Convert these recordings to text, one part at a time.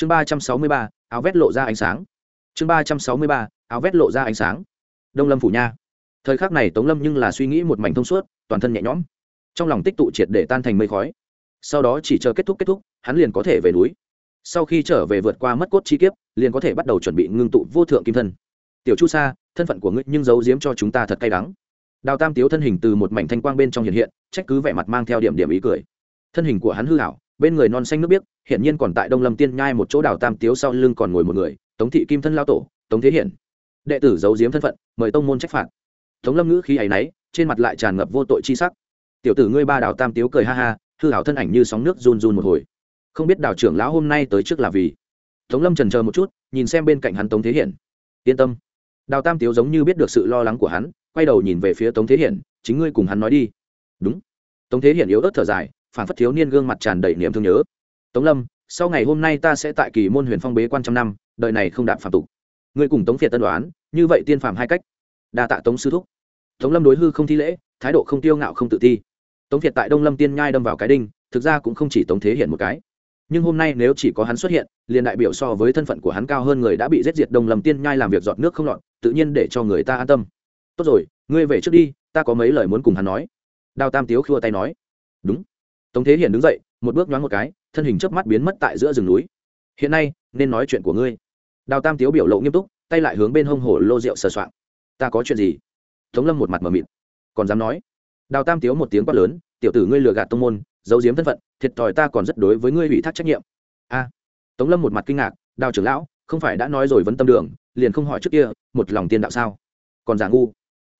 chương ba trăm sáu mươi ba, áo vét lộ ra ánh sáng. Chương ba trăm sáu mươi ba, áo vét lộ ra ánh sáng. Đông lâm phủ nha. Thời khắc này tống lâm nhưng là suy nghĩ một mảnh thông suốt, toàn thân nhẹ nhõm. Trong lòng tích tụ triệt để tan thành mây khói. Sau đó chỉ chờ kết thúc kết thúc, hắn liền có thể về núi. Sau khi trở về vượt qua mất cốt chi kiếp, liền có thể bắt đầu chuẩn bị ngưng tụ vô thượng kim thân. Tiểu chu sa, thân phận của ngươi nhưng giấu giếm cho chúng ta thật cay đắng. Đào tam tiếu thân hình từ một mảnh thanh quang bên trong hiện hiện, trách cứ vẻ mặt mang theo điểm điểm ý cười. Thân hình của hắn hư hảo bên người non xanh nước biếc hiện nhiên còn tại đông lâm tiên nhai một chỗ đào tam tiếu sau lưng còn ngồi một người, tống thị kim thân lao tổ, tống thế hiển. Đệ tử giấu giếm thân phận, mời tông môn trách phạt. Tống lâm ngữ khi ấy náy, trên mặt lại tràn ngập vô tội chi sắc. Tiểu tử ngươi ba đào tam tiếu cười ha ha, hư hảo thân ảnh như sóng nước run run một hồi. Không biết đào trưởng lão hôm nay tới trước là vì? Tống lâm trần chờ một chút, nhìn xem bên cạnh hắn tống thế hiển. Yên tâm. Đào tam tiếu giống như biết được sự lo lắng của hắn, quay đầu nhìn về phía tống thế hiển, chính ngươi cùng hắn nói đi. Đúng. Tống thế hiển yếu ớt thở dài phản phất thiếu niên gương mặt tràn đầy niềm thương nhớ. Tống lâm, sau ngày hôm nay ta sẽ tại kỳ môn huyền phong bế quan trăm năm đợi này không đạp phạm tục. Ngươi cùng tống phiệt tân đoán như vậy tiên phạm hai cách. Đa tạ tống sư thúc. Tống lâm đối hư không thi lễ, thái độ không tiêu ngạo không tự thi. tống phiệt tại đông lâm tiên nhai đâm vào cái đinh, thực ra cũng không chỉ tống thế hiện một cái. Nhưng hôm nay nếu chỉ có hắn xuất hiện, liền đại biểu so với thân phận của hắn cao hơn người đã bị giết diệt đông lâm tiên nhai làm việc dọn nước không lọt, tự nhiên để cho người ta an tâm. Tốt rồi, ngươi về trước đi, ta có mấy lời muốn cùng hắn nói. Đào tam tiếu khua tay nói. Đúng tống thế hiển đứng dậy, một bước nhoáng một cái, thân hình chớp mắt biến mất tại giữa rừng núi. Hiện nay, nên nói chuyện của ngươi. Đào tam tiếu biểu lộ nghiêm túc, tay lại hướng bên hông hổ lô rượu sờ soạng. Ta có chuyện gì? Tống lâm một mặt mờ mịt. Còn dám nói? Đào tam tiếu một tiếng quát lớn, tiểu tử ngươi lừa gạt tông môn, giấu giếm thân phận, thiệt thòi ta còn rất đối với ngươi ủy thác trách nhiệm. A. Tống lâm một mặt kinh ngạc, đào trưởng lão, không phải đã nói rồi vấn tâm đường, liền không hỏi trước kia, một lòng tiên đạo sao? Còn giả ngu,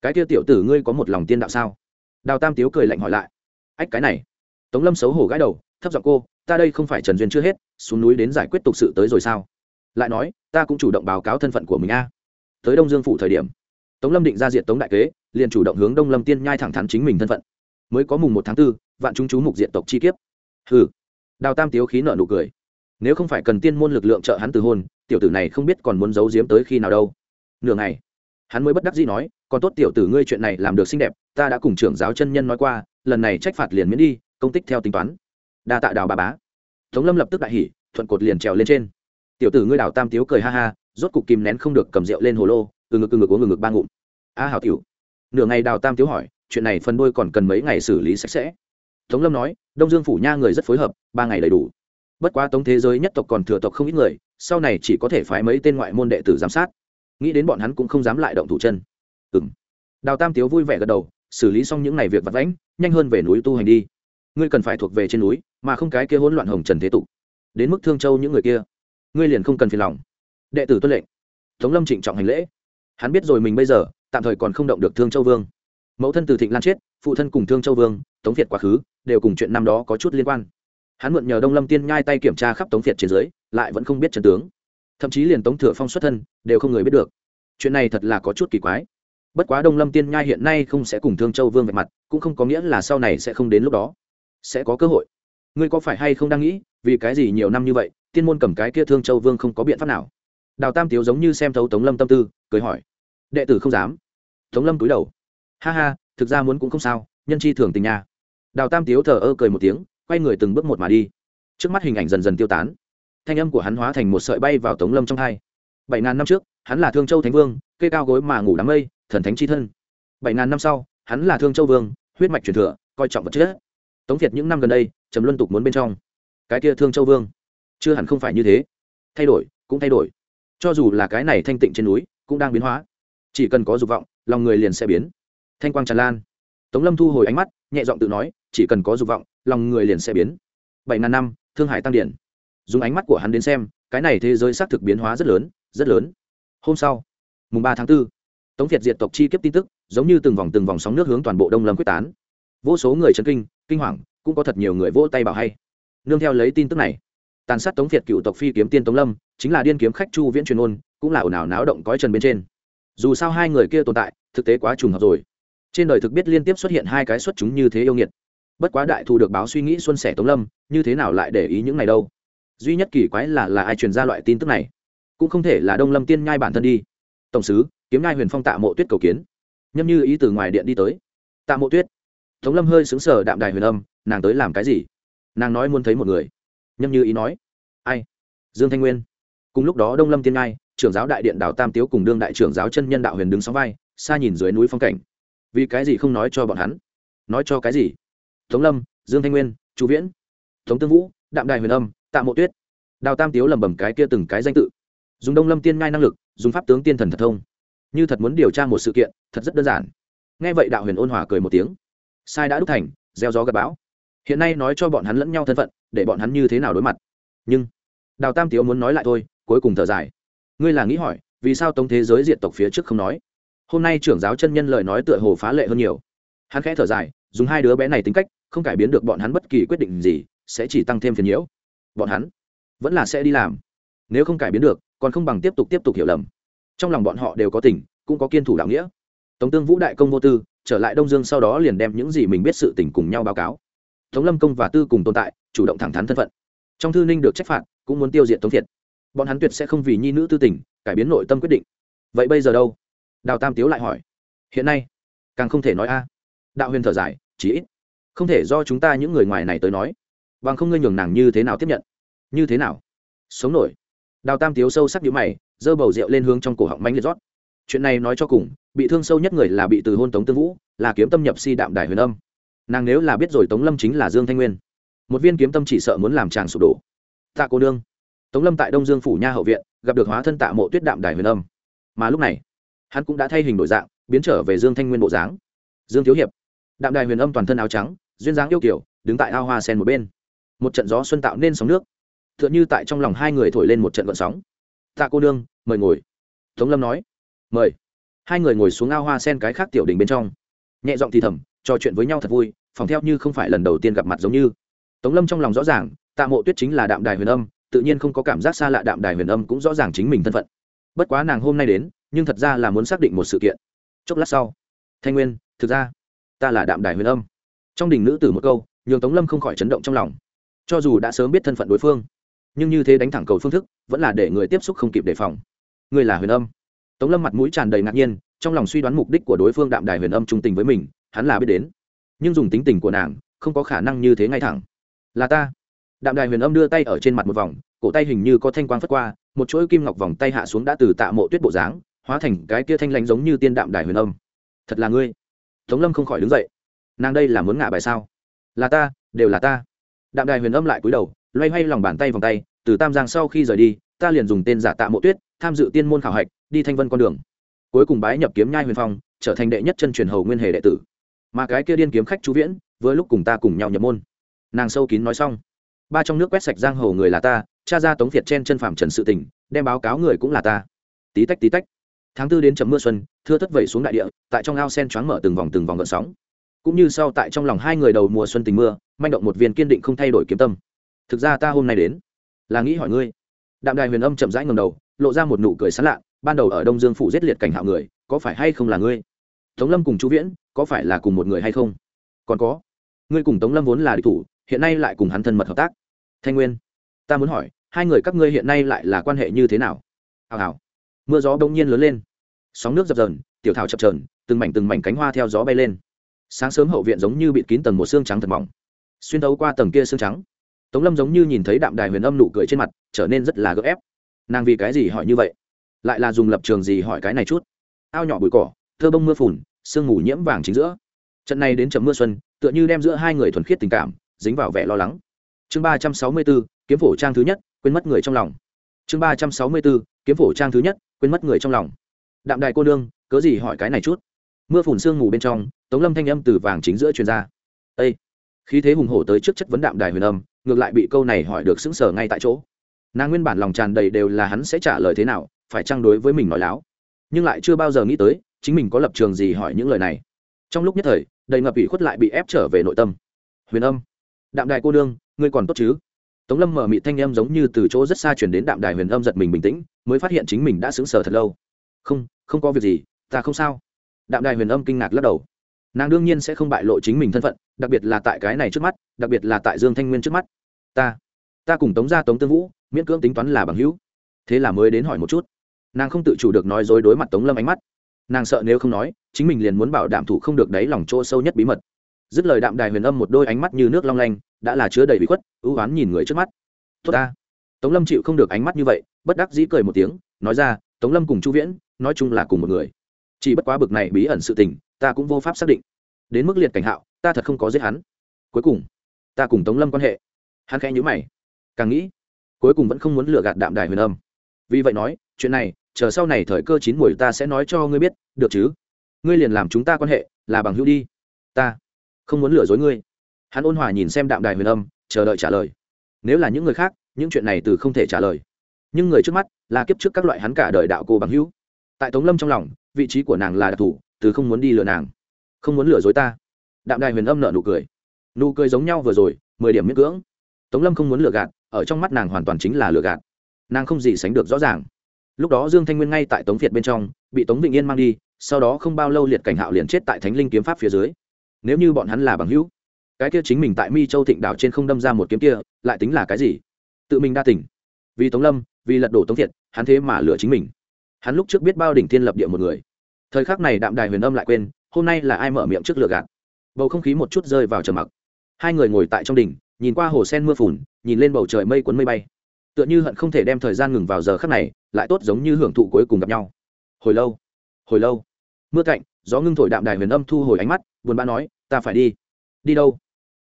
cái kia tiểu tử ngươi có một lòng tiên đạo sao? Đào tam tiếu cười lạnh hỏi lại, ách, cái này tống lâm xấu hổ gãi đầu, thấp giọng cô, ta đây không phải trần duyên chưa hết, xuống núi đến giải quyết tục sự tới rồi sao? Lại nói, ta cũng chủ động báo cáo thân phận của mình a. Tới đông dương phủ thời điểm, tống lâm định ra diện tống đại kế, liền chủ động hướng đông lâm tiên nhai thẳng thắn chính mình thân phận. Mới có mùng một tháng b ố vạn chúng chú mục diện tộc chi kiếp. Hừ. Đào tam tiếu khí nợ nụ cười. Nếu không phải cần tiên môn lực lượng trợ hắn từ hôn, tiểu tử này không biết còn muốn giấu giếm tới khi nào đâu. Nửa ngày, hắn mới bất đắc dĩ nói, còn tốt tiểu tử ngươi chuyện này làm được xinh đẹp, ta đã cùng trưởng giáo chân nhân nói qua, lần này trách phạt liền miễn đi công tích theo tính toán. Đa tạ đào bà bá. Tống lâm lập tức đại hỉ, thuận cột liền trèo lên trên. Tiểu tử ngươi đào tam tiếu cười ha ha, rốt cục kìm nén không được cầm rượu lên hồ lô, từ ngực từ ngực uống ngực ngực ba ngụm. A hảo tiểu. Nửa ngày đào tam tiếu hỏi, chuyện này phần đôi còn cần mấy ngày xử lý sạch sẽ? Tống lâm nói, đông dương phủ nha người rất phối hợp, ba ngày đầy đủ. Bất quá tống thế giới nhất tộc còn thừa tộc không ít người, sau này chỉ có thể phái mấy tên ngoại môn đệ tử giám sát. Nghĩ đến bọn hắn cũng không dám lại động thủ chân. Ừ m đào tam tiếu vui vẻ gật đầu, xử lý xong những ngày việc vặt vãnh, nhanh hơn về núi tu hành đi ngươi cần phải thuộc về trên núi, mà không cái kia hỗn loạn hồng trần thế tục. Đến mức thương châu những người kia, ngươi liền không cần phiền lòng. Đệ tử tuân lệnh. Tống lâm trịnh trọng hành lễ. Hắn biết rồi mình bây giờ, tạm thời còn không động được thương châu vương. Mẫu thân từ thịnh lan chết, phụ thân cùng thương châu vương, tống việt quá khứ, đều cùng chuyện năm đó có chút liên quan. Hắn mượn nhờ đông lâm tiên nhai tay kiểm tra khắp tống việt trên dưới, lại vẫn không biết trần tướng. Thậm chí liền tống thừa phong xuất thân, đều không người biết được. Chuyện này thật là có chút kỳ quái. Bất quá đông lâm tiên nhai hiện nay không sẽ cùng thương châu vương vạch mặt, cũng không có nghĩa là sau này sẽ không đến lúc đó sẽ có cơ hội. Ngươi có phải hay không đang nghĩ, vì cái gì nhiều năm như vậy, tiên môn cầm cái kia thương châu vương không có biện pháp nào? Đào tam tiếu giống như xem thấu tống lâm tâm tư, cười hỏi. Đệ tử không dám. Tống lâm cúi đầu. Ha ha, thực ra muốn cũng không sao, nhân chi thường tình nha. Đào tam tiếu thờ ơ cười một tiếng, quay người từng bước một mà đi. Trước mắt hình ảnh dần dần tiêu tán. Thanh âm của hắn hóa thành một sợi bay vào tống lâm trong hai. Bảy ngàn năm trước, hắn là thương châu thánh vương cây cao gối mà ngủ đám mây, thần thánh c h i thân. Bảy ngàn năm sau, hắn là thương châu vương, huyết mạch truyền thừa, coi trọng vật chất tống việt những năm gần đây, trầm luân tục muốn bên trong. Cái kia thương châu vương. Chưa hẳn không phải như thế. Thay đổi, cũng thay đổi. Cho dù là cái này thanh tịnh trên núi, cũng đang biến hóa. Chỉ cần có dục vọng, lòng người liền sẽ biến. Thanh quang tràn lan. Tống lâm thu hồi ánh mắt, nhẹ giọng tự nói, chỉ cần có dục vọng, lòng người liền sẽ biến. Bảy ngàn năm, thương hải tăng điển. Dùng ánh mắt của hắn đến xem, cái này thế giới xác thực biến hóa rất lớn rất lớn. Hôm sau, mùng ba tháng b ố tống việt diệt tộc chi kiếp tin tức, giống như từng vòng từng vòng sóng nước hướng toàn bộ đông lâm quyết tán vô số người chấn kinh kinh hoàng, cũng có thật nhiều người vỗ tay bảo hay. Nương theo lấy tin tức này, tàn sát tống việt cựu tộc phi kiếm tiên tống lâm, chính là điên kiếm khách chu viễn truyền ôn, cũng là ồn ào náo động cõi trần bên trên. Dù sao hai người kia tồn tại, thực tế quá trùng hợp rồi. Trên đời thực biết liên tiếp xuất hiện hai cái xuất chúng như thế yêu nghiệt. Bất quá đại thù được báo suy nghĩ xuân sẻ tống lâm, như thế nào lại để ý những này đâu? Duy nhất kỳ quái là là ai truyền ra loại tin tức này? Cũng không thể là đông lâm tiên nhai bản thân đi. Tổng sứ, kiếm nhai huyền phong tạ mộ tuyết cầu kiến. Nhâm như ý từ ngoài điện đi tới. Tạ mộ tuyết tống lâm hơi xứng sở đạm đài huyền âm, nàng tới làm cái gì? Nàng nói muốn thấy một người. Nhâm như ý nói, ai? Dương thanh nguyên. Cùng lúc đó đông lâm tiên ngai, trưởng giáo đại điện đào tam tiếu cùng đương đại trưởng giáo chân nhân đạo huyền đứng sóng vai, xa nhìn dưới núi phong cảnh. Vì cái gì không nói cho bọn hắn? Nói cho cái gì? Tống lâm, dương thanh nguyên chú viễn. Tống tương vũ, đạm đài huyền âm, tạ mộ tuyết. Đào tam tiếu lẩm bẩm cái kia từng cái danh tự. Dùng đông lâm tiên ngai năng lực, dùng pháp tướng tiên thần thật thông. Như thật muốn điều tra một sự kiện, thật rất đơn giản. Nghe vậy đạo huyền ôn hòa cười một tiếng sai đã đúc thành, gieo gió gặp bão. Hiện nay nói cho bọn hắn lẫn nhau thân phận, để bọn hắn như thế nào đối mặt. Nhưng, đào tam tiếu muốn nói lại thôi, cuối cùng thở dài. Ngươi là nghĩ hỏi, vì sao tống thế giới diện tộc phía trước không nói? Hôm nay trưởng giáo chân nhân lời nói tựa hồ phá lệ hơn nhiều. Hắn khẽ thở dài, dùng hai đứa bé này tính cách, không cải biến được bọn hắn bất kỳ quyết định gì, sẽ chỉ tăng thêm phiền nhiễu. Bọn hắn vẫn là sẽ đi làm. Nếu không cải biến được, còn không bằng tiếp tục tiếp tục hiểu lầm. Trong lòng bọn họ đều có tình, cũng có kiên thủ đạo nghĩa. Tống tương vũ đại công vô tư trở lại đông dương sau đó liền đem những gì mình biết sự tình cùng nhau báo cáo. Tống lâm công và tư cùng tồn tại, chủ động thẳng thắn thân phận. Trong thư ninh được trách phạt, cũng muốn tiêu diệt tống thiệt. Bọn hắn tuyệt sẽ không vì nhi nữ tư tình, cải biến nội tâm quyết định. Vậy bây giờ đâu? Đào tam tiếu lại hỏi. Hiện nay, càng không thể nói a. Đạo huyền thở dài, chỉ ít. Không thể do chúng ta những người ngoài này tới nói. Bằng không ngươi nhường nàng như thế nào tiếp nhận? Như thế nào? Sống nổi. Đào tam tiếu sâu sắc nhũ mày, giơ bầu rượu lên hướng trong cổ họng mánh liệt rót. Chuyện này nói cho cùng bị thương sâu nhất người là bị từ hôn tống tương vũ, là kiếm tâm nhập si đạm đài huyền âm. Nàng nếu là biết rồi tống lâm chính là dương thanh nguyên. Một viên kiếm tâm chỉ sợ muốn làm chàng sụp đổ. Tạ cô nương. Tống lâm tại đông dương phủ nha hậu viện, gặp được hóa thân tạ mộ tuyết đạm đài huyền âm. Mà lúc này, hắn cũng đã thay hình đổi dạng, biến trở về dương thanh nguyên bộ dáng. Dương thiếu hiệp. Đạm đài huyền âm toàn thân áo trắng, duyên dáng yêu kiểu đứng tại ao hoa sen một bên. Một trận gió xuân tạo nên sóng nước. T h ư ợ n h ư tại trong lòng hai người thổi lên một trận vận sóng. Tạ cô nương, mời ngồi. Tống lâm nói. Mời hai người ngồi xuống ao hoa sen cái khác tiểu đình bên trong. Nhẹ giọng thì thầm, trò chuyện với nhau thật vui, phòng theo như không phải lần đầu tiên gặp mặt giống như. Tống lâm trong lòng rõ ràng, tạ mộ tuyết chính là đạm đài huyền âm, tự nhiên không có cảm giác xa lạ đạm đài huyền âm cũng rõ ràng chính mình thân phận. Bất quá nàng hôm nay đến, nhưng thật ra là muốn xác định một sự kiện. Chốc lát sau, thanh nguyên, thực ra, ta là đạm đài huyền âm. Trong đình nữ tử một câu, nhường tống lâm không khỏi chấn động trong lòng. Cho dù đã sớm biết thân phận đối phương, nhưng như thế đánh thẳng cầu phương thức, vẫn là để người tiếp xúc không kịp đề phòng. Người là huyền âm? Tống lâm mặt mũi tràn đầy ngạc nhiên, trong lòng suy đoán mục đích của đối phương đạm đài huyền âm trung tình với mình, hắn là biết đến. Nhưng dùng tính tình của nàng, không có khả năng như thế ngay thẳng. Là ta. Đạm đài huyền âm đưa tay ở trên mặt một vòng, cổ tay hình như có thanh quang phất qua, một chuỗi kim ngọc vòng tay hạ xuống đã từ tạ mộ tuyết bộ dáng, hóa thành cái kia thanh lãnh giống như tiên đạm đài huyền âm. Thật là ngươi. Tống lâm không khỏi đứng dậy. Nàng đây là muốn ngạ bài sao? Là ta, đều là ta. Đạm đài huyền âm lại cúi đầu, loay hoay lòng bàn tay vòng tay, từ tam giang sau khi rời đi, ta liền dùng tên giả tạ mộ tuyết tham dự tiên môn khảo hạch, đi thanh vân con đường. Cuối cùng bái nhập kiếm nhai huyền phong, trở thành đệ nhất chân truyền hầu nguyên hề đệ tử. Mà cái kia điên kiếm khách chú viễn với lúc cùng ta cùng nhau nhập môn. Nàng sâu kín nói xong. Ba trong nước quét sạch giang hồ người là ta, cha ra tống việt trên chân phạm trần sự tình, đem báo cáo người cũng là ta. Tí tách tí tách. Tháng tư đến chấm mưa xuân, thưa thất vẩy xuống đại địa, tại trong ao sen choáng mở từng vòng từng vòng gợn sóng. Cũng như sau tại trong lòng hai người đầu mùa xuân tình mưa, manh động một viên kiên định không thay đổi kiếm tâm. Thực ra ta hôm nay đến, là nghĩ hỏi ngươi. Đạm đài huyền âm chậm rãi ngầm đầu lộ ra một nụ cười sán lạ, ban đầu ở đông dương phủ giết liệt cảnh hạo người, có phải hay không là ngươi? Tống lâm cùng chú viễn, có phải là cùng một người hay không? Còn có, ngươi cùng tống lâm vốn là địch thủ, hiện nay lại cùng hắn thân mật hợp tác. Thanh nguyên, ta muốn hỏi, hai người các ngươi hiện nay lại là quan hệ như thế nào? Hào hào. Mưa gió bỗng nhiên lớn lên. Sóng nước dập dờn, tiểu thảo chập trờn từng mảnh từng mảnh cánh hoa theo gió bay lên. Sáng sớm hậu viện giống như bị kín tầng một xương trắng thật mỏng. Xuyên thấu qua tầng kia xương trắng, tống lâm giống như nhìn thấy đạm đài huyền âm nụ cười trên mặt, trở nên rất là gấp ép nàng vì cái gì hỏi như vậy? Lại là dùng lập trường gì hỏi cái này chút? Ao nhỏ bụi cỏ, thơ bông mưa phùn, sương mù nhiễm vàng chính giữa. Trận này đến chấm mưa xuân, tựa như đem giữa hai người thuần khiết tình cảm, dính vào vẻ lo lắng. Chương ba trăm sáu mươi b ố kiếm phổ trang thứ nhất, quên mất người trong lòng. Chương ba trăm sáu mươi b ố kiếm phổ trang thứ nhất, quên mất người trong lòng. Đạm đại cô nương, cớ gì hỏi cái này chút? Mưa phùn sương mù bên trong, tống lâm thanh âm từ vàng chính giữa truyền ra. Ây khí thế hùng hổ tới trước chất vấn đạm đài huyền âm, ngược lại bị câu này hỏi được sững sờ ngay tại chỗ nàng nguyên bản lòng tràn đầy đều là hắn sẽ trả lời thế nào, phải chăng đối với mình nói láo. Nhưng lại chưa bao giờ nghĩ tới, chính mình có lập trường gì hỏi những lời này. Trong lúc nhất thời, đầy ngập ủy khuất lại bị ép trở về nội tâm. Huyền âm. Đạm đài cô đương, ngươi còn tốt chứ? Tống lâm mở mị thanh âm giống như từ chỗ rất xa chuyển đến đạm đài huyền âm giật mình bình tĩnh, mới phát hiện chính mình đã sững sờ thật lâu. Không không có việc gì, ta không sao. Đạm đài huyền âm kinh ngạc lắc đầu. Nàng đương nhiên sẽ không bại lộ chính mình thân phận, đặc biệt là tại cái này trước mắt, đặc biệt là tại dương thanh nguyên trước mắt. Ta ta cùng tống gia tống tương vũ miễn cưỡng tính toán là bằng hữu. Thế là mới đến hỏi một chút. Nàng không tự chủ được nói dối đối mặt tống lâm ánh mắt. Nàng sợ nếu không nói, chính mình liền muốn bảo đảm thủ không được đáy lòng chỗ sâu nhất bí mật. Dứt lời đạm đài huyền âm một đôi ánh mắt như nước long lanh, đã là chứa đầy bí khuất, ưu oán nhìn người trước mắt. Tốt ta. Tống lâm chịu không được ánh mắt như vậy, bất đắc dĩ cười một tiếng, nói ra, tống lâm cùng chu viễn, nói chung là cùng một người. Chỉ bất quá bực này bí ẩn sự tình, ta cũng vô pháp xác định. Đến mức liệt cảnh hạo, ta thật không có giết hắn. Cuối cùng, ta cùng tống lâm quan hệ. Hắn khẽ nhữ mày, càng nghĩ cuối cùng vẫn không muốn lừa gạt đạm đài huyền âm. Vì vậy nói, chuyện này, chờ sau này thời cơ chín mùi ta sẽ nói cho ngươi biết, được chứ? Ngươi liền làm chúng ta quan hệ, là bằng hữu đi. Ta không muốn lừa dối ngươi. Hắn ôn hòa nhìn xem đạm đài huyền âm, chờ đợi trả lời. Nếu là những người khác, những chuyện này từ không thể trả lời. Nhưng người trước mắt, là kiếp trước các loại hắn cả đời đạo cô bằng hữu. Tại tống lâm trong lòng, vị trí của nàng là đặc thù, từ không muốn đi lừa nàng. Không muốn lừa dối ta. Đạm đài huyền âm nợ nụ cười. Nụ cười giống nhau vừa rồi, mười điểm miễn cưỡng tống lâm không muốn lừa gạt, ở trong mắt nàng hoàn toàn chính là lừa gạt. Nàng không gì sánh được rõ ràng. Lúc đó dương thanh nguyên ngay tại tống việt bên trong, bị tống vĩnh yên mang đi, sau đó không bao lâu liệt cảnh hạo liền chết tại thánh linh kiếm pháp phía dưới. Nếu như bọn hắn là bằng hữu, cái kia chính mình tại mi châu thịnh đảo trên không đâm ra một kiếm kia, lại tính là cái gì? Tự mình đa tỉnh vì tống lâm, vì lật đổ tống thiệt hắn thế mà lừa chính mình. Hắn lúc trước biết bao đỉnh thiên lập địa một người. Thời khắc này đạm đài huyền âm lại quên, hôm nay là ai mở miệng trước lừa gạt? Bầu không khí một chút rơi vào trầm mặc. Hai người ngồi tại trong đỉnh nhìn qua hồ sen mưa phùn, nhìn lên bầu trời mây cuốn mây bay. Tựa như hận không thể đem thời gian ngừng vào giờ khắc này, lại tốt giống như hưởng thụ cuối cùng gặp nhau. Hồi lâu hồi lâu. Mưa cạnh, gió ngưng thổi đạm đài huyền âm thu hồi ánh mắt, buồn bã nói, ta phải đi. Đi đâu?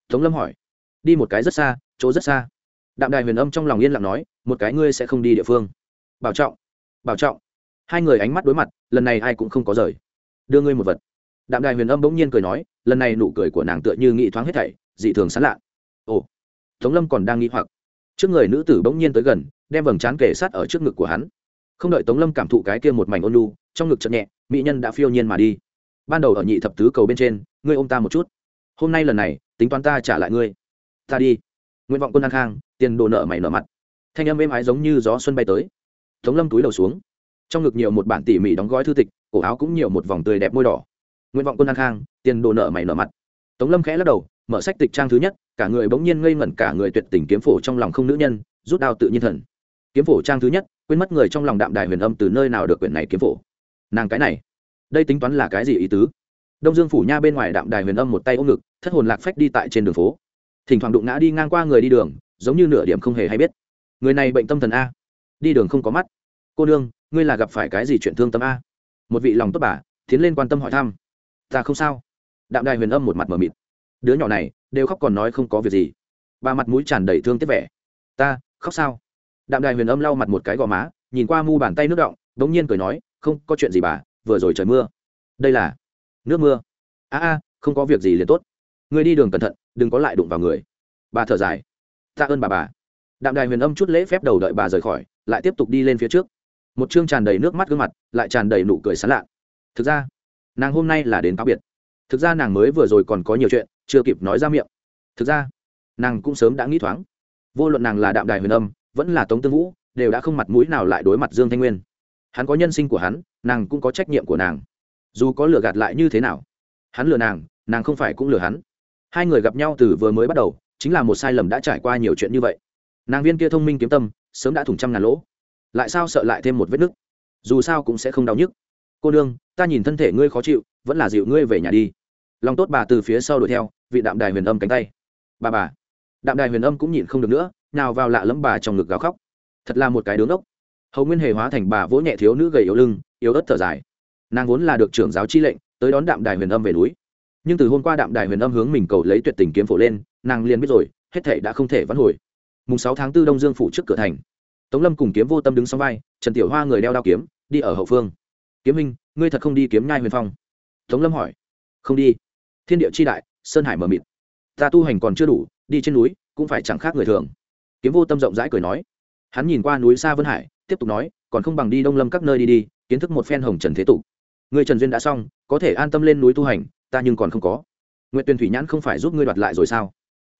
Tống lâm hỏi. Đi một cái rất xa, chỗ rất xa. Đạm đài huyền âm trong lòng yên lặng nói, một cái ngươi sẽ không đi địa phương. Bảo trọng bảo trọng. Hai người ánh mắt đối mặt, lần này ai cũng không có rời. Đưa ngươi một vật. Đạm đài huyền âm bỗng nhiên cười nói, lần này nụ cười của nàng tựa như nghị thoáng hết thảy, dị thường sán lạ ồ. Tống lâm còn đang nghĩ hoặc. Trước người nữ tử bỗng nhiên tới gần, đem vầng trán kể sát ở trước ngực của hắn. Không đợi tống lâm cảm thụ cái kia một mảnh ôn lu trong ngực chậm nhẹ, mỹ nhân đã phiêu nhiên mà đi. Ban đầu ở nhị thập tứ cầu bên trên, ngươi ôm ta một chút. Hôm nay lần này, tính toán ta trả lại ngươi. Ta đi. Nguyện vọng quân an khang, tiền đồ nợ mày nợ mặt. Thanh âm êm ái giống như gió xuân bay tới. Tống lâm túi đầu xuống. Trong ngực nhiều một bản tỉ mỉ đóng gói thư tịch, cổ áo cũng nhiều một vòng tươi đẹp môi đỏ. Nguyện vọng quân an khang, tiền đồ nợ mày nợ mặt. Tống lâm khẽ lắc đầu, mở sách tịch trang thứ nhất cả người bỗng nhiên ngây ngẩn cả người tuyệt tình kiếm phổ trong lòng không nữ nhân, rút đao tự nhiên thần. Kiếm phổ trang thứ nhất, quên mất người trong lòng đạm đài huyền âm từ nơi nào được quyển này kiếm phổ. Nàng cái này, đây tính toán là cái gì ý tứ? Đông dương phủ nha bên ngoài đạm đài huyền âm một tay ôm ngực, thất hồn lạc phách đi tại trên đường phố. Thỉnh thoảng đụng ngã đi ngang qua người đi đường, giống như nửa điểm không hề hay biết. Người này bệnh tâm thần a. Đi đường không có mắt. Cô nương, ngươi là gặp phải cái gì chuyện thương tâm a? Một vị lòng tốt bà, tiến lên quan tâm hỏi thăm. Ta không sao. Đạm đài huyền âm một mặt mờ mịt đứa nhỏ này đều khóc còn nói không có việc gì. Bà mặt mũi tràn đầy thương tiếc vẻ. Ta, khóc sao? Đạm đài huyền âm lau mặt một cái gò má, nhìn qua mu bàn tay nước động đ ỗ n g nhiên cười nói, không, có chuyện gì bà, vừa rồi trời mưa. Đây là nước mưa? A a, không có việc gì liền tốt. Người đi đường cẩn thận, đừng có lại đụng vào người. Bà thở dài. Tạ ơn bà bà. Đạm đài huyền âm chút lễ phép đầu đợi bà rời khỏi, lại tiếp tục đi lên phía trước. Một chương tràn đầy nước mắt gương mặt, lại tràn đầy nụ cười sán lạ. Thực ra, nàng hôm nay là đến cáo biệt. Thực ra nàng mới vừa rồi còn có nhiều chuyện chưa kịp nói ra miệng. Thực ra, nàng cũng sớm đã nghĩ thoáng. Vô luận nàng là đạm đài huyền âm, vẫn là tống tương vũ, đều đã không mặt mũi nào lại đối mặt dương thanh nguyên. Hắn có nhân sinh của hắn, nàng cũng có trách nhiệm của nàng. Dù có lừa gạt lại như thế nào, hắn lừa nàng nàng không phải cũng lừa hắn. Hai người gặp nhau từ vừa mới bắt đầu, chính là một sai lầm đã trải qua nhiều chuyện như vậy. Nàng viên kia thông minh kiếm tâm, sớm đã thủng trăm ngàn lỗ. Lại sao sợ lại thêm một vết nứt? Dù sao cũng sẽ không đau nhức. Cô nương, ta nhìn thân thể ngươi khó chịu, vẫn là dịu ngươi về nhà đi lòng tốt bà từ phía sau đuổi theo, vị đạm đài huyền âm cánh tay. Bà bà. Đạm đài huyền âm cũng nhịn không được nữa nào vào lạ lẫm bà trong ngực gào khóc. Thật là một cái đứa ngốc. Hầu nguyên hề hóa thành bà vỗ nhẹ thiếu nữ gầy yếu lưng, yếu ớt thở dài. Nàng vốn là được trưởng giáo chi lệnh, tới đón đạm đài huyền âm về núi. Nhưng từ hôm qua đạm đài huyền âm hướng mình cầu lấy tuyệt tình kiếm phổ lên, nàng liền biết rồi, hết thể đã không thể vãn hồi. Mùng sáu tháng tư đông dương phủ trước cửa thành. Tống lâm cùng kiếm vô tâm đứng sau vai, trần tiểu hoa người đeo đao kiếm, đi ở hậu phương. Kiếm minh ngươi thật không đi kiếm nhai huyền phong? Tống lâm hỏi. Không đi thiên địa chi đại, sơn hải mờ mịt. Ta tu hành còn chưa đủ, đi trên núi, cũng phải chẳng khác người thường. Kiếm vô tâm rộng rãi cười nói. Hắn nhìn qua núi xa vân hải, tiếp tục nói, còn không bằng đi đông lâm các nơi đi đi, kiến thức một phen hồng trần thế tục. Người trần duyên đã xong, có thể an tâm lên núi tu hành, ta nhưng còn không có. Nguyện tuyền thủy nhãn không phải giúp ngươi đoạt lại rồi sao?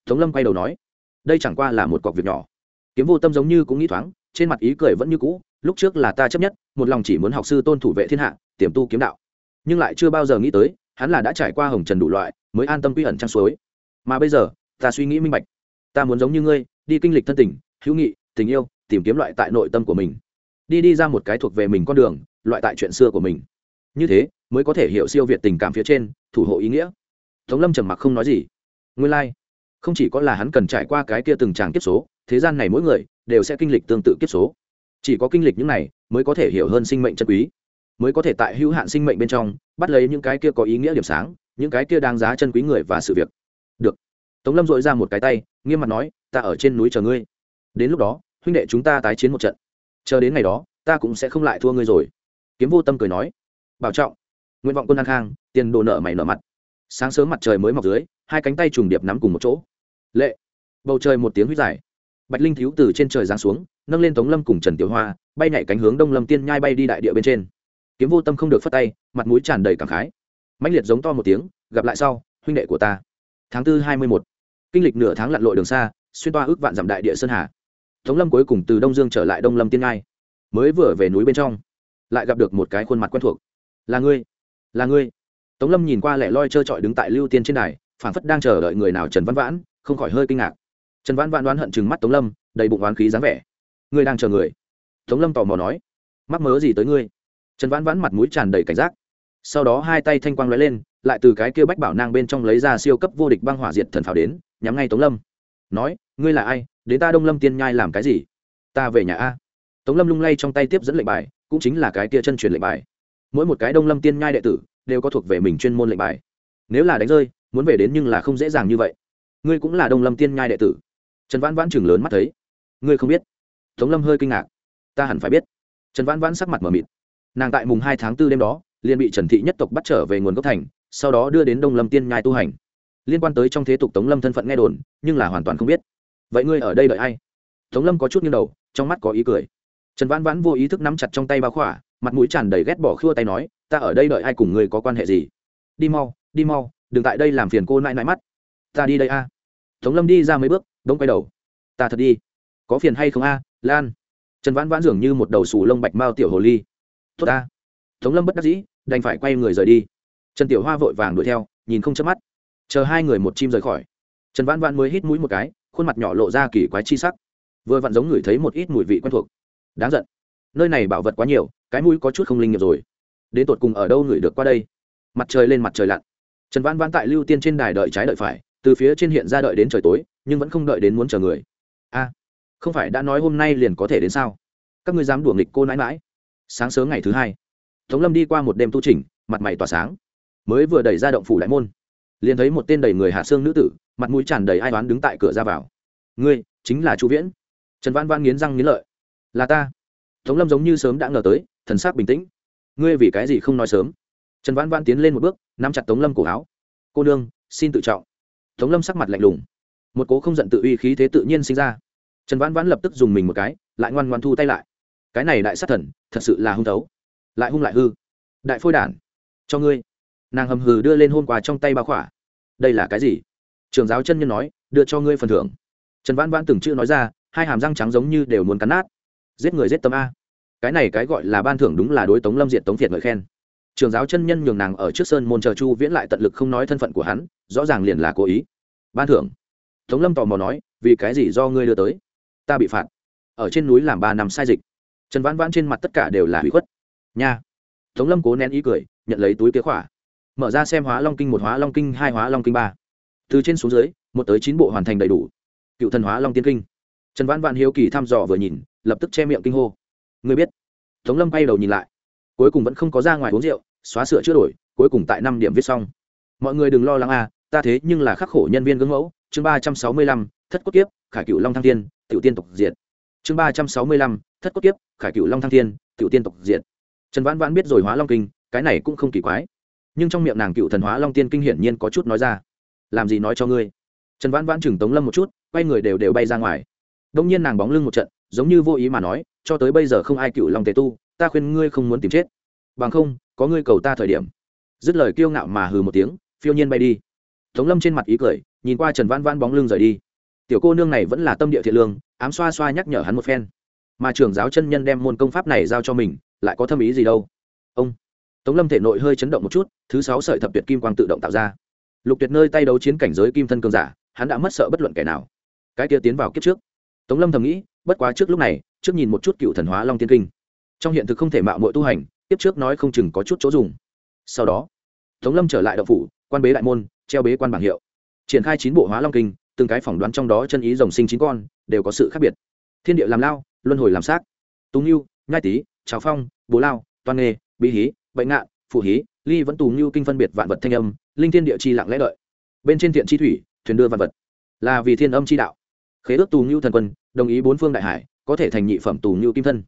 Tống lâm quay đầu nói. Đây chẳng qua là một cọc việc nhỏ. Kiếm vô tâm giống như cũng nghĩ thoáng, trên mặt ý cười vẫn như cũ, lúc trước là ta chấp nhất, một lòng chỉ muốn học sư tôn thủ vệ thiên hạ, tiềm tu kiếm đạo. Nhưng lại chưa bao giờ nghĩ tới hắn là đã trải qua hồng trần đủ loại, mới an tâm quy ẩn trang suối. Mà bây giờ, ta suy nghĩ minh bạch. Ta muốn giống như ngươi, đi kinh lịch thân tình, hữu nghị, tình yêu, tìm kiếm loại tại nội tâm của mình. Đi đi ra một cái thuộc về mình con đường, loại tại chuyện xưa của mình. Như thế, mới có thể hiểu siêu việt tình cảm phía trên, thủ hộ ý nghĩa. Tống lâm trầm mặc không nói gì. Nguyên lai、like. không chỉ có là hắn cần trải qua cái kia từng tràng kiếp số, thế gian này mỗi người đều sẽ kinh lịch tương tự kiếp số. Chỉ có kinh lịch những này, mới có thể hiểu hơn sinh mệnh chân quý mới có thể tại hữu hạn sinh mệnh bên trong bắt lấy những cái kia có ý nghĩa điểm sáng, những cái kia đáng giá chân quý người và sự việc. Được. Tống lâm dội ra một cái tay, nghiêm mặt nói, ta ở trên núi chờ ngươi. Đến lúc đó, huynh đệ chúng ta tái chiến một trận. Chờ đến ngày đó, ta cũng sẽ không lại thua ngươi rồi. Kiếm vô tâm cười nói, bảo trọng. Nguyện vọng quân an khang, tiền đồ nợ mày nợ mặt. Sáng sớm mặt trời mới mọc dưới, hai cánh tay trùng điệp nắm cùng một chỗ. Lệ. Bầu trời một tiếng huyết dài. Bạch linh thiếu từ trên trời giáng xuống, nâng lên tống lâm cùng trần tiểu hoa, bay nhảy cánh hướng đông lâm tiên nhai bay đi đại địa bên trên kiếm vô tâm không được phất tay, mặt mũi tràn đầy cảm khái. Mãnh liệt giống to một tiếng, gặp lại sau, huynh đệ của ta. Tháng tư hai mươi một. Kinh lịch nửa tháng lặn lội đường xa, xuyên toa ước vạn dặm đại địa sơn hà. Tống lâm cuối cùng từ đông dương trở lại đông lâm tiên ngai. Mới vừa về núi bên trong, lại gặp được một cái khuôn mặt quen thuộc. Là ngươi là ngươi. Tống lâm nhìn qua lẻ loi trơ trọi đứng tại lưu tiên trên đài phản phất đang chờ đợi người nào trần văn vãn, không khỏi hơi kinh ngạc. Trần văn vãn đoán hận chừng mắt tống lâm, đầy bụng oán khí dáng vẻ. Ngươi đang chờ người. Tống lâm tò mò nói, mắc mớ gì tới ngươi? Trần Vãn vãn mặt mũi tràn đầy cảnh giác. Sau đó hai tay thanh quang lóe lên, lại từ cái kia bách bảo nang bên trong lấy ra siêu cấp vô địch băng hỏa diệt thần pháo đến, nhắm ngay tống lâm. Nói, ngươi là ai? Đến ta đông lâm tiên nhai làm cái gì? Ta về nhà a. Tống lâm lung lay trong tay tiếp dẫn lệnh bài, cũng chính là cái kia chân truyền lệnh bài. Mỗi một cái đông lâm tiên nhai đệ tử đều có thuộc về mình chuyên môn lệnh bài. Nếu là đánh rơi, muốn về đến nhưng là không dễ dàng như vậy. Ngươi cũng là đông lâm tiên nhai đệ tử. Trần vãn vãn chừng lớn mắt thấy. Ngươi không biết? Tống lâm hơi kinh ngạc. Ta hẳn phải biết. Trần vãn vãn sắc mặt m ở mịt nàng tại mùng hai tháng b ố đêm đó, liền bị trần thị nhất tộc bắt trở về nguồn gốc thành, sau đó đưa đến đông lâm tiên nhai tu hành. Liên quan tới trong thế tục tống lâm thân phận nghe đồn, nhưng là hoàn toàn không biết. Vậy ngươi ở đây đợi ai? Tống lâm có chút nghiêng đầu, trong mắt có ý cười. Trần vãn vãn vô ý thức nắm chặt trong tay bao khỏa, mặt mũi tràn đầy ghét bỏ khua tay nói, ta ở đây đợi ai cùng ngươi có quan hệ gì? Đi mau đi mau, đừng tại đây làm phiền cô nãi nãi mắt. Ta đi đây a. Tống lâm đi ra mấy bước đông quay đầu. Ta thật đi. Có phiền hay không a? Lan. Trần vãn vãn dường như một đầu sù lông bạch mao tiểu hồ ly tốt ta. Tống lâm bất đắc dĩ, đành phải quay người rời đi. Trần tiểu hoa vội vàng đuổi theo, nhìn không chớp mắt. Chờ hai người một chim rời khỏi. Trần vãn vãn mới hít mũi một cái, khuôn mặt nhỏ lộ ra kỳ quái chi sắc. Vừa vặn giống ngửi thấy một ít mùi vị quen thuộc. Đáng giận. Nơi này bảo vật quá nhiều, cái mũi có chút không linh nghiệp rồi. Đến tột cùng ở đâu ngửi được qua đây? Mặt trời lên mặt trời lặn. Trần vãn vãn tại lưu tiên trên đài đợi trái đợi phải, từ phía trên hiện ra đợi đến trời tối, nhưng vẫn không đợi đến muốn chờ người. A, không phải đã nói hôm nay liền có thể đến sao? Các ngươi dám đùa nghịch cô nãi mãi sáng sớm ngày thứ hai, tống lâm đi qua một đêm tu trình mặt mày tỏa sáng. Mới vừa đẩy ra động phủ đại môn, liền thấy một tên đầy người hạ xương nữ tử, mặt mũi tràn đầy ai toán đứng tại cửa ra vào. Ngươi, chính là chu viễn. Trần văn văn nghiến răng nghiến lợi. Là ta. Tống lâm giống như sớm đã ngờ tới, thần sắc bình tĩnh. Ngươi vì cái gì không nói sớm? Trần văn văn tiến lên một bước, nắm chặt tống lâm cổ áo. Cô nương, xin tự trọng. Tống lâm sắc mặt lạnh lùng. Một cố không giận tự uy khí thế tự nhiên sinh ra. Trần văn văn lập tức dùng mình một cái, lại ngoan ngoan thu tay lại cái này đại sát thần, thật sự là hung thấu. Lại hung lại hư. Đại phôi đản, cho ngươi. Nàng hầm hừ đưa lên hôn quà trong tay ba khỏa. Đây là cái gì? Trường giáo chân nhân nói, đưa cho ngươi phần thưởng. Trần văn văn từng chữ nói ra, hai hàm răng trắng giống như đều muốn cắn nát. Giết người giết tâm a. Cái này cái gọi là ban thưởng đúng là đối tống lâm diện tống việt ngợi khen. Trường giáo chân nhân nhường nàng ở trước sơn môn chờ chu viễn lại tận lực không nói thân phận của hắn, rõ ràng liền là cố ý. Ban thưởng. Tống lâm tò mò nói, vì cái gì do ngươi đưa tới? Ta bị phạt. Ở trên núi làm ba năm sai dịch trần vãn vãn trên mặt tất cả đều là hủy khuất. Nha. Tống lâm cố nén ý cười, nhận lấy túi kế khỏa. Mở ra xem hóa long kinh một, hóa long kinh hai, hóa long kinh ba. Từ trên xuống dưới, một tới chín bộ hoàn thành đầy đủ. Cựu thần hóa long tiên kinh. Trần vãn vạn hiếu kỳ thăm dò vừa nhìn, lập tức che miệng kinh hô. Người biết? Tống lâm bay đầu nhìn lại. Cuối cùng vẫn không có ra ngoài uống rượu, xóa sửa chữa đổi, cuối cùng tại năm điểm viết xong. Mọi người đừng lo lắng à ta thế nhưng là khắc khổ nhân viên gương mẫu. Chương ba trăm sáu mươi lăm, thất quốc kiếp, khải cựu long thăng thiên, tiểu tiên tộc diệt. Chương ba trăm sáu mươi lăm thất cốt kiếp, khải cựu long thăng thiên, cửu tiên tộc diệt. Trần vãn vãn biết rồi hóa long kinh, cái này cũng không kỳ quái. Nhưng trong miệng nàng cựu thần hóa long tiên kinh hiển nhiên có chút nói ra. Làm gì nói cho ngươi? Trần vãn vãn chừng tống lâm một chút, quay người đều đều bay ra ngoài. Đông nhiên nàng bóng lưng một trận, giống như vô ý mà nói, cho tới bây giờ không ai cựu long tề tu, ta khuyên ngươi không muốn tìm chết. Bằng không, có ngươi cầu ta thời điểm. Dứt lời kiêu ngạo mà hừ một tiếng, phiêu nhiên bay đi. Tống lâm trên mặt ý cười, nhìn qua trần vãn vãn bóng lưng rời đi. Tiểu cô nương này vẫn là tâm địa thiện lương, ám xoa xoa nhắc nhở hắn một phen mà trưởng giáo chân nhân đem môn công pháp này giao cho mình, lại có thâm ý gì đâu? Ông, tống lâm thể nội hơi chấn động một chút, thứ sáu sợi thập tuyệt kim quang tự động tạo ra. Lục tuyệt nơi tay đấu chiến cảnh giới kim thân cường giả, hắn đã mất sợ bất luận kẻ nào. Cái kia tiến vào kiếp trước. Tống lâm thầm nghĩ, bất quá trước lúc này, trước nhìn một chút cựu thần hóa long tiên kinh. Trong hiện thực không thể mạo mọi tu hành, kiếp trước nói không chừng có chút chỗ dùng. Sau đó, tống lâm trở lại đậu phủ, quan bế đại môn, treo bế quan bảng hiệu. Triển khai chín bộ hóa long kinh, từng cái phỏng đoán trong đó chân ý rồng sinh chín con, đều có sự khác biệt. Thiên địa làm lao luân hồi làm xác. Túng yêu nhai tý, trào phong bố lao, toan nghề bí hí, bệnh ngạn, phụ hí, ly vẫn tù như kinh phân biệt vạn vật thanh âm, linh thiên địa chi lặng lẽ đợi. Bên trên thiện chi thủy, thuyền đưa vạn vật. Là vì thiên âm chi đạo. Khế ước tù như thần quân, đồng ý bốn phương đại hải, có thể thành nhị phẩm tù như kim thân.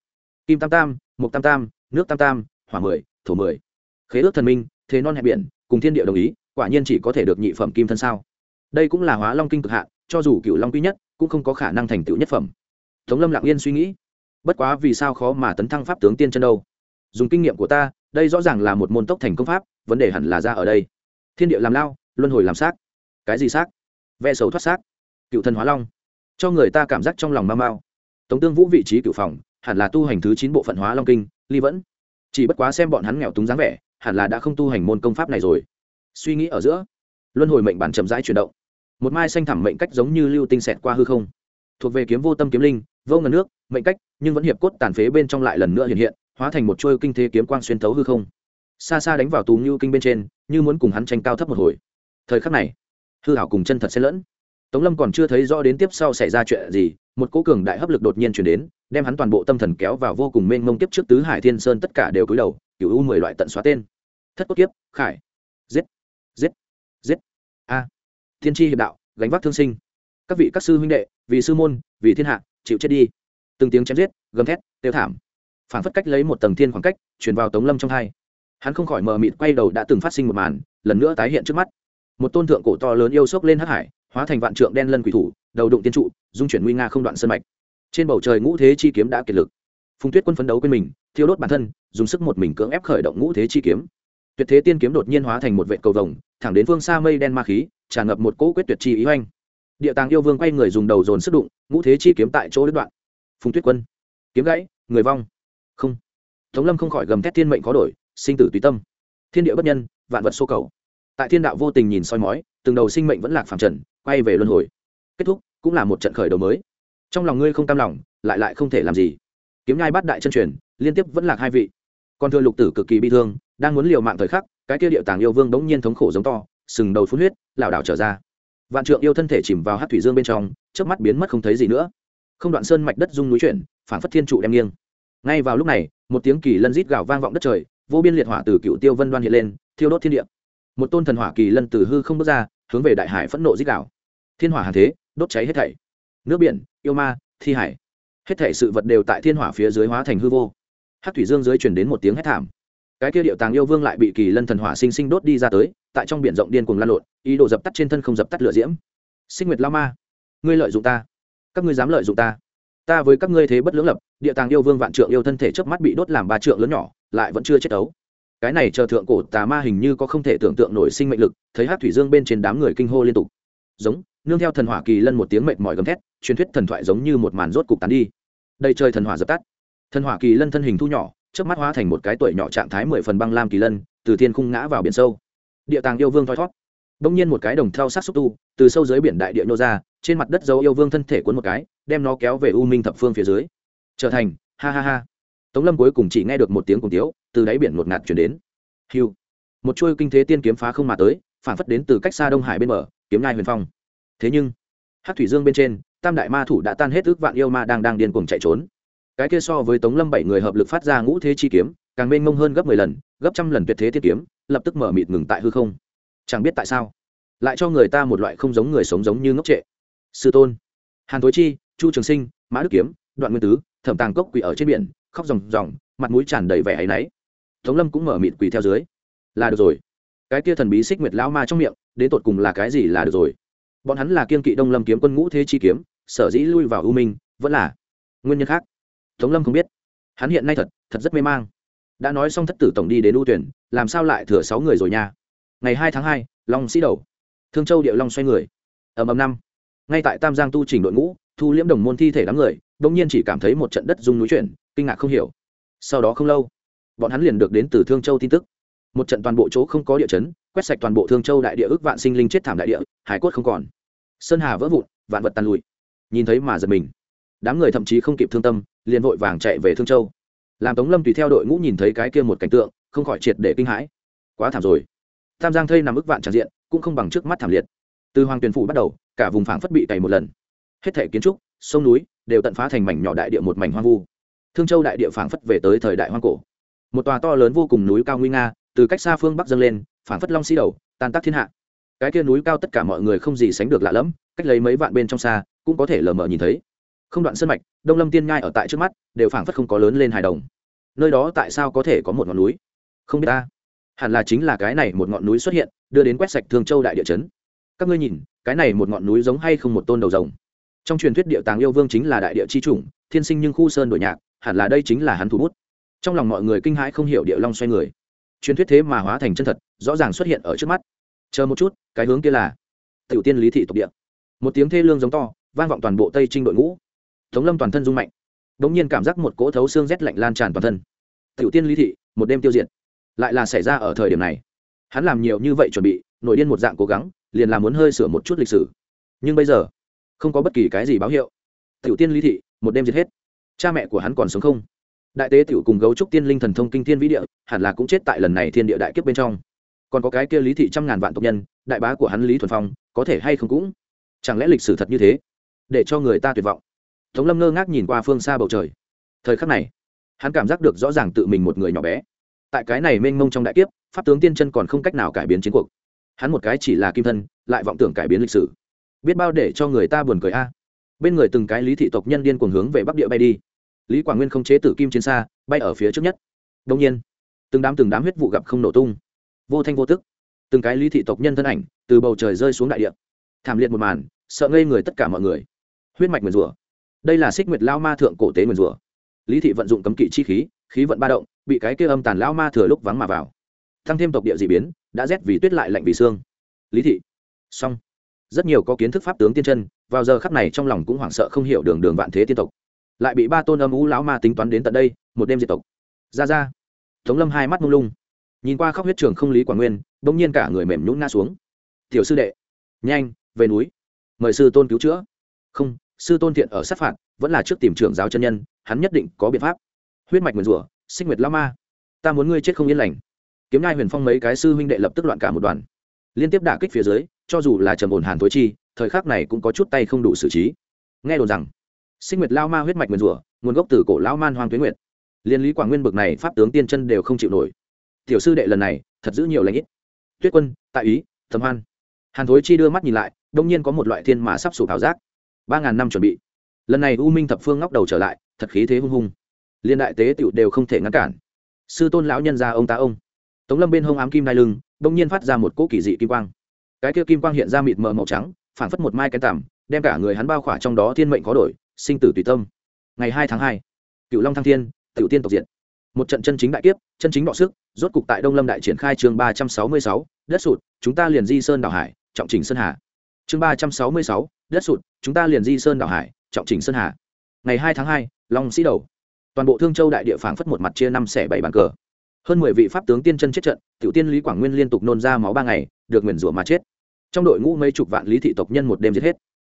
Kim tam tam mục tam tam, nước tam tam, hỏa mười, thổ mười. Khế ước thần minh, thế non hẹp biển, cùng thiên địa đồng ý, quả nhiên chỉ có thể được nhị phẩm kim thân sao. Đây cũng là hóa long kinh cực hạn, cho dù cựu long quý nhất, cũng không có khả năng thành tựu nhất phẩm tống lâm lặng yên suy nghĩ. Bất quá vì sao khó mà tấn thăng pháp tướng tiên chân đâu? Dùng kinh nghiệm của ta, đây rõ ràng là một môn tốc thành công pháp, vấn đề hẳn là ra ở đây. Thiên địa làm lao, luân hồi làm xác. Cái gì xác? Ve sầu thoát xác. Cựu thần hóa long. Cho người ta cảm giác trong lòng mau mau. Tống tương vũ vị trí cựu phòng, hẳn là tu hành thứ chín bộ phận hóa long kinh, ly vẫn. Chỉ bất quá xem bọn hắn nghèo túng dáng vẻ, hẳn là đã không tu hành môn công pháp này rồi. Suy nghĩ ở giữa, luân hồi mệnh bản chậm rãi chuyển động. Một mai xanh thẳm mệnh cách giống như lưu tinh xẹt qua hư không. Thuộc về kiếm vô tâm kiếm linh vô ngần nước, mệnh cách, nhưng vẫn hiệp cốt tàn phế bên trong lại lần nữa hiện hiện, hóa thành một trôi kinh thế kiếm quang xuyên thấu hư không. Xa xa đánh vào tù như kinh bên trên, như muốn cùng hắn tranh cao thấp một hồi. Thời khắc này, hư hảo cùng chân thật xen lẫn. Tống lâm còn chưa thấy rõ đến tiếp sau xảy ra chuyện gì, một cố cường đại hấp lực đột nhiên chuyển đến, đem hắn toàn bộ tâm thần kéo vào vô cùng mênh mông tiếp trước tứ hải thiên sơn tất cả đều cúi đầu cựu u mười loại tận xóa tên. Thất cốt kiếp, khải. Giết giết giết. A. Thiên tri hiệp đạo, gánh vác thương sinh. Các vị các sư huynh đệ, vì sư môn, vì thiên hạ chịu chết đi. Từng tiếng chém giết, gầm thét, tiêu thảm. Phản phất cách lấy một tầng thiên khoảng cách chuyển vào tống lâm trong hai. Hắn không khỏi mờ mịt, quay đầu đã từng phát sinh một màn, lần nữa tái hiện trước mắt. Một tôn thượng cổ to lớn yêu sốc lên hắc hải, hóa thành vạn trượng đen lân quỷ thủ, đầu đụng tiên trụ, dung chuyển nguy nga không đoạn sân mạch. Trên bầu trời ngũ thế chi kiếm đã kiệt lực. Phùng tuyết quân phấn đấu quên mình, thiêu đốt bản thân, dùng sức một mình cưỡng ép khởi động ngũ thế chi kiếm. Tuyệt thế tiên kiếm đột nhiên hóa thành một vệ cầu vồng, thẳng đến phương xa mây đen ma khí, tràn ngập một cỗ quyết tuyệt chi ý oanh địa tàng yêu vương quay người dùng đầu dồn sức đụng, ngũ thế chi kiếm tại chỗ đứt đoạn. Phùng tuyết quân, kiếm gãy, người vong. Không. Tống lâm không khỏi gầm thét thiên mệnh có đổi, sinh tử tùy tâm. Thiên địa bất nhân, vạn vật xô cầu. Tại thiên đạo vô tình nhìn soi mói, từng đầu sinh mệnh vẫn lạc phàm trần, quay về luân hồi. Kết thúc, cũng là một trận khởi đầu mới. Trong lòng ngươi không tam lòng, lại lại không thể làm gì. Kiếm nhai bắt đại chân truyền, liên tiếp vẫn lạc hai vị. Còn thưa lục tử cực kỳ bi thương, đang muốn liều mạng thời khắc, cái kia địa tàng yêu vương đống nhiên thống khổ giống to, sừng đầu phun huyết, lảo đảo trở ra vạn trượng yêu thân thể chìm vào hát thủy dương bên trong trước mắt biến mất không thấy gì nữa. Không đoạn sơn mạch đất dung núi chuyển phản phất thiên trụ đem nghiêng. Ngay vào lúc này, một tiếng kỳ lân rít gào vang vọng đất trời, vô biên liệt hỏa từ cựu tiêu vân đoan hiện lên, thiêu đốt thiên địa. Một tôn thần hỏa kỳ lân từ hư không bước ra, hướng về đại hải phẫn nộ rít gào. Thiên hỏa hàng thế, đốt cháy hết thảy. Nước biển, yêu ma, thi hải. Hết thảy sự vật đều tại thiên hỏa phía dưới hóa thành hư vô. Hát thủy dương dưới chuyển đến một tiếng hét thảm. Cái kia điệu tàng yêu vương lại bị kỳ lân thần hỏa sinh sinh đốt đi ra tới tại trong biển rộng điên cuồng lan lộn ý đồ dập tắt trên thân không dập tắt lửa diễm. Sinh nguyệt lao ma ngươi lợi dụng ta. Các ngươi dám lợi dụng ta. Ta với các ngươi thế bất lưỡng lập địa tàng yêu vương vạn trượng yêu thân thể trước mắt bị đốt làm ba trượng lớn nhỏ lại vẫn chưa chết đấu, cái này chờ thượng cổ tà ma hình như có không thể tưởng tượng nổi sinh mệnh lực thấy hát thủy dương bên trên đám người kinh hô liên tục. Giống nương theo thần hỏa kỳ lân một tiếng mệt mỏi gầm thét truyền thuyết thần thoại giống như một màn rốt cục tán đi. Đây trời thần hỏa dập tắt. Thần hỏa kỳ lân thân hình thu nhỏ trước mắt hóa thành một cái tuổi nhỏ trạng thái mười phần băng lam kỳ lân từ thiên khung ngã vào biển sâu địa tàng yêu vương thoi thót. Đông nhiên một cái đồng theo sát xúc tu, từ sâu dưới biển đại địa nhô ra, trên mặt đất dấu yêu vương thân thể cuốn một cái, đem nó kéo về u minh thập phương phía dưới. Trở thành, ha ha ha. Tống lâm cuối cùng chỉ nghe được một tiếng cùng tiếu, từ đáy biển ngột ngạt chuyển đến. Hiu. Một chuôi kinh thế tiên kiếm phá không mà tới, phản phất đến từ cách xa đông hải bên mở kiếm ngai huyền phong. Thế nhưng hát thủy dương bên trên, tam đại ma thủ đã tan hết ước vạn yêu ma đang đang điên cuồng chạy trốn. Cái kia so với tống lâm bảy người hợp lực phát ra ngũ thế chi kiếm, càng mênh mông hơn gấp mười lần, gấp trăm lần tuyệt thế thiết kiếm lập tức mở mịt ngừng tại hư không. Chẳng biết tại sao, lại cho người ta một loại không giống người sống giống như ngốc trệ. Sư tôn, hàn thối chi, chu trường sinh, mã đức kiếm, đoạn nguyên tứ, thẩm tàng cốc quỳ ở trên biển, khóc ròng ròng, mặt mũi tràn đầy vẻ áy náy. Tống lâm cũng mở mịt quỳ theo dưới. Là được rồi. Cái kia thần bí xích nguyệt lão ma trong miệng, đến tột cùng là cái gì là được rồi? Bọn hắn là kiên kỵ đông lâm kiếm quân ngũ thế chi kiếm, sở dĩ lui vào u minh, vẫn là nguyên nhân khác. Tống lâm không biết. Hắn hiện nay thật thật rất mê mang. Đã nói xong thất tử tổng đi đến ưu tuyển làm sao lại thừa sáu người rồi nha? Ngày hai tháng hai, long sĩ đầu. Thương châu điệu long xoay người. Ầm ầm năm. Ngay tại tam giang tu trình đội ngũ, thu liễm đồng môn thi thể đám người đông nhiên chỉ cảm thấy một trận đất rung núi chuyển, kinh ngạc không hiểu. Sau đó không lâu, bọn hắn liền được đến từ thương châu tin tức. Một trận toàn bộ chỗ không có địa chấn, quét sạch toàn bộ thương châu đại địa ước vạn sinh linh chết thảm đại địa, hải cốt không còn. Sơn hà vỡ vụn, vạn vật tàn lụi. Nhìn thấy mà giật mình. Đám người thậm chí không kịp thương tâm, liền vội vàng chạy về thương châu. Làm tống lâm tùy theo đội ngũ nhìn thấy cái kia một cảnh tượng không khỏi triệt để kinh hãi. Quá thảm rồi. Tam giang thây nằm ức vạn tràn diện, cũng không bằng trước mắt thảm liệt. Từ hoàng tuyền phủ bắt đầu, cả vùng phảng phất bị cày một lần. Hết thể kiến trúc, sông núi, đều tận phá thành mảnh nhỏ đại địa một mảnh hoang vu. Thương châu đại địa phảng phất về tới thời đại hoang cổ. Một tòa to lớn vô cùng núi cao nguy nga, từ cách xa phương bắc dâng lên, phảng phất long sĩ đầu, tan tác thiên hạ. Cái kia núi cao tất cả mọi người không gì sánh được lạ lẫm, cách lấy mấy vạn bên trong xa, cũng có thể lờ mờ nhìn thấy. Không đoạn sân mạch, đông lâm tiên ngai ở tại trước mắt, đều phảng phất không có lớn lên hài đồng. Nơi đó tại sao có thể có một ngọn núi? Không biết ta. Hẳn là chính là cái này một ngọn núi xuất hiện, đưa đến quét sạch thương châu đại địa chấn. Các ngươi nhìn, cái này một ngọn núi giống hay không một tôn đầu rồng. Trong truyền thuyết địa tàng yêu vương chính là đại địa chi chủng, thiên sinh nhưng khu sơn đổi nhạc, hẳn là đây chính là hắn thủ bút. Trong lòng mọi người kinh hãi không hiểu địa long xoay người. Truyền thuyết thế mà hóa thành chân thật, rõ ràng xuất hiện ở trước mắt. Chờ một chút, cái hướng kia là tiểu tiên lý thị tộc địa. Một tiếng thê lương giống to, vang vọng toàn bộ tây trinh đội ngũ. Tống lâm toàn thân rung mạnh. Đ ỗ n g nhiên cảm giác một cỗ thấu xương rét lạnh lan tràn toàn thân. Tiểu tiên lý thị, một đêm tiêu diệt lại là xảy ra ở thời điểm này. Hắn làm nhiều như vậy chuẩn bị, nội điên một dạng cố gắng, liền làm muốn hơi sửa một chút lịch sử. Nhưng bây giờ, không có bất kỳ cái gì báo hiệu. Tiểu tiên lý thị, một đêm diệt hết. Cha mẹ của hắn còn sống không? Đại tế tiểu cùng gấu trúc tiên linh thần thông kinh thiên vĩ địa, hẳn là cũng chết tại lần này thiên địa đại kiếp bên trong. Còn có cái kia lý thị trăm ngàn vạn tộc nhân, đại bá của hắn lý thuần phong, có thể hay không cũng? Chẳng lẽ lịch sử thật như thế? Để cho người ta tuyệt vọng. Tống lâm ngơ ngác nhìn qua phương xa bầu trời. Thời khắc này, hắn cảm giác được rõ ràng tự mình một người nhỏ bé tại cái này mênh mông trong đại kiếp, pháp tướng tiên chân còn không cách nào cải biến chiến cuộc. Hắn một cái chỉ là kim thân, lại vọng tưởng cải biến lịch sử. Biết bao để cho người ta buồn cười a. Bên người từng cái lý thị tộc nhân điên cuồng hướng về bắc địa bay đi. Lý quảng nguyên không chế tử kim chiến xa, bay ở phía trước nhất. Đông nhiên, từng đám từng đám huyết vụ gặp không nổ tung. Vô thanh vô tức. Từng cái lý thị tộc nhân thân ảnh từ bầu trời rơi xuống đại địa. Thảm liệt một màn, sợ ngây người tất cả mọi người. Huyết mạch nguyền rủa. Đây là xích nguyệt lao ma thượng cổ tế nguyền rủa. Lý thị vận dụng cấm kỵ chi khí khí vận ba động, bị cái kia âm tàn lao ma thừa lúc vắng mà vào. Tăng thêm tộc địa d ị biến, đã rét vì tuyết lại lạnh vì xương lý thị. Xong. Rất nhiều có kiến thức pháp tướng tiên chân, vào giờ khắp này trong lòng cũng hoảng sợ không hiểu đường đường vạn thế tiên tộc. Lại bị ba tôn âm ú lão ma tính toán đến tận đây, một đêm diệt tộc. Ra ra. Tống lâm hai mắt mông lung. Nhìn qua khóc huyết trường không lý quảng nguyên đ ỗ n g nhiên cả người mềm nhũng nga xuống. Tiểu sư đệ. Nhanh, về núi. Mời sư tôn cứu chữa. Không, sư tôn thiện ở sát phạt, vẫn là trước tìm trưởng giáo chân nhân, hắn nhất định có biện pháp huyết mạch nguyền rủa, xích nguyệt lao ma. Ta muốn ngươi chết không yên lành. Kiếm ngai huyền phong mấy cái sư huynh đệ lập tức loạn cả một đoàn. Liên tiếp đả kích phía dưới, cho dù là trầm ổn hàn Thối chi, thời khắc này cũng có chút tay không đủ xử trí. Nghe đồn rằng sinh nguyệt lao ma huyết mạch nguyền rủa, nguồn gốc từ cổ lão man hoang tuyến nguyệt. Liên lý quảng nguyên bực này pháp tướng tiên chân đều không chịu nổi. Tiểu sư đệ lần này, thật giữ nhiều lãnh ít. Tuyết quân tại ý thầm hoan. Hàn thối chi đưa mắt nhìn lại, đông nhiên có một loại thiên mà sắp sụp ảo giác. Ba ngàn năm chuẩn bị. Lần này u minh thập phương ngóc đầu trở lại, thật khí thế hung hung liên đại tế tựu đều không thể ngăn cản. Sư tôn lão nhân ra ông ta ông. Tống lâm bên hông ám kim đai lưng đông nhiên phát ra một cỗ kỳ dị kim quang. Cái kia kim quang hiện ra mịt mờ màu trắng, phảng phất một mai cái tằm, đem cả người hắn bao khỏa trong đó thiên mệnh khó đổi, sinh tử tùy tâm. Ngày hai tháng hai, cựu long thăng thiên, tiểu tiên tộc diện một trận chân chính đại kiếp, chân chính đọ sức, rốt cục tại đông lâm đại triển khai chương ba trăm sáu mươi sáu, đất sụt, chúng ta liền di sơn đảo hải, trọng trình sơn hà. Chương ba trăm sáu mươi sáu, đất sụt, chúng ta liền di sơn đảo hải, trọng trình sơn hà. Ngày hai tháng hai, long sĩ đầu toàn bộ thương châu đại địa phảng phất một mặt chia năm xẻ bảy bàn cờ. Hơn mười vị pháp tướng tiên chân chết trận, tiểu tiên lý quảng nguyên liên tục nôn ra máu ba ngày, được nguyền rủa mà chết. Trong đội ngũ mấy chục vạn lý thị tộc nhân một đêm giết hết.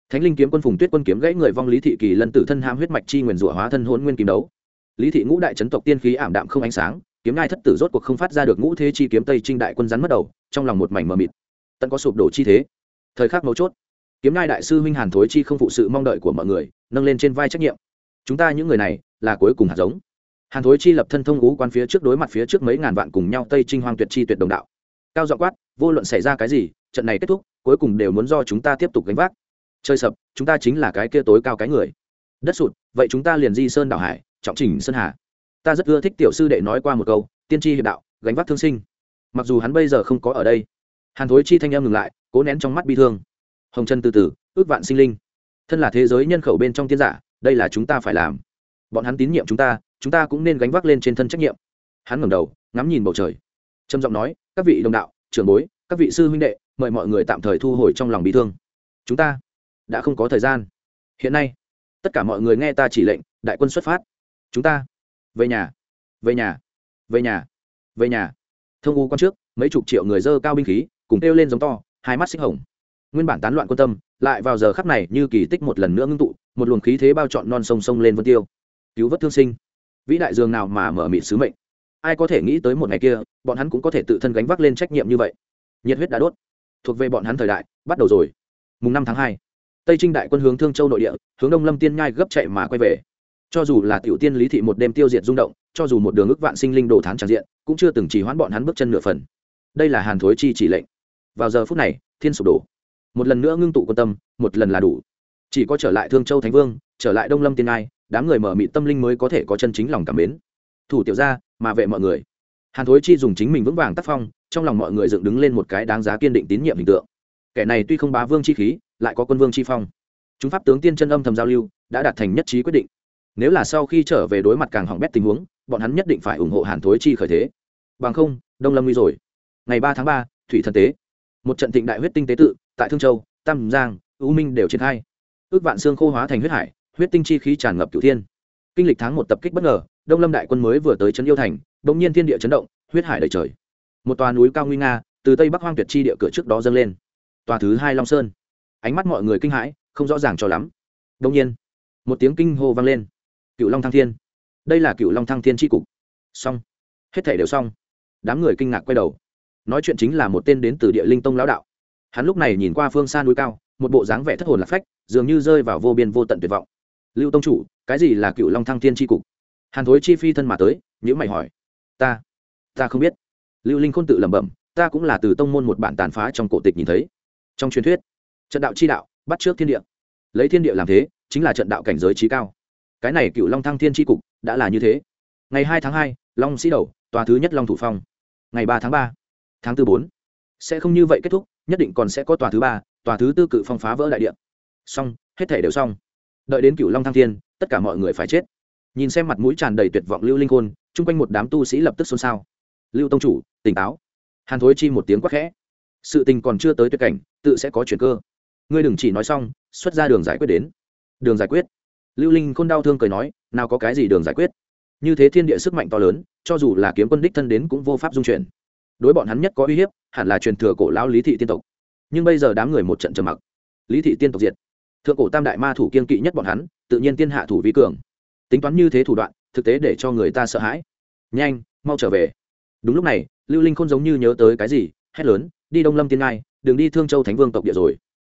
Thánh linh kiếm quân phùng tuyết quân kiếm gãy người vong lý thị kỳ lân tử thân ham huyết mạch chi nguyền rủa hóa thân hôn nguyên kiếm đấu. Lý thị ngũ đại chấn tộc tiên khí ảm đạm không ánh sáng, kiếm ngai thất tử rốt cuộc không phát ra được ngũ thế chi kiếm tây trinh đại quân rắn mất đầu, trong lòng một mảnh mờ mịt. Tận có sụp đổ chi thế. Thời khắc mấu chốt, kiếm ngai đại sư huynh hàn thối chi không phụ sự mong đợi của mọi người, nâng lên trên vai trách nhiệm. Chúng ta những người này là cuối cùng hạt giống. Hàn thối chi lập thân thông ngũ quan phía trước đối mặt phía trước mấy ngàn vạn cùng nhau tây trinh hoang tuyệt chi tuyệt đồng đạo. Cao dọ quát, vô luận xảy ra cái gì, trận này kết thúc, cuối cùng đều muốn do chúng ta tiếp tục gánh vác. Chơi sập, chúng ta chính là cái kia tối cao cái người. Đất sụt, vậy chúng ta liền di sơn đảo hải, trọng chỉnh sơn hà. Ta rất ưa thích tiểu sư đệ nói qua một câu, tiên tri hiệp đạo, gánh vác thương sinh. Mặc dù hắn bây giờ không có ở đây. Hàn thối chi thanh em ngừng lại, cố nén trong mắt bi thương. Hồng chân từ từ, ước vạn sinh linh. Thân là thế giới nhân khẩu bên trong tiên giả, đây là chúng ta phải làm bọn hắn tín nhiệm chúng ta chúng ta cũng nên gánh vác lên trên thân trách nhiệm. Hắn ngẩng đầu, ngắm nhìn bầu trời. Trầm giọng nói, các vị đồng đạo, trưởng bối, các vị sư huynh đệ, mời mọi người tạm thời thu hồi trong lòng bị thương. Chúng ta đã không có thời gian. Hiện nay, tất cả mọi người nghe ta chỉ lệnh, đại quân xuất phát. Chúng ta về nhà về nhà về nhà về nhà. Thông u quan trước, mấy chục triệu người dơ cao binh khí, cùng kêu lên giống to, hai mắt xích hồng. Nguyên bản tán loạn quan tâm, lại vào giờ khắc này như kỳ tích một lần nữa ngưng tụ, một luồng khí thế bao trọn non sông sông lên vân tiêu cứu vớt thương sinh. Vĩ đại dường nào mà mở mịt sứ mệnh. Ai có thể nghĩ tới một ngày kia, bọn hắn cũng có thể tự thân gánh vác lên trách nhiệm như vậy. Nhiệt huyết đã đốt. Thuộc về bọn hắn thời đại, bắt đầu rồi. Mùng năm tháng hai, tây trinh đại quân hướng thương châu nội địa, hướng đông lâm tiên nhai gấp chạy mà quay về. Cho dù là tiểu tiên lý thị một đêm tiêu diệt rung động, cho dù một đường ức vạn sinh linh đồ thán tràn diện, cũng chưa từng chỉ hoãn bọn hắn bước chân nửa phần. Đây là hàn thối chi chỉ lệnh. Vào giờ phút này, thiên sụp đổ. Một lần nữa ngưng tụ quan tâm, một lần là đủ. Chỉ có trở lại thương châu thánh vương, trở lại đông lâm tiên ai? Đám người mở mị tâm linh mới có thể có chân chính lòng cảm mến. Thủ tiểu gia, mà vệ mọi người. Hàn thối chi dùng chính mình vững vàng tác phong, trong lòng mọi người dựng đứng lên một cái đáng giá kiên định tín nhiệm hình tượng. Kẻ này tuy không bá vương chi khí, lại có quân vương chi phong. Chúng pháp tướng tiên chân âm thầm giao lưu, đã đạt thành nhất trí quyết định. Nếu là sau khi trở về đối mặt càng hỏng bét tình huống, bọn hắn nhất định phải ủng hộ hàn thối chi khởi thế. Bằng không, đông lâm nguy rồi. Ngày ba tháng ba, thủy thần tế. Một trận thịnh đại huyết tinh tế tự, tại thương châu, tam giang, u minh đều triển khai. Ước vạn xương khô hóa thành huyết hải huyết tinh chi khí tràn ngập cửu thiên. Kinh lịch tháng một tập kích bất ngờ, đông lâm đại quân mới vừa tới trấn yêu thành, bỗng nhiên thiên địa chấn động, huyết hải đầy trời. Một tòa núi cao nguy nga, từ tây bắc hoang tuyệt chi địa cửa trước đó dâng lên. Tòa thứ hai long sơn. Ánh mắt mọi người kinh hãi, không rõ ràng cho lắm. Đông nhiên, một tiếng kinh hô vang lên. Cựu long thăng thiên. Đây là cựu long thăng thiên tri cục. Xong. Hết thể đều xong. Đám người kinh ngạc quay đầu. Nói chuyện chính là một tên đến từ địa linh tông lão đạo. Hắn lúc này nhìn qua phương xa núi cao, một bộ dáng vẻ thất hồn lạc phách, dường như rơi vào vô biên vô tận tuyệt vọng lưu tông chủ, cái gì là cựu long thăng thiên tri cục? Hàn thối chi phi thân mà tới nhữ mày hỏi. Ta ta không biết. Lưu linh khôn tự lẩm bẩm, ta cũng là từ tông môn một bản tàn phá trong cổ tịch nhìn thấy. Trong truyền thuyết, trận đạo chi đạo, bắt trước thiên địa. Lấy thiên địa làm thế, chính là trận đạo cảnh giới trí cao. Cái này cựu long thăng thiên tri cục, đã là như thế. Ngày hai tháng hai, long sĩ đầu, tòa thứ nhất long thủ phong. Ngày ba tháng ba, tháng tư bốn. Sẽ không như vậy kết thúc, nhất định còn sẽ có tòa thứ ba, tòa thứ tư cự phong phá vỡ đại địa. Xong, hết thể đều xong đợi đến cựu long thăng thiên, tất cả mọi người phải chết. Nhìn xem mặt mũi tràn đầy tuyệt vọng lưu linh khôn, chung quanh một đám tu sĩ lập tức xôn xao. Lưu tông chủ, tỉnh táo. Hàn thối chi một tiếng quắc khẽ. Sự tình còn chưa tới tuyệt cảnh, tự sẽ có chuyện cơ. Ngươi đừng chỉ nói xong, xuất ra đường giải quyết đến. Đường giải quyết. Lưu linh khôn đau thương cười nói, nào có cái gì đường giải quyết. Như thế thiên địa sức mạnh to lớn, cho dù là kiếm quân đích thân đến cũng vô pháp dung chuyển. Đối bọn hắn nhất có uy hiếp, hẳn là truyền thừa cổ lão lý thị tiên tộc. Nhưng bây giờ đám người một trận trầm mặc. Lý thị tiên tộc diệt thượng cổ tam đại ma thủ kiên kỵ nhất bọn hắn, tự nhiên tiên hạ thủ vi cường. Tính toán như thế thủ đoạn, thực tế để cho người ta sợ hãi. Nhanh, mau trở về. Đúng lúc này, lưu linh không giống như nhớ tới cái gì, hét lớn, đi đông lâm tiên ngai, đừng đi thương châu thánh vương tộc địa rồi.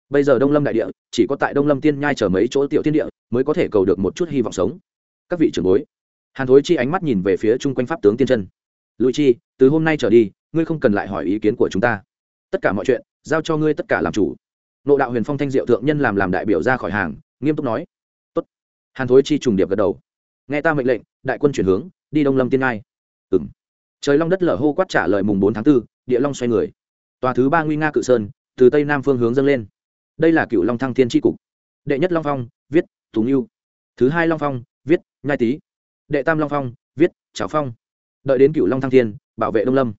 Bây giờ đông lâm đại địa, chỉ có tại đông lâm tiên nhai chở mấy chỗ tiểu tiên địa, mới có thể cầu được một chút hy vọng sống. Các vị trưởng bối, hàn thối chi ánh mắt nhìn về phía chung quanh pháp tướng tiên chân. Lụi chi, từ hôm nay trở đi, ngươi không cần lại hỏi ý kiến của chúng ta. Tất cả mọi chuyện, giao cho ngươi tất cả làm chủ nộ đạo huyền phong thanh diệu thượng nhân làm làm đại biểu ra khỏi hàng nghiêm túc nói Tốt. hàn thối chi trùng điệp gật đầu. Nghe ta mệnh lệnh đại quân chuyển hướng đi đông lâm tiên ngai. Ừng trời long đất lở hô quát trả lời mùng bốn tháng 4, địa long xoay người. Tòa thứ ba nguy nga cự sơn từ tây nam phương hướng dâng lên. Đây là cựu long thăng thiên tri cục. Đệ nhất long phong viết tùng yêu thứ hai long phong viết nhai tý. Đệ tam long phong viết trào phong. Đợi đến cựu long thăng thiên bảo vệ đông lâm.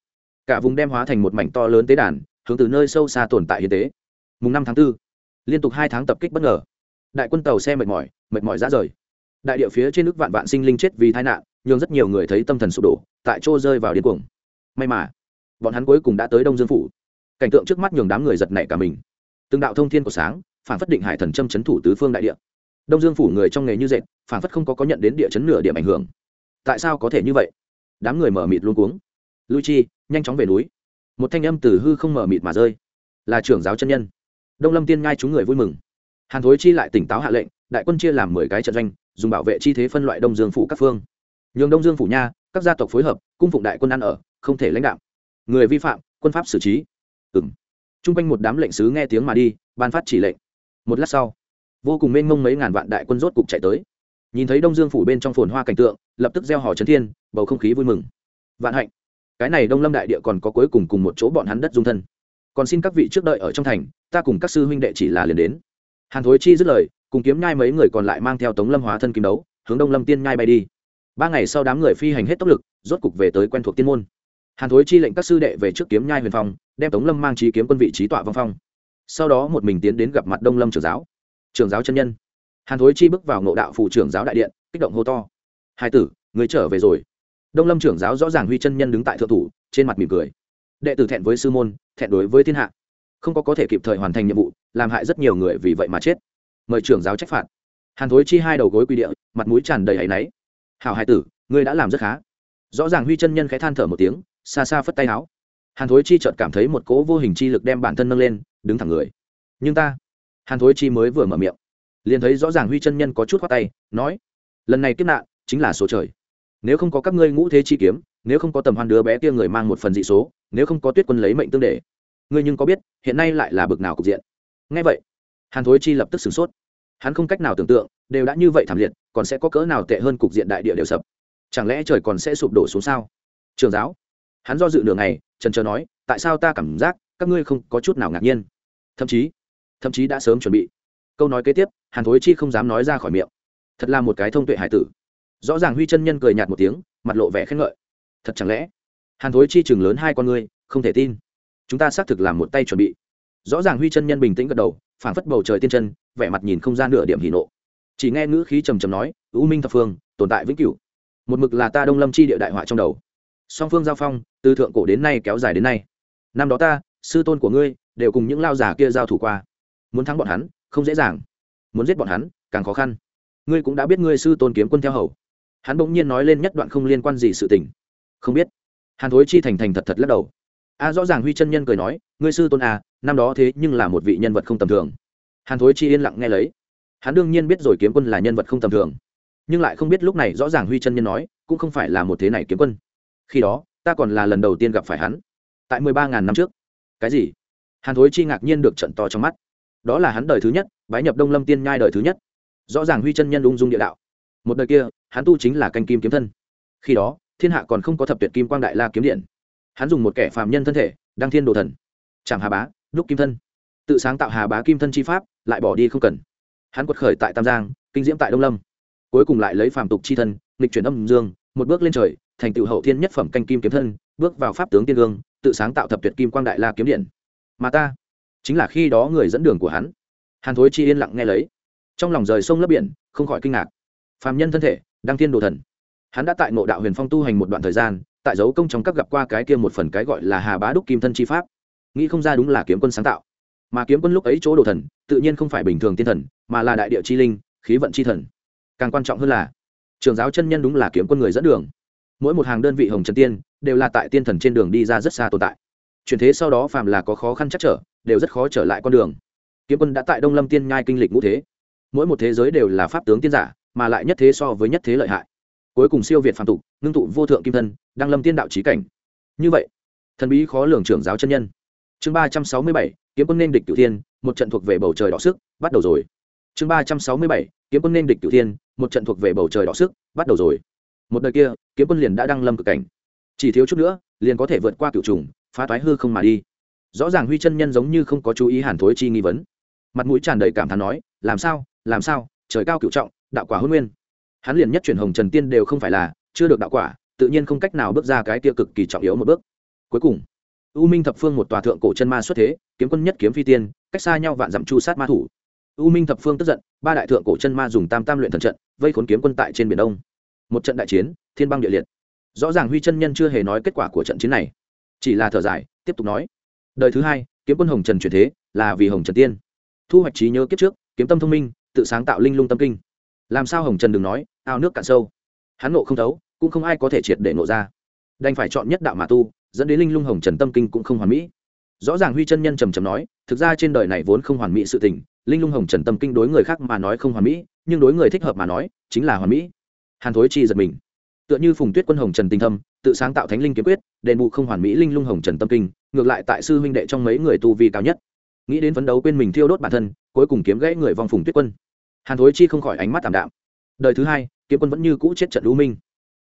Cả vùng đem hóa thành một mảnh to lớn tế đàn hướng từ nơi sâu xa tồn tại hiến tế mùng năm tháng 4, liên tục hai tháng tập kích bất ngờ. Đại quân tàu xe mệt mỏi mệt mỏi ra rời. Đại địa phía trên nước vạn vạn sinh linh chết vì tai nạn nhưng rất nhiều người thấy tâm thần sụp đổ tại chỗ rơi vào điên cuồng. May mà bọn hắn cuối cùng đã tới đông dương phủ. Cảnh tượng trước mắt nhường đám người giật nảy cả mình. Từng đạo thông thiên của sáng phản phất định hải thần châm chấn thủ tứ phương đại địa. Đông dương phủ người trong nghề như dệt phản phất không có có nhận đến địa chấn nửa điểm ảnh hưởng. Tại sao có thể như vậy? Đám người mở mịt luôn cuống. Lui chi nhanh chóng về núi. Một thanh âm từ hư không mở mịt mà rơi. Là trưởng giáo chân nhân đông lâm tiên ngai chúng người vui mừng. Hàn thối chi lại tỉnh táo hạ lệnh, đại quân chia làm mười cái trận doanh, dùng bảo vệ chi thế phân loại đông dương phủ các phương. Nhường đông dương phủ nha, các gia tộc phối hợp, cung phụng đại quân ăn ở, không thể lãnh đạo người vi phạm, quân pháp xử trí. Ừng Chung quanh một đám lệnh sứ nghe tiếng mà đi, ban phát chỉ lệnh. Một lát sau, vô cùng mênh mông mấy ngàn vạn đại quân rốt cục chạy tới. Nhìn thấy đông dương phủ bên trong phồn hoa cảnh tượng, lập tức gieo hò trấn thiên, bầu không khí vui mừng. Vạn hạnh. Cái này đông lâm đại địa còn có cuối cùng cùng một chỗ bọn hắn đất dung thân còn xin các vị trước đợi ở trong thành, ta cùng các sư huynh đệ chỉ là liền đến. Hàn thối chi dứt lời, cùng kiếm nhai mấy người còn lại mang theo tống lâm hóa thân kim đấu, hướng đông lâm tiên nhai bay đi. Ba ngày sau đám người phi hành hết tốc lực, rốt cục về tới quen thuộc tiên môn. Hàn thối chi lệnh các sư đệ về trước kiếm nhai huyền phong, đem tống lâm mang trí kiếm quân vị trí tọa văn phong. Sau đó một mình tiến đến gặp mặt đông lâm trưởng giáo. Trưởng giáo chân nhân. Hàn thối chi bước vào ngộ đạo phụ trưởng giáo đại điện, kích động hô to. Hai tử, người trở về rồi. Đông lâm trưởng giáo rõ ràng huy chân nhân đứng tại thượng thủ, trên mặt mỉm cười đệ tử thẹn với sư môn, thẹn đối với thiên hạ. Không có có thể kịp thời hoàn thành nhiệm vụ, làm hại rất nhiều người vì vậy mà chết. Mời trưởng giáo trách phạt. Hàn thối chi hai đầu gối quy địa, mặt mũi tràn đầy áy náy. Hảo hai tử, ngươi đã làm rất khá. Rõ ràng huy chân nhân khẽ than thở một tiếng, xa xa phất tay áo hàn thối chi chợt cảm thấy một cỗ vô hình chi lực đem bản thân nâng lên, đứng thẳng người. Nhưng ta, hàn thối chi mới vừa mở miệng, liền thấy rõ ràng huy chân nhân có chút khoát tay, nói, lần này kiếp nạn chính là số trời. Nếu không có các ngươi ngũ thế chi kiếm nếu không có tầm hoan đứa bé kia người mang một phần dị số, nếu không có tuyết quân lấy mệnh tương để. Ngươi nhưng có biết, hiện nay lại là bực nào cục diện? Ngay vậy, hàn thối chi lập tức sửng sốt. Hắn không cách nào tưởng tượng, đều đã như vậy thảm liệt, còn sẽ có cỡ nào tệ hơn cục diện đại địa đều sập? Chẳng lẽ trời còn sẽ sụp đổ xuống sao? Trường giáo, hắn do dự nửa ngày, trần trờ nói, tại sao ta cảm giác, các ngươi không có chút nào ngạc nhiên? Thậm chí thậm chí đã sớm chuẩn bị. Câu nói kế tiếp, hàn thối chi không dám nói ra khỏi miệng. Thật là một cái thông tuệ hải tử. Rõ ràng huy chân nhân cười nhạt một tiếng, mặt lộ vẻ khen ngợi thật chẳng lẽ? Hàn thối chi chừng lớn hai con ngươi, không thể tin. Chúng ta xác thực làm một tay chuẩn bị. Rõ ràng huy chân nhân bình tĩnh gật đầu, phảng phất bầu trời tiên chân, vẻ mặt nhìn không ra nửa điểm hỉ nộ. Chỉ nghe ngữ khí trầm trầm nói, u minh thập phương, tồn tại vĩnh cửu. Một mực là ta đông lâm chi địa đại họa trong đầu. Song phương giao phong, từ thượng cổ đến nay kéo dài đến nay. Năm đó ta, sư tôn của ngươi, đều cùng những lao giả kia giao thủ qua. Muốn thắng bọn hắn, không dễ dàng. Muốn giết bọn hắn, càng khó khăn. Ngươi cũng đã biết ngươi sư tôn kiếm quân theo hầu. Hắn bỗng nhiên nói lên nhất đoạn không liên quan gì sự tình không biết. Hàn thối chi thành thành thật thật lắc đầu. A, rõ ràng huy chân nhân cười nói, ngươi sư tôn a năm đó thế nhưng là một vị nhân vật không tầm thường. Hàn thối chi yên lặng nghe lấy. Hắn đương nhiên biết rồi kiếm quân là nhân vật không tầm thường. Nhưng lại không biết lúc này rõ ràng huy chân nhân nói, cũng không phải là một thế này kiếm quân. Khi đó, ta còn là lần đầu tiên gặp phải hắn. Tại mười ba ngàn năm trước. Cái gì? Hàn thối chi ngạc nhiên được trận to trong mắt. Đó là hắn đời thứ nhất, bái nhập đông lâm tiên nhai đời thứ nhất. Rõ ràng huy chân nhân ung dung địa đạo. Một đời kia, hắn tu chính là canh kim kiếm thân. Khi đó thiên hạ còn không có thập tuyệt kim quang đại la kiếm điện. Hắn dùng một kẻ phàm nhân thân thể, đăng thiên đồ thần. Chạm hà bá, đúc kim thân. Tự sáng tạo hà bá kim thân chi pháp, lại bỏ đi không cần. Hắn quật khởi tại tam giang, kinh diễm tại đông lâm. Cuối cùng lại lấy phàm tục chi thân, nghịch chuyển âm dương, một bước lên trời, thành tựu hậu thiên nhất phẩm canh kim kiếm thân, bước vào pháp tướng tiên gương tự sáng tạo thập tuyệt kim quang đại la kiếm điện. Mà ta, chính là khi đó người dẫn đường của hắn. Hàn thối chi yên lặng nghe lấy. Trong lòng rời sông lấp biển, không khỏi kinh ngạc. Phàm nhân thân thể, đăng thiên đồ thần hắn đã tại ngộ đạo huyền phong tu hành một đoạn thời gian, tại dấu công trong các gặp qua cái kia một phần cái gọi là hà bá đúc kim thân chi pháp. Nghĩ không ra đúng là kiếm quân sáng tạo. Mà kiếm quân lúc ấy chỗ đồ thần, tự nhiên không phải bình thường tiên thần, mà là đại địa chi linh, khí vận chi thần. Càng quan trọng hơn là, trường giáo chân nhân đúng là kiếm quân người dẫn đường. Mỗi một hàng đơn vị hồng trần tiên, đều là tại tiên thần trên đường đi ra rất xa tồn tại. Chuyển thế sau đó phàm là có khó khăn chắc trở, đều rất khó trở lại con đường. Kiếm quân đã tại đông lâm tiên nhai kinh lịch ngũ thế. Mỗi một thế giới đều là pháp tướng tiên giả, mà lại nhất thế so với nhất thế lợi hại cuối cùng siêu việt phạm tục, ngưng tụ vô thượng kim thân đang lâm tiên đạo trí cảnh. Như vậy, thần bí khó lường trưởng giáo chân nhân. Chương ba trăm sáu mươi bảy, kiếm quân nên địch cửu thiên, một trận thuộc về bầu trời đỏ sức, bắt đầu rồi. Chương ba trăm sáu mươi bảy, kiếm quân nên địch cửu thiên, một trận thuộc về bầu trời đỏ sức, bắt đầu rồi. Một đời kia, kiếm quân liền đã đăng lâm cực cảnh. Chỉ thiếu chút nữa, liền có thể vượt qua cựu trùng, phá toái hư không mà đi. Rõ ràng huy chân nhân giống như không có chú ý hàn thối chi nghi vấn. Mặt mũi tràn đầy cảm thán nói, làm sao? Làm sao? Trời cao cựu trọng, đạo quả hôn nguyên hắn liền nhất chuyển hồng trần tiên đều không phải là, chưa được đạo quả, tự nhiên không cách nào bước ra cái tiêu cực kỳ trọng yếu một bước. Cuối cùng, u minh thập phương một tòa thượng cổ chân ma xuất thế, kiếm quân nhất kiếm phi tiên, cách xa nhau vạn dặm chu sát ma thủ. U minh thập phương tức giận, ba đại thượng cổ chân ma dùng tam tam luyện thần trận, vây khốn kiếm quân tại trên biển đông. Một trận đại chiến, thiên băng địa liệt. Rõ ràng huy chân nhân chưa hề nói kết quả của trận chiến này. Chỉ là thở dài, tiếp tục nói. Đời thứ hai, kiếm quân hồng trần chuyển thế, là vì hồng trần tiên. Thu hoạch trí nhớ kiếp trước, kiếm tâm thông minh, tự sáng tạo linh lung tâm kinh. Làm sao hồng trần đừng nói ao nước cạn sâu. Hắn nộ không thấu, cũng không ai có thể triệt để nộ ra. Đành phải chọn nhất đạo mà tu, dẫn đến linh lung hồng trần tâm kinh cũng không hoàn mỹ. Rõ ràng huy chân nhân trầm trầm nói, thực ra trên đời này vốn không hoàn mỹ sự tình, linh lung hồng trần tâm kinh đối người khác mà nói không hoàn mỹ, nhưng đối người thích hợp mà nói, chính là hoàn mỹ. Hàn thối chi giật mình. Tựa như phùng tuyết quân hồng trần tinh thâm, tự sáng tạo thánh linh kiếm quyết, đền bù không hoàn mỹ linh lung hồng trần tâm kinh, ngược lại tại sư huynh đệ trong mấy người tu vi cao nhất. Nghĩ đến phấn đấu quên mình thiêu đốt bản thân, cuối cùng kiếm gãy người vòng phùng tuyết quân. Hàn thối chi không khỏi ánh mắt t ạ m đạm đời thứ hai, kiếm quân vẫn như cũ chết trận lưu minh.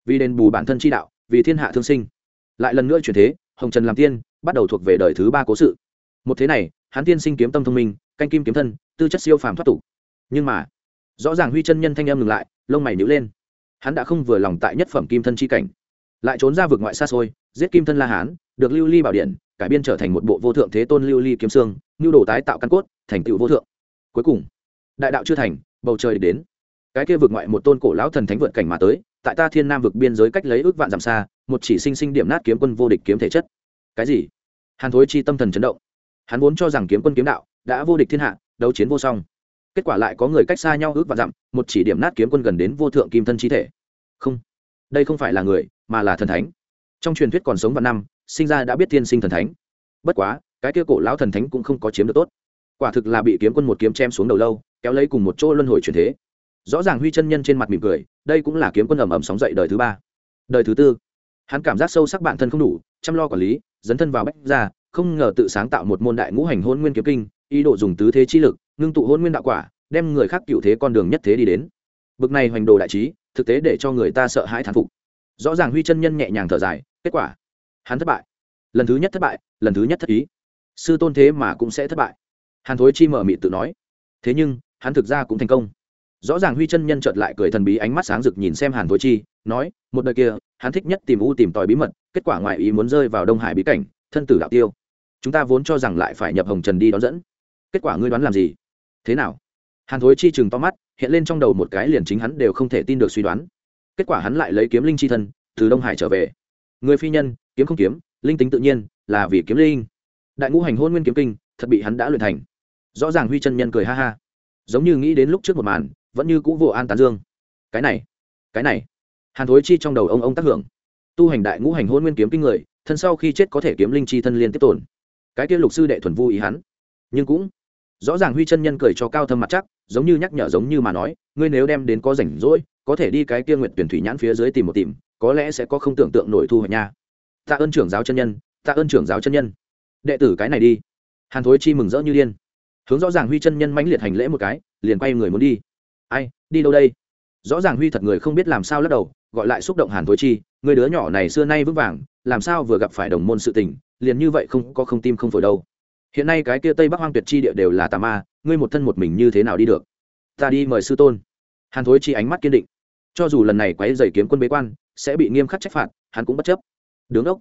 Vì đền bù bản thân chi đạo, vì thiên hạ thương sinh. Lại lần nữa chuyển thế, hồng trần làm tiên, bắt đầu thuộc về đời thứ ba cố sự. Một thế này, hắn tiên sinh kiếm tâm thông minh, canh kim kiếm thân, tư chất siêu phàm thoát tục. Nhưng mà, rõ ràng huy chân nhân thanh em ngừng lại, lông mày nhữ lên. Hắn đã không vừa lòng tại nhất phẩm kim thân chi cảnh. Lại trốn ra vực ngoại xa xôi, giết kim thân la hán, được lưu ly bảo điện, cải biên trở thành một bộ vô thượng thế tôn lưu ly kiếm xương nhu đồ tái tạo căn cốt, thành tựu vô thượng. Cuối cùng, đại đạo chưa thành, bầu trời đến cái kia vực ngoại một tôn cổ lão thần thánh vượt cảnh mà tới, tại ta thiên nam vực biên giới cách lấy ước vạn dặm xa, một chỉ sinh sinh điểm nát kiếm quân vô địch kiếm thể chất. Cái gì? Hàn thối chi tâm thần chấn động. Hắn vốn cho rằng kiếm quân kiếm đạo đã vô địch thiên hạ, đấu chiến vô song. Kết quả lại có người cách xa nhau ước vạn dặm, một chỉ điểm nát kiếm quân gần đến vô thượng kim thân chi thể. Không, đây không phải là người, mà là thần thánh. Trong truyền thuyết còn sống vạn năm, sinh ra đã biết tiên sinh thần thánh. Bất quá, cái kia cổ lão thần thánh cũng không có chiếm được tốt. Quả thực là bị kiếm quân một kiếm chém xuống đầu lâu, kéo lấy cùng một chỗ luân hồi chuyển thế rõ ràng huy chân nhân trên mặt mỉm cười, đây cũng là kiếm quân ầm ầm sóng dậy đời thứ ba. Đời thứ tư, hắn cảm giác sâu sắc bản thân không đủ, chăm lo quản lý, dấn thân vào bách ra không ngờ tự sáng tạo một môn đại ngũ hành hôn nguyên kiếm kinh, ý đồ dùng tứ thế chi lực, ngưng tụ hôn nguyên đạo quả, đem người khác cựu thế con đường nhất thế đi đến. Bực này hoành đồ đại trí, thực tế để cho người ta sợ hãi thán phục. Rõ ràng huy chân nhân nhẹ nhàng thở dài, kết quả, hắn thất bại. Lần thứ nhất thất bại, lần thứ nhất thất ý. Sư tôn thế mà cũng sẽ thất bại. Hàn thối chi mở mị tự nói. Thế nhưng, hắn thực ra cũng thành công rõ ràng huy chân nhân chợt lại cười thần bí ánh mắt sáng rực nhìn xem hàn thối chi, nói, một đời kia, hắn thích nhất tìm u tìm tòi bí mật, kết quả ngoại ý muốn rơi vào đông hải bí cảnh, thân tử đạo tiêu. Chúng ta vốn cho rằng lại phải nhập hồng trần đi đón dẫn. Kết quả ngươi đoán làm gì? Thế nào? Hàn thối chi chừng to mắt, hiện lên trong đầu một cái liền chính hắn đều không thể tin được suy đoán. Kết quả hắn lại lấy kiếm linh chi thân, từ đông hải trở về. Người phi nhân, kiếm không kiếm, linh tính tự nhiên, là vì kiếm linh. Đại ngũ hành hôn nguyên kiếm kinh, thật bị hắn đã luyện thành. Rõ ràng huy chân nhân cười ha ha. Giống như nghĩ đến lúc trước một màn vẫn như cũ vô an tán dương. Cái này cái này. Hàn thối chi trong đầu ông ông tác hưởng. Tu hành đại ngũ hành hôn nguyên kiếm kinh người, thân sau khi chết có thể kiếm linh chi thân liên tiếp tồn. Cái kia lục sư đệ thuần vu ý hắn. Nhưng cũng rõ ràng huy chân nhân cười cho cao thâm mặt chắc, giống như nhắc nhở giống như mà nói, ngươi nếu đem đến có rảnh rỗi, có thể đi cái kia nguyện tuyển thủy nhãn phía dưới tìm một tìm, có lẽ sẽ có không tưởng tượng nổi thu hoạch nha. Tạ ơn trưởng giáo chân nhân, tạ ơn trưởng giáo chân nhân. Đệ tử cái này đi. Hàn thối chi mừng rỡ như điên. Hướng rõ ràng huy chân nhân mãnh liệt hành lễ một cái, liền quay người muốn đi ai, đi đâu đây? Rõ ràng huy thật người không biết làm sao lắc đầu, gọi lại xúc động hàn thối chi, người đứa nhỏ này xưa nay vững vàng, làm sao vừa gặp phải đồng môn sự tình, liền như vậy không có không tim không phổi đâu. Hiện nay cái kia tây bắc hoang tuyệt chi địa đều là tà ma, ngươi một thân một mình như thế nào đi được? Ta đi mời sư tôn. Hàn thối chi ánh mắt kiên định. Cho dù lần này quấy dày kiếm quân bế quan, sẽ bị nghiêm khắc trách phạt, hắn cũng bất chấp. Đứng ốc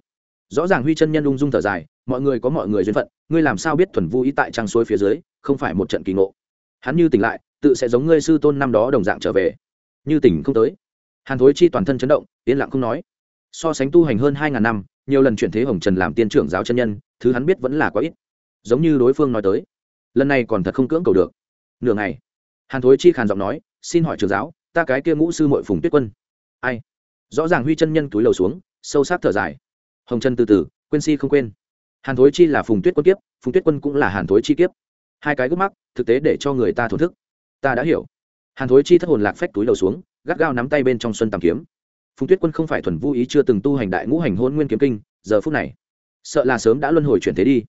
rõ ràng huy chân nhân ung dung thở dài, mọi người có mọi người duyên phận, ngươi làm sao biết thuần vu ý tại trang suối phía dưới, không phải một trận kỳ ngộ? Hắn như tỉnh lại tự sẽ giống ngươi sư tôn năm đó đồng dạng trở về. Như tỉnh không tới. Hàn thối chi toàn thân chấn động, yên lặng không nói. So sánh tu hành hơn hai ngàn năm, nhiều lần chuyển thế hồng trần làm tiên trưởng giáo chân nhân, thứ hắn biết vẫn là quá ít. Giống như đối phương nói tới. Lần này còn thật không cưỡng cầu được. Nửa ngày, hàn thối chi khàn giọng nói, xin hỏi trường giáo, ta cái kia ngũ sư mội phùng tuyết quân. Ai? Rõ ràng huy chân nhân túi lầu xuống, sâu sát thở dài. Hồng trần từ từ, quên si không quên. Hàn thối chi là phùng tuyết quân kiếp, phùng tuyết quân cũng là hàn thối chi kiếp. Hai cái gốc mắc thực tế để cho người ta thổn thức ta đã hiểu. Hàn thối chi thất hồn lạc phách túi đầu xuống, gắt gao nắm tay bên trong xuân tàm kiếm. Phùng tuyết quân không phải thuần vô ý chưa từng tu hành đại ngũ hành hôn nguyên kiếm kinh, giờ phút này, sợ là sớm đã luân hồi chuyển thế đi.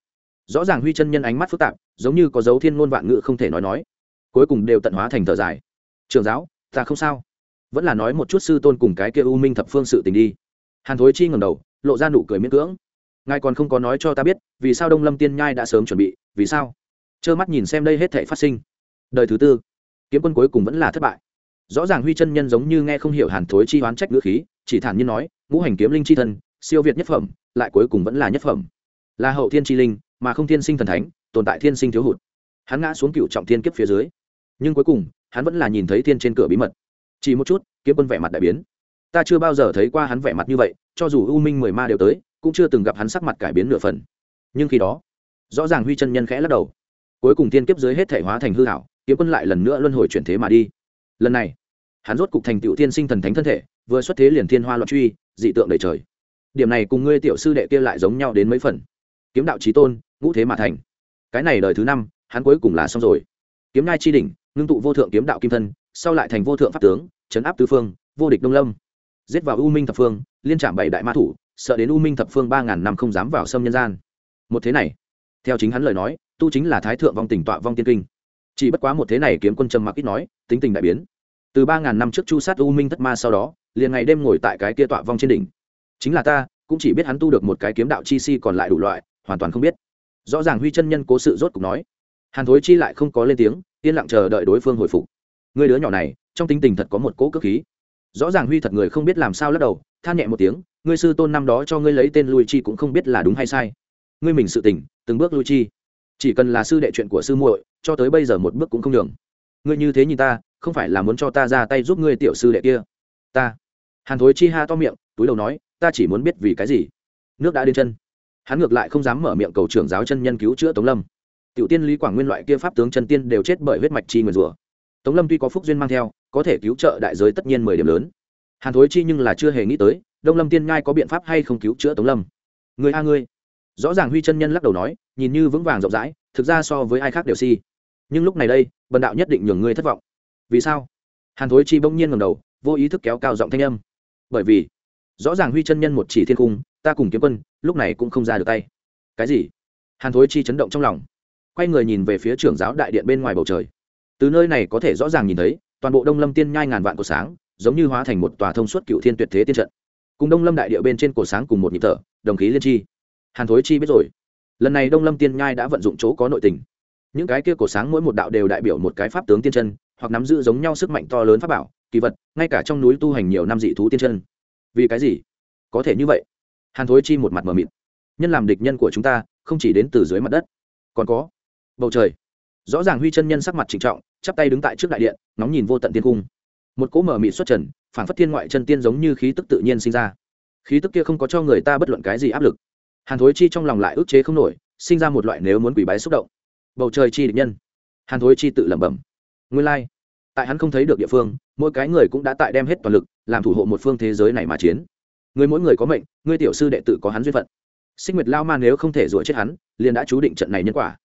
Rõ ràng huy chân nhân ánh mắt phức tạp, giống như có dấu thiên ngôn vạn ngữ không thể nói nói. Cuối cùng đều tận hóa thành thở dài. Trường giáo, ta không sao. Vẫn là nói một chút sư tôn cùng cái kia u minh thập phương sự tình đi. Hàn thối chi ngầm đầu, lộ ra nụ cười miễn cưỡng. Ngài còn không có nói cho ta biết, vì sao đông lâm tiên nhai đã sớm chuẩn bị, vì sao? Trơ mắt nhìn xem đây hết thể phát sinh. Đời thứ tư kiếm quân cuối cùng vẫn là thất bại. Rõ ràng huy chân nhân giống như nghe không hiểu hàn thối chi hoán trách ngữ khí, chỉ thản nhiên nói, ngũ hành kiếm linh chi thân siêu việt nhất phẩm, lại cuối cùng vẫn là nhất phẩm. Là hậu thiên chi linh, mà không thiên sinh thần thánh, tồn tại thiên sinh thiếu hụt. Hắn ngã xuống cựu trọng thiên kiếp phía dưới. Nhưng cuối cùng, hắn vẫn là nhìn thấy thiên trên cửa bí mật. Chỉ một chút, kiếm quân vẻ mặt đại biến. Ta chưa bao giờ thấy qua hắn vẻ mặt như vậy, cho dù u minh mười ma đều tới, cũng chưa từng gặp hắn sắc mặt cải biến nửa phần. Nhưng khi đó, rõ ràng huy chân nhân khẽ lắc đầu. Cuối cùng thiên kiếp dưới hết thể hóa thành hư hảo kiếm quân lại lần nữa luân hồi chuyển thế mà đi. Lần này, hắn rốt cục thành tựu thiên sinh thần thánh thân thể, vừa xuất thế liền thiên hoa loạn truy, dị tượng đầy trời. Điểm này cùng ngươi tiểu sư đệ kia lại giống nhau đến mấy phần. Kiếm đạo trí tôn, ngũ thế mà thành. Cái này đời thứ năm, hắn cuối cùng là xong rồi. Kiếm Nai chi đỉnh, ngưng tụ vô thượng kiếm đạo kim thân, sau lại thành vô thượng pháp tướng, chấn áp tứ phương, vô địch đông lâm. Giết vào u minh thập phương, liên trạm bảy đại ma thủ, sợ đến u minh thập phương ba ngàn năm không dám vào xâm nhân gian. Một thế này, theo chính hắn lời nói, tu chính là thái thượng vong tỉnh tọa vong tiên kinh chỉ bất quá một thế này kiếm quân trầm mặc ít nói, tính tình đại biến. Từ ba ngàn năm trước chu sát u minh thất ma sau đó, liền ngày đêm ngồi tại cái kia tọa vong trên đỉnh. Chính là ta, cũng chỉ biết hắn tu được một cái kiếm đạo chi si còn lại đủ loại, hoàn toàn không biết. Rõ ràng huy chân nhân cố sự rốt cục nói. Hàn thối chi lại không có lên tiếng, yên lặng chờ đợi đối phương hồi phục. Người đứa nhỏ này, trong tính tình thật có một cỗ cước khí. Rõ ràng huy thật người không biết làm sao lắc đầu, than nhẹ một tiếng, ngươi sư tôn năm đó cho ngươi lấy tên lui chi cũng không biết là đúng hay sai. Ngươi mình sự tỉnh từng bước lui chi chỉ cần là sư đệ chuyện của sư muội, cho tới bây giờ một bước cũng không đường ngươi như thế nhìn ta, không phải là muốn cho ta ra tay giúp ngươi tiểu sư đệ kia? Ta. Hàn thối chi ha to miệng, túi đầu nói, ta chỉ muốn biết vì cái gì? Nước đã đến chân. Hắn ngược lại không dám mở miệng cầu trưởng giáo chân nhân cứu chữa tống lâm. Tiểu tiên lý quảng nguyên loại kia pháp tướng chân tiên đều chết bởi huyết mạch chi nguyền rủa. Tống lâm tuy có phúc duyên mang theo, có thể cứu trợ đại giới tất nhiên mười điểm lớn. Hàn thối chi nhưng là chưa hề nghĩ tới, đông lâm tiên ngai có biện pháp hay không cứu chữa tống lâm? Người a ngươi. Rõ ràng huy chân nhân lắc đầu nói nhìn như vững vàng rộng rãi, thực ra so với ai khác đều si. Nhưng lúc này đây bần đạo nhất định nhường ngươi thất vọng. Vì sao? Hàn thối chi bỗng nhiên ngầm đầu, vô ý thức kéo cao giọng thanh âm. Bởi vì, rõ ràng huy chân nhân một chỉ thiên cung, ta cùng kiếm quân, lúc này cũng không ra được tay. Cái gì? Hàn thối chi chấn động trong lòng, quay người nhìn về phía trưởng giáo đại điện bên ngoài bầu trời. Từ nơi này có thể rõ ràng nhìn thấy, toàn bộ đông lâm tiên nhai ngàn vạn cổ sáng, giống như hóa thành một tòa thông suốt cựu thiên tuyệt thế tiên trận. Cùng đông lâm đại địa bên trên cổ sáng cùng một nhịp thở, đồng khí liên chi hàn thối chi biết rồi lần này đông lâm tiên nhai đã vận dụng chỗ có nội tình. Những cái kia cổ sáng mỗi một đạo đều đại biểu một cái pháp tướng tiên chân, hoặc nắm giữ giống nhau sức mạnh to lớn pháp bảo, kỳ vật, ngay cả trong núi tu hành nhiều năm dị thú tiên chân. Vì cái gì? Có thể như vậy. Hàn thối chi một mặt mờ mịt. Nhân làm địch nhân của chúng ta, không chỉ đến từ dưới mặt đất, còn có bầu trời. Rõ ràng huy chân nhân sắc mặt trịnh trọng, chắp tay đứng tại trước đại điện nóng nhìn vô tận tiên cung. Một cỗ mở mịt xuất trần phản phất thiên ngoại chân tiên giống như khí tức tự nhiên sinh ra. Khí tức kia không có cho người ta bất luận cái gì áp lực hàn thối chi trong lòng lại ức chế không nổi, sinh ra một loại nếu muốn quỷ bái xúc động. Bầu trời chi địch nhân. Hàn thối chi tự lẩm bẩm. Nguyên lai、like. tại hắn không thấy được địa phương, mỗi cái người cũng đã tại đem hết toàn lực, làm thủ hộ một phương thế giới này mà chiến. Người mỗi người có mệnh, người tiểu sư đệ tử có hắn duyên phận. Sinh nguyệt lao ma nếu không thể rủa chết hắn, liền đã chú định trận này nhân quả.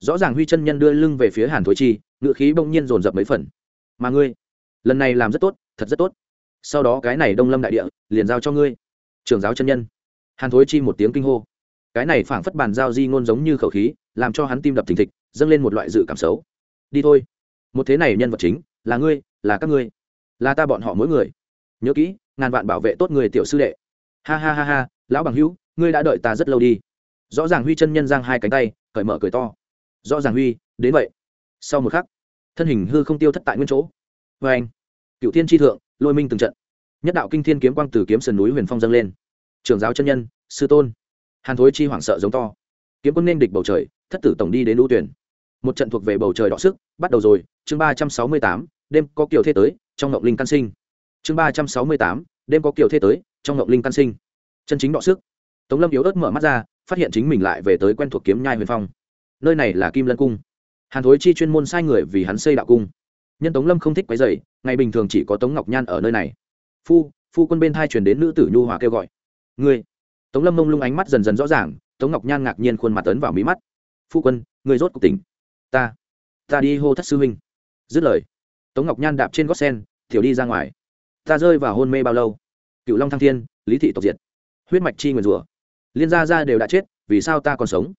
Rõ ràng huy chân nhân đưa lưng về phía hàn thối chi, ngựa khí bỗng nhiên dồn dập mấy phần. Mà ngươi, lần này làm rất tốt, thật rất tốt. Sau đó cái này đông lâm đại địa, liền giao cho ngươi. Trường giáo chân nhân hàn thối chi một tiếng kinh hô. Cái này phảng phất bàn giao di ngôn giống như khẩu khí, làm cho hắn tim đập thình thịch, dâng lên một loại dự cảm xấu. Đi thôi. Một thế này nhân vật chính, là ngươi, là các ngươi, là ta bọn họ mỗi người. Nhớ kỹ, ngàn vạn bảo vệ tốt người tiểu sư đệ. Ha ha ha ha, lão bằng hữu, ngươi đã đợi ta rất lâu đi. Rõ ràng huy chân nhân giang hai cánh tay, cởi mở cười to. Rõ ràng huy, đến vậy. Sau một khắc, thân hình hư không tiêu thất tại nguyên chỗ. Vê anh cựu thiên tri thượng, lôi minh từng trận. Nhất đạo kinh thiên kiếm quang từ kiếm sườn núi huyền phong dâng lên trường giáo chân nhân, sư tôn. Hàn thối chi hoảng sợ giống to. Kiếm quân nên địch bầu trời, thất tử tổng đi đến lũ tuyển. Một trận thuộc về bầu trời đọ sức, bắt đầu rồi. Chương ba trăm sáu mươi tám, đêm có kiều thế tới, trong ngọc linh căn sinh. Chương ba trăm sáu mươi tám, đêm có kiều thế tới, trong ngọc linh căn sinh. Chân chính đọ sức. Tống lâm yếu ớt mở mắt ra, phát hiện chính mình lại về tới quen thuộc kiếm nhai huyền phong. Nơi này là kim lân cung. Hàn thối chi chuyên môn sai người vì hắn xây đạo cung. Nhân tống lâm không thích quấy dày ngày bình thường chỉ có tống ngọc nhan ở nơi này. Phu phu quân bên thai truyền đến nữ tử nhu hòa kêu gọi ngươi. Tống lâm mông lung ánh mắt dần dần rõ ràng, tống ngọc nhan ngạc nhiên khuôn mặt tấn vào mí mắt. Phu quân người rốt cuộc tỉnh. Ta ta đi hô thất sư huynh. Dứt lời, tống ngọc nhan đạp trên gót sen, thiểu đi ra ngoài. Ta rơi vào hôn mê bao lâu? Cựu long thăng thiên, lý thị tộc diệt. Huyết mạch chi nguyền rủa. Liên gia ra đều đã chết, vì sao ta còn sống?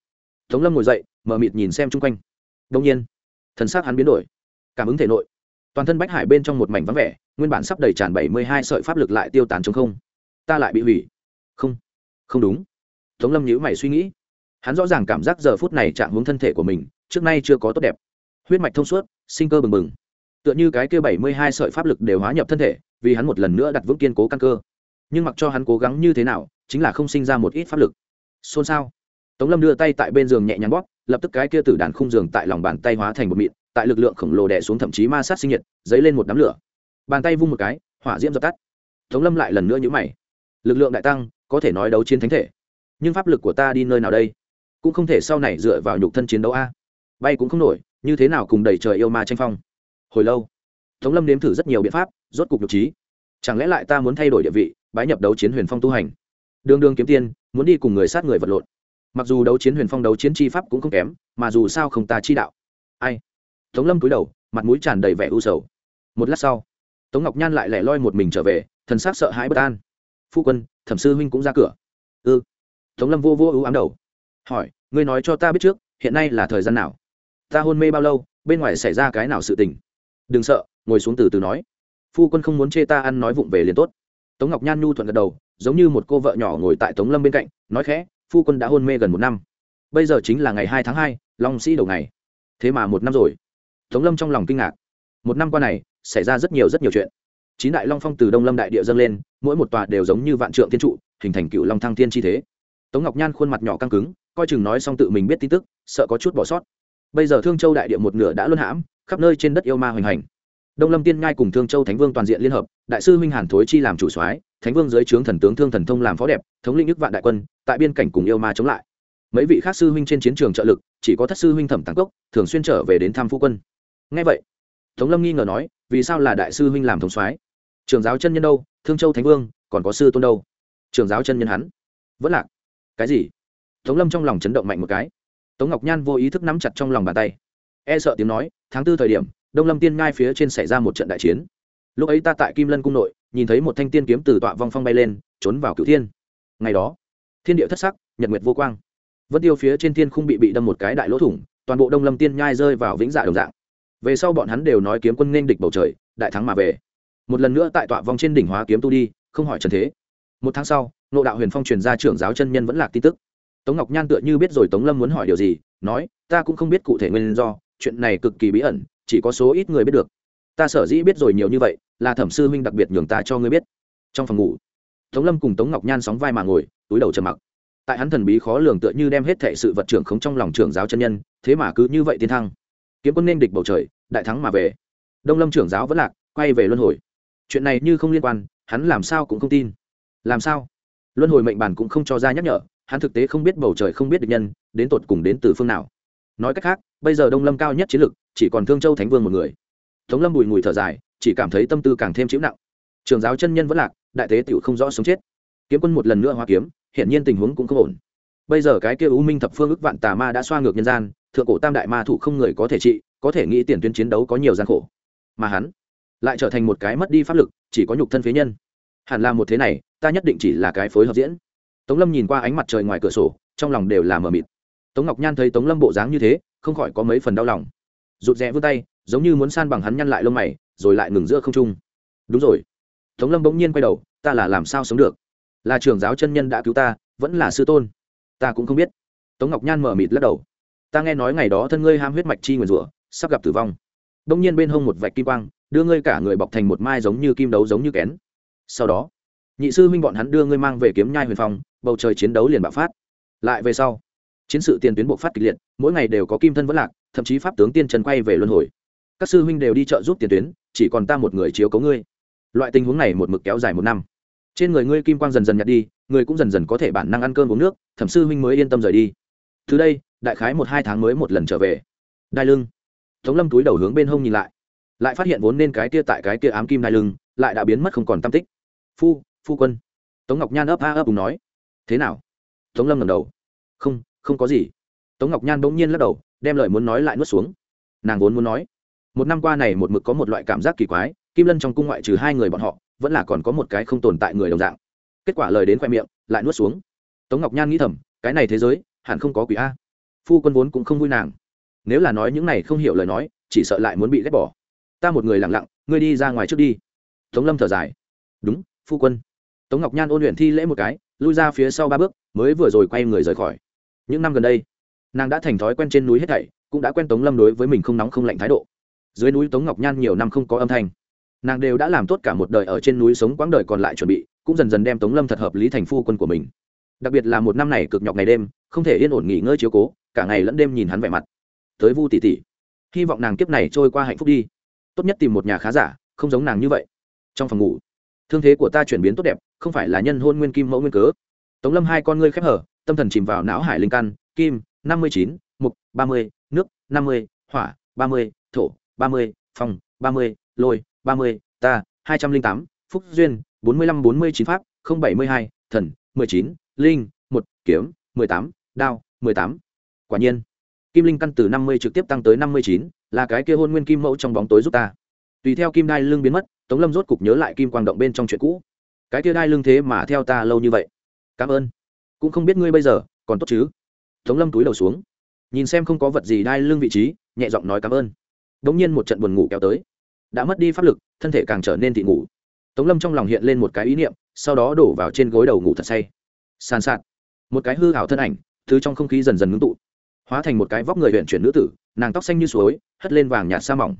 Tống lâm ngồi dậy, mở mịt nhìn xem chung quanh. Đông nhiên, thần xác hắn biến đổi. Cảm ứng thể nội. Toàn thân bách hải bên trong một mảnh vắng vẻ, nguyên bản sắp đầy tràn bảy mươi hai sợi pháp lực lại tiêu tán chống không. Ta lại bị hủy không. Không đúng. Tống lâm nhữ mày suy nghĩ. Hắn rõ ràng cảm giác giờ phút này chạm hướng thân thể của mình, trước nay chưa có tốt đẹp. Huyết mạch thông suốt, sinh cơ bừng bừng. Tựa như cái kia bảy mươi hai sợi pháp lực đều hóa nhập thân thể, vì hắn một lần nữa đặt vững kiên cố căn cơ. Nhưng mặc cho hắn cố gắng như thế nào, chính là không sinh ra một ít pháp lực. Xôn xao. Tống lâm đưa tay tại bên giường nhẹ nhàng bóp, lập tức cái kia từ đàn khung giường tại lòng bàn tay hóa thành một mịn, tại lực lượng khổng lồ đè xuống thậm chí ma sát sinh nhiệt, dấy lên một đám lửa. Bàn tay vung một cái, hỏa diễm dập tắt. Tống lâm lại lần nữa nhũ mày. Lực lượng đại tăng có thể nói đấu chiến thánh thể. Nhưng pháp lực của ta đi nơi nào đây? Cũng không thể sau này dựa vào nhục thân chiến đấu a. Bay cũng không nổi, như thế nào cùng đầy trời yêu ma tranh phong? Hồi lâu, tống lâm nếm thử rất nhiều biện pháp, rốt cục nhục trí. Chẳng lẽ lại ta muốn thay đổi địa vị, bái nhập đấu chiến huyền phong tu hành? Đương đương kiếm tiên, muốn đi cùng người sát người vật lộn. Mặc dù đấu chiến huyền phong đấu chiến chi pháp cũng không kém, mà dù sao không ta chi đạo. Ai? Tống lâm cúi đầu, mặt mũi tràn đầy vẻ u sầu. Một lát sau, tống ngọc nhan lại lẻ loi một mình trở về, thần s á c sợ hãi bất an phu quân, thẩm sư huynh cũng ra cửa. Ư ừ. tống lâm vô vô ưu ám đầu, hỏi, ngươi nói cho ta biết trước, hiện nay là thời gian nào? Ta hôn mê bao lâu, bên ngoài xảy ra cái nào sự tình? Đừng sợ, ngồi xuống từ từ nói. Phu quân không muốn chê ta ăn nói vụng về liền tốt. Tống ngọc nhan nhu thuận gật đầu, giống như một cô vợ nhỏ ngồi tại tống lâm bên cạnh, nói khẽ, phu quân đã hôn mê gần một năm. Bây giờ chính là ngày hai tháng hai, long sĩ đầu ngày. Thế mà một năm rồi. Tống lâm trong lòng kinh ngạc. Một năm qua này, xảy ra rất nhiều rất nhiều chuyện chín đại long phong từ đông lâm đại địa dâng lên, mỗi một tòa đều giống như vạn trượng thiên trụ, hình thành cựu long thăng thiên chi thế. Tống ngọc nhan khuôn mặt nhỏ căng cứng, coi chừng nói xong tự mình biết tin tức, sợ có chút bỏ sót. Bây giờ thương châu đại địa một nửa đã luân hãm, khắp nơi trên đất yêu ma hoành hành. Đông lâm tiên ngai cùng thương châu thánh vương toàn diện liên hợp, đại sư huynh hàn thối chi làm chủ soái, thánh vương dưới trướng thần tướng thương thần thông làm phó đẹp, thống lĩnh nước vạn đại quân, tại biên cảnh cùng yêu ma chống lại. Mấy vị khác sư huynh trên chiến trường trợ lực, chỉ có thất sư huynh thẩm tăng cốc, thường xuyên trở về đến thăm phu quân. Ngay vậy, tống lâm nghi ngờ nói, vì sao là đại sư huynh làm thống soái? Trường giáo chân nhân đâu? Thương châu thánh vương, còn có sư tôn đâu? Trường giáo chân nhân hắn. Vẫn lạc. Cái gì? Tống lâm trong lòng chấn động mạnh một cái. Tống ngọc nhan vô ý thức nắm chặt trong lòng bàn tay. E sợ tiếng nói, tháng tư thời điểm, đông lâm tiên ngai phía trên xảy ra một trận đại chiến. Lúc ấy ta tại kim lân cung nội, nhìn thấy một thanh tiên kiếm từ tọa vong phong bay lên, trốn vào cửu thiên. Ngày đó, thiên địa thất sắc, nhật nguyệt vô quang. Vân tiêu phía trên thiên không bị bị đâm một cái đại lỗ thủng, toàn bộ đông lâm tiên nhai rơi vào vĩnh dạ đồng dạng. Về sau bọn hắn đều nói kiếm quân nên địch bầu trời, đại thắng mà về một lần nữa tại tọa vong trên đỉnh hóa kiếm tu đi, không hỏi trần thế. Một tháng sau nộ đạo huyền phong truyền ra trưởng giáo chân nhân vẫn lạc tin tức. Tống ngọc nhan tựa như biết rồi tống lâm muốn hỏi điều gì, nói, ta cũng không biết cụ thể nguyên do, chuyện này cực kỳ bí ẩn, chỉ có số ít người biết được. Ta sở dĩ biết rồi nhiều như vậy, là thẩm sư huynh đặc biệt nhường ta cho ngươi biết. Trong phòng ngủ, tống lâm cùng tống ngọc nhan sóng vai mà ngồi, túi đầu trầm mặc. Tại hắn thần bí khó lường tựa như đem hết thệ sự vật trưởng không trong lòng trưởng giáo chân nhân, thế mà cứ như vậy tiến thăng. Kiếm quân nên địch bầu trời, đại thắng mà về. Đông lâm trưởng giáo vẫn lạc, quay về luân hồi chuyện này như không liên quan, hắn làm sao cũng không tin. Làm sao? Luân hồi mệnh bản cũng không cho ra nhắc nhở, hắn thực tế không biết bầu trời không biết được nhân, đến tột cùng đến từ phương nào. Nói cách khác, bây giờ đông lâm cao nhất chiến lực, chỉ còn thương châu thánh vương một người. Tống lâm bùi ngùi thở dài, chỉ cảm thấy tâm tư càng thêm chịu nặng. Trường giáo chân nhân vẫn lạc, đại tế tựu không rõ sống chết. Kiếm quân một lần nữa hoa kiếm hiện nhiên tình huống cũng không ổn. Bây giờ cái kia u minh thập phương ức vạn tà ma đã xoa ngược nhân gian, thượng cổ tam đại ma thủ không người có thể trị, có thể nghĩ tiền tuyến chiến đấu có nhiều gian khổ. Mà hắn lại trở thành một cái mất đi pháp lực, chỉ có nhục thân phế nhân. Hẳn là một thế này, ta nhất định chỉ là cái phối hợp diễn. Tống lâm nhìn qua ánh mặt trời ngoài cửa sổ, trong lòng đều là mờ mịt. Tống ngọc nhan thấy tống lâm bộ dáng như thế, không khỏi có mấy phần đau lòng. Rụt rè vươn tay, giống như muốn san bằng hắn nhăn lại lông mày, rồi lại ngừng giữa không trung. Đúng rồi. Tống lâm bỗng nhiên quay đầu, ta là làm sao sống được? Là trưởng giáo chân nhân đã cứu ta, vẫn là sư tôn? Ta cũng không biết. Tống ngọc nhan mở mịt lắc đầu. Ta nghe nói ngày đó thân ngươi ham huyết mạch chi nguyền rủa, sắp gặp tử vong. Bỗng nhiên bên hông một vạch kim quang đưa ngươi cả người bọc thành một mai giống như kim đấu giống như kén. Sau đó, nhị sư huynh bọn hắn đưa ngươi mang về kiếm nhai huyền phong, bầu trời chiến đấu liền bạo phát. Lại về sau, chiến sự tiền tuyến bộ phát kịch liệt, mỗi ngày đều có kim thân vẫn lạc, thậm chí pháp tướng tiên trần quay về luân hồi. Các sư huynh đều đi trợ giúp tiền tuyến, chỉ còn ta một người chiếu cấu ngươi. Loại tình huống này một mực kéo dài một năm. Trên người ngươi kim quang dần dần nhạt đi người cũng dần dần có thể bản năng ăn cơm uống nước, thẩm sư huynh mới yên tâm rời đi. Từ đây, đại khái một hai tháng mới một lần trở về. Đai lưng. Tống lâm túi đầu hướng bên hông nhìn lại lại phát hiện vốn nên cái kia tại cái kia ám kim đai lưng, lại đã biến mất không còn tam tích. Phu phu quân. Tống ngọc nhan ấp a ấp cùng nói. Thế nào? Tống lâm ngầm đầu. Không không có gì. Tống ngọc nhan bỗng nhiên lắc đầu, đem lời muốn nói lại nuốt xuống. Nàng vốn muốn nói. Một năm qua này một mực có một loại cảm giác kỳ quái, kim lân trong cung ngoại trừ hai người bọn họ, vẫn là còn có một cái không tồn tại người đồng dạng. Kết quả lời đến khoe miệng, lại nuốt xuống. Tống ngọc nhan nghĩ thầm, cái này thế giới, hẳn không có quỷ a. Phu quân vốn cũng không vui nàng. Nếu là nói những này không hiểu lời nói, chỉ sợ lại muốn bị ghét bỏ ta một người lặng lặng, ngươi đi ra ngoài trước đi. Tống lâm thở dài. Đúng, phu quân. Tống ngọc nhan ôn luyện thi lễ một cái, lui ra phía sau ba bước, mới vừa rồi quay người rời khỏi. Những năm gần đây, nàng đã thành thói quen trên núi hết thảy, cũng đã quen tống lâm đối với mình không nóng không lạnh thái độ. Dưới núi tống ngọc nhan nhiều năm không có âm thanh. Nàng đều đã làm tốt cả một đời ở trên núi sống quãng đời còn lại chuẩn bị, cũng dần dần đem tống lâm thật hợp lý thành phu quân của mình. Đặc biệt là một năm này cực nhọc ngày đêm, không thể yên ổn nghỉ ngơi chiếu cố, cả ngày lẫn đêm nhìn hắn vẻ mặt. Tới vu tỷ tỷ. Hy vọng nàng kiếp này trôi qua hạnh phúc đi tốt nhất tìm một nhà khá giả, không giống nàng như vậy. Trong phòng ngủ, thương thế của ta chuyển biến tốt đẹp, không phải là nhân hôn nguyên kim mẫu nguyên cớ. Tống lâm hai con ngươi khép hở, tâm thần chìm vào não hải linh căn, kim, năm mươi chín, mục, ba mươi, nước, năm mươi, hỏa, ba mươi, thổ, ba mươi phong ba mươi, lôi, ba mươi, ta, hai trăm linh tám, phúc duyên, bốn mươi lăm bốn mươi chín pháp, không bảy mươi hai, thần, mười chín, linh, một, kiếm, mười tám, đao, mười tám. Quả nhiên, kim linh căn từ năm mươi trực tiếp tăng tới năm mươi chín là cái kia hôn nguyên kim mẫu trong bóng tối giúp ta. Tùy theo kim đai lưng biến mất, tống lâm rốt cục nhớ lại kim quang động bên trong chuyện cũ. Cái kia đai lưng thế mà theo ta lâu như vậy. Cảm ơn. Cũng không biết ngươi bây giờ, còn tốt chứ? Tống lâm túi đầu xuống. Nhìn xem không có vật gì đai lưng vị trí, nhẹ giọng nói cảm ơn. Đ ỗ n g nhiên một trận buồn ngủ kéo tới. Đã mất đi pháp lực, thân thể càng trở nên thị ngủ. Tống lâm trong lòng hiện lên một cái ý niệm, sau đó đổ vào trên gối đầu ngủ thật say. Sàn sạt. Một cái hư hảo thân ảnh thứ trong không khí dần dần ngưng tụ hóa thành một cái vóc người huyện chuyển nữ tử, nàng tóc xanh như suối, hất lên vàng nhạt sa mỏng.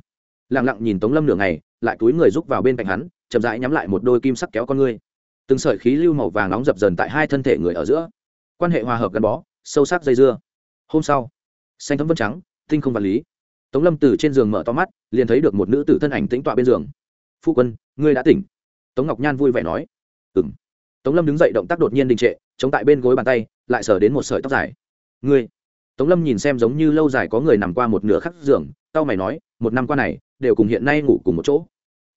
Lẳng lặng nhìn tống lâm nửa ngày, lại túi người rúc vào bên cạnh hắn, chậm rãi nhắm lại một đôi kim sắc kéo con ngươi. Từng sợi khí lưu màu vàng nóng dập dần tại hai thân thể người ở giữa. Quan hệ hòa hợp gắn bó, sâu sắc dây dưa. Hôm sau, xanh thấm vân trắng, tinh không vật lý. Tống lâm từ trên giường mở to mắt, liền thấy được một nữ tử thân ảnh tĩnh tọa bên giường. Phu quân, ngươi đã tỉnh. Tống ngọc nhan vui vẻ nói. Ừng tống lâm đứng dậy động tác đột nhiên đình trệ, chống tại bên gối bàn tay, lại sờ đến một sợi tóc dài. Ngươi tống lâm nhìn xem giống như lâu dài có người nằm qua một nửa khắc giường tao mày nói, một năm qua này, đều cùng hiện nay ngủ cùng một chỗ.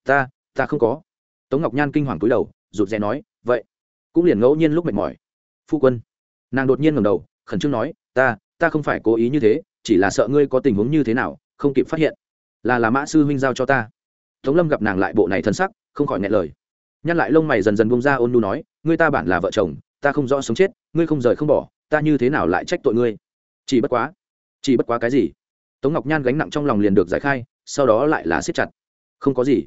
Ta ta không có. Tống ngọc nhan kinh hoàng cúi đầu, rụt rè nói, vậy. Cũng liền ngẫu nhiên lúc mệt mỏi. Phu quân. Nàng đột nhiên ngầm đầu, khẩn trương nói, ta ta không phải cố ý như thế, chỉ là sợ ngươi có tình huống như thế nào, không kịp phát hiện. Là là mã sư huynh giao cho ta. Tống lâm gặp nàng lại bộ này thân sắc, không khỏi ngại lời. Nhăn lại lông mày dần dần buông ra ôn nu nói, ngươi ta bản là vợ chồng, ta không rõ sống chết, ngươi không rời không bỏ, ta như thế nào lại trách tội ngươi? Chỉ bất quá, chỉ bất quá cái gì? Tống ngọc nhan gánh nặng trong lòng liền được giải khai, sau đó lại là siết chặt. Không có gì.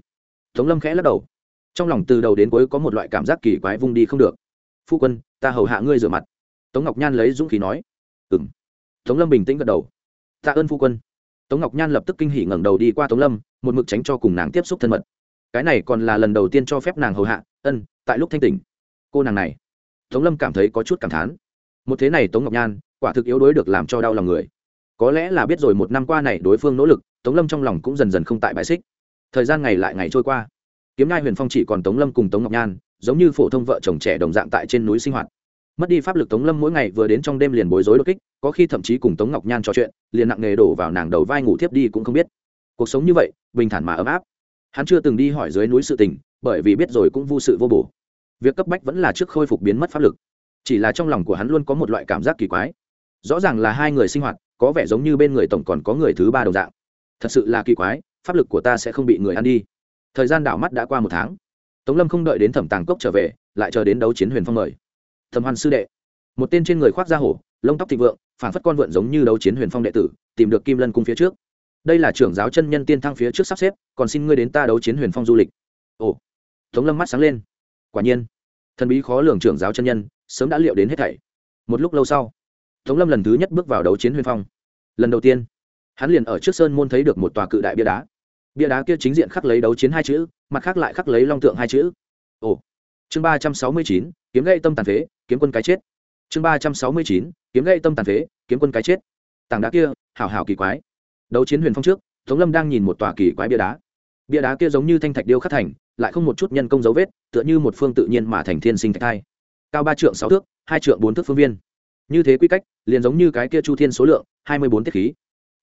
Tống lâm khẽ lắc đầu. Trong lòng từ đầu đến cuối có một loại cảm giác kỳ quái vung đi không được. Phu quân, ta hầu hạ ngươi rửa mặt. Tống ngọc nhan lấy dũng khí nói. Ừ m tống lâm bình tĩnh gật đầu. Tạ ơn phu quân. Tống ngọc nhan lập tức kinh hỉ ngẩng đầu đi qua tống lâm, một mực tránh cho cùng nàng tiếp xúc thân mật. Cái này còn là lần đầu tiên cho phép nàng hầu hạ, ân, tại lúc thanh tỉnh. Cô nàng này. Tống lâm cảm thấy có chút cảm thán. Một thế này tống ngọc nhan quả thực yếu đuối được làm cho đau lòng người. Có lẽ là biết rồi một năm qua này đối phương nỗ lực, tống lâm trong lòng cũng dần dần không tại bài xích. Thời gian ngày lại ngày trôi qua. Kiếm nai huyền phong chỉ còn tống lâm cùng tống ngọc nhan, giống như phổ thông vợ chồng trẻ đồng dạng tại trên núi sinh hoạt. Mất đi pháp lực tống lâm mỗi ngày vừa đến trong đêm liền bối rối đột kích, có khi thậm chí cùng tống ngọc nhan trò chuyện, liền nặng nề đổ vào nàng đầu vai ngủ thiếp đi cũng không biết. Cuộc sống như vậy, bình thản mà ấm áp. Hắn chưa từng đi hỏi dưới núi sự tình, bởi vì biết rồi cũng vô sự vô bổ. Việc cấp bách vẫn là trước khôi phục biến mất pháp lực. Chỉ là trong lòng của hắn luôn có một loại cảm giác kỳ quái rõ ràng là hai người sinh hoạt, có vẻ giống như bên người tổng còn có người thứ ba đồng dạng. Thật sự là kỳ quái, pháp lực của ta sẽ không bị người ăn đi. Thời gian đảo mắt đã qua một tháng. Tống lâm không đợi đến thẩm tàng cốc trở về, lại chờ đến đấu chiến huyền phong mời. Thẩm hoàn sư đệ. Một tên trên người khoác da hổ, lông tóc thịnh vượng phản phất con vượn giống như đấu chiến huyền phong đệ tử, tìm được kim lân cung phía trước. Đây là trưởng giáo chân nhân tiên thăng phía trước sắp xếp, còn xin ngươi đến ta đấu chiến huyền phong du lịch. Ồ. Tống lâm mắt sáng lên. Quả nhiên. Thần bí khó lường trưởng giáo chân nhân, sớm đã liệu đến hết thảy. Một lúc lâu sau tống lâm lần thứ nhất bước vào đấu chiến huyền phong. Lần đầu tiên, hắn liền ở trước sơn môn thấy được một tòa cự đại bia đá. Bia đá kia chính diện khắc lấy đấu chiến hai chữ, mặt khác lại khắc lấy long tượng hai chữ. Ồ, chương ba trăm sáu mươi chín, kiếm gây tâm tàn phế, kiếm quân cái chết. Chương ba trăm sáu mươi chín, kiếm gây tâm tàn phế, kiếm quân cái chết. Tảng đá kia, hảo hảo kỳ quái. Đấu chiến huyền phong trước, tống lâm đang nhìn một tòa kỳ quái bia đá. Bia đá kia giống như thanh thạch điêu khắc thành, lại không một chút nhân công dấu vết, tựa như một phương tự nhiên mà thành thiên sinh thạch thai. Cao ba trượng sáu thước, hai trượng bốn thước phương viên như thế quy cách, liền giống như cái kia chu thiên số lượng, hai mươi bốn tiết khí.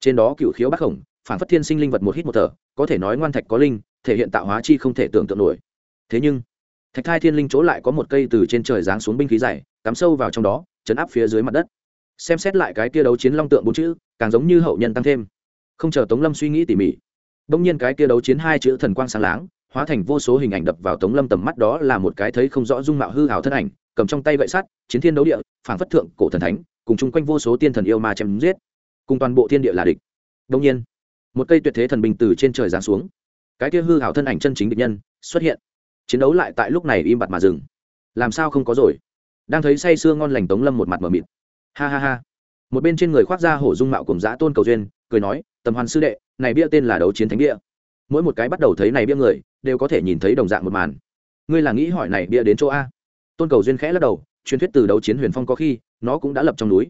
Trên đó cựu khiếu bắc khổng, phản phất thiên sinh linh vật một hít một thở, có thể nói ngoan thạch có linh, thể hiện tạo hóa chi không thể tưởng tượng nổi. Thế nhưng, thạch thai thiên linh chỗ lại có một cây từ trên trời giáng xuống binh khí dày, cắm sâu vào trong đó, chấn áp phía dưới mặt đất. Xem xét lại cái kia đấu chiến long tượng bốn chữ, càng giống như hậu nhân tăng thêm. Không chờ tống lâm suy nghĩ tỉ mỉ đông nhiên cái kia đấu chiến hai chữ thần quang sáng láng, hóa thành vô số hình ảnh đập vào tống lâm tầm mắt đó là một cái thấy không rõ dung mạo hư hào thân ảnh cầm trong tay gậy sắt, chiến thiên đấu địa, phảng phất thượng cổ thần thánh, cùng chung quanh vô số tiên thần yêu ma chém giết. Cùng toàn bộ thiên địa là địch. Đông nhiên, một cây tuyệt thế thần bình từ trên trời giáng xuống. Cái kia hư hảo thân ảnh chân chính địch nhân xuất hiện. Chiến đấu lại tại lúc này im bặt mà dừng. Làm sao không có rồi? Đang thấy say sưa ngon lành tống lâm một mặt mờ mịt. Ha ha ha. Một bên trên người khoác ra hổ dung mạo cùng giã tôn cầu duyên, cười nói, tầm hoàn sư đệ, này bia tên là đấu chiến thánh bia. Mỗi một cái bắt đầu thấy này bia người, đều có thể nhìn thấy đồng dạng một màn. Ngươi là nghĩ hỏi này bia đến chỗ a? Tôn cầu duyên khẽ lắc đầu, truyền thuyết từ đấu chiến huyền phong có khi, nó cũng đã lập trong núi.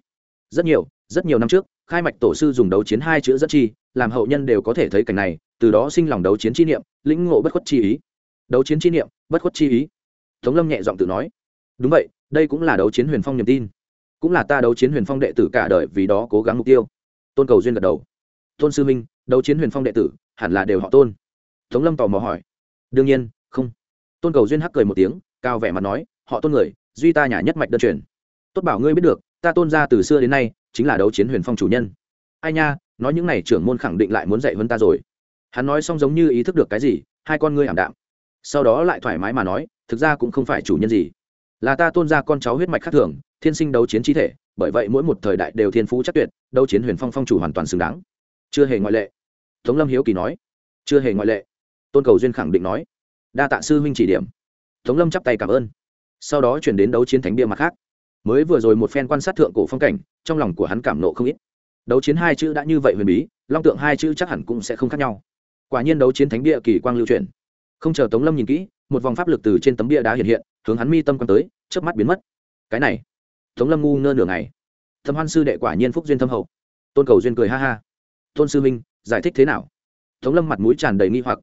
Rất nhiều rất nhiều năm trước, khai mạch tổ sư dùng đấu chiến hai chữ rất chi, làm hậu nhân đều có thể thấy cảnh này, từ đó sinh lòng đấu chiến chi niệm, lĩnh ngộ bất khuất chi ý. Đấu chiến chi niệm, bất khuất chi ý. Tống lâm nhẹ giọng tự nói. Đúng vậy, đây cũng là đấu chiến huyền phong niềm tin. Cũng là ta đấu chiến huyền phong đệ tử cả đời vì đó cố gắng mục tiêu. Tôn cầu duyên gật đầu. Tôn sư minh, đấu chiến huyền phong đệ tử, hẳn là đều họ tôn. Tống lâm tò mò hỏi. Đương nhiên, không. Tôn cầu duyên hắc cười một tiếng, cao vẻ mặt nói họ tôn người, duy ta nhà nhất mạch đơn truyền. Tốt bảo ngươi biết được, ta tôn ra từ xưa đến nay, chính là đấu chiến huyền phong chủ nhân. Ai nha, nói những n à y trưởng môn khẳng định lại muốn dạy hơn ta rồi. Hắn nói xong giống như ý thức được cái gì, hai con ngươi ảm đạm. Sau đó lại thoải mái mà nói, thực ra cũng không phải chủ nhân gì. Là ta tôn ra con cháu huyết mạch khác thường, thiên sinh đấu chiến trí thể, bởi vậy mỗi một thời đại đều thiên phú chắc tuyệt, đấu chiến huyền phong phong chủ hoàn toàn xứng đáng. Chưa hề ngoại lệ. Tống lâm hiếu kỳ nói. Chưa hề ngoại lệ. Tôn cầu duyên khẳng định nói. Đa tạ sư huynh chỉ điểm. Tống lâm chắp tay cảm ơn sau đó chuyển đến đấu chiến thánh bia mặt khác. Mới vừa rồi một phen quan sát thượng cổ phong cảnh, trong lòng của hắn cảm nộ không ít. Đấu chiến hai chữ đã như vậy huyền bí, long tượng hai chữ chắc hẳn cũng sẽ không khác nhau. Quả nhiên đấu chiến thánh bia kỳ quang lưu truyền không chờ tống lâm nhìn kỹ, một vòng pháp lực từ trên tấm bia đá hiện hiện, hướng hắn mi tâm quan tới trước mắt biến mất. Cái này, tống lâm ngu ngơ nửa ngày. Thâm hoan sư đệ quả nhiên phúc duyên thâm hậu. Tôn cầu duyên cười ha ha. Tôn sư minh giải thích thế nào? Tống lâm mặt mũi tràn đầy nghi hoặc.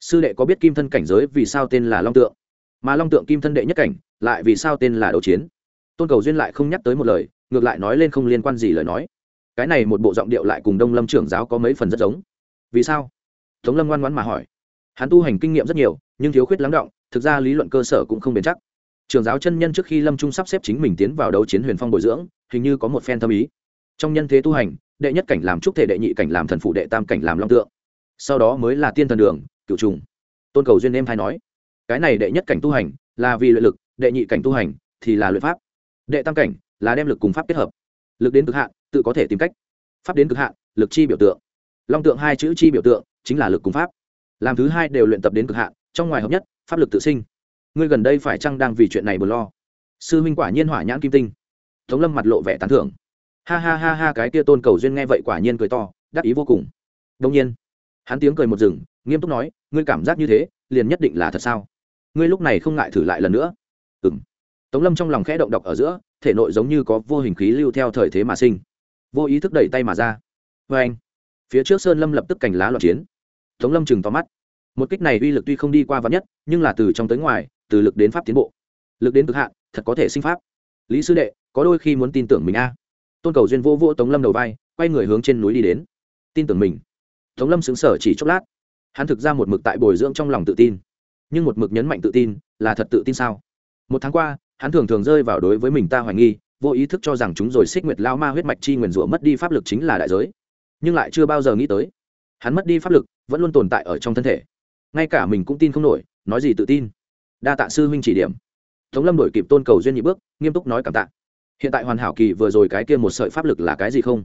Sư đệ có biết kim thân cảnh giới vì sao tên là long tượng? Mà long tượng kim thân đệ nhất cảnh lại vì sao tên là đấu chiến? Tôn cầu duyên lại không nhắc tới một lời, ngược lại nói lên không liên quan gì lời nói. Cái này một bộ giọng điệu lại cùng đông lâm trưởng giáo có mấy phần rất giống. Vì sao? Tống lâm ngoan ngoãn mà hỏi. Hắn tu hành kinh nghiệm rất nhiều, nhưng thiếu khuyết lắng động, thực ra lý luận cơ sở cũng không bền chắc. Trường giáo chân nhân trước khi lâm trung sắp xếp chính mình tiến vào đấu chiến huyền phong bồi dưỡng, hình như có một phen tâm ý. Trong nhân thế tu hành, đệ nhất cảnh làm trúc thể, đệ nhị cảnh làm thần phụ, đệ tam cảnh làm long tượng. Sau đó mới là tiên thần đường cựu trùng. Tôn cầu duyên em thay nói, cái này đệ nhất cảnh tu hành, là vì luyện lực đệ nhị cảnh tu hành thì là luyện pháp. Đệ tam cảnh là đem lực cùng pháp kết hợp. Lực đến cực hạn, tự có thể tìm cách. Pháp đến cực hạn, lực chi biểu tượng. Long tượng hai chữ chi biểu tượng chính là lực cùng pháp. Làm thứ hai đều luyện tập đến cực hạn, trong ngoài hợp nhất, pháp lực tự sinh. Ngươi gần đây phải chăng đang vì chuyện này buồn lo? Sư minh quả nhiên hỏa nhãn kim tinh. Tống lâm mặt lộ vẻ tán thưởng. Ha ha ha ha, cái kia tôn cầu duyên nghe vậy quả nhiên cười to, đắc ý vô cùng. Đông nhiên, hắn tiếng cười một rừng nghiêm túc nói, ngươi cảm giác như thế, liền nhất định là thật sao? Ngươi lúc này không ngại thử lại lần nữa ừng tống lâm trong lòng khẽ động độc ở giữa, thể nội giống như có vô hình khí lưu theo thời thế mà sinh. Vô ý thức đẩy tay mà ra. Vê anh, phía trước sơn lâm lập tức cành lá loạn chiến. Tống lâm chừng to mắt. Một kích này uy lực tuy không đi qua vắn nhất, nhưng là từ trong tới ngoài, từ lực đến pháp tiến bộ. Lực đến cực hạn, thật có thể sinh pháp. Lý sư đệ, có đôi khi muốn tin tưởng mình a. Tôn cầu duyên vô vô tống lâm đầu vai, quay người hướng trên núi đi đến. Tin tưởng mình. Tống lâm xứng sở chỉ chốc lát. Hắn thực ra một mực tại bồi dưỡng trong lòng tự tin. Nhưng một mực nhấn mạnh tự tin, là thật tự tin sao? Một tháng qua, hắn thường thường rơi vào đối với mình ta hoài nghi, vô ý thức cho rằng chúng rồi xích nguyệt lao ma huyết mạch chi nguyền rủa mất đi pháp lực chính là đại giới. Nhưng lại chưa bao giờ nghĩ tới, hắn mất đi pháp lực, vẫn luôn tồn tại ở trong thân thể. Ngay cả mình cũng tin không nổi, nói gì tự tin. Đa tạ sư huynh chỉ điểm. Tống lâm đổi kịp tôn cầu duyên nhị bước, nghiêm túc nói cảm tạ. Hiện tại hoàn hảo kỳ vừa rồi cái kia một sợi pháp lực là cái gì không?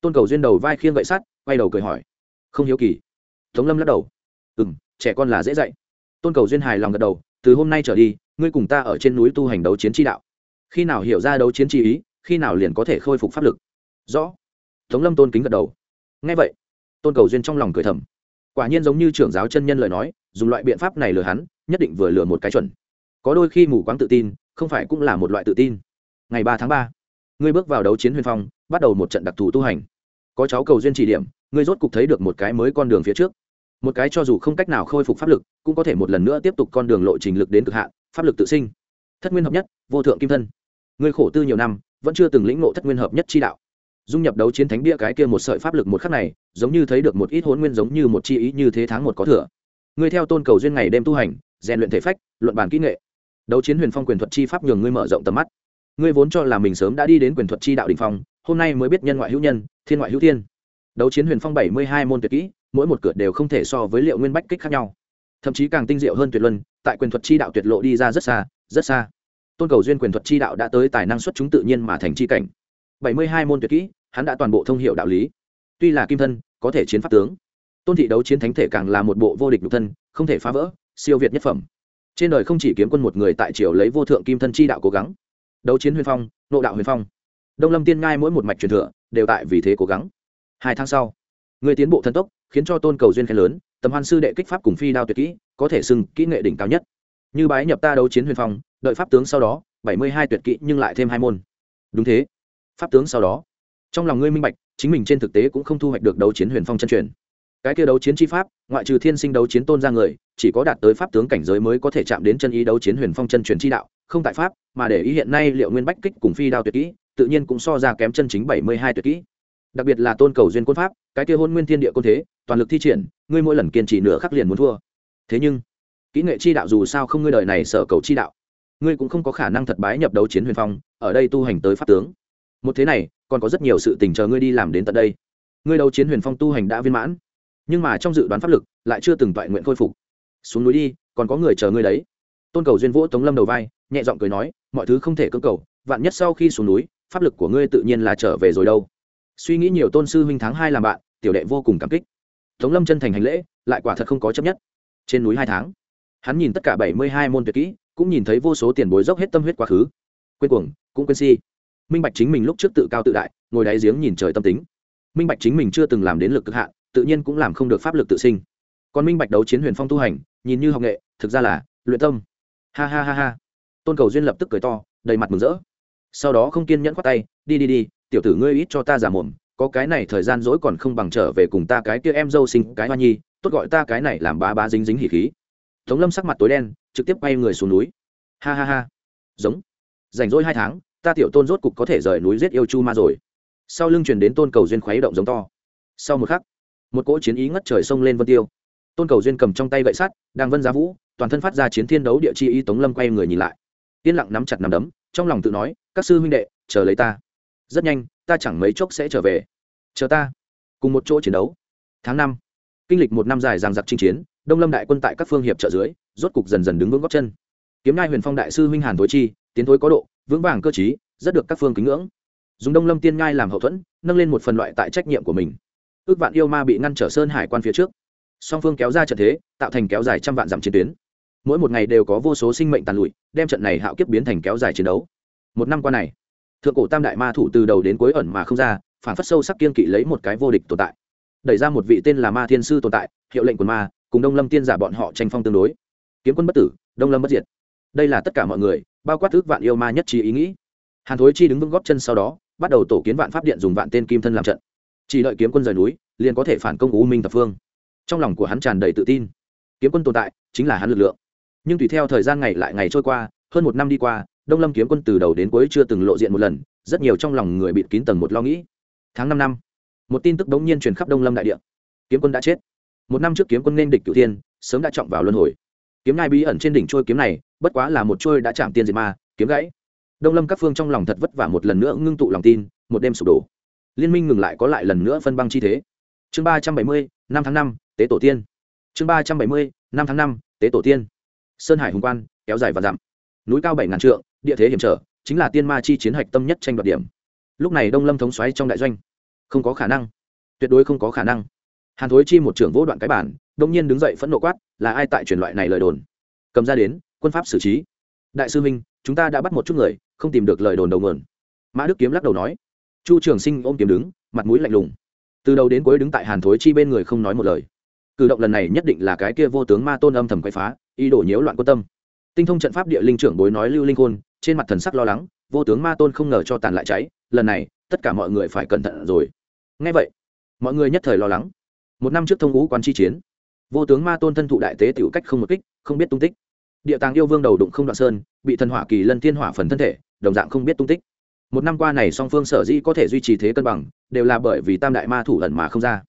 Tôn cầu duyên đầu vai khiêng gậy sắt, quay đầu cười hỏi. Không hiếu kỳ. Tống lâm lắc đầu. Ừ m trẻ con là dễ dạy. Tôn cầu duyên hài lòng gật đầu. Từ hôm nay trở đi ngươi cùng ta ở trên núi tu hành đấu chiến tri đạo. Khi nào hiểu ra đấu chiến tri ý, khi nào liền có thể khôi phục pháp lực. Rõ. Tống lâm tôn kính gật đầu. Ngay vậy, tôn cầu duyên trong lòng cười thầm. Quả nhiên giống như trưởng giáo chân nhân lời nói, dùng loại biện pháp này lừa hắn, nhất định vừa lừa một cái chuẩn. Có đôi khi mù quáng tự tin, không phải cũng là một loại tự tin. Ngày ba tháng ba, ngươi bước vào đấu chiến huyền phong, bắt đầu một trận đặc thù tu hành. Có cháu cầu duyên chỉ điểm, ngươi rốt cục thấy được một cái mới con đường phía trước. Một cái cho dù không cách nào khôi phục pháp lực, cũng có thể một lần nữa tiếp tục con đường lộ trình lực đến cực hạn pháp lực tự sinh. Thất nguyên hợp nhất, vô thượng kim thân. Ngươi khổ tư nhiều năm, vẫn chưa từng lĩnh ngộ thất nguyên hợp nhất chi đạo. Dung nhập đấu chiến thánh bia cái kia một sợi pháp lực một khắc này, giống như thấy được một ít hôn nguyên giống như một chi ý như thế tháng một có thừa. Ngươi theo tôn cầu duyên ngày đêm tu hành, rèn luyện thể phách, luận bàn kỹ nghệ. Đấu chiến huyền phong quyền thuật chi pháp nhường ngươi mở rộng tầm mắt. Ngươi vốn cho là mình sớm đã đi đến quyền thuật chi đạo đình phong, hôm nay mới biết nhân ngoại hữu nhân, thiên ngoại hữu thiên. Đấu chiến huyền phong bảy mươi hai môn tuyệt kỹ, mỗi một cửa đều không thể so với liệu nguyên bách kích khác nhau thậm chí càng tinh diệu hơn tuyệt luân, tại quyền thuật chi đạo tuyệt lộ đi ra rất xa rất xa. Tôn cầu duyên quyền thuật chi đạo đã tới tài năng xuất chúng tự nhiên mà thành chi cảnh. Bảy mươi hai môn tuyệt kỹ, hắn đã toàn bộ thông hiệu đạo lý. Tuy là kim thân, có thể chiến pháp tướng. Tôn thị đấu chiến thánh thể càng là một bộ vô địch nhục thân, không thể phá vỡ, siêu việt nhất phẩm. Trên đời không chỉ kiếm quân một người tại triều lấy vô thượng kim thân chi đạo cố gắng. Đấu chiến huyền phong, nộ đạo huyền phong. Đông lâm tiên ngai mỗi một mạch truyền thừa, đều tại vì thế cố gắng. Hai tháng sau, người tiến bộ thần tốc, khiến cho tôn cầu duyên khen lớn tầm hoan sư đệ kích pháp cùng phi đao tuyệt kỹ, có thể xưng kỹ nghệ đỉnh cao nhất. Như bái nhập ta đấu chiến huyền phong, đợi pháp tướng sau đó, bảy mươi hai tuyệt kỹ nhưng lại thêm hai môn. Đúng thế. Pháp tướng sau đó. Trong lòng ngươi minh bạch, chính mình trên thực tế cũng không thu hoạch được đấu chiến huyền phong chân truyền. Cái kia đấu chiến chi pháp, ngoại trừ thiên sinh đấu chiến tôn ra người, chỉ có đạt tới pháp tướng cảnh giới mới có thể chạm đến chân ý đấu chiến huyền phong chân truyền chi đạo, không tại pháp, mà để ý hiện nay liệu nguyên bách kích cùng phi đao tuyệt kỹ, tự nhiên cũng so ra kém chân chính bảy mươi hai tuyệt kỹ đặc biệt là tôn cầu duyên quân pháp, cái kia hôn nguyên thiên địa côn thế, toàn lực thi triển, ngươi mỗi lần kiên trì nửa khắc liền muốn thua. Thế nhưng, kỹ nghệ chi đạo dù sao không ngươi đời này sở cầu chi đạo, ngươi cũng không có khả năng thật bái nhập đấu chiến huyền phong, ở đây tu hành tới pháp tướng. Một thế này, còn có rất nhiều sự tình chờ ngươi đi làm đến tận đây. Ngươi đấu chiến huyền phong tu hành đã viên mãn, nhưng mà trong dự đoán pháp lực lại chưa từng toại nguyện khôi phục. Xuống núi đi, còn có người chờ ngươi đấy. Tôn cầu duyên vỗ tống lâm đầu vai, nhẹ giọng cười nói, mọi thứ không thể cưỡng cầu, vạn nhất sau khi xuống núi, pháp lực của ngươi tự nhiên là trở về rồi đâu suy nghĩ nhiều tôn sư huynh tháng hai làm bạn, tiểu đệ vô cùng cảm kích. Tống lâm chân thành hành lễ, lại quả thật không có chấp nhất. Trên núi hai tháng, hắn nhìn tất cả bảy mươi hai môn tuyệt kỹ, cũng nhìn thấy vô số tiền bối dốc hết tâm huyết quá khứ. Quên cuồng, cũng quên si. Minh bạch chính mình lúc trước tự cao tự đại, ngồi đáy giếng nhìn trời tâm tính. Minh bạch chính mình chưa từng làm đến lực cực hạn, tự nhiên cũng làm không được pháp lực tự sinh. Còn minh bạch đấu chiến huyền phong tu hành, nhìn như học nghệ, thực ra là luyện tâm. Ha ha ha ha. Tôn cầu duyên lập tức cười to, đầy mặt mừng rỡ. Sau đó không kiên nhẫn khoát tay, đi đi đi tiểu tử ngươi ít cho ta giả mồm, có cái này thời gian dỗi còn không bằng trở về cùng ta cái kia em dâu sinh cái hoa nhi, tốt gọi ta cái này làm bá bá dính dính hỉ khí. Tống lâm sắc mặt tối đen, trực tiếp quay người xuống núi. Ha ha ha. Giống. Rảnh rỗi hai tháng, ta tiểu tôn rốt cục có thể rời núi giết yêu chu ma rồi. Sau lưng truyền đến tôn cầu duyên khuấy động giống to. Sau một khắc, một cỗ chiến ý ngất trời sông lên vân tiêu. Tôn cầu duyên cầm trong tay gậy sắt, đang vân giá vũ, toàn thân phát ra chiến thiên đấu địa chi ý tống lâm quay người nhìn lại. Yên lặng nắm chặt nằm đấm, trong lòng tự nói, các sư huynh đệ, chờ lấy ta rất nhanh, ta chẳng mấy chốc sẽ trở về. Chờ ta. Cùng một chỗ chiến đấu. Tháng năm. Kinh lịch một năm dài ràng giặc chinh chiến, đông lâm đại quân tại các phương hiệp trợ dưới, rốt cục dần dần đứng vững góc chân. Kiếm ngai huyền phong đại sư huynh hàn thối chi, tiến thối có độ, vững vàng cơ chí rất được các phương kính ngưỡng. Dùng đông lâm tiên ngai làm hậu thuẫn, nâng lên một phần loại tại trách nhiệm của mình. Ước vạn yêu ma bị ngăn trở sơn hải quan phía trước. Song phương kéo ra trận thế, tạo thành kéo dài trăm vạn dặm chiến tuyến. Mỗi một ngày đều có vô số sinh mệnh tàn lụi, đem trận này hạo kiếp biến thành kéo dài chiến đấu. Một năm qua này thượng cổ tam đại ma thủ từ đầu đến cuối ẩn mà không ra phản phất sâu sắc kiên kỵ lấy một cái vô địch tồn tại. Đẩy ra một vị tên là ma thiên sư tồn tại, hiệu lệnh quần ma, cùng đông lâm tiên giả bọn họ tranh phong tương đối. Kiếm quân bất tử, đông lâm bất diệt. Đây là tất cả mọi người, bao quát ước vạn yêu ma nhất trí ý nghĩ. Hàn thối chi đứng vững góp chân sau đó, bắt đầu tổ kiến vạn pháp điện dùng vạn tên kim thân làm trận. Chỉ đợi kiếm quân rời núi, liền có thể phản công u minh thập phương. Trong lòng của hắn tràn đầy tự tin. Kiếm quân tồn tại chính là hắn lực lượng. Nhưng tùy theo thời gian ngày lại ngày trôi qua, hơn một năm đi qua đông lâm kiếm quân từ đầu đến cuối chưa từng lộ diện một lần, rất nhiều trong lòng người bịt kín tầng một lo nghĩ. Tháng năm năm, một tin tức đống nhiên truyền khắp đông lâm đại địa. Kiếm quân đã chết. Một năm trước kiếm quân nên địch cửu tiên sớm đã trọng vào luân hồi. Kiếm ngai bí ẩn trên đỉnh trôi kiếm này, bất quá là một trôi đã chạm tiên diệt ma, kiếm gãy. Đông lâm các phương trong lòng thật vất vả một lần nữa ngưng tụ lòng tin, một đêm sụp đổ. Liên minh ngừng lại có lại lần nữa phân băng chi thế. Chương ba trăm bảy mươi, năm tháng năm, tế tổ tiên. Chương ba trăm bảy mươi, năm tháng năm, tế tổ tiên. Sơn hải hùng quan, kéo dài và dặm. Núi cao bảy ngàn trượng địa thế hiểm trở, chính là tiên ma chi chiến hạch tâm nhất tranh đoạt điểm. Lúc này đông lâm thống xoáy trong đại doanh, không có khả năng, tuyệt đối không có khả năng. Hàn thối chi một trưởng vô đoạn cái bản đông nhiên đứng dậy phẫn nộ quát, là ai tại truyền loại này lời đồn? Cầm ra đến, quân pháp xử trí. Đại sư minh, chúng ta đã bắt một chút người, không tìm được lời đồn đầu nguồn. Mã đức kiếm lắc đầu nói. Chu trường sinh ôm kiếm đứng, mặt mũi lạnh lùng. Từ đầu đến cuối đứng tại hàn thối chi bên người không nói một lời. Cử động lần này nhất định là cái kia vô tướng ma tôn âm thầm quậy phá, ý đồ nhiễu loạn quan tâm tinh thông trận pháp địa linh trưởng bối nói lưu linh khôn, trên mặt thần sắc lo lắng, vô tướng ma tôn không ngờ cho tàn lại cháy, lần này, tất cả mọi người phải cẩn thận rồi. Ngay vậy, mọi người nhất thời lo lắng. Một năm trước thông ngũ quan chi chiến, vô tướng ma tôn thân thụ đại tế tiểu cách không một kích, không biết tung tích. Địa tàng yêu vương đầu đụng không đoạn sơn, bị thần hỏa kỳ lân thiên hỏa phần thân thể, đồng dạng không biết tung tích. Một năm qua này song phương sở dĩ có thể duy trì thế cân bằng, đều là bởi vì tam đại ma thủ ẩn mà không ra.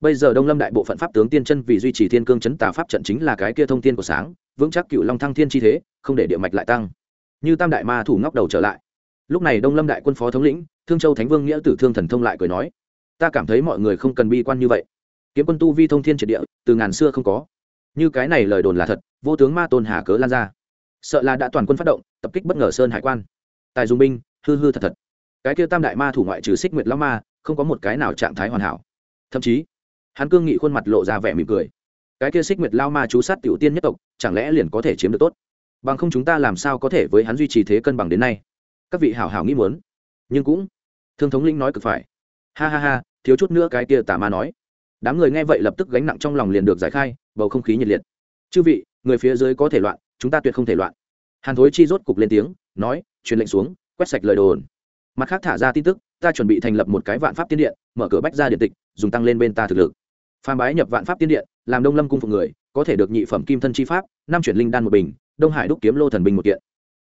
Bây giờ đông lâm đại bộ phận pháp tướng tiên chân vì duy trì thiên cương chấn tà pháp trận chính là cái kia thông tiên của sáng vững chắc cựu long thăng thiên chi thế, không để địa mạch lại tăng. Như tam đại ma thủ ngóc đầu trở lại. Lúc này đông lâm đại quân phó thống lĩnh, thương châu thánh vương nghĩa tử thương thần thông lại cười nói, ta cảm thấy mọi người không cần bi quan như vậy. Kiếm quân tu vi thông thiên triệt địa, từ ngàn xưa không có. Như cái này lời đồn là thật, vô tướng ma tôn hà cớ lan ra. Sợ là đã toàn quân phát động, tập kích bất ngờ sơn hải quan. Tài dùng binh, hư hư thật thật. Cái kia tam đại ma thủ ngoại trừ xích nguyệt long ma, không có một cái nào trạng thái hoàn hảo. Thậm chí, hắn cương nghị khuôn mặt lộ ra vẻ mỉm cười. Cái kia xích nguyệt lao ma chú sát tiểu tiên nhất tộc chẳng lẽ liền có thể chiếm được tốt? Bằng không chúng ta làm sao có thể với hắn duy trì thế cân bằng đến nay? Các vị hảo hảo nghĩ muốn. Nhưng cũng, thương thống linh nói cực phải. Ha ha ha, thiếu chút nữa cái kia tà ma nói. Đám người nghe vậy lập tức gánh nặng trong lòng liền được giải khai, bầu không khí nhiệt liệt. Chư vị, người phía dưới có thể loạn, chúng ta tuyệt không thể loạn. Hàn thối chi rốt cục lên tiếng, nói, truyền lệnh xuống, quét sạch lời đồn. Mặt khác thả ra tin tức, ta chuẩn bị thành lập một cái vạn pháp tiên điện, mở cửa bách ra điện tịch, dùng tăng lên bên ta thực lực. Phan bái nhập vạn pháp tiên điện, làm đông lâm cung phục người có thể được nhị phẩm kim thân chi pháp, năm chuyển linh đan một bình, đông hải đúc kiếm lô thần bình một kiện.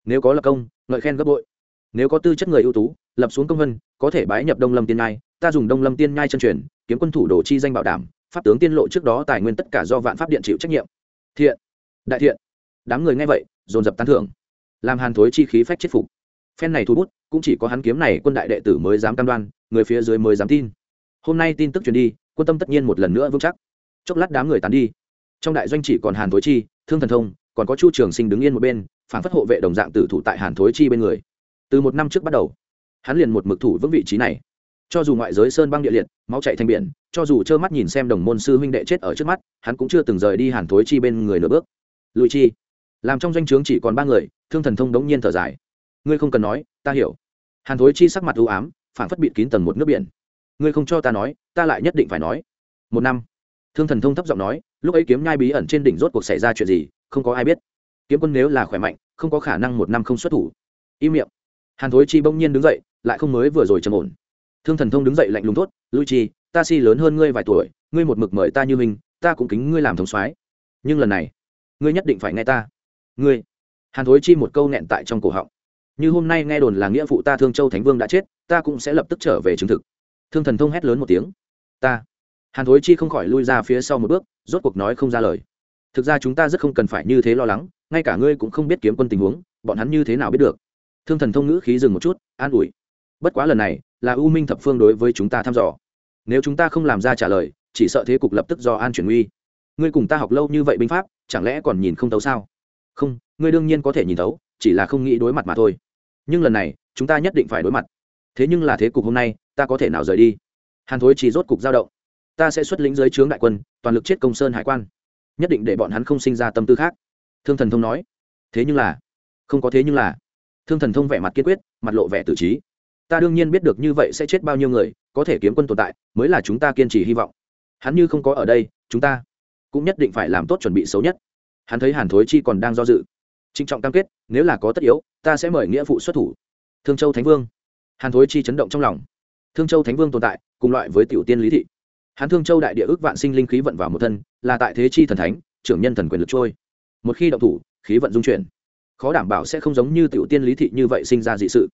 Nếu có lập công, ngợi khen gấp bội. Nếu có tư chất người ưu tú, lập xuống công vân, có thể bái nhập đông lâm tiên nhai, ta dùng đông lâm tiên nhai chân truyền, kiếm quân thủ đồ chi danh bảo đảm, pháp tướng tiên lộ trước đó tài nguyên tất cả do vạn pháp điện chịu trách nhiệm. Thiện. Đại thiện. Đám người nghe vậy, dồn dập tán thưởng. Làm hàn thối chi khí phách chết phục. Phen này thu bút, cũng chỉ có hắn kiếm này quân đại đệ tử mới dám cam đoan, người phía dưới mới dám tin. Hôm nay tin tức truyền đi, quân tâm tất nhiên một lần nữa vững chắc. Chốc lát đám người tán đi trong đại doanh chỉ còn hàn thối chi, thương thần thông, còn có chu trường sinh đứng yên một bên, phản phất hộ vệ đồng dạng tử thủ tại hàn thối chi bên người. Từ một năm trước bắt đầu, hắn liền một mực thủ vững vị trí này. Cho dù ngoại giới sơn băng địa liệt, máu chạy thành biển, cho dù trơ mắt nhìn xem đồng môn sư huynh đệ chết ở trước mắt, hắn cũng chưa từng rời đi hàn thối chi bên người nửa bước. Lùi chi. Làm trong doanh trướng chỉ còn ba người, thương thần thông đống nhiên thở dài. Ngươi không cần nói, ta hiểu. Hàn thối chi sắc mặt ưu ám, phản phất bịt kín tầng một nước biển. Ngươi không cho ta nói, ta lại nhất định phải nói. Một năm, thương thần thông thấp giọng nói lúc ấy kiếm nhai bí ẩn trên đỉnh rốt cuộc xảy ra chuyện gì, không có ai biết. Kiếm quân nếu là khỏe mạnh, không có khả năng một năm không xuất thủ. Im miệng. Hàn thối chi bỗng nhiên đứng dậy, lại không mới vừa rồi trầm ổn. Thương thần thông đứng dậy lạnh lùng tốt lui chi, ta si lớn hơn ngươi vài tuổi, ngươi một mực mời ta như mình ta cũng kính ngươi làm thống soái. Nhưng lần này, ngươi nhất định phải nghe ta. Ngươi? Hàn thối chi một câu nghẹn tại trong cổ họng. Như hôm nay nghe đồn là nghĩa phụ ta thương châu thánh vương đã chết, ta cũng sẽ lập tức trở về chứng thực. Thương thần thông hét lớn một tiếng. Ta hàn thối chi không khỏi lui ra phía sau một bước, rốt cuộc nói không ra lời. Thực ra chúng ta rất không cần phải như thế lo lắng, ngay cả ngươi cũng không biết kiếm quân tình huống, bọn hắn như thế nào biết được. Thương thần thông ngữ khí dừng một chút, an ủi. Bất quá lần này, là u minh thập phương đối với chúng ta thăm dò. Nếu chúng ta không làm ra trả lời, chỉ sợ thế cục lập tức do an chuyển uy. ngươi cùng ta học lâu như vậy binh pháp, chẳng lẽ còn nhìn không thấu sao? Không, ngươi đương nhiên có thể nhìn thấu, chỉ là không nghĩ đối mặt mà thôi. Nhưng lần này, chúng ta nhất định phải đối mặt. Thế nhưng là thế cục hôm nay, ta có thể nào rời đi? Hàn thối chỉ rốt cục giao động ta sẽ xuất lĩnh giới trướng đại quân, toàn lực chết công sơn hải quan. Nhất định để bọn hắn không sinh ra tâm tư khác. Thương thần thông nói. Thế nhưng là, không có thế nhưng là. Thương thần thông vẻ mặt kiên quyết, mặt lộ vẻ tử trí. Ta đương nhiên biết được như vậy sẽ chết bao nhiêu người, có thể kiếm quân tồn tại, mới là chúng ta kiên trì hy vọng. Hắn như không có ở đây, chúng ta cũng nhất định phải làm tốt chuẩn bị xấu nhất. Hắn thấy hàn thối chi còn đang do dự. Trịnh trọng cam kết, nếu là có tất yếu, ta sẽ mời nghĩa phụ xuất thủ. Thương châu thánh vương. Hàn thối chi chấn động trong lòng. Thương châu thánh vương tồn tại, cùng loại với tiểu tiên lý thị hắn thương châu đại địa ước vạn sinh linh khí vận vào một thân, là tại thế chi thần thánh, trưởng nhân thần quyền lực trôi. Một khi động thủ, khí vận dung chuyển. Khó đảm bảo sẽ không giống như tiểu tiên lý thị như vậy sinh ra dị sự.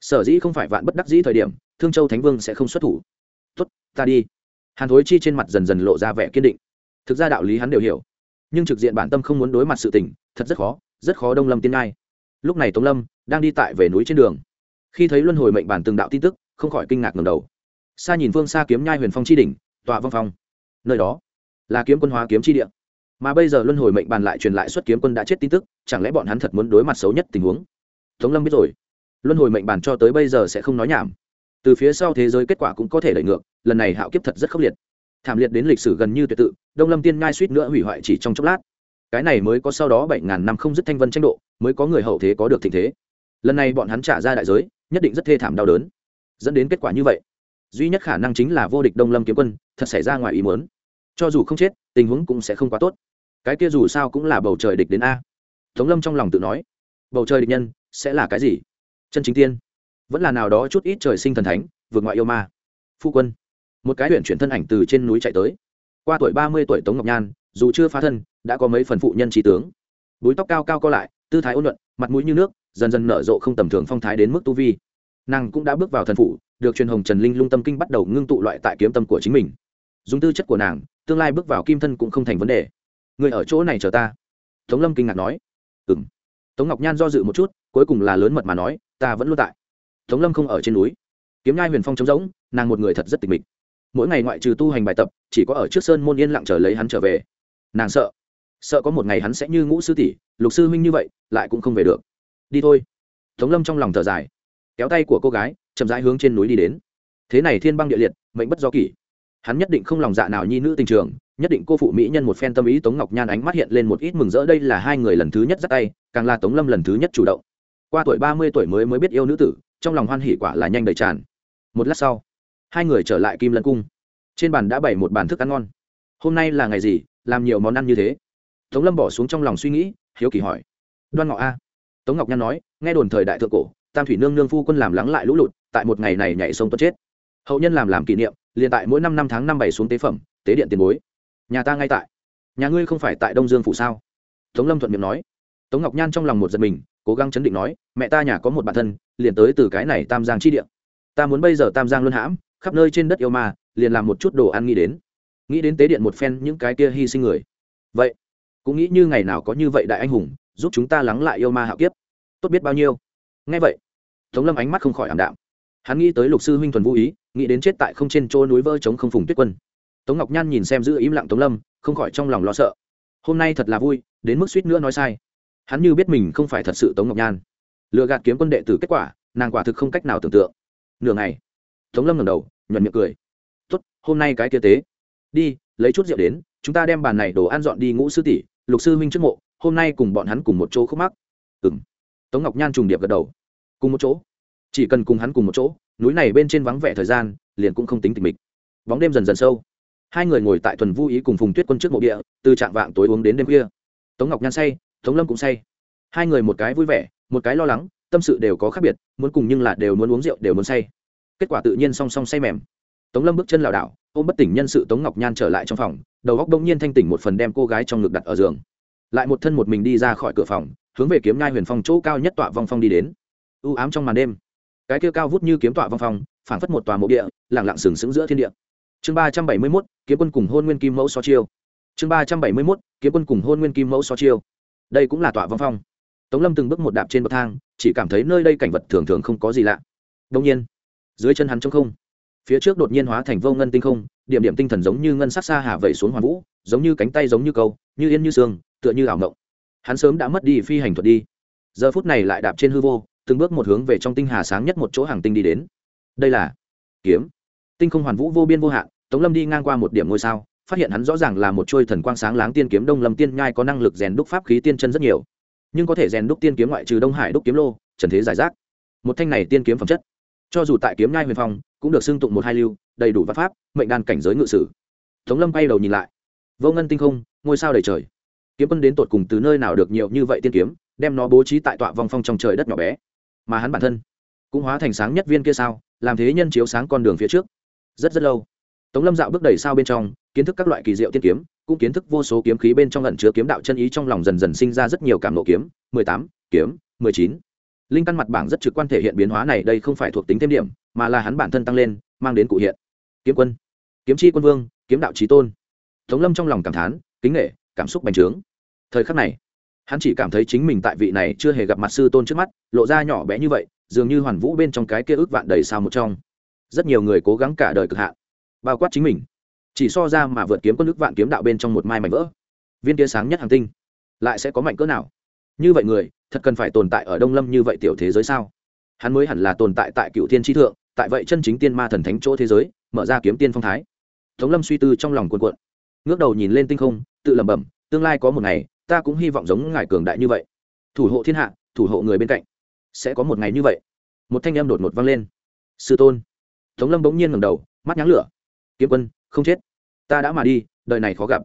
Sở dĩ không phải vạn bất đắc dĩ thời điểm, thương châu thánh vương sẽ không xuất thủ. Tốt, ta đi. Hàn thối chi trên mặt dần dần lộ ra vẻ kiên định. Thực ra đạo lý hắn đều hiểu. Nhưng trực diện bản tâm không muốn đối mặt sự tình, thật rất khó rất khó đông lâm tiên ngai. Lúc này tống lâm đang đi tại về núi trên đường. Khi thấy luân hồi mệnh bản từng đạo tin tức, không khỏi kinh ngạc ngầm đầu. Xa nhìn phương xa kiếm nhai huyền phong chi đỉnh tọa vong phong. Nơi đó là kiếm quân hóa kiếm chi địa. Mà bây giờ luân hồi mệnh bàn lại truyền lại xuất kiếm quân đã chết tin tức, chẳng lẽ bọn hắn thật muốn đối mặt xấu nhất tình huống? Tống lâm biết rồi. Luân hồi mệnh bàn cho tới bây giờ sẽ không nói nhảm. Từ phía sau thế giới kết quả cũng có thể đẩy ngược, lần này hạo kiếp thật rất khốc liệt. Thảm liệt đến lịch sử gần như tuyệt tự, đông lâm tiên ngai suýt nữa hủy hoại chỉ trong chốc lát. Cái này mới có sau đó bảy ngàn năm không dứt thanh vân tranh độ, mới có người hậu thế có được tình thế. Lần này bọn hắn trả ra đại giới, nhất định rất thê thảm đau đớn. Dẫn đến kết quả như vậy duy nhất khả năng chính là vô địch đông lâm kiếm quân, thật xảy ra ngoài ý muốn. Cho dù không chết, tình huống cũng sẽ không quá tốt. Cái kia dù sao cũng là bầu trời địch đến a. Tống lâm trong lòng tự nói, bầu trời địch nhân sẽ là cái gì? Chân chính tiên. Vẫn là nào đó chút ít trời sinh thần thánh, vượt ngoại yêu ma. Phu quân. Một cái huyện chuyển thân ảnh từ trên núi chạy tới. Qua tuổi ba mươi tuổi tống ngọc nhan, dù chưa phá thân, đã có mấy phần phụ nhân trí tướng. Búi tóc cao cao co lại, tư thái ôn luận mặt mũi như nước, dần dần nở rộ không tầm thường phong thái đến mức tu vi nàng cũng đã bước vào thần phủ, được truyền hồng trần linh lung tâm kinh bắt đầu ngưng tụ loại tại kiếm tâm của chính mình. Dùng tư chất của nàng, tương lai bước vào kim thân cũng không thành vấn đề. Người ở chỗ này chờ ta. Tống lâm kinh ngạc nói. Ừ m tống ngọc nhan do dự một chút, cuối cùng là lớn mật mà nói, ta vẫn luôn tại. Tống lâm không ở trên núi. Kiếm nhai huyền phong trống rỗng, nàng một người thật rất tịch mịch. Mỗi ngày ngoại trừ tu hành bài tập, chỉ có ở trước sơn môn yên lặng chờ lấy hắn trở về. Nàng sợ. Sợ có một ngày hắn sẽ như ngũ sư tỷ, lục sư huynh như vậy, lại cũng không về được. Đi thôi. Tống lâm trong lòng thở dài kéo tay của cô gái, chậm rãi hướng trên núi đi đến. Thế này thiên băng địa liệt, mệnh bất do kỷ. Hắn nhất định không lòng dạ nào nhi nữ tình trường, nhất định cô phụ mỹ nhân một phen tâm ý tống ngọc nhan ánh mắt hiện lên một ít mừng rỡ, đây là hai người lần thứ nhất dắt tay, càng là tống lâm lần thứ nhất chủ động. Qua tuổi ba mươi tuổi mới mới biết yêu nữ tử, trong lòng hoan hỉ quả là nhanh đầy tràn. Một lát sau, hai người trở lại kim lân cung. Trên bàn đã bày một bàn thức ăn ngon. Hôm nay là ngày gì, làm nhiều món ăn như thế? Tống lâm bỏ xuống trong lòng suy nghĩ, hiếu kỳ hỏi. Đoan ngọ a. Tống ngọc nhan nói, nghe đồn thời đại thượng cổ tam thủy nương nương phu quân làm lắng lại lũ lụt, tại một ngày này nhảy sông tuất chết. Hậu nhân làm làm kỷ niệm, liền tại mỗi năm năm tháng năm bảy xuống tế phẩm, tế điện tiền bối. Nhà ta ngay tại. Nhà ngươi không phải tại đông dương phủ sao? Tống lâm thuận miệng nói. Tống ngọc nhan trong lòng một giật mình, cố gắng chấn định nói, mẹ ta nhà có một bản thân, liền tới từ cái này tam giang chi điện ta muốn bây giờ tam giang luân hãm, khắp nơi trên đất yêu ma, liền làm một chút đồ ăn nghĩ đến. Nghĩ đến tế điện một phen những cái kia hy sinh người. Vậy, cũng nghĩ như ngày nào có như vậy đại anh hùng, giúp chúng ta lắng lại yêu ma hạo kiếp. Tốt biết bao nhiêu ngay vậy, tống lâm ánh mắt không khỏi ảm đạm. Hắn nghĩ tới lục sư huynh thuần vũ ý, nghĩ đến chết tại không trên chỗ núi vơ chống không phùng tuyết quân. Tống ngọc nhan nhìn xem giữ im lặng tống lâm, không khỏi trong lòng lo sợ. Hôm nay thật là vui, đến mức suýt nữa nói sai. Hắn như biết mình không phải thật sự tống ngọc nhan. Lừa gạt kiếm quân đệ tử kết quả, nàng quả thực không cách nào tưởng tượng. Nửa ngày, tống lâm ngẩng đầu, nhuận miệng cười. Tốt, hôm nay cái kia tế. Đi, lấy chút rượu đến, chúng ta đem bàn này đồ ăn dọn đi ngũ sư tỷ, lục sư huynh trước mộ, hôm nay cùng bọn hắn cùng một chỗ khúc mắc. Ừm tống ngọc nhan trùng điệp gật đầu. Cùng một chỗ. Chỉ cần cùng hắn cùng một chỗ, núi này bên trên vắng vẻ thời gian, liền cũng không tính tình mịch. Bóng đêm dần dần sâu. Hai người ngồi tại thuần vô ý cùng phùng tuyết quân trước mộ địa, từ trạng vạng tối uống đến đêm khuya. Tống ngọc nhan say, tống lâm cũng say. Hai người một cái vui vẻ, một cái lo lắng, tâm sự đều có khác biệt, muốn cùng nhưng là đều muốn uống rượu, đều muốn say. Kết quả tự nhiên song song say mềm. Tống lâm bước chân lảo đảo, ôm bất tỉnh nhân sự tống ngọc nhan trở lại trong phòng, đầu góc đông nhiên thanh tỉnh một phần đem cô gái trong ngực đặt ở giường. Lại một thân một mình đi ra khỏi cửa phòng hướng về kiếm nhai huyền phong chỗ cao nhất tọa vong phong đi đến. U ám trong màn đêm, cái kia cao vút như kiếm tọa vong phong, phảng phất một tòa mộ địa lẳng lặng sừng sững giữa thiên địa. Chương ba trăm bảy mươi mốt, kiếm quân cùng hôn nguyên kim mẫu so chiêu. Chương ba trăm bảy mươi mốt, kiếm quân cùng hôn nguyên kim mẫu so chiêu. Đây cũng là tọa vong phong. Tống lâm từng bước một đạp trên bậc thang, chỉ cảm thấy nơi đây cảnh vật thường thường không có gì lạ. Đông nhiên, dưới chân hắn trong không, phía trước đột nhiên hóa thành vô ngân tinh không, điểm điểm tinh thần giống như ngân sắc xa hà vẩy xuống hoàn vũ, giống như cánh tay giống như câu, như yên như sương, tựa như ảo ngộng hắn sớm đã mất đi phi hành thuật đi. Giờ phút này lại đạp trên hư vô, từng bước một hướng về trong tinh hà sáng nhất một chỗ hàng tinh đi đến. Đây là kiếm. Tinh không hoàn vũ vô biên vô hạn, tống lâm đi ngang qua một điểm ngôi sao, phát hiện hắn rõ ràng là một trôi thần quang sáng láng tiên kiếm đông lâm tiên nhai có năng lực rèn đúc pháp khí tiên chân rất nhiều. Nhưng có thể rèn đúc tiên kiếm ngoại trừ đông hải đúc kiếm lô, trần thế giải rác. Một thanh này tiên kiếm phẩm chất. Cho dù tại kiếm nhai huyền phong, cũng được xưng tụng một hai lưu, đầy đủ văn pháp, mệnh đan cảnh giới ngự sử. Tống lâm bay đầu nhìn lại. Vô ngân tinh không, ngôi sao đầy trời kiếm quân đến tột cùng từ nơi nào được nhiều như vậy tiên kiếm, đem nó bố trí tại tọa vòng phong trong trời đất nhỏ bé. Mà hắn bản thân cũng hóa thành sáng nhất viên kia sao, làm thế nhân chiếu sáng con đường phía trước. Rất rất lâu, tống lâm dạo bước đầy sao bên trong, kiến thức các loại kỳ diệu tiên kiếm, cũng kiến thức vô số kiếm khí bên trong lẩn chứa kiếm đạo chân ý trong lòng dần dần sinh ra rất nhiều cảm nộ kiếm, mười tám, kiếm, mười chín. Linh căn mặt bảng rất trực quan thể hiện biến hóa này đây không phải thuộc tính thêm điểm, mà là hắn bản thân tăng lên, mang đến cụ hiện. Kiếm quân, kiếm chi quân vương, kiếm đạo trí tôn. Tống lâm trong lòng cảm thán, kính nghệ cảm xúc bành trướng. Thời khắc này, hắn chỉ cảm thấy chính mình tại vị này chưa hề gặp mặt sư tôn trước mắt, lộ ra nhỏ bé như vậy, dường như hoàn vũ bên trong cái kia ước vạn đầy sao một trong. Rất nhiều người cố gắng cả đời cực hạn, bao quát chính mình. Chỉ so ra mà vượt kiếm quân ước vạn kiếm đạo bên trong một mai mảnh vỡ. Viên tia sáng nhất hàng tinh, lại sẽ có mạnh cỡ nào? Như vậy người, thật cần phải tồn tại ở đông lâm như vậy tiểu thế giới sao? Hắn mới hẳn là tồn tại tại cựu thiên tri thượng, tại vậy chân chính tiên ma thần thánh chỗ thế giới, mở ra kiếm tiên phong thái. Tống lâm suy tư trong lòng cuồn cuộn ngước đầu nhìn lên tinh không, tự lẩm bẩm, tương lai có một ngày, ta cũng hy vọng giống ngài cường đại như vậy. Thủ hộ thiên hạ, thủ hộ người bên cạnh. Sẽ có một ngày như vậy. Một thanh em đột ngột vang lên. Sư tôn. Tống lâm bỗng nhiên ngẩng đầu, mắt nháng lửa. Kiếm quân, không chết. Ta đã mà đi, đời này khó gặp.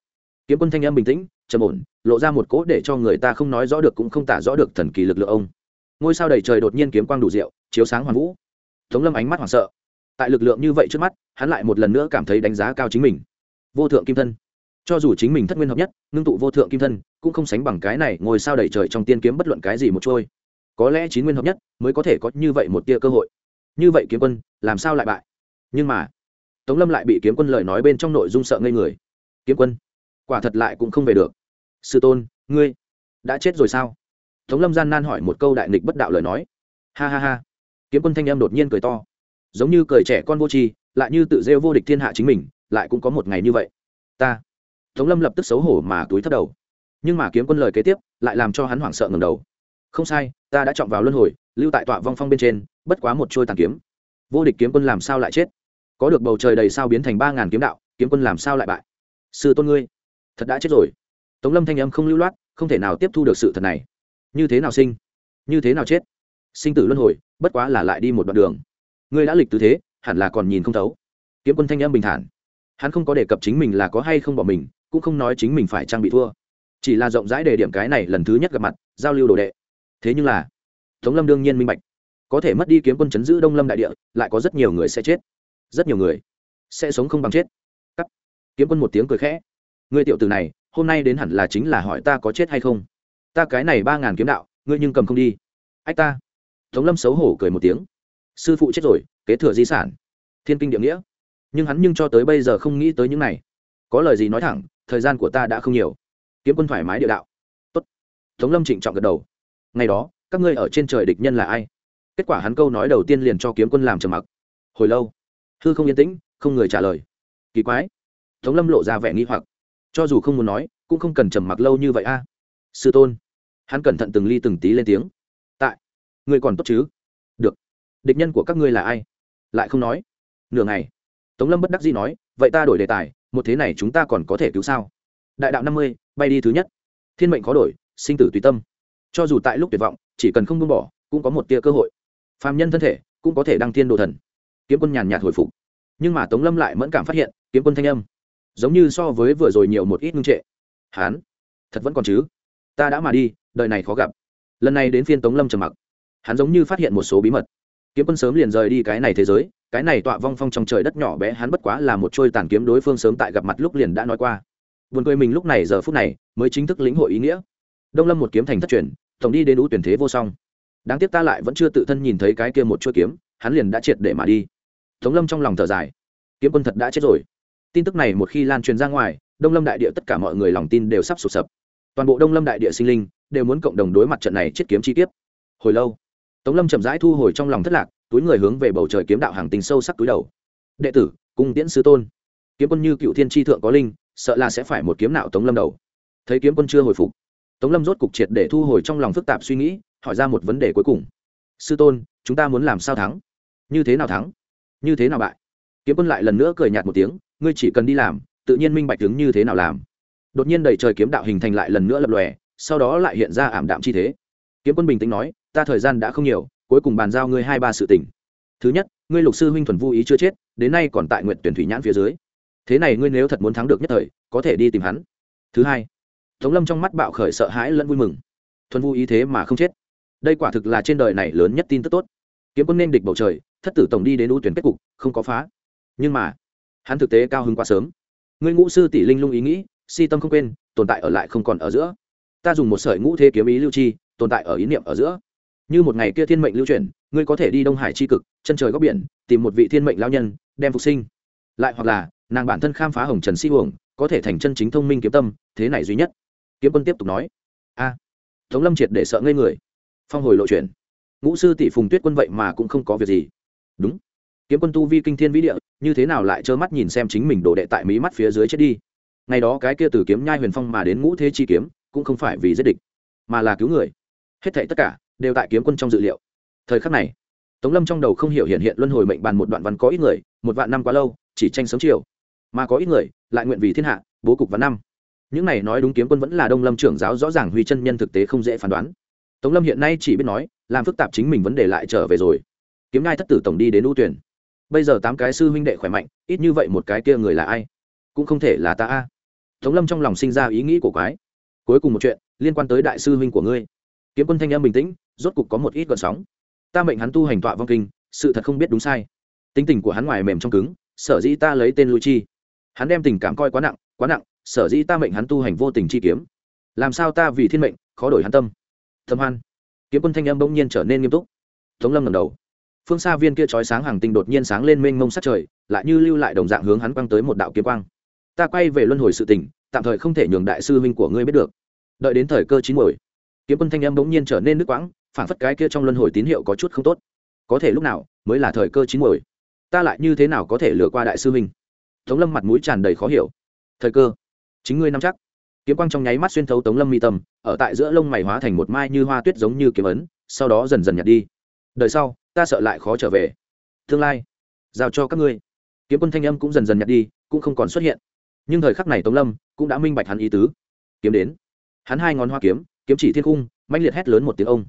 Kiếm quân thanh em bình tĩnh, trầm ổn, lộ ra một cỗ để cho người ta không nói rõ được cũng không tả rõ được thần kỳ lực lượng ông. Ngôi sao đầy trời đột nhiên kiếm quang đủ rượu, chiếu sáng hoàn vũ. Tống lâm ánh mắt hoảng sợ. Tại lực lượng như vậy trước mắt, hắn lại một lần nữa cảm thấy đánh giá cao chính mình. Vô thượng kim thân cho dù chính mình thất nguyên hợp nhất, ngưng tụ vô thượng kim thân, cũng không sánh bằng cái này ngồi sao đầy trời trong tiên kiếm bất luận cái gì một trôi. Có lẽ chín nguyên hợp nhất mới có thể có như vậy một tia cơ hội. Như vậy kiếm quân, làm sao lại bại? Nhưng mà, tống lâm lại bị kiếm quân lời nói bên trong nội dung sợ ngây người. Kiếm quân, quả thật lại cũng không về được. Sư tôn, ngươi đã chết rồi sao? Tống lâm gian nan hỏi một câu đại nghịch bất đạo lời nói. Ha ha ha. Kiếm quân thanh em đột nhiên cười to. Giống như cười trẻ con vô tri, lại như tự rêu vô địch thiên hạ chính mình, lại cũng có một ngày như vậy. Ta tống lâm lập tức xấu hổ mà túi thấp đầu. Nhưng mà kiếm quân lời kế tiếp lại làm cho hắn hoảng sợ ngầm đầu. Không sai, ta đã chọn vào luân hồi, lưu tại tọa vong phong bên trên, bất quá một trôi tàn kiếm. Vô địch kiếm quân làm sao lại chết? Có được bầu trời đầy sao biến thành ba ngàn kiếm đạo, kiếm quân làm sao lại bại? Sư tôn ngươi, thật đã chết rồi. Tống lâm thanh âm không lưu loát, không thể nào tiếp thu được sự thật này. Như thế nào sinh? Như thế nào chết? Sinh tử luân hồi, bất quá là lại đi một đoạn đường. Ngươi đã lịch tư thế, hẳn là còn nhìn không thấu. Kiếm quân thanh âm bình thản. Hắn không có đề cập chính mình là có hay không bỏ mình cũng không nói chính mình phải trang bị thua. Chỉ là rộng rãi đề điểm cái này lần thứ nhất gặp mặt, giao lưu đồ đệ. Thế nhưng là, tống lâm đương nhiên minh bạch. Có thể mất đi kiếm quân chấn giữ đông lâm đại địa, lại có rất nhiều người sẽ chết. Rất nhiều người sẽ sống không bằng chết. Cắt. Kiếm quân một tiếng cười khẽ. Người tiểu tử này, hôm nay đến hẳn là chính là hỏi ta có chết hay không? Ta cái này ba ngàn kiếm đạo, ngươi nhưng cầm không đi. Ách ta. Tống lâm xấu hổ cười một tiếng. Sư phụ chết rồi, kế thừa di sản. Thiên kinh địa nghĩa. Nhưng hắn nhưng cho tới bây giờ không nghĩ tới những này. Có lời gì nói thẳng thời gian của ta đã không nhiều. Kiếm quân thoải mái địa đạo. Tốt. tống lâm trịnh trọng gật đầu. Ngày đó, các ngươi ở trên trời địch nhân là ai? Kết quả hắn câu nói đầu tiên liền cho kiếm quân làm trầm mặc. Hồi lâu, hư không yên tĩnh, không người trả lời. Kỳ quái. Tống lâm lộ ra vẻ nghi hoặc. Cho dù không muốn nói, cũng không cần trầm mặc lâu như vậy a. Sư tôn. Hắn cẩn thận từng ly từng tí lên tiếng. Tại. Ngươi còn tốt chứ? Được. Địch nhân của các ngươi là ai? Lại không nói. Nửa ngày, tống lâm bất đắc dĩ nói, vậy ta đổi đề tài một thế này chúng ta còn có thể cứu sao? Đại đạo năm mươi, bay đi thứ nhất. Thiên mệnh khó đổi, sinh tử tùy tâm. Cho dù tại lúc tuyệt vọng, chỉ cần không buông bỏ, cũng có một tia cơ hội. Phàm nhân thân thể, cũng có thể đăng thiên đồ thần. Kiếm quân nhàn nhạt hồi phục. Nhưng mà tống lâm lại mẫn cảm phát hiện, kiếm quân thanh âm, giống như so với vừa rồi nhiều một ít ngưng trệ. Hán, thật vẫn còn chứ? Ta đã mà đi, đời này khó gặp. Lần này đến phiên tống lâm trầm mặc. Hắn giống như phát hiện một số bí mật kiếm quân sớm liền rời đi cái này thế giới, cái này tọa vong phong trong trời đất nhỏ bé hắn bất quá là một trôi tàn kiếm đối phương sớm tại gặp mặt lúc liền đã nói qua. Buồn cười mình lúc này giờ phút này mới chính thức lĩnh hội ý nghĩa. Đông lâm một kiếm thành thất truyền, tổng đi đến ú tuyển thế vô song. Đáng tiếc ta lại vẫn chưa tự thân nhìn thấy cái kia một chuôi kiếm, hắn liền đã triệt để mà đi. Tống lâm trong lòng thở dài. Kiếm quân thật đã chết rồi. Tin tức này một khi lan truyền ra ngoài, đông lâm đại địa tất cả mọi người lòng tin đều sắp sụp sập. Toàn bộ đông lâm đại địa sinh linh đều muốn cộng đồng đối mặt trận này chết kiếm chi tiết hồi lâu tống lâm chậm rãi thu hồi trong lòng thất lạc, túi người hướng về bầu trời kiếm đạo hàng tình sâu sắc túi đầu. Đệ tử, cung tiễn sư tôn, kiếm quân như cựu thiên tri thượng có linh, sợ là sẽ phải một kiếm nào tống lâm đầu. Thấy kiếm quân chưa hồi phục, tống lâm rốt cục triệt để thu hồi trong lòng phức tạp suy nghĩ, hỏi ra một vấn đề cuối cùng. Sư tôn, chúng ta muốn làm sao thắng? Như thế nào thắng? Như thế nào bại? Kiếm quân lại lần nữa cười nhạt một tiếng, ngươi chỉ cần đi làm, tự nhiên minh bạch tướng như thế nào làm. Đột nhiên đầy trời kiếm đạo hình thành lại lần nữa lập lòe, sau đó lại hiện ra ảm đạm chi thế. Kiếm quân bình tĩnh nói ta thời gian đã không nhiều, cuối cùng bàn giao ngươi hai ba sự tình. Thứ nhất, ngươi lục sư huynh thuần vô ý chưa chết, đến nay còn tại nguyện tuyển thủy nhãn phía dưới. Thế này ngươi nếu thật muốn thắng được nhất thời, có thể đi tìm hắn. Thứ hai, tống lâm trong mắt bạo khởi sợ hãi lẫn vui mừng. Thuần vô ý thế mà không chết. Đây quả thực là trên đời này lớn nhất tin tức tốt. Kiếm quân nên địch bầu trời, thất tử tổng đi đến ưu tuyển kết cục, không có phá. Nhưng mà, hắn thực tế cao hứng quá sớm. Ngươi ngũ sư tỷ linh lung ý nghĩ, si tâm không quên, tồn tại ở lại không còn ở giữa. Ta dùng một sợi ngũ thế kiếm ý lưu chi, tồn tại ở ý niệm ở giữa như một ngày kia thiên mệnh lưu chuyển, ngươi có thể đi đông hải c h i cực, chân trời góc biển, tìm một vị thiên mệnh lao nhân, đem phục sinh. Lại hoặc là, nàng bản thân khám phá hồng trần si uổng, có thể thành chân chính thông minh kiếm tâm, thế này duy nhất. Kiếm quân tiếp tục nói. A, tống lâm triệt để sợ ngây người. Phong hồi lộ chuyển. Ngũ sư tỷ phùng tuyết quân vậy mà cũng không có việc gì. Đúng. Kiếm quân tu vi kinh thiên vĩ địa, như thế nào lại trơ mắt nhìn xem chính mình đổ đệ tại mí mắt phía dưới chết đi? Ngày đó cái kia từ kiếm nhai huyền phong mà đến ngũ thế chi kiếm, cũng không phải vì giết địch, mà là cứu người. Hết thảy tất cả đều tại kiếm quân trong dự liệu. Thời khắc này, tống lâm trong đầu không hiểu hiện hiện luân hồi mệnh bàn một đoạn văn có ít người, một vạn năm quá lâu, chỉ tranh sống chiều. Mà có ít người, lại nguyện vì thiên hạ, bố cục văn năm. Những này nói đúng kiếm quân vẫn là đông lâm trưởng giáo rõ ràng huy chân nhân thực tế không dễ phán đoán. Tống lâm hiện nay chỉ biết nói, làm phức tạp chính mình vấn đề lại trở về rồi. Kiếm ngai thất tử tổng đi đến ưu tuyển. Bây giờ tám cái sư huynh đệ khỏe mạnh, ít như vậy một cái kia người là ai? Cũng không thể là ta a. Tống lâm trong lòng sinh ra ý nghĩ của quái. Cuối cùng một chuyện, liên quan tới đại sư huynh của ngươi. Kiếm quân thanh em bình tĩnh rốt cục có một ít gợn sóng. Ta mệnh hắn tu hành tọa vong kinh, sự thật không biết đúng sai. Tính tình của hắn ngoài mềm trong cứng, sở dĩ ta lấy tên lui chi. Hắn đem tình cảm coi quá nặng quá nặng, sở dĩ ta mệnh hắn tu hành vô tình chi kiếm. Làm sao ta vì thiên mệnh, khó đổi hắn tâm? Thâm hoan. Kiếm quân thanh âm bỗng nhiên trở nên nghiêm túc. Tống lâm ngầm đầu. Phương xa viên kia trói sáng hàng tinh đột nhiên sáng lên mênh mông sát trời, lại như lưu lại đồng dạng hướng hắn quăng tới một đạo kiếm quang. Ta quay về luân hồi sự tình, tạm thời không thể nhường đại sư huynh của ngươi biết được. Đợi đến thời cơ chín muồi, kiếm quân thanh âm bỗng nhiên trở nên nước quãng phản phất cái kia trong luân hồi tín hiệu có chút không tốt. Có thể lúc nào mới là thời cơ chín mồi ta lại như thế nào có thể lừa qua đại sư huynh? Tống lâm mặt mũi tràn đầy khó hiểu. Thời cơ? Chính ngươi nắm chắc. Kiếm quang trong nháy mắt xuyên thấu tống lâm mi tâm, ở tại giữa lông mày hóa thành một mai như hoa tuyết giống như kiếm ấn, sau đó dần dần nhạt đi. Đời sau, ta sợ lại khó trở về. Tương lai, giao cho các ngươi. Kiếm quân thanh âm cũng dần dần nhạt đi, cũng không còn xuất hiện. Nhưng thời khắc này tống lâm cũng đã minh bạch hắn ý tứ. Kiếm đến. Hắn hai ngón hoa kiếm kiếm chỉ thiên cung mãnh liệt hét lớn một tiếng ông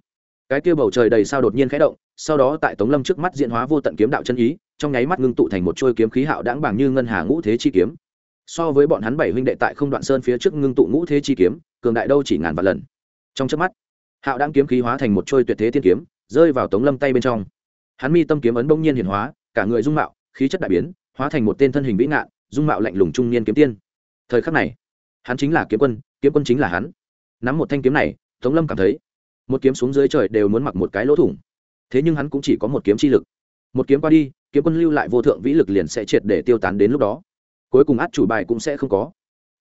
cái kia bầu trời đầy sao đột nhiên khẽ động, sau đó tại tống lâm trước mắt diễn hóa vô tận kiếm đạo chân ý, trong nháy mắt ngưng tụ thành một trôi kiếm khí hạo đãng bảng như ngân hà ngũ thế chi kiếm. So với bọn hắn bảy huynh đệ tại không đoạn sơn phía trước ngưng tụ ngũ thế chi kiếm, cường đại đâu chỉ ngàn vạn lần. Trong trước mắt, hạo đãng kiếm khí hóa thành một trôi tuyệt thế thiên kiếm, rơi vào tống lâm tay bên trong. Hắn mi tâm kiếm ấn bỗng nhiên hiển hóa, cả người dung mạo, khí chất đại biến, hóa thành một tên thân hình vĩ ngạn, dung mạo lạnh lùng trung niên kiếm tiên. Thời khắc này, hắn chính là kiếm quân kiếm quân chính là hắn. Nắm một thanh kiếm này, tống lâm cảm thấy một kiếm xuống dưới trời đều muốn mặc một cái lỗ thủng. Thế nhưng hắn cũng chỉ có một kiếm chi lực. Một kiếm qua đi, kiếm quân lưu lại vô thượng vĩ lực liền sẽ triệt để tiêu tán đến lúc đó. Cuối cùng át chủ bài cũng sẽ không có.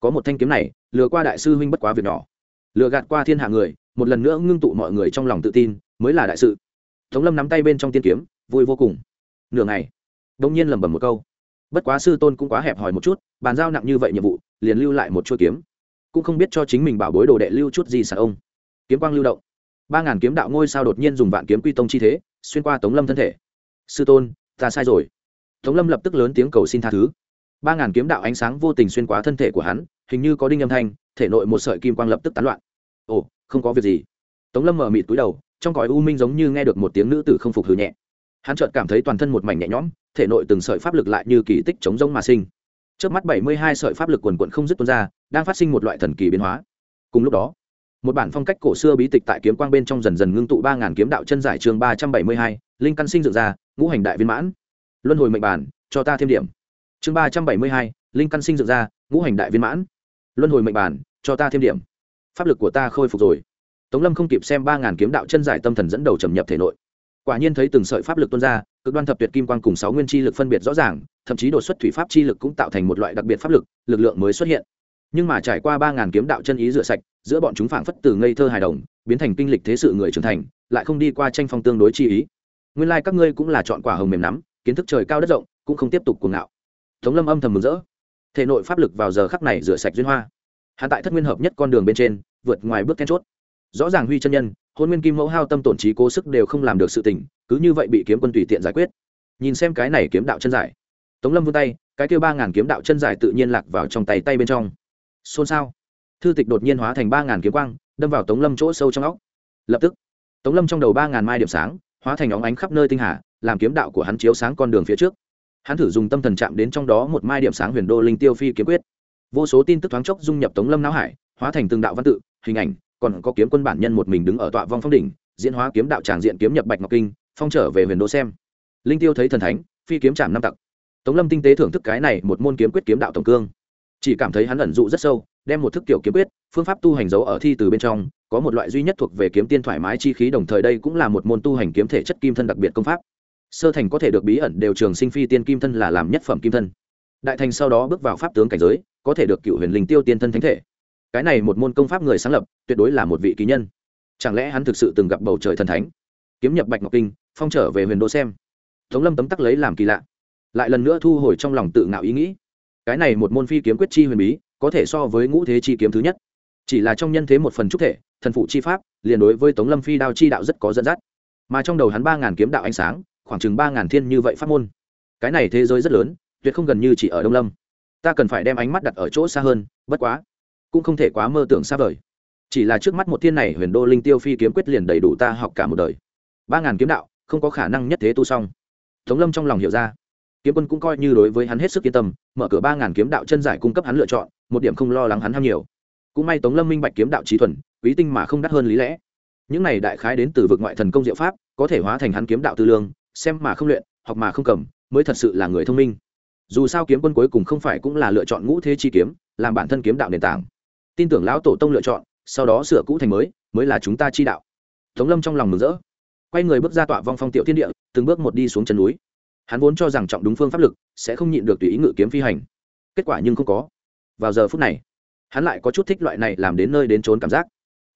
Có một thanh kiếm này, lừa qua đại sư huynh bất quá việc nhỏ. Lừa gạt qua thiên hạ người, một lần nữa ngưng tụ mọi người trong lòng tự tin, mới là đại sự. Tống lâm nắm tay bên trong tiên kiếm, vui vô cùng. Nửa ngày đông nhiên lẩm bẩm một câu. Bất quá sư tôn cũng quá hẹp hòi một chút, bàn giao nặng như vậy nhiệm vụ, liền lưu lại một chuỗi kiếm. Cũng không biết cho chính mình bảo bối đồ đệ lưu chút gì sợ ông. Kiếm quang lưu động ba ngàn kiếm đạo ngôi sao đột nhiên dùng vạn kiếm quy tông chi thế, xuyên qua tống lâm thân thể. Sư tôn, ta sai rồi. Tống lâm lập tức lớn tiếng cầu xin tha thứ. Ba ngàn kiếm đạo ánh sáng vô tình xuyên qua thân thể của hắn, hình như có đinh âm thanh, thể nội một sợi kim quang lập tức tán loạn. Ồ, không có việc gì. Tống lâm mở mịt túi đầu, trong cõi u minh giống như nghe được một tiếng nữ tử không phục hừ nhẹ. Hắn chợt cảm thấy toàn thân một mảnh nhẹ nhõm, thể nội từng sợi pháp lực lại như kỳ tích chống rông mà sinh. Trước mắt bảy mươi hai sợi pháp lực quần quận không dứt tuôn ra, đang phát sinh một loại thần kỳ biến hóa. Cùng lúc đó một bản phong cách cổ xưa bí tịch tại kiếm quang bên trong dần dần ngưng tụ ba ngàn kiếm đạo chân giải chương ba trăm bảy mươi hai, linh căn sinh dựng ra, ngũ hành đại viên mãn. Luân hồi mệnh bản, cho ta thêm điểm. Chương ba trăm bảy mươi hai, linh căn sinh dựng ra, ngũ hành đại viên mãn. Luân hồi mệnh bản, cho ta thêm điểm. Pháp lực của ta khôi phục rồi. Tống lâm không kịp xem ba ngàn kiếm đạo chân giải tâm thần dẫn đầu trầm nhập thể nội. Quả nhiên thấy từng sợi pháp lực tuôn ra, cực đoan thập tuyệt kim quang cùng sáu nguyên chi lực phân biệt rõ ràng, thậm chí đột xuất thủy pháp chi lực cũng tạo thành một loại đặc biệt pháp lực lực lượng mới xuất hiện nhưng mà trải qua ba ngàn kiếm đạo chân ý rửa sạch, giữa bọn chúng phảng phất từ ngây thơ hài đồng, biến thành kinh lịch thế sự người trưởng thành, lại không đi qua tranh phong tương đối chi ý. Nguyên lai、like、các ngươi cũng là chọn quả hồng mềm nắm, kiến thức trời cao đất rộng, cũng không tiếp tục cuồng ngạo. Tống lâm âm thầm mừng rỡ. Thể nội pháp lực vào giờ khắc này rửa sạch duyên hoa. Hạ tại thất nguyên hợp nhất con đường bên trên, vượt ngoài bước then chốt. Rõ ràng huy chân nhân, hôn nguyên kim mẫu hao tâm tổn trí cố sức đều không làm được sự tình, cứ như vậy bị kiếm quân tùy tiện giải quyết. Nhìn xem cái này kiếm đạo chân giải. Tống lâm vươn tay, cái kêu ba ngàn kiếm đạo chân giải tự nhiên lạc vào trong tay tay bên trong xôn xao. Thư tịch đột nhiên hóa thành ba ngàn kiếm quang, đâm vào tống lâm chỗ sâu trong óc. Lập tức, tống lâm trong đầu ba ngàn mai điểm sáng, hóa thành óng ánh khắp nơi tinh hà, làm kiếm đạo của hắn chiếu sáng con đường phía trước. Hắn thử dùng tâm thần chạm đến trong đó một mai điểm sáng huyền đô linh tiêu phi kiếm quyết. Vô số tin tức thoáng chốc dung nhập tống lâm não hải, hóa thành từng đạo văn tự, hình ảnh, còn có kiếm quân bản nhân một mình đứng ở tọa vong phong đỉnh, diễn hóa kiếm đạo tràng diện kiếm nhập bạch ngọc kinh, phong trở về huyền đô xem. Linh tiêu thấy thần thánh, phi kiếm chạm năm tặc. Tống lâm tinh tế thưởng thức cái này một môn kiếm quyết kiếm đạo tổng cương chỉ cảm thấy hắn ẩn dụ rất sâu, đem một thức kiểu kiếm quyết, phương pháp tu hành giấu ở thi từ bên trong, có một loại duy nhất thuộc về kiếm tiên thoải mái chi khí đồng thời đây cũng là một môn tu hành kiếm thể chất kim thân đặc biệt công pháp. Sơ thành có thể được bí ẩn đều trường sinh phi tiên kim thân là làm nhất phẩm kim thân. Đại thành sau đó bước vào pháp tướng cảnh giới, có thể được cựu huyền linh tiêu tiên thân thánh thể. Cái này một môn công pháp người sáng lập, tuyệt đối là một vị ký nhân. Chẳng lẽ hắn thực sự từng gặp bầu trời thần thánh? Kiếm nhập bạch ngọc kinh, phong trở về huyền đô xem. Tống lâm tấm tắc lấy làm kỳ lạ, lại lần nữa thu hồi trong lòng tự ngạo ý nghĩ cái này một môn phi kiếm quyết chi huyền bí, có thể so với ngũ thế chi kiếm thứ nhất. Chỉ là trong nhân thế một phần trúc thể, thần phụ chi pháp, liền đối với tống lâm phi đao chi đạo rất có dẫn dắt. Mà trong đầu hắn ba ngàn kiếm đạo ánh sáng, khoảng chừng ba ngàn thiên như vậy pháp môn. Cái này thế giới rất lớn, tuyệt không gần như chỉ ở đông lâm. Ta cần phải đem ánh mắt đặt ở chỗ xa hơn, bất quá, cũng không thể quá mơ tưởng xa vời. Chỉ là trước mắt một thiên này huyền đô linh tiêu phi kiếm quyết liền đầy đủ ta học cả một đời. Ba ngàn kiếm đạo, không có khả năng nhất thế tu xong. Tống lâm trong lòng hiểu ra kiếm quân cũng coi như đối với hắn hết sức yên tâm, mở cửa ba ngàn kiếm đạo chân giải cung cấp hắn lựa chọn, một điểm không lo lắng hắn ham nhiều. Cũng may tống lâm minh bạch kiếm đạo trí thuần, quý tinh mà không đắt hơn lý lẽ. Những này đại khái đến từ vực ngoại thần công diệu pháp, có thể hóa thành hắn kiếm đạo tư lương, xem mà không luyện, học mà không cầm, mới thật sự là người thông minh. Dù sao kiếm quân cuối cùng không phải cũng là lựa chọn ngũ thế chi kiếm, làm bản thân kiếm đạo nền tảng. Tin tưởng lão tổ tông lựa chọn, sau đó sửa cũ thành mới mới là chúng ta chi đạo. Tống lâm trong lòng mừng rỡ. Quay người bước ra tọa vong phong tiểu thiên địa, từng bước một đi xuống chân núi hắn vốn cho rằng trọng đúng phương pháp lực sẽ không nhịn được tùy ý ngự kiếm phi hành. Kết quả nhưng không có. Vào giờ phút này, hắn lại có chút thích loại này làm đến nơi đến trốn cảm giác.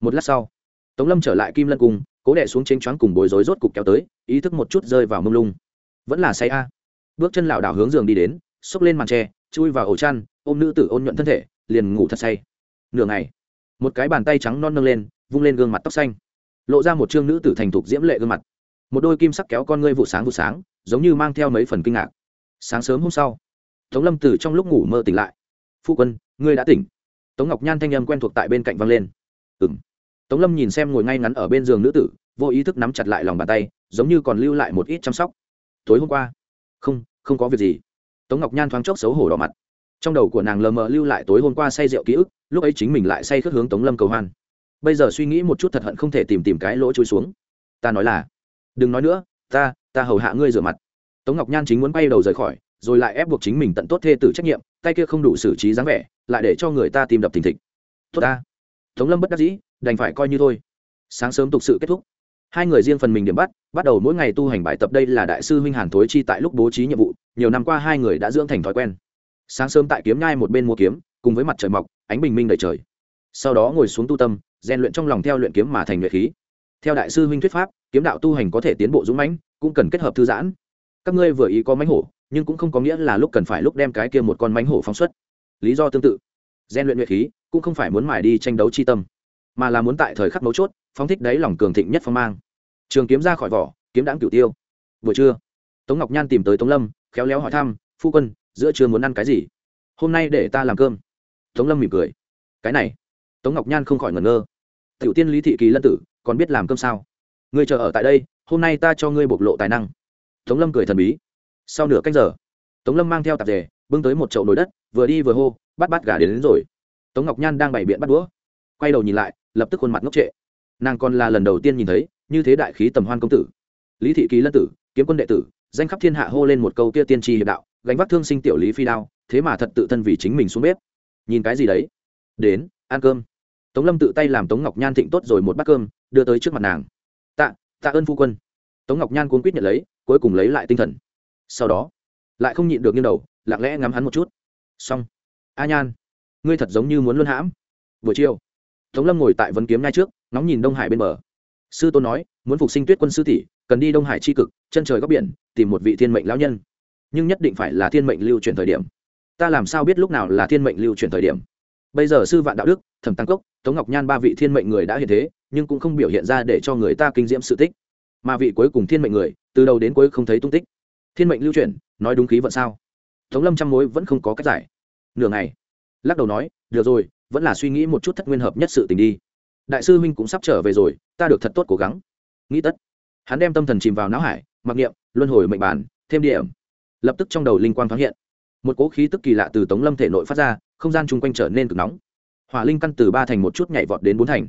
Một lát sau, tống lâm trở lại kim lân cung, cố đẻ xuống chênh choáng cùng bối rối rốt cục kéo tới, ý thức một chút rơi vào mông lung. Vẫn là say a. Bước chân lảo đảo hướng giường đi đến, xốc lên màn tre, chui vào ổ chăn, ôm nữ tử ôn nhuận thân thể, liền ngủ thật say. Nửa ngày, một cái bàn tay trắng non nâng lên, vung lên gương mặt tóc xanh. Lộ ra một chương nữ tử thành thục diễm lệ gương mặt. Một đôi kim sắc kéo con ngươi vụ sáng vụ sáng giống như mang theo mấy phần kinh ngạc. Sáng sớm hôm sau, tống lâm từ trong lúc ngủ mơ tỉnh lại. Phụ quân, ngươi đã tỉnh. Tống ngọc nhan thanh âm quen thuộc tại bên cạnh văng lên. Ừ m tống lâm nhìn xem ngồi ngay ngắn ở bên giường nữ tử, vô ý thức nắm chặt lại lòng bàn tay, giống như còn lưu lại một ít chăm sóc. Tối hôm qua? Không không có việc gì. Tống ngọc nhan thoáng chốc xấu hổ đỏ mặt. Trong đầu của nàng lờ mờ lưu lại tối hôm qua say rượu ký ức, lúc ấy chính mình lại say khước hướng tống lâm cầu hoan. Bây giờ suy nghĩ một chút thật hận không thể tìm tìm cái lỗ trôi xuống. Ta nói là, đừng nói nữa, ta ta hầu hạ ngươi rửa mặt. Tống ngọc nhan chính muốn bay đầu rời khỏi, rồi lại ép buộc chính mình tận tốt thê tử trách nhiệm, tay kia không đủ xử trí dáng vẻ, lại để cho người ta tìm đập thình thịch. Tốt ta. Tống lâm bất đắc dĩ, đành phải coi như thôi. Sáng sớm tục sự kết thúc. Hai người riêng phần mình điểm bắt bắt đầu mỗi ngày tu hành bài tập đây là đại sư huynh hàn thối chi tại lúc bố trí nhiệm vụ, nhiều năm qua hai người đã dưỡng thành thói quen. Sáng sớm tại kiếm nhai một bên mua kiếm, cùng với mặt trời mọc, ánh bình minh đầy trời. Sau đó ngồi xuống tu tâm, rèn luyện trong lòng theo luyện kiếm mà thành luyện khí. Theo đại sư huynh thuyết pháp, kiếm đạo tu hành có thể tiến bộ dũng mãnh cũng cần kết hợp thư giãn. Các ngươi vừa ý có mánh hổ, nhưng cũng không có nghĩa là lúc cần phải lúc đem cái kia một con mánh hổ phóng xuất. Lý do tương tự. Gian luyện luyện khí, cũng không phải muốn mải đi tranh đấu chi tâm, mà là muốn tại thời khắc mấu chốt, phóng thích đáy lòng cường thịnh nhất phong mang. Trường kiếm ra khỏi vỏ, kiếm đáng cửu tiêu. Vừa trưa, tống ngọc nhan tìm tới tống lâm, khéo léo hỏi thăm, phu quân, giữa trưa muốn ăn cái gì? Hôm nay để ta làm cơm. Tống lâm mỉm cười. Cái này. Tống ngọc nhan không khỏi ngẩn ngơ. Tiểu tiên lý thị kỳ lân tử, còn biết làm cơm sao? Ngươi chờ ở tại đây hôm nay ta cho ngươi bộc lộ tài năng. Tống lâm cười thần bí. Sau nửa cách giờ tống lâm mang theo tạp dề bưng tới một chậu nồi đất vừa đi vừa hô bắt bắt gà đến, đến rồi. Tống ngọc nhan đang bày biện bắt đũa. Quay đầu nhìn lại lập tức khuôn mặt ngốc trệ. Nàng còn là lần đầu tiên nhìn thấy như thế đại khí tầm hoan công tử. Lý thị ký lân tử kiếm quân đệ tử danh khắp thiên hạ hô lên một câu kia tiên tri hiệp đạo gánh vác thương sinh tiểu lý phi đao thế mà thật tự thân vì chính mình xuống bếp. Nhìn cái gì đấy? Đến ăn cơm. Tống lâm tự tay làm tống ngọc nhan thịnh tốt rồi một bát cơm đưa tới trước mặt nàng tạ tạ ơn phu quân. Tống ngọc nhan cuốn quýt nhận lấy, cuối cùng lấy lại tinh thần. Sau đó, lại không nhịn được nghiêng đầu, lặng lẽ ngắm hắn một chút. Xong. A nhan, ngươi thật giống như muốn luân hãm. Buổi chiều, tống lâm ngồi tại vấn kiếm ngay trước, ngóng nhìn đông hải bên bờ. Sư tôn nói, muốn phục sinh tuyết quân sư tỷ, cần đi đông hải c h i cực, chân trời góc biển, tìm một vị thiên mệnh lão nhân. Nhưng nhất định phải là thiên mệnh lưu chuyển thời điểm. Ta làm sao biết lúc nào là thiên mệnh lưu chuyển thời điểm? Bây giờ sư vạn đạo đức, thẩm tăng cốc, tống ngọc nhan ba vị thiên mệnh người đã hiện thế nhưng cũng không biểu hiện ra để cho người ta kinh diễm sự tích. Mà vị cuối cùng thiên mệnh người, từ đầu đến cuối không thấy tung tích. Thiên mệnh lưu chuyển, nói đúng khí vận sao? Tống lâm trăm mối vẫn không có cách giải. Nửa ngày, lắc đầu nói, được rồi, vẫn là suy nghĩ một chút thất nguyên hợp nhất sự tình đi. Đại sư huynh cũng sắp trở về rồi, ta được thật tốt cố gắng. Nghĩ tất, hắn đem tâm thần chìm vào não hải, mặc niệm, luân hồi mệnh bản, thêm điểm. Lập tức trong đầu linh quang thoáng hiện. Một cỗ khí tức kỳ lạ từ tống lâm thể nội phát ra, không gian chung quanh trở nên cực nóng. Hỏa linh căn từ ba thành một chút nhảy vọt đến bốn thành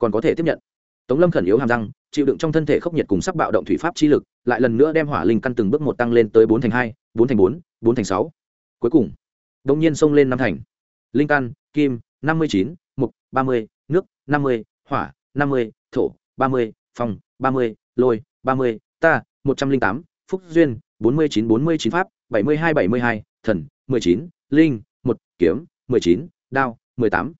còn có thể tiếp nhận. Tống lâm khẩn yếu hàm răng, chịu đựng trong thân thể khốc nhiệt cùng sắc bạo động thủy pháp chi lực, lại lần nữa đem hỏa linh căn từng bước một tăng lên tới bốn thành hai, bốn thành bốn bốn thành sáu. Cuối cùng đông nhiên xông lên năm thành. Linh căn, kim, năm mươi chín, mục, ba mươi, nước, năm mươi, hỏa, năm mươi, thổ, ba mươi phong ba mươi, lôi, ba mươi, ta, một trăm linh tám, phúc duyên, bốn mươi chín, bốn mươi chín pháp, bảy mươi hai, bảy mươi hai, thần, mười chín, linh, một, kiếm, mười chín, đao, mười tám.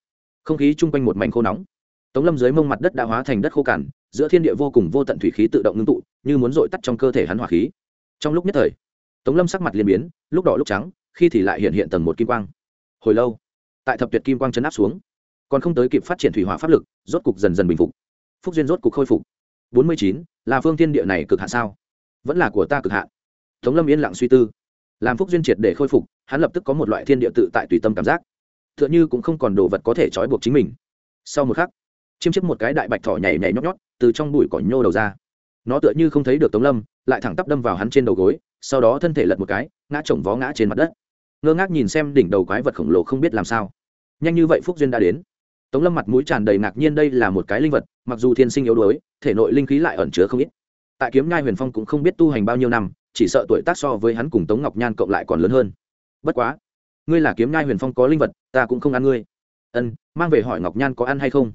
Không khí chung quanh một mảnh khô nóng tống lâm dưới mông mặt đất đã hóa thành đất khô cằn, giữa thiên địa vô cùng vô tận thủy khí tự động ngưng tụ, như muốn dội tắt trong cơ thể hắn hỏa khí. Trong lúc nhất thời, tống lâm sắc mặt liên biến, lúc đỏ lúc trắng, khi thì lại hiện hiện tầng một kim quang. Hồi lâu, tại thập tuyệt kim quang chấn áp xuống, còn không tới kịp phát triển thủy hỏa pháp lực, rốt cục dần dần bình phục. Phúc duyên rốt cục khôi phục. Bốn mươi chín, là phương thiên địa này cực hạn sao? Vẫn là của ta cực hạn. Tống lâm yên lặng suy tư. Làm phúc duyên triệt để khôi phục, hắn lập tức có một loại thiên địa tự tại tùy tâm cảm giác. T h ư ợ n h ư cũng không còn đồ vật có thể trói buộc chính mình. Sau một khắc chiêm chiếc một cái đại bạch thỏ nhảy nhảy nhót nhót, từ trong bụi cỏ nhô đầu ra. Nó tựa như không thấy được tống lâm, lại thẳng tắp đâm vào hắn trên đầu gối, sau đó thân thể lật một cái, ngã chồng vó ngã trên mặt đất. Ngơ ngác nhìn xem đỉnh đầu quái vật khổng lồ không biết làm sao. Nhanh như vậy phúc duyên đã đến. Tống lâm mặt mũi tràn đầy ngạc nhiên đây là một cái linh vật, mặc dù thiên sinh yếu đuối, thể nội linh khí lại ẩn chứa không ít. Tại kiếm nhai huyền phong cũng không biết tu hành bao nhiêu năm, chỉ sợ tuổi tác so với hắn cùng tống ngọc nhan cộng lại còn lớn hơn. Bất quá, ngươi là kiếm nhai huyền phong có linh vật, ta cũng không ăn ngươi. Ân, mang về hỏi ngọc nhan có ăn hay không?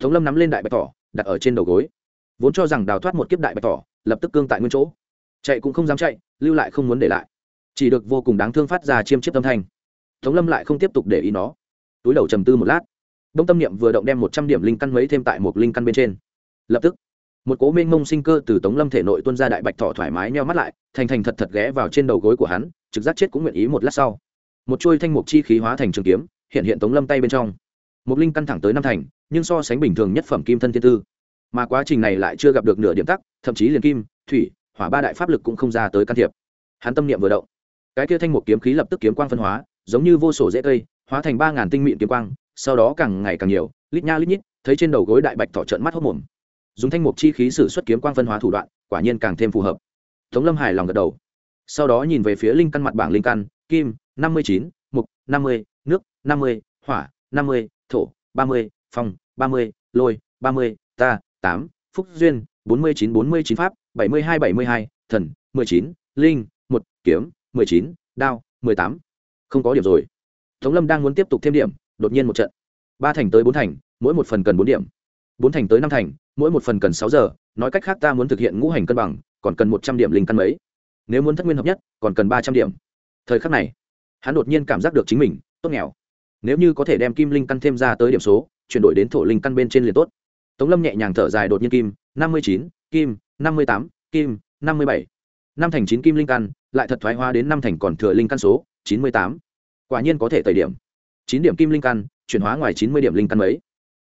Tống lâm nắm lên đại bạch tỏ đặt ở trên đầu gối. Vốn cho rằng đào thoát một kiếp đại bạch tỏ lập tức cương tại nguyên chỗ. Chạy cũng không dám chạy, lưu lại không muốn để lại. Chỉ được vô cùng đáng thương phát ra chiêm chiếp tâm thanh. Tống lâm lại không tiếp tục để ý nó. Túi đầu trầm tư một lát. Đông tâm niệm vừa động đem một trăm điểm linh căn mấy thêm tại một linh căn bên trên. Lập tức, một cố mênh mông sinh cơ từ tống lâm thể nội tuân ra đại bạch thỏ thoải mái nheo mắt lại, thành thành thật thật ghé vào trên đầu gối của hắn, trực giác chết cũng nguyện ý một lát sau. Một chuôi thanh mục chi khí hóa thành trường kiếm, hiện hiện tống lâm tay bên trong. Một linh căn thẳng tới năm thành nhưng so sánh bình thường nhất phẩm kim thân thiên tư. Mà quá trình này lại chưa gặp được nửa điểm tắc, thậm chí liền kim, thủy, hỏa ba đại pháp lực cũng không ra tới can thiệp. Hắn tâm niệm vừa động. Cái kia thanh mục kiếm khí lập tức kiếm quang phân hóa, giống như vô sổ dễ cây, hóa thành ba ngàn tinh mịn kiếm quang, sau đó càng ngày càng nhiều, lít nha lít nhít, thấy trên đầu gối đại bạch thỏ trợn mắt hốc mồm. Dùng thanh mục chi khí sử xuất kiếm quang phân hóa thủ đoạn, quả nhiên càng thêm phù hợp. Tống lâm hài lòng gật đầu. Sau đó nhìn về phía linh căn mặt bảng linh căn, kim, năm mươi chín, mục, năm mươi, nước, năm mươi, hỏa, năm mươi, thổ, ba mươi phong, ba mươi, lôi, ba mươi, ta, tám, phúc duyên, bốn mươi chín, bốn mươi chín pháp, bảy mươi hai, bảy mươi hai, thần, mười chín, linh, một, kiếm, mười chín, đao, mười tám. Không có điểm rồi. Tống lâm đang muốn tiếp tục thêm điểm, đột nhiên một trận. Ba thành tới bốn thành, mỗi một phần cần bốn điểm. Bốn thành tới năm thành, mỗi một phần cần sáu giờ. Nói cách khác ta muốn thực hiện ngũ hành cân bằng, còn cần một trăm điểm linh căn mấy. Nếu muốn thất nguyên hợp nhất, còn cần ba trăm điểm. Thời khắc này, hắn đột nhiên cảm giác được chính mình, tốt nghèo. Nếu như có thể đem kim linh căn thêm ra tới điểm số chuyển đổi đến thổ linh căn bên trên liền tốt. Tống lâm nhẹ nhàng thở dài đột nhiên kim, năm mươi chín, kim, năm mươi tám, kim, năm mươi bảy. Năm thành chín kim linh căn, lại thật thoái hóa đến năm thành còn thừa linh căn số, chín mươi tám. Quả nhiên có thể tẩy điểm. chín điểm kim linh căn, chuyển hóa ngoài chín mươi điểm linh căn mấy.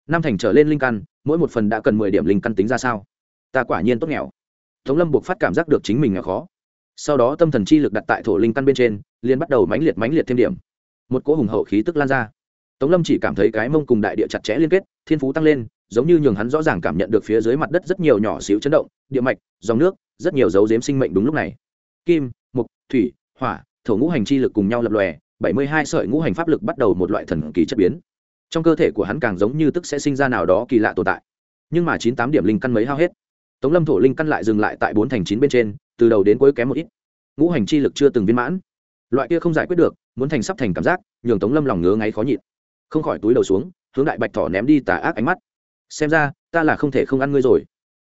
Năm thành trở lên linh căn, mỗi một phần đã cần mười điểm linh căn tính ra sao? Ta quả nhiên tốt nghèo. Tống lâm buộc phát cảm giác được chính mình nghèo khó. Sau đó tâm thần chi lực đặt tại thổ linh căn bên trên, liền bắt đầu mãnh liệt mãnh liệt thêm điểm. Một cỗ hùng hậu khí tức lan ra tống lâm chỉ cảm thấy cái mông cùng đại địa chặt chẽ liên kết, thiên phú tăng lên, giống như nhường hắn rõ ràng cảm nhận được phía dưới mặt đất rất nhiều nhỏ xíu chấn động, địa mạch, dòng nước, rất nhiều dấu dếm sinh mệnh đúng lúc này. Kim, mục, thủy, hỏa, thổ ngũ hành chi lực cùng nhau lập lòe, bảy mươi hai sợi ngũ hành pháp lực bắt đầu một loại thần kỳ chất biến. Trong cơ thể của hắn càng giống như tức sẽ sinh ra nào đó kỳ lạ tồn tại. Nhưng mà chín tám điểm linh căn mấy hao hết. Tống lâm thổ linh căn lại dừng lại tại bốn thành chín bên trên, từ đầu đến cuối kém một ít. Ngũ hành chi lực chưa từng viên mãn. Loại kia không giải quyết được, muốn thành sắp thành cảm giác, nhường tống lâm lòng ngứa ngáy khó nhịn không khỏi túi đầu xuống, hướng đại bạch thỏ ném đi tà ác ánh mắt. Xem ra, ta là không thể không ăn ngươi rồi.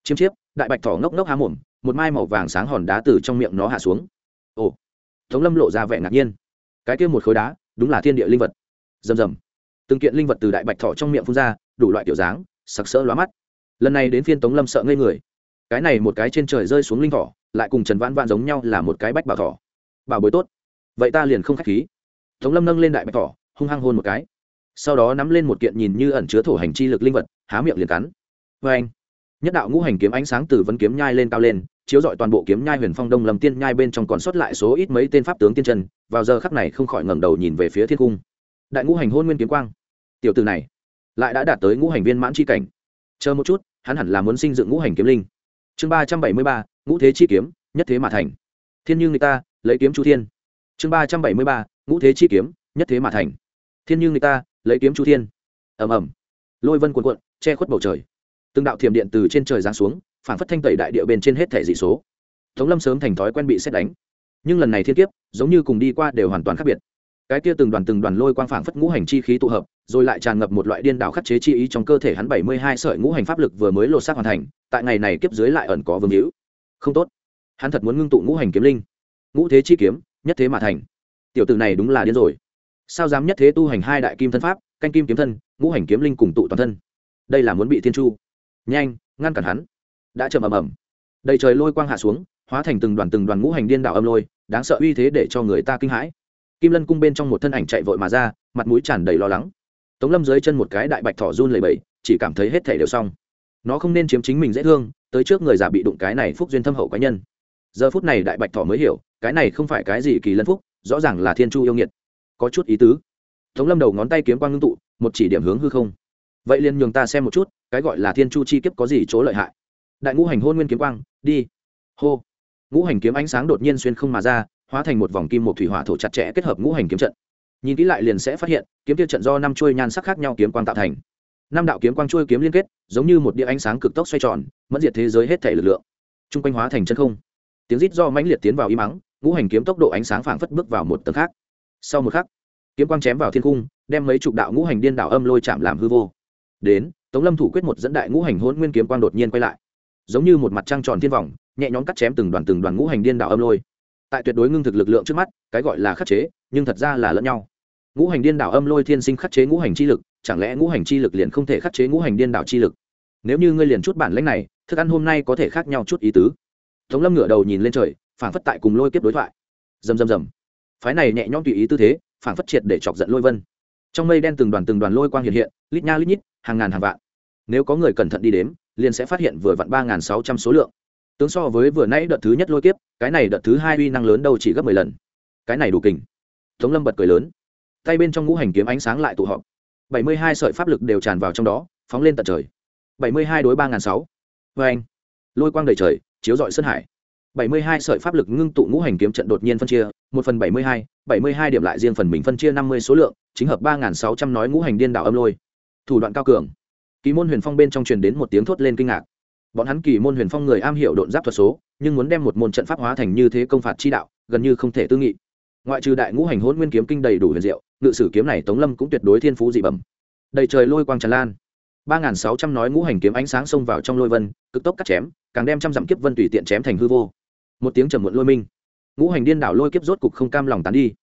Chiêm chiếp, đại bạch thỏ ngốc ngốc há mồm, một mai màu vàng sáng hòn đá từ trong miệng nó hạ xuống. Ồ. Tống lâm lộ ra vẻ ngạc nhiên. Cái kia một khối đá, đúng là thiên địa linh vật. Rầm rầm. Từng kiện linh vật từ đại bạch thỏ trong miệng phun ra, đủ loại kiểu dáng, sặc sỡ lóa mắt. Lần này đến phiên tống lâm sợ ngây người. Cái này một cái trên trời rơi xuống linh thỏ, lại cùng trần vãn vãn giống nhau là một cái bách bảo thỏ. Bảo bối tốt. Vậy ta liền không k h á c h khí. Tống lâm nâng lên đại bạch thỏ, hung hăng hôn một cái sau đó nắm lên một kiện nhìn như ẩn chứa thổ hành chi lực linh vật, há miệng liền cắn. Vê anh, nhất đạo ngũ hành kiếm ánh sáng từ vấn kiếm nhai lên cao lên, chiếu dọi toàn bộ kiếm nhai huyền phong đông lầm tiên nhai bên trong còn sót lại số ít mấy tên pháp tướng tiên chân, vào giờ khắc này không khỏi ngẩng đầu nhìn về phía thiên cung. Đại ngũ hành hôn nguyên kiếm quang. Tiểu từ này, lại đã đạt tới ngũ hành viên mãn c h i cảnh. Chờ một chút, hắn hẳn là muốn sinh dựng ngũ hành kiếm linh. Chương ba trăm bảy mươi ba, ngũ thế chi kiếm, nhất thế mà thành. Thiên như người ta, lấy kiếm chu thiên. Chương ba trăm bảy mươi ba, ngũ thế chi kiếm, nhất thế mà thành. Thiên như người ta lấy kiếm chu thiên. Ầm ầm. Lôi vân cuồn cuộn, che khuất bầu trời. Từng đạo thiểm điện từ trên trời giáng xuống phản phất thanh tẩy đại địa bên trên hết thể dị số. Tống lâm sớm thành thói quen bị xét đánh. Nhưng lần này thiên kiếp, giống như cùng đi qua đều hoàn toàn khác biệt. Cái kia từng đoàn từng đoàn lôi quang phảng phất ngũ hành chi khí tụ hợp, rồi lại tràn ngập một loại điên đảo khắc chế chi ý trong cơ thể hắn bảy mươi hai sợi ngũ hành pháp lực vừa mới lột xác hoàn thành, tại ngày này kiếp dưới lại ẩn có vương hữu. Không tốt. Hắn thật muốn ngưng tụ ngũ hành kiếm linh. Ngũ thế chi kiếm, nhất thế mà thành. Tiểu tử này đúng là điên rồi sao dám nhất thế tu hành hai đại kim thân pháp, canh kim kiếm thân, ngũ hành kiếm linh cùng tụ toàn thân? Đây là muốn bị thiên chu. Nhanh, ngăn cản hắn. Đã chậm ầm ầm. Đầy trời lôi quang hạ xuống, hóa thành từng đoàn từng đoàn ngũ hành điên đảo âm lôi, đáng sợ uy thế để cho người ta kinh hãi. Kim lân cung bên trong một thân ảnh chạy vội mà ra, mặt mũi tràn đầy lo lắng. Tống lâm dưới chân một cái đại bạch thỏ run lầy bẫy chỉ cảm thấy hết thể đều xong. Nó không nên chiếm chính mình dễ thương, tới trước người già bị đụng cái này phúc duyên thâm hậu cá nhân. Giờ phút này đại bạch thỏ mới hiểu, cái này không phải cái gì kỳ lân phúc, rõ ràng là thiên chu yêu nghiệt có chút ý tứ. Tống lâm đầu ngón tay kiếm quang ngưng tụ, một chỉ điểm hướng hư không. Vậy liền nhường ta xem một chút, cái gọi là thiên chu chi kiếp có gì chỗ lợi hại. Đại ngũ hành hôn nguyên kiếm quang, đi. Hô. Ngũ hành kiếm ánh sáng đột nhiên xuyên không mà ra, hóa thành một vòng kim một thủy hỏa thổ chặt chẽ kết hợp ngũ hành kiếm trận. Nhìn kỹ lại liền sẽ phát hiện, kiếm tiêu trận do năm chuôi nhan sắc khác nhau kiếm quang tạo thành. Năm đạo kiếm quang chuôi kiếm liên kết, giống như một đĩa ánh sáng cực tốc xoay tròn, mẫn diệt thế giới hết thể lực lượng. T r u n g quanh hóa thành chân không. Tiếng rít do mãnh liệt tiến vào im mắng, ngũ hành kiếm tốc độ ánh sáng phảng phất bước vào một tầng khác sau một khắc, kiếm quang chém vào thiên cung đem mấy chục đạo ngũ hành điên đảo âm lôi chạm làm hư vô. Đến, tống lâm thủ quyết một dẫn đại ngũ hành hôn nguyên kiếm quang đột nhiên quay lại. Giống như một mặt trăng tròn thiên vòng, nhẹ nhõm cắt chém từng đoàn từng đoàn ngũ hành điên đảo âm lôi. Tại tuyệt đối ngưng thực lực lượng trước mắt, cái gọi là khắc chế, nhưng thật ra là lẫn nhau. Ngũ hành điên đảo âm lôi thiên sinh khắc chế ngũ hành chi lực, chẳng lẽ ngũ hành chi lực liền không thể khắc chế ngũ hành điên đảo chi lực? Nếu như ngươi liền chút bản lãnh này, thức ăn hôm nay có thể khác nhau chút ý tứ. Tống lâm ngửa đầu nhìn lên trời phản phất tại cùng lôi kiếp đối thoại. Rầm rầm rầm phái này nhẹ nhõm tùy ý tư thế phản phất triệt để chọc giận lôi vân. Trong mây đen từng đoàn từng đoàn lôi quang hiện hiện, lít nha lít nhít, hàng ngàn hàng vạn. Nếu có người cẩn thận đi đếm, liền sẽ phát hiện vừa vặn ba sáu trăm số lượng. Tướng so với vừa nãy đợt thứ nhất lôi kiếp, cái này đợt thứ hai uy năng lớn đâu chỉ gấp mười lần. Cái này đủ kình. Tống lâm bật cười lớn. Tay bên trong ngũ hành kiếm ánh sáng lại tụ họp. Bảy mươi hai sợi pháp lực đều tràn vào trong đó, phóng lên tận trời. Bảy mươi hai đối ba n g h n sáu. Vê anh lôi quang đầy trời, chiếu dọi sơn hải bảy mươi hai sợi pháp lực ngưng tụ ngũ hành kiếm trận đột nhiên phân chia, một phần bảy mươi hai, bảy mươi hai điểm lại riêng phần mình phân chia năm mươi số lượng, chính hợp ba n g h n sáu trăm nói ngũ hành điên đảo âm lôi. Thủ đoạn cao cường. Kỳ môn huyền phong bên trong truyền đến một tiếng thốt lên kinh ngạc. Bọn hắn kỳ môn huyền phong người am hiểu độn giáp thuật số, nhưng muốn đem một môn trận pháp hóa thành như thế công phạt chi đạo, gần như không thể tư nghị. Ngoại trừ đại ngũ hành hỗn nguyên kiếm kinh đầy đủ huyền diệu, ngự sử kiếm này tống lâm cũng tuyệt đối thiên phú dị bẩm. Đầy trời lôi quang tràn lan. ba nghìn sáu trăm nói ngũ hành kiếm ánh sáng xông vào trong lôi vân, cực tốc cắt chém, càng đem trăm dặm kiếp vân tùy tiện chém thành hư vô một tiếng trầm muộn lôi minh. Ngũ hành điên đảo lôi kiếp rốt cục không cam lòng tán đi.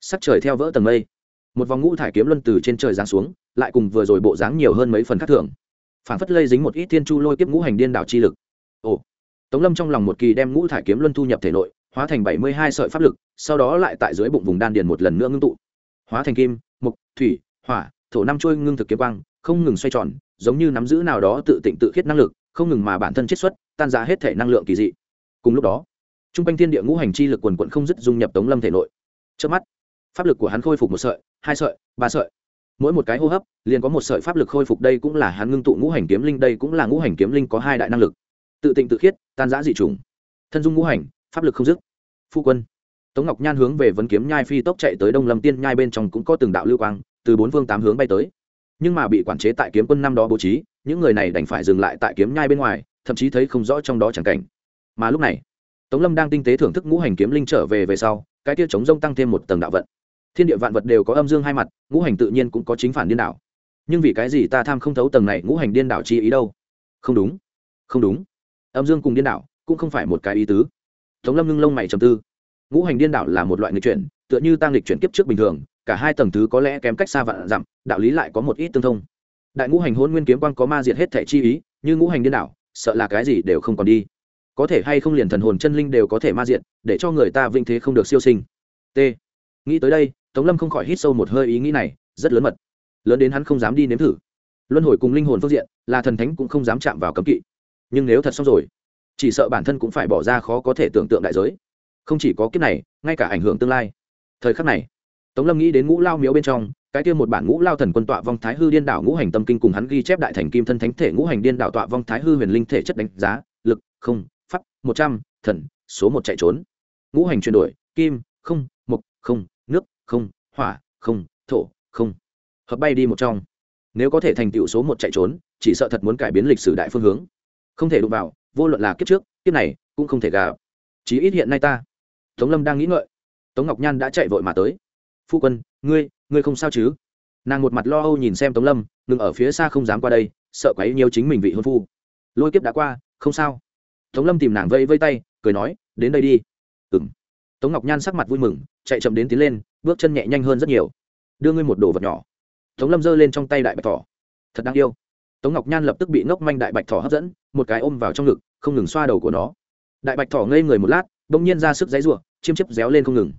Sắc trời theo vỡ tầng mây. Một vòng ngũ thải kiếm luân từ trên trời giáng xuống, lại cùng vừa rồi bộ dáng nhiều hơn mấy phần khác thường. Phản phất lây dính một ít thiên chu lôi kiếp ngũ hành điên đảo chi lực. Ồ. Tống lâm trong lòng một kỳ đem ngũ thải kiếm luân thu nhập thể nội, hóa thành bảy mươi hai sợi pháp lực, sau đó lại tại dưới bụng vùng đan điền một lần nữa ngưng tụ. Hóa thành kim mục thủy, hỏa, thổ năm trôi ngưng thực kiếm quang, không ngừng xoay tròn, giống như nắm giữ nào đó tự tịnh tự khiết năng lực, không ngừng mà bản thân chiết xuất, tan ra hết thể năng lượng kỳ dị. Cùng lúc đó t r u n g quanh thiên địa ngũ hành chi lực quần quận không dứt dung nhập tống lâm thể nội. Trước mắt, pháp lực của hắn khôi phục một sợi, hai sợi, ba sợi. Mỗi một cái hô hấp, liền có một sợi pháp lực khôi phục đây cũng là hắn ngưng tụ ngũ hành kiếm linh, đây cũng là ngũ hành kiếm linh có hai đại năng lực. Tự tịnh tự khiết, tan giã dị trùng. Thân dung ngũ hành, pháp lực không dứt. Phu quân. Tống ngọc nhan hướng về vấn kiếm nhai phi tốc chạy tới đông lâm tiên nhai bên trong cũng có từng đạo lưu quang, từ bốn phương tám hướng bay tới. Nhưng mà bị quản chế tại kiếm quân năm đó bố trí, những người này đành phải dừng lại tại kiếm nhai bên ngoài, thậm chí thấy không rõ trong đó chẳng cảnh. Mà lúc này tống lâm đang tinh tế thưởng thức ngũ hành kiếm linh trở về về sau, cái tia chống rông tăng thêm một tầng đạo vận. Thiên địa vạn vật đều có âm dương hai mặt, ngũ hành tự nhiên cũng có chính phản điên đảo. Nhưng vì cái gì ta tham không thấu tầng này ngũ hành điên đảo chi ý đâu? Không đúng không đúng. Âm dương cùng điên đảo cũng không phải một cái ý tứ. Tống lâm ngưng lông mày trầm tư. Ngũ hành điên đảo là một loại nghịch chuyển, tựa như tăng nghịch chuyển kiếp trước bình thường, cả hai tầng thứ có lẽ kém cách xa vạn dặm, đạo lý lại có một ít tương thông. Đại ngũ hành hôn nguyên kiếm quan có ma diệt hết thẻ chi ý, như ngũ hành điên đảo, sợ là cái gì đều không còn đi có thể hay không liền thần hồn chân linh đều có thể ma diện để cho người ta vinh thế không được siêu sinh. T. Nghĩ tới đây, tống lâm không khỏi hít sâu một hơi ý nghĩ này, rất lớn mật. Lớn đến hắn không dám đi nếm thử. Luân hồi cùng linh hồn phương diện, là thần thánh cũng không dám chạm vào cấm kỵ. Nhưng nếu thật xong rồi, chỉ sợ bản thân cũng phải bỏ ra khó có thể tưởng tượng đại giới. Không chỉ có kiếp này, ngay cả ảnh hưởng tương lai. Thời khắc này, tống lâm nghĩ đến ngũ lao miếu bên trong, cái kia một bản ngũ lao thần quân tọa vong thái hư điên đảo ngũ hành tâm kinh cùng hắn ghi chép đại thành kim thân thánh thể ngũ hành điên đảo tọa vong thái hư huyền linh thể chất đánh giá, lực, không pháp, một trăm, thần, số một chạy trốn. Ngũ hành chuyển đổi, kim, không, mộc, không, nước, không, hỏa, không, thổ, không. Hợp bay đi một trong. Nếu có thể thành tựu số một chạy trốn, chỉ sợ thật muốn cải biến lịch sử đại phương hướng. Không thể đụng vào, vô luận là kiếp trước, kiếp này, cũng không thể gà chí ít hiện nay ta. Tống lâm đang nghĩ ngợi. Tống ngọc nhan đã chạy vội mà tới. Phu quân, ngươi ngươi không sao chứ? Nàng một mặt lo âu nhìn xem tống lâm, ngừng ở phía xa không dám qua đây, sợ quấy nhiều chính mình vị hôn phu. Lôi kiếp đã qua, không sao tống lâm tìm nàng vây vây tay, cười nói, đến đây đi. Ừng tống ngọc nhan sắc mặt vui mừng, chạy chậm đến tiến lên, bước chân nhẹ nhanh hơn rất nhiều. Đưa ngươi một đồ vật nhỏ. Tống lâm giơ lên trong tay đại bạch thỏ. Thật đáng yêu. Tống ngọc nhan lập tức bị ngốc manh đại bạch thỏ hấp dẫn, một cái ôm vào trong ngực, không ngừng xoa đầu của nó. Đại bạch thỏ ngây người một lát đ ỗ n g nhiên ra sức giấy r u ộ chiêm chiếp réo lên không ngừng.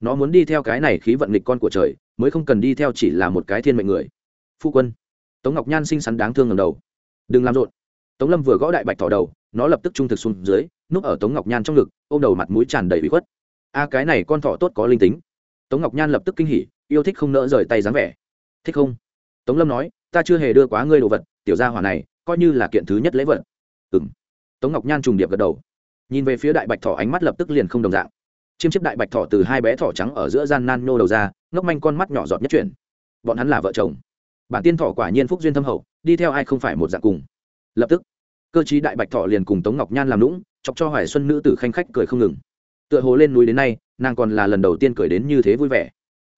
Nó muốn đi theo cái này khí vận nghịch con của trời, mới không cần đi theo chỉ là một cái thiên mệnh người. Phu quân. Tống ngọc nhan xinh xắn đáng thương ngầm đầu. Đừng làm rộn tống lâm vừa gõ đại bạch thỏ đầu, nó lập tức trung thực xuống dưới, núp ở tống ngọc nhan trong ngực, ôm đầu mặt mũi tràn đầy bị khuất. A, cái này con thỏ tốt có linh tính. Tống ngọc nhan lập tức kinh hỉ, yêu thích không nỡ rời tay dáng vẻ. Thích không? Tống lâm nói, ta chưa hề đưa quá ngươi đồ vật, tiểu gia hỏa này, coi như là kiện thứ nhất lễ vật. Ừ m tống ngọc nhan trùng điệp gật đầu. Nhìn về phía đại bạch thỏ ánh mắt lập tức liền không đồng dạng. Chiêm chiếp đại bạch thỏ từ hai bé thỏ trắng ở giữa gian nan nô đầu ra, ngốc manh con mắt nhỏ giọt nhất chuyển. Bọn hắn là vợ chồng. Bản tiên thỏ quả nhiên phúc duyên thâm hậu, đi theo ai không phải một dạng cùng lập tức, cơ chí đại bạch thọ liền cùng tống ngọc nhan làm lũng chọc cho hoài xuân nữ tử khanh khách cười không ngừng. Tựa hồ lên núi đến nay, nàng còn là lần đầu tiên cười đến như thế vui vẻ.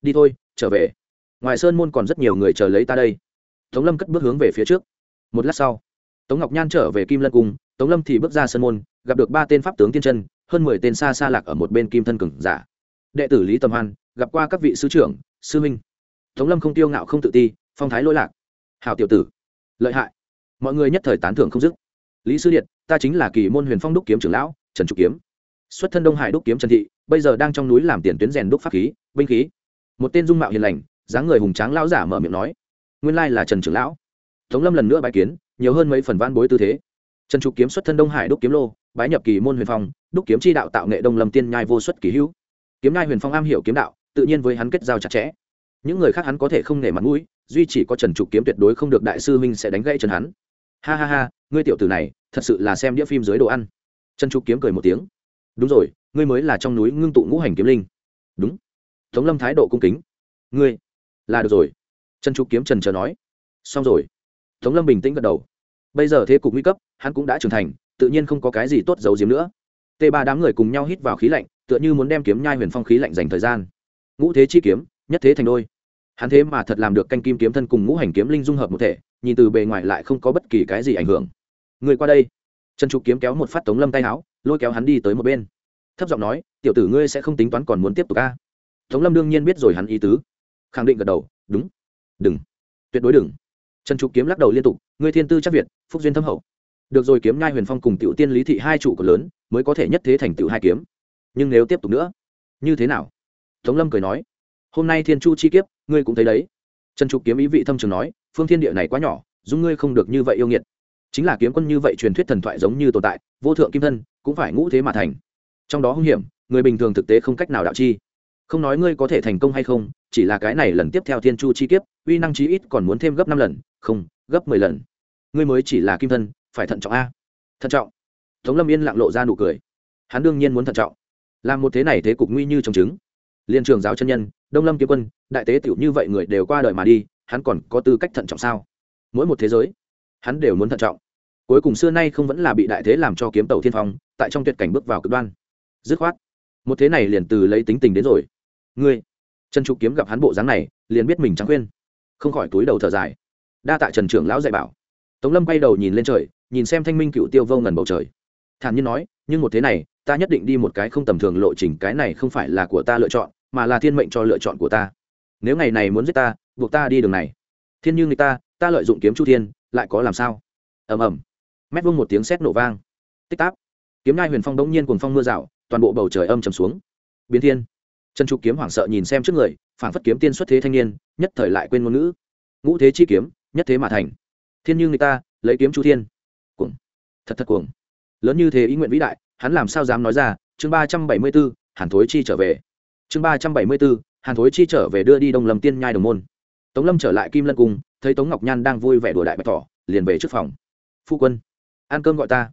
Đi thôi, trở về. Ngoài sơn môn còn rất nhiều người chờ lấy ta đây. Tống lâm cất bước hướng về phía trước. Một lát sau, tống ngọc nhan trở về kim lân cung, tống lâm thì bước ra sơn môn, gặp được ba tên pháp tướng tiên chân, hơn mười tên xa xa lạc ở một bên kim thân cừng giả. Đệ tử lý tầm hoan, gặp qua các vị sứ trưởng, sư minh tống lâm không tiêu ngạo không tự ti, phong thái lỗi lạc. Hào tiểu tử, lợi hại mọi người nhất thời tán thưởng không dứt. Lý sư điện ta chính là kỳ môn huyền phong đúc kiếm trưởng lão, trần trục kiếm. Xuất thân đông hải đúc kiếm trần thị, bây giờ đang trong núi làm tiền tuyến rèn đúc pháp khí, binh khí. Một tên dung mạo hiền lành, dáng người hùng tráng lão giả mở miệng nói, nguyên lai là trần trưởng lão. Tống lâm lần nữa bái kiến, nhiều hơn mấy phần van bối tư thế. Trần trục kiếm xuất thân đông hải đúc kiếm lô, bái nhập kỳ môn huyền phong, đúc kiếm chi đạo tạo nghệ đông lâm tiên nhai vô xuất kỳ hữu. Kiếm nhai huyền phong am hiểu kiếm đạo, tự nhiên với hắn kết giao chặt chẽ. Những người khác hắn có thể không nể mặt mũi, duy chỉ có trần trục kiếm tuyệt đối không được đại sư minh sẽ đánh gãy trần hắn ha ha ha, ngươi tiểu tử này, thật sự là xem đĩa phim dưới đồ ăn. Trần trục kiếm cười một tiếng. Đúng rồi, ngươi mới là trong núi ngưng tụ ngũ hành kiếm linh. Đúng. Tống lâm thái độ cung kính. Ngươi, là được rồi. Trần trục kiếm trần chờ nói. Xong rồi. Tống lâm bình tĩnh gật đầu. Bây giờ thế cục nguy cấp, hắn cũng đã trưởng thành, tự nhiên không có cái gì tốt giấu giếm nữa. T ba đám người cùng nhau hít vào khí lạnh, tựa như muốn đem kiếm nhai huyền phong khí lạnh dành thời gian. Ngũ thế chi kiếm, nhất thế thành đôi hắn thế mà thật làm được canh kim kiếm thân cùng ngũ hành kiếm linh dung hợp một thể, nhìn từ bề ngoài lại không có bất kỳ cái gì ảnh hưởng. Người qua đây. Trần trục kiếm kéo một phát tống lâm tay áo, lôi kéo hắn đi tới một bên. Thấp giọng nói, tiểu tử ngươi sẽ không tính toán còn muốn tiếp tục ca tống lâm đương nhiên biết rồi hắn ý tứ. Khẳng định gật đầu, đúng. Đừng. Tuyệt đối đừng. Trần trục kiếm lắc đầu liên tục, ngươi thiên tư chắc việt, phúc duyên thâm hậu. Được rồi, kiếm nhai huyền phong cùng tiểu tiên lý thị hai trụ cột lớn, mới có thể nhất thế thành tựu hai kiếm. Nhưng nếu tiếp tục nữa, như thế nào? Tống lâm cười nói hôm nay thiên chu chi kiếp, ngươi cũng thấy đấy. Trần trục kiếm ý vị thâm trường nói, phương thiên địa này quá nhỏ, dung ngươi không được như vậy yêu nghiệt. Chính là kiếm quân như vậy truyền thuyết thần thoại giống như tồn tại, vô thượng kim thân, cũng phải ngũ thế mà thành. Trong đó hung hiểm, người bình thường thực tế không cách nào đạo chi. Không nói ngươi có thể thành công hay không, chỉ là cái này lần tiếp theo thiên chu chi kiếp, uy năng chí ít còn muốn thêm gấp năm lần, không, gấp mười lần. Ngươi mới chỉ là kim thân, phải thận trọng a. Thận trọng. Tống lâm yên lặng lộ ra nụ cười. Hắn đương nhiên muốn thận trọng. Làm một thế này thế cục nguy như trồng trứng liên trường giáo chân nhân, đông lâm kiếm quân, đại tế tiểu như vậy người đều qua đời mà đi, hắn còn có tư cách thận trọng sao? Mỗi một thế giới, hắn đều muốn thận trọng. Cuối cùng xưa nay không vẫn là bị đại thế làm cho kiếm tàu thiên phong, tại trong tuyệt cảnh bước vào cực đoan. Dứt khoát, một thế này liền từ lấy tính tình đến rồi. Ngươi trần trục kiếm gặp hắn bộ dáng này, liền biết mình trắng khuyên không khỏi túi đầu thở dài. Đa tạ trần trưởng lão dạy bảo. Tống lâm quay đầu nhìn lên trời, nhìn xem thanh minh cựu tiêu vô ngần bầu trời. Thản nhiên nói, nhưng một thế này, ta nhất định đi một cái không tầm thường lộ trình, cái này không phải là của ta lựa chọn mà là thiên mệnh cho lựa chọn của ta. Nếu ngày này muốn giết ta, buộc ta đi đường này. Thiên như người ta ta lợi dụng kiếm chu thiên, lại có làm sao? Ầm ầm. Mét vuông một tiếng sét nổ vang. Tích táp. Kiếm nai huyền phong đống nhiên cuồng phong mưa rào, toàn bộ bầu trời âm trầm xuống. Biến thiên. Trần trục kiếm hoảng sợ nhìn xem trước người phản phất kiếm tiên xuất thế thanh niên, nhất thời lại quên ngôn ngữ. Ngũ thế chi kiếm, nhất thế mà thành. Thiên như người ta, lấy kiếm chu thiên. Cuồng. Thật thật cuồng. Lớn như thế ý nguyện vĩ đại, hắn làm sao dám nói ra? Chương ba trăm bảy mươi b ố hàn thối chi trở về chương ba trăm bảy mươi bốn, hàn thối chi trở về đưa đi đông lâm tiên nhai đồng môn. Tống lâm trở lại kim lân cung thấy tống ngọc nhan đang vui vẻ đùa đại bạch thỏ liền về trước phòng. Phu quân ăn cơm gọi ta.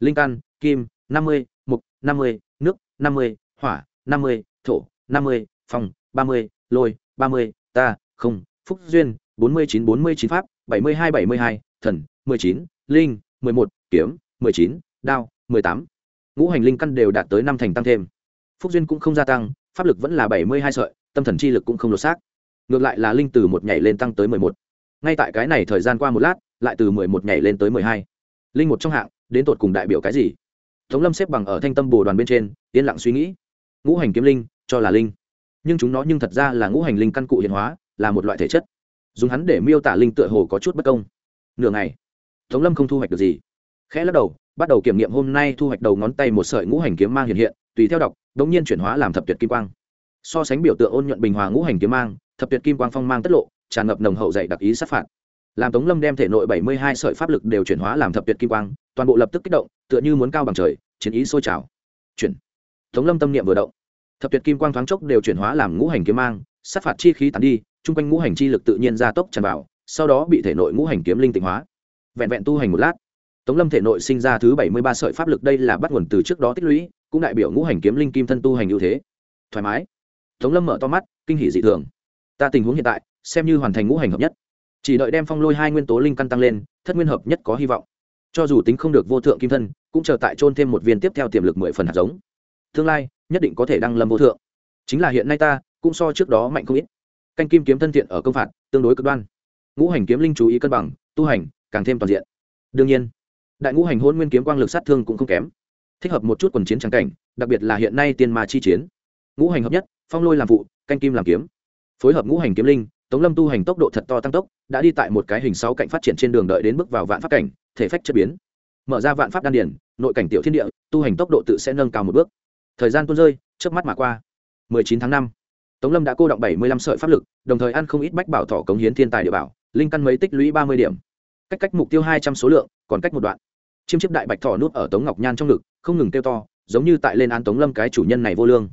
Linh căn kim năm mươi mục năm mươi nước năm mươi hỏa năm mươi thổ năm mươi phòng ba mươi lôi ba mươi ta không phúc duyên bốn mươi chín bốn mươi chín pháp bảy mươi hai bảy mươi hai thần mười chín linh mười một kiếm mười chín đao mười tám. Ngũ hành linh căn đều đạt tới năm thành tăng thêm. Phúc duyên cũng không gia tăng pháp lực vẫn là bảy mươi hai sợi, tâm thần chi lực cũng không lột xác. Ngược lại là linh từ một nhảy lên tăng tới mười một. Ngay tại cái này thời gian qua một lát, lại từ mười một nhảy lên tới mười hai. Linh một trong hạng, đến tột cùng đại biểu cái gì? Tống lâm xếp bằng ở thanh tâm bồ đoàn bên trên, yên lặng suy nghĩ. Ngũ hành kiếm linh, cho là linh. Nhưng chúng nó nhưng thật ra là ngũ hành linh căn cụ hiện hóa, là một loại thể chất. Dùng hắn để miêu tả linh tựa hồ có chút bất công. Nửa ngày, tống lâm không thu hoạch được gì. Khẽ lắc đầu, bắt đầu kiểm nghiệm hôm nay thu hoạch đầu ngón tay một sợi ngũ hành kiếm mang hiện hiện tùy theo đọc, đống nhiên chuyển hóa làm thập tuyệt kim quang. So sánh biểu tượng ôn nhuận bình hòa ngũ hành kiếm mang, thập tuyệt kim quang phong mang tất lộ, tràn ngập nồng hậu dạy đặc ý sát phạt. Làm tống lâm đem thể nội bảy mươi hai sợi pháp lực đều chuyển hóa làm thập tuyệt kim quang, toàn bộ lập tức kích động, tựa như muốn cao bằng trời, chiến ý sôi trào. Chuyển. Tống lâm tâm niệm vừa động. Thập tuyệt kim quang thoáng chốc đều chuyển hóa làm ngũ hành kiếm mang, sát phạt chi khí tàn đi, chung quanh ngũ hành chi lực tự nhiên gia tốc tràn vào, sau đó bị thể nội ngũ hành kiếm linh tịnh hóa. Vẹn vẹn tu hành một lát tống lâm thể nội sinh ra thứ bảy mươi ba sợi pháp lực, đây là bắt nguồn từ trước đó tích lũy, cũng đại biểu ngũ hành kiếm linh kim thân tu hành ưu thế. Thoải mái. Tống lâm mở to mắt, kinh hỉ dị thường. Ta tình huống hiện tại, xem như hoàn thành ngũ hành hợp nhất. Chỉ đợi đem phong lôi hai nguyên tố linh căn tăng lên, thất nguyên hợp nhất có hy vọng. Cho dù tính không được vô thượng kim thân, cũng chờ tại trôn thêm một viên tiếp theo tiềm lực mười phần hạt giống. Tương lai, nhất định có thể đăng lâm vô thượng. Chính là hiện nay ta, cũng so trước đó mạnh không ít. Canh kim kiếm thân thiện ở công phạt, tương đối cực đoan. Ngũ hành kiếm linh chú ý cân bằng, tu hành, càng thêm toàn diện. Đương nhiên đại ngũ hành hôn nguyên kiếm quang lực sát thương cũng không kém. Thích hợp một chút quần chiến trắng cảnh đặc biệt là hiện nay tiên ma chi chiến. Ngũ hành hợp nhất phong lôi làm vụ canh kim làm kiếm. Phối hợp ngũ hành kiếm linh tống lâm tu hành tốc độ thật to tăng tốc đã đi tại một cái hình sáu cạnh phát triển trên đường đợi đến bước vào vạn pháp cảnh thể phách chất biến. Mở ra vạn pháp đan điển nội cảnh tiểu thiên địa tu hành tốc độ tự sẽ nâng cao một bước. Thời gian tuôn rơi trước mắt mà qua. 19 tháng 5, tống lâm đã cô động 75 sợi pháp lực đồng thời ăn không ít bách bảo thọ cống hiến thiên tài địa bảo linh căn mấy tích lũy 30 điểm. Cách cách mục tiêu 200 số lượng còn cách một đoạn chiêm chiếp đại bạch thỏ nút ở tống ngọc nhan trong ngực, không ngừng kêu to, giống như tại lên án tống lâm cái chủ nhân này vô lương.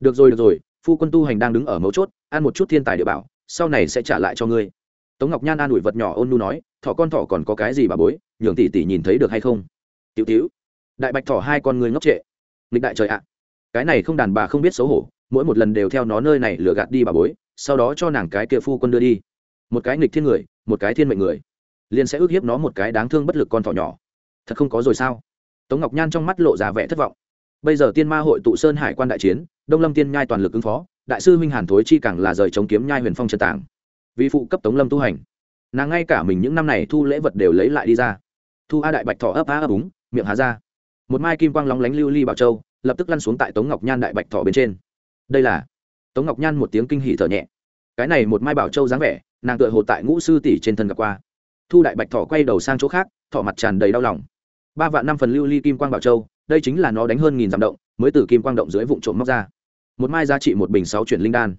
Được rồi được rồi, phu quân tu hành đang đứng ở mấu chốt, ăn một chút thiên tài địa bảo, sau này sẽ trả lại cho ngươi. Tống ngọc nhan an ủi vật nhỏ ôn nu nói, thỏ con thỏ còn có cái gì bà bối, nhường tỷ tỷ nhìn thấy được hay không? Tiểu tiểu, đại bạch thỏ hai con người ngốc trệ. Nghịch đại trời ạ. Cái này không đàn bà không biết xấu hổ, mỗi một lần đều theo nó nơi này lừa gạt đi bà bối, sau đó cho nàng cái kia phu quân đưa đi. Một cái nghịch thiên người, một cái thiên mệnh người. Liền sẽ ước hiếp nó một cái đáng thương bất lực con thỏ nhỏ thật không có rồi sao? Tống ngọc nhan trong mắt lộ ra vẻ thất vọng. Bây giờ tiên ma hội tụ sơn hải quan đại chiến, đông lâm tiên nhai toàn lực ứng phó, đại sư huynh hàn thối chi càng là rời chống kiếm nhai huyền phong trần tảng. Vì phụ cấp tống lâm tu hành, nàng ngay cả mình những năm này thu lễ vật đều lấy lại đi ra. Thu a đại bạch thọ ấp á ấp úng, miệng há ra. Một mai kim quang lóng lánh lưu ly bảo châu, lập tức lăn xuống tại tống ngọc nhan đại bạch thọ bên trên. Đây là, tống ngọc nhan một tiếng kinh hỉ thở nhẹ. Cái này một mai bảo châu dáng vẻ, nàng tựa hồ tại ngũ sư tỷ trên thân gặp qua. Thu đại bạch thọ quay đầu sang chỗ khác thọ mặt tràn đầy đau lòng ba vạn năm phần lưu ly kim quang bảo châu, đây chính là nó đánh hơn nghìn dặm động, mới từ kim quang động dưới vụ trộm móc ra. Một mai giá trị một bình sáu chuyển linh đan.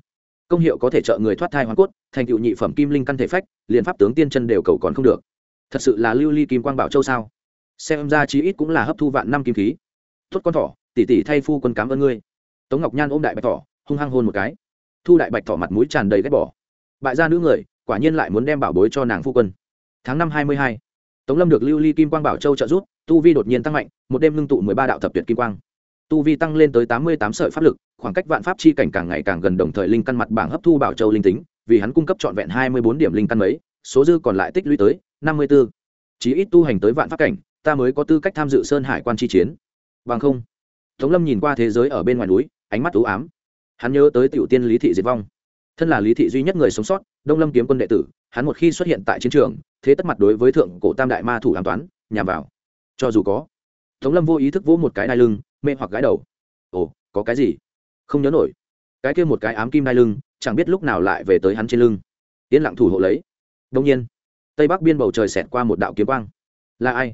Công hiệu có thể trợ người thoát thai hoàn cốt, thành tựu nhị phẩm kim linh căn thể phách, liền pháp tướng tiên chân đều cầu còn không được. Thật sự là lưu ly kim quang bảo châu sao? Xem ra chí ít cũng là hấp thu vạn năm kim khí. Tốt con thỏ, tỷ tỷ thay phu quân cám ơn ngươi. Tống ngọc nhan ôm đại bạch thỏ, hung hăng hôn một cái. Thu đại bạch thỏ mặt mũi tràn đầy ghét bỏ. Bại gia nữ người, quả nhiên lại muốn đem bảo bối cho nàng phu quân. Tháng năm hai mươi hai, tống lâm được lưu ly kim quang bảo châu trợ giúp tu vi đột nhiên tăng mạnh, một đêm ngưng tụ mười ba đạo thập tuyệt kim quang. Tu vi tăng lên tới tám mươi tám sợi pháp lực, khoảng cách vạn pháp chi cảnh càng ngày càng gần đồng thời linh căn mặt bảng hấp thu bảo châu linh tính, vì hắn cung cấp trọn vẹn hai mươi bốn điểm linh căn mấy, số dư còn lại tích lũy tới năm mươi b ố chí ít tu hành tới vạn pháp cảnh, ta mới có tư cách tham dự sơn hải quan chi chiến. Bằng không, tống lâm nhìn qua thế giới ở bên ngoài núi, ánh mắt ú ám. Hắn nhớ tới tiểu tiên lý thị diệt vong. Thân là lý thị duy nhất người sống sót, đông lâm kiếm quân đệ tử, hắn một khi xuất hiện tại chiến trường, thế tất mặt đối với thượng cổ tam đại ma thủ an toán nhằm vào cho dù có. Tống lâm vô ý thức vỗ một cái đai lưng, mê hoặc gái đầu. Ồ, có cái gì? Không nhớ nổi. Cái kia một cái ám kim đai lưng, chẳng biết lúc nào lại về tới hắn trên lưng. Yên lặng thủ hộ lấy. Đông nhiên, tây bắc biên bầu trời xẹt qua một đạo kiếm quang. Là ai?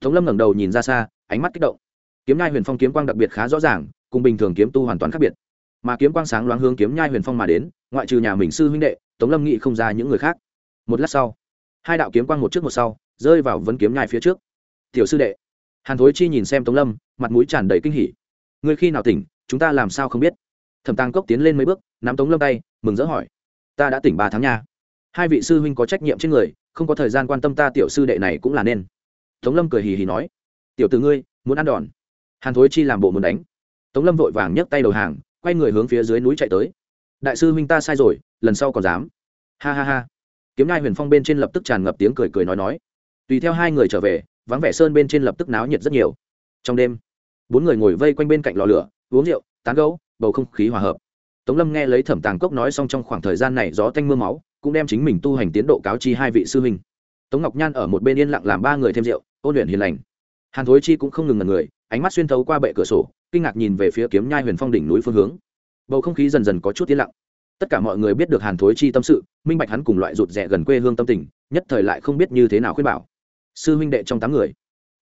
Tống lâm ngẩng đầu nhìn ra xa, ánh mắt kích động. Kiếm nhai huyền phong kiếm quang đặc biệt khá rõ ràng, cùng bình thường kiếm tu hoàn toàn khác biệt. Mà kiếm quang sáng loáng hướng kiếm nhai huyền phong mà đến, ngoại trừ nhà mình sư huynh đệ, tống lâm nghị không ra những người khác. Một lát sau, hai đạo kiếm quang một trước một sau, rơi vào vấn kiếm nhai phía trước tiểu sư đệ. Hàn thối chi nhìn xem tống lâm, mặt mũi tràn đầy kinh hỉ. Ngươi khi nào tỉnh, chúng ta làm sao không biết? Thẩm tàng cốc tiến lên mấy bước, nắm tống lâm tay, mừng rỡ hỏi. Ta đã tỉnh ba tháng nha. Hai vị sư huynh có trách nhiệm trên người, không có thời gian quan tâm ta tiểu sư đệ này cũng là nên. Tống lâm cười hì hì nói. Tiểu t ử ngươi, muốn ăn đòn. Hàn thối chi làm bộ muốn đánh. Tống lâm vội vàng nhấc tay đầu hàng, quay người hướng phía dưới núi chạy tới. Đại sư huynh ta sai rồi, lần sau còn dám. Ha ha ha. Kiếm nai huyền phong bên trên lập tức tràn ngập tiếng cười cười nói nói. Tùy theo hai người trở về vắng vẻ sơn bên trên lập tức náo nhiệt rất nhiều. Trong đêm, bốn người ngồi vây quanh bên cạnh lò lửa, uống rượu, tán gấu bầu không khí hòa hợp. Tống lâm nghe lấy thẩm tàng cốc nói xong trong khoảng thời gian này gió tanh m ư a máu, cũng đem chính mình tu hành tiến độ cáo chi hai vị sư huynh. Tống ngọc nhan ở một bên yên lặng làm ba người thêm rượu, ôn luyện hiền lành. Hàn thối chi cũng không ngừng ngần người, ánh mắt xuyên thấu qua bệ cửa sổ, kinh ngạc nhìn về phía kiếm nhai huyền phong đỉnh núi phương hướng. Bầu không khí dần dần có chút yên lặng. Tất cả mọi người biết được hàn thối chi tâm sự, minh bạch hắn cùng loại rụt rẻ gần quê hương tâm tình, nhất thời lại không biết như thế nào khuyên bảo sư huynh đệ trong tám người.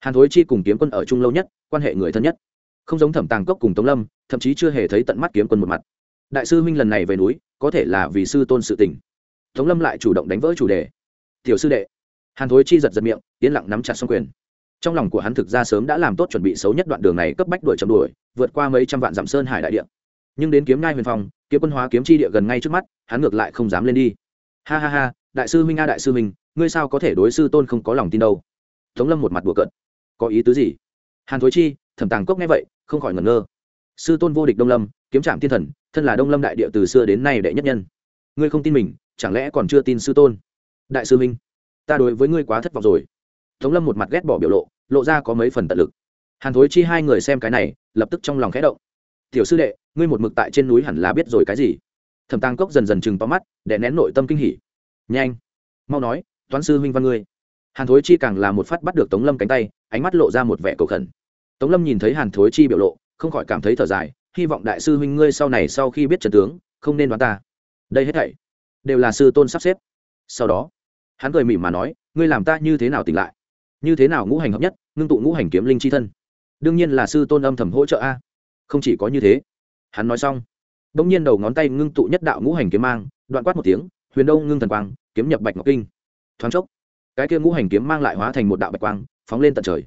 Hàn thối chi cùng kiếm quân ở chung lâu nhất, quan hệ người thân nhất. Không giống thẩm tàng cốc cùng tống lâm, thậm chí chưa hề thấy tận mắt kiếm quân một mặt. Đại sư huynh lần này về núi, có thể là vì sư tôn sự tình. Tống lâm lại chủ động đánh vỡ chủ đề. Tiểu sư đệ. Hàn thối chi giật giật miệng, yên lặng nắm chặt xong quyền. Trong lòng của hắn thực ra sớm đã làm tốt chuẩn bị xấu nhất đoạn đường này cấp bách đuổi chậm đuổi, vượt qua mấy trăm vạn dặm sơn hải đại địa. Nhưng đến kiếm ngai huyền phong, kiếm quân hóa kiếm chi địa gần ngay trước mắt, hắn ngược lại không dám lên đi. Ha ha ha, đại sư huynh a, đại sư huynh ngươi sao có thể đối sư tôn không có lòng tin đâu? Tống lâm một mặt bùa cận có ý tứ gì? Hàn thối chi, thẩm tàng cốc nghe vậy, không khỏi ngẩn ngơ. Sư tôn vô địch đông lâm, kiếm trạm thiên thần, thân là đông lâm đại địa từ xưa đến nay đệ nhất nhân. Ngươi không tin mình, chẳng lẽ còn chưa tin sư tôn? Đại sư minh, ta đối với ngươi quá thất vọng rồi. Tống lâm một mặt ghét bỏ biểu lộ lộ ra có mấy phần tận lực. Hàn thối chi hai người xem cái này, lập tức trong lòng khẽ động. Tiểu sư đệ, ngươi một mực tại trên núi hẳn là biết rồi cái gì? Thẩm tàng cốc dần dần chừng to mắt để nén nội tâm kinh hỉ. Nhanh, mau nói toán sư huynh văn ngươi. Hàn thối chi càng là một phát bắt được tống lâm cánh tay, ánh mắt lộ ra một vẻ cầu khẩn. Tống lâm nhìn thấy hàn thối chi biểu lộ, không khỏi cảm thấy thở dài, hy vọng đại sư huynh ngươi sau này sau khi biết trần tướng, không nên đoán ta. Đây hết thảy, đều là sư tôn sắp xếp. Sau đó, hắn cười mỉm mà nói, ngươi làm ta như thế nào tỉnh lại? Như thế nào ngũ hành hợp nhất, ngưng tụ ngũ hành kiếm linh c h i thân? Đương nhiên là sư tôn âm thầm hỗ trợ a. Không chỉ có như thế. Hắn nói xong đ ỗ n g nhiên đầu ngón tay ngưng tụ nhất đạo ngũ hành kiếm mang, đoạn quát một tiếng, huyền đông ngưng thần quang, kiếm nhập bạch ngọc kinh thoáng chốc, cái kia ngũ hành kiếm mang lại hóa thành một đạo bạch quang, phóng lên tận trời.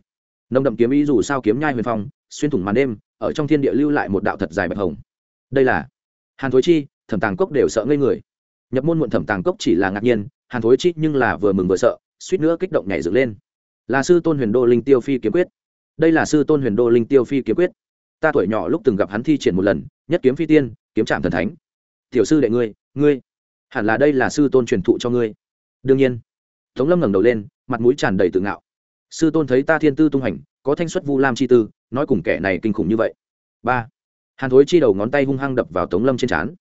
Nồng đậm kiếm ý dù sao kiếm nhai huyền phong, xuyên thủng màn đêm, ở trong thiên địa lưu lại một đạo thật dài bạch hồng. Đây là hàn thối chi, thẩm tàng cốc đều sợ ngây người. Nhập môn muộn thẩm tàng cốc chỉ là ngạc nhiên, hàn thối chi nhưng là vừa mừng vừa sợ, suýt nữa kích động nhảy dựng lên. Là sư tôn huyền đô linh tiêu phi kiếm quyết. Đây là sư tôn huyền đô linh tiêu phi kiếm quyết. Ta tuổi nhỏ lúc từng gặp hắn thi triển một lần, nhất kiếm phi tiên, kiếm trạm thần thánh. Tiểu sư đệ ngươi ngươi, hẳn là đây là sư tôn truyền thụ cho ngươi. Đương nhiên tống lâm ngẩng đầu lên, mặt mũi tràn đầy tự ngạo. Sư tôn thấy ta thiên tư tung hành, có thanh xuất vu lam chi tư, nói cùng kẻ này kinh khủng như vậy. Ba. Hàn thối chi đầu ngón tay hung hăng đập vào tống lâm trên trán.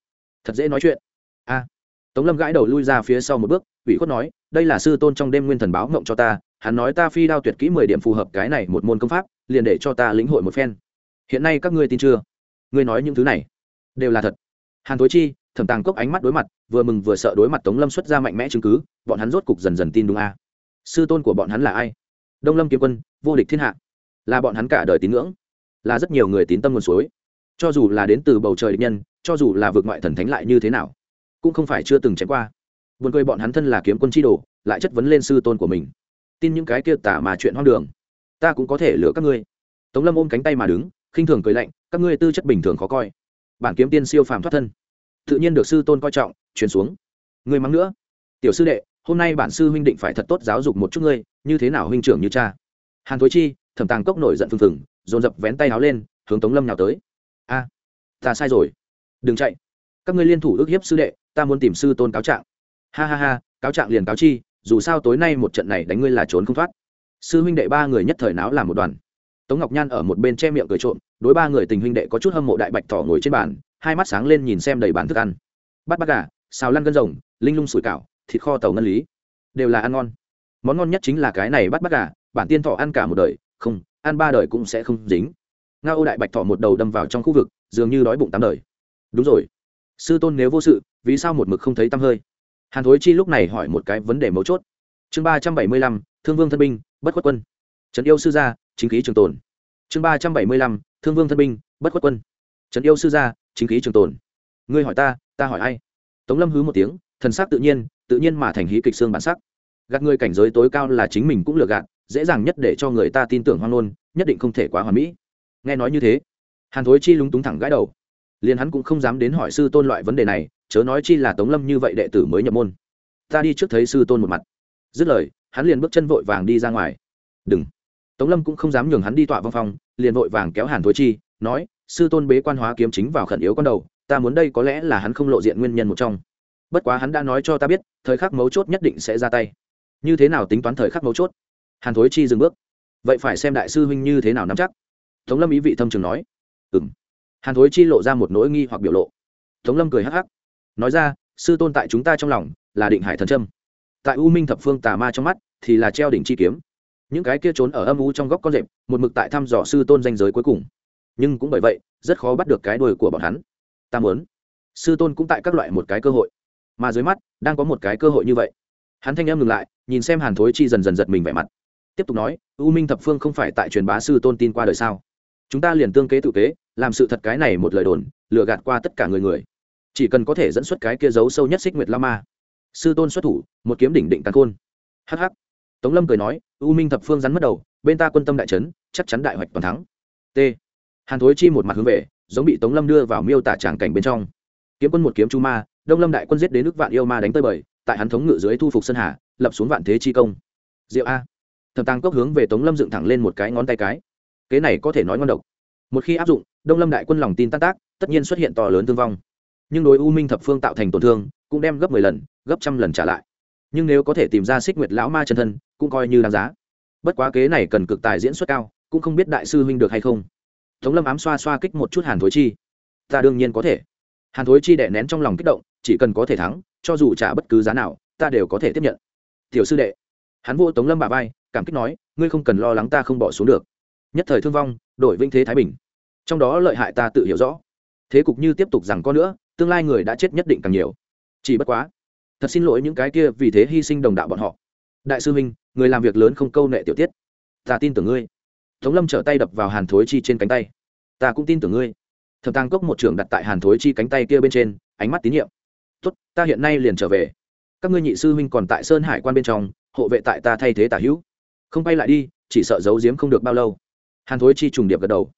Thật dễ nói chuyện. A. Tống lâm gãi đầu lui ra phía sau một bước, ủy khuất nói, đây là sư tôn trong đêm nguyên thần báo mộng cho ta, hắn nói ta phi đao tuyệt kỹ mười điểm phù hợp cái này một môn công pháp, liền để cho ta lĩnh hội một phen. Hiện nay các ngươi tin chưa? Ngươi nói những thứ này đều là thật. Hàn thối chi thẩm tàng cốc ánh mắt đối mặt, vừa mừng vừa sợ đối mặt tống lâm xuất ra mạnh mẽ chứng cứ, bọn hắn rốt cục dần dần tin đúng a. Sư tôn của bọn hắn là ai? Đông lâm kiếm quân, vô địch thiên hạ. Là bọn hắn cả đời tín ngưỡng. Là rất nhiều người tín tâm nguồn suối. Cho dù là đến từ bầu trời địch nhân, cho dù là vượt ngoại thần thánh lại như thế nào, cũng không phải chưa từng trải qua. Buồn cười bọn hắn thân là kiếm quân chi đồ, lại chất vấn lên sư tôn của mình. Tin những cái kia tả mà chuyện hoang đường, ta cũng có thể lựa các ngươi. Tống lâm ôm cánh tay mà đứng, khinh thường cười lạnh, các ngươi tư chất bình thường khó coi. Bản kiếm tiên siêu phàm thoát thân tự nhiên được sư tôn coi trọng, truyền xuống. Ngươi mắng nữa. Tiểu sư đệ, hôm nay bản sư huynh định phải thật tốt giáo dục một chút ngươi, như thế nào huynh trưởng như cha? Hàn thối chi, thẩm tàng cốc nổi giận phừng phừng, dồn dập vén tay áo lên, hướng tống lâm nào tới. A, ta sai rồi. Đừng chạy. Các ngươi liên thủ ước hiếp sư đệ, ta muốn tìm sư tôn cáo trạng. Ha ha ha, cáo trạng liền cáo chi, dù sao tối nay một trận này đánh ngươi là trốn không thoát. Sư huynh đệ ba người nhất thời náo làm một đoàn. Tống ngọc nhan ở một bên che miệng cười trộm, đối ba người tình huynh đệ có chút hâm mộ đại bạch thỏ ngồi trên bàn hai mắt sáng lên nhìn xem đầy bàn thức ăn. Bắt bắt gà, xào lăn gân rồng, linh lung sủi cảo, thịt kho tàu ngân lý. Đều là ăn ngon. Món ngon nhất chính là cái này bắt bắt gà, bản tiên thọ ăn cả một đời, không, ăn ba đời cũng sẽ không dính. Nga ô đại bạch thọ một đầu đâm vào trong khu vực, dường như đói bụng tám đời. Đúng rồi. Sư tôn nếu vô sự, vì sao một mực không thấy tăm hơi? Hàn thối chi lúc này hỏi một cái vấn đề mấu chốt. Chương ba trăm bảy mươi lăm, thương vương thân binh, bất khuất quân. Trấn yêu sư gia, chính khí trường tồn. Chương ba trăm bảy mươi lăm, thương vương thân binh, bất khuất quân. Trấn yêu sư gia chính khí trường tồn. Ngươi hỏi ta ta hỏi ai? Tống lâm hứ một tiếng, thần sắc tự nhiên tự nhiên mà thành hí kịch xương bản sắc. Gạt người cảnh giới tối cao là chính mình cũng lừa gạt, dễ dàng nhất để cho người ta tin tưởng hoang nôn nhất định không thể quá hoàn mỹ. Nghe nói như thế, hàn thối chi lúng túng thẳng gãi đầu. Liền hắn cũng không dám đến hỏi sư tôn loại vấn đề này, chớ nói chi là tống lâm như vậy đệ tử mới nhập môn. Ta đi trước thấy sư tôn một mặt. Dứt lời, hắn liền bước chân vội vàng đi ra ngoài. Đừng. Tống lâm cũng không dám nhường hắn đi tọa văn phòng liền vội vàng kéo hàn thối chi, nói sư tôn bế quan hóa kiếm chính vào khẩn yếu con đầu, ta muốn đây có lẽ là hắn không lộ diện nguyên nhân một trong. Bất quá hắn đã nói cho ta biết, thời khắc mấu chốt nhất định sẽ ra tay. Như thế nào tính toán thời khắc mấu chốt? Hàn thối chi dừng bước. Vậy phải xem đại sư huynh như thế nào nắm chắc. Tống lâm ý vị thâm trường nói. Ừ m hàn thối chi lộ ra một nỗi nghi hoặc biểu lộ. Tống lâm cười hắc hắc. Nói ra, sư tôn tại chúng ta trong lòng là định hải thần trâm tại u minh thập phương tà ma trong mắt thì là treo đỉnh chi kiếm. Những cái kia trốn ở âm u trong góc con rệp, một mực tại thăm dò sư tôn danh giới cuối cùng nhưng cũng bởi vậy, rất khó bắt được cái đuôi của bọn hắn. Ta muốn. Sư tôn cũng tại các loại một cái cơ hội. Mà dưới mắt, đang có một cái cơ hội như vậy. Hắn thanh em ngừng lại, nhìn xem hàn thối chi dần dần giật mình vẻ mặt. Tiếp tục nói, u minh thập phương không phải tại truyền bá sư tôn tin qua đời sao? Chúng ta liền tương kế tự kế, làm sự thật cái này một lời đồn, lừa gạt qua tất cả người người. Chỉ cần có thể dẫn xuất cái kia giấu sâu nhất xích nguyệt la ma sư tôn xuất thủ, một kiếm đỉnh định tàn khôn. Hh tống lâm cười nói, u minh thập phương rắn mất đầu, bên ta quân tâm đại trấn chắc chắn đại hoạch toàn thắng. T hàn thối chi một mặt hướng về, giống bị tống lâm đưa vào miêu tả tràng cảnh bên trong. Kiếm quân một kiếm chu ma, đông lâm đại quân giết đến nước vạn yêu ma đánh tơi bời, tại hắn thống ngự dưới thu phục sơn hà, lập xuống vạn thế chi công. Diệu a. Thập tăng cốc hướng về tống lâm dựng thẳng lên một cái ngón tay cái. Kế này có thể nói ngon độc. Một khi áp dụng, đông lâm đại quân lòng tin tan tác, tất nhiên xuất hiện to lớn thương vong. Nhưng đối u minh thập phương tạo thành tổn thương, cũng đem gấp mười lần, gấp trăm lần trả lại. Nhưng nếu có thể tìm ra xích nguyệt lão ma chân thân, cũng coi như đáng giá. Bất quá kế này cần cực tài diễn xuất cao, cũng không biết đại sư huynh được hay không tống lâm ám xoa xoa kích một chút hàn thối chi. Ta đương nhiên có thể. Hàn thối chi đẻ nén trong lòng kích động, chỉ cần có thể thắng, cho dù trả bất cứ giá nào, ta đều có thể tiếp nhận. Tiểu sư đệ. Hắn vô tống lâm bà vai, cảm kích nói, ngươi không cần lo lắng ta không bỏ xuống được. Nhất thời thương vong, đổi vinh thế thái bình. Trong đó lợi hại ta tự hiểu rõ. Thế cục như tiếp tục rằng có nữa, tương lai người đã chết nhất định càng nhiều. Chỉ bất quá, thật xin lỗi những cái kia vì thế hy sinh đồng đạo bọn họ. Đại sư huynh, người làm việc lớn không câu nệ tiểu tiết. Ta tin tưởng ngươi tống lâm trở tay đập vào hàn thối chi trên cánh tay. Ta cũng tin tưởng ngươi. Thập tàng cốc một trưởng đặt tại hàn thối chi cánh tay kia bên trên, ánh mắt tín nhiệm. Tốt, ta hiện nay liền trở về. Các ngươi nhị sư huynh còn tại sơn hải quan bên trong, hộ vệ tại ta thay thế tả hữu. Không bay lại đi, chỉ sợ giấu giếm không được bao lâu. Hàn thối chi trùng điệp gật đầu.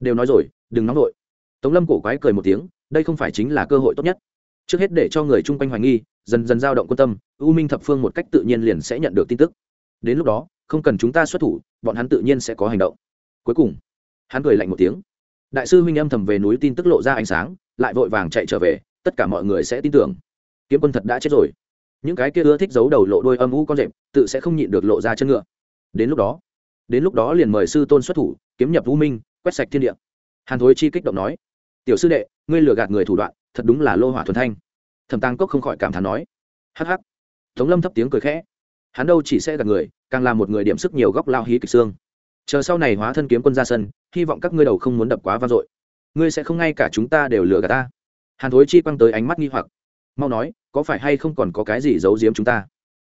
Đều nói rồi, đừng nóng vội. Tống lâm cổ quái cười một tiếng, đây không phải chính là cơ hội tốt nhất. Trước hết để cho người chung quanh hoài nghi, dần dần dao động quan tâm, u minh thập phương một cách tự nhiên liền sẽ nhận được tin tức. Đến lúc đó không cần chúng ta xuất thủ, bọn hắn tự nhiên sẽ có hành động. Cuối cùng, hắn cười lạnh một tiếng. Đại sư huynh âm thầm về núi tin tức lộ ra ánh sáng, lại vội vàng chạy trở về, tất cả mọi người sẽ tin tưởng. Kiếm quân thật đã chết rồi. Những cái kia ưa thích giấu đầu lộ đôi âm u con rệp, tự sẽ không nhịn được lộ ra chân ngựa. Đến lúc đó, đến lúc đó liền mời sư tôn xuất thủ, kiếm nhập vũ minh, quét sạch thiên địa. Hàn thối chi kích động nói, tiểu sư đệ, ngươi lừa gạt người thủ đoạn, thật đúng là lô hỏa thuần thanh. Thẩm tăng cốc không khỏi cảm thán nói, hắc hắc. Tống lâm thấp tiếng cười khẽ, hắn đâu chỉ sẽ gạt người càng là một người điểm sức nhiều góc lao hí kịch xương. Chờ sau này hóa thân kiếm quân ra sân hy vọng các ngươi đầu không muốn đập quá vang dội. Ngươi sẽ không ngay cả chúng ta đều lừa gạt ta. Hàn thối chi quăng tới ánh mắt nghi hoặc. Mau nói có phải hay không còn có cái gì giấu giếm chúng ta?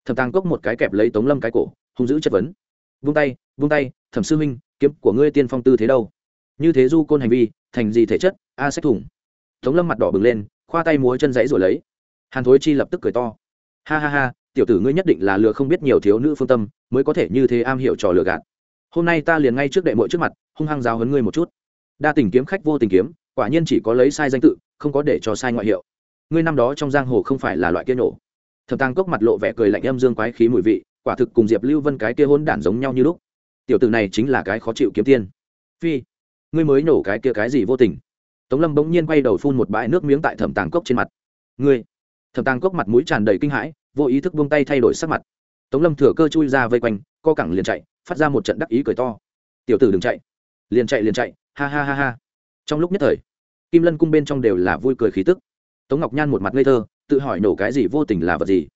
Thẩm tăng cốc một cái kẹp lấy tống lâm cái cổ hung dữ chất vấn. Vung tay vung tay thẩm sư huynh kiếm của ngươi tiên phong tư thế đâu? Như thế du côn hành vi thành gì thể chất a à, sách thủng. Tống lâm mặt đỏ bừng lên khoa tay múa chân dãy rồi lấy. Hàn thối chi lập tức cười to. Ha ha ha tiểu tử ngươi nhất định là lừa không biết nhiều thiếu nữ phương tâm, mới có thể như thế am hiểu trò lừa gạt. Hôm nay ta liền ngay trước đệ mội trước mặt, hung hăng giáo hấn ngươi một chút. Đa tình kiếm khách vô tình kiếm, quả nhiên chỉ có lấy sai danh tự, không có để cho sai ngoại hiệu. Ngươi năm đó trong giang hồ không phải là loại kia nổ. Thập tăng cốc mặt lộ vẻ cười lạnh âm dương quái khí mùi vị, quả thực cùng diệp lưu vân cái kia hôn đản giống nhau như lúc. Tiểu tử này chính là cái khó chịu kiếm tiên. Phi, ngươi mới nổ cái kia cái gì vô tình? Tống lâm bỗng nhiên quay đầu phun một bãi nước miếng tại thẩm tàng cốc trên mặt. Ngươi? Thẩm tàng cốc mặt mũi tràn đầy kinh hãi vô ý thức buông tay thay đổi sắc mặt. Tống lâm thừa cơ chui ra vây quanh co cẳng liền chạy phát ra một trận đắc ý cười to. Tiểu tử đừng chạy. Liền chạy liền chạy ha ha ha ha. Trong lúc nhất thời kim lân cung bên trong đều là vui cười khí tức. Tống ngọc nhan một mặt ngây thơ tự hỏi nổ cái gì vô tình là vật gì.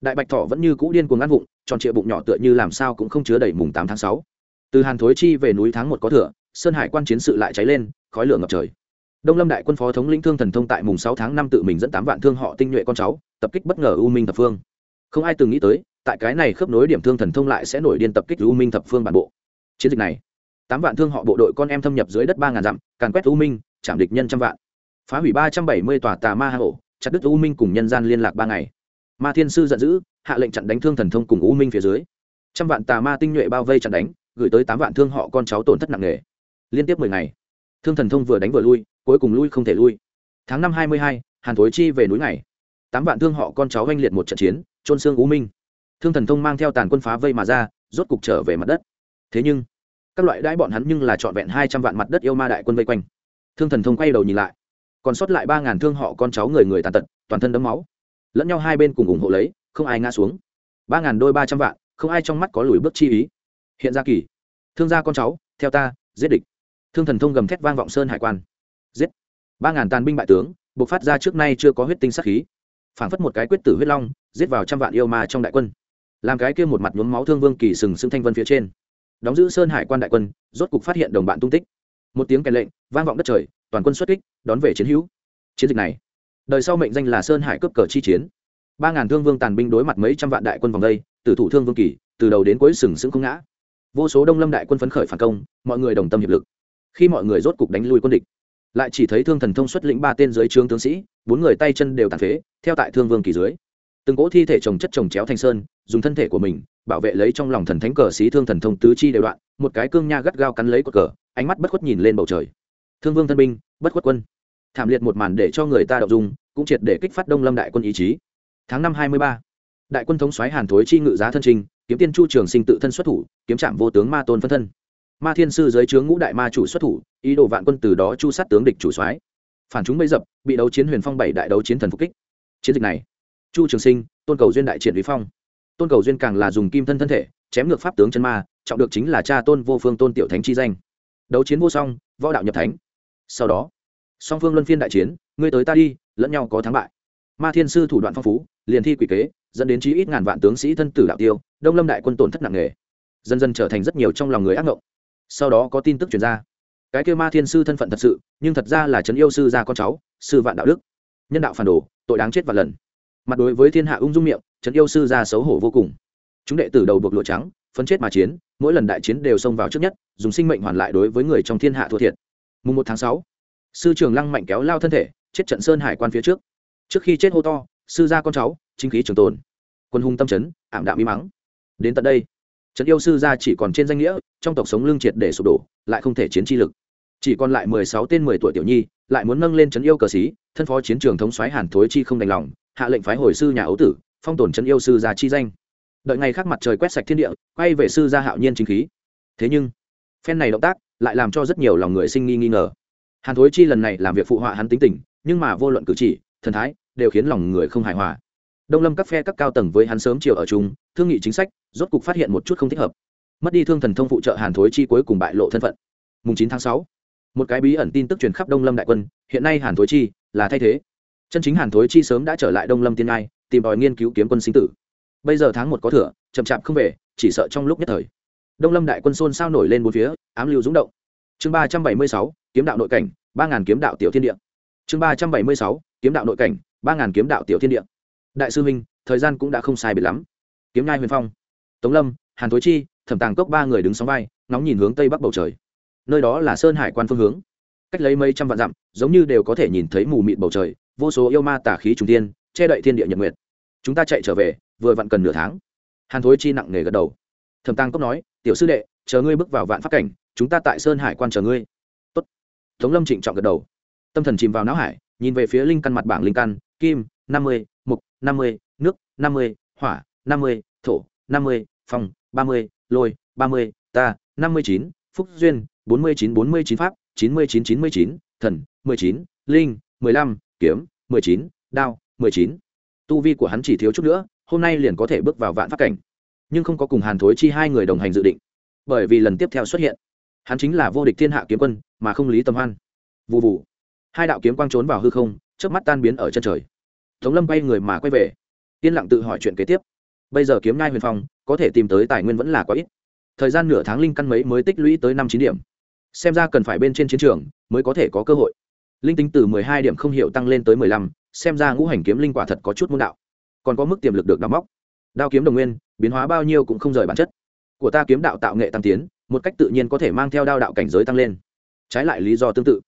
Đại bạch thọ vẫn như cũ điên cuồng ăn vụng tròn trịa bụng nhỏ tựa như làm sao cũng không chứa đầy mùng tám tháng sáu. Từ hàn thối chi về núi tháng một có thửa, sơn hải quan chiến sự lại cháy lên khói lửa ngập trời đông lâm đại quân phó thống lĩnh thương thần thông tại mùng sáu tháng năm tự mình dẫn tám vạn thương họ tinh nhuệ con cháu, tập kích bất ngờ u minh thập phương. Không ai từng nghĩ tới, tại cái này khớp nối điểm thương thần thông lại sẽ nổi điên tập kích u minh thập phương bản bộ. Chiến dịch này, tám vạn thương họ bộ đội con em thâm nhập dưới đất ba ngàn dặm, càn quét u minh, chạm địch nhân trăm vạn. Phá hủy ba trăm bảy mươi tòa tà ma hạ hộ chặt đứt u minh cùng nhân gian liên lạc ba ngày. Ma thiên sư giận dữ, hạ lệnh chặn đánh thương thần thông cùng u minh phía dưới. Trăm vạn tà ma tinh nhuệ bao vây chặn đánh, gửi tới tám vạn thương họ con cháu tổn thất nặng nề. Liên tiếp mười ngày thương thần thông vừa đánh vừa lui, cuối cùng lui không thể lui. Tháng năm hai mươi hai, hàn thối chi về núi này tám vạn thương họ con cháu oanh liệt một trận chiến trôn xương u minh. Thương thần thông mang theo tàn quân phá vây mà ra, rốt cục trở về mặt đất. Thế nhưng, các loại đãi bọn hắn nhưng là trọn vẹn hai trăm vạn mặt đất yêu ma đại quân vây quanh. Thương thần thông quay đầu nhìn lại, còn sót lại ba ngàn thương họ con cháu người người tàn tật, toàn thân đấm máu. Lẫn nhau hai bên cùng ủng hộ lấy, không ai ngã xuống. Ba ngàn đôi ba trăm vạn, không ai trong mắt có lùi bước chi ý. Hiện ra kỳ, thương gia con cháu, theo ta, giết địch thương thần thông gầm thét vang vọng sơn hải quan. Giết! Ba ngàn tàn binh bại tướng buộc phát ra trước nay chưa có huyết tinh sắc khí. Phảng phất một cái quyết tử huyết long, giết vào trăm vạn yêu ma trong đại quân. Làm cái kia một mặt nhuốm máu thương vương kỳ sừng sững thanh vân phía trên. Đóng giữ sơn hải quan đại quân, rốt cục phát hiện đồng bạn tung tích. Một tiếng kèn lệnh, vang vọng đất trời, toàn quân xuất kích, đón về chiến hữu. Chiến dịch này, đời sau mệnh danh là sơn hải cướp cờ chi chiến. Ba ngàn thương vương tàn binh đối mặt mấy trăm vạn đại quân vòng đây từ thủ thương vương kỳ, từ đầu đến cuối sừng sững không ngã. Vô số đông lâm đại quân phấn khởi phản công, mọi người đồng tâm hiệp lực khi mọi người rốt cục đánh lui quân địch. Lại chỉ thấy thương thần thông xuất lĩnh ba tên dưới trướng tướng sĩ, bốn người tay chân đều tàn phế, theo tại thương vương kỳ dưới. Từng cỗ thi thể trồng chất trồng chéo thanh sơn, dùng thân thể của mình bảo vệ lấy trong lòng thần thánh cờ sĩ thương thần thông tứ chi đều đoạn, một cái cương nha gắt gao cắn lấy cột cờ, ánh mắt bất khuất nhìn lên bầu trời. Thương vương thân binh, bất khuất quân. Thảm liệt một màn để cho người ta đậu dung, cũng triệt để kích phát đông lâm đại quân ý chí. Tháng năm hai mươi ba, đại quân thống xoáy hàn thối chi ngự giá thân trình, kiếm tiên chu trường sinh tự thân xuất thủ, kiếm trạm vô tướng ma tôn phân thân ma thiên sư dưới trướng ngũ đại ma chủ xuất thủ, ý đồ vạn quân từ đó chu sát tướng địch chủ soái. Phản chúng bấy dập, bị đấu chiến huyền phong bảy đại đấu chiến thần phục kích. Chiến dịch này, chu trường sinh, tôn cầu duyên đại triển lý phong. Tôn cầu duyên càng là dùng kim thân thân thể, chém ngược pháp tướng chân ma, trọng được chính là cha tôn vô phương tôn tiểu thánh chi danh. Đấu chiến vô song, võ đạo nhập thánh. Sau đó, song phương luân phiên đại chiến, ngươi tới ta đi, lẫn nhau có thắng bại. Ma thiên sư thủ đoạn phong phú, liền thi quỷ kế, dẫn đến chí ít ngàn vạn tướng sĩ thân tử đạo tiêu, đông lâm đại quân tổn thất nặng nề. Dần dần trở thành rất nhiều trong lòng người ác ngộng sau đó có tin tức truyền ra. Cái kêu ma thiên sư thân phận thật sự, nhưng thật ra là trấn yêu sư gia con cháu, sư vạn đạo đức. Nhân đạo phản đồ, tội đáng chết vạn lần. Mặt đối với thiên hạ ung dung miệng, trấn yêu sư gia xấu hổ vô cùng. Chúng đệ tử đầu buộc lụa trắng phân chết mà chiến, mỗi lần đại chiến đều xông vào trước nhất, dùng sinh mệnh hoàn lại đối với người trong thiên hạ thua thiệt. Mùng một tháng sáu, sư trường lăng mạnh kéo lao thân thể, chết trận sơn hải quan phía trước. Trước khi chết hô to, sư gia con cháu, chính khí trường tồn. Quân hung tâm chấn, ảm đạm im mắng đến tận đây trấn yêu sư gia chỉ còn trên danh nghĩa, trong tộc sống lương triệt để sụp đổ, lại không thể chiến chi lực. Chỉ còn lại mười sáu tên mười tuổi tiểu nhi, lại muốn nâng lên trấn yêu cờ xí thân phó chiến trường thống soái hàn thối chi không đành lòng, hạ lệnh phái hồi sư nhà ấu tử, phong tổn trấn yêu sư gia chi danh. Đợi ngày khác mặt trời quét sạch thiên địa, quay về sư gia hạo nhiên chính khí. Thế nhưng, phen này động tác lại làm cho rất nhiều lòng người sinh nghi nghi ngờ. Hàn thối chi lần này làm việc phụ họa hắn tính tình, nhưng mà vô luận cử chỉ, thần thái đều khiến lòng người không hài hòa. Đông lâm các phe các cao tầng với hắn sớm chiều ở chung thương nghị chính sách, rốt cục phát hiện một chút không thích hợp. Mất đi thương thần thông phụ trợ hàn thối chi cuối cùng bại lộ thân phận. Mùng chín tháng sáu, một cái bí ẩn tin tức truyền khắp đông lâm đại quân, hiện nay hàn thối chi là thay thế. Chân chính hàn thối chi sớm đã trở lại đông lâm tiên ai tìm đòi nghiên cứu kiếm quân sinh tử. Bây giờ tháng một có thửa chậm chạp không về, chỉ sợ trong lúc nhất thời. Đông lâm đại quân xôn xao nổi lên bốn phía, ám lưu rúng động. Chương ba trăm bảy mươi sáu, kiếm đạo nội cảnh, ba ngàn kiếm đạo tiểu thiên địa. Chương ba trăm bảy mươi sáu, kiếm đạo nội cảnh, ba ngàn kiếm đạo tiểu thiên địa. Đại sư minh, thời gian cũng đã không sai biệt lắm kiếm nhai huyền phong, tống lâm, hàn thối chi, thẩm tàng cốc ba người đứng sóng vai nóng nhìn hướng tây bắc bầu trời. Nơi đó là sơn hải quan phương hướng. Cách lấy mấy trăm vạn dặm, giống như đều có thể nhìn thấy mù mịt bầu trời, vô số yêu ma tả khí trùng tiên che đậy thiên địa nhật nguyệt. Chúng ta chạy trở về, vừa vặn cần nửa tháng. Hàn thối chi nặng nề gật đầu. Thẩm tàng cốc nói, tiểu sư đệ, chờ ngươi bước vào vạn pháp cảnh, chúng ta tại sơn hải quan chờ ngươi. Tốt. tống lâm trịnh trọng gật đầu. Tâm thần chìm vào não hải, nhìn về phía linh căn mặt bảng linh căn, kim, năm mươi, mục, năm mươi, nước, năm mươi, hỏa năm mươi, thổ, năm mươi, phong, ba mươi, lôi, ba mươi, ta, năm mươi chín, phúc duyên, bốn mươi chín, bốn mươi chín pháp, chín mươi chín chín mươi chín, thần, mười chín, linh, mười lăm, kiếm, mười chín, đao, mười chín. Tu vi của hắn chỉ thiếu chút nữa, hôm nay liền có thể bước vào vạn pháp cảnh. Nhưng không có cùng hàn thối chi hai người đồng hành dự định, bởi vì lần tiếp theo xuất hiện, hắn chính là vô địch thiên hạ kiếm quân, mà không lý tâm hoan. Vụ vụ hai đạo kiếm quang trốn vào hư không trước mắt tan biến ở chân trời. Tống lâm bay người mà quay về, yên lặng tự hỏi chuyện kế tiếp bây giờ kiếm ngai huyền phong, có thể tìm tới tài nguyên vẫn là quá ít. Thời gian nửa tháng linh căn mấy mới tích lũy tới năm chín điểm. Xem ra cần phải bên trên chiến trường mới có thể có cơ hội. Linh tính từ mười hai điểm không hiểu tăng lên tới mười lăm, xem ra ngũ hành kiếm linh quả thật có chút môn đạo. Còn có mức tiềm lực được đóng móc. Đao kiếm đồng nguyên, biến hóa bao nhiêu cũng không rời bản chất. Của ta kiếm đạo tạo nghệ tăng tiến, một cách tự nhiên có thể mang theo đao đạo cảnh giới tăng lên. Trái lại lý do tương tự.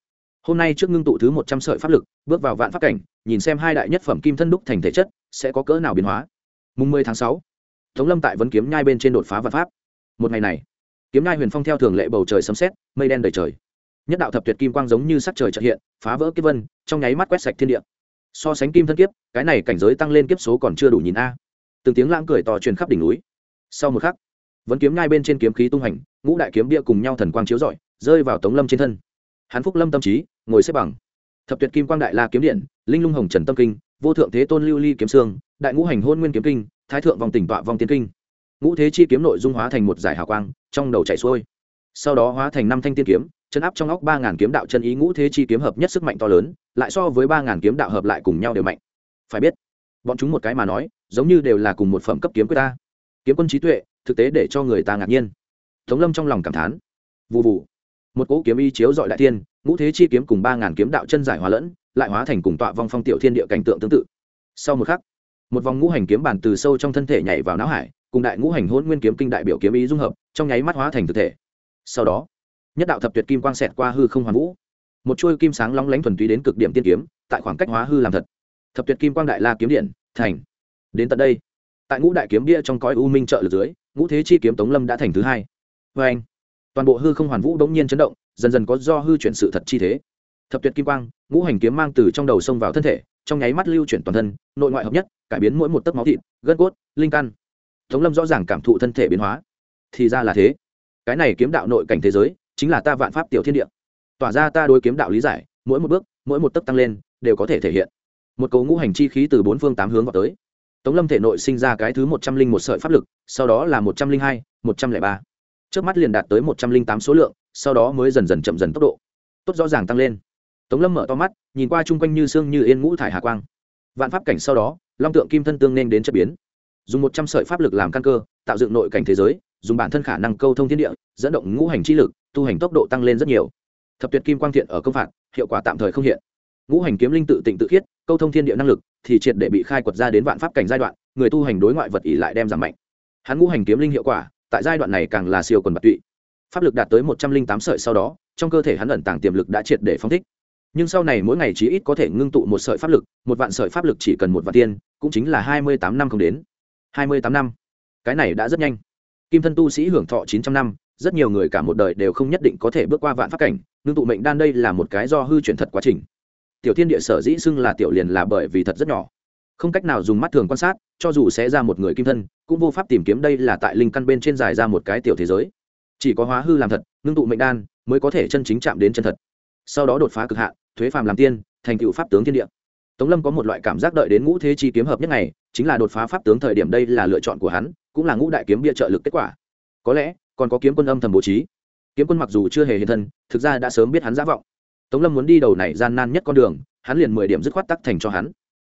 Hôm nay trước ngưng tụ thứ một trăm sợi pháp lực, bước vào vạn pháp cảnh, nhìn xem hai đại nhất phẩm kim thân đúc thành thể chất, sẽ có cỡ nào biến hóa mùng mười tháng sáu, tống lâm tại vấn kiếm nhai bên trên đột phá vạn pháp. Một ngày này, kiếm nhai huyền phong theo thường lệ bầu trời sấm xét mây đen đầy trời. Nhất đạo thập tuyệt kim quang giống như sắc trời trợ hiện, phá vỡ kiếp vân, trong nháy mắt quét sạch thiên địa. So sánh kim thân kiếp, cái này cảnh giới tăng lên kiếp số còn chưa đủ nhìn a. Từng tiếng lãng cười to truyền khắp đỉnh núi. Sau một khắc vẫn kiếm nhai bên trên kiếm khí tung hành, ngũ đại kiếm bia cùng nhau thần quang chiếu rọi, rơi vào tống lâm trên thân. Hắn phúc lâm tâm trí, ngồi xếp bằng. Thập tuyệt kim quang đại la kiếm điện, linh lung hồng trần tâm kinh, vô thượng thế tôn lưu ly kiếm sương đại ngũ hành hôn nguyên kiếm kinh, thái thượng vòng tỉnh tọa vòng tiên kinh. Ngũ thế chi kiếm nội dung hóa thành một giải hào quang, trong đầu chạy xuôi. Sau đó hóa thành năm thanh tiên kiếm chân áp trong óc ba ngàn kiếm đạo chân ý ngũ thế chi kiếm hợp nhất sức mạnh to lớn, lại so với ba ngàn kiếm đạo hợp lại cùng nhau đều mạnh. Phải biết, bọn chúng một cái mà nói, giống như đều là cùng một phẩm cấp kiếm quyết ta. Kiếm quân trí tuệ, thực tế để cho người ta ngạc nhiên. Tống lâm trong lòng cảm thán. Vụ vụ một cỗ kiếm y chiếu dọi đại thiên, ngũ thế chi kiếm cùng ba ngàn kiếm đạo chân giải hóa lẫn, lại hóa thành cùng tọa vong phong tiểu thiên địa cảnh tượng tương tự. Sau một khắc một vòng ngũ hành kiếm bản từ sâu trong thân thể nhảy vào não hải, cùng đại ngũ hành hôn nguyên kiếm kinh đại biểu kiếm ý dung hợp, trong nháy mắt hóa thành thực thể. Sau đó, nhất đạo thập tuyệt kim quang xẹt qua hư không hoàn vũ. Một chuôi kim sáng long lánh thuần túy đến cực điểm tiên kiếm, tại khoảng cách hóa hư làm thật. Thập tuyệt kim quang đại la kiếm điện, thành. Đến tận đây, tại ngũ đại kiếm bia trong cõi u minh trợ lực dưới, ngũ thế chi kiếm tống lâm đã thành thứ hai. Vê anh, toàn bộ hư không hoàn vũ đống nhiên chấn động, dần dần có do hư chuyển sự thật chi thế. Thập tuyệt kim quang, ngũ hành kiếm mang từ trong đầu sông vào thân thể trong nháy mắt lưu chuyển toàn thân, nội ngoại hợp nhất, cải biến mỗi một tấc máu thịt, gân cốt, linh căn. Tống lâm rõ ràng cảm thụ thân thể biến hóa. Thì ra là thế. Cái này kiếm đạo nội cảnh thế giới, chính là ta vạn pháp tiểu thiên địa. Tỏa ra ta đối kiếm đạo lý giải, mỗi một bước, mỗi một tấc tăng lên, đều có thể thể hiện. Một cầu ngũ hành chi khí từ bốn phương tám hướng vào tới. Tống lâm thể nội sinh ra cái thứ một trăm linh một sợi pháp lực, sau đó là một trăm linh hai, một trăm lẻ ba. Trước mắt liền đạt tới một trăm linh tám số lượng, sau đó mới dần dần chậm dần tốc độ. Tốt rõ ràng tăng lên. Tống lâm mở to mắt nhìn qua chung quanh như xương như yên ngũ thải hà quang. Vạn pháp cảnh sau đó, long tượng kim thân tương nên đến chất biến. Dùng một trăm sợi pháp lực làm căn cơ, tạo dựng nội cảnh thế giới, dùng bản thân khả năng câu thông thiên địa, dẫn động ngũ hành chi lực, tu hành tốc độ tăng lên rất nhiều. Thập tuyệt kim quang thiện ở công phạt, hiệu quả tạm thời không hiện. Ngũ hành kiếm linh tự tịnh tự khiết, câu thông thiên địa năng lực thì triệt để bị khai quật ra đến vạn pháp cảnh giai đoạn, người tu hành đối ngoại vật ỉ lại đem giảm mạnh. Hắn ngũ hành kiếm linh hiệu quả, tại giai đoạn này càng là siêu quần bật tụy. Pháp lực đạt tới một trăm linh tám sợi sau đó, trong cơ thể hắn ẩn tàng tiềm lực đã triệt để phóng thích nhưng sau này mỗi ngày chí ít có thể ngưng tụ một sợi pháp lực, một vạn sợi pháp lực chỉ cần một vạn tiên, cũng chính là hai mươi tám năm không đến. hai mươi tám năm. Cái này đã rất nhanh. Kim thân tu sĩ hưởng thọ chín trăm năm, rất nhiều người cả một đời đều không nhất định có thể bước qua vạn pháp cảnh, ngưng tụ mệnh đan đây là một cái do hư chuyển thật quá trình. Tiểu thiên địa sở dĩ xưng là tiểu liền là bởi vì thật rất nhỏ. Không cách nào dùng mắt thường quan sát, cho dù sẽ ra một người kim thân, cũng vô pháp tìm kiếm đây là tại linh căn bên trên dài ra một cái tiểu thế giới. Chỉ có hóa hư làm thật, ngưng tụ mệnh đan, mới có thể chân chính chạm đến chân thật. Sau đó đột phá cực hạn thuế phàm làm tiên, thành tựu pháp tướng thiên địa. Tống lâm có một loại cảm giác đợi đến ngũ thế chi kiếm hợp nhất này chính là đột phá pháp tướng thời điểm đây là lựa chọn của hắn, cũng là ngũ đại kiếm bia trợ lực kết quả. Có lẽ, còn có kiếm quân âm thầm bố trí. Kiếm quân mặc dù chưa hề hiện thân, thực ra đã sớm biết hắn giả vọng. Tống lâm muốn đi đầu này gian nan nhất con đường, hắn liền mười điểm dứt khoát tắc thành cho hắn.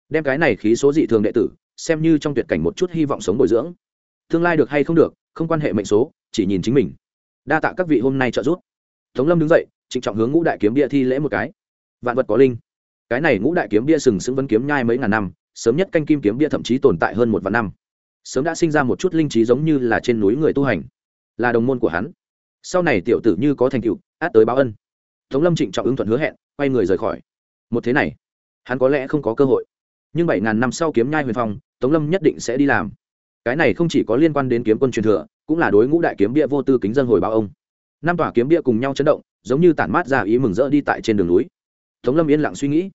Đem cái này khí số dị thường đệ tử, xem như trong tuyệt cảnh một chút hy vọng sống bồi dưỡng. Tương lai được hay không được, không quan hệ mệnh số, chỉ nhìn chính mình. Đa tạ các vị hôm nay trợ giúp. Tống lâm đứng dậy, trịnh trọng hướng ngũ đại kiếm bia thi lễ một cái vạn vật có linh. Cái này ngũ đại kiếm bia sừng sững vấn kiếm nhai mấy ngàn năm, sớm nhất canh kim kiếm bia thậm chí tồn tại hơn một vạn năm. Sớm đã sinh ra một chút linh trí giống như là trên núi người tu hành. Là đồng môn của hắn. Sau này tiểu tử như có thành tựu, át tới báo ân. Tống lâm trịnh trọng ứng thuận hứa hẹn, quay người rời khỏi. Một thế này, hắn có lẽ không có cơ hội. Nhưng bảy ngàn năm sau kiếm nhai huyền phong, tống lâm nhất định sẽ đi làm. Cái này không chỉ có liên quan đến kiếm quân truyền thừa, cũng là đối ngũ đại kiếm bia vô tư kính dân hồi báo ông. Năm tòa kiếm bia cùng nhau chấn động, giống như tản mát ra ý mừng rỡ đi tại trên đường núi tống lâm yên lặng suy nghĩ.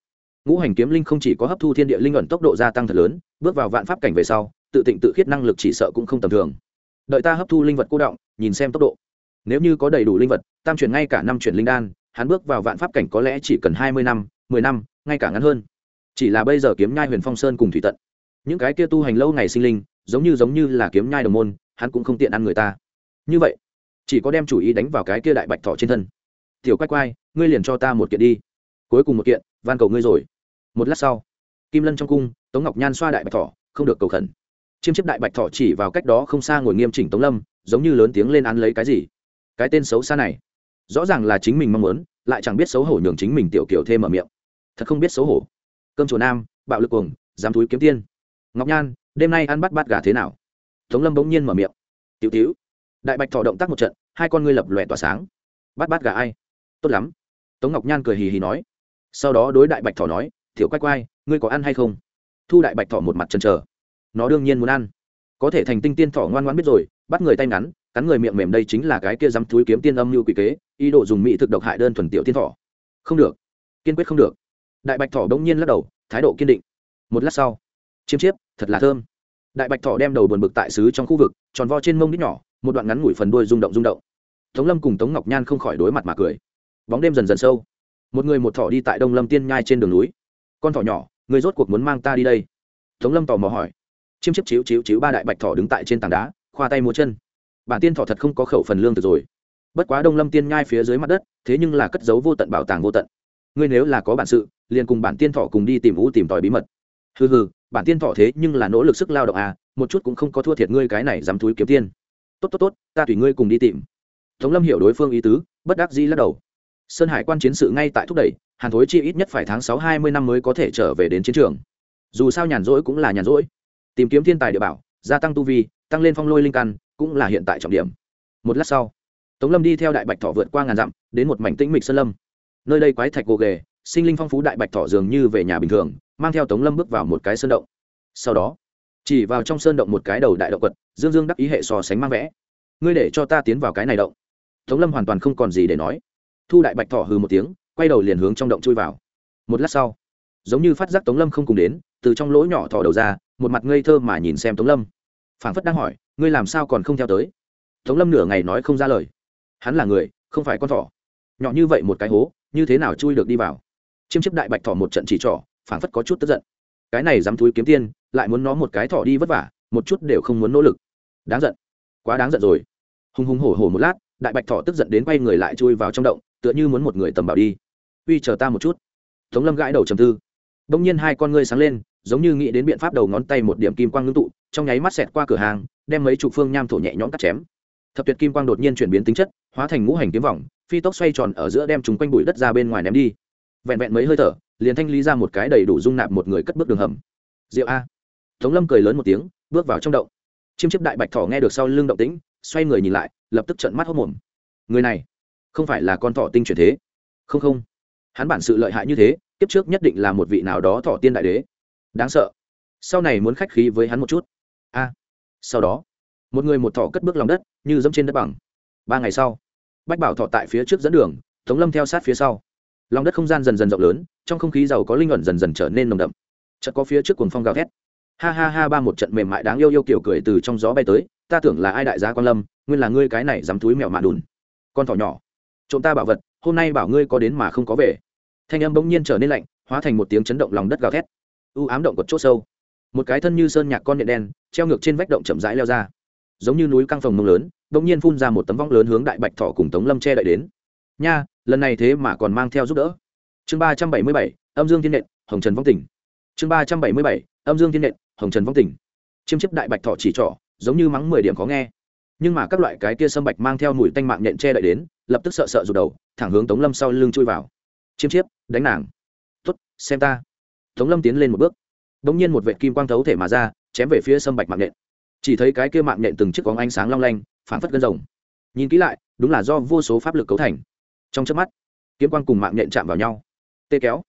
Ngũ hành kiếm linh không chỉ có hấp thu thiên địa linh ẩn tốc độ gia tăng thật lớn, bước vào vạn pháp cảnh về sau, tự tịnh tự khiết năng lực chỉ sợ cũng không tầm thường. Đợi ta hấp thu linh vật cô động, nhìn xem tốc độ. Nếu như có đầy đủ linh vật, tam chuyển ngay cả năm chuyển linh đan, hắn bước vào vạn pháp cảnh có lẽ chỉ cần hai mươi năm, mười năm, ngay cả ngắn hơn. Chỉ là bây giờ kiếm nhai huyền phong sơn cùng thủy tận. Những cái kia tu hành lâu ngày sinh linh, giống như giống như là kiếm nhai đồng môn, hắn cũng không tiện ăn người ta. Như vậy, chỉ có đem chủ ý đánh vào cái kia đại bạch thọ trên thân. Tiểu quay quay ngươi liền cho ta một kiện đi cuối cùng một kiện, van cầu ngươi rồi. Một lát sau, kim lân trong cung, tống ngọc nhan xoa đại bạch thọ không được cầu khẩn. Chiêm chiếp đại bạch thọ chỉ vào cách đó không xa ngồi nghiêm chỉnh tống lâm, giống như lớn tiếng lên án lấy cái gì. Cái tên xấu xa này, rõ ràng là chính mình mong muốn, lại chẳng biết xấu hổ nhường chính mình tiểu kiểu thêm ở miệng. Thật không biết xấu hổ. Cơm chùa nam, bạo lực cuồng, dám túi kiếm tiên. Ngọc nhan, đêm nay ăn bắt bát gà thế nào? Tống lâm bỗng nhiên mở miệng. Tiểu tiểu, đại bạch thọ động tác một trận, hai con ngươi lập lòe tỏa sáng. Bắt bát gà ai? Tốt lắm. Tống ngọc nhan cười hì hì nói sau đó đối đại bạch thỏ nói thiểu quay quay ngươi có ăn hay không? Thu đại bạch thỏ một mặt chần chờ. Nó đương nhiên muốn ăn. Có thể thành tinh tiên thỏ ngoan ngoan biết rồi, bắt người tay ngắn, cắn người miệng mềm đây chính là cái kia dám túi kiếm tiên âm như quỷ kế, ý đồ dùng mỹ thực độc hại đơn thuần tiểu tiên thỏ. Không được. Kiên quyết không được. Đại bạch thỏ bỗng nhiên lắc đầu, thái độ kiên định. Một lát sau, chiêm chiếp, thật là thơm. Đại bạch thỏ đem đầu buồn bực tại xứ trong khu vực, tròn vo trên mông đít nhỏ, một đoạn ngắn ngủi phần đuôi rung động rung động. Tống lâm cùng tống ngọc nhan không khỏi đối mặt mà cười. Bóng đêm dần dần sâu một người một thỏ đi tại đông lâm tiên nhai trên đường núi. Con thỏ nhỏ, người rốt cuộc muốn mang ta đi đây? Tống lâm tò mò hỏi. Chiêm chiếp chiếu chiếu chiếu ba đại bạch thỏ đứng tại trên tảng đá, khoa tay múa chân. Bản tiên thỏ thật không có khẩu phần lương từ rồi. Bất quá đông lâm tiên nhai phía dưới mặt đất, thế nhưng là cất giấu vô tận bảo tàng vô tận. Ngươi nếu là có bản sự, liền cùng bản tiên thọ cùng đi tìm vũ tìm tòi bí mật. Hừ hừ, bản tiên thọ thế nhưng là nỗ lực sức lao động à một chút cũng không có thua thiệt ngươi cái này dám thúi kiếm tiên. Tốt tốt tốt, ta tùy ngươi cùng đi tìm. Tống lâm hiểu đối phương ý tứ, bất đắc dĩ lắc đầu sơn hải quan chiến sự ngay tại thúc đẩy, hàn thối chi ít nhất phải tháng sáu hai mươi năm mới có thể trở về đến chiến trường. Dù sao nhàn rỗi cũng là nhàn rỗi. Tìm kiếm thiên tài địa bảo, gia tăng tu vi, tăng lên phong lôi linh căn, cũng là hiện tại trọng điểm. Một lát sau, tống lâm đi theo đại bạch thọ vượt qua ngàn dặm, đến một mảnh tĩnh mịch sơn lâm. Nơi đây quái thạch gồ ghề, sinh linh phong phú đại bạch thọ dường như về nhà bình thường, mang theo tống lâm bước vào một cái sơn động. Sau đó, chỉ vào trong sơn động một cái đầu đại động quật, dương dương đắc ý hệ so sánh mang vẽ ngươi để cho ta tiến vào cái này động. Tống lâm hoàn toàn không còn gì để nói thu đại bạch Thỏ hừ một tiếng, quay đầu liền hướng trong động chui vào. Một lát sau, giống như phát giác tống lâm không cùng đến, từ trong lỗ nhỏ thỏ đầu ra, một mặt ngây thơ mà nhìn xem tống lâm. Phảng phất đang hỏi, ngươi làm sao còn không theo tới? Tống lâm nửa ngày nói không ra lời. Hắn là người, không phải con thỏ. Nhỏ như vậy một cái hố, như thế nào chui được đi vào? Chiêm chiếp đại bạch thỏ một trận chỉ trỏ, phảng phất có chút tức giận. Cái này dám thúi kiếm tiên, lại muốn nó một cái thỏ đi vất vả, một chút đều không muốn nỗ lực. Đáng giận. Quá đáng giận rồi. Hùng hùng hổ hổ một lát, đại bạch thỏ tức giận đến quay người lại chui vào trong động tựa như muốn một người tầm bảo đi. Uy, chờ ta một chút. Tống lâm gãi đầu trầm tư. Đông nhiên hai con ngươi sáng lên, giống như nghĩ đến biện pháp đầu ngón tay một điểm kim quang ngưng tụ, trong nháy mắt xẹt qua cửa hàng, đem mấy chục phương nham thổ nhẹ nhõm cắt chém. Thập tuyệt kim quang đột nhiên chuyển biến tính chất, hóa thành ngũ hành kiếm vòng, phi tốc xoay tròn ở giữa đem chúng quanh bụi đất ra bên ngoài ném đi. Vẹn vẹn mấy hơi thở, liền thanh lý ra một cái đầy đủ dung nạp một người cất bước đường hầm. Diệu a. Tống lâm cười lớn một tiếng, bước vào trong động. Chiêm chiếp đại bạch thỏ nghe được sau lưng động tĩnh, xoay người nhìn lại, lập tức trận mắt hốc mồm. Người này không phải là con thỏ tinh chuyển thế. Không không. Hắn bản sự lợi hại như thế, kiếp trước nhất định là một vị nào đó thỏ tiên đại đế. Đáng sợ. Sau này muốn khách khí với hắn một chút. A. Sau đó, một người một thỏ cất bước lòng đất, như dẫm trên đất bằng. Ba ngày sau, bách bảo thọ tại phía trước dẫn đường, tống lâm theo sát phía sau. Lòng đất không gian dần dần rộng lớn, trong không khí giàu có linh ẩn dần dần trở nên nồng đậm. Chợt có phía trước cuồng phong gào thét. Ha ha ha, ba một trận mềm mại đáng yêu yêu kiểu cười từ trong gió bay tới, ta tưởng là ai đại gia quan lâm, nguyên là ngươi cái này dám túi mèo mạ đùn. Con thỏ nhỏ trộm ta bảo vật, hôm nay bảo ngươi có đến mà không có về. Thanh âm bỗng nhiên trở nên lạnh, hóa thành một tiếng chấn động lòng đất gào thét. U ám động cột chốt sâu. Một cái thân như sơn nhạc con nhện đen, treo ngược trên vách động chậm rãi leo ra. Giống như núi căng phòng mông lớn, bỗng nhiên phun ra một tấm vong lớn hướng đại bạch thỏ cùng tống lâm che đậy đến. Nha, lần này thế mà còn mang theo giúp đỡ. Chương ba trăm bảy mươi bảy, âm dương thiên nện hồng trần vong tỉnh chương ba trăm bảy mươi bảy, âm dương thiên nện hồng trần vong tỉnh chiêm chiếp đại bạch thọ chỉ trỏ, giống như mắng mười điểm khó nghe. Nhưng mà các loại cái kia sâm bạch mang theo mùi tanh mạng nhện che đậy đến lập tức sợ sợ rụt đầu, thẳng hướng tống lâm sau lưng chui vào. Chiêm chiếp, đánh nàng. Tuất xem ta. Tống lâm tiến lên một bước. Đ ỗ n g nhiên một vệ kim quang thấu thể mà ra, chém về phía sâm bạch mạng nhện. Chỉ thấy cái kia mạng nhện từng chiếc có ánh sáng long lanh phản phất gân rồng. Nhìn kỹ lại, đúng là do vô số pháp lực cấu thành. Trong trước mắt, kiếm quang cùng mạng nhện chạm vào nhau. Tê kéo.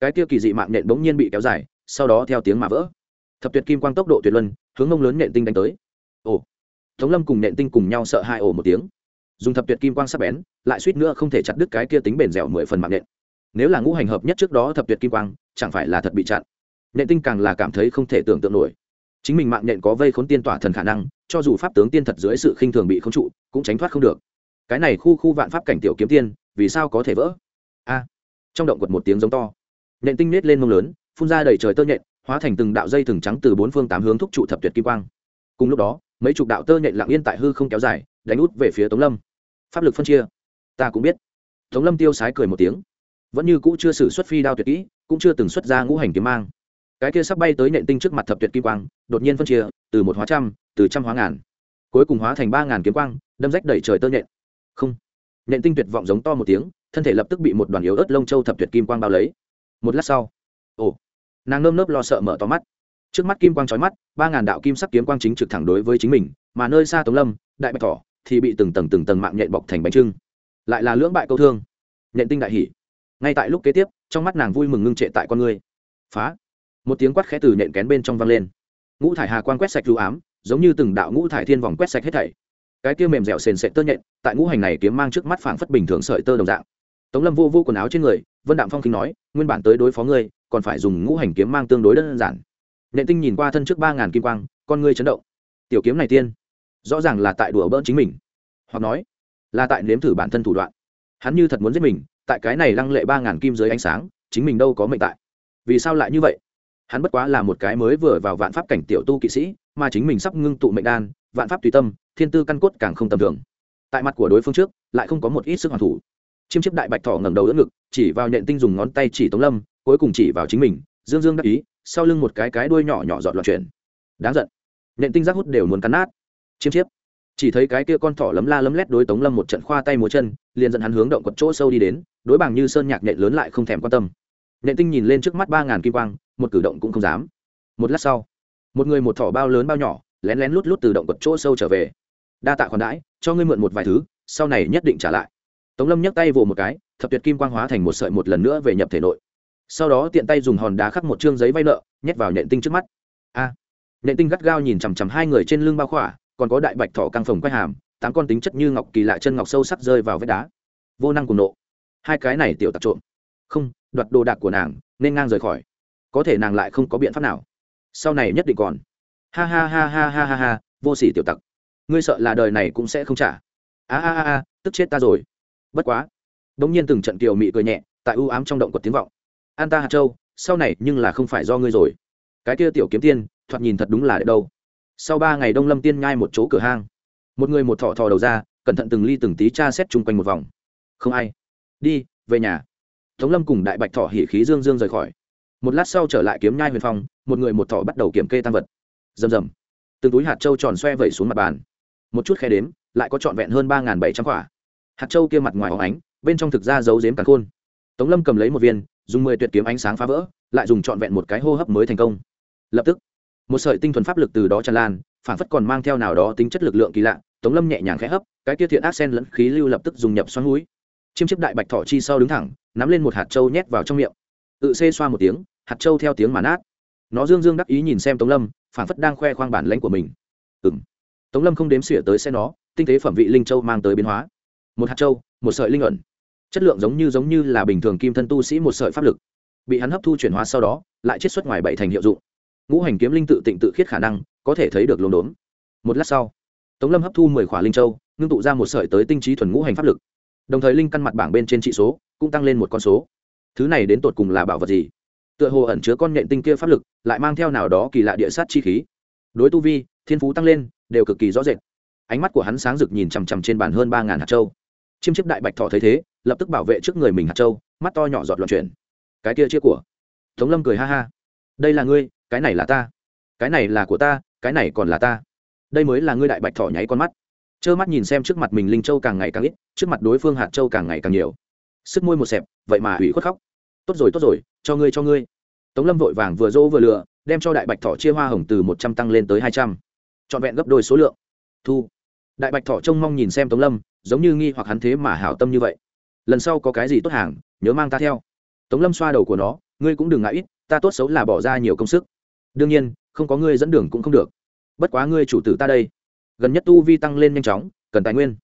Cái kia kỳ dị mạng nhện bỗng nhiên bị kéo dài, sau đó theo tiếng mà vỡ. Thập tuyệt kim quang tốc độ tuyệt luân, hướng ông lớn nện tinh đánh tới. Ồ. Tống lâm cùng nện tinh cùng nhau sợ hai ồ một tiếng dùng thập tuyệt kim quang sắp bén, lại suýt nữa không thể chặt đứt cái kia tính bền dẻo mười phần mạng nện. Nếu là ngũ hành hợp nhất trước đó thập tuyệt kim quang, chẳng phải là thật bị chặn. Nện tinh càng là cảm thấy không thể tưởng tượng nổi. Chính mình mạng nện có vây khốn tiên tỏa thần khả năng, cho dù pháp tướng tiên thật dưới sự khinh thường bị khống trụ, cũng tránh thoát không được. Cái này khu khu vạn pháp cảnh tiểu kiếm tiên, vì sao có thể vỡ? A. Trong động quật một tiếng giống to. Nện tinh nết lên mông lớn, phun ra đầy trời tơ nhện, hóa thành từng đạo dây thừng trắng từ bốn phương tám hướng thúc trụ thập tuyệt kim quang. Cùng lúc đó, mấy chục đạo tơ nhện lặng yên tại hư không kéo dài, đánh út về phía tống lâm pháp lực phân chia. Ta cũng biết. Tống lâm tiêu sái cười một tiếng. Vẫn như cũ chưa xử xuất phi đao tuyệt kỹ, cũng chưa từng xuất ra ngũ hành kiếm mang. Cái kia sắp bay tới nện tinh trước mặt thập tuyệt kim quang, đột nhiên phân chia, từ một hóa trăm, từ trăm hóa ngàn. Cuối cùng hóa thành ba ngàn kiếm quang, đâm rách đẩy trời tơ nhện. Không. Nện tinh tuyệt vọng giống to một tiếng, thân thể lập tức bị một đoàn yếu ớt lông châu thập tuyệt kim quang bao lấy. Một lát sau, ồ, nàng nơm nớp lo sợ mở to mắt. Trước mắt kim quang trói mắt, ba ngàn đạo kim sắc kiếm quang chính trực thẳng đối với chính mình, mà nơi xa tống lâm, đại bạch thỏ thì bị từng tầng từng tầng mạng nhện bọc thành bánh trưng. Lại là lưỡng bại câu thương. Nhện tinh đại hỉ. Ngay tại lúc kế tiếp, trong mắt nàng vui mừng ngưng trệ tại con người. Phá. Một tiếng quát khẽ từ nhện kén bên trong vang lên. Ngũ thải hà quan quét sạch lưu ám, giống như từng đạo ngũ thải thiên vòng quét sạch hết thảy. Cái kia mềm dẻo sền sệ tơ nhện, tại ngũ hành này kiếm mang trước mắt phảng phất bình thường sợi tơ đồng dạng. Tống lâm vô vô quần áo trên người, vân đạm phong khinh nói, nguyên bản tới đối phó ngươi, còn phải dùng ngũ hành kiếm mang tương đối đơn giản. Nhện tinh nhìn qua thân trước ba ngàn kim quang, con ngươi chấn động. Tiểu kiếm này tiên rõ ràng là tại đùa bỡn chính mình. Hoặc nói, là tại nếm thử bản thân thủ đoạn. Hắn như thật muốn giết mình, tại cái này lăng lệ ba ngàn kim dưới ánh sáng, chính mình đâu có mệnh tại. Vì sao lại như vậy? Hắn bất quá là một cái mới vừa vào vạn pháp cảnh tiểu tu kỵ sĩ, mà chính mình sắp ngưng tụ mệnh đan, vạn pháp tùy tâm, thiên tư căn cốt càng không tầm thường. Tại mặt của đối phương trước, lại không có một ít sức hoàn thủ. Chiêm chiếp đại bạch thỏ ngẩng đầu đỡ ngực, chỉ vào nhện tinh dùng ngón tay chỉ tống lâm, cuối cùng chỉ vào chính mình, dương dương đắc ý, sau lưng một cái cái đuôi nhỏ nhỏ dọn loạn chuyển. Đáng giận. Nhện tinh giác hút đều muốn cắn nát chiêm chiếp. Chỉ thấy cái kia con thỏ lấm la lấm lét đối tống lâm một trận khoa tay múa chân liền dẫn hắn hướng động quật chỗ sâu đi đến đối bằng như sơn nhạc nhện lớn lại không thèm quan tâm. Nhện tinh nhìn lên trước mắt ba ngàn kim quang một cử động cũng không dám. Một lát sau một người một thỏ bao lớn bao nhỏ lén lén lút lút từ động quật chỗ sâu trở về. Đa tạ khoản đãi cho ngươi mượn một vài thứ sau này nhất định trả lại. Tống lâm nhấc tay vồ một cái thập tuyệt kim quang hóa thành một sợi một lần nữa về nhập thể nội. Sau đó tiện tay dùng hòn đá khắc một chương giấy vay nợ nhét vào nhện tinh trước mắt. A! À, nhện tinh gắt gao nhìn chằm chằm hai người trên lưng bao khỏa còn có đại bạch thỏ căng phồng quay hàm, tám con tính chất như ngọc kỳ lạ chân ngọc sâu sắc rơi vào vết đá. Vô năng cùng nộ. Hai cái này tiểu tặc trộm. Không, đoạt đồ đạc của nàng, nên ngang rời khỏi. Có thể nàng lại không có biện pháp nào. Sau này nhất định còn. Ha ha ha ha ha ha ha, vô sỉ tiểu tặc. Ngươi sợ là đời này cũng sẽ không trả. A a a tức chết ta rồi. Bất quá. Đ ỗ n g nhiên từng trận kiều mị cười nhẹ, tại ưu ám trong động quật tiếng vọng. An ta hạt châu, sau này nhưng là không phải do ngươi rồi. Cái kia tiểu kiếm tiên, thoạt nhìn thật đúng là đâu sau ba ngày đông lâm tiên nhai một chỗ cửa hang, một người một thọ thò đầu ra, cẩn thận từng ly từng tí tra xét chung quanh một vòng. Không ai. Đi, về nhà. Tống lâm cùng đại bạch thọ hỉ khí dương dương rời khỏi. Một lát sau trở lại kiếm nhai huyền phong một người một thọ bắt đầu kiểm kê tăng vật. Rầm rầm. Từng túi hạt trâu tròn xoe vẩy xuống mặt bàn. Một chút khe đếm, lại có trọn vẹn hơn ba bảy trăm quả. Hạt trâu kia mặt ngoài óng ánh, bên trong thực ra giấu dếm cắn khôn. Tống lâm cầm lấy một viên, dùng mười tuyệt kiếm ánh sáng phá vỡ, lại dùng trọn vẹn một cái hô hấp mới thành công. Lập tức một sợi tinh thuần pháp lực từ đó tràn lan, phản phất còn mang theo nào đó tính chất lực lượng kỳ lạ. Tống lâm nhẹ nhàng khẽ hấp, cái kia thiện ác sen lẫn khí lưu lập tức dùng nhập xoắn núi. Chiêm chiếc đại bạch thọ chi sau đứng thẳng, nắm lên một hạt trâu nhét vào trong miệng. Tự xê xoa một tiếng, hạt trâu theo tiếng mà nát. Nó dương dương đắc ý nhìn xem tống lâm, phản phất đang khoe khoang bản lãnh của mình. Ừ m tống lâm không đếm xỉa tới xe nó, tinh tế phẩm vị linh châu mang tới biến hóa. Một hạt châu, một sợi linh ẩn. Chất lượng giống như giống như là bình thường kim thân tu sĩ một sợi pháp lực. Bị hắn hấp thu chuyển hóa sau đó, lại chiết xuất ngoài bảy thành hiệu dụng ngũ hành kiếm linh tự tịnh tự khiết khả năng, có thể thấy được lồn đốn. Một lát sau, tống lâm hấp thu mười khỏa linh châu, ngưng tụ ra một sợi tới tinh trí thuần ngũ hành pháp lực. Đồng thời linh căn mặt bảng bên trên trị số cũng tăng lên một con số. Thứ này đến tột cùng là bảo vật gì? Tựa hồ ẩn chứa con nhện tinh kia pháp lực, lại mang theo nào đó kỳ lạ địa sát chi khí. Đối tu vi, thiên phú tăng lên, đều cực kỳ rõ rệt. Ánh mắt của hắn sáng rực nhìn chằm chằm trên bàn hơn ba ngàn hạt châu. Chiêm chiếc đại bạch thọ thấy thế, lập tức bảo vệ trước người mình hạt châu, mắt to nhỏ giọt loạn chuyển. Cái kia chia của. Tống lâm cười ha ha. Đây là ngươi cái này là ta, cái này là của ta, cái này còn là ta. Đây mới là ngươi đại bạch thọ nháy con mắt. Trơ mắt nhìn xem trước mặt mình linh châu càng ngày càng ít, trước mặt đối phương hạt châu càng ngày càng nhiều. Sức môi một xẹp, vậy mà hủy khuất khóc. Tốt rồi tốt rồi, cho ngươi cho ngươi. Tống lâm vội vàng vừa dỗ vừa lựa đem cho đại bạch thọ chia hoa hồng từ một trăm tăng lên tới hai trăm. Trọn vẹn gấp đôi số lượng. Thu. Đại bạch thọ trông mong nhìn xem tống lâm, giống như nghi hoặc hắn thế mà hảo tâm như vậy. Lần sau có cái gì tốt hàng, nhớ mang ta theo. Tống lâm xoa đầu của nó, ngươi cũng đừng ngại ít, ta tốt xấu là bỏ ra nhiều công sức đương nhiên, không có ngươi dẫn đường cũng không được. Bất quá ngươi chủ tử ta đây. Gần nhất tu vi tăng lên nhanh chóng, cần tài nguyên.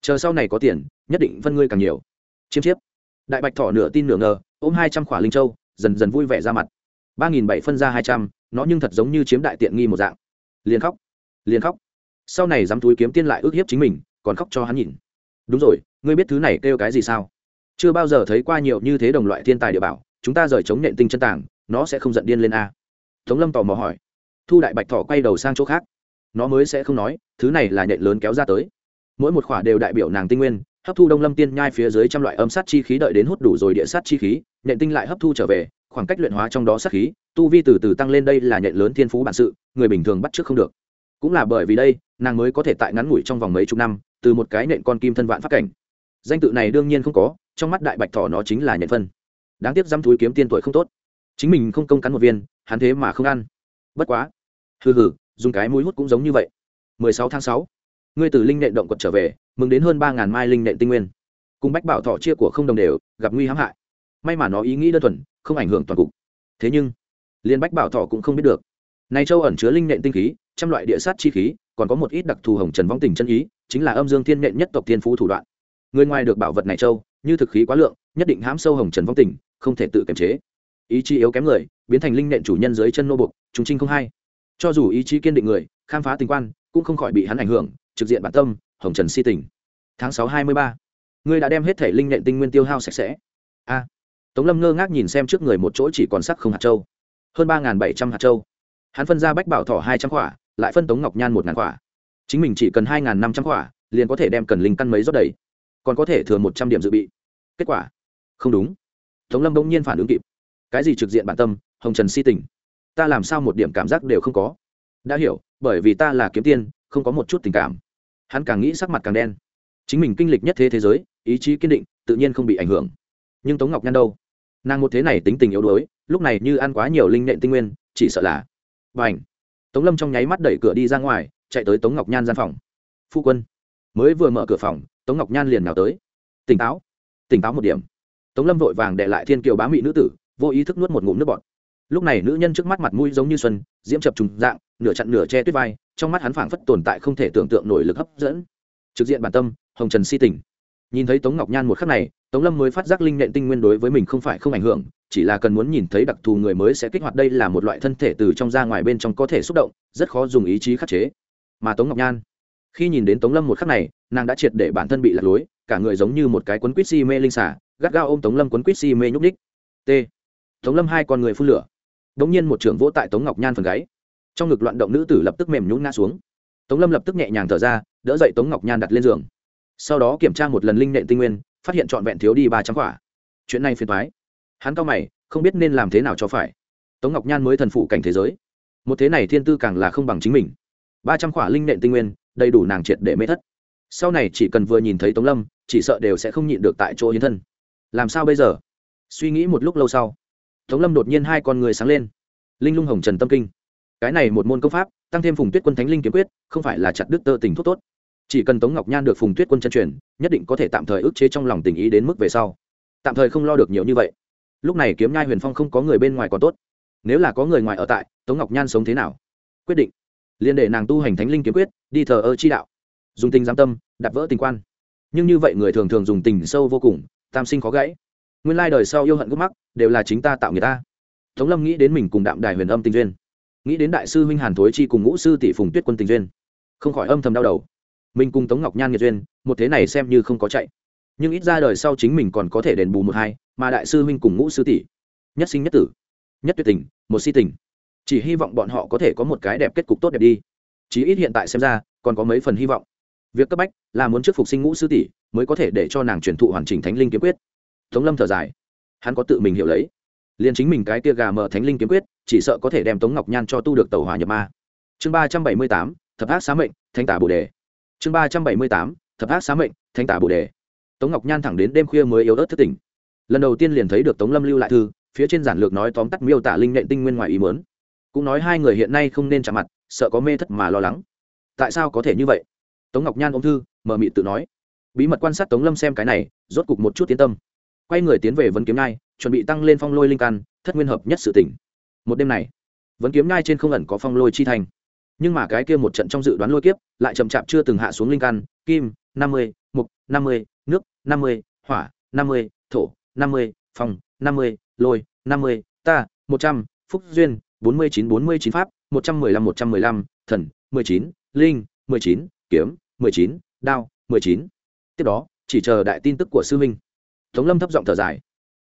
Chờ sau này có tiền, nhất định phân ngươi càng nhiều. Chiêm chiếp. Đại bạch thỏ nửa tin nửa ngờ, ôm hai trăm khỏa linh châu, dần dần vui vẻ ra mặt. Ba nghìn bảy phân ra hai trăm, nó nhưng thật giống như chiếm đại tiện nghi một dạng. Liền khóc. Liền khóc. Sau này dám túi kiếm tiên lại ước hiếp chính mình, còn khóc cho hắn nhìn đúng rồi, ngươi biết thứ này kêu cái gì sao? Chưa bao giờ thấy qua nhiều như thế đồng loại thiên tài địa bảo, chúng ta rời chống nện tinh chân tàng, nó sẽ không giận điên lên a tống lâm tò mò hỏi. Thu đại bạch thỏ quay đầu sang chỗ khác. Nó mới sẽ không nói, thứ này là nhện lớn kéo ra tới. Mỗi một khỏa đều đại biểu nàng tinh nguyên, hấp thu đông lâm tiên nhai phía dưới trăm loại âm sát chi khí đợi đến hút đủ rồi địa sát chi khí, nhện tinh lại hấp thu trở về, khoảng cách luyện hóa trong đó sát khí, tu vi từ từ tăng lên đây là nhện lớn thiên phú bản sự, người bình thường bắt trước không được. Cũng là bởi vì đây, nàng mới có thể tại ngắn ngủi trong vòng mấy chục năm, từ một cái nện con kim thân vạn phát cảnh. Danh tự này đương nhiên không có, trong mắt đại bạch thỏ nó chính là nhện phân. Đáng tiếc dăm thúi kiếm tiên tuổi không tốt. Chính mình không công cắn một viên hắn thế mà không ăn. Bất quá. Hừ hừ, dùng cái mũi hút cũng giống như vậy. 16 tháng 6. ngươi từ linh nện động quật trở về, mừng đến hơn ba ngàn mai linh nện tinh nguyên. Cùng bách bảo thọ chia của không đồng đều, gặp nguy hãm hại. May mà nó ý nghĩ đơn thuần, không ảnh hưởng toàn cục. Thế nhưng liên bách bảo thọ cũng không biết được. Này châu ẩn chứa linh nện tinh khí, trăm loại địa sát chi khí, còn có một ít đặc thù hồng trần vong tình chân ý, chính là âm dương thiên nện nhất tộc thiên phú thủ đoạn. Người ngoài được bảo vật này châu, như thực khí quá lượng, nhất định hãm sâu hồng trần vong tình, không thể tự kiềm chế. Ý chí yếu kém người biến thành linh nện chủ nhân dưới chân nô bục chúng trinh không hay. Cho dù ý chí kiên định người, khám phá tình quan, cũng không khỏi bị hắn ảnh hưởng, trực diện bản tâm, hồng trần si tình. Tháng sáu hai mươi ba, ngươi đã đem hết thể linh nện tinh nguyên tiêu hao sạch sẽ. A. Tống lâm ngơ ngác nhìn xem trước người một chỗ chỉ còn sắc không hạt châu. Hơn ba bảy trăm hạt châu. Hắn phân ra bách bảo thỏ hai trăm quả, lại phân tống ngọc nhan một ngàn quả. Chính mình chỉ cần hai năm trăm quả, liền có thể đem cần linh căn mấy rót đầy. Còn có thể thừa một trăm điểm dự bị. Kết quả. Không đúng. Tống lâm bỗng nhiên phản ứng kịp. Cái gì trực diện bản tâm hồng trần si tình. Ta làm sao một điểm cảm giác đều không có? Đã hiểu, bởi vì ta là kiếm tiên, không có một chút tình cảm. Hắn càng nghĩ sắc mặt càng đen. Chính mình kinh lịch nhất thế thế giới, ý chí kiên định, tự nhiên không bị ảnh hưởng. Nhưng tống ngọc nhan đâu? Nàng một thế này tính tình yếu đuối, lúc này như ăn quá nhiều linh nện tinh nguyên, chỉ sợ là và ảnh tống lâm trong nháy mắt đẩy cửa đi ra ngoài, chạy tới tống ngọc nhan gian phòng. Phu quân. Mới vừa mở cửa phòng, tống ngọc nhan liền nào tới. Tỉnh táo tỉnh táo một điểm. Tống lâm vội vàng để lại thiên kiều bá mị nữ tử, vô ý thức nuốt một ngụm nước bọt lúc này nữ nhân trước mắt mặt mũi giống như xuân, diễm chập trùng dạng, nửa chặn nửa che tuyết vai, trong mắt hắn phảng phất tồn tại không thể tưởng tượng nổi lực hấp dẫn. Trực diện bản tâm, hồng trần si tình. Nhìn thấy tống ngọc nhan một khắc này, tống lâm mới phát giác linh nện tinh nguyên đối với mình không phải không ảnh hưởng, chỉ là cần muốn nhìn thấy đặc thù người mới sẽ kích hoạt đây là một loại thân thể từ trong ra ngoài bên trong có thể xúc động, rất khó dùng ý chí khắc chế. Mà tống ngọc nhan, khi nhìn đến tống lâm một khắc này, nàng đã triệt để bản thân bị lạc lối, cả người giống như một cái quấn quýt si mê linh xả, gắt gao ôm tống lâm quấn quýt si mê nhúc ních t. Tống lâm hai con người phun lửa đống nhiên một trưởng vỗ tại tống ngọc nhan phần gáy. Trong ngực loạn động nữ tử lập tức mềm nhún ngã xuống. Tống lâm lập tức nhẹ nhàng thở ra, đỡ dậy tống ngọc nhan đặt lên giường. Sau đó kiểm tra một lần linh nện tinh nguyên, phát hiện trọn vẹn thiếu đi ba trăm quả. Chuyện này phiền thoái hắn cao mày, không biết nên làm thế nào cho phải. Tống ngọc nhan mới thần phụ cảnh thế giới. Một thế này thiên tư càng là không bằng chính mình. Ba trăm quả linh nện tinh nguyên, đầy đủ nàng triệt để mê thất. Sau này chỉ cần vừa nhìn thấy tống lâm, chỉ sợ đều sẽ không nhịn được tại chỗ hiến thân. Làm sao bây giờ? Suy nghĩ một lúc lâu sau tống lâm đột nhiên hai con người sáng lên. Linh lung hồng trần tâm kinh. Cái này một môn công pháp, tăng thêm phùng tuyết quân thánh linh kiếm quyết, không phải là chặt đứt tơ tình thuốc tốt. Chỉ cần tống ngọc nhan được phùng tuyết quân chân truyền, nhất định có thể tạm thời ức chế trong lòng tình ý đến mức về sau. Tạm thời không lo được nhiều như vậy. Lúc này kiếm nhai huyền phong không có người bên ngoài còn tốt. Nếu là có người ngoài ở tại, tống ngọc nhan sống thế nào? Quyết định. Liên để nàng tu hành thánh linh kiếm quyết, đi thờ ơ chi đạo. Dùng tình giam tâm đặt vỡ tình quan. Nhưng như vậy người thường thường dùng tình sâu vô cùng, tam sinh khó gãy nguyên lai đời sau yêu hận gốc mắc, đều là chính ta tạo người ta. Tống lâm nghĩ đến mình cùng đạm đài huyền âm tình duyên. Nghĩ đến đại sư huynh hàn thối chi cùng ngũ sư tỷ phùng tuyết quân tình duyên. Không khỏi âm thầm đau đầu. Mình cùng tống ngọc nhan nghiệt duyên, một thế này xem như không có chạy. Nhưng ít ra đời sau chính mình còn có thể đền bù một hai, mà đại sư huynh cùng ngũ sư tỷ. Nhất sinh nhất tử, nhất tuyệt tình, một si tình. Chỉ hy vọng bọn họ có thể có một cái đẹp kết cục tốt đẹp đi. Chí ít hiện tại xem ra, còn có mấy phần hy vọng. Việc cấp bách là muốn trước phục sinh ngũ sư tỷ, mới có thể để cho nàng truyền thụ hoàn chỉnh thánh linh kiếm quyết tống lâm thở dài. Hắn có tự mình hiểu lấy. Liền chính mình cái tia gà mờ thánh linh kiếm quyết, chỉ sợ có thể đem tống ngọc nhan cho tu được tàu hỏa nhập ma. Chương ba trăm bảy mươi tám, thập ác xá mệnh thanh tả bồ đề. Chương ba trăm bảy mươi tám, thập ác xá mệnh thanh tả bồ đề. Tống ngọc nhan thẳng đến đêm khuya mới yếu ớt thất tỉnh. Lần đầu tiên liền thấy được tống lâm lưu lại thư, phía trên giản lược nói tóm tắt miêu tả linh nện tinh nguyên ngoài ý mớn cũng nói hai người hiện nay không nên chạm mặt, sợ có mê thất mà lo lắng. Tại sao có thể như vậy? Tống ngọc nhan ôm thư mờ mị tự nói. Bí mật quan sát tống lâm xem cái này, rốt cục một chút tiến tâm quay người tiến về vấn kiếm nai chuẩn bị tăng lên phong lôi linh căn, thất nguyên hợp nhất sự tỉnh một đêm này vấn kiếm nai trên không ẩn có phong lôi chi thành. Nhưng mà cái kia một trận trong dự đoán lôi kiếp, lại chậm chạp chưa từng hạ xuống linh căn, kim, năm mươi, mục, năm mươi, nước, năm mươi, hỏa, năm mươi, thổ, năm mươi phong năm mươi, lôi, năm mươi, ta, một trăm, phúc duyên, bốn mươi chín, bốn mươi chín pháp, một trăm mười lăm, một trăm mười lăm, thần, mười chín, linh, mười chín, kiếm, mười chín, đao, mười chín. Tiếp đó, chỉ chờ đại tin tức của sư minh tống lâm thấp giọng thở dài.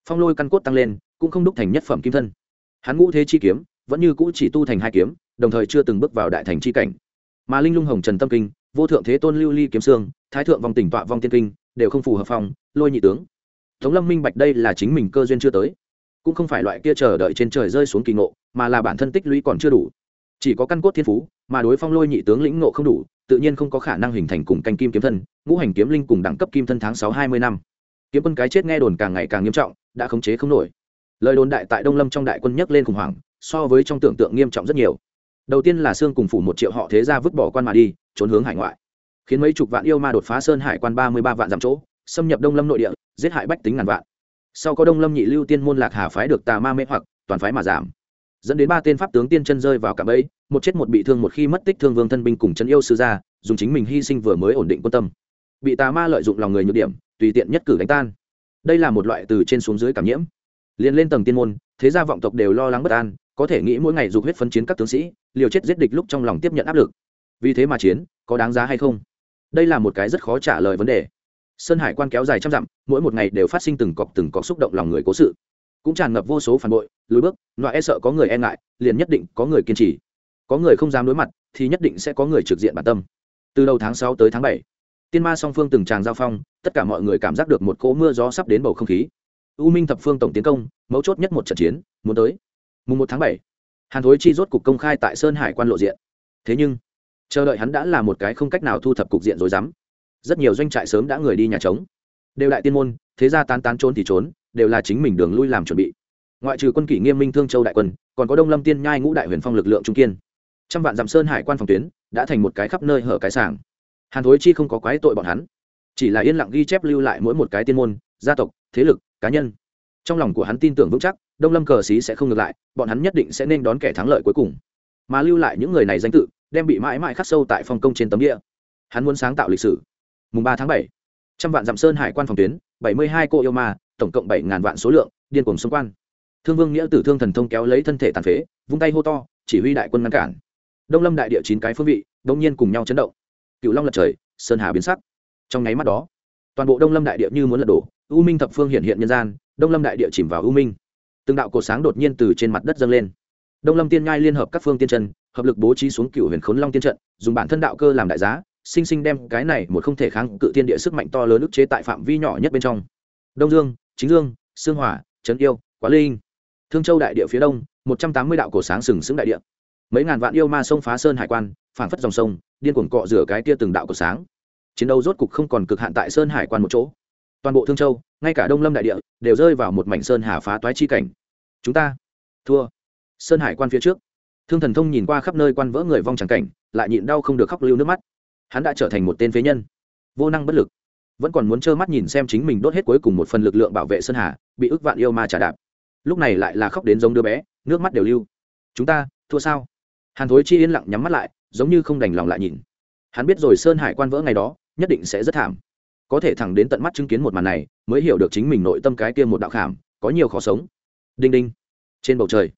Phong lôi căn cốt tăng lên, cũng không đúc thành nhất phẩm kim thân. Hắn ngũ thế chi kiếm, vẫn như cũ chỉ tu thành hai kiếm, đồng thời chưa từng bước vào đại thành chi cảnh. Mà linh lung hồng trần tâm kinh, vô thượng thế tôn lưu ly kiếm sương thái thượng vòng tỉnh tọa vong tiên kinh, đều không phù hợp phong, lôi nhị tướng. Tống lâm minh bạch đây là chính mình cơ duyên chưa tới. Cũng không phải loại kia chờ đợi trên trời rơi xuống kỳ ngộ, mà là bản thân tích lũy còn chưa đủ. Chỉ có căn cốt thiên phú, mà đối phong lôi nhị tướng lĩnh ngộ không đủ, tự nhiên không có khả năng hình thành cùng canh kim kiếm thân, ngũ hành kiếm linh cùng đẳng cấp kim thân tháng sáu hai mươi năm kiếm quân cái chết nghe đồn càng ngày càng nghiêm trọng, đã khống chế không nổi. Lời đồn đại tại đông lâm trong đại quân nhấc lên khủng hoảng, so với trong tưởng tượng nghiêm trọng rất nhiều. Đầu tiên là sương cùng phủ một triệu họ thế ra vứt bỏ quan mà đi, trốn hướng hải ngoại. Khiến mấy chục vạn yêu ma đột phá sơn hải quan ba mươi ba vạn dặm chỗ, xâm nhập đông lâm nội địa, giết hại bách tính ngàn vạn. Sau có đông lâm nhị lưu tiên môn lạc hà phái được tà ma mê hoặc, toàn phái mà giảm. Dẫn đến ba tên pháp tướng tiên chân rơi vào cạm ấy một chết một bị thương một khi mất tích thương vương thân binh cùng chân yêu sư gia, dùng chính mình hy sinh vừa mới ổn định quân tâm. Bị tà ma lợi dụng lòng người nhược điểm tùy tiện nhất cử đánh tan. Đây là một loại từ trên xuống dưới cảm nhiễm. Liền lên tầng tiên môn, thế gia vọng tộc đều lo lắng bất an, có thể nghĩ mỗi ngày dục huyết phấn chiến các tướng sĩ, liều chết giết địch lúc trong lòng tiếp nhận áp lực. Vì thế mà chiến, có đáng giá hay không? Đây là một cái rất khó trả lời vấn đề. Sơn hải quan kéo dài trăm dặm, mỗi một ngày đều phát sinh từng cọc từng cọc xúc động lòng người cố sự. Cũng tràn ngập vô số phản bội, lùi bước loại e sợ có người e ngại, liền nhất định có người kiên trì. Có người không dám đối mặt, thì nhất định sẽ có người trực diện bản tâm. Từ đầu tháng sáu tới tháng bảy tiên ma song phương từng tràng giao phong, tất cả mọi người cảm giác được một cỗ mưa gió sắp đến bầu không khí. U minh thập phương tổng tiến công, mấu chốt nhất một trận chiến, muốn tới. Mùng một tháng bảy, hàn thối chi rốt cục công khai tại sơn hải quan lộ diện. Thế nhưng, chờ đợi hắn đã là một cái không cách nào thu thập cục diện rồi dám rất nhiều doanh trại sớm đã người đi nhà trống. Đều đại tiên môn, thế ra tán tán trốn thì trốn, đều là chính mình đường lui làm chuẩn bị. Ngoại trừ quân kỷ nghiêm minh thương châu đại quân, còn có đông lâm tiên nhai ngũ đại huyền phong lực lượng trung kiên. Trăm vạn dặm sơn hải quan phòng tuyến, đã thành một cái khắp nơi hở cái sảng hàn thối chi không có quái tội bọn hắn, chỉ là yên lặng ghi chép lưu lại mỗi một cái tiên môn, gia tộc, thế lực, cá nhân. Trong lòng của hắn tin tưởng vững chắc, đông lâm cờ xí sẽ không ngược lại, bọn hắn nhất định sẽ nên đón kẻ thắng lợi cuối cùng. Mà lưu lại những người này danh tự, đem bị mãi mãi khắc sâu tại phòng công trên tấm địa hắn muốn sáng tạo lịch sử. Mùng ba tháng bảy, trăm vạn dặm sơn hải quan phòng tuyến, bảy mươi hai cô yêu ma, tổng cộng bảy ngàn vạn số lượng, điên cuồng xung quan thương vương nghĩa tử thương thần thông kéo lấy thân thể tàn phế, vung tay hô to, chỉ huy đại quân ngăn cản. Đông lâm đại địa chín cái phương vị đông nhiên cùng nhau chấn động cựu long lật trời, sơn hà biến sắc. Trong nháy mắt đó, toàn bộ đông lâm đại địa như muốn lật đổ, u minh thập phương hiện hiện nhân gian, đông lâm đại địa chìm vào u minh. Từng đạo cột sáng đột nhiên từ trên mặt đất dâng lên. Đông lâm tiên ngai liên hợp các phương tiên chân, hợp lực bố trí xuống cựu huyền khốn long tiên trận, dùng bản thân đạo cơ làm đại giá, sinh sinh đem cái này một không thể kháng cự tiên địa sức mạnh to lớn ức chế tại phạm vi nhỏ nhất bên trong. Đông dương, chính dương, sương hỏa, trấn yêu, quá linh. Thương châu đại địa phía đông, một trăm tám mươi đạo cổ sáng sừng sững đại địa. Mấy ngàn vạn yêu ma sông phá sơn hải quan phản phất dòng sông điên cuồng cọ rửa cái tia từng đạo của sáng. Chiến đấu rốt cục không còn cực hạn tại sơn hải quan một chỗ. Toàn bộ thương châu, ngay cả đông lâm đại địa, đều rơi vào một mảnh sơn hà phá toái chi cảnh. Chúng ta thua. Sơn hải quan phía trước. Thương thần thông nhìn qua khắp nơi quan vỡ người vong chẳng cảnh, lại nhịn đau không được khóc lưu nước mắt. Hắn đã trở thành một tên phế nhân. Vô năng bất lực. Vẫn còn muốn trơ mắt nhìn xem chính mình đốt hết cuối cùng một phần lực lượng bảo vệ sơn hà, bị ức vạn yêu ma trả đạp. Lúc này lại là khóc đến giống đứa bé, nước mắt đều lưu. Chúng ta thua sao? Hàn thối chi yên lặng nhắm mắt lại giống như không đành lòng lại nhìn. Hắn biết rồi sơn hải quan vỡ ngày đó, nhất định sẽ rất thảm. Có thể thẳng đến tận mắt chứng kiến một màn này, mới hiểu được chính mình nội tâm cái kia một đạo khảm, có nhiều khó sống. Đinh đinh. Trên bầu trời,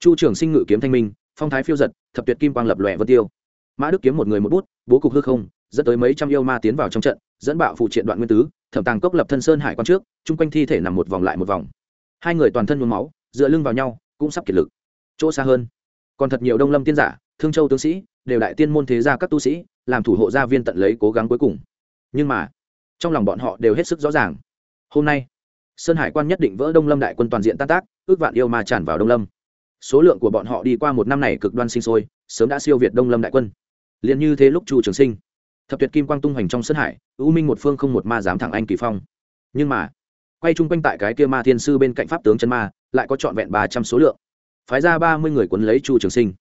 chu trường sinh ngự kiếm thanh minh, phong thái phiêu giật, thập tuyệt kim quang lập lòe vân tiêu. Mã đức kiếm một người một bút, bố cục hư không, dẫn tới mấy trăm yêu ma tiến vào trong trận, dẫn bạo phụ triện đoạn nguyên tứ, thẩm tàng cốc lập thân sơn hải quan trước, chung quanh thi thể nằm một vòng lại một vòng. Hai người toàn thân nhuốm máu, dựa lưng vào nhau, cũng sắp kiệt lực. Chỗ xa hơn, còn thật nhiều đông lâm tiên giả, thương châu tướng sĩ đều đại tiên môn thế gia các tu sĩ, làm thủ hộ gia viên tận lấy cố gắng cuối cùng. Nhưng mà, trong lòng bọn họ đều hết sức rõ ràng. Hôm nay, sơn hải quan nhất định vỡ đông lâm đại quân toàn diện tan tác, ước vạn yêu ma tràn vào đông lâm. Số lượng của bọn họ đi qua một năm này cực đoan sinh sôi, sớm đã siêu việt đông lâm đại quân. Liền như thế lúc chu trường sinh, thập tuyệt kim quang tung hoành trong sơn hải ưu minh một phương không một ma dám thẳng anh kỳ phong. Nhưng mà, quay chung quanh tại cái kia ma thiên sư bên cạnh pháp tướng chân ma, lại có trọn vẹn ba trăm số lượng. Phái ra ba mươi người quấn lấy chu trường sinh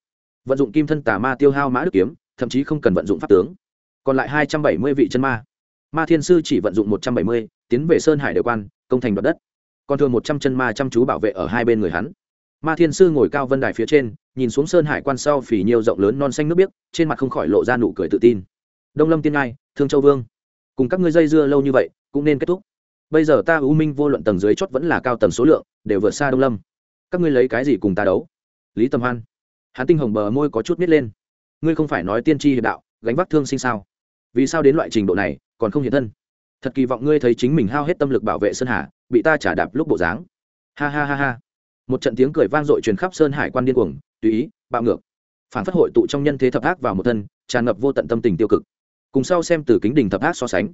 vận dụng kim thân tà ma tiêu hao mã đức kiếm, thậm chí không cần vận dụng pháp tướng. Còn lại hai trăm bảy mươi vị chân ma. Ma thiên sư chỉ vận dụng một trăm bảy mươi, tiến về sơn hải đều quan, công thành đoạt đất. Còn thường một trăm chân ma chăm chú bảo vệ ở hai bên người hắn. Ma thiên sư ngồi cao vân đài phía trên, nhìn xuống sơn hải quan sau phỉ nhiều rộng lớn non xanh nước biếc, trên mặt không khỏi lộ ra nụ cười tự tin. Đông lâm tiên ngai, thương châu vương. Cùng các ngươi dây dưa lâu như vậy, cũng nên kết thúc. Bây giờ ta, u minh vô luận tầng dưới chót vẫn là cao tầng số lượng, đều vượt xa đông lâm. Các ngươi lấy cái gì cùng ta đấu? Lý tâm hoan hắn tinh hồng bờ môi có chút nít lên. Ngươi không phải nói tiên tri hiệp đạo, gánh vác thương sinh sao? Vì sao đến loại trình độ này, còn không hiện thân? Thật kỳ vọng ngươi thấy chính mình hao hết tâm lực bảo vệ sơn hà, bị ta trả đạp lúc bộ dáng. Ha ha ha ha. Một trận tiếng cười vang dội truyền khắp sơn hải quan điên cuồng, tùy ý, bạo ngược. Phản phất hội tụ trong nhân thế thập ác vào một thân, tràn ngập vô tận tâm tình tiêu cực. Cùng sau xem từ kính đình thập ác so sánh.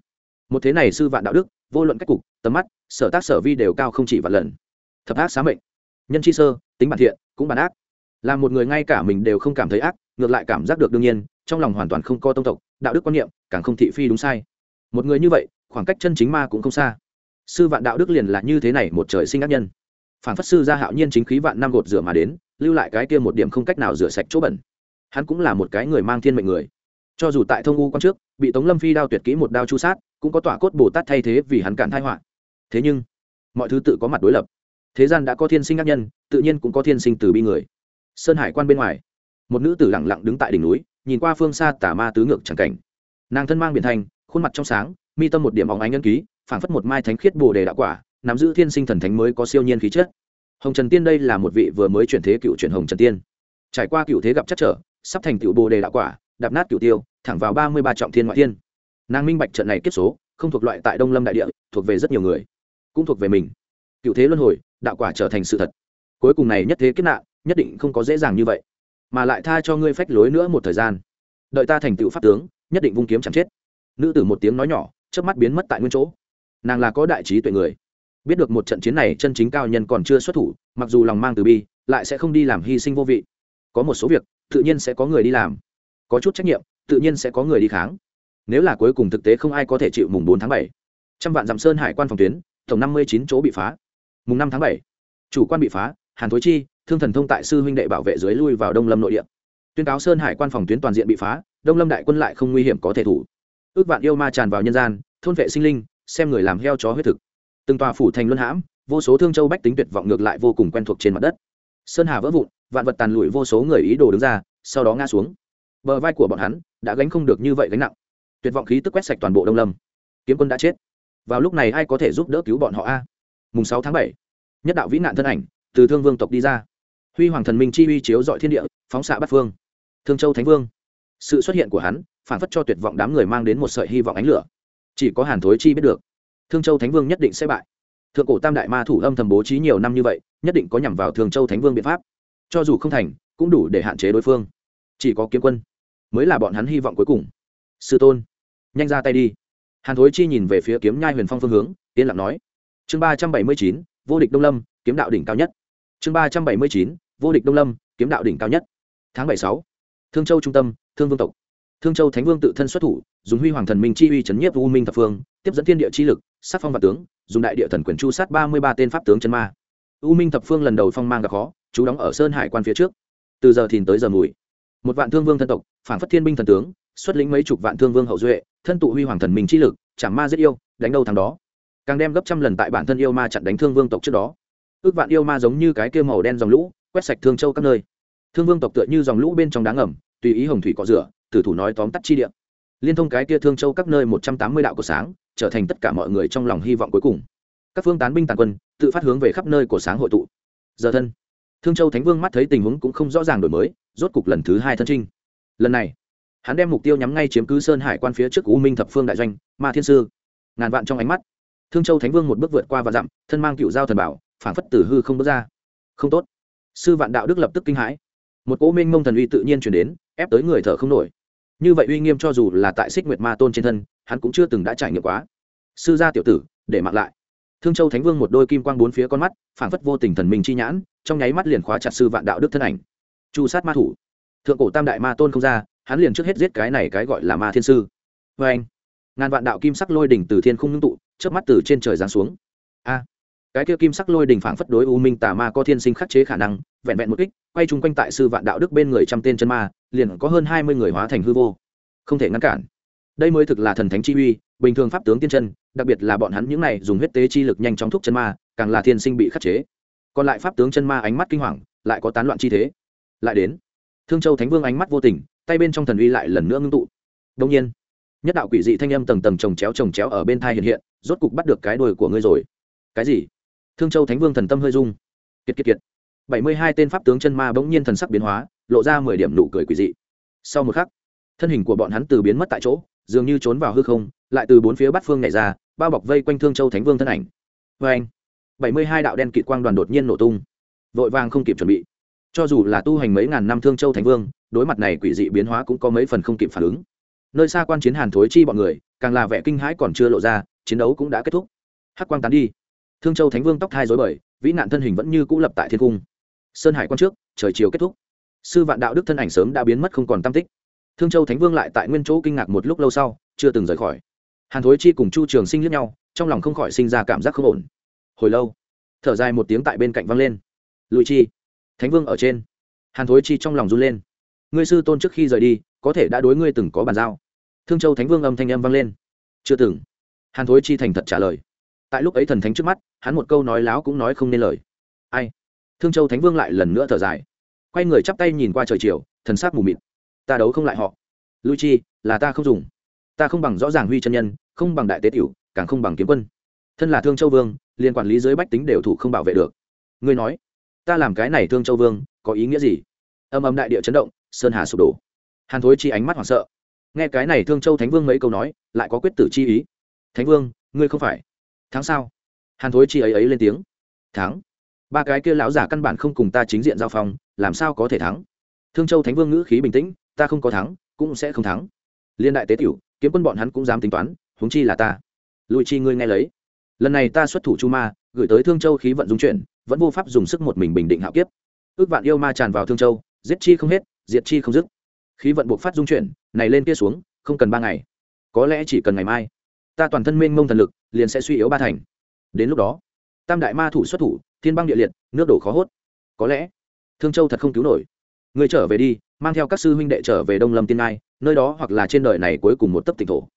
Một thế này sư vạn đạo đức, vô luận cách cục, tầm mắt, sở tác sở vi đều cao không chỉ vạn lần. Thập ác xá mệnh. Nhân chi sơ, tính bản thiện, cũng bản ác là một người ngay cả mình đều không cảm thấy ác, ngược lại cảm giác được đương nhiên, trong lòng hoàn toàn không có tông tộc, đạo đức quan niệm, càng không thị phi đúng sai. Một người như vậy, khoảng cách chân chính ma cũng không xa. Sư vạn đạo đức liền là như thế này một trời sinh ác nhân. Phản phất sư gia hạo nhiên chính khí vạn năm gột rửa mà đến, lưu lại cái kia một điểm không cách nào rửa sạch chỗ bẩn. Hắn cũng là một cái người mang thiên mệnh người. Cho dù tại thông u quan trước, bị tống lâm phi đao tuyệt kỹ một đao chu sát, cũng có tỏa cốt bồ tát thay thế vì hắn cản thai họa. Thế nhưng, mọi thứ tự có mặt đối lập. Thế gian đã có thiên sinh ác nhân, tự nhiên cũng có thiên sinh từ bi người sơn hải quan bên ngoài. Một nữ tử lẳng lặng đứng tại đỉnh núi, nhìn qua phương xa tả ma tứ ngược chẳng cảnh. Nàng thân mang biển thành khuôn mặt trong sáng, mi tâm một điểm óng ánh ngân ký, phảng phất một mai thánh khiết bồ đề đạo quả, nắm giữ thiên sinh thần thánh mới có siêu nhiên khí chất. Hồng trần tiên đây là một vị vừa mới chuyển thế cựu chuyển hồng trần tiên. Trải qua cựu thế gặp chắc trở, sắp thành cựu bồ đề đạo quả, đạp nát cựu tiêu, thẳng vào ba mươi ba trọng thiên ngoại thiên. Nàng minh bạch trận này kết số, không thuộc loại tại đông lâm đại địa, thuộc về rất nhiều người, cũng thuộc về mình. Cựu thế luân hồi, đạo quả trở thành sự thật. Cuối cùng này nhất thế kết nạn nhất định không có dễ dàng như vậy. Mà lại tha cho ngươi phách lối nữa một thời gian. Đợi ta thành tựu pháp tướng, nhất định vung kiếm chẳng chết. Nữ tử một tiếng nói nhỏ trước mắt biến mất tại nguyên chỗ. Nàng là có đại trí tuệ người. Biết được một trận chiến này chân chính cao nhân còn chưa xuất thủ, mặc dù lòng mang từ bi, lại sẽ không đi làm hy sinh vô vị. Có một số việc, tự nhiên sẽ có người đi làm. Có chút trách nhiệm, tự nhiên sẽ có người đi kháng. Nếu là cuối cùng thực tế không ai có thể chịu mùng bốn tháng bảy. Trăm vạn dặm sơn hải quan phòng tuyến, tổng năm mươi chín chỗ bị phá. Mùng năm tháng bảy, chủ quan bị phá, hàn thối chi thương thần thông tại sư huynh đệ bảo vệ dưới lui vào đông lâm nội địa. Tuyên cáo sơn hải quan phòng tuyến toàn diện bị phá, đông lâm đại quân lại không nguy hiểm có thể thủ. Ước vạn yêu ma tràn vào nhân gian, thôn vệ sinh linh, xem người làm heo chó huyết thực. Từng tòa phủ thành luân hãm, vô số thương châu bách tính tuyệt vọng ngược lại vô cùng quen thuộc trên mặt đất. Sơn hà vỡ vụn, vạn vật tàn lụi vô số người ý đồ đứng ra, sau đó ngã xuống. Bờ vai của bọn hắn đã gánh không được như vậy gánh nặng. Tuyệt vọng khí tức quét sạch toàn bộ đông lâm. Kiếm quân đã chết. Vào lúc này ai có thể giúp đỡ cứu bọn họ a? Mùng sáu tháng bảy, nhất đạo vĩ nạn thân ảnh từ thương vương tộc đi ra huy hoàng thần minh chi uy chiếu dọi thiên địa, phóng xạ bắt phương. Thương châu thánh vương. Sự xuất hiện của hắn, phản phất cho tuyệt vọng đám người mang đến một sợi hy vọng ánh lửa. Chỉ có hàn thối chi biết được, thương châu thánh vương nhất định sẽ bại. Thượng cổ tam đại ma thủ âm thầm bố trí nhiều năm như vậy, nhất định có nhằm vào thương châu thánh vương biện pháp. Cho dù không thành, cũng đủ để hạn chế đối phương. Chỉ có kiếm quân, mới là bọn hắn hy vọng cuối cùng. Sư tôn, nhanh ra tay đi. Hàn thối chi nhìn về phía kiếm nhai huyền phong phương hướng, yên lặng nói. Chương ba trăm bảy mươi chín, vô địch đông lâm, kiếm đạo đỉnh cao nhất. Chương ba trăm bảy mươi chín vô địch đông lâm, kiếm đạo đỉnh cao nhất. Tháng bảy sáu, thương châu trung tâm, thương vương tộc. Thương châu thánh vương tự thân xuất thủ, dùng huy hoàng thần minh chi uy c h ấ n nhiếp u minh thập phương, tiếp dẫn thiên địa chi lực, sát phong và tướng, dùng đại địa thần quyền chu sát ba mươi ba tên pháp tướng chân ma. U minh thập phương lần đầu phong mang gặp khó chú đóng ở sơn hải quan phía trước. Từ giờ thìn tới giờ mùi. Một vạn thương vương thân tộc, phản phất thiên binh thần tướng, xuất lĩnh mấy chục vạn thương vương hậu duệ, thân tụ huy hoàng thần minh chi lực chả ma giết yêu, đánh đâu thằng đó. Càng đem gấp trăm lần tại bản thân yêu ma chặn đánh thương vương tộc trước đó. Ước vạn yêu ma giống như cái kêu màu đen dòng lũ quét sạch thương châu các nơi. Thương vương tộc tựa như dòng lũ bên trong đá ngầm, tùy ý hồng thủy cọ rửa, tử thủ nói tóm tắt chi địa. Liên thông cái kia thương châu các nơi một trăm tám mươi đạo của sáng, trở thành tất cả mọi người trong lòng hy vọng cuối cùng. Các phương tán binh tàn quân, tự phát hướng về khắp nơi của sáng hội tụ. Giờ thân, thương châu thánh vương mắt thấy tình huống cũng không rõ ràng đổi mới, rốt cục lần thứ hai thân trinh. Lần này, hắn đem mục tiêu nhắm ngay chiếm cứ sơn hải quan phía trước u minh thập phương đại doanh, ma thiên sư. Ngàn vạn trong ánh mắt, thương châu thánh vương một bước vượt qua và dặm, thân mang cựu giao thần bảo phản phất tử hư không bước ra. Không tốt sư vạn đạo đức lập tức kinh hãi. Một cỗ minh mông thần uy tự nhiên chuyển đến, ép tới người thở không nổi. Như vậy uy nghiêm cho dù là tại xích nguyệt ma tôn trên thân, hắn cũng chưa từng đã trải nghiệm quá. Sư gia tiểu tử, để mặc lại. Thương châu thánh vương một đôi kim quang bốn phía con mắt, phảng phất vô tình thần minh chi nhãn, trong nháy mắt liền khóa chặt sư vạn đạo đức thân ảnh. Chu sát ma thủ. Thượng cổ tam đại ma tôn không ra, hắn liền trước hết giết cái này cái gọi là ma thiên sư. Vê anh ngàn vạn đạo kim sắc lôi đỉnh từ thiên không ngưng tụ trước mắt từ trên trời giáng xuống. A cái kia kim sắc lôi đỉnh phảng phất đối u minh tà ma có thiên sinh khắc chế khả năng, vẹn vẹn một kích, quay chung quanh tại sư vạn đạo đức bên người trăm tên chân ma, liền có hơn hai mươi người hóa thành hư vô. Không thể ngăn cản. Đây mới thực là thần thánh chi uy, bình thường pháp tướng tiên chân, đặc biệt là bọn hắn những này dùng huyết tế chi lực nhanh chóng thúc chân ma, càng là thiên sinh bị khắc chế. Còn lại pháp tướng chân ma ánh mắt kinh hoàng, lại có tán loạn chi thế. Lại đến. Thương châu thánh vương ánh mắt vô tình, tay bên trong thần uy lại lần nữa ngưng tụ. Đông nhiên, nhất đạo quỷ dị thanh âm tầng tầng trồng chéo trồng chéo ở bên thai hiện hiện, rốt cục bắt được cái đuôi của ngươi rồi. Cái gì? Thương châu thánh vương thần tâm hơi dung kiệt kiệt kiệt. Bảy mươi hai tên pháp tướng chân ma bỗng nhiên thần sắc biến hóa, lộ ra mười điểm nụ cười quỷ dị. Sau một khắc, thân hình của bọn hắn từ biến mất tại chỗ, dường như trốn vào hư không, lại từ bốn phía bát phương nhảy ra, bao bọc vây quanh thương châu thánh vương thân ảnh. Vê anh bảy mươi hai đạo đen kịt quang đoàn đột nhiên nổ tung. Vội vàng không kịp chuẩn bị. Cho dù là tu hành mấy ngàn năm thương châu thánh vương, đối mặt này quỷ dị biến hóa cũng có mấy phần không kịp phản ứng. Nơi xa quan chiến hàn thối chi bọn người, càng là vẻ kinh hãi còn chưa lộ ra, chiến đấu cũng đã kết thúc. Hắc quang tán đi thương châu thánh vương tóc thai dối bời, vĩ nạn thân hình vẫn như cũ lập tại thiên cung. Sơn hải quan trước, trời chiều kết thúc. Sư vạn đạo đức thân ảnh sớm đã biến mất không còn tam tích. Thương châu thánh vương lại tại nguyên chỗ kinh ngạc một lúc lâu sau, chưa từng rời khỏi. Hàn thối chi cùng chu trường sinh liếc nhau, trong lòng không khỏi sinh ra cảm giác không ổn. Hồi lâu, thở dài một tiếng tại bên cạnh văng lên. Lụi chi, thánh vương ở trên. Hàn thối chi trong lòng run lên. Ngươi sư tôn trước khi rời đi, có thể đã đối ngươi từng có bàn giao. Thương châu thánh vương âm thanh âm vang lên. Chưa từng. Hàn thối chi thành thật trả lời. Tại lúc ấy thần thánh trước mắt hắn một câu nói láo cũng nói không nên lời. Ai? Thương châu thánh vương lại lần nữa thở dài. Quay người chắp tay nhìn qua trời chiều, thần sắc mù mịt. Ta đấu không lại họ. Lui chi, là ta không dùng. Ta không bằng rõ ràng huy chân nhân, không bằng đại tế tiểu, càng không bằng kiếm quân. Thân là thương châu vương liên quản lý giới bách tính đều thủ không bảo vệ được. Ngươi nói, ta làm cái này thương châu vương, có ý nghĩa gì? Âm âm đại địa chấn động, sơn hà sụp đổ. Hàn thối chi ánh mắt hoảng sợ. Nghe cái này thương châu thánh vương mấy câu nói, lại có quyết tử chi ý. Thánh vương, ngươi không phải. Tháng sau hàn thối chi ấy ấy lên tiếng. Thắng. Ba cái kia lão giả căn bản không cùng ta chính diện giao phong, làm sao có thể thắng? Thương châu thánh vương ngữ khí bình tĩnh, ta không có thắng, cũng sẽ không thắng. Liên đại tế tiểu, kiếm quân bọn hắn cũng dám tính toán, huống chi là ta. Lùi chi ngươi nghe lấy. Lần này ta xuất thủ chu ma, gửi tới thương châu khí vận dung chuyển, vẫn vô pháp dùng sức một mình bình định hạo kiếp. Ước vạn yêu ma tràn vào thương châu, giết chi không hết, diệt chi không dứt. Khí vận buộc phát dung chuyển, này lên kia xuống, không cần ba ngày. Có lẽ chỉ cần ngày mai, ta toàn thân mênh mông thần lực, liền sẽ suy yếu ba thành đến lúc đó, tam đại ma thủ xuất thủ, thiên băng địa liệt, nước đổ khó hốt. Có lẽ, thương châu thật không cứu nổi. Người trở về đi, mang theo các sư huynh đệ trở về đông lâm tiên ngai, nơi đó hoặc là trên đời này cuối cùng một tấc tỉnh thổ.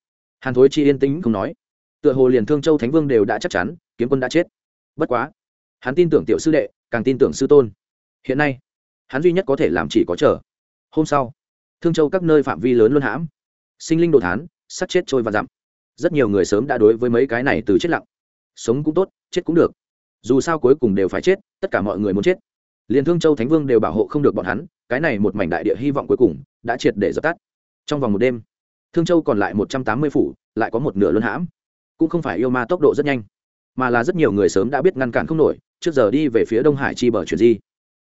Hàn thối chi yên tĩnh không nói. Tựa hồ liền thương châu thánh vương đều đã chắc chắn, kiếm quân đã chết. Bất quá, hắn tin tưởng tiểu sư đệ, càng tin tưởng sư tôn. Hiện nay, hắn duy nhất có thể làm chỉ có chờ. Hôm sau, thương châu các nơi phạm vi lớn luôn hãm. Sinh linh đồ thán, sắt chết trôi và dặm. Rất nhiều người sớm đã đối với mấy cái này từ chết lặng sống cũng tốt, chết cũng được. Dù sao cuối cùng đều phải chết, tất cả mọi người muốn chết. Liền thương châu thánh vương đều bảo hộ không được bọn hắn, cái này một mảnh đại địa hy vọng cuối cùng đã triệt để dập tắt. Trong vòng một đêm, thương châu còn lại một trăm tám mươi phủ, lại có một nửa luân hãm. Cũng không phải yêu ma tốc độ rất nhanh, mà là rất nhiều người sớm đã biết ngăn cản không nổi, trước giờ đi về phía đông hải chi bờ chuyển di.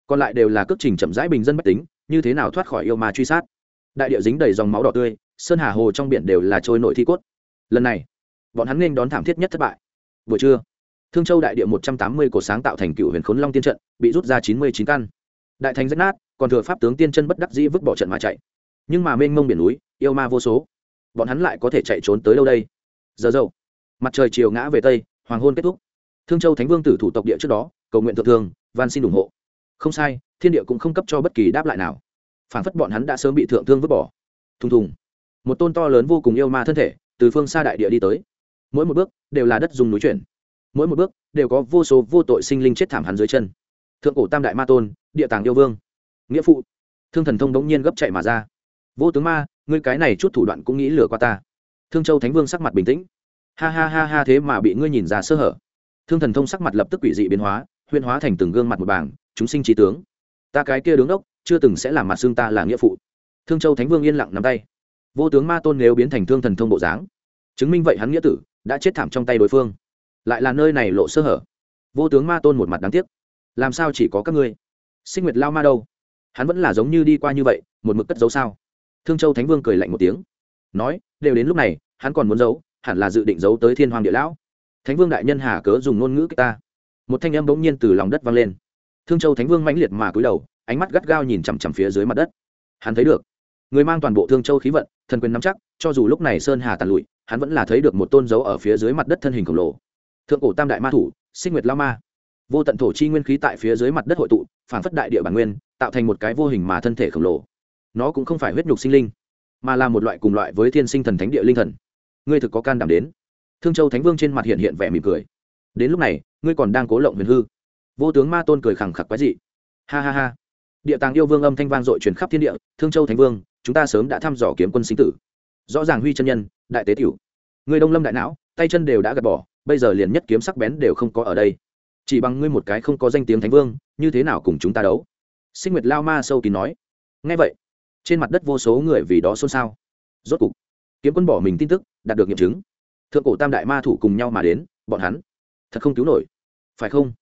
Còn lại đều là cước trình chậm rãi bình dân bách tính, như thế nào thoát khỏi yêu ma truy sát? Đại địa dính đầy dòng máu đỏ tươi, sơn hà hồ trong biển đều là trôi nổi thi cốt. Lần này, bọn hắn nên đón thảm thiết nhất thất bại buổi trưa, thương châu đại địa một trăm tám mươi cổ sáng tạo thành cựu huyền khốn long tiên trận, bị rút ra chín mươi chín căn. Đại thành rách nát, còn thừa pháp tướng tiên chân bất đắc dĩ vứt bỏ trận mà chạy. Nhưng mà mênh mông biển núi, yêu ma vô số. Bọn hắn lại có thể chạy trốn tới đâu đây? Giờ dâu mặt trời chiều ngã về tây, hoàng hôn kết thúc. Thương châu thánh vương tử thủ tộc địa trước đó, cầu nguyện thượng thường, van xin ủng hộ. Không sai, thiên địa cũng không cấp cho bất kỳ đáp lại nào. Phản phất bọn hắn đã sớm bị thượng thương vứt bỏ. Thùng thùng, một tôn to lớn vô cùng yêu ma thân thể, từ phương xa đại địa đi tới mỗi một bước đều là đất dùng núi chuyển. Mỗi một bước đều có vô số vô tội sinh linh chết thảm hắn dưới chân. Thượng cổ tam đại ma tôn, địa tàng yêu vương, nghĩa phụ. Thương thần thông đống nhiên gấp chạy mà ra. Vô tướng ma, ngươi cái này chút thủ đoạn cũng nghĩ lừa qua ta. Thương châu thánh vương sắc mặt bình tĩnh. Ha ha ha ha, thế mà bị ngươi nhìn ra sơ hở. Thương thần thông sắc mặt lập tức quỷ dị biến hóa huyên hóa thành từng gương mặt một bảng, chúng sinh trí tướng. Ta cái kia đứng đốc, chưa từng sẽ làm mặt xương ta là nghĩa phụ. Thương châu thánh vương yên lặng nắm tay. Vô tướng ma tôn nếu biến thành thương thần thông bộ dáng, chứng minh vậy hắn nghĩa tử đã chết thảm trong tay đối phương. Lại là nơi này lộ sơ hở. Vô tướng ma tôn một mặt đáng tiếc. Làm sao chỉ có các ngươi? Sinh nguyệt lao ma đâu? Hắn vẫn là giống như đi qua như vậy, một mực cất giấu sao? Thương châu thánh vương cười lạnh một tiếng. Nói, đều đến lúc này, hắn còn muốn giấu, hẳn là dự định giấu tới thiên hoàng địa lão. Thánh vương đại nhân hà cớ dùng ngôn ngữ ta. Một thanh âm bỗng nhiên từ lòng đất vang lên. Thương châu thánh vương mãnh liệt mà cúi đầu, ánh mắt gắt gao nhìn chằm chằm phía dưới mặt đất. Hắn thấy được, người mang toàn bộ thương châu khí vận, thần quyền nắm chắc, cho dù lúc này sơn hà tàn lụi hắn vẫn là thấy được một tôn dấu ở phía dưới mặt đất thân hình khổng lồ. Thượng cổ tam đại ma thủ sinh nguyệt lao ma. Vô tận thổ chi nguyên khí tại phía dưới mặt đất hội tụ, phản phất đại địa bản nguyên, tạo thành một cái vô hình mà thân thể khổng lồ. Nó cũng không phải huyết nhục sinh linh, mà là một loại cùng loại với thiên sinh thần thánh địa linh thần. Ngươi thực có can đảm đến. Thương châu thánh vương trên mặt hiện hiện vẻ mỉm cười. Đến lúc này, ngươi còn đang cố lộng huyền hư. Vô tướng ma tôn cười khẳng khặc quái dị. Ha ha ha. Địa tàng yêu vương âm thanh vang dội truyền khắp thiên địa. Thương châu thánh vương, chúng ta sớm đã thăm dò kiếm quân sinh tử rõ ràng huy chân nhân, đại tế tiểu. Người đông lâm đại não, tay chân đều đã gạt bỏ, bây giờ liền nhất kiếm sắc bén đều không có ở đây. Chỉ bằng ngươi một cái không có danh tiếng thánh vương, như thế nào cùng chúng ta đấu? Sinh nguyệt lao ma sâu kín nói. Ngay vậy, trên mặt đất vô số người vì đó xôn xao. Rốt cục, kiếm quân bỏ mình tin tức, đạt được nghiệm chứng. Thượng cổ tam đại ma thủ cùng nhau mà đến, bọn hắn thật không cứu nổi. Phải không?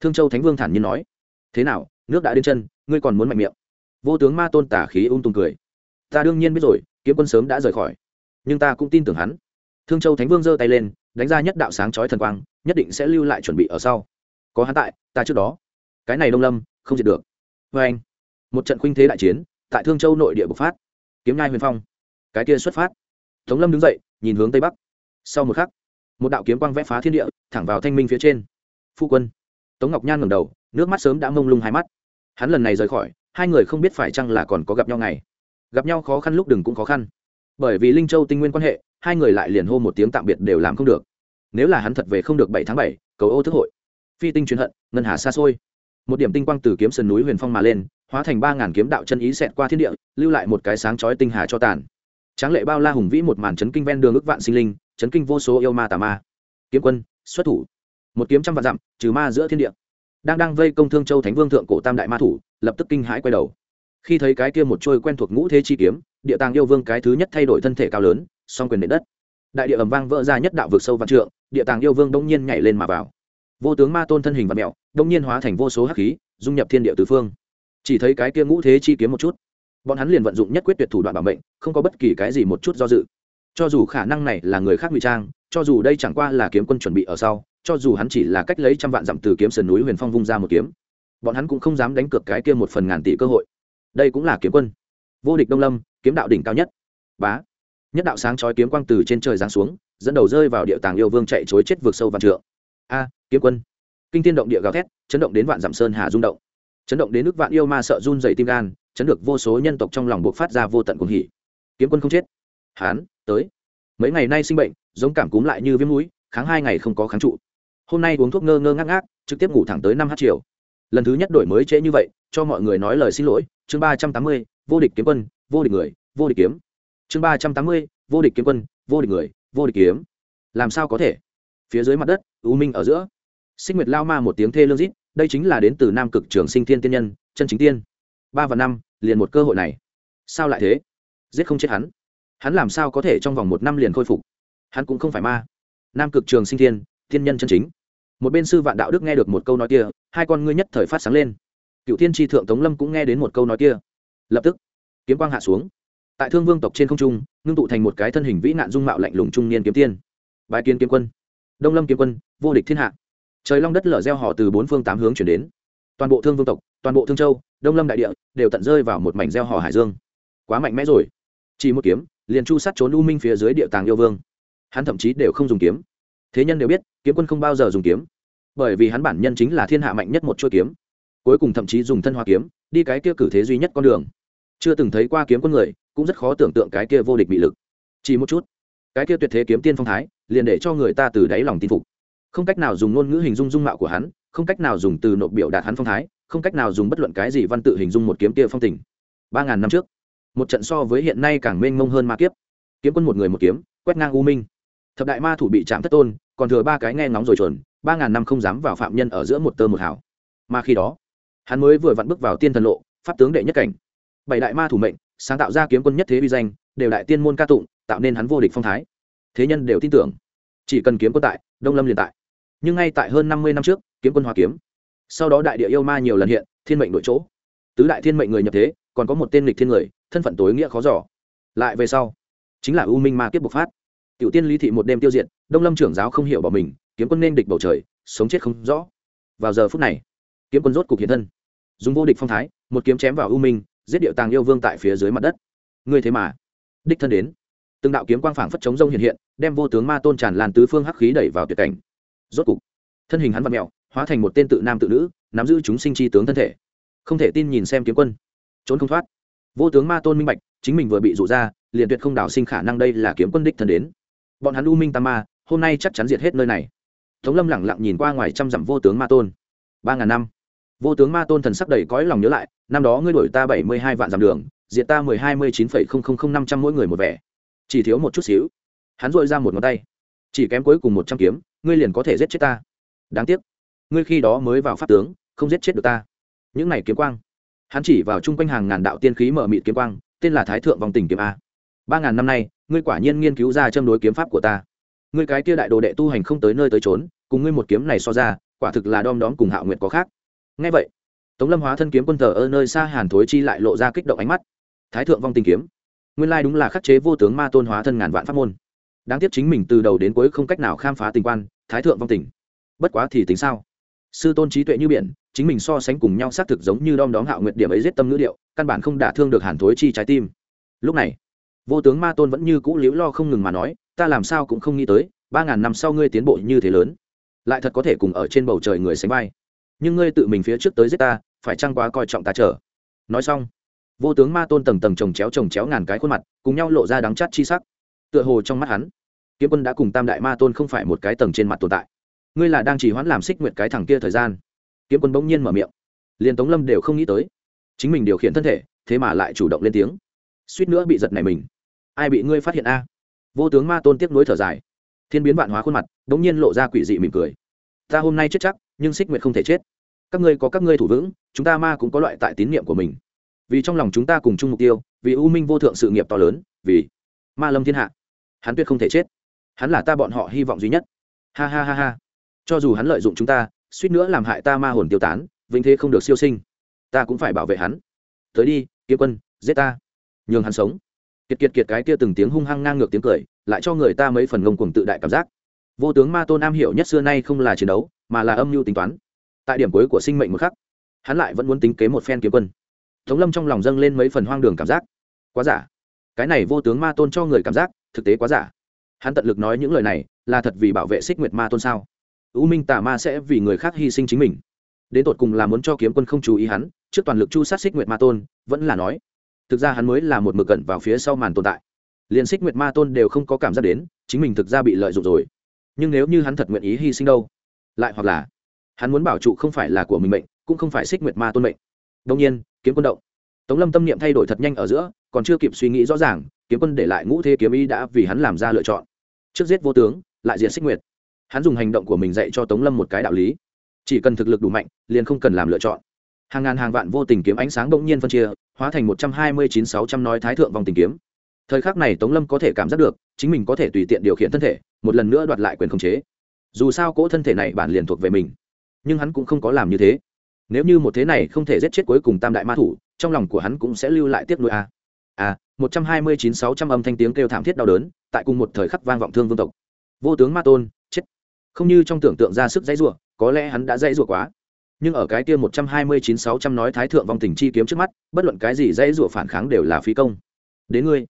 Thương châu thánh vương thản nhiên nói. Thế nào, nước đã đến chân, ngươi còn muốn mạnh miệng? Vô tướng ma tôn tả khí ung tùng cười ta đương nhiên biết rồi, kiếm quân sớm đã rời khỏi. Nhưng ta cũng tin tưởng hắn. Thương châu thánh vương giơ tay lên, đánh ra nhất đạo sáng chói thần quang, nhất định sẽ lưu lại chuẩn bị ở sau. Có hắn tại, ta trước đó. Cái này đông lâm, không diệt được. Vê anh, một trận khuynh thế đại chiến, tại thương châu nội địa bộc phát. Kiếm nhai huyền phong, cái kia xuất phát. Tống lâm đứng dậy, nhìn hướng tây bắc. Sau một khắc, một đạo kiếm quang vẽ phá thiên địa, thẳng vào thanh minh phía trên. Phu quân, tống ngọc nhan ngầm đầu, nước mắt sớm đã mông lung hai mắt. Hắn lần này rời khỏi, hai người không biết phải chăng là còn có gặp nhau ngày gặp nhau khó khăn lúc đừng cũng khó khăn. Bởi vì linh châu tinh nguyên quan hệ, hai người lại liền hô một tiếng tạm biệt đều làm không được. Nếu là hắn thật về không được bảy tháng bảy, cầu ô thức hội. Phi tinh truyền hận, ngân hà xa xôi. Một điểm tinh quang từ kiếm sườn núi huyền phong mà lên, hóa thành ba ngàn kiếm đạo chân ý xẹt qua thiên địa, lưu lại một cái sáng chói tinh hà cho tàn. Tráng lệ bao la hùng vĩ một màn chấn kinh ven đường ước vạn sinh linh, chấn kinh vô số yêu ma tà ma. Kiếm quân, xuất thủ. Một kiếm trăm vạn dặm, trừ ma giữa thiên địa. Đang đang vây công thương châu thánh vương thượng cổ tam đại ma thủ, lập tức kinh hãi quay đầu khi thấy cái kia một trôi quen thuộc ngũ thế chi kiếm, địa tàng yêu vương cái thứ nhất thay đổi thân thể cao lớn, song quyền nện đất. Đại địa ầm vang vỡ ra nhất đạo vực sâu vạn trượng, địa tàng yêu vương đông nhiên nhảy lên mà vào. Vô tướng ma tôn thân hình và mẹo đông nhiên hóa thành vô số hắc khí, dung nhập thiên địa tứ phương. Chỉ thấy cái kia ngũ thế chi kiếm một chút, bọn hắn liền vận dụng nhất quyết tuyệt thủ đoạn bảo mệnh, không có bất kỳ cái gì một chút do dự. Cho dù khả năng này là người khác ngụy trang, cho dù đây chẳng qua là kiếm quân chuẩn bị ở sau, cho dù hắn chỉ là cách lấy trăm vạn dặm từ kiếm sườn núi huyền phong vung ra một kiếm, bọn hắn cũng không dám đánh cược cái kia một phần ngàn tỷ cơ hội đây cũng là kiếm quân. Vô địch đông lâm, kiếm đạo đỉnh cao nhất. Bá. Nhất đạo sáng chói kiếm quang từ trên trời giáng xuống, dẫn đầu rơi vào địa tàng yêu vương chạy chối chết vượt sâu vạn trượng. A, kiếm quân. Kinh thiên động địa gào thét, chấn động đến vạn dặm sơn hà rung động. Chấn động đến nước vạn yêu ma sợ run dày tim gan, chấn được vô số nhân tộc trong lòng buộc phát ra vô tận cuồng hỉ. Kiếm quân không chết. Hán, tới. Mấy ngày nay sinh bệnh, giống cảm cúm lại như viêm mũi, kháng hai ngày không có kháng trụ. Hôm nay uống thuốc ngơ ngơ ngác ngác, trực tiếp ngủ thẳng tới năm h chiều lần thứ nhất đổi mới trễ như vậy, cho mọi người nói lời xin lỗi. Chương ba trăm tám mươi, vô địch kiếm quân, vô địch người, vô địch kiếm. Chương ba trăm tám mươi, vô địch kiếm quân, vô địch người, vô địch kiếm. Làm sao có thể? Phía dưới mặt đất, u minh ở giữa. Xích nguyệt lao ma một tiếng thê lương rít, đây chính là đến từ nam cực trường sinh thiên tiên nhân, chân chính tiên. Ba và năm, liền một cơ hội này. Sao lại thế? Giết không chết hắn. Hắn làm sao có thể trong vòng một năm liền khôi phục? Hắn cũng không phải ma. Nam cực trường sinh thiên thiên nhân chân chính một bên sư vạn đạo đức nghe được một câu nói kia, hai con ngươi nhất thời phát sáng lên. Cựu thiên tri thượng tống lâm cũng nghe đến một câu nói kia. Lập tức, kiếm quang hạ xuống. Tại thương vương tộc trên không trung, ngưng tụ thành một cái thân hình vĩ nạn dung mạo lạnh lùng trung niên kiếm tiên. Bài kiến kiếm quân. Đông lâm kiếm quân, vô địch thiên hạ. Trời long đất lở gieo họ từ bốn phương tám hướng chuyển đến. Toàn bộ thương vương tộc, toàn bộ thương châu, đông lâm đại địa đều tận rơi vào một mảnh gieo họ hải dương. Quá mạnh mẽ rồi. Chỉ một kiếm, liền chu sát trốn u minh phía dưới địa tàng yêu vương. Hắn thậm chí đều không dùng kiếm. Thế nhân đều biết, kiếm quân không bao giờ dùng kiếm bởi vì hắn bản nhân chính là thiên hạ mạnh nhất một chuôi kiếm. Cuối cùng thậm chí dùng thân hoa kiếm, đi cái kia cử thế duy nhất con đường. Chưa từng thấy qua kiếm quân người, cũng rất khó tưởng tượng cái kia vô địch bị lực. Chỉ một chút, cái kia tuyệt thế kiếm tiên phong thái, liền để cho người ta từ đáy lòng tin phục. Không cách nào dùng ngôn ngữ hình dung dung mạo của hắn, không cách nào dùng từ nộp biểu đạt hắn phong thái, không cách nào dùng bất luận cái gì văn tự hình dung một kiếm kia phong tình. Ba ngàn năm trước, một trận so với hiện nay càng mênh mông hơn ma kiếp. Kiếm quân một người một kiếm, quét ngang u minh. Thập đại ma thủ bị chạm thất tôn, còn thừa ba cái nghe ngóng rồi chuẩn ba ngàn năm không dám vào phạm nhân ở giữa một tơ một hảo mà khi đó, hắn mới vừa vặn bước vào tiên thần lộ, pháp tướng đệ nhất cảnh. Bảy đại ma thủ mệnh, sáng tạo ra kiếm quân nhất thế vi danh, đều đại tiên môn ca tụng, tạo nên hắn vô địch phong thái. Thế nhân đều tin tưởng. Chỉ cần kiếm quân tại, đông lâm liền tại. Nhưng ngay tại hơn năm mươi năm trước, kiếm quân hòa kiếm. Sau đó đại địa yêu ma nhiều lần hiện, thiên mệnh đội chỗ. Tứ đại thiên mệnh người nhập thế, còn có một tên lịch thiên người, thân phận tối nghĩa khó giỏ lại về sau, chính là u minh ma kiếp bộc phát. Tiểu tiên lý thị một đêm tiêu diệt, đông lâm trưởng giáo không hiểu bỏ mình kiếm quân nên địch bầu trời, sống chết không rõ. Vào giờ phút này, kiếm quân rốt cục hiện thân. Dùng vô địch phong thái, một kiếm chém vào u minh, giết điệu tàng yêu vương tại phía dưới mặt đất. Ngươi thế mà, đích thân đến. Từng đạo kiếm quang phảng phất chống rông hiện hiện, đem vô tướng ma tôn tràn lan tứ phương hắc khí đẩy vào tuyệt cảnh. Rốt cục, thân hình hắn vật mẹo hóa thành một tên tự nam tự nữ, nắm giữ chúng sinh chi tướng thân thể. Không thể tin nhìn xem kiếm quân. Trốn không thoát. Vô tướng ma tôn minh bạch, chính mình vừa bị rụ ra, liền tuyệt không đảo sinh khả năng đây là kiếm quân đích thân đến. Bọn hắn u minh tam ma, hôm nay chắc chắn diệt hết nơi này tống lâm lẳng lặng nhìn qua ngoài trăm dặm vô tướng ma tôn. Ba ngàn năm. Vô tướng ma tôn thần sắc đầy cõi lòng nhớ lại, năm đó ngươi đổi ta bảy mươi hai vạn dặm đường, diệt ta mười hai mươi chín phẩy không không không năm trăm mỗi người một vẻ. Chỉ thiếu một chút xíu. Hắn dội ra một ngón tay. Chỉ kém cuối cùng một trăm kiếm, ngươi liền có thể giết chết ta. Đáng tiếc. Ngươi khi đó mới vào pháp tướng, không giết chết được ta. Những này kiếm quang. Hắn chỉ vào chung quanh hàng ngàn đạo tiên khí mở mịt kiếm quang, tên là thái thượng vòng tình kiếm a. Ba ngàn năm nay, ngươi quả nhiên nghiên cứu ra châm đối kiếm pháp của ta ngươi cái kia đại đồ đệ tu hành không tới nơi tới trốn, cùng ngươi một kiếm này so ra, quả thực là đom đóm cùng hạo nguyệt có khác. Ngay vậy, tống lâm hóa thân kiếm quân thờ ở nơi xa hàn thối chi lại lộ ra kích động ánh mắt. Thái thượng vong tình kiếm. Nguyên lai đúng là khắc chế vô tướng ma tôn hóa thân ngàn vạn pháp môn. Đáng tiếc chính mình từ đầu đến cuối không cách nào khám phá tình quan, thái thượng vong tình. Bất quá thì tính sao? Sư tôn trí tuệ như biển, chính mình so sánh cùng nhau xác thực giống như đom đóm hạo nguyệt điểm ấy giết tâm ngữ điệu, căn bản không đả thương được hàn thối chi trái tim. Lúc này, vô tướng ma tôn vẫn như cũ liễu lo không ngừng mà nói ta làm sao cũng không nghĩ tới, ba ngàn năm sau ngươi tiến bộ như thế lớn, lại thật có thể cùng ở trên bầu trời người sánh vai. Nhưng ngươi tự mình phía trước tới giết ta, phải chăng quá coi trọng ta trở nói xong, vô tướng ma tôn tầng tầng trồng chéo trồng chéo ngàn cái khuôn mặt, cùng nhau lộ ra đắng chát chi sắc. Tựa hồ trong mắt hắn, kiếm quân đã cùng tam đại ma tôn không phải một cái tầng trên mặt tồn tại. Ngươi là đang chỉ hoãn làm xích nguyệt cái thằng kia thời gian. Kiếm quân bỗng nhiên mở miệng. Liền tống lâm đều không nghĩ tới. Chính mình điều khiển thân thể, thế mà lại chủ động lên tiếng. Suýt nữa bị giật này mình. Ai bị ngươi phát hiện a? Vô tướng ma tôn tiếp nối thở dài. Thiên biến vạn hóa khuôn mặt đ ỗ n g nhiên lộ ra quỷ dị mỉm cười. Ta hôm nay chết chắc, nhưng xích nguyệt không thể chết. Các ngươi có các ngươi thủ vững, chúng ta ma cũng có loại tại tín nhiệm của mình. Vì trong lòng chúng ta cùng chung mục tiêu, vì u minh vô thượng sự nghiệp to lớn, vì ma lâm thiên hạ, hắn tuyệt không thể chết. Hắn là ta bọn họ hy vọng duy nhất. Ha ha ha ha. Cho dù hắn lợi dụng chúng ta, suýt nữa làm hại ta ma hồn tiêu tán, vĩnh thế không được siêu sinh. Ta cũng phải bảo vệ hắn. Tới đi, kiếm quân, giết ta. Nhường hắn sống kiệt kiệt kiệt cái kia từng tiếng hung hăng ngang ngược tiếng cười, lại cho người ta mấy phần ngông cuồng tự đại cảm giác. Vô tướng ma tôn am hiểu nhất xưa nay không là chiến đấu, mà là âm mưu tính toán. Tại điểm cuối của sinh mệnh một khắc, hắn lại vẫn muốn tính kế một phen kiếm quân. Tống lâm trong lòng dâng lên mấy phần hoang đường cảm giác. Quá giả. Cái này vô tướng ma tôn cho người cảm giác, thực tế quá giả. Hắn tận lực nói những lời này, là thật vì bảo vệ xích nguyệt ma tôn sao? U minh tà ma sẽ vì người khác hy sinh chính mình. Đến tột cùng là muốn cho kiếm quân không chú ý hắn, trước toàn lực chu sát xích nguyệt ma tôn, vẫn là nói thực ra hắn mới là một mực cẩn vào phía sau màn tồn tại. Liền xích nguyệt ma tôn đều không có cảm giác đến, chính mình thực ra bị lợi dụng rồi. Nhưng nếu như hắn thật nguyện ý hy sinh đâu? Lại hoặc là hắn muốn bảo trụ không phải là của mình mệnh, cũng không phải xích nguyệt ma tôn mệnh. Đông nhiên, kiếm quân động. Tống lâm tâm niệm thay đổi thật nhanh ở giữa, còn chưa kịp suy nghĩ rõ ràng, kiếm quân để lại ngũ thế kiếm ý đã vì hắn làm ra lựa chọn. Trước giết vô tướng, lại diện xích nguyệt. Hắn dùng hành động của mình dạy cho tống lâm một cái đạo lý. Chỉ cần thực lực đủ mạnh, liền không cần làm lựa chọn hàng ngàn hàng vạn vô tình kiếm ánh sáng bỗng nhiên phân chia, hóa thành một trăm hai mươi chín sáu trăm nói thái thượng vòng tình kiếm. Thời khắc này tống lâm có thể cảm giác được, chính mình có thể tùy tiện điều khiển thân thể, một lần nữa đoạt lại quyền khống chế. Dù sao cỗ thân thể này bản liền thuộc về mình, nhưng hắn cũng không có làm như thế. Nếu như một thế này không thể giết chết cuối cùng tam đại ma thủ, trong lòng của hắn cũng sẽ lưu lại tiếc nuôi a. A một trăm hai mươi chín sáu trăm âm thanh tiếng kêu thảm thiết đau đớn, tại cùng một thời khắc vang vọng thương vương tộc. Vô tướng ma tôn, chết. Không như trong tưởng tượng ra sức dãy rủa, có lẽ hắn đã dãy rủa quá nhưng ở cái kia một trăm hai mươi chín sáu trăm nói thái thượng vong tình chi kiếm trước mắt, bất luận cái gì dãy rủa phản kháng đều là phí công. Đến ngươi.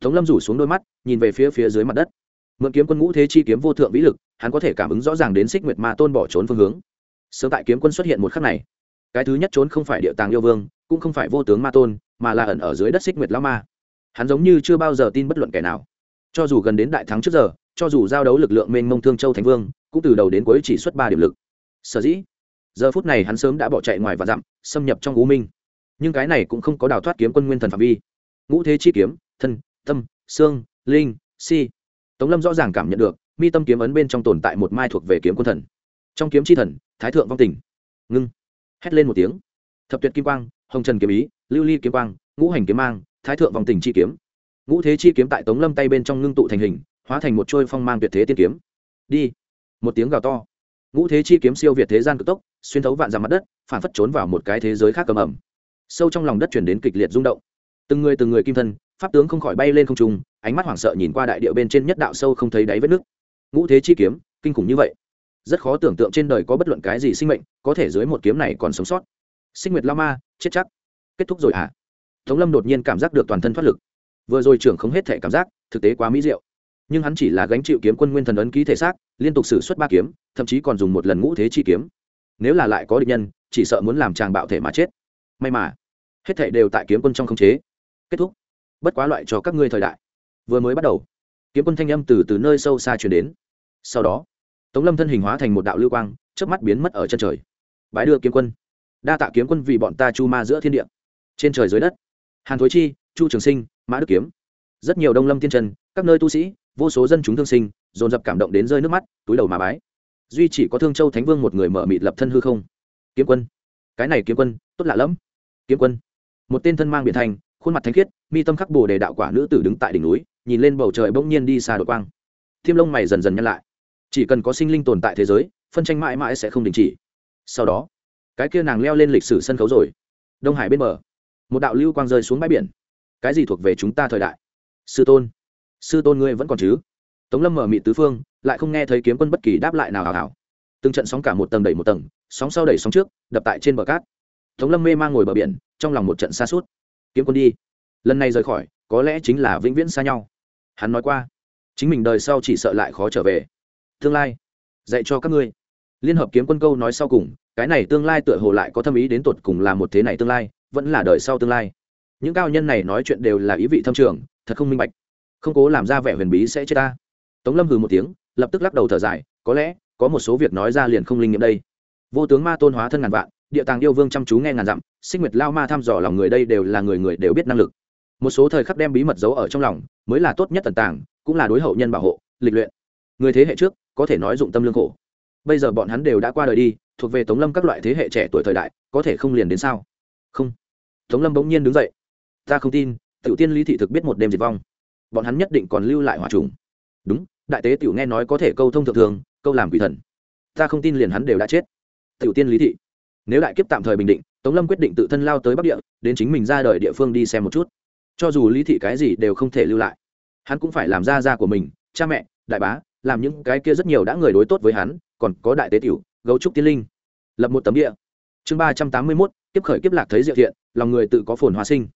Tống lâm rủ xuống đôi mắt, nhìn về phía phía dưới mặt đất. Mượn kiếm quân ngũ thế chi kiếm vô thượng vĩ lực, hắn có thể cảm ứng rõ ràng đến xích nguyệt ma tôn bỏ trốn phương hướng. Sớm tại kiếm quân xuất hiện một khắc này, cái thứ nhất trốn không phải địa tàng yêu vương, cũng không phải vô tướng ma tôn, mà là ẩn ở dưới đất xích nguyệt lao ma. Hắn giống như chưa bao giờ tin bất luận kẻ nào. Cho dù gần đến đại thắng trước giờ, cho dù giao đấu lực lượng mênh mông thương châu thánh vương, cũng từ đầu đến cuối chỉ xuất ba điểm lực. Sở dĩ giờ phút này hắn sớm đã bỏ chạy ngoài và dặm, xâm nhập trong u minh. Nhưng cái này cũng không có đào thoát kiếm quân nguyên thần phạm vi. Ngũ thế chi kiếm, thân, tâm, xương, linh, si. Tống lâm rõ ràng cảm nhận được, mi tâm kiếm ấn bên trong tồn tại một mai thuộc về kiếm quân thần. Trong kiếm chi thần, thái thượng vong tình. Ngưng. Hét lên một tiếng. Thập tuyệt kim quang, hồng trần kiếm ý, lưu ly kiếm quang, ngũ hành kiếm mang, thái thượng vong tình chi kiếm. Ngũ thế chi kiếm tại tống lâm tay bên trong ngưng tụ thành hình, hóa thành một trôi phong mang tuyệt thế tiên kiếm. Đi. Một tiếng gào to ngũ thế chi kiếm siêu việt thế gian cực tốc, xuyên thấu vạn dặm mặt đất phản phất trốn vào một cái thế giới khác cầm ẩm. Sâu trong lòng đất chuyển đến kịch liệt rung động. Từng người từng người kim thân, pháp tướng không khỏi bay lên không trung, ánh mắt hoảng sợ nhìn qua đại điệu bên trên nhất đạo sâu không thấy đáy vết nước. Ngũ thế chi kiếm, kinh khủng như vậy. Rất khó tưởng tượng trên đời có bất luận cái gì sinh mệnh, có thể dưới một kiếm này còn sống sót. Sinh nguyệt lao ma chết chắc. Kết thúc rồi hả? À? tống lâm đột nhiên cảm giác được toàn thân thoát lực. Vừa rồi trưởng không hết thể cảm giác, thực tế quá mỹ diệu nhưng hắn chỉ là gánh chịu kiếm quân nguyên thần ấn ký thể xác, liên tục xử suất ba kiếm, thậm chí còn dùng một lần ngũ thế chi kiếm. Nếu là lại có địch nhân, chỉ sợ muốn làm chàng bạo thể mà chết. May mà, hết thể đều tại kiếm quân trong khống chế. Kết thúc. Bất quá loại cho các ngươi thời đại. Vừa mới bắt đầu, kiếm quân thanh âm từ từ nơi sâu xa chuyển đến. Sau đó, tống lâm thân hình hóa thành một đạo lưu quang trước mắt biến mất ở chân trời. Bãi đưa kiếm quân. Đa tạ kiếm quân vì bọn ta chu ma giữa thiên địa. Trên trời dưới đất, hàn thối chi, chu trường sinh, mã đức kiếm. Rất nhiều đông lâm tiên trần, các nơi tu sĩ vô số dân chúng thương sinh, dồn dập cảm động đến rơi nước mắt, túi đầu mà bái. Duy chỉ có thương châu thánh vương một người mở mịt lập thân hư không. Kiếm quân. Cái này kiếm quân, tốt lạ lẫm. Kiếm quân. Một tên thân mang biển thành, khuôn mặt thanh khiết, mi tâm khắc bồ đề đạo quả nữ tử đứng tại đỉnh núi, nhìn lên bầu trời bỗng nhiên đi xa đội quang. Thiêm lông mày dần dần nhăn lại. Chỉ cần có sinh linh tồn tại thế giới, phân tranh mãi mãi sẽ không đình chỉ. Sau đó, cái kia nàng leo lên lịch sử sân khấu rồi. Đông hải bên bờ, một đạo lưu quang rơi xuống bãi biển. Cái gì thuộc về chúng ta thời đại? Sư tôn sư tôn ngươi vẫn còn chứ? Tống lâm mở mị tứ phương, lại không nghe thấy kiếm quân bất kỳ đáp lại nào, hào hào. Từng trận sóng cả một tầng đẩy một tầng, sóng sau đẩy sóng trước, đập tại trên bờ cát. Tống lâm mê man ngồi bờ biển, trong lòng một trận xa suốt kiếm quân đi. Lần này rời khỏi, có lẽ chính là vĩnh viễn xa nhau. Hắn nói qua, chính mình đời sau chỉ sợ lại khó trở về. Tương lai, dạy cho các ngươi. Liên hợp kiếm quân câu nói sau cùng, cái này tương lai tựa hồ lại có thâm ý đến tột cùng là một thế này tương lai, vẫn là đời sau tương lai. Những cao nhân này nói chuyện đều là ý vị thâm trường, thật không minh bạch không cố làm ra vẻ huyền bí sẽ chết ta. Tống lâm hừ một tiếng, lập tức lắc đầu thở dài, có lẽ, có một số việc nói ra liền không linh nghiệm đây. Vô tướng ma tôn hóa thân ngàn vạn, địa tàng yêu vương chăm chú nghe ngàn dặm, sinh nguyệt lao ma thăm dò lòng người đây đều là người người đều biết năng lực. Một số thời khắc đem bí mật giấu ở trong lòng, mới là tốt nhất tần tàng, cũng là đối hậu nhân bảo hộ, lịch luyện. Người thế hệ trước, có thể nói dụng tâm lương khổ. Bây giờ bọn hắn đều đã qua đời đi, thuộc về tống lâm các loại thế hệ trẻ tuổi thời đại, có thể không liền đến sao? Không. Tống lâm bỗng nhiên đứng dậy. Ta không tin, tiểu tiên lý thị thực biết một đêm diệt vong bọn hắn nhất định còn lưu lại hỏa trùng. Đúng, đại tế tiểu nghe nói có thể câu thông thượng thường, câu làm quỷ thần. Ta không tin liền hắn đều đã chết. Tiểu tiên lý thị. Nếu đại kiếp tạm thời bình định, tống lâm quyết định tự thân lao tới bắc địa, đến chính mình ra đời địa phương đi xem một chút. Cho dù lý thị cái gì đều không thể lưu lại. Hắn cũng phải làm ra ra của mình, cha mẹ, đại bá, làm những cái kia rất nhiều đã người đối tốt với hắn, còn có đại tế tiểu, gấu trúc tiên linh. Lập một tấm địa. Chương ba trăm tám mươi mốt, kiếp khởi kiếp lạc thấy diệu thiện, lòng người tự có phồn hòa sinh.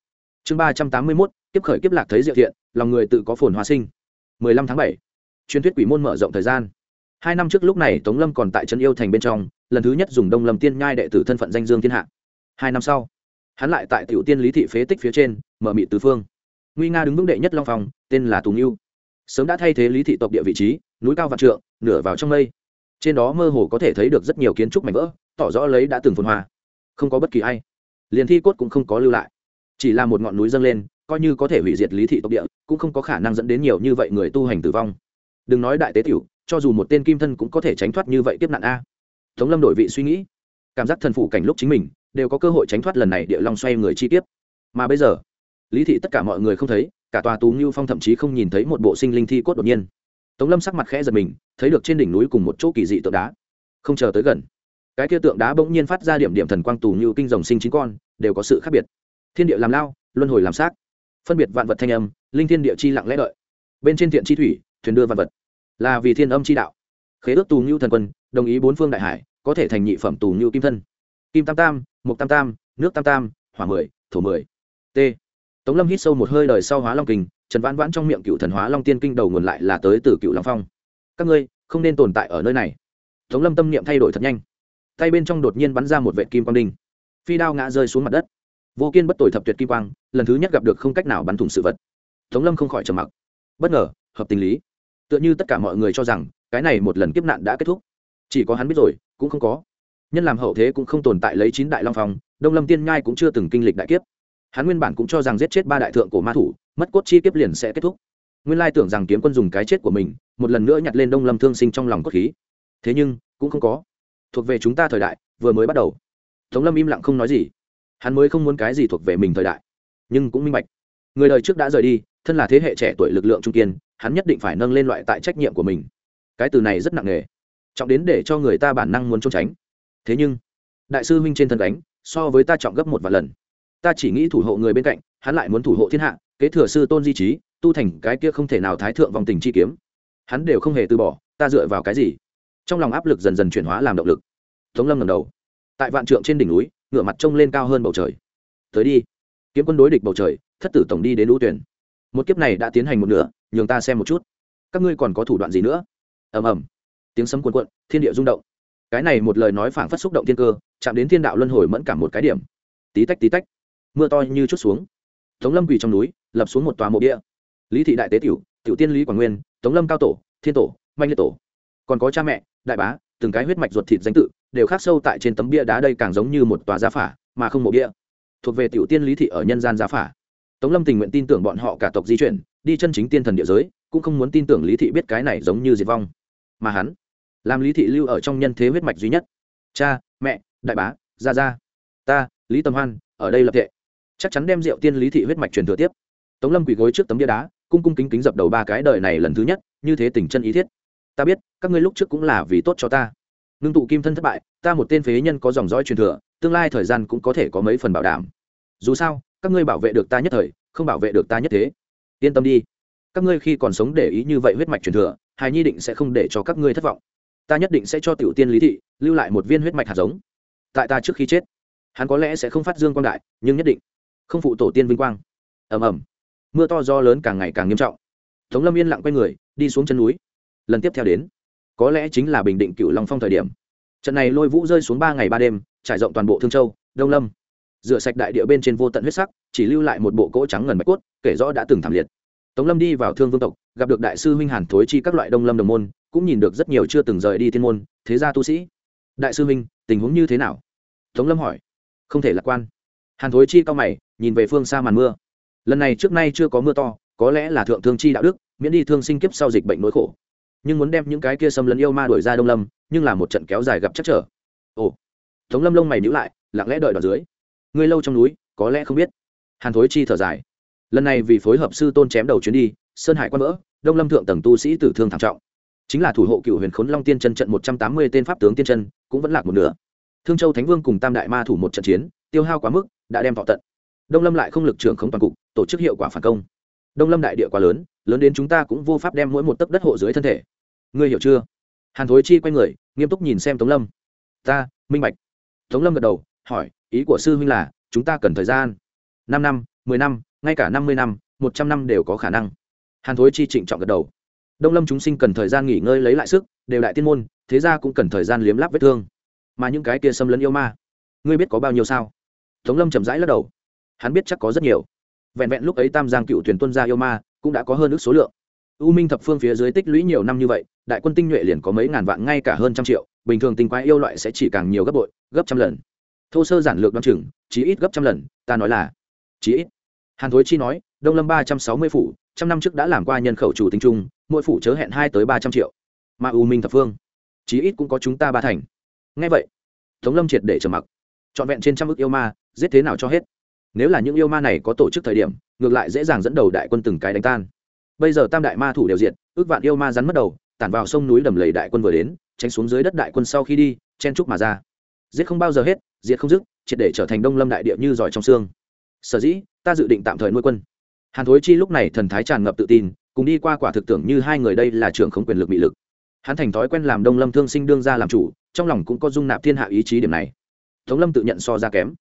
Chương ba trăm tám mươi mốt kiếp khởi kiếp lạc thấy diệu thiện, lòng người tự có phồn hoa sinh. Mười lăm tháng bảy, truyền thuyết quỷ môn mở rộng thời gian. Hai năm trước lúc này, tống lâm còn tại trấn yêu thành bên trong, lần thứ nhất dùng đông lâm tiên nhai đệ tử thân phận danh dương thiên hạ. Hai năm sau, hắn lại tại tiểu tiên lý thị phế tích phía trên, mở mị tứ phương. Nguy nga đứng vững đệ nhất long phòng tên là tùng yêu. Sớm đã thay thế lý thị tộc địa vị trí, núi cao vạn trượng, nửa vào trong mây. Trên đó mơ hồ có thể thấy được rất nhiều kiến trúc mảnh vỡ, tỏ rõ lấy đã từng phồn hoa. Không có bất kỳ ai. Liền thi cốt cũng không có lưu lại. Chỉ là một ngọn núi dâng lên coi như có thể hủy diệt lý thị tộc địa cũng không có khả năng dẫn đến nhiều như vậy người tu hành tử vong. Đừng nói đại tế tiểu cho dù một tên kim thân cũng có thể tránh thoát như vậy tiếp nạn a. Tống lâm đổi vị suy nghĩ. Cảm giác thần phụ cảnh lúc chính mình đều có cơ hội tránh thoát lần này địa long xoay người chi tiếp, mà bây giờ lý thị tất cả mọi người không thấy cả tòa tú ngưu phong thậm chí không nhìn thấy một bộ sinh linh thi cốt đột nhiên. Tống lâm sắc mặt khẽ giật mình thấy được trên đỉnh núi cùng một chỗ kỳ dị tượng đá. Không chờ tới gần cái kia tượng đá bỗng nhiên phát ra điểm điểm thần quang tù như kinh rồng sinh chín con đều có sự khác biệt. Thiên địa làm lao luân hồi làm xác phân biệt vạn vật thanh âm, linh thiên địa chi lặng lẽ đợi. Bên trên thiện chi thủy, thuyền đưa vạn vật. Là vì thiên âm chi đạo. Khế ước tù ngưu thần quân, đồng ý bốn phương đại hải, có thể thành nhị phẩm tù ngưu kim thân. Kim tam tam, mục tam tam, nước tam tam, hỏa mười, thổ mười. T. Tống lâm hít sâu một hơi đời sau hóa long kinh, trần vãn vãn trong miệng cựu thần hóa long tiên kinh đầu nguồn lại là tới từ cựu long phong. Các ngươi, không nên tồn tại ở nơi này. Tống lâm tâm niệm thay đổi thật nhanh. Tay bên trong đột nhiên bắn ra một vệ kim quang đinh. Phi đao ngã rơi xuống mặt đất vô kiên bất tội thập tuyệt kim quang, lần thứ nhất gặp được không cách nào bắn thủng sự vật. Tống lâm không khỏi trầm mặc. Bất ngờ, hợp tình lý. Tựa như tất cả mọi người cho rằng, cái này một lần kiếp nạn đã kết thúc. Chỉ có hắn biết rồi, cũng không có. Nhân làm hậu thế cũng không tồn tại lấy chín đại long phong, đông lâm tiên nhai cũng chưa từng kinh lịch đại kiếp. Hắn nguyên bản cũng cho rằng giết chết ba đại thượng cổ ma thủ, mất cốt chi kiếp liền sẽ kết thúc. Nguyên lai tưởng rằng kiếm quân dùng cái chết của mình, một lần nữa nhặt lên đông lâm thương sinh trong lòng cốt khí. Thế nhưng, cũng không có. Thuộc về chúng ta thời đại, vừa mới bắt đầu. Tống lâm im lặng không nói gì hắn mới không muốn cái gì thuộc về mình thời đại, nhưng cũng minh bạch. Người đời trước đã rời đi, thân là thế hệ trẻ tuổi lực lượng trung kiên, hắn nhất định phải nâng lên loại tại trách nhiệm của mình. Cái từ này rất nặng nề, trọng đến để cho người ta bản năng muốn trốn tránh. Thế nhưng, đại sư huynh trên thân đánh so với ta trọng gấp một vài lần. Ta chỉ nghĩ thủ hộ người bên cạnh, hắn lại muốn thủ hộ thiên hạ, kế thừa sư tôn di trí, tu thành cái kia không thể nào thái thượng vòng tình chi kiếm. Hắn đều không hề từ bỏ, ta dựa vào cái gì? Trong lòng áp lực dần dần chuyển hóa làm động lực. Tống lâm ngầm đầu. Tại vạn trượng trên đỉnh núi ngựa mặt trông lên cao hơn bầu trời. Tới đi. Kiếm quân đối địch bầu trời, thất tử tổng đi đến lũ tuyển. Một kiếp này đã tiến hành một nửa, nhường ta xem một chút. Các ngươi còn có thủ đoạn gì nữa? Ầm ầm. Tiếng sấm cuồn cuộn, thiên địa rung động. Cái này một lời nói phảng phất xúc động thiên cơ, chạm đến thiên đạo luân hồi mẫn cả một cái điểm. Tí tách tí tách. Mưa to như chút xuống. Tống lâm quỳ trong núi, lập xuống một tòa mộ địa lý thị đại tế tiểu tiểu tiên lý quảng nguyên, tống lâm cao tổ, thiên tổ, manh liệt tổ. Còn có cha mẹ, đại bá, từng cái huyết mạch ruột thịt danh tự đều khắc sâu tại trên tấm bia đá đây càng giống như một tòa gia phả, mà không mộ bia. Thuộc về tiểu tiên lý thị ở nhân gian gia phả. Tống lâm tình nguyện tin tưởng bọn họ cả tộc di chuyển, đi chân chính tiên thần địa giới, cũng không muốn tin tưởng lý thị biết cái này giống như diệt vong. Mà hắn, làm lý thị lưu ở trong nhân thế huyết mạch duy nhất. Cha, mẹ, đại bá, gia gia. Ta, lý tâm hoan, ở đây lập thệ. Chắc chắn đem rượu tiên lý thị huyết mạch truyền thừa tiếp. Tống lâm quỳ gối trước tấm bia đá, cung cung kính kính dập đầu ba cái đời này lần thứ nhất, như thế tình chân ý thiết. Ta biết, các ngươi lúc trước cũng là vì tốt cho ta ngưng tụ kim thân thất bại, ta một tên phế nhân có dòng dõi truyền thừa, tương lai thời gian cũng có thể có mấy phần bảo đảm. Dù sao, các ngươi bảo vệ được ta nhất thời, không bảo vệ được ta nhất thế. Yên tâm đi. Các ngươi khi còn sống để ý như vậy huyết mạch truyền thừa, hài nhi định sẽ không để cho các ngươi thất vọng. Ta nhất định sẽ cho tiểu tiên lý thị, lưu lại một viên huyết mạch hạt giống. Tại ta trước khi chết, hắn có lẽ sẽ không phát dương quang đại, nhưng nhất định không phụ tổ tiên vinh quang. Ầm ầm. Mưa to do lớn càng ngày càng nghiêm trọng. Tống lâm yên lặng quay người, đi xuống chân núi. Lần tiếp theo đến có lẽ chính là bình định cựu long phong thời điểm trận này lôi vũ rơi xuống ba ngày ba đêm trải rộng toàn bộ thương châu đông lâm rửa sạch đại địa bên trên vô tận huyết sắc chỉ lưu lại một bộ cỗ trắng ngần bạch cốt kể rõ đã từng thảm liệt tống lâm đi vào thương vương tộc gặp được đại sư huynh hàn thối chi các loại đông lâm đồng môn cũng nhìn được rất nhiều chưa từng rời đi thiên môn thế gia tu sĩ đại sư huynh tình huống như thế nào tống lâm hỏi không thể lạc quan hàn thối chi cao mày nhìn về phương xa màn mưa lần này trước nay chưa có mưa to có lẽ là thượng thương chi đạo đức miễn đi thương sinh kiếp sau dịch bệnh nỗi khổ nhưng muốn đem những cái kia xâm lấn yêu ma đuổi ra đông lâm, nhưng là một trận kéo dài gặp chắc trở. Ồ, tống lâm lông mày nhữ lại, lặng lẽ đợi đoạn dưới. Ngươi lâu trong núi, có lẽ không biết. Hàn thối chi thở dài. Lần này vì phối hợp sư tôn chém đầu chuyến đi, sơn hải quan vỡ, đông lâm thượng tầng tu sĩ tử thương thảm trọng. Chính là thủ hộ cựu huyền khốn long tiên chân trận một trăm tám mươi tên pháp tướng tiên chân, cũng vẫn lạc một nửa. Thương châu thánh vương cùng tam đại ma thủ một trận chiến, tiêu hao quá mức, đã đem thọ tận. Đông lâm lại không lực trưởng không toàn cục, tổ chức hiệu quả phản công. Đông lâm đại địa quá lớn lớn đến chúng ta cũng vô pháp đem mỗi một tấc đất hộ dưới thân thể. Ngươi hiểu chưa? Hàn thối chi quay người, nghiêm túc nhìn xem tống lâm. Ta, minh bạch. Tống lâm gật đầu, hỏi, ý của sư huynh là, chúng ta cần thời gian. Năm năm, mười năm, ngay cả năm mươi năm, một trăm năm đều có khả năng. Hàn thối chi trịnh trọng gật đầu. Đông lâm chúng sinh cần thời gian nghỉ ngơi lấy lại sức, đều đại tiên môn, thế ra cũng cần thời gian liếm láp vết thương. Mà những cái kia xâm lấn yêu ma, ngươi biết có bao nhiêu sao? Tống lâm chậm rãi lắc đầu. Hắn biết chắc có rất nhiều. Vẹn vẹn lúc ấy tam giang cựu thuyền tuân gia yêu ma cũng đã có hơn ước số lượng. U minh thập phương phía dưới tích lũy nhiều năm như vậy, đại quân tinh nhuệ liền có mấy ngàn vạn, ngay cả hơn trăm triệu. Bình thường tinh quái yêu loại sẽ chỉ càng nhiều gấp bội, gấp trăm lần. Thô sơ giản lược đ o á n chừng, chí ít gấp trăm lần, ta nói là chí ít. Hàn thối chi nói, đông lâm ba trăm sáu mươi phủ, trăm năm trước đã làm qua nhân khẩu chủ tính chung, mỗi phủ chớ hẹn hai tới ba trăm triệu. Mà u minh thập phương, chí ít cũng có chúng ta ba thành. Ngay vậy, tống lâm triệt để trầm mặc. Trọn vẹn trên trăm ước yêu ma, giết thế nào cho hết? Nếu là những yêu ma này có tổ chức thời điểm ngược lại dễ dàng dẫn đầu đại quân từng cái đánh tan. Bây giờ tam đại ma thủ đều diệt, ước vạn yêu ma rắn mất đầu, tản vào sông núi đầm lầy đại quân vừa đến, tránh xuống dưới đất đại quân sau khi đi, chen trúc mà ra. Giết không bao giờ hết, diệt không dứt, triệt để trở thành đông lâm đại địa như giỏi trong xương. Sở dĩ, ta dự định tạm thời nuôi quân. Hàn thối chi lúc này thần thái tràn ngập tự tin, cùng đi qua quả thực tưởng như hai người đây là trưởng không quyền lực bị lực. Hắn thành thói quen làm đông lâm thương sinh đương ra làm chủ, trong lòng cũng có dung nạp thiên hạ ý chí điểm này. Tống lâm tự nhận so ra kém.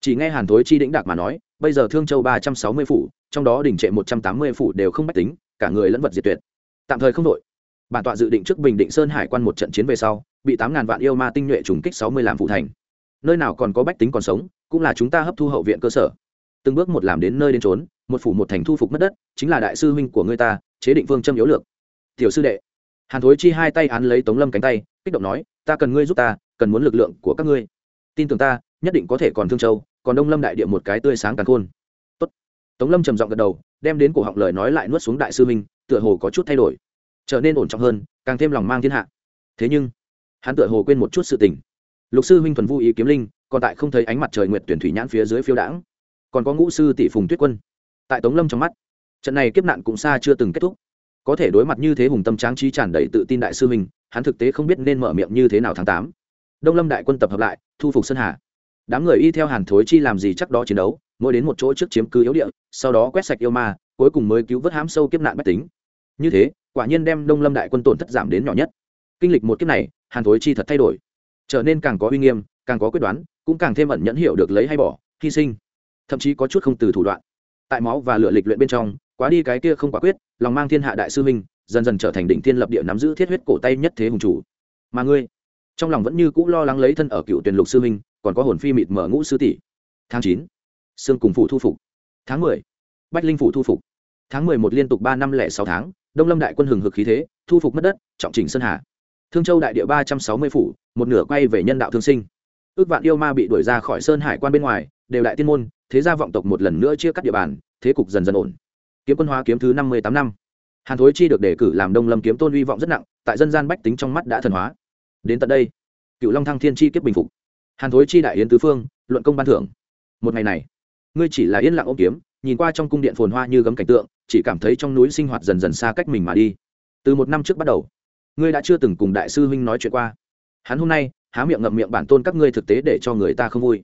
Chỉ nghe hàn thối chi đĩnh đạc mà nói bây giờ thương châu ba trăm sáu mươi phủ, trong đó đỉnh trệ một trăm tám mươi phủ đều không bách tính, cả người lẫn vật diệt tuyệt. Tạm thời không đội bản tọa dự định trước bình định sơn hải quan một trận chiến về sau, bị tám ngàn vạn yêu ma tinh nhuệ trùng kích sáu mươi làm phụ thành. Nơi nào còn có bách tính còn sống, cũng là chúng ta hấp thu hậu viện cơ sở. Từng bước một làm đến nơi đến trốn một phủ một thành thu phục mất đất, chính là đại sư huynh của người ta, chế định phương châm yếu lược. Tiểu sư đệ. Hàn thối chi hai tay án lấy tống lâm cánh tay, kích động nói, ta cần ngươi giúp ta, cần muốn lực lượng của các ngươi. Tin tưởng ta, nhất định có thể còn thương châu còn đông lâm đại địa một cái tươi sáng càng khôn. Tốt. tống lâm trầm giọng gật đầu, đem đến cổ họng lời nói lại nuốt xuống đại sư minh tựa hồ có chút thay đổi. Trở nên ổn trọng hơn, càng thêm lòng mang thiên hạ. Thế nhưng, hắn tựa hồ quên một chút sự tình. Lục sư huynh thuần vô ý kiếm linh, còn tại không thấy ánh mặt trời nguyệt tuyển thủy nhãn phía dưới phiêu đãng. Còn có ngũ sư tỷ phùng tuyết quân. Tại tống lâm trong mắt, trận này kiếp nạn cũng xa chưa từng kết thúc. Có thể đối mặt như thế hùng tâm tráng trí tràn đầy tự tin đại sư huynh, hắn thực tế không biết nên mở miệng như thế nào tháng tám. Đông lâm đại quân tập hợp lại, thu phục sơn hà đám người y theo hàn thối chi làm gì chắc đó chiến đấu, mỗi đến một chỗ trước chiếm cứ yếu địa, sau đó quét sạch yêu ma, cuối cùng mới cứu vớt hãm sâu kiếp nạn bách tính. Như thế, quả nhiên đem đông lâm đại quân tổn thất giảm đến nhỏ nhất. Kinh lịch một kiếp này, hàn thối chi thật thay đổi. Trở nên càng có uy nghiêm, càng có quyết đoán, cũng càng thêm ẩn nhẫn hiểu được lấy hay bỏ, hy sinh. Thậm chí có chút không từ thủ đoạn. Tại máu và lựa lịch luyện bên trong, quá đi cái kia không quả quyết, lòng mang thiên hạ đại sư minh dần dần trở thành đỉnh thiên lập địa nắm giữ thiết huyết cổ tay nhất thế hùng chủ. Mà ngươi, trong lòng vẫn như cũ lo lắng lấy thân ở cựu tuyển lục sư minh còn có hồn phi mịt mở ngũ sư tỷ. Tháng chín, sương cùng phủ thu phục. Tháng mười, bách linh phủ thu phục. Tháng mười một liên tục ba năm lẻ sáu tháng, đông lâm đại quân hừng hực khí thế, thu phục mất đất, trọng trình sơn hà. Thương châu đại địa ba trăm sáu mươi phủ, một nửa quay về nhân đạo thương sinh. Ước vạn yêu ma bị đuổi ra khỏi sơn hải quan bên ngoài, đều đại tiên môn, thế gia vọng tộc một lần nữa chia cắt địa bàn, thế cục dần dần ổn. Kiếm quân hóa kiếm thứ năm mươi tám năm. Hàn thối chi được đề cử làm đông lâm kiếm tôn uy vọng rất nặng, tại dân gian bách tính trong mắt đã thần hóa. Đến tận đây, cựu long thăng thiên chi kiếp bình phục hàn thối chi đại yến tứ phương, luận công ban thưởng. Một ngày này, ngươi chỉ là yên lặng ôm kiếm, nhìn qua trong cung điện phồn hoa như gấm cảnh tượng, chỉ cảm thấy trong núi sinh hoạt dần dần xa cách mình mà đi. Từ một năm trước bắt đầu, ngươi đã chưa từng cùng đại sư huynh nói chuyện qua. Hắn hôm nay, há miệng ngậm miệng bản tôn các ngươi thực tế để cho người ta không vui.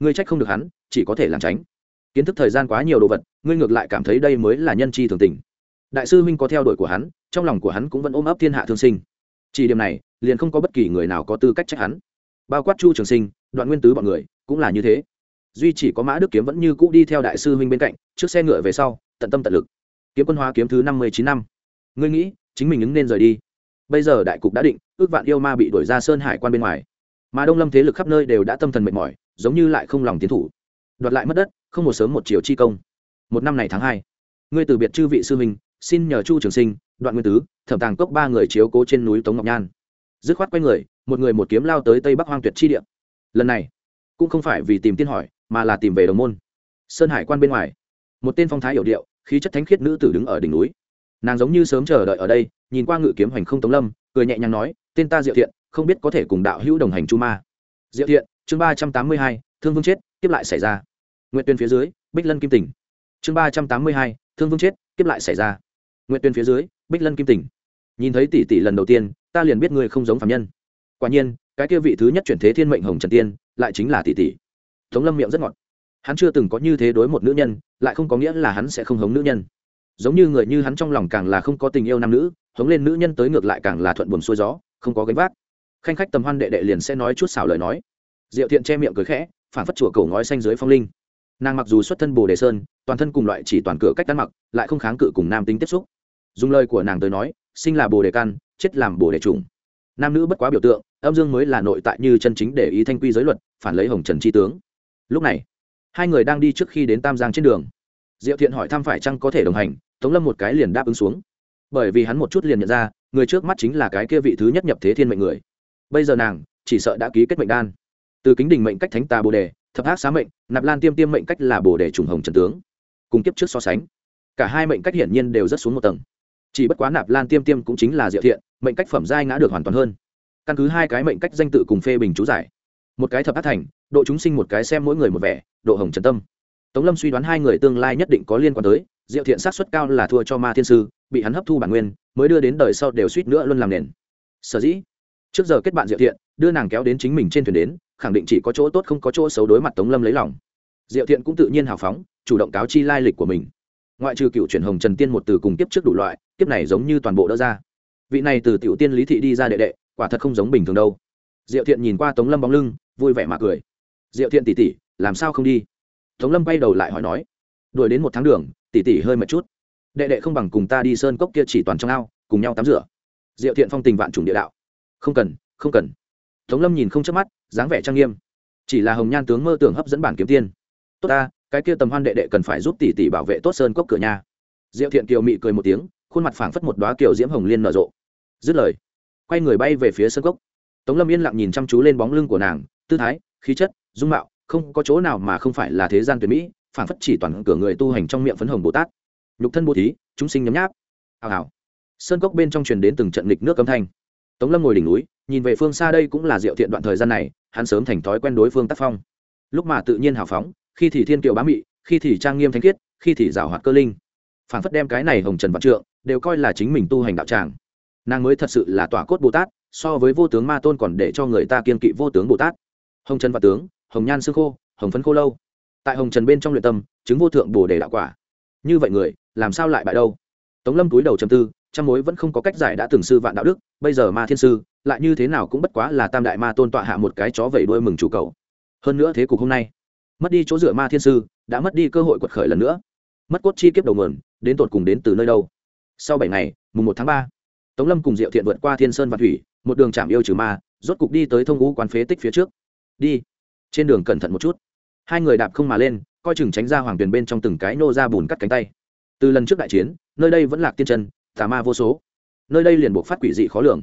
Ngươi trách không được hắn, chỉ có thể làm tránh. Kiến thức thời gian quá nhiều đồ vật, ngươi ngược lại cảm thấy đây mới là nhân chi thường tình. Đại sư huynh có theo đuổi của hắn, trong lòng của hắn cũng vẫn ôm ấp thiên hạ thương sinh. Chỉ điểm này, liền không có bất kỳ người nào có tư cách trách hắn bao quát chu trường sinh, đoạn nguyên tứ bọn người, cũng là như thế. Duy chỉ có mã đức kiếm vẫn như cũ đi theo đại sư huynh bên cạnh, trước xe ngựa về sau, tận tâm tận lực. Kiếm quân hóa kiếm thứ năm mươi chín năm. Ngươi nghĩ, chính mình ứng nên rời đi. Bây giờ đại cục đã định, ước vạn yêu ma bị đuổi ra sơn hải quan bên ngoài. Mà đông lâm thế lực khắp nơi đều đã tâm thần mệt mỏi, giống như lại không lòng tiến thủ. Đoạt lại mất đất, không một sớm một chiều chi công. Một năm này tháng hai, ngươi từ biệt chư vị sư huynh, xin nhờ chu trường sinh, đoạn nguyên tứ, thẩm tàng cốc ba người chiếu cố trên núi tống ngọc nhan dứt khoát quay người, một người một kiếm lao tới tây bắc hoang tuyệt chi địa. Lần này, cũng không phải vì tìm tiên hỏi, mà là tìm về đồng môn. Sơn hải quan bên ngoài, một tên phong thái hiểu điệu, khí chất thánh khiết nữ tử đứng ở đỉnh núi. Nàng giống như sớm chờ đợi ở đây, nhìn qua ngự kiếm hoành không tống lâm, cười nhẹ nhàng nói, tên ta diệu thiện, không biết có thể cùng đạo hữu đồng hành chu ma. Diệu thiện, chương ba trăm tám mươi hai, thương vương chết tiếp lại xảy ra. Nguyện tuyên phía dưới, bích lân kim tỉnh. Chương ba trăm tám mươi hai, thương vương chết tiếp lại xảy ra. Nguyện tuyên phía dưới, bích lân kim tỉnh. Nhìn thấy tỷ tỷ lần đầu tiên ta liền biết ngươi không giống phạm nhân. Quả nhiên, cái kia vị thứ nhất chuyển thế thiên mệnh hồng trần tiên, lại chính là tỷ tỷ. Tống lâm miệng rất ngọt. Hắn chưa từng có như thế đối một nữ nhân, lại không có nghĩa là hắn sẽ không hống nữ nhân. Giống như người như hắn trong lòng càng là không có tình yêu nam nữ, hống lên nữ nhân tới ngược lại càng là thuận buồm xuôi gió, không có gánh vác. Khanh khách tầm hoan đệ đệ liền sẽ nói chút xảo lời nói. Diệu thiện che miệng cười khẽ, phản phất chùa cầu ngói xanh dưới phong linh. Nàng mặc dù xuất thân bồ đề sơn, toàn thân cùng loại chỉ toàn cửa cách ăn mặc, lại không kháng cự cùng nam tính tiếp xúc. Dùng lời của nàng tới nói, sinh là bồ đề căn chết làm bồ đề trùng. Nam nữ bất quá biểu tượng, âm dương mới là nội tại như chân chính để ý thanh quy giới luật, phản lấy hồng trần tri tướng. Lúc này, hai người đang đi trước khi đến tam giang trên đường. Diệu thiện hỏi thăm phải chăng có thể đồng hành, tống lâm một cái liền đáp ứng xuống. Bởi vì hắn một chút liền nhận ra, người trước mắt chính là cái kia vị thứ nhất nhập thế thiên mệnh người. Bây giờ nàng, chỉ sợ đã ký kết mệnh đan. Từ kính đình mệnh cách thánh tà bồ đề, thập ác xá mệnh, nạp lan tiêm tiêm mệnh cách là bồ đề trùng hồng trần tướng. Cùng kiếp trước so sánh, cả hai mệnh cách hiển nhiên đều rất xuống một tầng chỉ bất quá nạp lan tiêm tiêm cũng chính là diệu thiện, mệnh cách phẩm giai ngã được hoàn toàn hơn. Căn cứ hai cái mệnh cách danh tự cùng phê bình chú giải. Một cái thập ác thành, độ chúng sinh một cái xem mỗi người một vẻ, độ hồng trần tâm. Tống lâm suy đoán hai người tương lai nhất định có liên quan tới, diệu thiện sát xuất cao là thua cho ma thiên sư, bị hắn hấp thu bản nguyên, mới đưa đến đời sau đều suýt nữa luôn làm nền. Sở dĩ, trước giờ kết bạn diệu thiện, đưa nàng kéo đến chính mình trên thuyền đến, khẳng định chỉ có chỗ tốt không có chỗ xấu đối mặt tống lâm lấy lòng. Diệu thiện cũng tự nhiên hào phóng, chủ động cáo chi lai lịch của mình ngoại trừ cựu chuyển hồng trần tiên một từ cùng kiếp trước đủ loại, kiếp này giống như toàn bộ đỡ ra. Vị này từ tiểu tiên lý thị đi ra đệ đệ, quả thật không giống bình thường đâu. Diệu thiện nhìn qua tống lâm bóng lưng, vui vẻ mà cười. Diệu thiện tỉ tỉ làm sao không đi? Tống lâm bay đầu lại hỏi nói. Đuổi đến một tháng đường tỉ tỉ hơi mệt chút. Đệ đệ không bằng cùng ta đi sơn cốc kia chỉ toàn trong ao, cùng nhau tắm rửa. Diệu thiện phong tình vạn chủng địa đạo. Không cần không cần. Tống lâm nhìn không chớp mắt, dáng vẻ trang nghiêm. Chỉ là hồng nhan tướng mơ tưởng hấp dẫn bản kiếm tiên. Tốt ta cái kia tầm hoan đệ đệ cần phải giúp tỷ tỷ bảo vệ tốt sơn cốc cửa nhà. Diệu thiện kiều mị cười một tiếng, khuôn mặt phảng phất một đoá kiều diễm hồng liên nở rộ. Dứt lời, quay người bay về phía sơn cốc. Tống lâm yên lặng nhìn chăm chú lên bóng lưng của nàng, tư thái, khí chất, dung mạo, không có chỗ nào mà không phải là thế gian tuyệt mỹ, phảng phất chỉ toàn cửa người tu hành trong miệng phấn hồng bồ tát. Nhục thân bố thí, chúng sinh nhấm nháp. Hào hào. Sơn cốc bên trong truyền đến từng trận lịch nước âm thanh. Tống lâm ngồi đỉnh núi, nhìn về phương xa đây cũng là diệu thiện đoạn thời gian này, hắn sớm thành thói quen đối phương tác phong. Lúc mà tự nhiên hào phóng khi thì thiên kiều bá mị, khi thì trang nghiêm thanh khiết, khi thì giảo hoạt cơ linh. Phảng phất đem cái này hồng trần vạn trượng, đều coi là chính mình tu hành đạo tràng. Nàng mới thật sự là tỏa cốt bồ tát, so với vô tướng ma tôn còn để cho người ta kiên kỵ vô tướng bồ tát. Hồng trần và tướng, hồng nhan xương khô, hồng phấn khô lâu. Tại hồng trần bên trong luyện tâm, chứng vô thượng bồ đề đạo quả. Như vậy người, làm sao lại bại đâu? Tống lâm túi đầu chầm tư, trăm mối vẫn không có cách giải đã từng sư vạn đạo đức, bây giờ ma thiên sư, lại như thế nào cũng bất quá là tam đại ma tôn tọa hạ một cái chó vẩy đuôi mừng chủ cầu. Hơn nữa thế cục hôm nay mất đi chỗ dựa ma thiên sư, đã mất đi cơ hội quật khởi lần nữa. Mất cốt chi kiếp đầu nguồn, đến tột cùng đến từ nơi đâu? Sau bảy ngày, mùng một tháng ba, tống lâm cùng diệu thiện vượt qua thiên sơn và thủy, một đường chạm yêu trừ ma, rốt cục đi tới thông ngũ quan phế tích phía trước. Đi, trên đường cẩn thận một chút. Hai người đạp không mà lên, coi chừng tránh ra hoàng tuyền bên trong từng cái nô ra bùn cắt cánh tay. Từ lần trước đại chiến, nơi đây vẫn lạc tiên chân, tà ma vô số. Nơi đây liền buộc phát quỷ dị khó lường.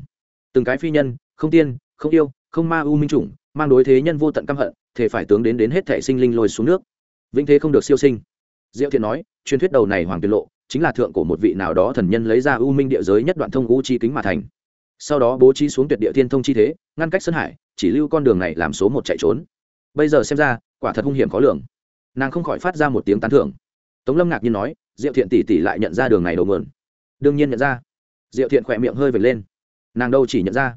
Từng cái phi nhân, không tiên, không yêu, không ma u minh chủng, mang đối thế nhân vô tận căm hận thể phải tướng đến đến hết thể sinh linh lôi xuống nước. Vĩnh thế không được siêu sinh. Diệu thiện nói, truyền thuyết đầu này hoàng tiên lộ, chính là thượng của một vị nào đó thần nhân lấy ra u minh địa giới nhất đoạn thông u chi kính mà thành. Sau đó bố trí xuống tuyệt địa thiên thông chi thế, ngăn cách sơn hải, chỉ lưu con đường này làm số một chạy trốn. Bây giờ xem ra, quả thật hung hiểm khó lường. Nàng không khỏi phát ra một tiếng tán thưởng. Tống lâm ngạc nhiên nói, diệu thiện tỷ tỷ lại nhận ra đường này đầu mượn đương nhiên nhận ra. Diệu thiện khỏe miệng hơi vệt lên. Nàng đâu chỉ nhận ra.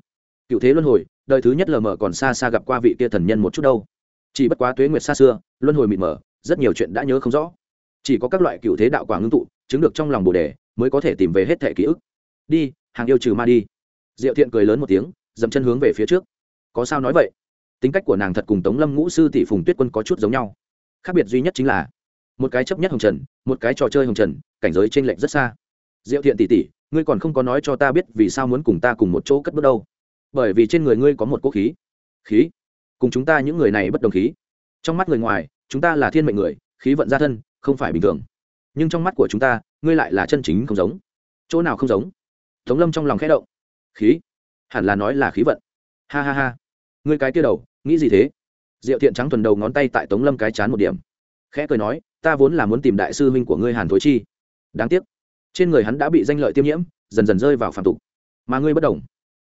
Cựu thế luân hồi, đời thứ nhất lờ mờ còn xa xa gặp qua vị kia thần nhân một chút đâu chỉ bất quá tuế nguyệt xa xưa, luân hồi mịt mờ, rất nhiều chuyện đã nhớ không rõ. Chỉ có các loại cựu thế đạo quả ngưng tụ, chứng được trong lòng bồ đề, mới có thể tìm về hết thẻ ký ức. Đi, hàng yêu trừ ma đi. Diệu thiện cười lớn một tiếng, dậm chân hướng về phía trước. Có sao nói vậy? Tính cách của nàng thật cùng tống lâm ngũ sư tỷ phùng tuyết quân có chút giống nhau. Khác biệt duy nhất chính là, một cái chấp nhất hồng trần, một cái trò chơi hồng trần, cảnh giới t r ê n lệch rất xa. Diệu thiện tỷ tỷ, ngươi còn không có nói cho ta biết vì sao muốn cùng ta cùng một chỗ cất bước đâu. Bởi vì trên người ngươi có một quốc khí. Khí? Cùng chúng ta những người này bất đồng khí. Trong mắt người ngoài, chúng ta là thiên mệnh người, khí vận gia thân, không phải bình thường. Nhưng trong mắt của chúng ta, ngươi lại là chân chính không giống. Chỗ nào không giống? Tống lâm trong lòng khẽ động. Khí? Hẳn là nói là khí vận. Ha ha ha. Ngươi cái kia đầu, nghĩ gì thế? Diệu thiện trắng tuần đầu ngón tay tại tống lâm cái chán một điểm. Khẽ cười nói, ta vốn là muốn tìm đại sư huynh của ngươi hàn thối chi. Đáng tiếc. Trên người hắn đã bị danh lợi tiêm nhiễm, dần dần rơi vào phạm tục. Mà ngươi bất đồng.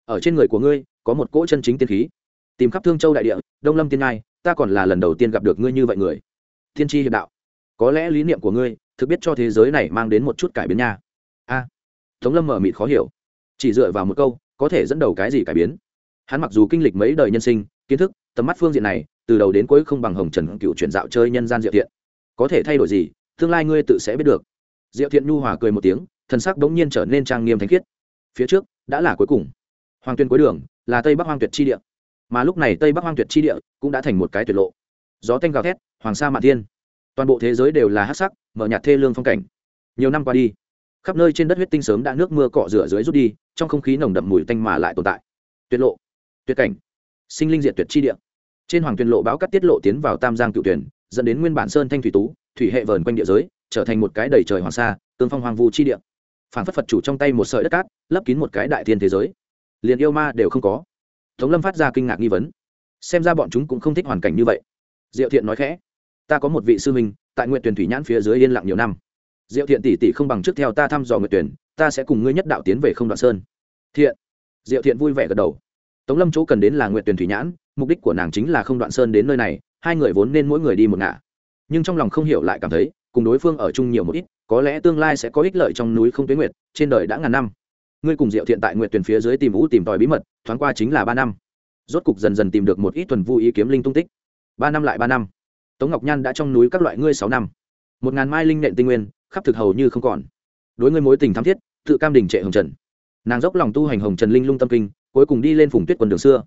Ở trên người của ngươi, có một cỗ chân chính tiên khí tìm khắp thương châu đại địa, đông lâm tiên ngai ta còn là lần đầu tiên gặp được ngươi như vậy người. Thiên tri hiệp đạo, có lẽ lý niệm của ngươi thực biết cho thế giới này mang đến một chút cải biến nha. A, tống lâm mở mịt khó hiểu, chỉ dựa vào một câu, có thể dẫn đầu cái gì cải biến? Hắn mặc dù kinh lịch mấy đời nhân sinh, kiến thức, tầm mắt phương diện này, từ đầu đến cuối không bằng hồng trần cựu chuyển dạo chơi nhân gian diệu thiện. Có thể thay đổi gì, tương lai ngươi tự sẽ biết được. Diệu thiện nhu hòa cười một tiếng, thần sắc bỗng nhiên trở nên trang nghiêm thánh khiết. Phía trước, đã là cuối cùng. Hoàng tuyên cuối đường, là tây bắc Hoàng tuyệt chi địa mà lúc này tây bắc hoang tuyệt chi địa cũng đã thành một cái tuyệt lộ. Gió tanh gào thét, hoàng sa mạn thiên. Toàn bộ thế giới đều là hát sắc, mở nhạt thê lương phong cảnh. Nhiều năm qua đi, khắp nơi trên đất huyết tinh sớm đã nước mưa cọ rửa dưới rút đi, trong không khí nồng đậm mùi tanh mà lại tồn tại. Tuyệt lộ, tuyệt cảnh, sinh linh diện tuyệt chi địa. Trên hoàng tuyên lộ báo cắt tiết lộ tiến vào tam giang cựu tuyển, dẫn đến nguyên bản sơn thanh thủy tú, thủy hệ vờn quanh địa giới, trở thành một cái đầy trời hoàng sa, tương phong hoàng vu chi địa. Phản phất phật chủ trong tay một sợi đất cát, lấp kín một cái đại thiên thế giới. Liền yêu ma đều không có tống lâm phát ra kinh ngạc nghi vấn. Xem ra bọn chúng cũng không thích hoàn cảnh như vậy. Diệu thiện nói khẽ ta có một vị sư minh, tại nguyện tuyển thủy nhãn phía dưới yên lặng nhiều năm. Diệu thiện tỷ tỷ không bằng trước theo ta thăm dò nguyện tuyển ta sẽ cùng ngươi nhất đạo tiến về không đoạn sơn. Thiện. Diệu thiện vui vẻ gật đầu. Tống lâm chỗ cần đến là nguyện tuyển thủy nhãn mục đích của nàng chính là không đoạn sơn đến nơi này hai người vốn nên mỗi người đi một ngả. Nhưng trong lòng không hiểu lại cảm thấy cùng đối phương ở chung nhiều một ít có lẽ tương lai sẽ có ích lợi trong núi không tuyến nguyệt trên đời đã ngàn năm ngươi cùng diệu thiện tại nguyệt tuyển phía dưới tìm vũ tìm tòi bí mật, thoáng qua chính là ba năm. Rốt cục dần dần tìm được một ít thuần vu ý kiếm linh tung tích. Ba năm lại ba năm. Tống ngọc nhan đã trong núi các loại ngươi sáu năm. Một ngàn mai linh nện tinh nguyên, khắp thực hầu như không còn. Đối ngươi mối tình thắm thiết, tự cam đình trệ hồng trần. Nàng dốc lòng tu hành hồng trần linh lung tâm kinh, cuối cùng đi lên phùng tuyết quần đường xưa.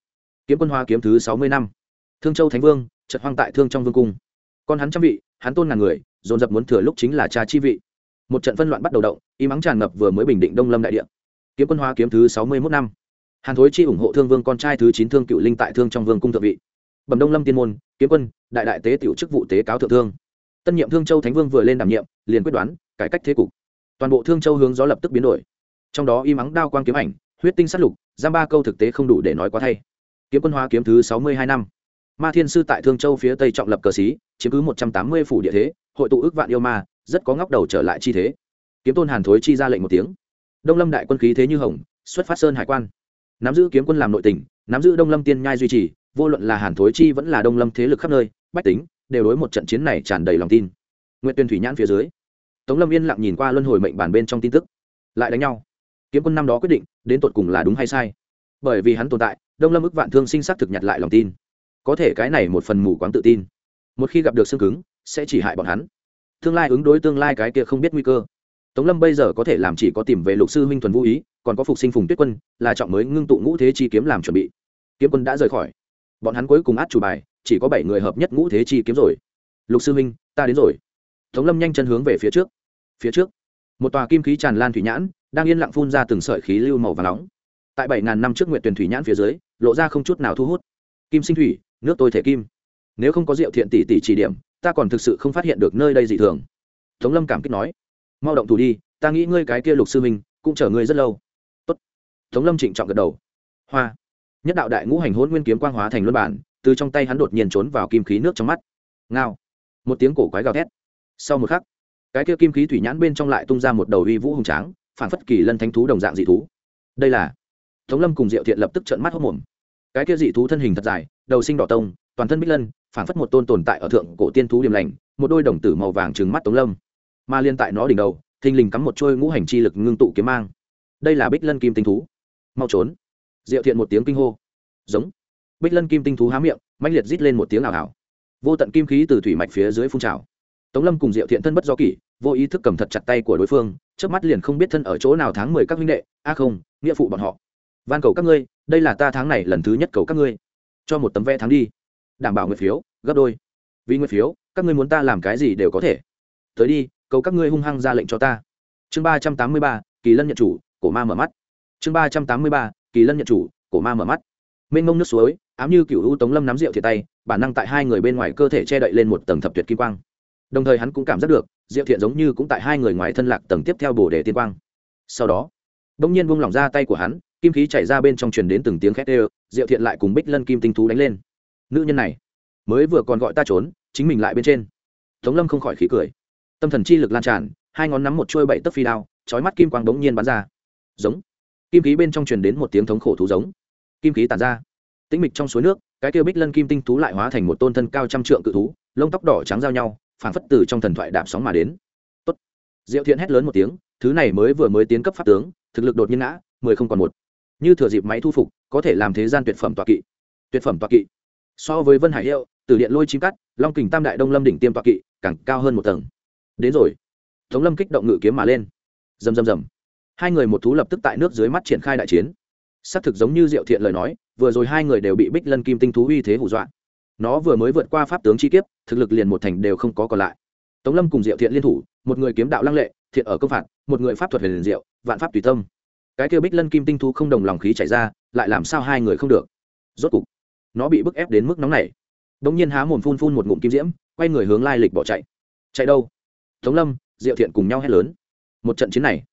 Kiếm quân hoa kiếm thứ sáu mươi năm. Thương châu thánh vương trật hoang tại thương trong vương cung. Con hắn trăm vị, hắn tôn ngàn người, dồn dập muốn thừa lúc chính là cha chi vị. Một trận phân loạn bắt đầu động, y mắng tràn ngập vừa mới bình định đông lâm đại địa kiếm quân hoa kiếm thứ sáu mươi mốt năm. Hàn thối chi ủng hộ thương vương con trai thứ chín thương cựu linh tại thương trong vương cung thượng vị. Bẩm đông lâm tiên môn, kiếm quân, đại đại tế tiểu chức vụ tế cáo thượng thương. Tân nhiệm thương châu thánh vương vừa lên đảm nhiệm, liền quyết đoán, cải cách thế cục. Toàn bộ thương châu hướng gió lập tức biến đổi. Trong đó y mắng đao quang kiếm ảnh, huyết tinh sát lục, giam ba câu thực tế không đủ để nói quá thay. Kiếm quân hoa kiếm thứ sáu mươi hai năm. Ma thiên sư tại thương châu phía tây trọng lập cờ xí, chiếm cứ một trăm tám mươi phủ địa thế, hội tụ ước vạn yêu ma, rất có ngóc đầu trở lại chi thế. Kiếm tôn hàn thối chi ra lệnh một tiếng đông lâm đại quân khí thế như hồng, xuất phát sơn hải quan. Nắm giữ kiếm quân làm nội tỉnh nắm giữ đông lâm tiên nhai duy trì, vô luận là hàn thối chi vẫn là đông lâm thế lực khắp nơi, bách tính đều đối một trận chiến này tràn đầy lòng tin. Nguyện tuyên thủy nhãn phía dưới, tống lâm yên lặng nhìn qua luân hồi mệnh bản bên trong tin tức, lại đánh nhau. Kiếm quân năm đó quyết định, đến tột cùng là đúng hay sai. Bởi vì hắn tồn tại, đông lâm ức vạn thương sinh sắc thực nhặt lại lòng tin. Có thể cái này một phần mù quáng tự tin. Một khi gặp được xương cứng, sẽ chỉ hại bọn hắn. Tương lai ứng đối tương lai cái kia không biết nguy cơ tống lâm bây giờ có thể làm chỉ có tìm về lục sư huynh thuần vũ ý, còn có phục sinh phùng tuyết quân, là trọng mới ngưng tụ ngũ thế chi kiếm làm chuẩn bị. Kiếm quân đã rời khỏi. Bọn hắn cuối cùng át chủ bài, chỉ có bảy người hợp nhất ngũ thế chi kiếm rồi. Lục sư huynh, ta đến rồi. Tống lâm nhanh chân hướng về phía trước. Phía trước, một tòa kim khí tràn lan thủy nhãn, đang yên lặng phun ra từng sợi khí lưu màu và nóng. Tại bảy ngàn năm trước nguyện tuyển thủy nhãn phía dưới, lộ ra không chút nào thu hút. Kim sinh thủy, nước tôi thể kim. Nếu không có rượu thiện tỷ tỷ chỉ điểm, ta còn thực sự không phát hiện được nơi đây dị thường. Tống lâm cảm kích nói mau động thủ đi, ta nghĩ ngươi cái kia lục sư minh cũng chờ ngươi rất lâu. Tốt. tống lâm trịnh trọng gật đầu. Hoa. Nhất đạo đại ngũ hành hôn nguyên kiếm quang hóa thành luân bản, từ trong tay hắn đột nhiên trốn vào kim khí nước trong mắt. Ngao. Một tiếng cổ quái gào thét. Sau một khắc, cái kia kim khí thủy nhãn bên trong lại tung ra một đầu uy vũ hùng tráng, phản phất kỳ lân thánh thú đồng dạng dị thú. Đây là tống lâm cùng diệu thiện lập tức trợn mắt hốc mồm cái kia dị thú thân hình thật dài, đầu sinh đỏ tông, toàn thân bích lân, phản phất một tôn tồn tại ở thượng cổ tiên thú điểm lành, một đôi đồng tử màu vàng trừng mắt tống lâm mà liên tại nó đỉnh đầu, thình lình cắm một trôi ngũ hành chi lực ngưng tụ kiếm mang. Đây là bích lân kim tinh thú. Mau trốn. Diệu thiện một tiếng kinh hô. Giống. Bích lân kim tinh thú há miệng mạnh liệt rít lên một tiếng ảo ảo. Vô tận kim khí từ thủy mạch phía dưới phun trào. Tống lâm cùng diệu thiện thân bất do kỷ, vô ý thức cầm thật chặt tay của đối phương trước mắt liền không biết thân ở chỗ nào tháng mười các huynh đệ. A không, nghĩa phụ bọn họ. Van cầu các ngươi, đây là ta tháng này lần thứ nhất cầu các ngươi. Cho một tấm vé tháng đi. Đảm bảo nguyện phiếu, gấp đôi. Vì nguyện phiếu, các ngươi muốn ta làm cái gì đều có thể. Tới đi cầu các ngươi hung hăng ra lệnh cho ta. Chương ba trăm tám mươi ba, kỳ lân nhận chủ, cổ ma mở mắt. Chương ba trăm tám mươi ba, kỳ lân nhận chủ, cổ ma mở mắt. Mênh mông nước suối, ám như cựu u tống lâm nắm rượu thiệt tay, bản năng tại hai người bên ngoài cơ thể che đậy lên một tầng thập tuyệt kim quang. Đồng thời hắn cũng cảm giác được diệu thiện giống như cũng tại hai người ngoài thân lạc tầng tiếp theo bồ đề tiên quang. Sau đó, bỗng nhiên buông lỏng ra tay của hắn, kim khí chảy ra bên trong truyền đến từng tiếng khét ê diệu thiện lại cùng bích lân kim tinh thú đánh lên. Nữ nhân này, mới vừa còn gọi ta trốn, chính mình lại bên trên. Tống lâm không khỏi khí cười tâm thần chi lực lan tràn, hai ngón nắm một chuôi bậy tấc phi đao trói mắt kim quang bỗng nhiên bắn ra. Giống. Kim khí bên trong truyền đến một tiếng thống khổ thú giống. Kim khí tàn ra. Tĩnh mịch trong suối nước, cái kêu bích lân kim tinh thú lại hóa thành một tôn thân cao trăm trượng cự thú, lông tóc đỏ trắng giao nhau phản phất từ trong thần thoại đạp sóng mà đến. Tốt. diệu thiện hét lớn một tiếng, thứ này mới vừa mới tiến cấp pháp tướng, thực lực đột nhiên ngã, mười không còn một. Như thừa dịp máy thu phục, có thể làm thế gian tuyệt phẩm tọa kỵ. Tuyệt phẩm tọa kỵ. So với vân hải hiệu từ điện lôi chim cắt, long kình tam đại đông lâm đỉnh tiêm tọa kỵ, càng cao hơn một tầng đến rồi. Tống lâm kích động ngự kiếm mà lên. Rầm rầm rầm. Hai người một thú lập tức tại nước dưới mắt triển khai đại chiến. Xác thực giống như diệu thiện lời nói, vừa rồi hai người đều bị bích lân kim tinh thú uy thế hù dọa. Nó vừa mới vượt qua pháp tướng chi kiếp, thực lực liền một thành đều không có còn lại. Tống lâm cùng diệu thiện liên thủ, một người kiếm đạo lăng lệ, thiện ở công phạt, một người pháp thuật huyền diệu, vạn pháp tùy tâm. Cái kêu bích lân kim tinh thú không đồng lòng khí chảy ra, lại làm sao hai người không được? Rốt cục, nó bị bức ép đến mức nóng này đ ỗ n g nhiên há mồm phun phun một ngụm kim diễm, quay người hướng lai lịch bỏ chạy. Chạy đâu? Tống lâm, diệu thiện cùng nhau hét lớn. Một trận chiến này,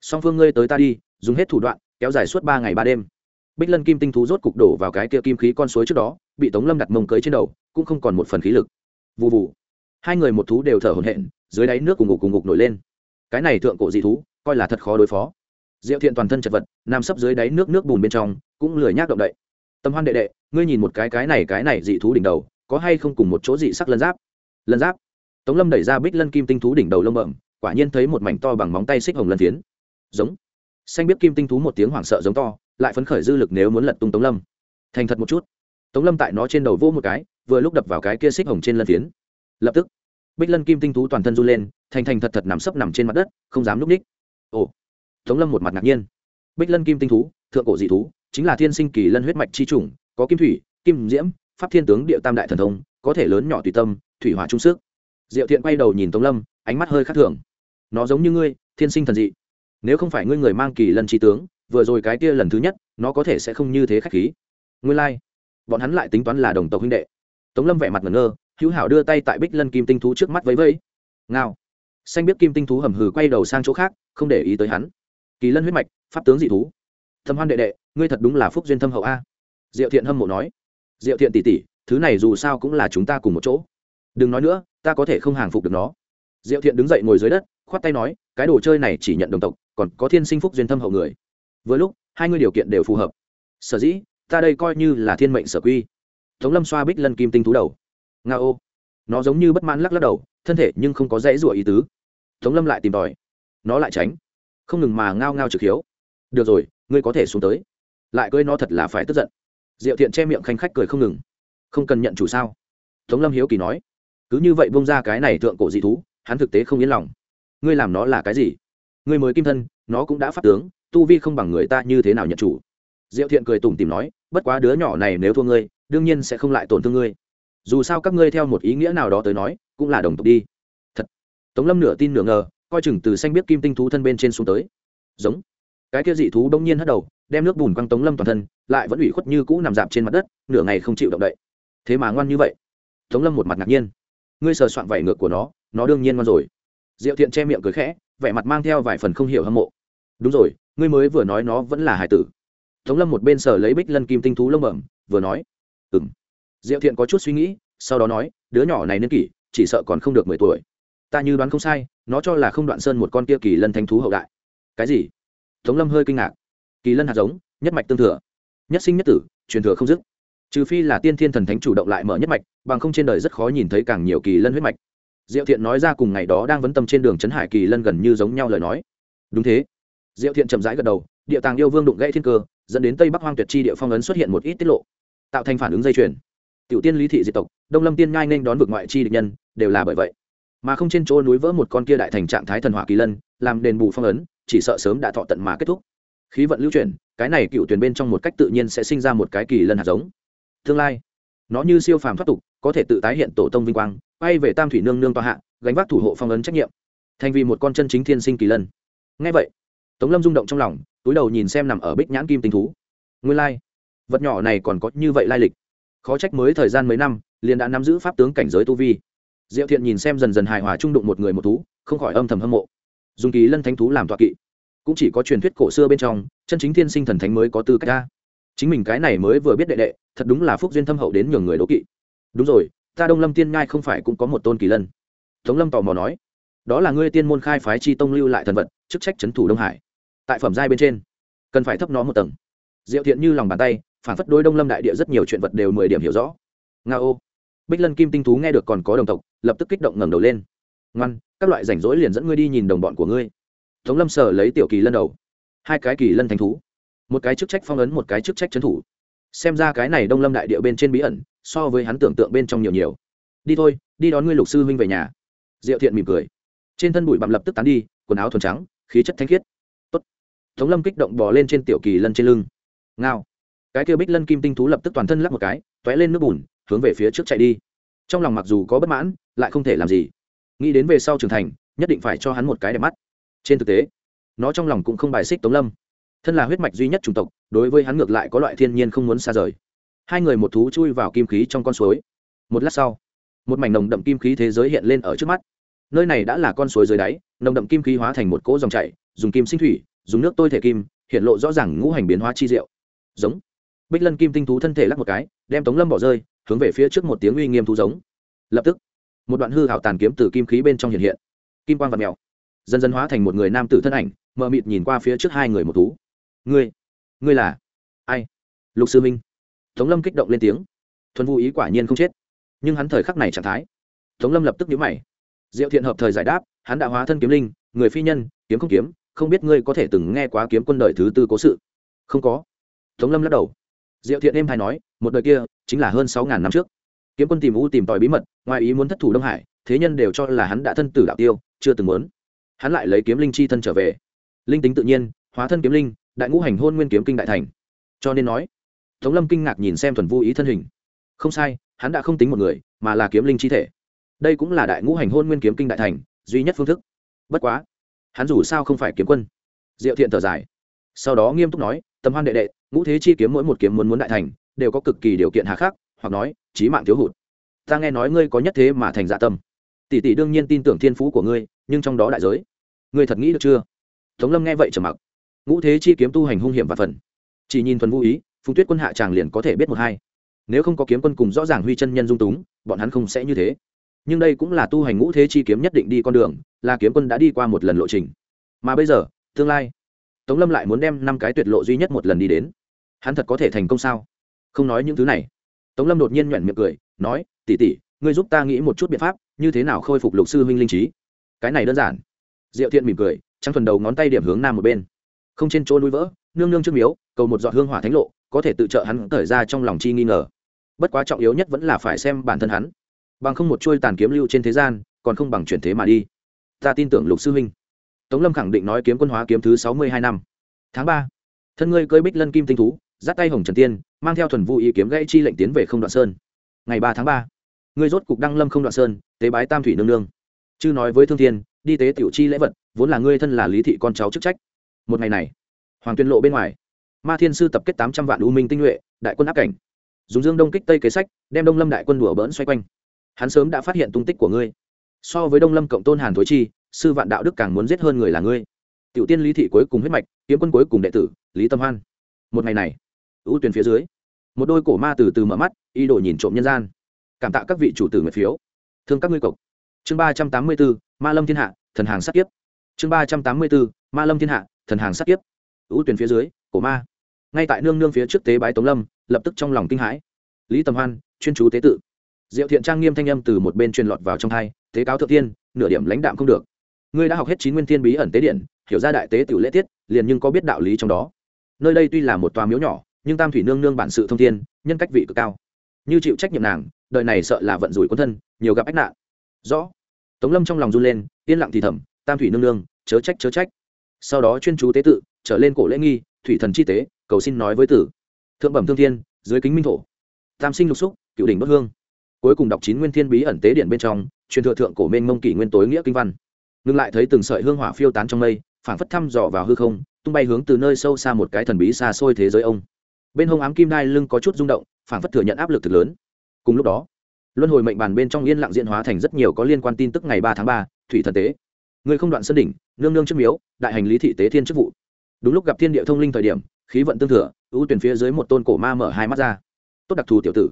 song phương ngươi tới ta đi, dùng hết thủ đoạn, kéo dài suốt ba ngày ba đêm. Bích lân kim tinh thú rốt cục đổ vào cái kia kim khí con suối trước đó, bị tống lâm đặt mông cưới trên đầu, cũng không còn một phần khí lực. Vụ vụ hai người một thú đều thở hổn hển, dưới đáy nước cùng ngục cùng ngục nổi lên. Cái này thượng cổ dị thú, coi là thật khó đối phó. Diệu thiện toàn thân chật vật, nằm sấp dưới đáy nước nước bùn bên trong, cũng lười nhác động đậy. Tâm hoan đệ đệ, ngươi nhìn một cái cái này cái này dị thú đỉnh đầu, có hay không cùng một chỗ dị sắc lân giáp? Lân giáp? Tống lâm đẩy ra bích lân kim tinh thú đỉnh đầu lông bẩm, quả nhiên thấy một mảnh to bằng móng tay xích hồng lân phiến. Giống. Xanh biết kim tinh thú một tiếng hoảng sợ giống to, lại phấn khởi dư lực nếu muốn lật tung tống lâm. Thành thật một chút. Tống lâm tại nó trên đầu vô một cái, vừa lúc đập vào cái kia xích hồng trên lân phiến. Lập tức, bích lân kim tinh thú toàn thân run lên, thành thành thật thật nằm sấp nằm trên mặt đất, không dám núp ních. Ồ. Tống lâm một mặt ngạc nhiên. Bích lân kim tinh thú, thượng cổ dị thú, chính là thiên sinh kỳ lân huyết mạch chi chủng, có kim thủy, kim diễm, pháp thiên tướng địa tam đại thần thông, có thể lớn nhỏ tùy tâm, thủy hỏa trung sức diệu thiện quay đầu nhìn tống lâm, ánh mắt hơi khác thường. Nó giống như ngươi, thiên sinh thần dị. Nếu không phải ngươi người mang kỳ lân trí tướng, vừa rồi cái kia lần thứ nhất, nó có thể sẽ không như thế khách khí. Ngươi lai、like. bọn hắn lại tính toán là đồng tộc huynh đệ. Tống lâm vẻ mặt ngẩn ngơ, hữu hảo đưa tay tại bích lân kim tinh thú trước mắt vẫy vẫy. Ngao. Xanh biết kim tinh thú hầm hừ quay đầu sang chỗ khác, không để ý tới hắn. Kỳ lân huyết mạch, pháp tướng dị thú. Thâm hoan đệ đệ, ngươi thật đúng là phúc duyên thâm hậu a. Diệu thiện hâm mộ nói. Diệu thiện tỷ tỷ, thứ này dù sao cũng là chúng ta cùng một chỗ. Đừng nói nữa ta có thể không hàng phục được nó. Diệu thiện đứng dậy ngồi dưới đất, khoát tay nói, cái đồ chơi này chỉ nhận đồng tộc, còn có thiên sinh phúc duyên thâm hậu người. Vừa lúc, hai người điều kiện đều phù hợp. Sở dĩ, ta đây coi như là thiên mệnh sở quy. Tống lâm xoa bích lân kim tinh thú đầu. Nga ô. Nó giống như bất mãn lắc lắc đầu, thân thể nhưng không có dãy rủa ý tứ. Tống lâm lại tìm tòi. Nó lại tránh. Không ngừng mà ngao ngao trực hiếu. Được rồi, ngươi có thể xuống tới. Lại cưới nó thật là phải tức giận. Diệu thiện che miệng khanh khách cười không ngừng. Không cần nhận chủ sao? Tống lâm hiếu kỳ nói cứ như vậy bông ra cái này thượng cổ dị thú, hắn thực tế không yên lòng. Ngươi làm nó là cái gì? Ngươi mới kim thân, nó cũng đã phát tướng, tu vi không bằng người ta như thế nào nhận chủ? Diệu thiện cười tủm tìm nói, bất quá đứa nhỏ này nếu thua ngươi, đương nhiên sẽ không lại tổn thương ngươi. Dù sao các ngươi theo một ý nghĩa nào đó tới nói, cũng là đồng tộc đi. Thật. Tống lâm nửa tin nửa ngờ, coi chừng từ xanh biết kim tinh thú thân bên trên xuống tới. Giống. Cái kia dị thú đông nhiên hất đầu, đem nước bùn quăng tống lâm toàn thân, lại vẫn ủy khuất như cũ nằm dạp trên mặt đất, nửa ngày không chịu động đậy. Thế mà ngoan như vậy. Tống lâm một mặt ngạc nhiên ngươi sờ soạn vảy ngược của nó nó đương nhiên ngoan rồi. Diệu thiện che miệng cười khẽ, vẻ mặt mang theo vài phần không hiểu hâm mộ. Đúng rồi, ngươi mới vừa nói nó vẫn là hải tử. Tống lâm một bên sờ lấy bích lân kim tinh thú lông bẩm, vừa nói ừng diệu thiện có chút suy nghĩ, sau đó nói, đứa nhỏ này niên kỷ, chỉ sợ còn không được mười tuổi. Ta như đoán không sai, nó cho là không đoạn sơn một con kia kỳ lân thanh thú hậu đại. Cái gì? Tống lâm hơi kinh ngạc. Kỳ lân hạt giống, nhất mạch tương thừa. Nhất sinh nhất tử, truyền thừa không dứt trừ phi là tiên thiên thần thánh chủ động lại mở nhất mạch, bằng không trên đời rất khó nhìn thấy càng nhiều kỳ lân huyết mạch. Diệu thiện nói ra cùng ngày đó đang vấn tâm trên đường trấn hải kỳ lân gần như giống nhau lời nói. Đúng thế. Diệu thiện chậm rãi gật đầu, địa tàng yêu vương đụng gãy thiên cơ, dẫn đến tây bắc hoang tuyệt chi địa phong ấn xuất hiện một ít tiết lộ, tạo thành phản ứng dây chuyền. Tiểu tiên lý thị diệt tộc, đông lâm tiên ngai nên đón vực ngoại chi địch nhân, đều là bởi vậy. Mà không trên chỗ núi vỡ một con kia đại thành trạng thái thần hỏa kỳ lân, làm đền bù phong ấn, chỉ sợ sớm đã thọ tận mà kết thúc. Khí vận lưu chuyển, cái này cựu tuyển bên trong một cách tự nhiên sẽ sinh ra một cái kỳ lân hạt giống tương lai. Nó như siêu phàm thoát tục, có thể tự tái hiện tổ tông vinh quang, bay về tam thủy nương nương tòa hạ, gánh vác thủ hộ phong ấn trách nhiệm. Thành vì một con chân chính thiên sinh kỳ lân. Ngay vậy, tống lâm rung động trong lòng, túi đầu nhìn xem nằm ở bích nhãn kim tinh thú. Nguyên lai、like. vật nhỏ này còn có như vậy lai lịch. Khó trách mới thời gian mấy năm, liền đã nắm giữ pháp tướng cảnh giới tu vi. Diệu thiện nhìn xem dần dần hài hòa trung đụng một người một thú, không khỏi âm thầm hâm mộ. Dùng kỳ lân thánh thú làm tọa kỵ. Cũng chỉ có truyền thuyết cổ xưa bên trong, chân chính thiên sinh thần thánh mới có tư cách ra. Chính mình cái này mới vừa biết đệ đệ thật đúng là phúc duyên thâm hậu đến nhường người đố kỵ. Đúng rồi, ta đông lâm tiên ngai không phải cũng có một tôn kỳ lân. Tống lâm tò mò nói, đó là ngươi tiên môn khai phái chi tông lưu lại thần vật, chức trách c thủ đông hải. Tại phẩm giai bên trên, cần phải thấp nó một tầng. Diệu thiện như lòng bàn tay, phản phất đôi đông lâm đại địa rất nhiều chuyện vật đều mười điểm hiểu rõ. Nga ô. Bích lân kim tinh thú nghe được còn có đồng tộc, lập tức kích động ngẩng đầu lên. Ngoan, các loại rảnh rỗi liền dẫn ngươi đi nhìn đồng bọn của ngươi. Tống lâm sở lấy tiểu kỳ lân đầu. Hai cái kỳ lân thành thú. Một cái chức trách phong ấn, một cái chức trách trấn thủ xem ra cái này đông lâm đại địa bên trên bí ẩn, so với hắn tưởng tượng bên trong nhiều nhiều. Đi thôi, đi đón ngươi lục sư huynh về nhà. Diệu thiện mỉm cười. Trên thân bụi bặm lập tức tán đi, quần áo thuần trắng, khí chất thanh khiết. Tốt. tống lâm kích động bò lên trên tiểu kỳ lân trên lưng. Ngao. Cái kia bích lân kim tinh thú lập tức toàn thân lắc một cái t ó é lên nước bùn, hướng về phía trước chạy đi. Trong lòng mặc dù có bất mãn, lại không thể làm gì. Nghĩ đến về sau trưởng thành, nhất định phải cho hắn một cái đẹp mắt. Trên thực tế, nó trong lòng cũng không bài xích tống lâm. Thân là huyết mạch duy nhất chủng tộc đối với hắn ngược lại có loại thiên nhiên không muốn xa rời. Hai người một thú chui vào kim khí trong con suối. Một lát sau, một mảnh nồng đậm kim khí thế giới hiện lên ở trước mắt. Nơi này đã là con suối dưới đáy, nồng đậm kim khí hóa thành một cỗ dòng chảy, dùng kim sinh thủy, dùng nước tôi thể kim, hiện lộ rõ ràng ngũ hành biến hóa chi diệu. Giống. Bích lân kim tinh thú thân thể lắc một cái, đem tống lâm bỏ rơi, hướng về phía trước một tiếng uy nghiêm thú giống. Lập tức, một đoạn hư hảo tàn kiếm từ kim khí bên trong hiện hiện. Kim quang vật mèo, dần dần hóa thành một người nam tử thân ảnh, mờ mịt nhìn qua phía trước hai người một thú. Ngươi ngươi là ai? Lục sư minh. Tống lâm kích động lên tiếng. Thuần vũ ý quả nhiên không chết. Nhưng hắn thời khắc này trạng thái. Tống lâm lập tức nhíu mày. Diệu thiện hợp thời giải đáp, hắn đã hóa thân kiếm linh, người phi nhân, kiếm không kiếm, không biết ngươi có thể từng nghe quá kiếm quân đời thứ tư cố sự. Không có. Tống lâm lắc đầu. Diệu thiện em hay nói, một đời kia chính là hơn sáu ngàn năm trước. Kiếm quân tìm u tìm tòi bí mật, ngoài ý muốn thất thủ đông hải, thế nhân đều cho là hắn đã thân tử đạo tiêu, chưa từng muốn. Hắn lại lấy kiếm linh chi thân trở về. Linh tính tự nhiên, hóa thân kiếm linh đại ngũ hành hôn nguyên kiếm kinh đại thành. Cho nên nói, tống lâm kinh ngạc nhìn xem thuần vô ý thân hình. Không sai, hắn đã không tính một người, mà là kiếm linh chi thể. Đây cũng là đại ngũ hành hôn nguyên kiếm kinh đại thành, duy nhất phương thức. Bất quá, hắn dù sao không phải kiếm quân. Diệu thiện thở dài. Sau đó nghiêm túc nói, tầm hoan đệ đệ, ngũ thế chi kiếm mỗi một kiếm muốn muốn đại thành, đều có cực kỳ điều kiện hà khắc, hoặc nói trí mạng thiếu hụt. Ta nghe nói ngươi có nhất thế mà thành dạ tâm. Tỷ tỷ đương nhiên tin tưởng thiên phú của ngươi, nhưng trong đó đại giới, ngươi thật nghĩ được chưa? Tống lâm nghe vậy trầm mặc ngũ thế chi kiếm tu hành hung hiểm và phần. Chỉ nhìn thuần vũ ý, phùng tuyết quân hạ tràng liền có thể biết một hai. Nếu không có kiếm quân cùng rõ ràng huy chân nhân dung túng, bọn hắn không sẽ như thế. Nhưng đây cũng là tu hành ngũ thế chi kiếm nhất định đi con đường, là kiếm quân đã đi qua một lần lộ trình. Mà bây giờ, tương lai, tống lâm lại muốn đem năm cái tuyệt lộ duy nhất một lần đi đến. Hắn thật có thể thành công sao? Không nói những thứ này. Tống lâm đột nhiên nhoẻn miệng cười, nói tỉ tỉ ngươi giúp ta nghĩ một chút biện pháp, như thế nào khôi phục lục sư huynh linh trí? Cái này đơn giản. Diệu thiện mỉm cười, trắng thuần đầu ngón tay điểm hướng nam một bên không trên chỗ núi vỡ, nương nương trước miếu, cầu một giọt hương hỏa thánh lộ, có thể tự trợ hắn thời ra trong lòng chi nghi ngờ. Bất quá trọng yếu nhất vẫn là phải xem bản thân hắn. Bằng không một chuôi tàn kiếm lưu trên thế gian, còn không bằng chuyển thế mà đi. Ta tin tưởng lục sư huynh. Tống lâm khẳng định nói kiếm quân hóa kiếm thứ sáu mươi hai năm. Tháng ba, thân ngươi cơi bích lân kim tinh thú dắt tay hồng trần tiên, mang theo thuần vũ ý kiếm gãy chi lệnh tiến về không đoạn sơn. Ngày ba tháng ba, ngươi rốt cục đăng lâm không đoạn sơn, tế bái tam thủy nương nương. Chư nói với thương thiên, đi tế tiểu chi lễ vật, vốn là ngươi thân là lý thị con cháu chức trách một ngày này, hoàng tuyên lộ bên ngoài, ma thiên sư tập kết tám trăm vạn u minh tinh nhuệ, đại quân áp cảnh, dùng dương đông kích tây kế sách, đem đông lâm đại quân đùa bỡn xoay quanh. hắn sớm đã phát hiện tung tích của ngươi. so với đông lâm cộng tôn hàn thối chi, sư vạn đạo đức càng muốn giết hơn người là ngươi. tiểu tiên lý thị cuối cùng huyết mạch, kiếm quân cuối cùng đệ tử, lý tâm hoan. một ngày này, ưu tuyển phía dưới, một đôi cổ ma từ từ mở mắt y đổ nhìn trộm nhân gian. cảm tạ các vị chủ tử nguyệt phiếu. thương các ngươi cộc chương ba trăm tám mươi bốn, ma lâm thiên hạ, thần hàng sát tiếp chương ba trăm tám mươi bốn, ma lâm thiên hạ, thần hàng sát kiếp. Ưu tuyển phía dưới, cổ ma. Ngay tại nương nương phía trước tế bái tống lâm, lập tức trong lòng kinh hãi. Lý tầm hoan, chuyên chú tế tự. Diệu thiện trang nghiêm thanh âm từ một bên truyền lọt vào trong thai tế cáo thượng tiên, nửa điểm lãnh đạm không được. Ngươi đã học hết chín nguyên thiên bí ẩn tế điện hiểu ra đại tế tiểu lễ tiết, liền nhưng có biết đạo lý trong đó. Nơi đây tuy là một tòa miếu nhỏ, nhưng tam thủy nương nương bản sự thông thiên, nhân cách vị cực cao. Như chịu trách nhiệm nàng, đời này sợ là vận rủi quân thân, nhiều gặp ách nạn. Rõ. Tống lâm trong lòng run lên, yên lặng thì thầm tam thủy nương nương, chớ trách chớ trách. Sau đó chuyên chú tế tự, trở lên cổ lễ nghi, thủy thần chi tế, cầu xin nói với tử. Thượng bẩm thương thiên, dưới kính minh thổ. Tam sinh lục xúc, cựu đỉnh bất hương. Cuối cùng đọc chín nguyên thiên bí ẩn tế điện bên trong, truyền thừa thượng cổ mênh mông kỷ nguyên tối nghĩa kinh văn. Ngừng lại thấy từng sợi hương hỏa phiêu tán trong mây, phảng phất thăm dò vào hư không, tung bay hướng từ nơi sâu xa một cái thần bí xa xôi thế giới ông. Bên hông ám kim đai lưng có chút rung động, phảng phất thừa nhận áp lực thực lớn. Cùng lúc đó, luân hồi mệnh bàn bên trong yên lặng diễn hóa thành rất nhiều có liên quan tin tức ngày ba tháng ba, thủy thần tế người không đoạn sân đỉnh, nương nương trước miếu, đại hành lý thị tế thiên chức vụ. Đúng lúc gặp thiên địa thông linh thời điểm, khí vận tương thừa, ưu tuyển phía dưới một tôn cổ ma mở hai mắt ra. Tốt đặc thù tiểu tử.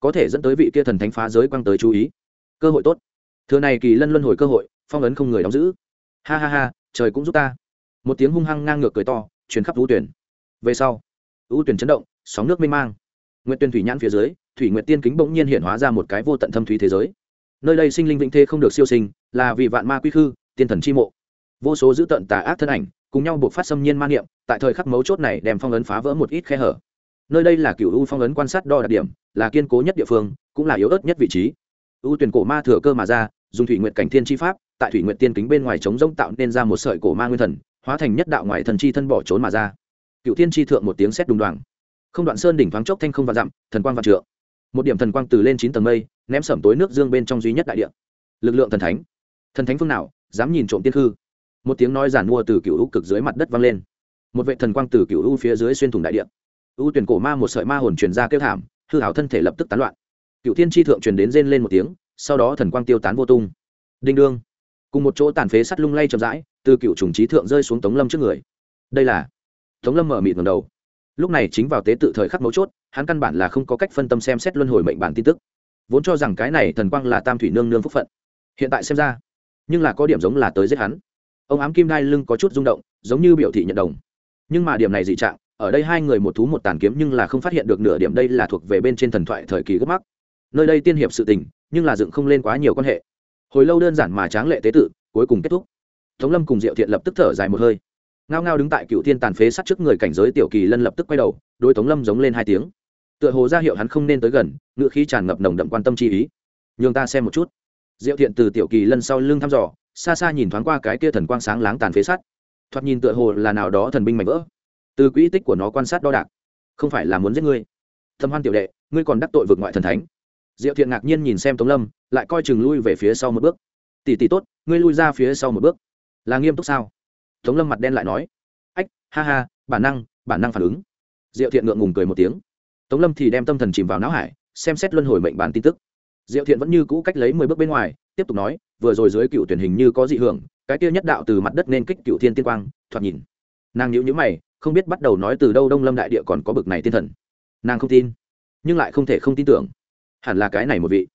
Có thể dẫn tới vị kia thần thánh phá giới quăng tới chú ý. Cơ hội tốt. Thừa này kỳ lân luân hồi cơ hội, phong ấn không người đóng giữ. Ha ha ha, trời cũng giúp ta. Một tiếng hung hăng ngang ngược cười to, truyền khắp ưu tuyển. Về sau ưu tuyển chấn động, sóng nước mênh mang. Nguyện tuyển thủy nhãn phía dưới, thủy nguyện tiên kính bỗng nhiên hiện hóa ra một cái vô tận thâm thủy thế giới. Nơi đây sinh linh vĩnh thế không được siêu sinh, là vì vạn ma quy khư tiên thần chi mộ. Vô số dữ tận tà ác thân ảnh cùng nhau buộc phát xâm nhiên ma niệm, tại thời khắc mấu chốt này đem phong ấn phá vỡ một ít khe hở. Nơi đây là cựu u phong ấn quan sát đo đặc điểm, là kiên cố nhất địa phương, cũng là yếu ớt nhất vị trí. U tuyển cổ ma thừa cơ mà ra, dùng thủy nguyện cảnh thiên chi pháp, tại thủy nguyện tiên kính bên ngoài chống rông tạo nên ra một sợi cổ ma nguyên thần, hóa thành nhất đạo ngoại thần chi thân bỏ trốn mà ra. Cựu tiên chi thượng một tiếng xét đùng đoàng. Không đoạn sơn đỉnh thoáng chốc thanh không và dặm, thần quang và trượng. Một điểm thần quang từ lên chín tầng mây, ném sẩm tối nước dương bên trong duy nhất đại địa. Lực lượng thần thánh. Thần thánh phương nào? Dám nhìn trộm tiên hư một tiếng nói giản mua từ cựu u cực dưới mặt đất vang lên. Một vệ thần quang từ cựu u phía dưới xuyên thủng đại địa. U tuyển cổ ma một sợi ma hồn truyền ra kêu thảm, hư hảo thân thể lập tức tán loạn. Cựu thiên tri thượng truyền đến rên lên một tiếng, sau đó thần quang tiêu tán vô tung. Đinh đương. Cùng một chỗ tàn phế sắt lung lay chậm rãi, từ cựu trùng trí thượng rơi xuống tống lâm trước người. Đây là tống lâm mở mịt ngầm đầu. Lúc này chính vào tế tự thời khắc mấu chốt, hắn căn bản là không có cách phân tâm xem xét luân hồi mệnh bản tin tức. Vốn cho rằng cái này thần quang là tam thủy nương nương phúc phận. Hiện tại xem ra nhưng là có điểm giống là tới giết hắn. Ông ám kim đai lưng có chút rung động, giống như biểu thị nhận đồng. Nhưng mà điểm này dị trạng, ở đây hai người một thú một tàn kiếm nhưng là không phát hiện được nửa điểm đây là thuộc về bên trên thần thoại thời kỳ gốc mắc. Nơi đây tiên hiệp sự tình, nhưng là dựng không lên quá nhiều quan hệ. Hồi lâu đơn giản mà tráng lệ tế tự, cuối cùng kết thúc. Tống lâm cùng diệu thiện lập tức thở dài một hơi. Ngao ngao đứng tại cựu thiên tàn phế sát trước người cảnh giới tiểu kỳ lân lập tức quay đầu đôi tống lâm giống lên hai tiếng. Tựa hồ ra hiệu hắn không nên tới gần ngựa khí tràn ngập nồng đậm quan tâm chi ý. Nhường ta xem một chút diệu thiện từ tiểu kỳ lân sau lưng thăm dò, xa xa nhìn thoáng qua cái kia thần quang sáng láng tàn phế sắt. Thoạt nhìn tựa hồ là nào đó thần binh mạnh vỡ. Từ quỹ tích của nó quan sát đo đạc. Không phải là muốn giết ngươi. Thâm hoan tiểu đệ, ngươi còn đắc tội vượt ngoại thần thánh. Diệu thiện ngạc nhiên nhìn xem tống lâm, lại coi chừng lui về phía sau một bước. Tỷ tỷ tốt, ngươi lui ra phía sau một bước. Là nghiêm túc sao? Tống lâm mặt đen lại nói. Ách, ha ha, bản năng bản năng phản ứng. Diệu thiện ngượng ngùng cười một tiếng. Tống lâm thì đem tâm thần chìm vào não hải, xem xét luân hồi mệnh bản tin tức diệu thiện vẫn như cũ cách lấy mười bước bên ngoài, tiếp tục nói, vừa rồi dưới cựu tuyển hình như có dị hưởng, cái kia nhất đạo từ mặt đất nên kích cựu thiên tiên quang, thoạt nhìn. Nàng nhữ nhữ mày, không biết bắt đầu nói từ đâu đông lâm đại địa còn có bực này tiên thần. Nàng không tin, nhưng lại không thể không tin tưởng. Hẳn là cái này một vị,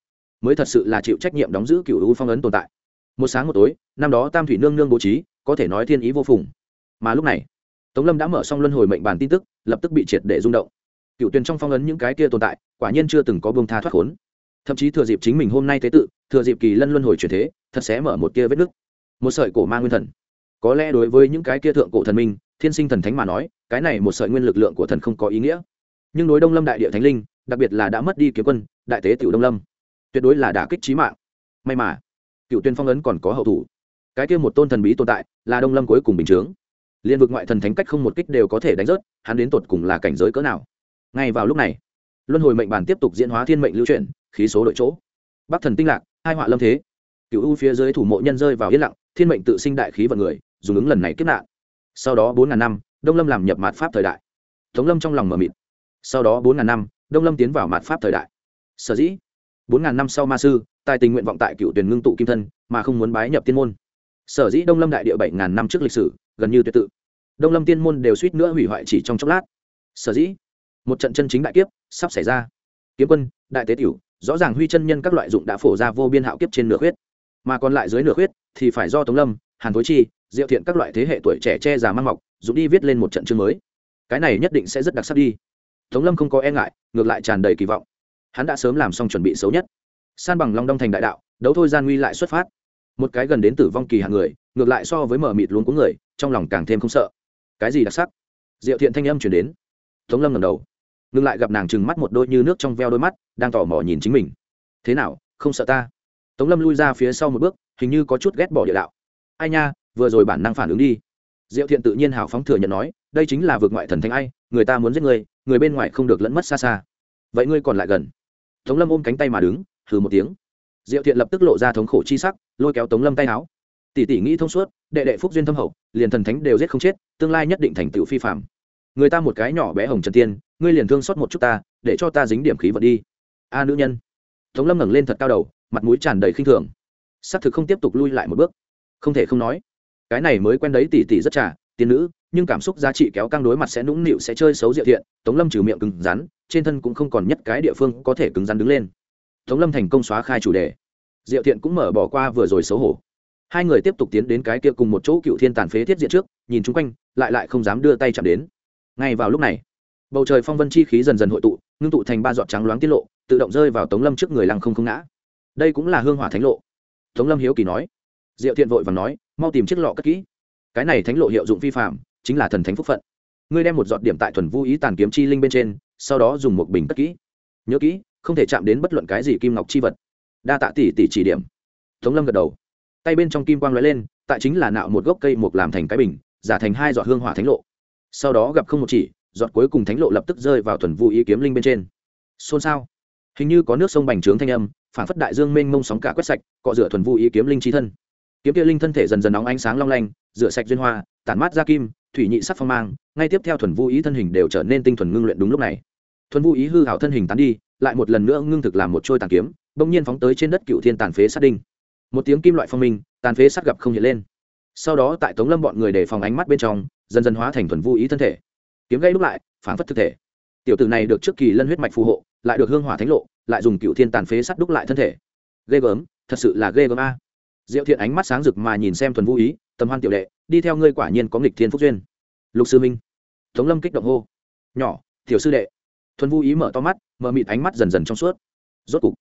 mới thật sự là chịu trách nhiệm đóng giữ cựu u phong ấn tồn tại. Một sáng một tối, năm đó tam thủy nương nương bố trí, có thể nói thiên ý vô phùng. Mà lúc này, tống lâm đã mở xong luân hồi mệnh bản tin tức, lập tức bị triệt để rung động. Cựu tuyền trong phong ấn những cái kia tồn tại, quả nhiên chưa từng có bông tha thoát khốn thậm chí thừa dịp chính mình hôm nay tế tự, thừa dịp kỳ lân luân hồi chuyển thế, thật sẽ mở một kia vết nứt. Một sợi cổ ma nguyên thần. Có lẽ đối với những cái kia thượng cổ thần minh, thiên sinh thần thánh mà nói, cái này một sợi nguyên lực lượng của thần không có ý nghĩa. Nhưng đối đông lâm đại địa thánh linh, đặc biệt là đã mất đi kiếm quân, đại tế tiểu đông lâm, tuyệt đối là đả kích trí mạng. May mà, cựu tuyên phong ấn còn có hậu thủ. Cái kia một tôn thần bí tồn tại, là đông lâm cuối cùng bình chướng. Liên vực ngoại thần thánh cách không một kích đều có thể đánh rớt, hắn đến tột cùng là cảnh giới cỡ nào? Ngay vào lúc này, luân hồi mệnh bản tiếp tục diễn hóa thiên mệnh lưu chuyển khí số đội chỗ. Bắc thần tinh lạc, hai họa lâm thế. Cựu u phía dưới thủ mộ nhân rơi vào yên lặng, thiên mệnh tự sinh đại khí vận người, dùng ứng lần này kiếp nạn. Sau đó bốn ngàn năm, đông lâm làm nhập mạt pháp thời đại. Tống lâm trong lòng mờ mịt. Sau đó bốn ngàn năm, đông lâm tiến vào mạt pháp thời đại. Sở dĩ, bốn ngàn năm sau ma sư, tài tình nguyện vọng tại cựu tuyển ngưng tụ kim thân, mà không muốn bái nhập tiên môn. Sở dĩ đông lâm đại địa bảy ngàn năm trước lịch sử, gần như tuyệt tự. Đông lâm tiên môn đều suýt nữa hủy hoại chỉ trong chốc lát. Sở dĩ, một trận chân chính đại kiếp sắp xảy ra. Kiếm quân, đại tế tiểu rõ ràng huy chân nhân các loại dụng đã phổ ra vô biên hạo kiếp trên nửa huyết mà còn lại dưới nửa huyết thì phải do tống lâm, hàn thối chi, diệu thiện các loại thế hệ tuổi trẻ che già mang mọc dũng đi viết lên một trận chương mới. Cái này nhất định sẽ rất đặc sắc đi. Tống lâm không có e ngại, ngược lại tràn đầy kỳ vọng. Hắn đã sớm làm xong chuẩn bị xấu nhất. San bằng long đông thành đại đạo, đấu thôi gian nguy lại xuất phát. Một cái gần đến tử vong kỳ hàng người, ngược lại so với mở mịt luống của người, trong lòng càng thêm không sợ. Cái gì đặc sắc? Diệu thiện thanh âm chuyển đến. Tống lâm ngầm đầu ngừng lại gặp nàng trừng mắt một đôi như nước trong veo đôi mắt, đang tò mò nhìn chính mình. Thế nào, không sợ ta? Tống lâm lui ra phía sau một bước, hình như có chút ghét bỏ địa đạo. Ai nha, vừa rồi bản năng phản ứng đi. Diệu thiện tự nhiên hào phóng thừa nhận nói, đây chính là vượt ngoại thần thánh ai, người ta muốn giết người người bên ngoài không được lẫn mất xa xa. Vậy ngươi còn lại gần? Tống lâm ôm cánh tay mà đứng thử một tiếng. Diệu thiện lập tức lộ ra thống khổ chi sắc, lôi kéo tống lâm tay áo. Tỷ tỷ nghĩ thông suốt, đệ đệ phúc duyên thâm hậu, liền thần thánh đều giết không chết, tương lai nhất định thành tựu phi phạm người ta một cái nhỏ bé hồng trần tiên, ngươi liền thương xót một chút ta, để cho ta dính điểm khí vật đi. A nữ nhân. Tống lâm ngẩng lên thật cao đầu, mặt mũi tràn đầy khinh thường. S ắ c thực không tiếp tục lui lại một bước. Không thể không nói, cái này mới quen đấy tỉ tỉ rất trả tiên nữ, nhưng cảm xúc giá trị kéo căng đối mặt sẽ nũng nịu, sẽ chơi xấu diệu thiện. Tống lâm trừ miệng cứng rắn, trên thân cũng không còn nhất cái địa phương có thể cứng rắn đứng lên. Tống lâm thành công xóa khai chủ đề. Diệu thiện cũng mở bỏ qua vừa rồi xấu hổ. Hai người tiếp tục tiến đến cái kia cùng một chỗ cựu thiên tàn phế thiết diện trước, nhìn chung quanh, lại lại không dám đưa tay chạm đến ngay vào lúc này, bầu trời phong vân chi khí dần dần hội tụ, ngưng tụ thành ba giọt trắng loáng tiết lộ, tự động rơi vào tống lâm trước người lăng không không ngã. Đây cũng là hương hỏa thánh lộ. Tống lâm hiếu kỳ nói. Diệu thiện vội và nói, mau tìm chiếc lọ cất kỹ. Cái này thánh lộ hiệu dụng vi phạm chính là thần thánh phúc phận. Ngươi đem một giọt điểm tại thuần vô ý tàn kiếm chi linh bên trên, sau đó dùng một bình cất kỹ. Nhớ kỹ, không thể chạm đến bất luận cái gì kim ngọc chi vật. Đa tạ tỷ tỷ chỉ điểm. Tống lâm gật đầu. Tay bên trong kim quang lóe lên, tại chính là nạo một gốc cây mục làm thành cái bình, giả thành hai giọt hương hỏa thánh lộ sau đó gặp không một chỉ, giọt cuối cùng thánh lộ lập tức rơi vào thuần vũ ý kiếm linh bên trên. Xôn xao. Hình như có nước sông bành trướng thanh âm, phản phất đại dương mênh mông sóng cả quét sạch, cọ rửa thuần vũ ý kiếm linh trí thân. Kiếm kia linh thân thể dần dần nóng ánh sáng long lanh, rửa sạch duyên hoa, tản mát ra kim, thủy nhị sắc phong mang, ngay tiếp theo thuần vũ ý thân hình đều trở nên tinh thuần ngưng luyện đúng lúc này. Thuần vũ ý hư hảo thân hình tán đi, lại một lần nữa ngưng thực làm một trôi tàn kiếm, bỗng nhiên phóng tới trên đất cựu thiên tàn phế sát đinh. Một tiếng kim loại phong minh, tàn phế sát gặp không hiện lên. Sau đó tại tống lâm bọn người để phòng ánh mắt bên trong dần dần hóa thành thuần vô ý thân thể. Kiếm gây lúc lại phản phất thực thể. Tiểu tử này được trước kỳ lân huyết mạch phù hộ, lại được hương hỏa thánh lộ, lại dùng cựu thiên tàn phế sắt đúc lại thân thể. Ghê gớm, thật sự là ghê gớm a. Diệu thiện ánh mắt sáng rực mà nhìn xem thuần vô ý, tầm hoan tiểu đệ, đi theo ngươi quả nhiên có nghịch thiên phúc duyên. Lục sư minh. Tống lâm kích động hô. Nhỏ, tiểu sư đệ. Thuần vô ý mở to mắt, mở mịt ánh mắt dần dần trong suốt. Rốt cục,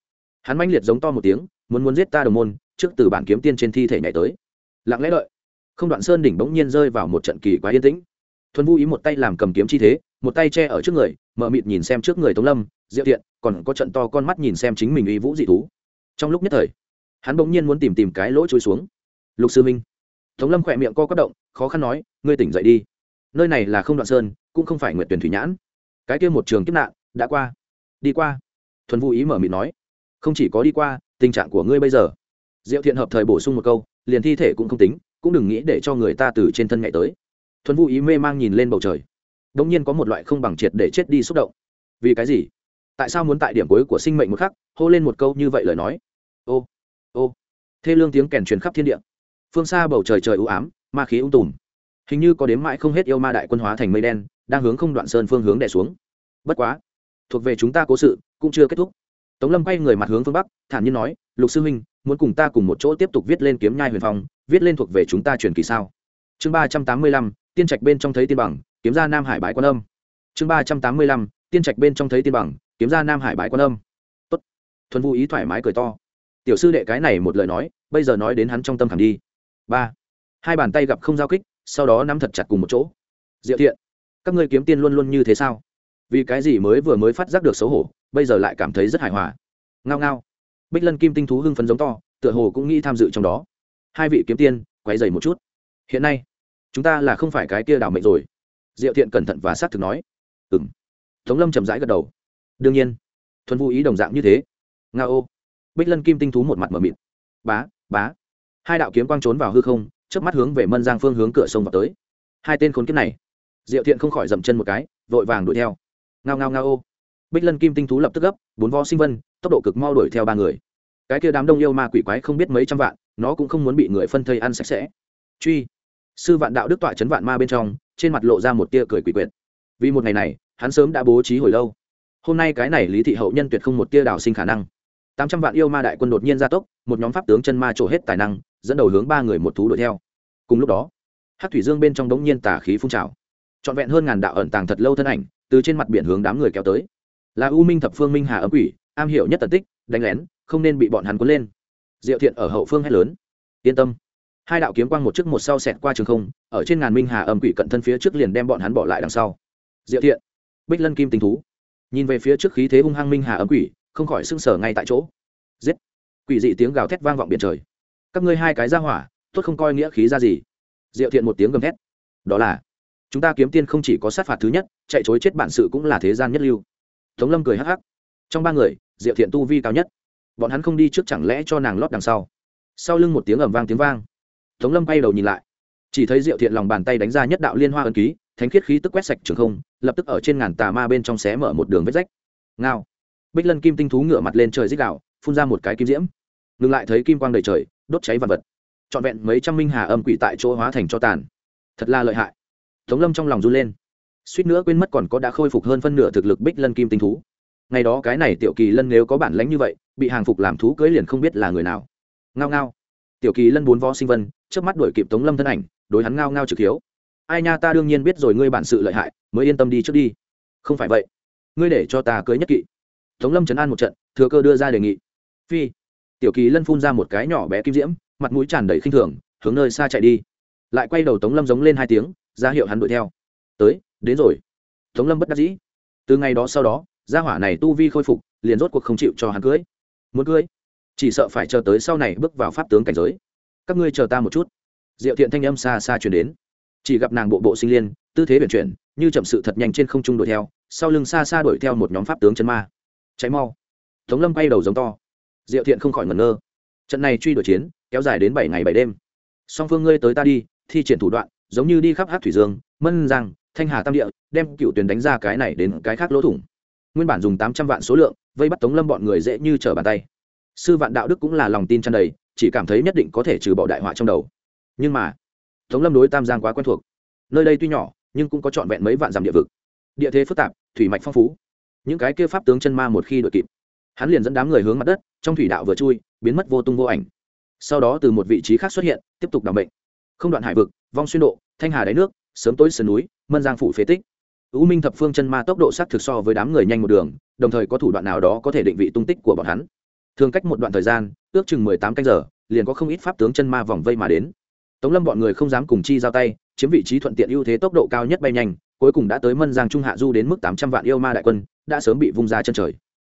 hắn manh liệt giống to một tiếng, muốn muốn giết ta đồng môn, trước từ bản kiếm tiên trên thi thể nhảy tới. Lặng lẽ đợi không đoạn sơn đỉnh bỗng nhiên rơi vào một trận kỳ quá yên tĩnh. Thuần vũ ý một tay làm cầm kiếm chi thế, một tay che ở trước người, mở mịt nhìn xem trước người tống lâm, diệu thiện, còn có trận to con mắt nhìn xem chính mình uy vũ dị thú. Trong lúc nhất thời, hắn bỗng nhiên muốn tìm tìm cái lỗ trôi xuống. Lục sư minh tống lâm khỏe miệng co quất động, khó khăn nói, ngươi tỉnh dậy đi. Nơi này là không đoạn sơn, cũng không phải nguyện tuyển thủy nhãn. Cái kia một trường kiếp nạn, đã qua. Đi qua. Thuần vũ ý mở mịt nói, không chỉ có đi qua, tình trạng của ngươi bây giờ. Diệu thiện hợp thời bổ sung một câu, liền thi thể cũng không tính cũng đừng nghĩ để cho người ta từ trên thân nhảy tới. Thuần vũ ý mê mang nhìn lên bầu trời. Đ ỗ n g nhiên có một loại không bằng triệt để chết đi xúc động. Vì cái gì? Tại sao muốn tại điểm cuối của sinh mệnh một khắc, hô lên một câu như vậy lời nói? Ô ô. Thê lương tiếng kèn truyền khắp thiên địa. Phương xa bầu trời trời ưu ám, ma khí ung tùm. Hình như có đếm mãi không hết yêu ma đại quân hóa thành mây đen, đang hướng không đoạn sơn phương hướng đẻ xuống. Bất quá, thuộc về chúng ta cố sự, cũng chưa kết thúc. Tống lâm quay người mặt hướng phương bắc, thản nhiên nói, lục sư huynh muốn cùng ta cùng một chỗ tiếp tục viết lên kiếm nhai huyền phong, viết lên thuộc về chúng ta truyền kỳ sao? Chương ba trăm tám mươi lăm, tiên trạch bên trong thấy tiên bằng, kiếm ra nam hải bái quan âm. Chương ba trăm tám mươi lăm, tiên trạch bên trong thấy tiên bằng, kiếm ra nam hải bái quan âm. Tốt. Thuần vũ ý thoải mái cười to. Tiểu sư đệ cái này một lời nói, bây giờ nói đến hắn trong tâm khảm đi. Ba. Hai bàn tay gặp không giao kích, sau đó nắm thật chặt cùng một chỗ. Diệu thiện, các ngươi kiếm tiên luôn luôn như thế sao? Vì cái gì mới vừa mới phát giác được xấu hổ, bây giờ lại cảm thấy rất hài hòa. Ngao ngao bích lân kim tinh thú hưng phấn giống to, tựa hồ cũng nghĩ tham dự trong đó. Hai vị kiếm tiên quay dày một chút. Hiện nay, chúng ta là không phải cái kia đảo mệnh rồi. Diệu thiện cẩn thận và xác thực nói. Ừ m tống lâm chậm rãi gật đầu. Đương nhiên, thuần vũ ý đồng dạng như thế. Nga ô. Bích lân kim tinh thú một mặt m ở mịt. Bá bá. Hai đạo kiếm quang trốn vào hư không trước mắt hướng về mân giang phương hướng cửa sông vào tới. Hai tên khốn kiếp này. Diệu thiện không khỏi dậm chân một cái, vội vàng đuổi theo. Ngao ngao ngao ô. Bích lân kim tinh thú lập tức gấp, bốn võ sinh vân, tốc độ cực mau đuổi theo ba người cái kia đám đông yêu ma quỷ quái không biết mấy trăm vạn, nó cũng không muốn bị người phân thây ăn sạch sẽ. Truy. Sư vạn đạo đức tọa chấn vạn ma bên trong, trên mặt lộ ra một tia cười quỷ quyệt. Vì một ngày này, hắn sớm đã bố trí hồi lâu. Hôm nay cái này lý thị hậu nhân tuyệt không một tia đào sinh khả năng. Tám trăm vạn yêu ma đại quân đột nhiên gia tốc, một nhóm pháp tướng chân ma trổ hết tài năng, dẫn đầu hướng ba người một thú đuổi theo. Cùng lúc đó hát thủy dương bên trong đống nhiên tả khí phun trào. Trọn vẹn hơn ngàn đạo ẩn tàng thật lâu thân ảnh, từ trên mặt biển hướng đám người kéo tới. Là u minh thập phương minh hà ấm quỷ, am hiểu nhất tần tích, đánh lén không nên bị bọn hắn cuốn lên. Diệu thiện ở hậu phương hét lớn. Yên tâm. Hai đạo kiếm quang một trước một sau xẹt qua trường không, ở trên ngàn minh hà Âm quỷ cận thân phía trước liền đem bọn hắn bỏ lại đằng sau. Diệu thiện, bích lân kim tình thú. Nhìn về phía trước khí thế hung hăng minh hà Âm quỷ, không khỏi sưng sở ngay tại chỗ. Giết. Quỷ dị tiếng gào thét vang vọng biển trời. Các ngươi hai cái ra hỏa, tốt không coi nghĩa khí ra gì. Diệu thiện một tiếng gầm thét. Đó là, chúng ta kiếm tiên không chỉ có sát phạt thứ nhất, chạy chối chết bản sự cũng là thế gian nhất lưu. Tống lâm cười hắc hắc. Trong ba người, diệu thiện tu vi cao nhất bọn hắn không đi trước chẳng lẽ cho nàng lót đằng sau. Sau lưng một tiếng ẩm vang tiếng vang. Tống lâm bay đầu nhìn lại. Chỉ thấy diệu thiện lòng bàn tay đánh ra nhất đạo liên hoa ân ký, thánh khiết khí tức quét sạch trường không, lập tức ở trên ngàn tà ma bên trong xé mở một đường vết rách. Ngao. Bích lân kim tinh thú ngửa mặt lên trời dích đạo phun ra một cái kim diễm. Ngừng lại thấy kim quang đầy trời, đốt cháy vật vật. Trọn vẹn mấy trăm minh hà âm quỷ tại chỗ hóa thành cho tàn. Thật là lợi hại. Tống lâm trong lòng run lên. Suýt nữa quên mất còn có đã khôi phục hơn phân nửa thực lực bích lân kim tinh thú ngày đó cái này tiểu kỳ lân nếu có bản lãnh như vậy, bị hàng phục làm thú cưới liền không biết là người nào. Ngao ngao. Tiểu kỳ lân bốn võ sinh vân trước mắt đuổi kịp tống lâm thân ảnh, đối hắn ngao ngao trực hiếu. Ai nha, ta đương nhiên biết rồi, ngươi bản sự lợi hại, mới yên tâm đi trước đi. Không phải vậy. Ngươi để cho ta cưới nhất kỵ. Tống lâm chấn an một trận, thừa cơ đưa ra đề nghị. Phi. Tiểu kỳ lân phun ra một cái nhỏ bé kim diễm, mặt mũi tràn đầy khinh thường, hướng nơi xa chạy đi. Lại quay đầu tống lâm giống lên hai tiếng, ra hiệu hắn đuổi theo. Tới, đến rồi. Tống lâm bất đắc dĩ. Từ ngày đó sau đó gia hỏa này tu vi khôi phục, liền rốt cuộc không chịu cho hắn cưới. Muốn cưới? Chỉ sợ phải chờ tới sau này bước vào pháp tướng cảnh giới. Các ngươi chờ ta một chút. Diệu thiện thanh âm xa xa chuyển đến. Chỉ gặp nàng bộ bộ sinh liên, tư thế biển chuyển, như chậm sự thật nhanh trên không trung đuổi theo, sau lưng xa xa đuổi theo một nhóm pháp tướng chân ma. Cháy mau. Tống lâm bay đầu giống to. Diệu thiện không khỏi ngẩn ngơ. Trận này truy đuổi chiến, kéo dài đến bảy ngày bảy đêm. Song phương ngươi tới ta đi, thi triển thủ đoạn, giống như đi khắp hát thủy dương, mân giang, thanh hà tam địa, đem cựu tuyền đánh ra cái này đến cái khác lỗ thủng nguyên bản dùng tám trăm vạn số lượng, vây bắt tống lâm bọn người dễ như trở bàn tay. Sư vạn đạo đức cũng là lòng tin tràn đầy, chỉ cảm thấy nhất định có thể trừ bỏ đại họa trong đầu. Nhưng mà, tống lâm đối tam giang quá quen thuộc. Nơi đây tuy nhỏ, nhưng cũng có trọn vẹn mấy vạn dặm địa vực. Địa thế phức tạp, thủy mạch phong phú. Những cái kia pháp tướng chân ma một khi đội kịp, hắn liền dẫn đám người hướng mặt đất, trong thủy đạo vừa chui, biến mất vô tung vô ảnh. Sau đó từ một vị trí khác xuất hiện, tiếp tục đảm bệnh không đoạn hải vực, vong xuyên độ, thanh hà đáy nước, sớm tối sườn núi, mân giang phủ phế tích u minh thập phương chân ma tốc độ s thực so với đám người nhanh một đường, đồng thời có thủ đoạn nào đó có thể định vị tung tích của bọn hắn. Thường cách một đoạn thời gian, ước chừng mười tám canh giờ, liền có không ít pháp tướng chân ma vòng vây mà đến. Tống lâm bọn người không dám cùng chi giao tay, chiếm vị trí thuận tiện ưu thế tốc độ cao nhất bay nhanh, cuối cùng đã tới mân giang trung hạ du đến mức tám trăm vạn yêu ma đại quân, đã sớm bị vung ra chân trời.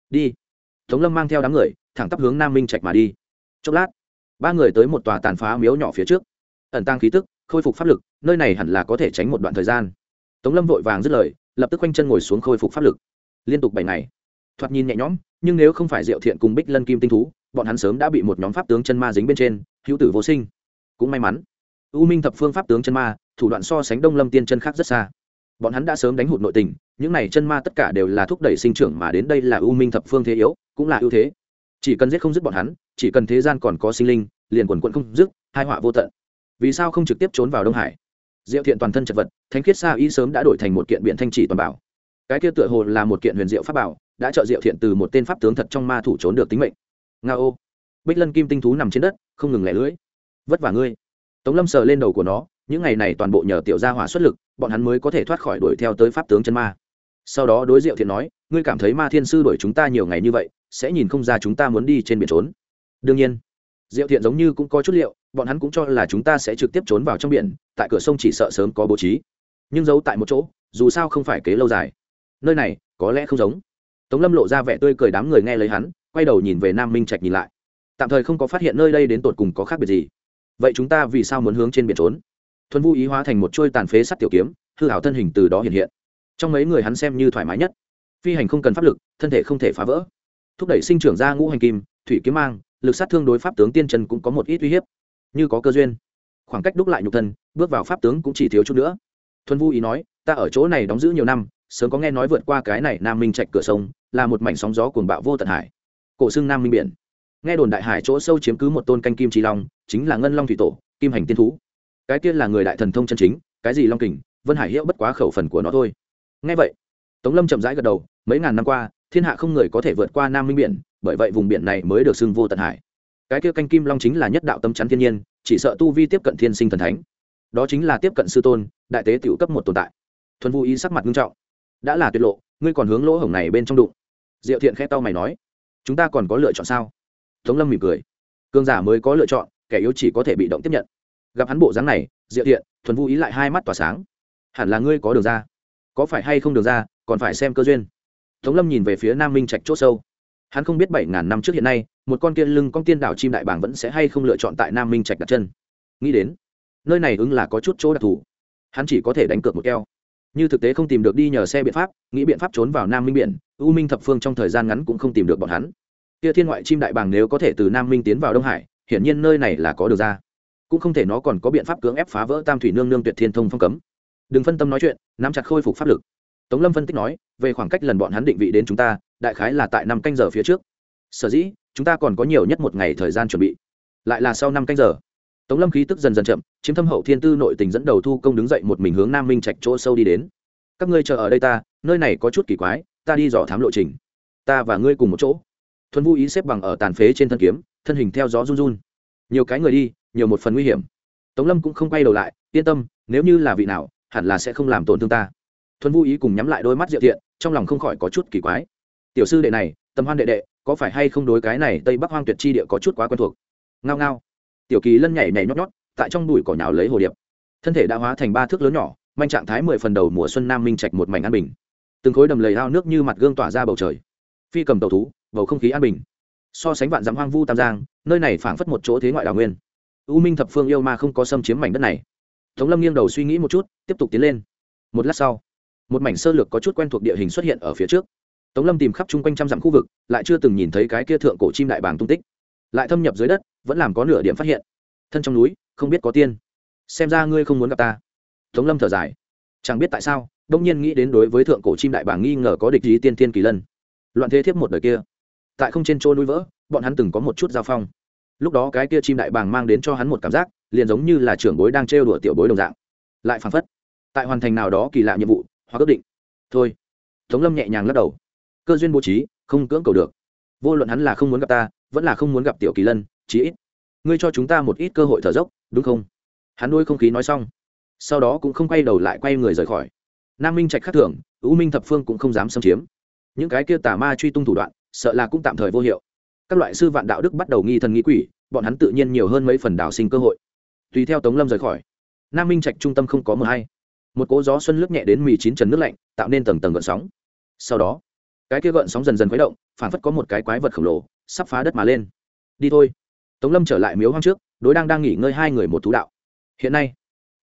Đi. Tống lâm mang theo đám người, thẳng tắp hướng nam minh trạch mà đi. Chốc lát, ba người tới một tòa tàn phá miếu nhỏ phía trước. Ẩn tăng khí tức, khôi phục pháp lực, nơi này hẳn là có thể tránh một đoạn thời gian tống lâm vội vàng dứt lời, lập tức quanh chân ngồi xuống khôi phục pháp lực. Liên tục bảy ngày. Thoạt nhìn nhẹ nhõm, nhưng nếu không phải diệu thiện cùng bích lân kim tinh thú, bọn hắn sớm đã bị một nhóm pháp tướng chân ma dính bên trên, hữu tử vô sinh. Cũng may mắn, u minh thập phương pháp tướng chân ma, thủ đoạn so sánh đông lâm tiên chân khác rất xa. Bọn hắn đã sớm đánh hụt nội tình, những này chân ma tất cả đều là thúc đẩy sinh trưởng mà đến đây là u minh thập phương thế yếu, cũng là ưu thế. Chỉ cần giết không dứt bọn hắn, chỉ cần thế gian còn có sinh linh, liền quần quận không dứt, hai họa vô tận. Vì sao không trực tiếp trốn vào đông hải? Diệu thiện toàn thân chật vật, thánh khiết sa y sớm đã đổi thành một kiện biện thanh chỉ toàn bảo. Cái kia tựa hồ là một kiện huyền diệu pháp bảo, đã trợ diệu thiện từ một tên pháp tướng thật trong ma thủ trốn được tính mệnh. Nga ô. Bích lân kim tinh thú nằm trên đất, không ngừng lẻ lưỡi. Vất vả ngươi. Tống lâm sờ lên đầu của nó, những ngày này toàn bộ nhờ tiểu gia hỏa xuất lực, bọn hắn mới có thể thoát khỏi đuổi theo tới pháp tướng chân ma. Sau đó đối diệu thiện nói, ngươi cảm thấy ma thiên sư đuổi chúng ta nhiều ngày như vậy, sẽ nhìn không ra chúng ta muốn đi trên biển trốn. Đương nhiên diệu thiện giống như cũng có chút liệu, bọn hắn cũng cho là chúng ta sẽ trực tiếp trốn vào trong biển, tại cửa sông chỉ sợ sớm có bố trí. Nhưng giấu tại một chỗ, dù sao không phải kế lâu dài. Nơi này, có lẽ không giống. Tống lâm lộ ra vẻ tươi cười đám người nghe lấy hắn, quay đầu nhìn về nam minh trạch nhìn lại. Tạm thời không có phát hiện nơi đây đến tột cùng có khác biệt gì. Vậy chúng ta vì sao muốn hướng trên biển trốn? Thuần vu ý hóa thành một chuôi tàn phế sắt tiểu kiếm, hư hảo thân hình từ đó hiện hiện. Trong mấy người hắn xem như thoải mái nhất. Phi hành không cần pháp lực, thân thể không thể phá vỡ. Thúc đẩy sinh trưởng ra ngũ hành kim, thủy kiếm mang lực sát thương đối pháp tướng tiên trần cũng có một ít uy hiếp. Như có cơ duyên. Khoảng cách đúc lại nhục thân, bước vào pháp tướng cũng chỉ thiếu chút nữa. Thuần vu ý nói, ta ở chỗ này đóng giữ nhiều năm, sớm có nghe nói vượt qua cái này nam minh trạch cửa sông, là một mảnh sóng gió cuồng bạo vô tận hải. Cổ xưng nam minh biển. Nghe đồn đại hải chỗ sâu chiếm cứ một tôn canh kim trí long, chính là ngân long thủy tổ, kim hành tiên thú. Cái kia là người đại thần thông chân chính, cái gì long kình, vân hải hiệu bất quá khẩu phần của nó thôi. Nghe vậy, tống lâm chậm rãi gật đầu, mấy ngàn năm qua, thiên hạ không người có thể vượt qua nam minh biển bởi vậy vùng biển này mới được xưng vô tận hải. Cái kia canh kim long chính là nhất đạo tâm chắn thiên nhiên, chỉ sợ tu vi tiếp cận thiên sinh thần thánh. Đó chính là tiếp cận sư tôn, đại tế tiểu cấp một tồn tại. Thuần vũ ý sắc mặt nghiêm trọng. Đã là tuyệt lộ, ngươi còn hướng lỗ hổng này bên trong đụng. Diệu thiện khẽ tao mày nói, chúng ta còn có lựa chọn sao? Tống lâm mỉm cười. Cương giả mới có lựa chọn, kẻ yếu chỉ có thể bị động tiếp nhận. Gặp hắn bộ dáng này, diệu thiện, thuần vũ ý lại hai mắt tỏa sáng. Hẳn là ngươi có đường ra. Có phải hay không đường ra, còn phải xem cơ duyên. Tống lâm nhìn về phía nam minh trạch c h ỗ sâu hắn không biết bảy ngàn năm trước hiện nay, một con kia lưng con tiên đảo chim đại bàng vẫn sẽ hay không lựa chọn tại nam minh trạch đặt chân. Nghĩ đến, nơi này ứng là có chút chỗ đặc thù. Hắn chỉ có thể đánh cược một keo. Như thực tế không tìm được đi nhờ xe biện pháp, nghĩ biện pháp trốn vào nam minh biển, u minh thập phương trong thời gian ngắn cũng không tìm được bọn hắn. Kia thiên ngoại chim đại bàng nếu có thể từ nam minh tiến vào đông hải, hiển nhiên nơi này là có được ra. Cũng không thể nó còn có biện pháp cưỡng ép phá vỡ tam thủy nương nương tuyệt thiên thông phong cấm. Đừng phân tâm nói chuyện, nắm chặt khôi phục pháp lực. Tống lâm phân tích nói, về khoảng cách lần bọn hắn định vị đến chúng ta đại khái là tại năm canh giờ phía trước. Sở dĩ, chúng ta còn có nhiều nhất một ngày thời gian chuẩn bị. Lại là sau năm canh giờ. Tống lâm khí tức dần dần chậm, chiếm thâm hậu thiên tư nội tình dẫn đầu thu công đứng dậy một mình hướng nam minh trạch chỗ sâu đi đến. Các ngươi chờ ở đây ta, nơi này có chút kỳ quái, ta đi dò thám lộ trình. Ta và ngươi cùng một chỗ. Thuần vũ ý xếp bằng ở tàn phế trên thân kiếm, thân hình theo gió run run. Nhiều cái người đi, nhiều một phần nguy hiểm. Tống lâm cũng không quay đầu lại, yên tâm, nếu như là vị nào, hẳn là sẽ không làm tổn thương ta. Thuần vũ ý cùng nhắm lại đôi mắt diệu thiện, trong lòng không khỏi có chút kỳ quái tiểu sư đệ này, tầm hoan đệ đệ, có phải hay không đối cái này tây bắc hoang tuyệt chi địa có chút quá quen thuộc? Ngao ngao. Tiểu kỳ lân nhảy nhảy nhót nhót, tại trong đùi cỏ nhào lấy hồ điệp. Thân thể đã hóa thành ba thước lớn nhỏ, manh trạng thái mười phần đầu mùa xuân nam minh trạch một mảnh an bình. Từng khối đầm lầy ao nước như mặt gương tỏa ra bầu trời. Phi cầm tàu thú, bầu không khí an bình. So sánh vạn dặm hoang vu tam giang, nơi này phảng phất một chỗ thế ngoại đào nguyên. U minh thập phương yêu ma không có xâm chiếm mảnh đất này. Tống lâm nghiêng đầu suy nghĩ một chút, tiếp tục tiến lên. Một lát sau, một mảnh sơ lược có chút quen thuộc địa hình xuất hiện ở phía trước tống lâm tìm khắp chung quanh trăm dặm khu vực, lại chưa từng nhìn thấy cái kia thượng cổ chim đại bàng tung tích. Lại thâm nhập dưới đất, vẫn làm có nửa điểm phát hiện. Thân trong núi, không biết có tiên. Xem ra ngươi không muốn gặp ta. Tống lâm thở dài. Chẳng biết tại sao, đông nhiên nghĩ đến đối với thượng cổ chim đại bàng nghi ngờ có địch ý tiên tiên kỳ lân. Loạn thế thiếp một đời kia. Tại không trên trôi núi vỡ, bọn hắn từng có một chút giao phong. Lúc đó cái kia chim đại bàng mang đến cho hắn một cảm giác, liền giống như là trưởng bối đang trêu đùa tiểu bối đồng dạng. Lại phản phất. Tại hoàn thành nào đó kỳ lạ nhiệm vụ, hoặc ước định. Thôi. Tống lâm nhẹ nhàng lắc đầu cơ duyên bố trí, không cưỡng cầu được. Vô luận hắn là không muốn gặp ta, vẫn là không muốn gặp tiểu kỳ lân, chí ít ngươi cho chúng ta một ít cơ hội thở dốc, đúng không? Hắn nuôi không khí nói xong, sau đó cũng không quay đầu lại quay người rời khỏi. Nam minh trạch khắc thưởng ưu minh thập phương cũng không dám xâm chiếm. Những cái kia tà ma truy tung thủ đoạn, sợ là cũng tạm thời vô hiệu. Các loại sư vạn đạo đức bắt đầu nghi thần nghi quỷ, bọn hắn tự nhiên nhiều hơn mấy phần đào sinh cơ hội. Tùy theo tống lâm rời khỏi, nam minh trạch trung tâm không có mờ hay. Một cỗ gió xuân lướt nhẹ đến mì chín trần nước lạnh, tạo nên tầng tầng gợn sóng. Sau đó cái kia gợn sóng dần dần khuấy động phản phất có một cái quái vật khổng lồ, sắp phá đất mà lên. Đi thôi. Tống lâm trở lại miếu hoang trước, đối đang đang nghỉ ngơi hai người một thú đạo. Hiện nay,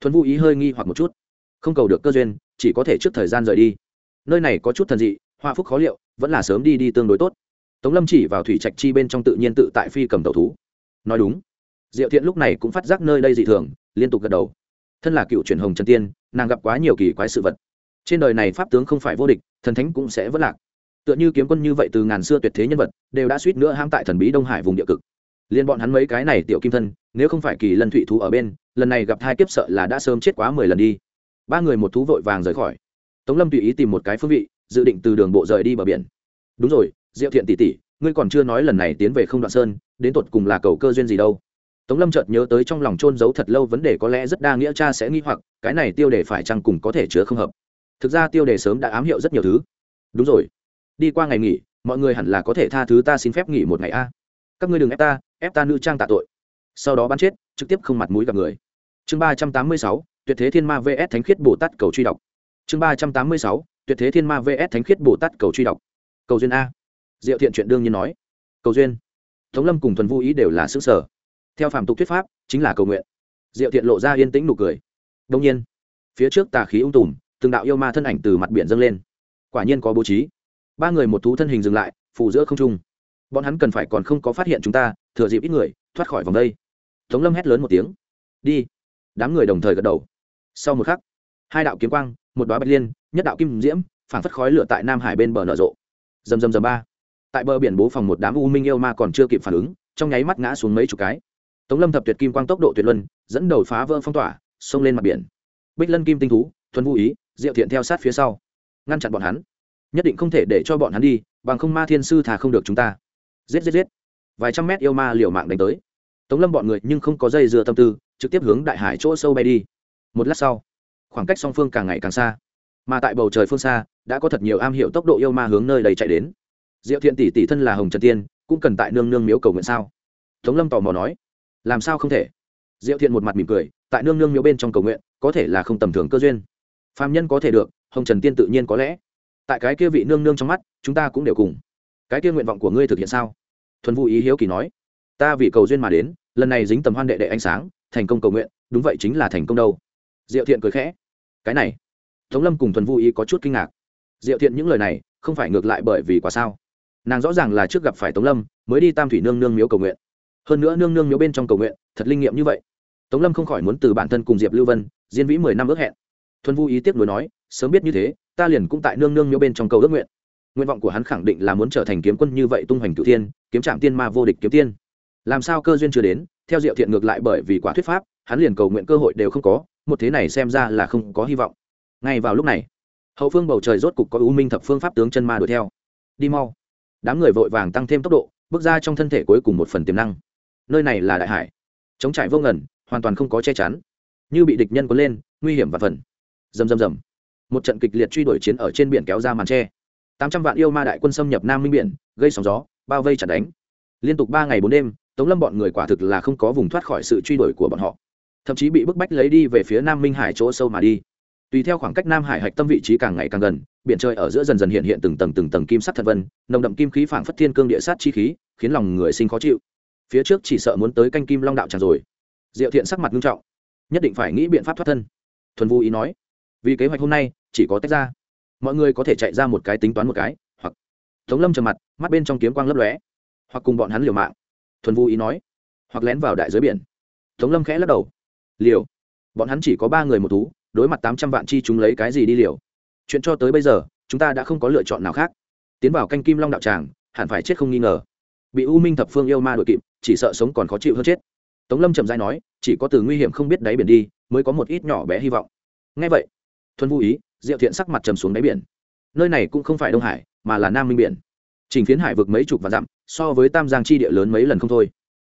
thuần vũ ý hơi nghi hoặc một chút. Không cầu được cơ duyên, chỉ có thể trước thời gian rời đi. Nơi này có chút thần dị hoa phúc khó liệu, vẫn là sớm đi đi tương đối tốt. Tống lâm chỉ vào thủy trạch chi bên trong tự nhiên tự tại phi cầm tàu thú. Nói đúng. Diệu thiện lúc này cũng phát giác nơi đây dị thường, liên tục gật đầu. Thân là cựu truyền hồng trần tiên, nàng gặp quá nhiều kỳ quái sự vật. Trên đời này pháp tướng không phải vô địch, thần thánh cũng sẽ vất lạc tựa như kiếm quân như vậy từ ngàn xưa tuyệt thế nhân vật, đều đã suýt nữa ham tại thần bí đông hải vùng địa cực. Liên bọn hắn mấy cái này tiểu kim thân, nếu không phải kỳ lân thụy thú ở bên, lần này gặp hai kiếp sợ là đã sớm chết quá mười lần đi. Ba người một thú vội vàng rời khỏi. Tống lâm tùy ý tìm một cái phương vị, dự định từ đường bộ rời đi bờ biển. Đúng rồi, diệu thiện tỷ tỷ, ngươi còn chưa nói lần này tiến về không đoạn sơn, đến tột cùng là cầu cơ duyên gì đâu. Tống lâm chợt nhớ tới trong lòng trôn giấu thật lâu vấn đề có lẽ rất đa nghĩa cha sẽ nghi hoặc, cái này tiêu đề phải chăng cùng có thể chứa không hợp. Thực ra tiêu đề sớm đã ám hiệu rất nhiều thứ. Đúng rồi đi qua ngày nghỉ, mọi người hẳn là có thể tha thứ ta xin phép nghỉ một ngày a. Các ngươi đừng ép ta ép ta nữ trang tạ tội. Sau đó bắn chết, trực tiếp không mặt mũi gặp người. Chương ba trăm tám mươi sáu, tuyệt thế thiên ma vs. Thánh khiết bồ tát cầu truy đọc. Chương ba trăm tám mươi sáu, tuyệt thế thiên ma vs. Thánh khiết bồ tát cầu truy đọc. Cầu duyên a. Diệu thiện chuyện đương nhiên nói. Cầu duyên. Tống lâm cùng thuần vô ý đều là xứ sở. Theo phạm tục thuyết pháp, chính là cầu nguyện. Diệu thiện lộ ra yên tĩnh nụ cười. Đông nhiên, phía trước tà khí ung tùm, từng đạo yêu ma thân ảnh từ mặt biển dâng lên. Quả nhiên có bố trí ba người một thú thân hình dừng lại phủ giữa không trung. Bọn hắn cần phải còn không có phát hiện chúng ta, thừa dịp ít người, thoát khỏi vòng đây. Tống lâm hét lớn một tiếng. Đi. Đám người đồng thời gật đầu. Sau một khắc, hai đạo kiếm quang, một đoá bạch liên, nhất đạo kim diễm phản phất khói lửa tại nam hải bên bờ nở rộ. Dầm dầm dầm ba. Tại bờ biển bố phòng một đám u minh yêu ma còn chưa kịp phản ứng, trong nháy mắt ngã xuống mấy chục cái. Tống lâm thập tuyệt kim quang tốc độ tuyệt luân, dẫn đầu phá vỡ phong tỏa, xông lên mặt biển. Bích lân kim tinh thú, thuần vũ ý, diệu thiện theo sát phía sau, ngăn chặn bọn hắn nhất định không thể để cho bọn hắn đi, bằng không ma thiên sư thà không được chúng ta. Giết giết giết. Vài trăm mét yêu ma liều mạng đánh tới. Tống lâm bọn người nhưng không có dây dưa tâm tư, trực tiếp hướng đại hải chỗ sâu bay đi. Một lát sau, khoảng cách song phương càng ngày càng xa. Mà tại bầu trời phương xa, đã có thật nhiều am hiểu tốc độ yêu ma hướng nơi đầy chạy đến. Diệu thiện tỷ tỷ thân là hồng trần tiên, cũng cần tại nương nương miếu cầu nguyện sao? Tống lâm tò mò nói. Làm sao không thể? Diệu thiện một mặt mỉm cười, tại nương nương miếu bên trong cầu nguyện, có thể là không tầm thường cơ duyên. Phạm nhân có thể được, hồng trần tiên tự nhiên có lẽ tại cái kia vị nương nương trong mắt, chúng ta cũng đều cùng. Cái kia nguyện vọng của ngươi thực hiện sao? Thuần vũ ý hiếu kỳ nói. Ta vì cầu duyên mà đến, lần này dính tầm hoan đệ đệ ánh sáng, thành công cầu nguyện, đúng vậy chính là thành công đâu. Diệu thiện cười khẽ. Cái này, tống lâm cùng thuần vũ ý có chút kinh ngạc. Diệu thiện những lời này, không phải ngược lại bởi vì quả sao? Nàng rõ ràng là trước gặp phải tống lâm, mới đi tam thủy nương nương miếu cầu nguyện. Hơn nữa nương nương miếu bên trong cầu nguyện, thật linh nghiệm như vậy. Tống lâm không khỏi muốn từ bản thân cùng diệp lưu vân, diên vĩ mười năm ước hẹn. Thuần vu ý tiếp nối nói sớm biết như thế, ta liền cũng tại nương nương miếu bên trong cầu ước nguyện. Nguyện vọng của hắn khẳng định là muốn trở thành kiếm quân như vậy tung hoành cửu tiên kiếm trạm tiên ma vô địch kiếm tiên. Làm sao cơ duyên chưa đến, theo diệu thiện ngược lại bởi vì quả thuyết pháp, hắn liền cầu nguyện cơ hội đều không có, một thế này xem ra là không có hy vọng. Ngay vào lúc này, hậu phương bầu trời rốt cục có u minh thập phương pháp tướng chân ma đuổi theo. Đi mau. Đám người vội vàng tăng thêm tốc độ, bước ra trong thân thể cuối cùng một phần tiềm năng. Nơi này là đại hải. Chống trải vô ngần, hoàn toàn không có che chắn. Như bị địch nhân có lên, nguy hiểm và phần. Rầm rầm rầm một trận kịch liệt truy đuổi chiến ở trên biển kéo ra màn tre. Tám trăm vạn yêu ma đại quân xâm nhập nam minh biển, gây sóng gió, bao vây chặt đánh. Liên tục ba ngày bốn đêm, tống lâm bọn người quả thực là không có vùng thoát khỏi sự truy đuổi của bọn họ. Thậm chí bị bức bách lấy đi về phía nam minh hải chỗ sâu mà đi. Tùy theo khoảng cách nam hải hạch tâm vị trí càng ngày càng gần, biển trời ở giữa dần dần hiện hiện từng tầng từng tầng kim sắt thật vân, nồng đậm kim khí phảng phất thiên cương địa sát chi khí, khiến lòng người sinh khó chịu. Phía trước chỉ sợ muốn tới canh kim long đạo tràn rồi. Diệu thiện sắc mặt nghiêm trọng, nhất định phải nghĩ biện pháp thoát thân. Thuần vô ý nói vì kế hoạch hôm nay chỉ có tách ra. Mọi người có thể chạy ra một cái tính toán một cái, hoặc tống lâm trầm mặt, mắt bên trong kiếm quang lấp lóe, hoặc cùng bọn hắn liều mạng. Thuần vũ ý nói, hoặc lén vào đại giới biển. Tống lâm khẽ lắc đầu, liều? Bọn hắn chỉ có ba người một thú, đối mặt tám trăm vạn chi chúng lấy cái gì đi liều? Chuyện cho tới bây giờ, chúng ta đã không có lựa chọn nào khác. Tiến vào canh kim long đạo tràng, hẳn phải chết không nghi ngờ. Bị u minh thập phương yêu ma đội kịp, chỉ sợ sống còn khó chịu hơn chết. Tống lâm trầm dai nói, chỉ có từ nguy hiểm không biết đáy biển đi, mới có một ít nhỏ bé hy vọng. Ngay vậy thuần vô ý, diệu thiện sắc mặt trầm xuống đáy biển. Nơi này cũng không phải đông hải, mà là nam minh biển. Trình phiến hải vực mấy chục và dặm, so với tam giang chi địa lớn mấy lần không thôi.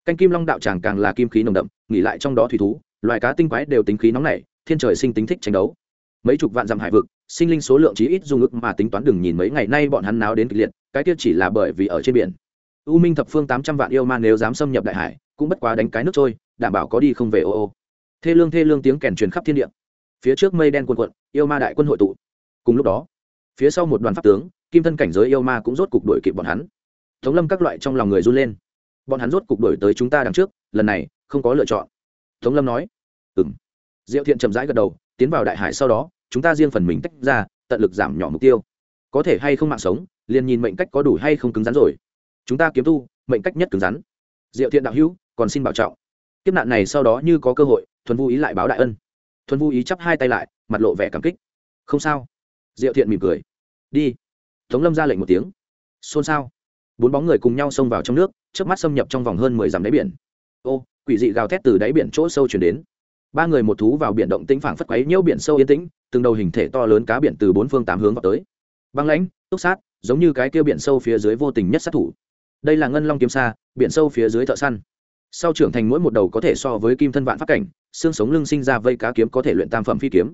Canh kim long đạo tràng càng là kim khí nồng đậm, nghỉ lại trong đó thủy thú, loài cá tinh quái đều tính khí nóng nảy, thiên trời sinh tính thích tranh đấu. Mấy chục vạn dặm hải vực, sinh linh số lượng chí ít dung ức mà tính toán đừng nhìn mấy ngày nay bọn hắn náo đến kịch liệt, cái tiết chỉ là bởi vì ở trên biển. U minh thập phương tám trăm vạn yêu ma nếu dám xâm nhập đại hải, cũng bất quá đánh cái nước trôi, đảm bảo có đi không về ô ô. Thê lương thê lương tiếng kèn truyền khắp thiên địa phía trước mây đen cuồn cuộn, yêu ma đại quân hội tụ. Cùng lúc đó, phía sau một đoàn pháp tướng, kim thân cảnh giới yêu ma cũng rốt cục đuổi kịp bọn hắn. Tống lâm các loại trong lòng người run lên. Bọn hắn rốt cục đuổi tới chúng ta đằng trước, lần này, không có lựa chọn. Tống lâm nói ừ m diệu thiện chậm rãi gật đầu, tiến vào đại hải sau đó, chúng ta riêng phần mình tách ra, tận lực giảm nhỏ mục tiêu. Có thể hay không mạng sống, liền nhìn mệnh cách có đủ hay không cứng rắn rồi. Chúng ta kiếm tu, mệnh cách nhất cứng rắn. Diệu thiện đạo hữu, còn xin bảo trọng. Kiếp nạn này sau đó như có cơ hội, thuần vu ý lại báo đại ân thuần vu ý chắp hai tay lại, mặt lộ vẻ cảm kích. Không sao. Diệu thiện mỉm cười. Đi. Tống lâm ra lệnh một tiếng. Xôn xao. Bốn bóng người cùng nhau xông vào trong nước trước mắt xâm nhập trong vòng hơn mười dặm đáy biển. Ô, quỷ dị gào thét từ đáy biển chỗ sâu chuyển đến. Ba người một thú vào biển động tĩnh phảng phất quấy nhiễu biển sâu yên tĩnh, từng đầu hình thể to lớn cá biển từ bốn phương tám hướng vào tới. Băng lãnh, túc sát, giống như cái kia biển sâu phía dưới vô tình nhất sát thủ. Đây là ngân long kiếm xa, biển sâu phía dưới thợ săn sau trưởng thành mỗi một đầu có thể so với kim thân vạn pháp cảnh, xương sống lưng sinh ra vây cá kiếm có thể luyện tam phẩm phi kiếm.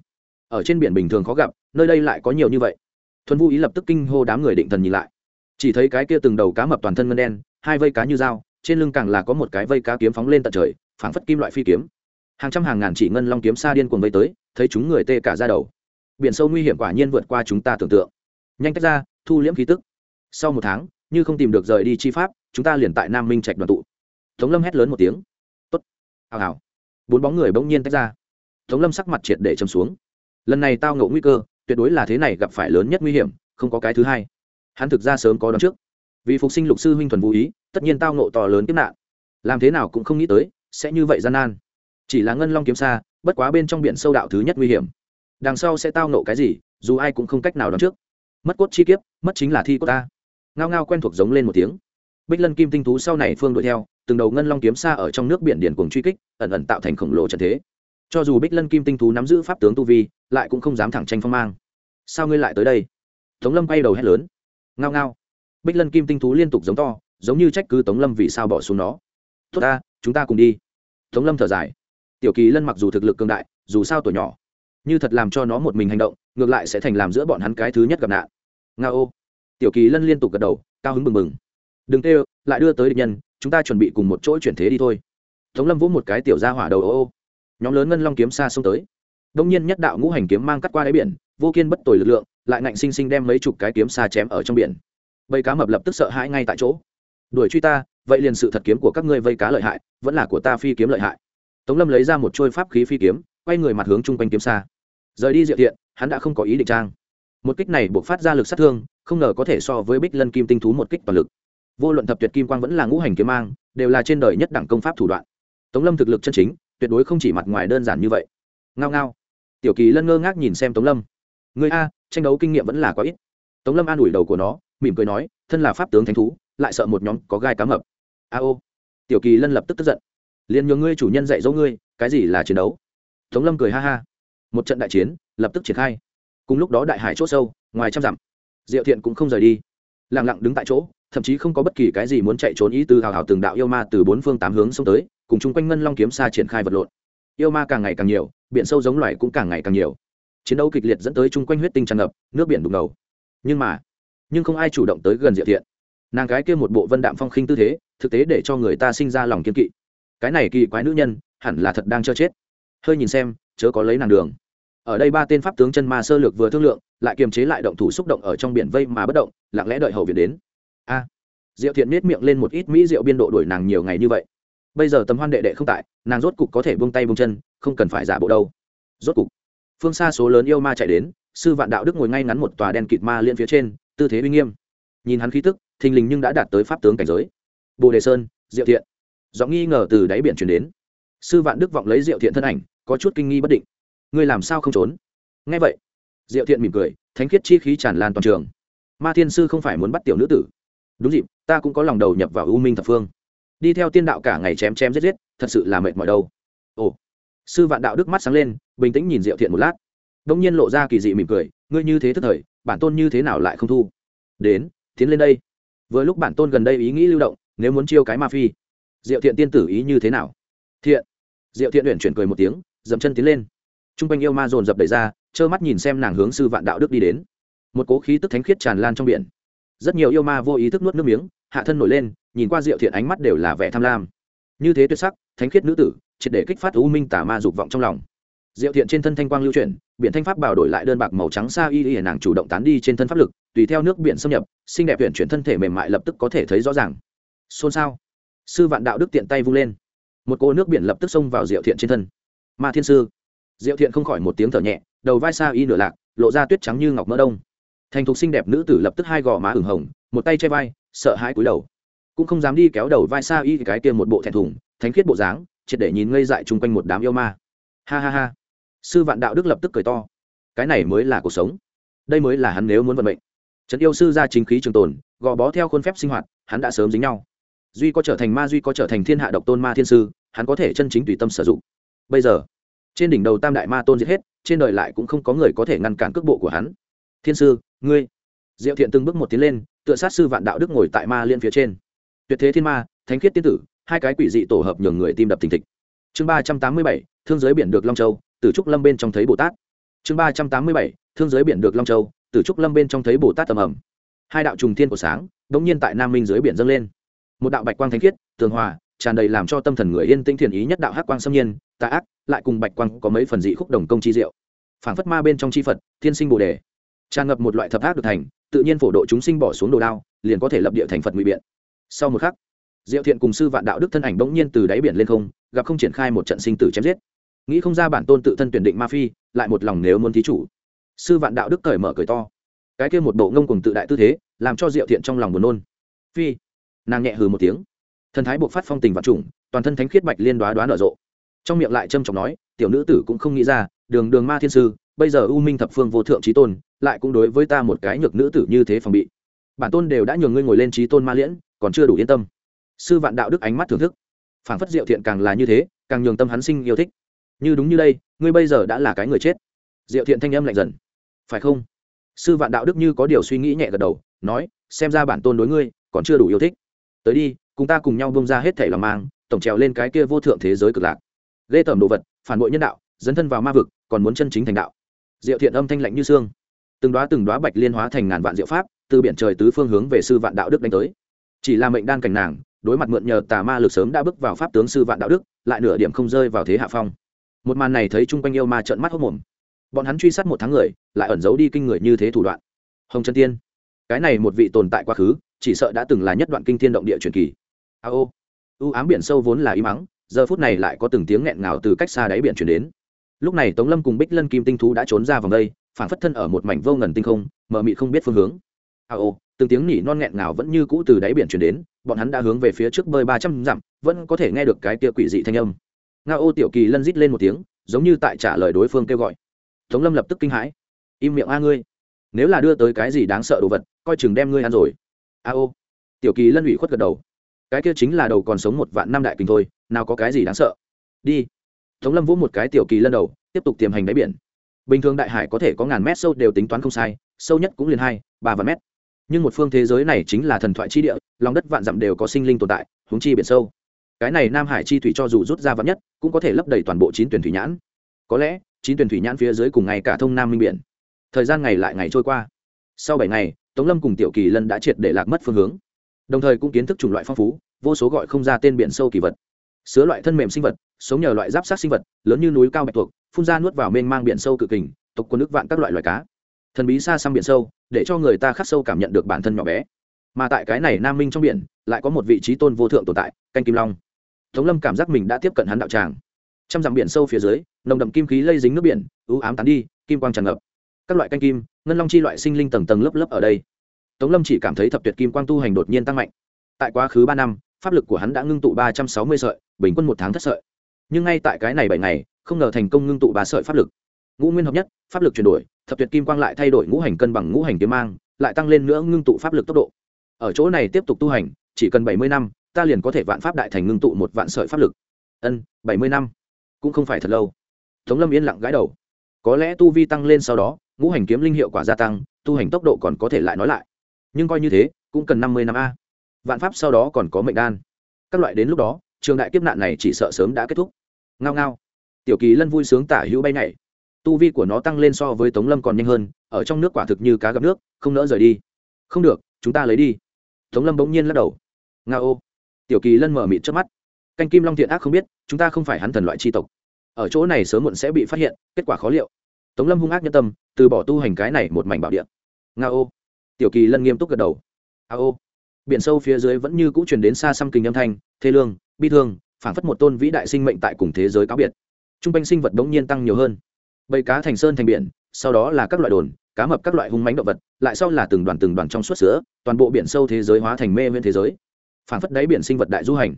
Ở trên biển bình thường khó gặp, nơi đây lại có nhiều như vậy. Thuần vũ ý lập tức kinh hô đám người định thần nhìn lại. Chỉ thấy cái kia từng đầu cá mập toàn thân ngân đen, hai vây cá như dao, trên lưng càng là có một cái vây cá kiếm phóng lên tận trời, phảng phất kim loại phi kiếm. Hàng trăm hàng ngàn chỉ ngân long kiếm xa điên cuồng vây tới, thấy chúng người tê cả ra đầu. Biển sâu nguy hiểm quả nhiên vượt qua chúng ta tưởng tượng. Nhanh tách ra, thu liễm khí tức. Sau một tháng, như không tìm được rời đi chi pháp, chúng ta liền tại nam minh trạch đoàn tụ tống lâm hét lớn một tiếng. Tốt. Hào hào. Bốn bóng người bỗng nhiên tách ra. Tống lâm sắc mặt triệt để châm xuống. Lần này tao ngộ nguy cơ, tuyệt đối là thế này gặp phải lớn nhất nguy hiểm, không có cái thứ hai. Hắn thực ra sớm có đón trước. Vì phục sinh lục sư huynh thuần vũ ý, tất nhiên tao ngộ to lớn kiếp nạn. Làm thế nào cũng không nghĩ tới, sẽ như vậy gian nan. Chỉ là ngân long kiếm xa, bất quá bên trong biển sâu đạo thứ nhất nguy hiểm. Đằng sau sẽ tao nộ cái gì, dù ai cũng không cách nào đón trước. Mất cốt chi kiếp, mất chính là thi của ta. Ngao ngao quen thuộc giống lên một tiếng bích lân kim tinh thú sau này phương đuổi theo, từng đầu ngân long kiếm xa ở trong nước biển điển cuồng truy kích, ẩn ẩn tạo thành khổng lồ trận thế. Cho dù bích lân kim tinh thú nắm giữ pháp tướng tu vi, lại cũng không dám thẳng tranh phong mang. Sao ngươi lại tới đây? Tống lâm bay đầu hét lớn. Ngao ngao. Bích lân kim tinh thú liên tục giống to, giống như trách cứ tống lâm vì sao bỏ xuống nó. Tốt ta, chúng ta cùng đi. Tống lâm thở dài. Tiểu kỳ lân mặc dù thực lực cường đại, dù sao tuổi nhỏ, như thật làm cho nó một mình hành động, ngược lại sẽ thành làm giữa bọn hắn cái thứ nhất gặp nạn. Nga ô tiểu kỳ lân liên tục gật đầu, cao hứng mừng mừng đừng tê lại đưa tới địch nhân, chúng ta chuẩn bị cùng một chỗ chuyển thế đi thôi. Tống lâm vỗ một cái tiểu ra hỏa đầu ô ô. Nhóm lớn ngân long kiếm xa xông tới. Đông nhiên nhất đạo ngũ hành kiếm mang cắt qua đáy biển, vô kiên bất tồi lực lượng, lại ngạnh sinh sinh đem mấy chục cái kiếm xa chém ở trong biển. Bầy cá mập lập tức sợ hãi ngay tại chỗ. Đuổi truy ta, vậy liền sự thật kiếm của các ngươi vây cá lợi hại, vẫn là của ta phi kiếm lợi hại. Tống lâm lấy ra một trôi pháp khí phi kiếm, quay người mặt hướng chung quanh kiếm xa. Rời đi diệu thiện, hắn đã không có ý định trang. Một kích này buộc phát ra lực sát thương, không ngờ có thể so với bích lân kim tinh thú một kích toàn lực vô luận thập tuyệt kim quang vẫn là ngũ hành kiếm mang, đều là trên đời nhất đẳng công pháp thủ đoạn. Tống lâm thực lực chân chính, tuyệt đối không chỉ mặt ngoài đơn giản như vậy. Ngao ngao. Tiểu kỳ lân ngơ ngác nhìn xem tống lâm. Người a, tranh đấu kinh nghiệm vẫn là quá ít. Tống lâm an ủi đầu của nó, mỉm cười nói, thân là pháp tướng thánh thú, lại sợ một nhóm có gai cá mập. A ô. Tiểu kỳ lân lập tức tức giận. Liền nhường ngươi chủ nhân dạy dỗ ngươi, cái gì là chiến đấu? Tống lâm cười ha ha. Một trận đại chiến, lập tức triển khai. Cùng lúc đó đại hải c h ỗ sâu, ngoài trăm dặm. Diệu thiện cũng không rời đi lẳng lặng đứng tại chỗ, thậm chí không có bất kỳ cái gì muốn chạy trốn ý từ hào hào từng đạo yêu ma từ bốn phương tám hướng xông tới, cùng chung quanh ngân long kiếm xa triển khai vật lộn. Yêu ma càng ngày càng nhiều, biển sâu giống loài cũng càng ngày càng nhiều. Chiến đấu kịch liệt dẫn tới chung quanh huyết tinh tràn ngập, nước biển đục ngầu. Nhưng mà, nhưng không ai chủ động tới gần diệu thiện. Nàng gái kia một bộ vân đạm phong khinh tư thế, thực tế để cho người ta sinh ra lòng kiên kỵ. Cái này kỳ quái nữ nhân, hẳn là thật đang cho chết. Hơi nhìn xem, chớ có lấy nàng đường ở đây ba tên pháp tướng chân ma sơ lược vừa thương lượng, lại kiềm chế lại động thủ xúc động ở trong biển vây mà bất động, lặng lẽ đợi hậu viện đến. A. Diệu thiện nết miệng lên một ít mỹ rượu biên độ đuổi nàng nhiều ngày như vậy. Bây giờ tấm hoan đệ đệ không tại, nàng rốt cục có thể buông tay buông chân, không cần phải giả bộ đâu. Rốt cục, phương xa số lớn yêu ma chạy đến, sư vạn đạo đức ngồi ngay ngắn một tòa đen kịt ma liên phía trên, tư thế uy nghiêm. Nhìn hắn khí tức, thình lình nhưng đã đạt tới pháp tướng cảnh giới. Bồ đề sơn, diệu thiện. Giọng nghi ngờ từ đáy biển chuyển đến. Sư vạn đức vọng lấy diệu thiện thân ảnh, có chút kinh nghi bất định ngươi làm sao không trốn? Ngay vậy, diệu thiện mỉm cười, thánh khiết chi khí tràn lan toàn trường. Ma thiên sư không phải muốn bắt tiểu nữ tử. Đúng dịp, ta cũng có lòng đầu nhập vào u minh thập phương. Đi theo tiên đạo cả ngày chém chém giết giết, thật sự là mệt mỏi đâu. Ồ, sư vạn đạo đức mắt sáng lên, bình tĩnh nhìn diệu thiện một lát. Đông nhiên lộ ra kỳ dị mỉm cười, ngươi như thế thức thời, bản tôn như thế nào lại không thu? Đến, tiến lên đây. Vừa lúc bản tôn gần đây ý nghĩ lưu động, nếu muốn chiêu cái ma phi, diệu thiện tiên tử ý như thế nào? Thiện. Diệu thiện uyển chuyển cười một tiếng, dậm chân tiến lên t r u n g quanh yêu ma dồn dập đẩy ra, trơ mắt nhìn xem nàng hướng sư vạn đạo đức đi đến. Một cố khí tức thánh khiết tràn lan trong biển. Rất nhiều yêu ma vô ý thức nuốt nước miếng, hạ thân nổi lên, nhìn qua diệu thiện ánh mắt đều là vẻ tham lam. Như thế tuyệt sắc, thánh khiết nữ tử, triệt để kích phát u minh tả ma dục vọng trong lòng. Diệu thiện trên thân thanh quang lưu chuyển, biển thanh pháp bảo đổi lại đơn bạc màu trắng xa y y, nàng chủ động tán đi trên thân pháp lực, tùy theo nước biển xâm nhập, xinh đẹp huyện chuyển thân thể mềm mại lập tức có thể thấy rõ ràng. Xôn xao. Sư vạn đạo đức tiện tay vung lên. Một cô nước biển lập tức xông vào diệu thiện trên thân. Ma thiên sư diệu thiện không khỏi một tiếng thở nhẹ, đầu vai xa y nửa lạc, lộ ra tuyết trắng như ngọc mỡ đông. Thành thục xinh đẹp nữ tử lập tức hai gò má ửng hồng, một tay che vai, sợ hãi cúi đầu. Cũng không dám đi kéo đầu vai xa y cái kia một bộ thẹn thùng, thánh khiết bộ dáng, triệt để nhìn ngây dại chung quanh một đám yêu ma. Ha ha ha. Sư vạn đạo đức lập tức cười to. Cái này mới là cuộc sống. Đây mới là hắn nếu muốn vận mệnh. Trấn yêu sư ra chính khí trường tồn, gò bó theo khuôn phép sinh hoạt, hắn đã sớm dính nhau. Duy có trở thành ma, duy có trở thành thiên hạ độc tôn ma thiên sư, hắn có thể chân chính tùy tâm sử dụng. Bây giờ trên đỉnh đầu tam đại ma tôn giết hết, trên đời lại cũng không có người có thể ngăn cản cước bộ của hắn. Thiên sư, ngươi. Diệu thiện từng bước một tiến lên, tựa sát sư vạn đạo đức ngồi tại ma liên phía trên. Tuyệt thế thiên ma, thánh khiết tiên tử, hai cái quỷ dị tổ hợp nhường người tim đập thình thịch. Chương ba trăm tám mươi bảy, thương giới biển được long châu, từ trúc lâm bên trong thấy bồ tát. Chương ba trăm tám mươi bảy, thương giới biển được long châu, từ trúc lâm bên trong thấy bồ tát tầm ẩm. Hai đạo trùng thiên của sáng đ ỗ n g nhiên tại nam minh dưới biển dâng lên. Một đạo bạch quang thánh khiết, tường hòa tràn đầy làm cho tâm thần người yên tĩnh thiền ý nhất đạo hắc quang xâm nhiên, tà ác, lại cùng bạch quang có mấy phần dị khúc đồng công chi diệu. Phảng phất ma bên trong chi phật, thiên sinh bồ đề. Tràn ngập một loại thập ác được thành, tự nhiên phổ độ chúng sinh bỏ xuống đồ đao, liền có thể lập địa thành phật ngụy biện. Sau một khắc, diệu thiện cùng sư vạn đạo đức thân ảnh bỗng nhiên từ đáy biển lên không, gặp không triển khai một trận sinh tử chém giết. Nghĩ không ra bản tôn tự thân tuyển định ma phi, lại một lòng nếu muốn thí chủ. Sư vạn đạo đức cởi mở cười to. Cái kia một bộ ngông cùng tự đại tư thế, làm cho diệu thiện trong lòng buồn nôn. Phi, nàng nhẹ hừ một tiếng thần thái buộc phát phong tình vạn trùng, toàn thân thánh khiết bạch liên đoá đoán nở rộ. Trong miệng lại trâm trọng nói, tiểu nữ tử cũng không nghĩ ra, đường đường ma thiên sư, bây giờ u minh thập phương vô thượng trí tôn, lại cũng đối với ta một cái nhược nữ tử như thế phòng bị. Bản tôn đều đã nhường ngươi ngồi lên trí tôn ma liễn, còn chưa đủ yên tâm. Sư vạn đạo đức ánh mắt thưởng thức. Phảng phất diệu thiện càng là như thế, càng nhường tâm hắn sinh yêu thích. Như đúng như đây, ngươi bây giờ đã là cái người chết. Diệu thiện thanh âm lạnh dần. Phải không? Sư vạn đạo đức như có điều suy nghĩ nhẹ gật đầu, nói, xem ra bản tôn đối ngươi còn chưa đủ yêu thích. Tới đi cùng ta cùng nhau bông ra hết thể lòng mang, tổng trèo lên cái kia vô thượng thế giới cực lạc. Ghê tởm đồ vật, phản bội nhân đạo, dấn thân vào ma vực, còn muốn chân chính thành đạo. Diệu thiện âm thanh lạnh như xương. Từng đoá từng đoá bạch liên hóa thành ngàn vạn diệu pháp, từ biển trời tứ phương hướng về sư vạn đạo đức đánh tới. Chỉ là mệnh đan cảnh nàng, đối mặt mượn nhờ tà ma lực sớm đã bước vào pháp tướng sư vạn đạo đức, lại nửa điểm không rơi vào thế hạ phong. Một màn này thấy chung quanh yêu ma trợn mắt hốc mồm. Bọn hắn truy sát một tháng người, lại ẩn giấu đi kinh người như thế thủ đoạn. Hồng trần tiên, cái này một vị tồn tại quá khứ, chỉ sợ đã từng là nhất đoạn kinh thiên động địa truyền kỳ a ô. Ưu ám biển sâu vốn là y mắng giờ phút này lại có từng tiếng nghẹn ngào từ cách xa đáy biển chuyển đến. Lúc này tống lâm cùng bích lân kim tinh thú đã trốn ra vòng đây, phản phất thân ở một mảnh vô ngần tinh không, mờ mị không biết phương hướng. A ô, từng tiếng nỉ non nghẹn ngào vẫn như cũ từ đáy biển chuyển đến, bọn hắn đã hướng về phía trước bơi ba trăm dặm, vẫn có thể nghe được cái kia quỷ dị thanh âm. Nga ô tiểu kỳ lân rít lên một tiếng, giống như tại trả lời đối phương kêu gọi. Tống lâm lập tức kinh hãi. Im miệng a ngươi. Nếu là đưa tới cái gì đáng sợ đồ vật, coi chừng đem ngươi ăn rồi. A ô. Tiểu kỳ lân ủy khuất gật đầu cái kia chính là đầu còn sống một vạn năm đại kinh thôi, nào có cái gì đáng sợ. Đi. Tống lâm vỗ một cái tiểu kỳ lân đầu, tiếp tục tiềm hành đáy biển. Bình thường đại hải có thể có ngàn mét sâu đều tính toán không sai, sâu nhất cũng liền hai, ba vạn mét. Nhưng một phương thế giới này chính là thần thoại chi địa, lòng đất vạn dặm đều có sinh linh tồn tại húng chi biển sâu. Cái này nam hải chi thủy cho dù rút ra vạn nhất, cũng có thể lấp đầy toàn bộ chín tuyển thủy nhãn. Có lẽ, chín tuyển thủy nhãn phía dưới cùng ngày cả thông nam minh biển. Thời gian ngày lại ngày trôi qua. Sau bảy ngày, tống lâm cùng tiểu kỳ lân đã triệt để lạc mất phương hướng đồng thời cũng kiến thức chủng loại phong phú, vô số gọi không ra tên biển sâu kỳ vật. Sứa loại thân mềm sinh vật, sống nhờ loại giáp sát sinh vật, lớn như núi cao bạch tuộc, phun ra nuốt vào mênh mang biển sâu cự kình, tộc quân nước vạn các loại loài cá. Thần bí xa xăm biển sâu, để cho người ta khắc sâu cảm nhận được bản thân nhỏ bé. Mà tại cái này nam minh trong biển, lại có một vị trí tôn vô thượng tồn tại, canh kim long. Tống lâm cảm giác mình đã tiếp cận hắn đạo tràng. Trăm dặm biển sâu phía dưới, nồng đậm kim khí lây dính nước biển ưu ám tán đi, kim quang tràn ngập. Các loại canh kim, ngân long chi loại sinh linh tầng tầng lớp lớp ở đây tống lâm chỉ cảm thấy thập tuyệt kim quang tu hành đột nhiên tăng mạnh. Tại quá khứ ba năm, pháp lực của hắn đã ngưng tụ ba trăm sáu mươi sợi, bình quân một tháng thất sợi. Nhưng ngay tại cái này bảy ngày, không ngờ thành công ngưng tụ ba sợi pháp lực. Ngũ nguyên hợp nhất, pháp lực chuyển đổi, thập tuyệt kim quang lại thay đổi ngũ hành cân bằng ngũ hành kiếm mang, lại tăng lên nữa ngưng tụ pháp lực tốc độ. Ở chỗ này tiếp tục tu hành, chỉ cần bảy mươi năm, ta liền có thể vạn pháp đại thành ngưng tụ một vạn sợi pháp lực. Ân, bảy mươi năm. Cũng không phải thật lâu. Tống lâm yên lặng gãi đầu. Có lẽ tu vi tăng lên sau đó, ngũ hành kiếm linh hiệu quả gia tăng, tu hành tốc độ còn có thể lại nói lại nhưng coi như thế, cũng cần năm mươi năm a. Vạn pháp sau đó còn có mệnh đan. Các loại đến lúc đó, trường đại kiếp nạn này chỉ sợ sớm đã kết thúc. Ngao ngao. Tiểu kỳ lân vui sướng tả hữu bay nhảy. Tu vi của nó tăng lên so với tống lâm còn nhanh hơn, ở trong nước quả thực như cá gặp nước, không nỡ rời đi. Không được, chúng ta lấy đi. Tống lâm bỗng nhiên lắc đầu. Nga ô. Tiểu kỳ lân mở mịt trước mắt. Canh kim long thiện ác không biết, chúng ta không phải hắn thần loại tri tộc. Ở chỗ này sớm muộn sẽ bị phát hiện, kết quả khó liệu. Tống lâm hung ác nhân tâm, từ bỏ tu hành cái này một mảnh bảo địa. Nga ô tiểu kỳ lân nghiêm túc gật đầu. A ô. Biển sâu phía dưới vẫn như cũ truyền đến xa xăm kinh âm thanh, thê lương, bi thương phản phất một tôn vĩ đại sinh mệnh tại cùng thế giới cáo biệt. T r u n g quanh sinh vật đ ố n g nhiên tăng nhiều hơn. Bầy cá thành sơn thành biển, sau đó là các loại đồn, cá mập các loại hung mánh động vật, lại sau là từng đoàn từng đoàn trong suốt sữa, toàn bộ biển sâu thế giới hóa thành mê nguyên thế giới. Phản phất đáy biển sinh vật đại du hành.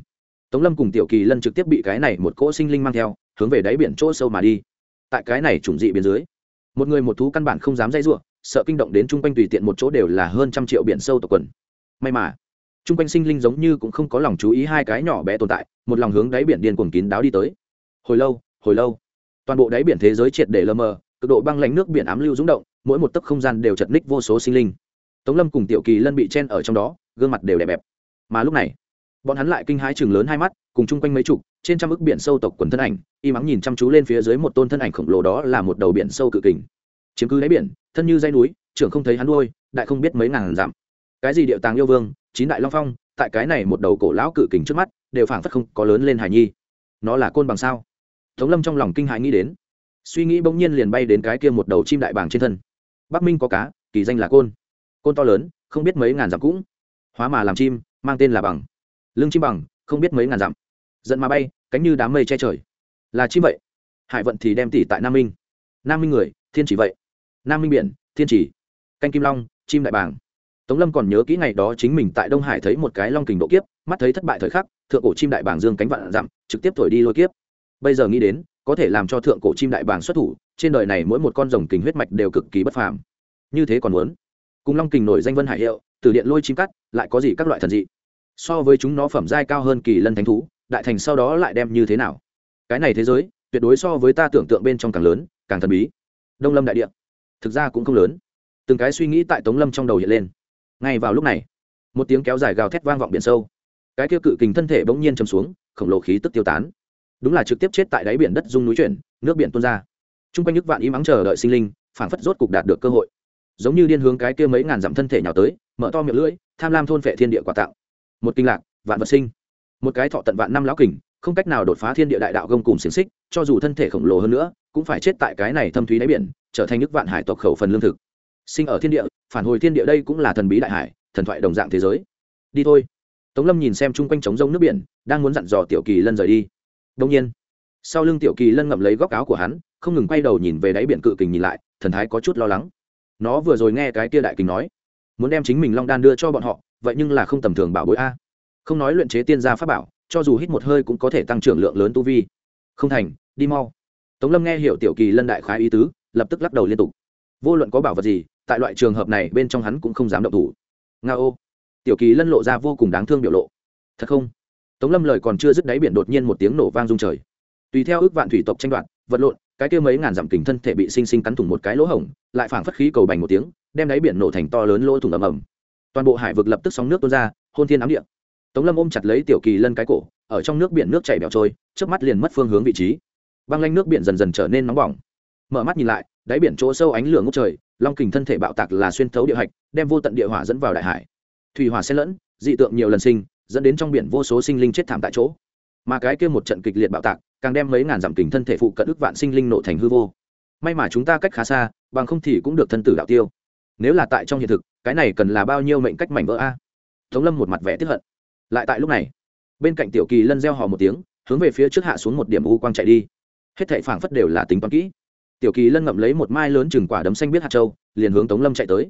Tống lâm cùng tiểu kỳ lân trực tiếp bị cái này một cỗ sinh linh mang theo, hướng về đáy biển chỗ sâu mà đi. Tại cái này chủng dị biển dưới, một người một thú căn bản không dám dây ruộng sợ kinh động đến chung quanh tùy tiện một chỗ đều là hơn trăm triệu biển sâu tộc quần. May mà, chung quanh sinh linh giống như cũng không có lòng chú ý hai cái nhỏ bé tồn tại, một lòng hướng đáy biển điên cuồng kín đáo đi tới. Hồi lâu hồi lâu, toàn bộ đáy biển thế giới triệt để lơ mờ, cực độ băng lánh nước biển ám lưu rúng động, mỗi một tấc không gian đều chật ních vô số sinh linh. Tống lâm cùng tiểu kỳ lân bị chen ở trong đó, gương mặt đều đẹp bẹp. Mà lúc này, bọn hắn lại kinh hãi chừng lớn hai mắt, cùng chung quanh mấy chục, trên trăm ức biển sâu tộc quần thân ảnh y mắng nhìn chăm chú lên phía dưới một tôn thân ảnh khổng lồ đó là một đầu biển sâu cự kình chiếm cứ đáy biển, thân như dây núi, trưởng không thấy hắn đuôi đại không biết mấy ngàn dặm. Cái gì địa tàng yêu vương, chín đại long phong, tại cái này một đầu cổ lão cự kình trước mắt, đều phảng phất không có lớn lên hải nhi. Nó là côn bằng sao? Tống lâm trong lòng kinh hãi nghĩ đến. Suy nghĩ bỗng nhiên liền bay đến cái kia một đầu chim đại bàng trên thân. Bắc minh có cá, kỳ danh là côn. Côn to lớn, không biết mấy ngàn dặm cũng. Hóa mà làm chim, mang tên là bằng. Lưng chim bằng, không biết mấy ngàn dặm. Giận mà bay, cánh như đám mây che trời. Là chim vậy. Hải vận thì đem tỷ tại nam minh. Nam minh người, thiên chỉ vậy nam minh biển, thiên chỉ canh kim long, chim đại bàng. Tống lâm còn nhớ kỹ ngày đó chính mình tại đông hải thấy một cái long kình độ kiếp, mắt thấy thất bại thời khắc, thượng cổ chim đại bàng dương cánh vạn dặm, trực tiếp thổi đi lôi kiếp. Bây giờ nghĩ đến, có thể làm cho thượng cổ chim đại bàng xuất thủ, trên đời này mỗi một con rồng kình huyết mạch đều cực kỳ bất phàm. Như thế còn muốn? Cùng long kình nổi danh vân hải hiệu, từ điện lôi chim cắt, lại có gì các loại thần dị? So với chúng nó phẩm giai cao hơn kỳ lân thánh thú, đại thành sau đó lại đem như thế nào? Cái này thế giới, tuyệt đối so với ta tưởng tượng bên trong càng lớn, càng thần bí. Đông lâm đại địa thực ra cũng không lớn. Từng cái suy nghĩ tại tống lâm trong đầu hiện lên. Ngay vào lúc này, một tiếng kéo dài gào thét vang vọng biển sâu. Cái kia cự kình thân thể bỗng nhiên chầm xuống, khổng lồ khí tức tiêu tán. Đúng là trực tiếp chết tại đáy biển đất dung núi chuyển, nước biển tuôn ra. T r u n g quanh nước vạn im ắng chờ đợi sinh linh phản phất rốt cục đạt được cơ hội. Giống như điên hướng cái kia mấy ngàn dặm thân thể nhào tới, mở to miệng lưỡi, tham lam thôn phệ thiên địa quà tạo. Một kinh lạc, vạn vật sinh. Một cái thọ tận vạn năm lão kình không cách nào đột phá thiên địa đại đạo gông cùng xiềng xích, cho dù thân thể khổng lồ hơn nữa, cũng phải chết tại cái này thâm thúy đáy biển, trở thành nước vạn hải tộc khẩu phần lương thực. Sinh ở thiên địa, phản hồi thiên địa đây cũng là thần bí đại hải, thần thoại đồng dạng thế giới. Đi thôi. Tống lâm nhìn xem chung quanh trống rông nước biển, đang muốn dặn dò tiểu kỳ lân rời đi. Đông nhiên, sau lưng tiểu kỳ lân ngậm lấy góc áo của hắn, không ngừng quay đầu nhìn về đáy biển cự kình nhìn lại, thần thái có chút lo lắng. Nó vừa rồi nghe cái tia đại kình nói, muốn đem chính mình long đan đưa cho bọn họ, vậy nhưng là không tầm thường bảo bối a. Không nói luyện chế tiên gia pháp bảo cho dù hít một hơi cũng có thể tăng trưởng lượng lớn tu vi. Không thành, đi mau. Tống lâm nghe hiểu tiểu kỳ lân đại khái ý tứ, lập tức lắc đầu liên tục. Vô luận có bảo vật gì, tại loại trường hợp này bên trong hắn cũng không dám động thủ. Nga ô. Tiểu kỳ lân lộ ra vô cùng đáng thương biểu lộ. Thật không? Tống lâm lời còn chưa dứt đáy biển đột nhiên một tiếng nổ vang rung trời. Tùy theo ước vạn thủy tộc tranh đoạt, vật lộn, cái kia mấy ngàn dặm kình thân thể bị sinh sinh cắn thủng một cái lỗ hổng, lại phảng phất khí cầu bành một tiếng, đem đáy biển nổ thành to lớn lỗ thủng ầm ầm. Toàn bộ hải vực lập tức sóng nước tuôn ra, hôn thiên ám địa tống lâm ôm chặt lấy tiểu kỳ lân cái cổ, ở trong nước biển nước chảy bẹo trôi trước mắt liền mất phương hướng vị trí. Băng lanh nước biển dần dần trở nên nóng bỏng. Mở mắt nhìn lại, đáy biển chỗ sâu ánh lửa ngốc trời, long kình thân thể bạo tạc là xuyên thấu địa hạch, đem vô tận địa hỏa dẫn vào đại hải. Thủy hỏa xen lẫn, dị tượng nhiều lần sinh, dẫn đến trong biển vô số sinh linh chết thảm tại chỗ. Mà cái kia một trận kịch liệt bạo tạc, càng đem mấy ngàn dặm kình thân thể phụ cận ức vạn sinh linh nổ thành hư vô. May mà chúng ta cách khá xa, bằng không thì cũng được thân tử đạo tiêu. Nếu là tại trong hiện thực, cái này cần là bao nhiêu mệnh cách mảnh vỡ a? Tống lâm một mặt vẻ tiếp hận lại tại lúc này, bên cạnh tiểu kỳ lân gieo hò một tiếng, hướng về phía trước hạ xuống một điểm u quang chạy đi. Hết thảy phảng phất đều là tính toán kỹ. Tiểu kỳ lân ngậm lấy một mai lớn chừng quả đấm xanh biết hạt châu, liền hướng tống lâm chạy tới.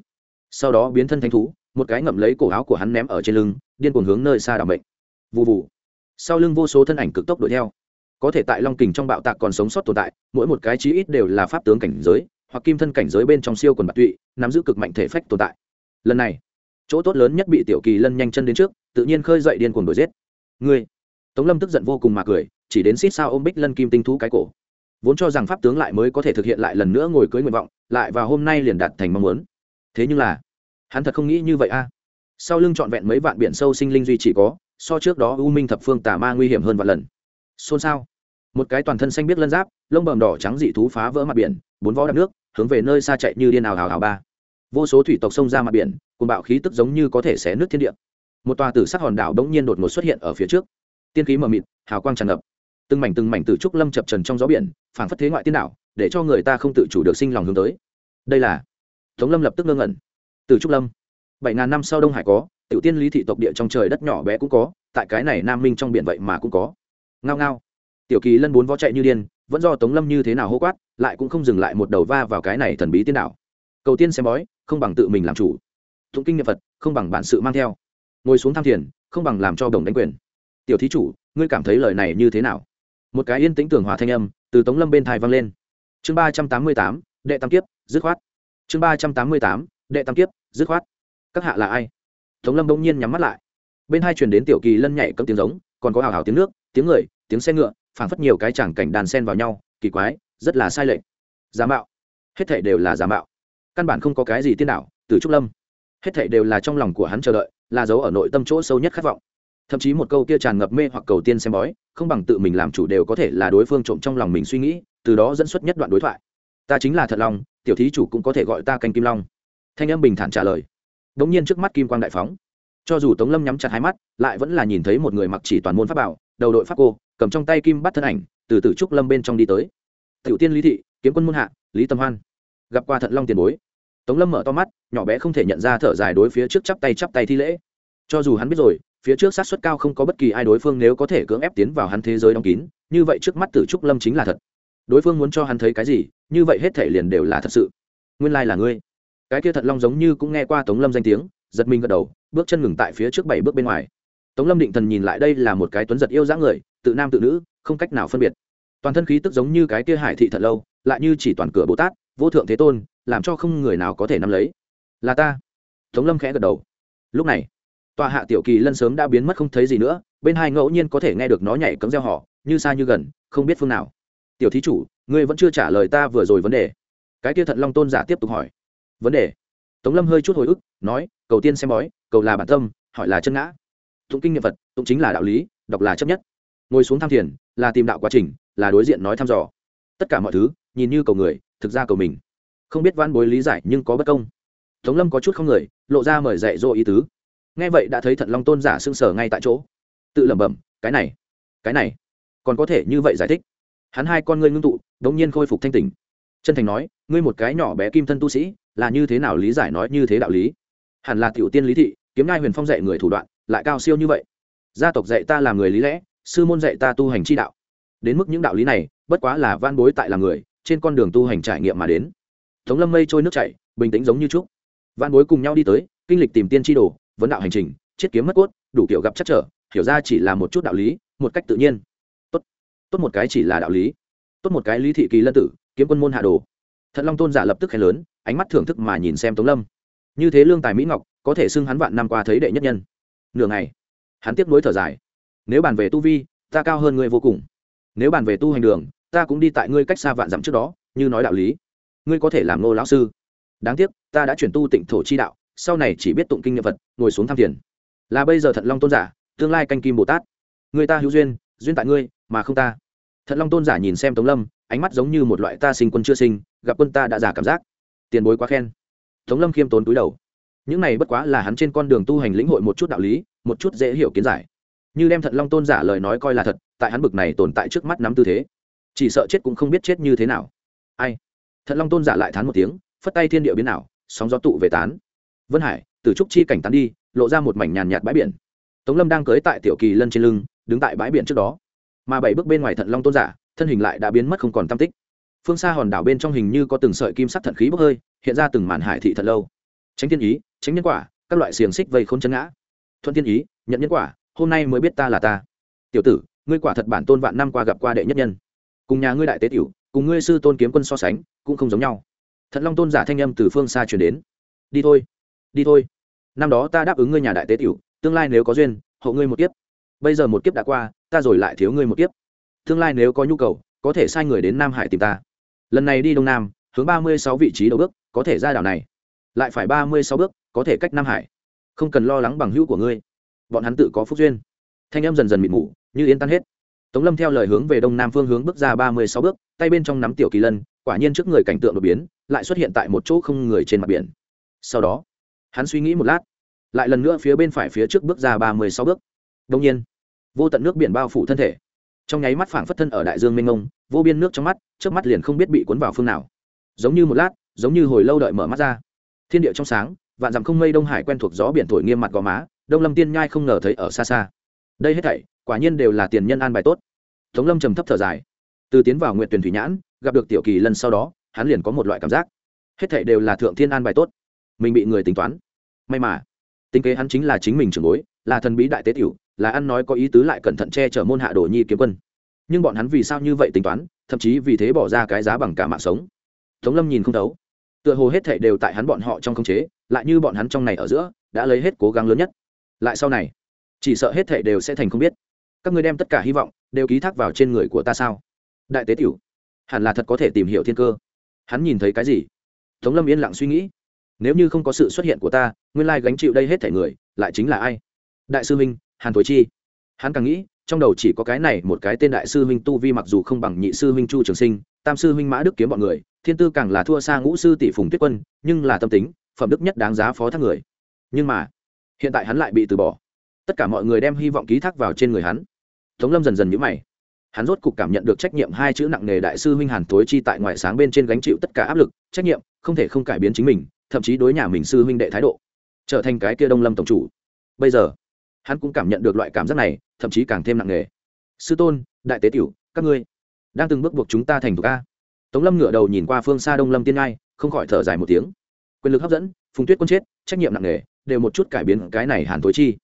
Sau đó biến thân thanh thú, một cái ngậm lấy cổ áo của hắn ném ở trên lưng, điên cuồng hướng nơi xa đảm bệnh vụ vụ sau lưng vô số thân ảnh cực tốc đuổi theo. Có thể tại long kình trong bạo tạc còn sống sót tồn tại, mỗi một cái chí ít đều là pháp tướng cảnh giới, hoặc kim thân cảnh giới bên trong siêu quần bạc tụy, nắm giữ cực mạnh thể phách tồn tại. Lần này chỗ tốt lớn nhất bị tiểu kỳ lân nhanh chân đến trước, tự nhiên khơi dậy điên cuồng đuổi giết. Ngươi. Tống lâm tức giận vô cùng mà cười, chỉ đến xít sao ôm bích lân kim tinh thú cái cổ. Vốn cho rằng pháp tướng lại mới có thể thực hiện lại lần nữa ngồi cưới nguyện vọng, lại và hôm nay liền đạt thành mong muốn. Thế nhưng là, hắn thật không nghĩ như vậy a. Sau lưng trọn vẹn mấy vạn biển sâu sinh linh duy chỉ có, so trước đó u minh thập phương tà ma nguy hiểm hơn vạn lần. Xôn xao. Một cái toàn thân xanh biết lân giáp, lông bầm đỏ trắng dị thú phá vỡ mặt biển, bốn vó đập nước, hướng về nơi xa chạy như điên ảo ảo ảo ba. Vô số thủy tộc xông ra mặt biển cùng bạo khí tức giống như có thể xé nước thiên địa. Một tòa tử sắc hòn đảo đống nhiên đột ngột xuất hiện ở phía trước. Tiên khí mờ mịt, hào quang tràn ngập. Từng mảnh từng mảnh tử trúc lâm chập trần trong gió biển, phảng phất thế ngoại tiên đảo, để cho người ta không tự chủ được sinh lòng hướng tới. Đây là tống lâm lập tức ngơ ngẩn. Từ trúc lâm. Bảy ngàn năm sau đông hải có, tiểu tiên lý thị tộc địa trong trời đất nhỏ bé cũng có, tại cái này nam minh trong biển vậy mà cũng có. Ngao ngao. Tiểu kỳ lân bốn vó chạy như điên, vẫn do tống lâm như thế nào hô quát, lại cũng không dừng lại một đầu va vào cái này thần bí tiên đảo. Cầu tiên xem bói, không bằng tự mình làm chủ thụng kinh nghiệm phật, không bằng bản sự mang theo. Ngồi xuống tham thiền, không bằng làm cho đồng đánh quyền. Tiểu thí chủ, ngươi cảm thấy lời này như thế nào? Một cái yên tĩnh tưởng hòa thanh âm từ tống lâm bên thai vang lên. Chương ba trăm tám mươi tám, đệ tam kiếp, dứt khoát. Chương ba trăm tám mươi tám, đệ tam kiếp, dứt khoát. Các hạ là ai? Tống lâm bỗng nhiên nhắm mắt lại. Bên hai truyền đến tiểu kỳ lân nhảy cấm tiếng giống, còn có hào hào tiếng nước, tiếng người, tiếng xe ngựa, phảng phất nhiều cái chẳng cảnh đàn sen vào nhau, kỳ quái, rất là sai lệch. Giả mạo. Hết thảy đều là giả mạo. Căn bản không có cái gì tiên đạo, từ trúc lâm hết thảy đều là trong lòng của hắn chờ đợi là dấu ở nội tâm chỗ sâu nhất khát vọng. Thậm chí một câu kia tràn ngập mê hoặc cầu tiên xem bói không bằng tự mình làm chủ đều có thể là đối phương trộm trong lòng mình suy nghĩ từ đó dẫn xuất nhất đoạn đối thoại. Ta chính là thật Long, tiểu thí chủ cũng có thể gọi ta canh kim long. Thanh âm bình thản trả lời. Đ ỗ n g nhiên trước mắt kim quang đại phóng. Cho dù tống lâm nhắm chặt hai mắt lại vẫn là nhìn thấy một người mặc chỉ toàn môn pháp bảo đầu đội pháp cô cầm trong tay kim bắt thân ảnh từ từ trúc lâm bên trong đi tới. Tiểu tiên lý thị kiếm quân môn hạ lý tâm hoan. Gặp qua thận long tiền bối tống lâm mở to mắt, nhỏ bé không thể nhận ra thở dài đối phía trước chắp tay chắp tay thi lễ. Cho dù hắn biết rồi, phía trước sát suất cao không có bất kỳ ai đối phương nếu có thể cưỡng ép tiến vào hắn thế giới đóng kín, như vậy trước mắt tử trúc lâm chính là thật. Đối phương muốn cho hắn thấy cái gì, như vậy hết thể liền đều là thật sự. Nguyên lai là ngươi. Cái kia thật long giống như cũng nghe qua tống lâm danh tiếng, giật mình gật đầu, bước chân ngừng tại phía trước bảy bước bên ngoài. Tống lâm định thần nhìn lại đây là một cái tuấn giật yêu dã người, tự nam tự nữ, không cách nào phân biệt. Toàn thân khí tức giống như cái kia hải thị thật lâu, lại như chỉ toàn cửa bồ tát, vô thượng thế tôn làm cho không người nào có thể nắm lấy. Là ta. Tống lâm khẽ gật đầu. Lúc này tòa hạ tiểu kỳ lân sớm đã biến mất không thấy gì nữa bên hai ngẫu nhiên có thể nghe được nó nhảy cấm gieo họ như xa như gần không biết phương nào. Tiểu thí chủ ngươi vẫn chưa trả lời ta vừa rồi vấn đề. Cái kia thận long tôn giả tiếp tục hỏi. Vấn đề? Tống lâm hơi chút hồi ức nói cầu tiên xem bói cầu là bản tâm hỏi là chân ngã. Tụng kinh nghiệm vật, tụng chính là đạo lý đọc là chấp nhất. Ngồi xuống tham thiền là tìm đạo quá trình là đối diện nói thăm dò. Tất cả mọi thứ nhìn như cầu người thực ra cầu mình không biết văn bối lý giải nhưng có bất công. Tống lâm có chút không người, lộ ra mời dạy dỗ ý tứ. Nghe vậy đã thấy thận long tôn giả sưng sở ngay tại chỗ. Tự lẩm bẩm, cái này cái này, còn có thể như vậy giải thích? Hắn hai con ngươi ngưng tụ, đống nhiên khôi phục thanh tỉnh. Chân thành nói, ngươi một cái nhỏ bé kim thân tu sĩ, là như thế nào lý giải nói như thế đạo lý? Hẳn là tiểu tiên lý thị, kiếm ngai huyền phong dạy người thủ đoạn, lại cao siêu như vậy. Gia tộc dạy ta làm người lý lẽ, sư môn dạy ta tu hành chi đạo. Đến mức những đạo lý này, bất quá là van bối tại làm người, trên con đường tu hành trải nghiệm mà đến tống lâm mây trôi nước chảy, bình tĩnh giống như trúc. Van bối cùng nhau đi tới, kinh lịch tìm tiên tri đồ, vấn đạo hành trình, chiết kiếm mất cốt, đủ kiểu gặp chắc trở, hiểu ra chỉ là một chút đạo lý, một cách tự nhiên. Tốt. Tốt một cái chỉ là đạo lý. Tốt một cái lý thị kỳ lân tử, kiếm quân môn hạ đồ. Thận long tôn giả lập tức khen lớn, ánh mắt thưởng thức mà nhìn xem tống lâm. Như thế lương tài mỹ ngọc, có thể xưng hắn vạn năm qua thấy đệ nhất nhân. Nửa ngày, hắn tiếp nối thở dài. Nếu bàn về tu vi, ta cao hơn ngươi vô cùng. Nếu bàn về tu hành đường, ta cũng đi tại ngươi cách xa vạn dặm trước đó, như nói đạo lý ngươi có thể làm nô lão sư. Đáng tiếc, ta đã chuyển tu tịnh thổ chi đạo, sau này chỉ biết tụng kinh nghiệm vật ngồi xuống tham thiền. là bây giờ thận long tôn giả, tương lai canh kim bồ tát. Người ta hữu duyên duyên tại ngươi, mà không ta. Thận long tôn giả nhìn xem tống lâm, ánh mắt giống như một loại ta sinh quân chưa sinh, gặp quân ta đã giả cảm giác. Tiền bối quá khen. Tống lâm khiêm tốn túi đầu. Những này bất quá là hắn trên con đường tu hành lĩnh hội một chút đạo lý, một chút dễ hiểu kiến giải. Như đem thận long tôn giả lời nói coi là thật, tại hắn bực này tồn tại trước mắt nắm tư thế. Chỉ sợ chết cũng không biết chết như thế nào. Ai? Thận long tôn giả lại thán một tiếng phất tay thiên địa biến ảo, sóng gió tụ về tán. Vân hải từ trúc chi cảnh tán đi lộ ra một mảnh nhàn nhạt bãi biển. Tống lâm đang cưới tại tiểu kỳ lân trên lưng đứng tại bãi biển trước đó. Mà bảy bước bên ngoài thận long tôn giả thân hình lại đã biến mất không còn tam tích. Phương xa hòn đảo bên trong hình như có từng sợi kim sắc thận khí bốc hơi hiện ra từng màn hải thị thật lâu. Tránh thiên ý tránh nhân quả các loại xiềng xích vây k h ô n chân ngã. Thuận thiên ý nhận nhân quả hôm nay mới biết ta là ta. Tiểu tử ngươi quả thật bản tôn vạn năm qua gặp qua đệ nhất nhân. Cùng nhà ngươi đại tế tiểu cùng ngươi sư tôn kiếm quân so sánh, cũng không giống nhau. Thận long tôn giả thanh âm từ phương xa chuyển đến. Đi thôi đi thôi. Năm đó ta đáp ứng ngươi nhà đại tế tiểu, tương lai nếu có duyên hậu ngươi một kiếp. Bây giờ một kiếp đã qua, ta rồi lại thiếu ngươi một kiếp. Tương lai nếu có nhu cầu, có thể sai người đến nam hải tìm ta. Lần này đi đông nam, hướng ba mươi sáu vị trí đầu bước, có thể ra đảo này. Lại phải ba mươi sáu bước, có thể cách nam hải. Không cần lo lắng bằng hữu của ngươi. Bọn hắn tự có phúc duyên. Thanh em dần dần mịt mù, như yên tan hết tống lâm theo lời hướng về đông nam phương hướng bước ra ba mươi sáu bước, tay bên trong nắm tiểu kỳ lân, quả nhiên trước người cảnh tượng đột biến, lại xuất hiện tại một chỗ không người trên mặt biển. Sau đó, hắn suy nghĩ một lát, lại lần nữa phía bên phải phía trước bước ra ba mươi sáu bước. Đông nhiên, vô tận nước biển bao phủ thân thể. Trong nháy mắt phảng phất thân ở đại dương mênh mông, vô biên nước trong mắt, trước mắt liền không biết bị cuốn vào phương nào. Giống như một lát, giống như hồi lâu đợi mở mắt ra. Thiên địa trong sáng, vạn dặm không mây đông hải quen thuộc gió biển thổi nghiêm mặt gò má, đông lâm tiên nhai không ngờ thấy ở xa xa. Đây hết thảy quả nhiên đều là tiền nhân an bài tốt. Tống lâm trầm thấp thở dài. Từ tiến vào nguyện tuyển thủy nhãn, gặp được tiểu kỳ lần sau đó, hắn liền có một loại cảm giác. Hết thảy đều là thượng thiên an bài tốt. Mình bị người tính toán. May mà, tính kế hắn chính là chính mình trưởng bối, là thần bí đại tế tiểu, là ăn nói có ý tứ lại cẩn thận che chở môn hạ đồ nhi kiếm quân. Nhưng bọn hắn vì sao như vậy tính toán, thậm chí vì thế bỏ ra cái giá bằng cả mạng sống. Tống lâm nhìn không thấu. Tựa hồ hết thệ đều tại hắn bọn họ trong khống chế, lại như bọn hắn trong này ở giữa, đã lấy hết cố gắng lớn nhất. Lại sau này, chỉ sợ hết thệ đều sẽ thành không biết các ngươi đem tất cả hy vọng đều ký thác vào trên người của ta sao? Đại tế tiểu, hẳn là thật có thể tìm hiểu thiên cơ. Hắn nhìn thấy cái gì? Tống lâm yên lặng suy nghĩ. Nếu như không có sự xuất hiện của ta, nguyên lai gánh chịu đây hết thể người, lại chính là ai? Đại sư minh hàn thối chi. Hắn càng nghĩ, trong đầu chỉ có cái này một cái tên đại sư huynh tu vi mặc dù không bằng nhị sư huynh chu trường sinh, tam sư huynh mã đức kiếm bọn người, thiên tư càng là thua xa ngũ sư tỷ phùng tuyết quân, nhưng là tâm tính, phẩm đức nhất đáng giá phó thác người. Nhưng mà, hiện tại hắn lại bị từ bỏ tất cả mọi người đem hy vọng ký thác vào trên người hắn. Tống lâm dần dần nhữ mày. Hắn rốt cục cảm nhận được trách nhiệm hai chữ nặng nề đại sư huynh hàn tối chi tại ngoại sáng bên trên gánh chịu tất cả áp lực, trách nhiệm, không thể không cải biến chính mình, thậm chí đối nhà mình sư huynh đệ thái độ, trở thành cái kia đông lâm tổng chủ. Bây giờ, hắn cũng cảm nhận được loại cảm giác này, thậm chí càng thêm nặng nề. Sư tôn, đại tế tiểu, các ngươi đang từng bước buộc chúng ta thành thục a? Tống lâm ngửa đầu nhìn qua phương xa đông lâm tiên ngai, không khỏi thở dài một tiếng. Quyền lực hấp dẫn, phùng tuyết quân chết, trách nhiệm nặng nề, đều một chút cải biến cái này hàn tối chi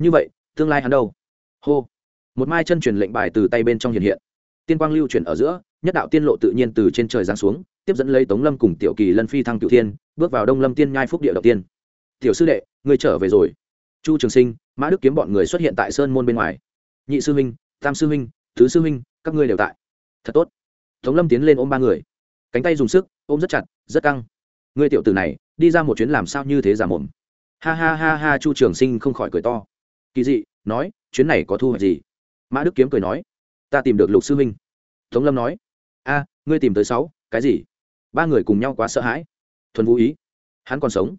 như vậy, tương lai hắn đâu? Hô. Một mai chân truyền lệnh bài từ tay bên trong hiện hiện. Tiên quang lưu chuyển ở giữa, nhất đạo tiên lộ tự nhiên từ trên trời giáng xuống, tiếp dẫn lấy tống lâm cùng tiểu kỳ lân phi thăng cựu thiên, bước vào đông lâm tiên nhai phúc địa đầu tiên. Tiểu sư đệ người trở về rồi. Chu trường sinh, mã đức kiếm bọn người xuất hiện tại sơn môn bên ngoài. Nhị sư huynh, tam sư huynh thứ sư huynh, các ngươi đều tại. Thật tốt. Tống lâm tiến lên ôm ba người. Cánh tay dùng sức, ôm rất chặt, rất căng. Người tiểu tử này, đi ra một chuyến làm sao như thế giả mồm? Ha ha ha ha, chu trường sinh không khỏi cười to kỳ dị, nói, chuyến này có thu hoạch gì? Mã đức kiếm cười nói, ta tìm được lục sư huynh tống lâm nói, a, ngươi tìm tới sáu, cái gì? Ba người cùng nhau quá sợ hãi. Thuần vũ ý, hắn còn sống.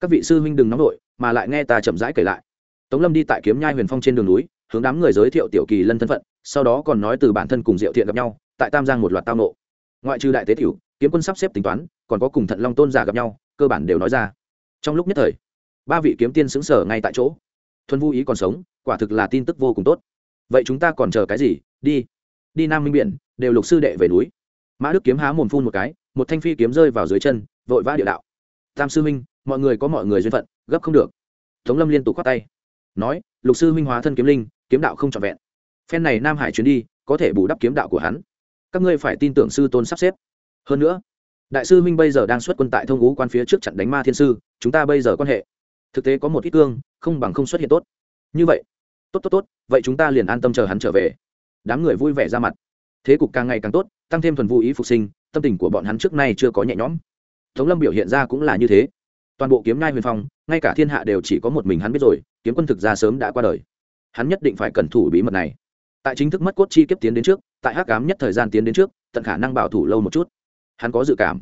Các vị sư huynh đừng nóng nổi mà lại nghe ta chậm rãi kể lại. Tống lâm đi tại kiếm nhai huyền phong trên đường núi, hướng đám người giới thiệu tiểu kỳ lân thân phận, sau đó còn nói từ bản thân cùng diệu thiện gặp nhau, tại tam giang một loạt tao nộ. Ngoại trừ đại tế tiểu, kiếm quân sắp xếp tính toán, còn có cùng thận long tôn giả gặp nhau, cơ bản đều nói ra. Trong lúc nhất thời, ba vị kiếm tiên xứng sở ngay tại chỗ thuần vũ ý còn sống, quả thực là tin tức vô cùng tốt. Vậy chúng ta còn chờ cái gì? Đi. Đi nam minh biển, đều lục sư đệ về núi. Mã đức kiếm há mồm phun một cái, một thanh phi kiếm rơi vào dưới chân, vội vã địa đạo. Tam sư minh mọi người có mọi người duyên phận, gấp không được. Tống lâm liên tục khoát tay. Nói, lục sư minh hóa thân kiếm linh, kiếm đạo không trọn vẹn. Phen này nam hải chuyến đi, có thể bù đắp kiếm đạo của hắn. Các ngươi phải tin tưởng sư tôn sắp xếp. Hơn nữa, đại sư Minh bây giờ đang xuất quân tại thông ngũ quan phía trước trận đánh ma thiên sư, chúng ta bây giờ quan hệ. Thực tế có một ít cương không bằng không xuất hiện tốt. Như vậy, tốt tốt tốt, vậy chúng ta liền an tâm chờ hắn trở về. Đám người vui vẻ ra mặt. Thế cục càng ngày càng tốt, tăng thêm thuần vũ ý phục sinh, tâm tình của bọn hắn trước nay chưa có nhẹ nhõm. Tống lâm biểu hiện ra cũng là như thế. Toàn bộ kiếm nhai huyền phong, ngay cả thiên hạ đều chỉ có một mình hắn biết rồi, kiếm quân thực ra sớm đã qua đời. Hắn nhất định phải cẩn thủ bí mật này. Tại chính thức mất cốt chi kiếp tiến đến trước, tại hắc cám nhất thời gian tiến đến trước, tận khả năng bảo thủ lâu một chút. Hắn có dự cảm.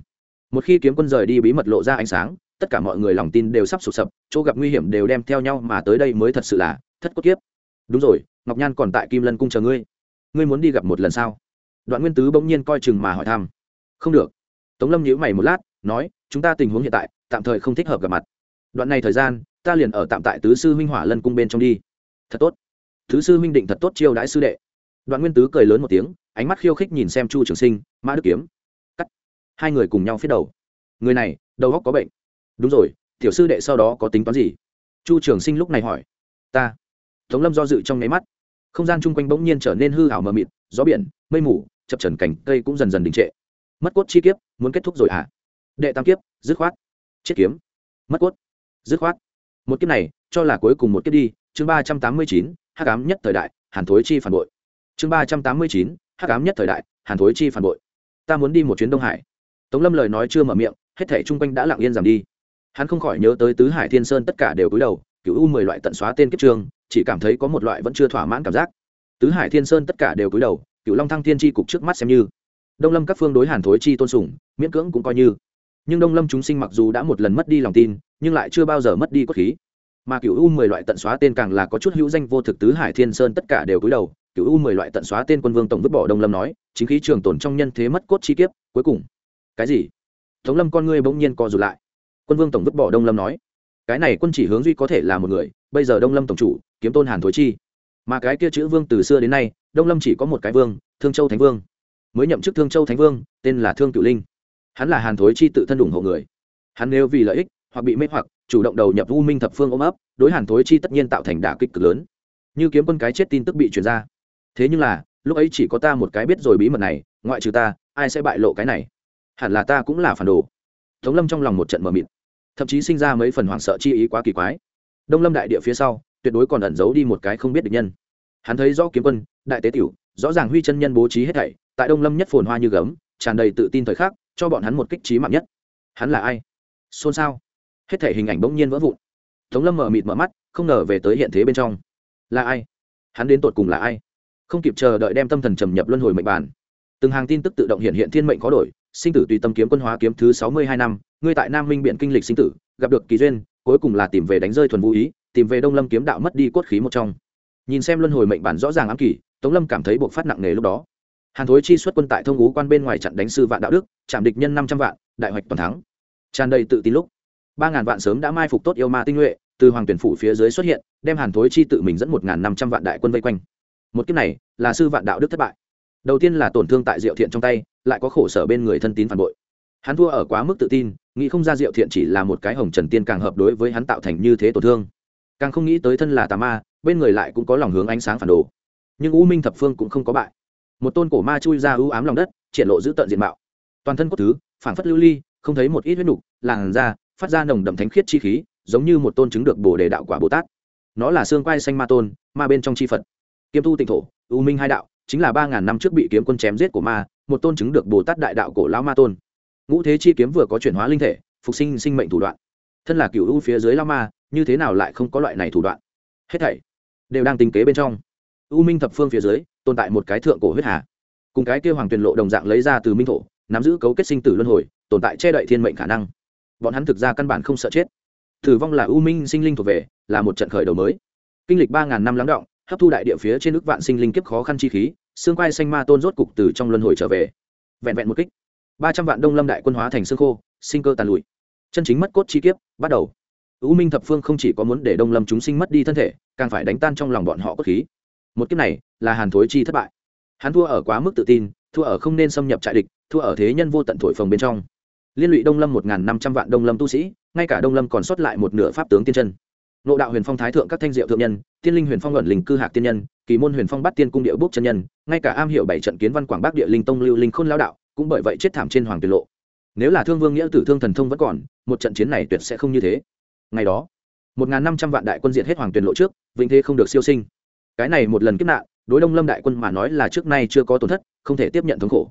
Một khi kiếm quân rời đi bí mật lộ ra ánh sáng tất cả mọi người lòng tin đều sắp sụp sập, chỗ gặp nguy hiểm đều đem theo nhau mà tới đây mới thật sự là thất cốt kiếp. Đúng rồi, ngọc nhan còn tại kim lân cung chờ ngươi. Ngươi muốn đi gặp một lần sao? Đoạn nguyên tứ bỗng nhiên coi chừng mà hỏi thăm. Không được. Tống lâm nhíu mày một lát, nói, chúng ta tình huống hiện tại, tạm thời không thích hợp gặp mặt. Đoạn này thời gian, ta liền ở tạm tại tứ sư huynh hỏa lân cung bên trong đi. Thật tốt. Tứ sư huynh định thật tốt chiêu đãi sư đệ. Đoạn nguyên tứ cười lớn một tiếng, ánh mắt khiêu khích nhìn xem chu trường sinh, mã đức kiếm. Cắt. Hai người cùng nhau phía đầu. Người này, đầu góc có bệnh đúng rồi, tiểu sư đệ sau đó có tính toán gì? Chu trường sinh lúc này hỏi. Ta. Tống lâm do dự trong nháy mắt. Không gian chung quanh bỗng nhiên trở nên hư hảo mờ mịt, gió biển, mây mù, chập trần cảnh, cây cũng dần dần đình trệ. Mất cốt chi kiếp, muốn kết thúc rồi à đệ tam kiếp, dứt khoát. Chết kiếm. Mất cốt. Dứt khoát. Một kiếp này, cho là cuối cùng một kiếp đi, chương ba trăm tám mươi chín, hắc ám nhất thời đại, hàn thối chi phản bội. Chương ba trăm tám mươi chín, hắc ám nhất thời đại, hàn thối chi phản bội. Ta muốn đi một chuyến đông hải. Tống lâm lời nói chưa mở miệng, hết thể chung quanh đã lặng yên giảm đi hắn không khỏi nhớ tới tứ hải thiên sơn tất cả đều cúi đầu cựu u mười loại tận xóa tên kiếp trường, chỉ cảm thấy có một loại vẫn chưa thỏa mãn cảm giác. Tứ hải thiên sơn tất cả đều cúi đầu cựu long thăng thiên tri cục trước mắt xem như. Đông lâm các phương đối hàn thối chi tôn sùng, miễn cưỡng cũng coi như. Nhưng đông lâm chúng sinh mặc dù đã một lần mất đi lòng tin, nhưng lại chưa bao giờ mất đi cốt khí. Mà cựu u mười loại tận xóa tên càng là có chút hữu danh vô thực tứ hải thiên sơn tất cả đều cúi đầu cựu u mười loại tận xóa tên quân vương tổng vứt bỏ đông lâm nói, chính khí trường tồn trong nhân thế mất cốt chi kiếp, cuối cùng. Cái gì? Tống lâm con ngươi bỗng nhiên co rụt lại quân vương tổng vứt bỏ đông lâm nói, cái này quân chỉ hướng duy có thể là một người, bây giờ đông lâm tổng chủ, kiếm tôn hàn thối chi. Mà cái kia chữ vương từ xưa đến nay, đông lâm chỉ có một cái vương, thương châu thánh vương. Mới nhậm chức thương châu thánh vương, tên là thương cựu linh. Hắn là hàn thối chi tự thân ủng hộ người. Hắn nếu vì lợi ích, hoặc bị mê hoặc, chủ động đầu nhập u minh thập phương ôm ấp, đối hàn thối chi tất nhiên tạo thành đả kích cực lớn. Như kiếm quân cái chết tin tức bị truyền ra. Thế nhưng là, lúc ấy chỉ có ta một cái biết rồi bí mật này, ngoại trừ ta, ai sẽ bại lộ cái này? Hẳn là ta cũng là phản đồ tống lâm trong lòng một trận mờ mịt. Thậm chí sinh ra mấy phần hoảng sợ chi ý quá kỳ quái. Đông lâm đại địa phía sau, tuyệt đối còn ẩn giấu đi một cái không biết được nhân. Hắn thấy rõ kiếm quân, đại tế tiểu, rõ ràng huy chân nhân bố trí hết thảy, tại đông lâm nhất phồn hoa như gấm, tràn đầy tự tin thời khắc, cho bọn hắn một kích trí mạng nhất. Hắn là ai? Xôn xao. Hết thảy hình ảnh bỗng nhiên vỡ vụn. Tống lâm mở mịt mở mắt, không ngờ về tới hiện thế bên trong. Là ai? Hắn đến tột cùng là ai? Không kịp chờ đợi đem tâm thần trầm nhập luân hồi mệnh bản. Từng hàng tin tức tự động hiện hiện thiên mệnh có đổi sinh tử tùy tâm kiếm quân hóa kiếm thứ sáu mươi hai năm, ngươi tại nam minh biện kinh lịch sinh tử, gặp được kỳ duyên, cuối cùng là tìm về đánh rơi thuần vũ ý, tìm về đông lâm kiếm đạo mất đi cốt khí một trong. Nhìn xem luân hồi mệnh bản rõ ràng ám kỳ, tống lâm cảm thấy buộc phát nặng nề lúc đó. Hàn thối chi xuất quân tại thông ngũ quan bên ngoài chặn đánh sư vạn đạo đức, chạm địch nhân năm trăm vạn, đại hoạch toàn thắng. Tràn đầy tự tin lúc, ba ngàn vạn sớm đã mai phục tốt yêu ma tinh nhuệ, từ hoàng tuyển phủ phía dưới xuất hiện, đem hàn thối chi tự mình dẫn một ngàn năm trăm vạn đại quân vây quanh. Một kiếp này, là sư vạn đạo đức thất bại. Đầu tiên là tổn thương tại diệu thiện trong tay lại có khổ sở bên người thân tín phản bội. Hắn thua ở quá mức tự tin, nghĩ không ra diệu thiện chỉ là một cái hồng trần tiên càng hợp đối với hắn tạo thành như thế tổn thương. Càng không nghĩ tới thân là tà ma, bên người lại cũng có lòng hướng ánh sáng phản đồ. Nhưng u minh thập phương cũng không có bại. Một tôn cổ ma chui ra ưu ám lòng đất, triển lộ giữ tận diện mạo. Toàn thân cốt thứ, phảng phất lưu ly, không thấy một ít huyết nục, làn da, phát ra nồng đậm thánh khiết chi khí, giống như một tôn chứng được bồ đề đạo quả bồ tát. Nó là xương quai xanh ma tôn, ma bên trong chi phật. Kiêm tu tịnh thổ, u minh hai đạo chính là ba ngàn năm trước bị kiếm quân chém giết của ma, một tôn chứng được bồ tát đại đạo cổ lão ma tôn. Ngũ thế chi kiếm vừa có chuyển hóa linh thể, phục sinh sinh mệnh thủ đoạn. Thân là cựu u phía dưới lao ma, như thế nào lại không có loại này thủ đoạn? Hết thảy đều đang tính kế bên trong. U minh thập phương phía dưới, tồn tại một cái thượng cổ huyết hà. Cùng cái kêu hoàng tuyền lộ đồng dạng lấy ra từ minh thổ, nắm giữ cấu kết sinh tử luân hồi, tồn tại che đậy thiên mệnh khả năng. Bọn hắn thực ra căn bản không sợ chết. Tử vong là u minh sinh linh thuộc về, là một trận khởi đầu mới. Kinh lịch ba ngàn năm lắng động hấp thu đại địa phía trên nước vạn sinh linh kiếp khó khăn chi khí, xương quai xanh ma tôn rốt cục từ trong luân hồi trở về. Vẹn vẹn một kích, ba trăm vạn đông lâm đại quân hóa thành xương khô, sinh cơ tàn lụi. Chân chính mất cốt chi kiếp, bắt đầu. U minh thập phương không chỉ có muốn để đông lâm chúng sinh mất đi thân thể, càng phải đánh tan trong lòng bọn họ cốt khí. Một kiếp này là hàn thối chi thất bại. Hắn thua ở quá mức tự tin, thua ở không nên xâm nhập trại địch, thua ở thế nhân vô tận thổi phồng bên trong. Liên lụy đông lâm một năm trăm vạn đông lâm tu sĩ, ngay cả đông lâm còn sót lại một nửa pháp tướng tiên chân nộ đạo huyền phong thái thượng các thanh diệu thượng nhân, tiên linh huyền phong luận linh cư hạc tiên nhân, kỳ môn huyền phong bắt tiên cung địa bốc chân nhân, ngay cả am hiệu bảy trận kiến văn quảng bắc địa linh tông lưu linh khôn lão đạo, cũng bởi vậy chết thảm trên hoàng tuyệt lộ. Nếu là thương vương nghĩa tử thương thần thông vẫn còn, một trận chiến này tuyệt sẽ không như thế. Ngày đó, một n g h n năm trăm vạn đại quân diệt hết hoàng tuyệt lộ trước, vĩnh thế không được siêu sinh. Cái này một lần kiếp nạn, đối đông lâm đại quân mà nói là trước nay chưa có tổn thất, không thể tiếp nhận thống khổ.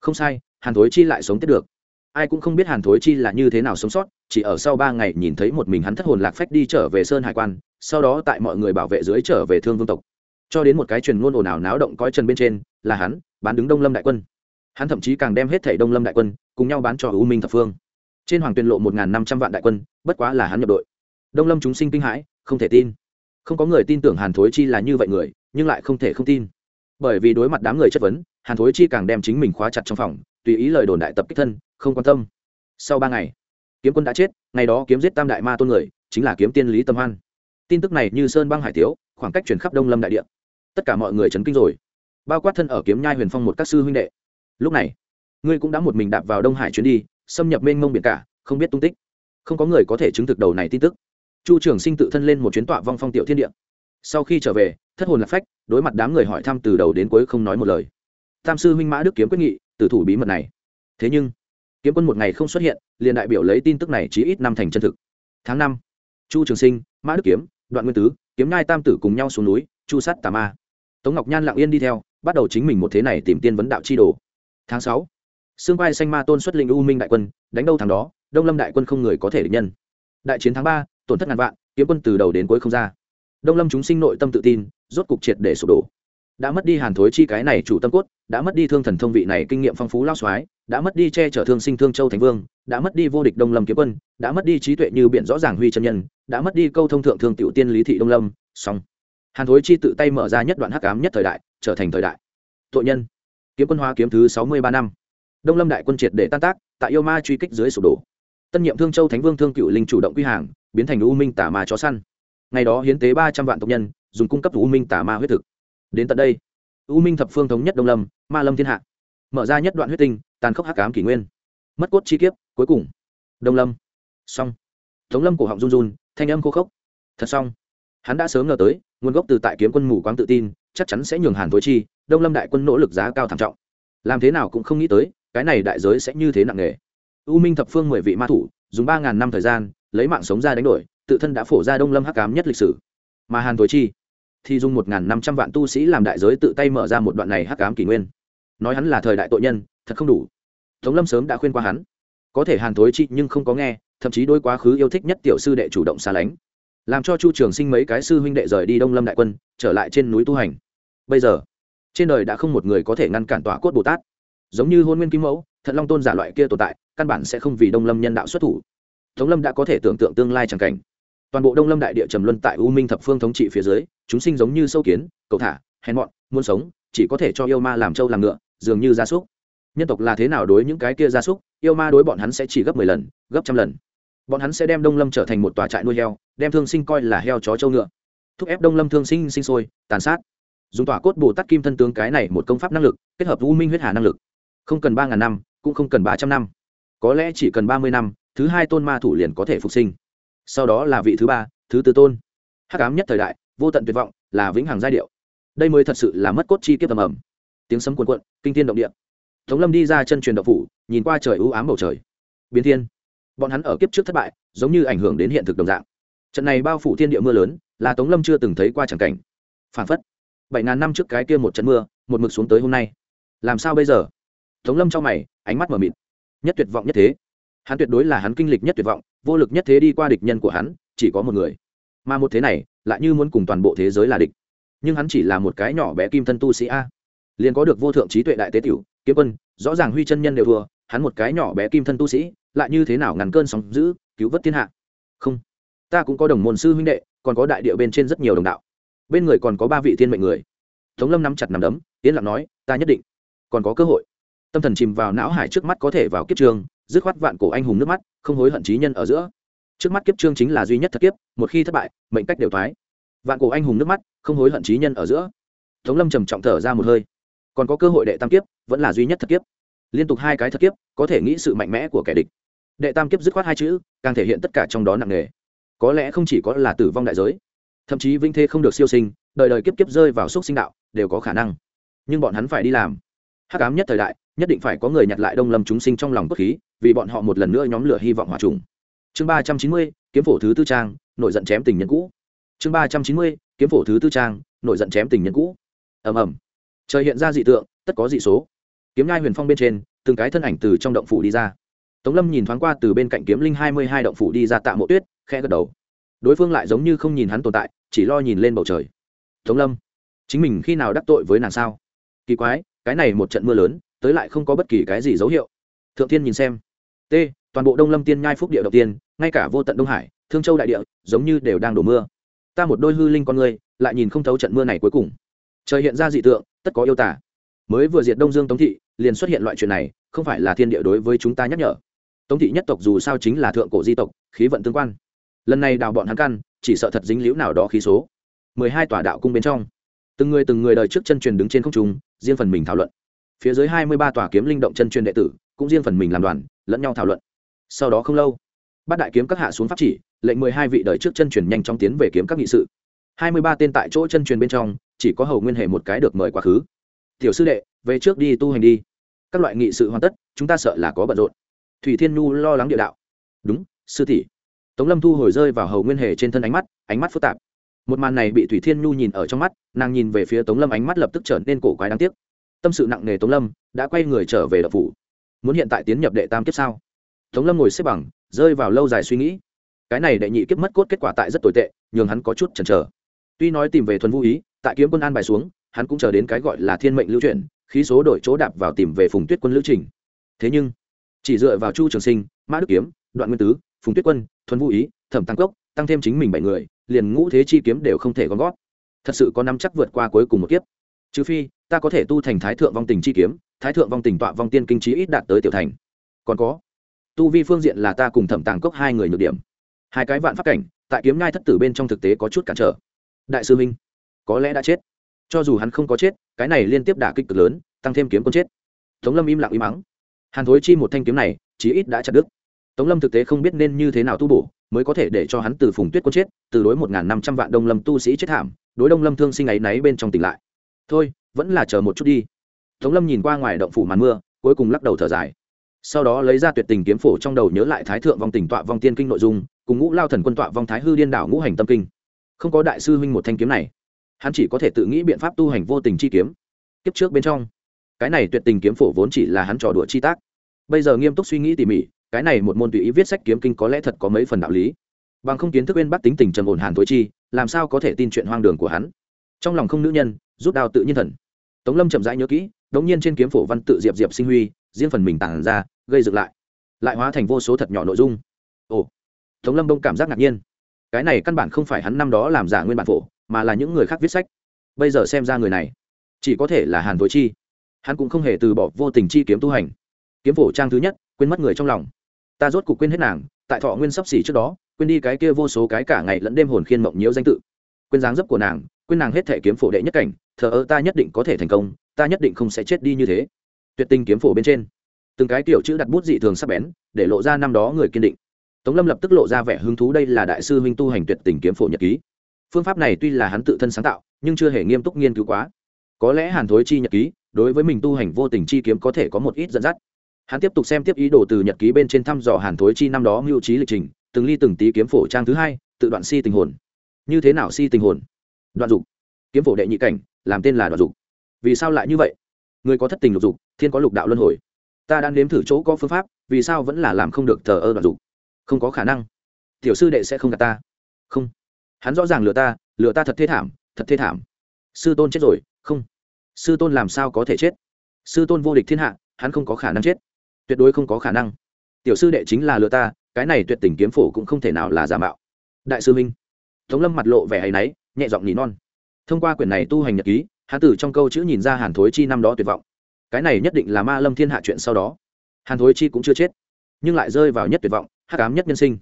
Không sai, hàn thối chi lại sống tiếp được. Ai cũng không biết hàn thối chi là như thế nào sống sót chỉ ở sau ba ngày nhìn thấy một mình hắn thất hồn lạc phách đi trở về sơn hải quan, sau đó tại mọi người bảo vệ dưới trở về thương vương tộc. Cho đến một cái truyền ngôn ồn ào náo động coi chân bên trên, là hắn, bán đứng đông lâm đại quân. Hắn thậm chí càng đem hết thảy đông lâm đại quân, cùng nhau bán cho u minh thập phương. Trên hoàng tuyền lộ một năm trăm vạn đại quân, bất quá là hắn nhập đội. Đông lâm chúng sinh kinh hãi, không thể tin. Không có người tin tưởng hàn thối chi là như vậy người, nhưng lại không thể không tin. Bởi vì đối mặt đám người chất vấn, hàn thối chi càng đem chính mình khóa chặt trong phòng, tùy ý lời đồn đại tập kích thân, không quan tâm. Sau ba ngày kiếm quân đã chết, ngày đó kiếm giết tam đại ma tôn người, chính là kiếm tiên lý tâm hoan. Tin tức này như sơn băng hải tiếu, khoảng cách chuyển khắp đông lâm đại địa. Tất cả mọi người chấn kinh rồi. Bao quát thân ở kiếm nhai huyền phong một các sư huynh đệ. Lúc này, ngươi cũng đã một mình đạp vào đông hải chuyến đi, xâm nhập mênh mông biển cả, không biết tung tích. Không có người có thể chứng thực đầu này tin tức. Chu trường sinh tự thân lên một chuyến tọa vong phong tiểu thiên địa. Sau khi trở về, thất hồn lạc phách, đối mặt đám người hỏi thăm từ đầu đến cuối không nói một lời. Tam sư huynh mã đức kiếm quyết nghị từ thủ bí mật này. Thế nhưng, kiếm quân một ngày không xuất hiện liền đại biểu lấy tin tức này chỉ ít năm thành chân thực. Tháng năm, chu trường sinh, mã đức kiếm, đoạn nguyên tứ, kiếm ngai tam tử cùng nhau xuống núi, chu sắt tà ma. Tống ngọc nhan lặng yên đi theo, bắt đầu chính mình một thế này tìm tiên vấn đạo chi đồ. Tháng sáu xương vai xanh ma tôn xuất linh u minh đại quân, đánh đâu thằng đó, đông lâm đại quân không người có thể địch nhân. Đại chiến tháng ba, tổn thất ngàn vạn, kiếm quân từ đầu đến cuối không ra. Đông lâm chúng sinh nội tâm tự tin, rốt cục triệt để sụp đổ đã mất đi hàn thối chi cái này chủ tâm cốt, đã mất đi thương thần thông vị này kinh nghiệm phong phú lao soái, đã mất đi che chở thương sinh thương châu thành vương, đã mất đi vô địch đông lâm kiếm quân, đã mất đi trí tuệ như biện rõ ràng huy chân nhân, đã mất đi câu thông thượng thương tiểu tiên lý thị đông lâm, xong. Hàn thối chi tự tay mở ra nhất đoạn hắc ám nhất thời đại, trở thành thời đại. Tội nhân. Kiếm quân hóa kiếm thứ sáu mươi ba năm. Đông lâm đại quân triệt để tan tác, tại yêu ma truy kích dưới sụp đổ. Tân nhiệm thương châu thánh vương thương cựu linh chủ động quy hàng, biến thành u minh tả ma chó săn. Ngày đó hiến tế ba trăm vạn tộc nhân, dùng cung cấp u minh tả ma huyết thực đến tận đây. U minh thập phương thống nhất đông lâm, ma lâm thiên hạ. Mở ra nhất đoạn huyết tinh, tàn khốc hắc cám kỷ nguyên. Mất cốt chi kiếp, cuối cùng. Đông lâm. Xong. Tống lâm cổ họng run run, thanh âm khô khốc. Thật xong. Hắn đã sớm ngờ tới, nguồn gốc từ tại kiếm quân mù quáng tự tin, chắc chắn sẽ nhường hàn thối chi, đông lâm đại quân nỗ lực giá cao thảm trọng. Làm thế nào cũng không nghĩ tới, cái này đại giới sẽ như thế nặng nề. U minh thập phương mười vị ma thủ, dùng ba ngàn năm thời gian, lấy mạng sống ra đánh đổi, tự thân đã phổ ra đông lâm hắc cám nhất lịch sử. Mà hàn thối chi thì dùng một ngàn năm trăm vạn tu sĩ làm đại giới tự tay mở ra một đoạn này hắc ám kỷ nguyên. Nói hắn là thời đại tội nhân, thật không đủ. Tống lâm sớm đã khuyên qua hắn. Có thể hàn thối chi nhưng không có nghe, thậm chí đôi quá khứ yêu thích nhất tiểu sư đệ chủ động xa lánh. Làm cho chu trường sinh mấy cái sư huynh đệ rời đi đông lâm đại quân, trở lại trên núi tu hành. Bây giờ, trên đời đã không một người có thể ngăn cản tỏa cốt bồ tát. Giống như hôn nguyên kim mẫu, thận long tôn giả loại kia tồn tại, căn bản sẽ không vì đông lâm nhân đạo xuất thủ. Tống lâm đã có thể tưởng tượng tương lai c cảnh toàn bộ đông lâm đại địa trầm luân tại u minh thập phương thống trị phía dưới, chúng sinh giống như sâu kiến, cầu thả, hèn mọn, muốn sống, chỉ có thể cho yêu ma làm trâu làm ngựa, dường như gia súc. Nhân tộc là thế nào đối những cái kia gia súc? Yêu ma đối bọn hắn sẽ chỉ gấp mười lần, gấp trăm lần. Bọn hắn sẽ đem đông lâm trở thành một tòa trại nuôi heo, đem thương sinh coi là heo chó trâu ngựa. Thúc ép đông lâm thương sinh sinh sôi, tàn sát. Dùng tòa cốt bồ tát kim thân tướng cái này một công pháp năng lực, kết hợp u minh huyết hà năng lực. Không cần ba ngàn năm, cũng không cần ba trăm năm. Có lẽ chỉ cần ba mươi năm, thứ hai tôn ma thủ liền có thể phục sinh sau đó là vị thứ ba, thứ tư tôn. Hắc ám nhất thời đại, vô tận tuyệt vọng, là vĩnh hằng giai điệu. Đây mới thật sự là mất cốt chi kiếp tầm ẩm tiếng sấm cuồn cuộn, kinh thiên động địa. Tống lâm đi ra chân truyền độc phủ, nhìn qua trời ưu ám bầu trời. Biến thiên. Bọn hắn ở kiếp trước thất bại, giống như ảnh hưởng đến hiện thực đồng dạng. Trận này bao phủ thiên địa mưa lớn, là tống lâm chưa từng thấy qua tràng cảnh. Phản phất. Bảy ngàn năm trước cái kia một trận mưa, một mực xuống tới hôm nay. Làm sao bây giờ? Tống lâm trong mày, ánh mắt m ở mịt. Nhất tuyệt vọng nhất thế. Hắn tuyệt đối là hắn kinh lịch nhất tuyệt vọng vô lực nhất thế đi qua địch nhân của hắn, chỉ có một người. Mà một thế này, lại như muốn cùng toàn bộ thế giới là địch. Nhưng hắn chỉ là một cái nhỏ bé kim thân tu sĩ a. Liền có được vô thượng trí tuệ đại tế tiểu, kiếm quân, rõ ràng huy chân nhân đều thua, hắn một cái nhỏ bé kim thân tu sĩ, lại như thế nào ngăn cơn sóng giữ cứu vớt thiên hạ? Không. Ta cũng có đồng môn sư huynh đệ, còn có đại địa bên trên rất nhiều đồng đạo. Bên người còn có ba vị thiên mệnh người. Tống lâm nắm chặt nằm đấm, yên lặng nói, ta nhất định còn có cơ hội. Tâm thần chìm vào não hải trước mắt có thể vào kiếp trường dứt khoát vạn cổ anh hùng nước mắt, không hối hận trí nhân ở giữa. Trước mắt kiếp trương chính là duy nhất thật kiếp, một khi thất bại, mệnh cách đều thoái. Vạn cổ anh hùng nước mắt, không hối hận trí nhân ở giữa. Tống lâm trầm trọng thở ra một hơi. Còn có cơ hội đệ tam kiếp, vẫn là duy nhất thật kiếp. Liên tục hai cái thật kiếp, có thể nghĩ sự mạnh mẽ của kẻ địch. Đệ tam kiếp dứt khoát hai chữ, càng thể hiện tất cả trong đó nặng nề. Có lẽ không chỉ có là tử vong đại giới, thậm chí vinh thế không được siêu sinh, đời đời kiếp kiếp rơi vào xúc sinh đạo, đều có khả năng. Nhưng bọn hắn phải đi làm. Hắc ám nhất thời đại, nhất định phải có người nhặt lại đông lâm chúng sinh trong lòng cốt khí vì bọn họ một lần nữa nhóm lửa hy vọng hòa trùng. Chương ba trăm chín mươi, kiếm phổ thứ tư trang, nội giận chém tình nhân cũ. Chương ba trăm chín mươi, kiếm phổ thứ tư trang, nội giận chém tình nhân cũ. Ầm ầm. Trời hiện ra dị tượng, tất có dị số. Kiếm nhai huyền phong bên trên, từng cái thân ảnh từ trong động phủ đi ra. Tống lâm nhìn thoáng qua từ bên cạnh kiếm linh hai mươi hai động phủ đi ra tạ mộ tuyết, khẽ gật đầu. Đối phương lại giống như không nhìn hắn tồn tại, chỉ lo nhìn lên bầu trời. Tống lâm, chính mình khi nào đắc tội với nàng sao? Kỳ quái, cái này một trận mưa lớn, tới lại không có bất kỳ cái gì dấu hiệu. Thượng thiên nhìn xem t, toàn bộ đông lâm tiên nhai phúc địa đầu tiên, ngay cả vô tận đông hải, thương châu đại địa, giống như đều đang đổ mưa. Ta một đôi hư linh con người, lại nhìn không thấu trận mưa này cuối cùng. Trời hiện ra dị tượng, tất có yêu tả. Mới vừa diệt đông dương tống thị, liền xuất hiện loại chuyện này, không phải là thiên địa đối với chúng ta nhắc nhở. Tống thị nhất tộc dù sao chính là thượng cổ di tộc, khí vận tương quan. Lần này đào bọn hắn căn, chỉ sợ thật dính liễu nào đó khí số. Mười hai tòa đạo cung bên trong. Từng người từng người đời trước chân truyền đứng trên không trung, riêng phần mình thảo luận. Phía dưới hai mươi ba tòa kiếm linh động chân truyền đệ tử, cũng riêng phần mình làm đoàn lẫn nhau thảo luận. Sau đó không lâu, bát đại kiếm các hạ xuống pháp chỉ, lệnh mười hai vị đời trước chân truyền nhanh chóng tiến về kiếm các nghị sự. Hai mươi ba tên tại chỗ chân truyền bên trong, chỉ có hầu nguyên hệ một cái được mời quá khứ. Tiểu sư đệ, về trước đi tu hành đi. Các loại nghị sự hoàn tất, chúng ta sợ là có bận rộn. Thủy thiên nhu lo lắng địa đạo. Đúng, sư tỷ. Tống lâm thu hồi rơi vào hầu nguyên hề trên thân ánh mắt ánh mắt phức tạp. Một màn này bị thủy thiên nhu nhìn ở trong mắt, nàng nhìn về phía tống lâm ánh mắt lập tức trở nên cổ quái đáng tiếc. Tâm sự nặng nề tống lâm, đã quay người trở về lập phủ muốn hiện tại tiến nhập đệ tam kiếp sao? Tống lâm ngồi xếp bằng, rơi vào lâu dài suy nghĩ. Cái này đệ nhị kiếp mất cốt kết quả tại rất tồi tệ, nhường hắn có chút chần chờ. Tuy nói tìm về thuần vũ ý, tại kiếm quân an bài xuống, hắn cũng chờ đến cái gọi là thiên mệnh lưu chuyển, khí số đổi chỗ đạp vào tìm về phùng tuyết quân lữ trình. Thế nhưng, chỉ dựa vào chu trường sinh, mã đức kiếm, đoạn nguyên tứ, phùng tuyết quân, thuần vũ ý, thẩm tăng cốc, tăng thêm chính mình bảy người, liền ngũ thế chi kiếm đều không thể gom gót thật sự có năm chắc vượt qua cuối cùng một kiếp. Trừ phi, ta có thể tu thành thái thượng vong tình chi kiếm thái thượng vong tình tọa vong tiên kinh trí ít đạt tới tiểu thành. Còn có, tu vi phương diện là ta cùng thẩm tàng cốc hai người nhược điểm. Hai cái vạn pháp cảnh, tại kiếm ngai thất tử bên trong thực tế có chút cản trở. Đại sư minh, có lẽ đã chết. Cho dù hắn không có chết, cái này liên tiếp đả kích cực lớn, tăng thêm kiếm con chết. Tống lâm im lặng im mắng. Hàn thối chi một thanh kiếm này, chí ít đã chặt đứt. Tống lâm thực tế không biết nên như thế nào tu bổ, mới có thể để cho hắn từ phùng tuyết quân chết, từ đối một n g h n năm trăm vạn đông lâm tu sĩ chết thảm, đối đông lâm thương sinh ấy náy bên trong tỉnh lại. Thôi, vẫn là chờ một chút đi tống lâm nhìn qua ngoài động phủ màn mưa, cuối cùng lắc đầu thở dài. Sau đó lấy ra tuyệt tình kiếm phổ trong đầu nhớ lại thái thượng vong tình tọa vong tiên kinh nội dung, cùng ngũ lao thần quân tọa vong thái hư điên đảo ngũ hành tâm kinh. Không có đại sư huynh một thanh kiếm này, hắn chỉ có thể tự nghĩ biện pháp tu hành vô tình chi kiếm. Kiếp trước bên trong, cái này tuyệt tình kiếm phổ vốn chỉ là hắn trò đùa chi tác. Bây giờ nghiêm túc suy nghĩ tỉ mỉ, cái này một môn tùy ý viết sách kiếm kinh có lẽ thật có mấy phần đạo lý. Bằng không kiến thức bên bác tính tình trầm ổn hàn tối chi, làm sao có thể tin chuyện hoang đường của hắn? Trong lòng không nữ nhân, rút đao tự nhiên thần. Tống lâm chậm rãi nhớ kỹ đống nhiên trên kiếm phổ văn tự diệp diệp sinh huy, riêng phần mình tản ra, gây dựng lại. Lại hóa thành vô số thật nhỏ nội dung. Ồ, tống lâm đông cảm giác ngạc nhiên. Cái này căn bản không phải hắn năm đó làm giả nguyên bản phổ, mà là những người khác viết sách. Bây giờ xem ra người này, chỉ có thể là hàn thối chi. Hắn cũng không hề từ bỏ vô tình chi kiếm tu hành. Kiếm phổ trang thứ nhất, quên mất người trong lòng. Ta rốt cuộc quên hết nàng, tại thọ nguyên sắp xỉ trước đó, quên đi cái kia vô số cái cả ngày lẫn đêm hồn khiên mộng nhiễu danh tự. Quên dáng dấp của nàng quên nàng hết thể kiếm phổ đệ nhất cảnh, thờ ơ ta nhất định có thể thành công, ta nhất định không sẽ chết đi như thế. Tuyệt tình kiếm phổ bên trên. Từng cái tiểu chữ đặt bút dị thường sắp bén, để lộ ra năm đó người kiên định. Tống lâm lập tức lộ ra vẻ hứng thú đây là đại sư huynh tu hành tuyệt tình kiếm phổ nhật ký. Phương pháp này tuy là hắn tự thân sáng tạo, nhưng chưa hề nghiêm túc nghiên cứu quá. Có lẽ hàn thối chi nhật ký, đối với mình tu hành vô tình chi kiếm có thể có một ít dẫn dắt. Hắn tiếp tục xem tiếp ý đồ từ nhật ký bên trên thăm dò hàn thối chi năm đó mưu trí lịch trình, từng ly từng tí kiếm phổ trang thứ hai, tự đoạn si tình hồn. Như thế nào si tình hồn? Đoạn dục. Kiếm phổ đệ nhị cảnh, làm tên là đoạn dục. Vì sao lại như vậy? Người có thất tình lục dục, thiên có lục đạo luân hồi. Ta đang nếm thử chỗ có phương pháp, vì sao vẫn là làm không được thờ ơ đoạn dục? Không có khả năng. Tiểu sư đệ sẽ không gạt ta. Không. Hắn rõ ràng lừa ta lừa ta thật thê thảm, thật thê thảm. Sư tôn chết rồi, không. Sư tôn làm sao có thể chết? Sư tôn vô địch thiên hạ, hắn không có khả năng chết. Tuyệt đối không có khả năng. Tiểu sư đệ chính là lừa ta, cái này tuyệt tình kiếm phổ cũng không thể nào là giả mạo. Đại sư minh. Tống lâm mặt lộ vẻ hay náy nhẹ giọng nỉ non. Thông qua quyển này tu hành nhật ký hán tử trong câu chữ nhìn ra hàn thối chi năm đó tuyệt vọng. Cái này nhất định là ma lâm thiên hạ chuyện sau đó. Hàn thối chi cũng chưa chết, nhưng lại rơi vào nhất tuyệt vọng, hắc ám nhất nhân sinh.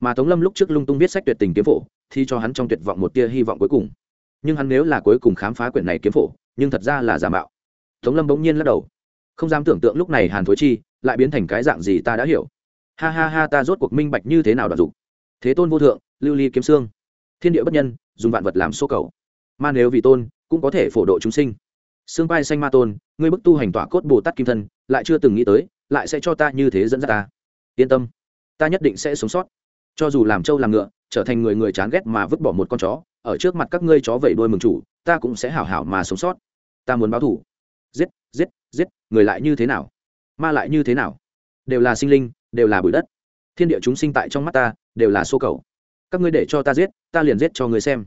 Mà tống lâm lúc trước lung tung viết sách tuyệt tình kiếm phổ, thì cho hắn trong tuyệt vọng một tia hy vọng cuối cùng. Nhưng hắn nếu là cuối cùng khám phá quyển này kiếm phổ, nhưng thật ra là giả mạo. Tống lâm bỗng nhiên lắc đầu. Không dám tưởng tượng lúc này hàn thối chi lại biến thành cái dạng gì ta đã hiểu. Ha ha ha, ta rốt cuộc minh bạch như thế nào đoạt dục. Thế tôn vô thượng, lưu ly kiếm xương thiên địa bất nhân, dùng vạn vật làm số cầu. Ma nếu vì tôn, cũng có thể phổ độ chúng sinh. Xương vai xanh ma tôn, ngươi bức tu hành tỏa cốt bồ tát kim thân, lại chưa từng nghĩ tới, lại sẽ cho ta như thế dẫn dắt ta. Yên tâm, ta nhất định sẽ sống sót. Cho dù làm trâu làm ngựa, trở thành người người chán ghét mà vứt bỏ một con chó, ở trước mặt các ngươi chó vẩy đuôi mừng chủ, ta cũng sẽ hảo hảo mà sống sót. Ta muốn báo thủ giết giết giết, người lại như thế nào? Ma lại như thế nào? Đều là sinh linh, đều là bụi đất. Thiên địa chúng sinh tại trong mắt ta, đều là xô cầu các ngươi để cho ta giết, ta liền giết cho ngươi xem.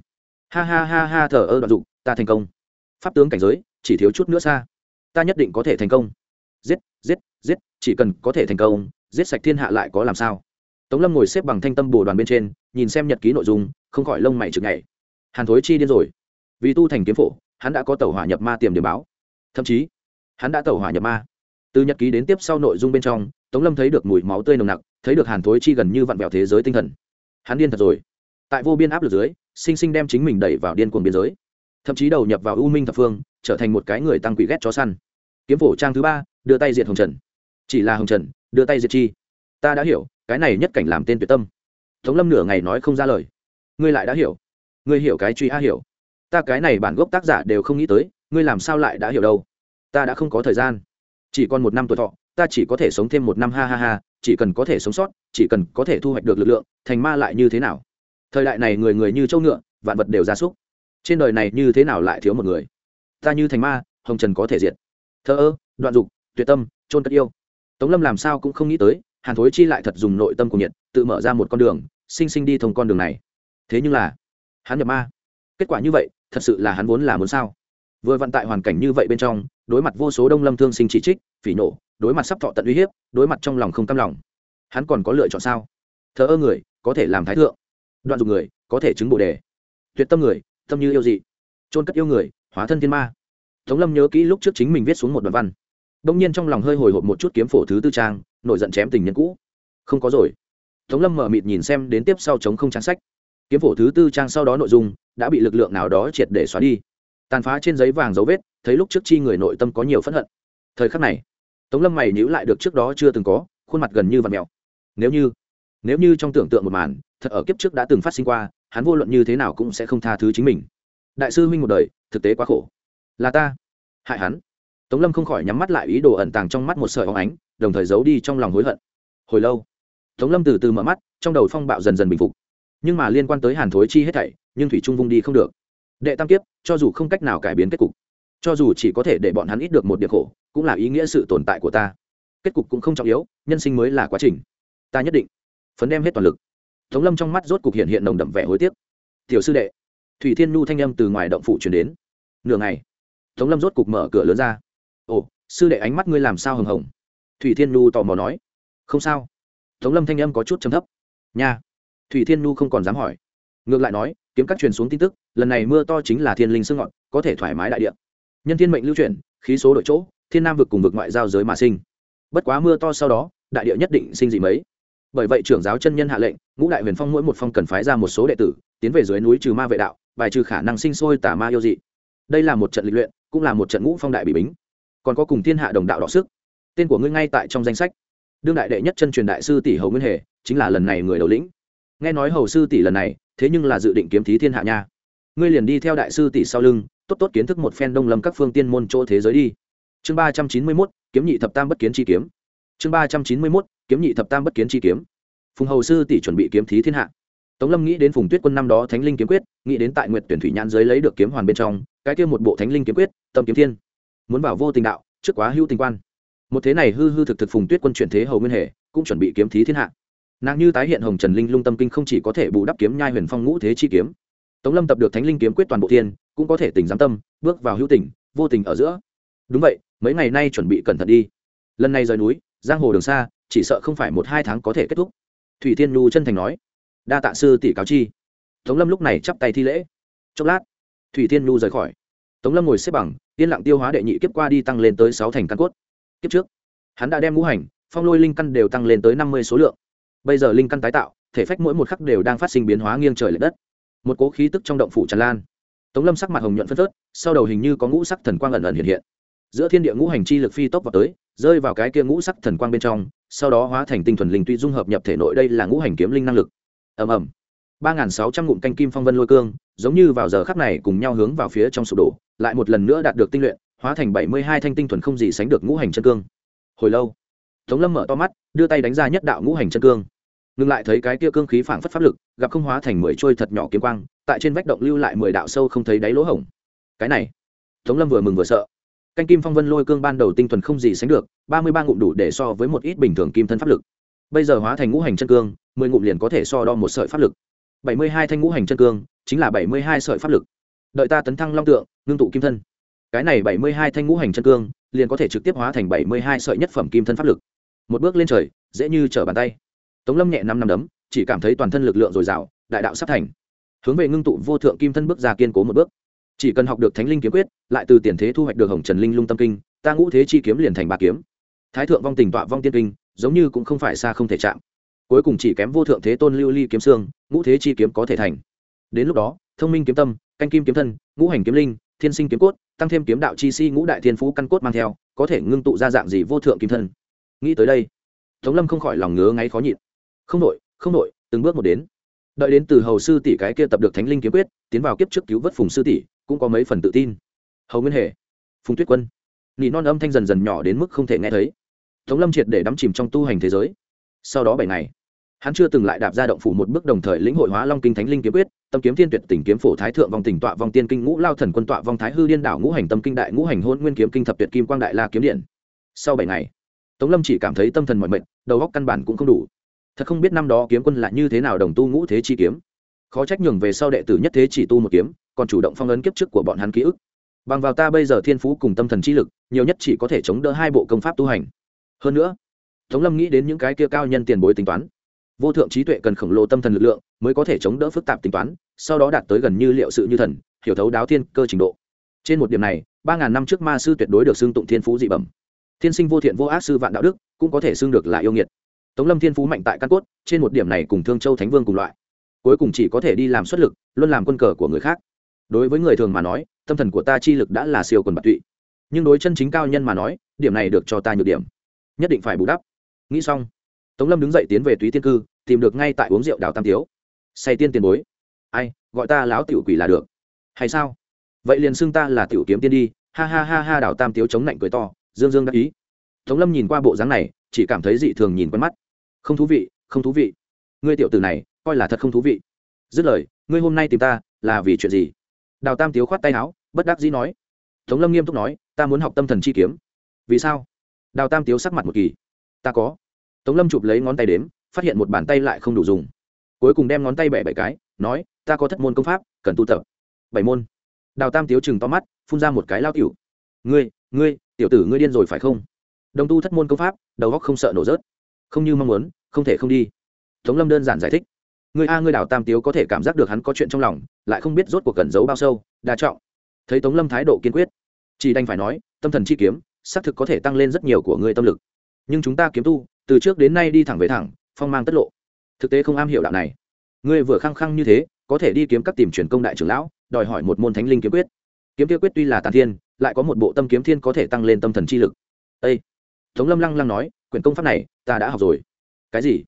Ha ha ha ha thờ ơ đoạn dụng ta thành công. Pháp tướng cảnh giới, chỉ thiếu chút nữa xa. Ta nhất định có thể thành công. Giết giết giết, chỉ cần có thể thành công, giết sạch thiên hạ lại có làm sao? Tống lâm ngồi xếp bằng thanh tâm bồ đoàn bên trên, nhìn xem nhật ký nội dung, không khỏi lông mày chực ngày hàn thối chi điên rồi. Vì tu thành kiếm phổ, hắn đã có tàu hỏa nhập ma tiềm điểm báo. Thậm chí, hắn đã tàu hỏa nhập ma. Từ nhật ký đến tiếp sau nội dung bên trong, tống lâm thấy được mùi máu tươi nồng nặc, thấy được hàn thối chi gần như vặn vẹo thế giới tinh thần hắn điên thật rồi. Tại vô biên áp lực dưới, sinh sinh đem chính mình đẩy vào điên cuồng biên giới. Thậm chí đầu nhập vào u minh thập phương, trở thành một cái người tăng quỷ ghét chó săn. Kiếm phổ trang thứ ba, đưa tay diệt hồng trần. Chỉ là hồng trần, đưa tay diệt chi. Ta đã hiểu, cái này nhất cảnh làm tên tuyệt tâm. Tống lâm nửa ngày nói không ra lời. Ngươi lại đã hiểu. Ngươi hiểu cái truy a hiểu. Ta cái này bản gốc tác giả đều không nghĩ tới, ngươi làm sao lại đã hiểu đâu? Ta đã không có thời gian. Chỉ còn một năm tuổi thọ, ta chỉ có thể sống thêm một năm, ha ha ha chỉ cần có thể sống sót, chỉ cần có thể thu hoạch được lực lượng, thành ma lại như thế nào? Thời đại này người người như châu ngựa, vạn vật đều gia súc. Trên đời này như thế nào lại thiếu một người? Ta như thành ma, hồng trần có thể diệt. Thơ ơ, đoạn dục, tuyệt tâm trôn cất yêu. Tống lâm làm sao cũng không nghĩ tới, hàn thối chi lại thật dùng nội tâm của nhiệt, tự mở ra một con đường, sinh sinh đi thông con đường này. Thế nhưng là, hắn nhập ma. Kết quả như vậy, thật sự là hắn vốn là muốn sao? Vừa vận tại hoàn cảnh như vậy bên trong đối mặt vô số đông lâm thương sinh chỉ trích, phỉ nổ đối mặt sắp thọ tận uy hiếp, đối mặt trong lòng không cam lòng. Hắn còn có lựa chọn sao? Thờ ơ người, có thể làm thái thượng. Đoạn dụng người, có thể chứng bồ đề. Tuyệt tâm người, tâm như yêu dị. Trôn cất yêu người, hóa thân thiên ma. Tống lâm nhớ kỹ lúc trước chính mình viết xuống một đoạn văn. Đông nhiên trong lòng hơi hồi hộp một chút kiếm phổ thứ tư trang, nổi giận chém tình nhân cũ. Không có rồi. Tống lâm mở mịt nhìn xem đến tiếp sau chống không trang sách. Kiếm phổ thứ tư trang sau đó nội dung, đã bị lực lượng nào đó triệt để xóa đi. Tàn phá trên giấy vàng dấu vết thấy lúc trước chi người nội tâm có nhiều phẫn hận. Thời khắc này, tống lâm mày nhữ lại được trước đó chưa từng có, khuôn mặt gần như vạt mèo. Nếu như nếu như trong tưởng tượng một màn, thật ở kiếp trước đã từng phát sinh qua, hắn vô luận như thế nào cũng sẽ không tha thứ chính mình. Đại sư huynh một đời, thực tế quá khổ. Là ta, hại hắn. Tống lâm không khỏi nhắm mắt lại ý đồ ẩn tàng trong mắt một sợi óng ánh, đồng thời giấu đi trong lòng hối hận. Hồi lâu, tống lâm từ từ mở mắt, trong đầu phong bạo dần dần bình phục. Nhưng mà liên quan tới hàn thối chi hết thảy, nhưng thủy trung vung đi không được. Đệ tam kiếp, cho dù không cách nào cải biến kết cục cho dù chỉ có thể để bọn hắn ít được một điểm khổ, cũng là ý nghĩa sự tồn tại của ta. Kết cục cũng không trọng yếu, nhân sinh mới là quá trình. Ta nhất định phấn đem hết toàn lực. Tống lâm trong mắt rốt cục hiện hiện nồng đậm vẻ hối tiếc. Tiểu sư đệ, thủy thiên nhu thanh âm từ ngoài động phủ chuyển đến. Nửa ngày, tống lâm rốt cục mở cửa lớn ra. Ồ, sư đệ ánh mắt ngươi làm sao hừng hồng? Thủy thiên nhu tò mò nói. Không sao. Tống lâm thanh âm có chút chấm thấp. Nha. Thủy thiên nhu không còn dám hỏi. Ngược lại nói, kiếm các truyền xuống tin tức, lần này mưa to chính là thiên linh sương ngọn, có thể thoải mái đại địa nhân thiên mệnh lưu chuyển, khí số đội chỗ, thiên nam vực cùng vực ngoại giao giới mà sinh. Bất quá mưa to sau đó, đại địa nhất định sinh gì mấy. Bởi vậy trưởng giáo chân nhân hạ lệnh, ngũ đại huyền phong mỗi một phong cần phái ra một số đệ tử, tiến về dưới núi trừ ma vệ đạo, bài trừ khả năng sinh sôi tà ma yêu dị. Đây là một trận lịch luyện, cũng là một trận ngũ phong đại bị bính. Còn có cùng thiên hạ đồng đạo đọ sức. Tên của ngươi ngay tại trong danh sách. Đương đại đệ nhất chân truyền đại sư tỷ hầu nguyên hề, chính là lần này người đầu lĩnh. Nghe nói hầu sư tỷ lần này, thế nhưng là dự định kiếm thí thiên hạ nha. Ngươi liền đi theo đại sư tỷ sau lưng tốt tốt kiến thức một phen đông lâm các phương tiên môn chỗ thế giới đi. Chương ba trăm chín mươi mốt, kiếm nhị thập tam bất kiến chi kiếm. Chương ba trăm chín mươi mốt, kiếm nhị thập tam bất kiến chi kiếm. Phùng hầu sư tỷ chuẩn bị kiếm thí thiên hạ. Tống lâm nghĩ đến phùng tuyết quân năm đó thánh linh kiếm quyết, nghĩ đến tại nguyệt tuyển thủy nhãn giới lấy được kiếm hoàn bên trong, cái kia một bộ thánh linh kiếm quyết, tâm kiếm thiên. Muốn vào vô tình đạo, trước quá hữu tình quan. Một thế này hư hư thực thực phùng tuyết quân chuyển thế hầu nguyên hệ cũng chuẩn bị kiếm thí thiên hạ. Nàng như tái hiện hồng trần linh lung tâm kinh không chỉ có thể bù đắp kiếm nhai huyền phong ngũ thế chi kiếm. Tống lâm tập được thánh linh kiếm quyết toàn bộ thiên cũng có thể tỉnh giám tâm, bước vào hữu tình, vô tình ở giữa. Đúng vậy, mấy ngày nay chuẩn bị cẩn thận đi. Lần này rời núi, giang hồ đường xa, chỉ sợ không phải một hai tháng có thể kết thúc. Thủy thiên nhu chân thành nói. Đa tạ sư tỷ cáo chi. Tống lâm lúc này chắp tay thi lễ. Chốc lát, thủy thiên nhu rời khỏi. Tống lâm ngồi xếp bằng, yên lặng tiêu hóa đệ nhị kiếp qua đi tăng lên tới sáu thành căn cốt. Kiếp trước, hắn đã đem ngũ hành, phong lôi linh căn đều tăng lên tới năm mươi số lượng. Bây giờ linh căn tái tạo, thể phách mỗi một khắc đều đang phát sinh biến hóa nghiêng trời l ệ đất. Một cố khí tức trong động phủ tràn lan tống lâm sắc mặt hồng nhuận phân phớt, sau đầu hình như có ngũ sắc thần quang ẩn ẩn hiện hiện. Giữa thiên địa ngũ hành chi lực phi tốc vào tới, rơi vào cái kia ngũ sắc thần quang bên trong, sau đó hóa thành tinh thuần linh tuy dung hợp nhập thể nội đây là ngũ hành kiếm linh năng lực. Ầm ầm. ba n g h n sáu trăm ngụm canh kim phong vân lôi cương, giống như vào giờ khắc này cùng nhau hướng vào phía trong sụp đổ, lại một lần nữa đạt được tinh luyện, hóa thành bảy mươi hai thanh tinh thuần không gì sánh được ngũ hành chân cương. Hồi lâu, tống lâm mở to mắt, đưa tay đánh ra nhất đạo ngũ hành chân cương ngừng lại thấy cái kia cương khí phảng phất pháp lực, gặp không hóa thành mười trôi thật nhỏ kiếm quang, tại trên vách động lưu lại mười đạo sâu không thấy đáy lỗ hổng. Cái này, tống lâm vừa mừng vừa sợ. Canh kim phong vân lôi cương ban đầu tinh thuần không gì sánh được, ba mươi ba ngụm đủ để so với một ít bình thường kim thân pháp lực. Bây giờ hóa thành ngũ hành chân cương, mười ngụm liền có thể so đo một sợi pháp lực. Bảy mươi hai thanh ngũ hành chân cương, chính là bảy mươi hai sợi pháp lực. Đợi ta tấn thăng long tượng, ngưng tụ kim thân. Cái này bảy mươi hai thanh ngũ hành chân cương, liền có thể trực tiếp hóa thành bảy mươi hai sợi nhất phẩm kim thân pháp lực. Một bước lên trời, dễ như trở bàn tay tống lâm nhẹ năm năm đấm, chỉ cảm thấy toàn thân lực lượng dồi dào, đại đạo sắp thành. Hướng về ngưng tụ vô thượng kim thân bước ra kiên cố một bước. Chỉ cần học được thánh linh kiếm quyết, lại từ tiền thế thu hoạch được hồng trần linh lung tâm kinh, ta ngũ thế chi kiếm liền thành ba kiếm. Thái thượng vong tình tọa vong tiên kinh, giống như cũng không phải xa không thể chạm. Cuối cùng chỉ kém vô thượng thế tôn lưu ly kiếm xương, ngũ thế chi kiếm có thể thành. Đến lúc đó, thông minh kiếm tâm, canh kim kiếm thân, ngũ hành kiếm linh, thiên sinh kiếm cốt, tăng thêm kiếm đạo chi si ngũ đại thiên phú căn cốt mang theo, có thể ngưng tụ ra dạng gì vô thượng kim thân. Nghĩ tới đây, tống lâm không khỏi lòng ngứa ngáy khó nhịn không đội không đội, từng bước một đến. Đợi đến từ hầu sư tỷ cái kia tập được thánh linh kiếm quyết, tiến vào kiếp trước cứu vớt phùng sư tỷ, cũng có mấy phần tự tin. Hầu nguyên hề, phùng tuyết quân. Nỉ non âm thanh dần dần nhỏ đến mức không thể nghe thấy. Tống lâm triệt để đắm chìm trong tu hành thế giới. Sau đó bảy ngày, hắn chưa từng lại đạp ra động phủ một bước đồng thời lĩnh hội hóa long kinh thánh linh kiếm quyết, tâm kiếm thiên tuyệt tỉnh kiếm phổ thái thượng vòng tỉnh tọa vòng tiên kinh ngũ lao thần quân tọa vòng thái hư điên đảo ngũ hành tâm kinh đại ngũ hành hôn nguyên kiếm kinh thập tuyệt kim quang đại la kiếm điện. Sau bảy ngày, tống lâm chỉ cảm thấy tâm thần mọi mệnh đầu óc căn bản cũng không đủ thật không biết năm đó kiếm quân lại như thế nào đồng tu ngũ thế chi kiếm. Khó trách nhường về sau đệ tử nhất thế chỉ tu một kiếm, còn chủ động phong ấn kiếp trước của bọn hắn ký ức. Bằng vào ta bây giờ thiên phú cùng tâm thần chi lực, nhiều nhất chỉ có thể chống đỡ hai bộ công pháp tu hành. Hơn nữa, tống lâm nghĩ đến những cái kia cao nhân tiền bối tính toán. Vô thượng trí tuệ cần khổng lồ tâm thần lực lượng mới có thể chống đỡ phức tạp tính toán, sau đó đạt tới gần như liệu sự như thần, hiểu thấu đáo thiên cơ trình độ. Trên một điểm này, ba ngàn năm trước ma sư tuyệt đối được xưng tụng thiên phú dị bẩm. Thiên sinh vô thiện vô ác sư vạn đạo đức, cũng có thể xưng được là yêu nghiệt tống lâm thiên phú mạnh tại căn cốt, trên một điểm này cùng thương châu thánh vương cùng loại. Cuối cùng chỉ có thể đi làm xuất lực, luôn làm quân cờ của người khác. Đối với người thường mà nói, tâm thần của ta chi lực đã là siêu quần bạc tụy. Nhưng đối chân chính cao nhân mà nói, điểm này được cho ta nhược điểm. Nhất định phải bù đắp. Nghĩ xong, tống lâm đứng dậy tiến về túy tiên cư, tìm được ngay tại uống rượu đào tam tiếu. Say tiên tiền bối. Ai, gọi ta láo tiểu quỷ là được. Hay sao? Vậy liền xưng ta là tiểu kiếm tiên đi. Ha ha ha ha, đào tam tiếu chống lạnh cười to, dương dương đắc ý. Tống lâm nhìn qua bộ dáng này, chỉ cảm thấy dị thường nhìn quen mắt không thú vị, không thú vị. Ngươi tiểu tử này, coi là thật không thú vị. Dứt lời, ngươi hôm nay tìm ta, là vì chuyện gì? Đào tam tiếu khoát tay áo, bất đắc dĩ nói. Tống lâm nghiêm túc nói, ta muốn học tâm thần chi kiếm. Vì sao? Đào tam tiếu sắc mặt một kỳ. Ta có. Tống lâm chụp lấy ngón tay đếm, phát hiện một bàn tay lại không đủ dùng. Cuối cùng đem ngón tay bẻ bảy cái, nói, ta có thất môn công pháp, cần tu tập. Bảy môn. Đào tam tiếu chừng to mắt, phun ra một cái lao tiểu. Ngươi ngươi, tiểu tử ngươi điên rồi phải không? Đồng tu thất môn công pháp, đầu góc không sợ nổ rớt không như mong muốn, không thể không đi. Tống lâm đơn giản giải thích. Người a ngươi đào tam tiếu có thể cảm giác được hắn có chuyện trong lòng, lại không biết rốt cuộc cẩn giấu bao sâu, đa trọng. Thấy tống lâm thái độ kiên quyết, chỉ đành phải nói, tâm thần chi kiếm, xác thực có thể tăng lên rất nhiều của ngươi tâm lực. Nhưng chúng ta kiếm tu, từ trước đến nay đi thẳng về thẳng, phong mang tất lộ. Thực tế không am hiểu đạo này. Ngươi vừa khăng khăng như thế, có thể đi kiếm các tìm truyền công đại trưởng lão, đòi hỏi một môn thánh linh kiếm quyết. Kiếm tiêu quyết tuy là tàn thiên, lại có một bộ tâm kiếm thiên có thể tăng lên tâm thần chi lực. Â tống lâm lăng lăng nói, quyển công pháp này ta đã học rồi. Cái gì?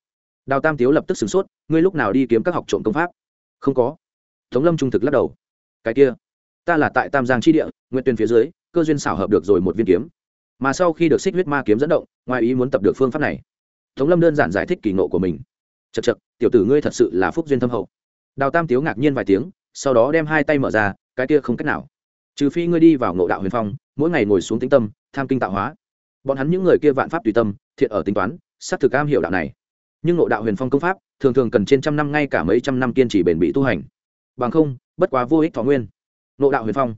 Đào tam tiếu lập tức sửng sốt, ngươi lúc nào đi kiếm các học trộm công pháp? Không có. Tống lâm trung thực lắc đầu. Cái kia, ta là tại tam giang tri địa, nguyện tuyên phía dưới, cơ duyên xảo hợp được rồi một viên kiếm. Mà sau khi được xích huyết ma kiếm dẫn động, ngoài ý muốn tập được phương pháp này. Tống lâm đơn giản giải thích kỳ nộ của mình. Chật chật tiểu tử ngươi thật sự là phúc duyên thâm hậu. Đào tam tiếu ngạc nhiên vài tiếng, sau đó đem hai tay mở ra, cái kia không cách nào. Trừ phi ngươi đi vào ngộ đạo huyền phong, mỗi ngày ngồi xuống tĩnh tâm, tham kinh tạo hóa. Bọn hắn những người kia vạn pháp tùy tâm, thiện ở tính toán xác thực am hiểu đạo này. Nhưng ngộ đạo huyền phong công pháp, thường thường cần trên trăm năm ngay cả mấy trăm năm kiên trì bền bỉ tu hành. Bằng không, bất quá vô ích thọ nguyên. Ngộ đạo huyền phong.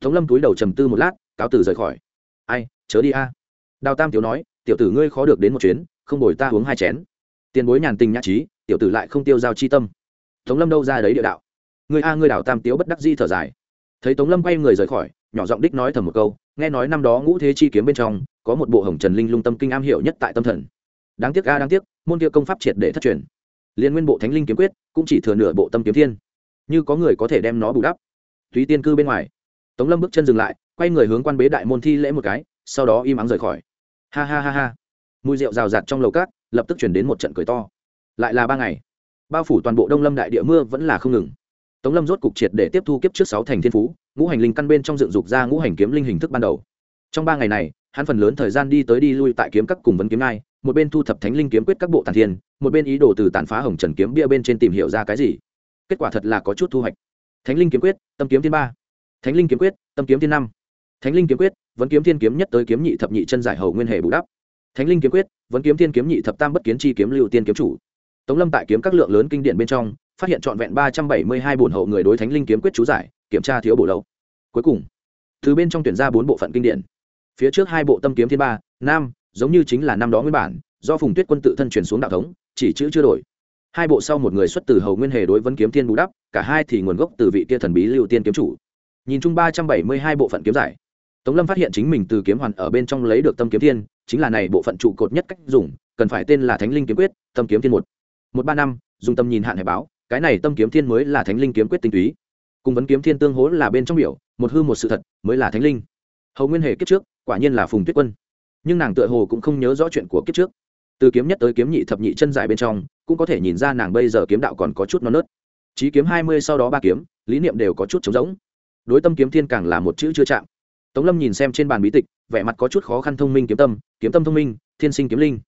Tống lâm túi đầu trầm tư một lát, cáo tử rời khỏi. Ai, chớ đi a. Đào tam tiểu nói, tiểu tử ngươi khó được đến một chuyến, không đổi ta uống hai chén. Tiền bối nhàn tình nhã trí, tiểu tử lại không tiêu giao chi tâm. Tống lâm đâu ra đấy địa đạo? Người a người đào tam tiếu bất đắc di thở dài. Thấy tống lâm quay người rời khỏi, nhỏ giọng đích nói thầm một câu, nghe nói năm đó ngũ thế chi kiếm bên trong, có một bộ hồng trần linh lung tâm kinh am hiểu nhất tại tâm thần đáng tiếc a, đáng tiếc, môn kia công pháp triệt để thất truyền. Liên nguyên bộ thánh linh kiếm quyết cũng chỉ thừa nửa bộ tâm kiếm thiên. Như có người có thể đem nó bù đắp. Túy tiên cư bên ngoài, tống lâm bước chân dừng lại, quay người hướng quan bế đại môn thi lễ một cái, sau đó im ắng rời khỏi. Ha ha ha ha. Mùi rượu rào rạt trong lầu cát, lập tức chuyển đến một trận cười to. Lại là ba ngày, bao phủ toàn bộ đông lâm đại địa mưa vẫn là không ngừng. Tống lâm rốt cục triệt để tiếp thu kiếp trước sáu thành thiên phú, ngũ hành linh căn bên trong dựng dục ra ngũ hành kiếm linh hình thức ban đầu. Trong ba ngày này, hắn phần lớn thời gian đi tới đi lui tại kiếm các cùng vấn kiếm ngai một bên thu thập thánh linh kiếm quyết các bộ tàn thiên, một bên ý đồ từ tàn phá hồng trần kiếm bia bên trên tìm hiểu ra cái gì. Kết quả thật là có chút thu hoạch. Thánh linh kiếm quyết, tâm kiếm thiên ba. Thánh linh kiếm quyết, tâm kiếm thiên năm. Thánh linh kiếm quyết, vẫn kiếm thiên kiếm nhất tới kiếm nhị thập nhị chân giải hầu nguyên hệ bù đắp. Thánh linh kiếm quyết, vẫn kiếm thiên kiếm nhị thập tam bất kiến chi kiếm lưu tiên kiếm chủ. Tống lâm tại kiếm các lượng lớn kinh điển bên trong, phát hiện trọn vẹn ba trăm bảy mươi hai bổn hậu người đối thánh linh kiếm quyết chú giải, kiểm tra thiếu bổ lậu cuối cùng từ bên trong tuyển ra bốn bộ phận kinh điển. Phía trước hai bộ tâm kiếm thiên ba, nam giống như chính là năm đó nguyên bản, do phùng tuyết quân tự thân chuyển xuống đạo thống, chỉ chữ chưa đổi. Hai bộ sau một người xuất từ hầu nguyên hề đối vấn kiếm thiên bù đắp, cả hai thì nguồn gốc từ vị kia thần bí lưu tiên kiếm chủ. Nhìn chung ba trăm bảy mươi hai bộ phận kiếm giải, tống lâm phát hiện chính mình từ kiếm hoàn ở bên trong lấy được tâm kiếm thiên, chính là này bộ phận trụ cột nhất cách dùng, cần phải tên là thánh linh kiếm quyết, tâm kiếm thiên một. Một ba năm, dùng tâm nhìn hạn hệ báo, cái này tâm kiếm thiên mới là thánh linh kiếm quyết tinh túy. Cùng vấn kiếm thiên tương hố là bên trong biểu, một hư một sự thật, mới là thánh linh. Hầu nguyên hề kiếp trước, quả nhiên là phùng tuyết quân nhưng nàng tựa hồ cũng không nhớ rõ chuyện của kiếp trước. Từ kiếm nhất tới kiếm nhị thập nhị chân dài bên trong, cũng có thể nhìn ra nàng bây giờ kiếm đạo còn có chút non nớt. Trí kiếm hai mươi sau đó ba kiếm, lý niệm đều có chút trống rỗng. Đối tâm kiếm thiên càng là một chữ chưa chạm. Tống lâm nhìn xem trên bàn bí tịch, vẻ mặt có chút khó khăn thông minh kiếm tâm kiếm tâm thông minh, thiên sinh kiếm linh.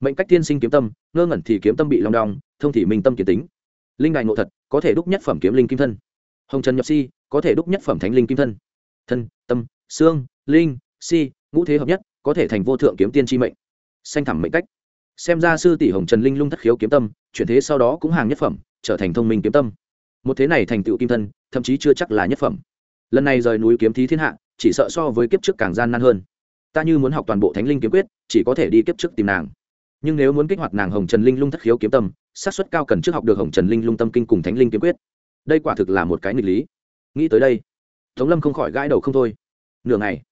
Mệnh cách thiên sinh kiếm tâm, ngơ ngẩn thì kiếm tâm bị lòng đong, thông thì minh tâm kiến tính. Linh đại ngộ thật, có thể đúc nhất phẩm kiếm linh kim thân. Hồng trần nhập si, có thể đúc nhất phẩm thánh linh kim thân. Thân, tâm, xương, linh, si, ngũ thế hợp nhất có thể thành vô thượng kiếm tiên tri mệnh. Xanh thẳm mệnh cách. Xem ra sư tỷ hồng trần linh lung thất khiếu kiếm tâm, chuyển thế sau đó cũng hàng nhất phẩm, trở thành thông minh kiếm tâm. Một thế này thành tựu kim thân, thậm chí chưa chắc là nhất phẩm. Lần này rời núi kiếm thí thiên hạ, chỉ sợ so với kiếp trước càng gian nan hơn. Ta như muốn học toàn bộ thánh linh kiếm quyết, chỉ có thể đi kiếp trước tìm nàng. Nhưng nếu muốn kích hoạt nàng hồng trần linh lung thất khiếu kiếm tâm sát xuất cao cần trước học được hồng trần linh lung tâm kinh cùng thánh linh kiếm quyết. Đây quả thực là một cái nghịch lý. Nghĩ tới đây, tống lâm không khỏi gãi đầu không thôi. Nửa ngày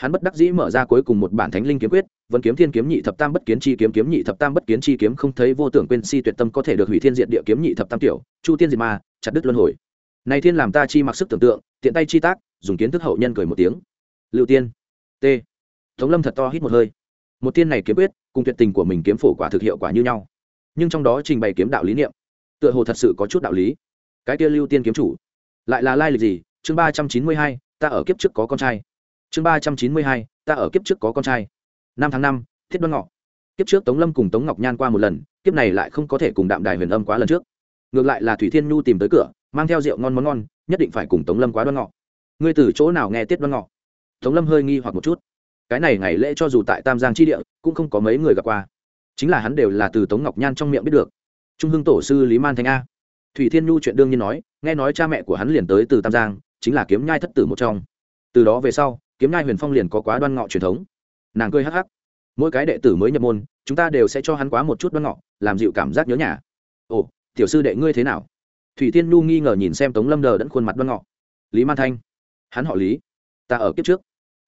hắn bất đắc dĩ mở ra cuối cùng một bản thánh linh kiếm quyết vẫn kiếm thiên kiếm nhị thập tam bất kiến chi kiếm kiếm nhị thập tam bất kiến chi kiếm không thấy vô tưởng quên si tuyệt tâm có thể được hủy thiên diện địa kiếm nhị thập tam tiểu, chu tiên diệt ma, chặt đứt luân hồi. Này thiên làm ta chi mặc sức tưởng tượng, tiện tay chi tác, dùng kiến thức hậu nhân cười một tiếng. Lưu tiên. T. Tống lâm thật to hít một hơi. Một tiên này kiếm quyết, cùng tuyệt tình của mình kiếm phổ quả thực hiệu quả như nhau. Nhưng trong đó trình bày kiếm đạo lý niệm, tựa hồ thật sự có chút đạo lý. Cái kia lưu tiên kiếm chủ, lại là lai lịch gì? Chương ba trăm chín mươi hai, ta ở kiếp trước có con trai chương ba trăm chín mươi hai, ta ở kiếp trước có con trai. Năm tháng năm, thiết đoan ngọ. Kiếp trước tống lâm cùng tống ngọc nhan qua một lần, kiếp này lại không có thể cùng đạm đài huyền âm quá lần trước. Ngược lại là thủy thiên nhu tìm tới cửa, mang theo rượu ngon món ngon, nhất định phải cùng tống lâm quá đoan ngọ. Ngươi từ chỗ nào nghe tiết đoan ngọ? Tống lâm hơi nghi hoặc một chút. Cái này ngày lễ cho dù tại tam giang tri địa, cũng không có mấy người gặp qua. Chính là hắn đều là từ tống ngọc nhan trong miệng biết được. Trung hưng tổ sư lý man thanh a. Thủy thiên nhu chuyện đương nhiên nói, nghe nói cha mẹ của hắn liền tới từ tam giang, chính là kiếm nhai thất tử một trong. Từ đó về sau kiếm nhai huyền phong liền có quá đoan ngọ truyền thống. Nàng cười hắc hắc. Mỗi cái đệ tử mới nhập môn, chúng ta đều sẽ cho hắn quá một chút đoan ngọ, làm dịu cảm giác nhớ nhà. Ồ, tiểu sư đệ ngươi thế nào? Thủy thiên nhu nghi ngờ nhìn xem tống lâm đờ đẫn khuôn mặt đoan ngọ. Lý man thanh. Hắn họ lý. Ta ở kiếp trước.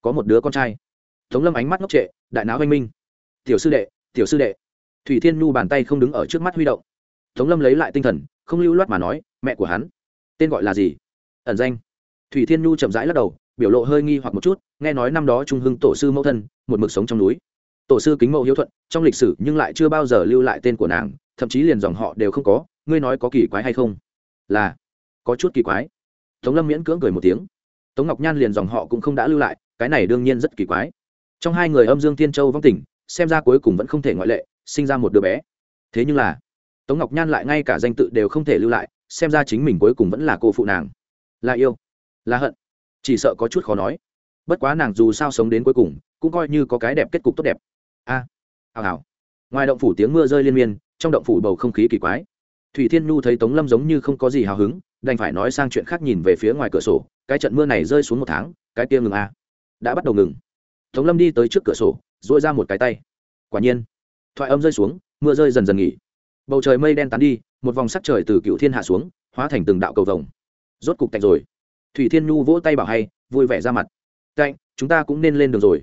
Có một đứa con trai. Tống lâm ánh mắt ngốc trệ, đại não oanh minh. Tiểu sư đệ, tiểu sư đệ. Thủy thiên nhu bàn tay không đứng ở trước mắt huy động. Tống lâm lấy lại tinh thần, không lưu loát mà nói, mẹ của hắn. Tên gọi là gì? Ẩn danh. Thủy thiên nhu chậm rãi lắc đầu biểu lộ hơi nghi hoặc một chút, nghe nói năm đó trung hưng tổ sư mẫu thân, một mực sống trong núi. Tổ sư kính mẫu hiếu thuận, trong lịch sử nhưng lại chưa bao giờ lưu lại tên của nàng, thậm chí liền dòng họ đều không có, ngươi nói có kỳ quái hay không? Là, có chút kỳ quái. Tống lâm miễn cưỡng cười một tiếng. Tống ngọc nhan liền dòng họ cũng không đã lưu lại, cái này đương nhiên rất kỳ quái. Trong hai người âm dương tiên châu vong tỉnh xem ra cuối cùng vẫn không thể ngoại lệ, sinh ra một đứa bé. Thế nhưng là, tống ngọc nhan lại ngay cả danh tự đều không thể lưu lại, xem ra chính mình cuối cùng vẫn là cô phụ nàng. Là yêu, là hận chỉ sợ có chút khó nói. Bất quá nàng dù sao sống đến cuối cùng cũng coi như có cái đẹp kết cục tốt đẹp. A à, hào hào. Ngoài động phủ tiếng mưa rơi liên miên trong động phủ bầu không khí kỳ quái. Thủy thiên nhu thấy tống lâm giống như không có gì hào hứng đành phải nói sang chuyện khác nhìn về phía ngoài cửa sổ cái trận mưa này rơi xuống một tháng cái kia ngừng a. À. đã bắt đầu ngừng. Tống lâm đi tới trước cửa sổ dội ra một cái tay. Quả nhiên thoại âm rơi xuống mưa rơi dần dần nghỉ. Bầu trời mây đen tán đi một vòng sắc trời từ cựu thiên hạ xuống hóa thành từng đạo cầu vồng. Rốt cục tạnh rồi thủy thiên nhu vỗ tay bảo hay, vui vẻ ra mặt. Cạnh, chúng ta cũng nên lên đường rồi.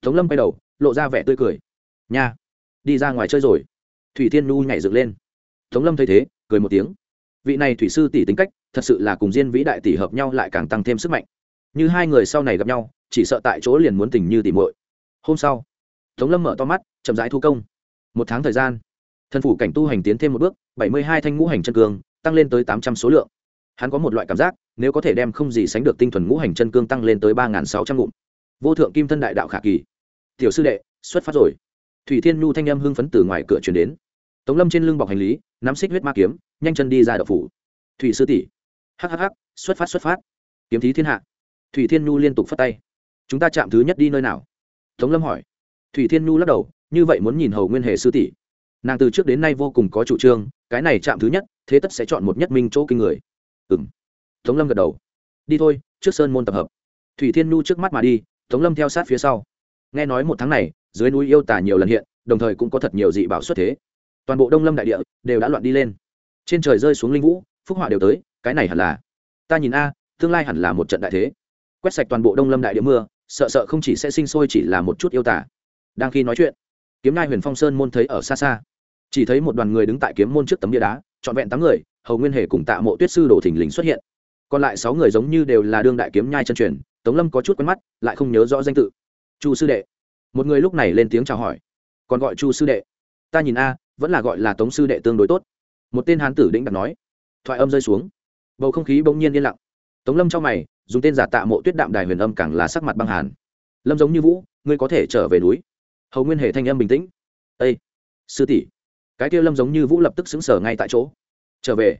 Tống lâm quay đầu, lộ ra vẻ tươi cười. Nha, đi ra ngoài chơi rồi. Thủy thiên nhu nhảy dựng lên. Tống lâm thấy thế, cười một tiếng. Vị này thủy sư tỷ tính cách, thật sự là cùng diên vĩ đại tỷ hợp nhau lại càng tăng thêm sức mạnh. Như hai người sau này gặp nhau, chỉ sợ tại chỗ liền muốn tình như tỉ muội. Hôm sau, tống lâm mở to mắt, chậm rãi thu công. Một tháng thời gian thần phủ cảnh tu hành tiến thêm một bước, bảy mươi hai thanh ngũ hành chân cường tăng lên tới tám trăm số lượng. Hắn có một loại cảm giác nếu có thể đem không gì sánh được tinh thuần ngũ hành chân cương tăng lên tới ba sáu trăm ngụm. Vô thượng kim thân đại đạo khả kỳ. Tiểu sư đệ, xuất phát rồi. Thủy thiên nhu thanh âm hưng phấn từ ngoài cửa chuyển đến. Tống lâm trên lưng bọc hành lý, nắm xích huyết ma kiếm, nhanh chân đi ra đập phủ. Thủy sư tỷ. Hhh xuất phát xuất phát. Kiếm thí thiên hạ. Thủy thiên nhu liên tục phất tay. Chúng ta chạm thứ nhất đi nơi nào? Tống lâm hỏi. Thủy thiên nhu lắc đầu, như vậy muốn nhìn hầu nguyên hề sư tỷ. Nàng từ trước đến nay vô cùng có chủ trương, cái này chạm thứ nhất, thế tất sẽ chọn một nhất minh chỗ kinh người. Ừ m tống lâm gật đầu. Đi thôi, trước sơn môn tập hợp. Thủy thiên nhu trước mắt mà đi, tống lâm theo sát phía sau. Nghe nói một tháng này, dưới núi yêu tả nhiều lần hiện, đồng thời cũng có thật nhiều dị bảo xuất thế. Toàn bộ đông lâm đại địa đều đã loạn đi lên. Trên trời rơi xuống linh vũ, phúc họa đều tới, cái này hẳn là. Ta nhìn a, tương lai hẳn là một trận đại thế. Quét sạch toàn bộ đông lâm đại địa mưa, sợ sợ không chỉ sẽ sinh sôi chỉ là một chút yêu tả đang khi nói chuyện, kiếm Nai huyền phong sơn môn thấy ở xa xa. Chỉ thấy một đoàn người đứng tại kiếm môn trước tấm bia đá, trọn vẹn tám người, hầu nguyên hề cùng tạ mộ tuyết sư đồ thình lình xuất hiện còn lại sáu người giống như đều là đương đại kiếm nhai chân truyền, tống lâm có chút quen mắt, lại không nhớ rõ danh tự. Chu sư đệ. Một người lúc này lên tiếng chào hỏi. Còn gọi chu sư đệ. Ta nhìn a, vẫn là gọi là tống sư đệ tương đối tốt. Một tên hán tử đĩnh đặt nói. Thoại âm rơi xuống. Bầu không khí bỗng nhiên yên lặng. Tống lâm trong mày, dùng tên giả tạ mộ tuyết đạm đài huyền âm càng là sắc mặt băng hàn. Lâm giống như vũ, ngươi có thể trở về núi. Hầu nguyên hệ thanh âm bình tĩnh. Ây sư tỷ. Cái kia lâm giống như vũ lập tức xứng sở ngay tại chỗ. Trở về.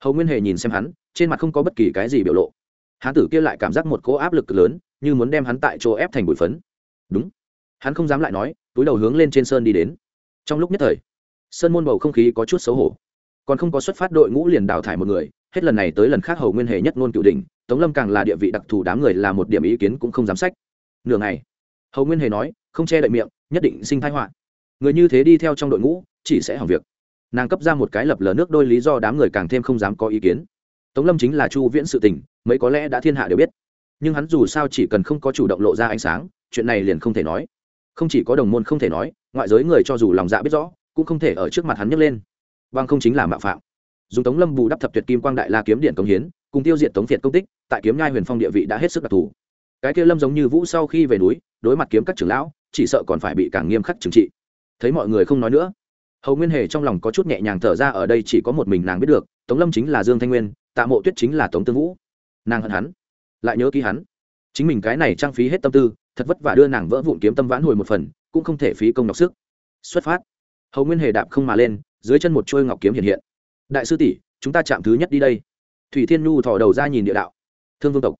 Hầu nguyên hề nhìn xem hắn trên mặt không có bất kỳ cái gì biểu lộ. Hán tử kia lại cảm giác một cỗ áp lực lớn, như muốn đem hắn tại chỗ ép thành bụi phấn. Đúng. Hắn không dám lại nói, túi đầu hướng lên trên sơn đi đến. Trong lúc nhất thời, sơn môn bầu không khí có chút xấu hổ. Còn không có xuất phát đội ngũ liền đào thải một người, hết lần này tới lần khác hầu nguyên hề nhất ngôn cựu đình tống lâm càng là địa vị đặc thù đám người là một điểm ý kiến cũng không dám sách. Nửa ngày, hầu nguyên hề nói, không che đậy miệng, nhất định sinh thái họa. Người như thế đi theo trong đội ngũ, chỉ sẽ hỏng việc. Nàng cấp ra một cái lập lờ nước đôi lý do đám người càng thêm không dám có ý kiến tống lâm chính là chu viễn sự tình, mấy có lẽ đã thiên hạ đều biết. Nhưng hắn dù sao chỉ cần không có chủ động lộ ra ánh sáng, chuyện này liền không thể nói. Không chỉ có đồng môn không thể nói, ngoại giới người cho dù lòng dạ biết rõ, cũng không thể ở trước mặt hắn nhấc lên. Bằng không chính là mạo phạm. Dùng tống lâm bù đắp thập tuyệt kim quang đại la kiếm điện công hiến, cùng tiêu diệt tống việt công tích, tại kiếm nhai huyền phong địa vị đã hết sức đặc thù. Cái kia lâm giống như vũ sau khi về núi, đối mặt kiếm các trưởng lão, chỉ sợ còn phải bị càng nghiêm khắc trừng trị. Thấy mọi người không nói nữa, hầu nguyên hề trong lòng có chút nhẹ nhàng thở ra, ở đây chỉ có một mình nàng biết được, tống lâm chính là dương thanh nguyên tạ mộ tuyết chính là tống tương vũ. Nàng hận hắn, lại nhớ ký hắn. Chính mình cái này trang phí hết tâm tư, thật vất vả đưa nàng vỡ vụn kiếm tâm vãn hồi một phần, cũng không thể phí công đọc sức. Xuất phát. Hầu nguyên hề đạp không mà lên, dưới chân một trôi ngọc kiếm hiện hiện. Đại sư tỷ, chúng ta chạm thứ nhất đi đây. Thủy thiên nhu thò đầu ra nhìn địa đạo. Thương vương tộc.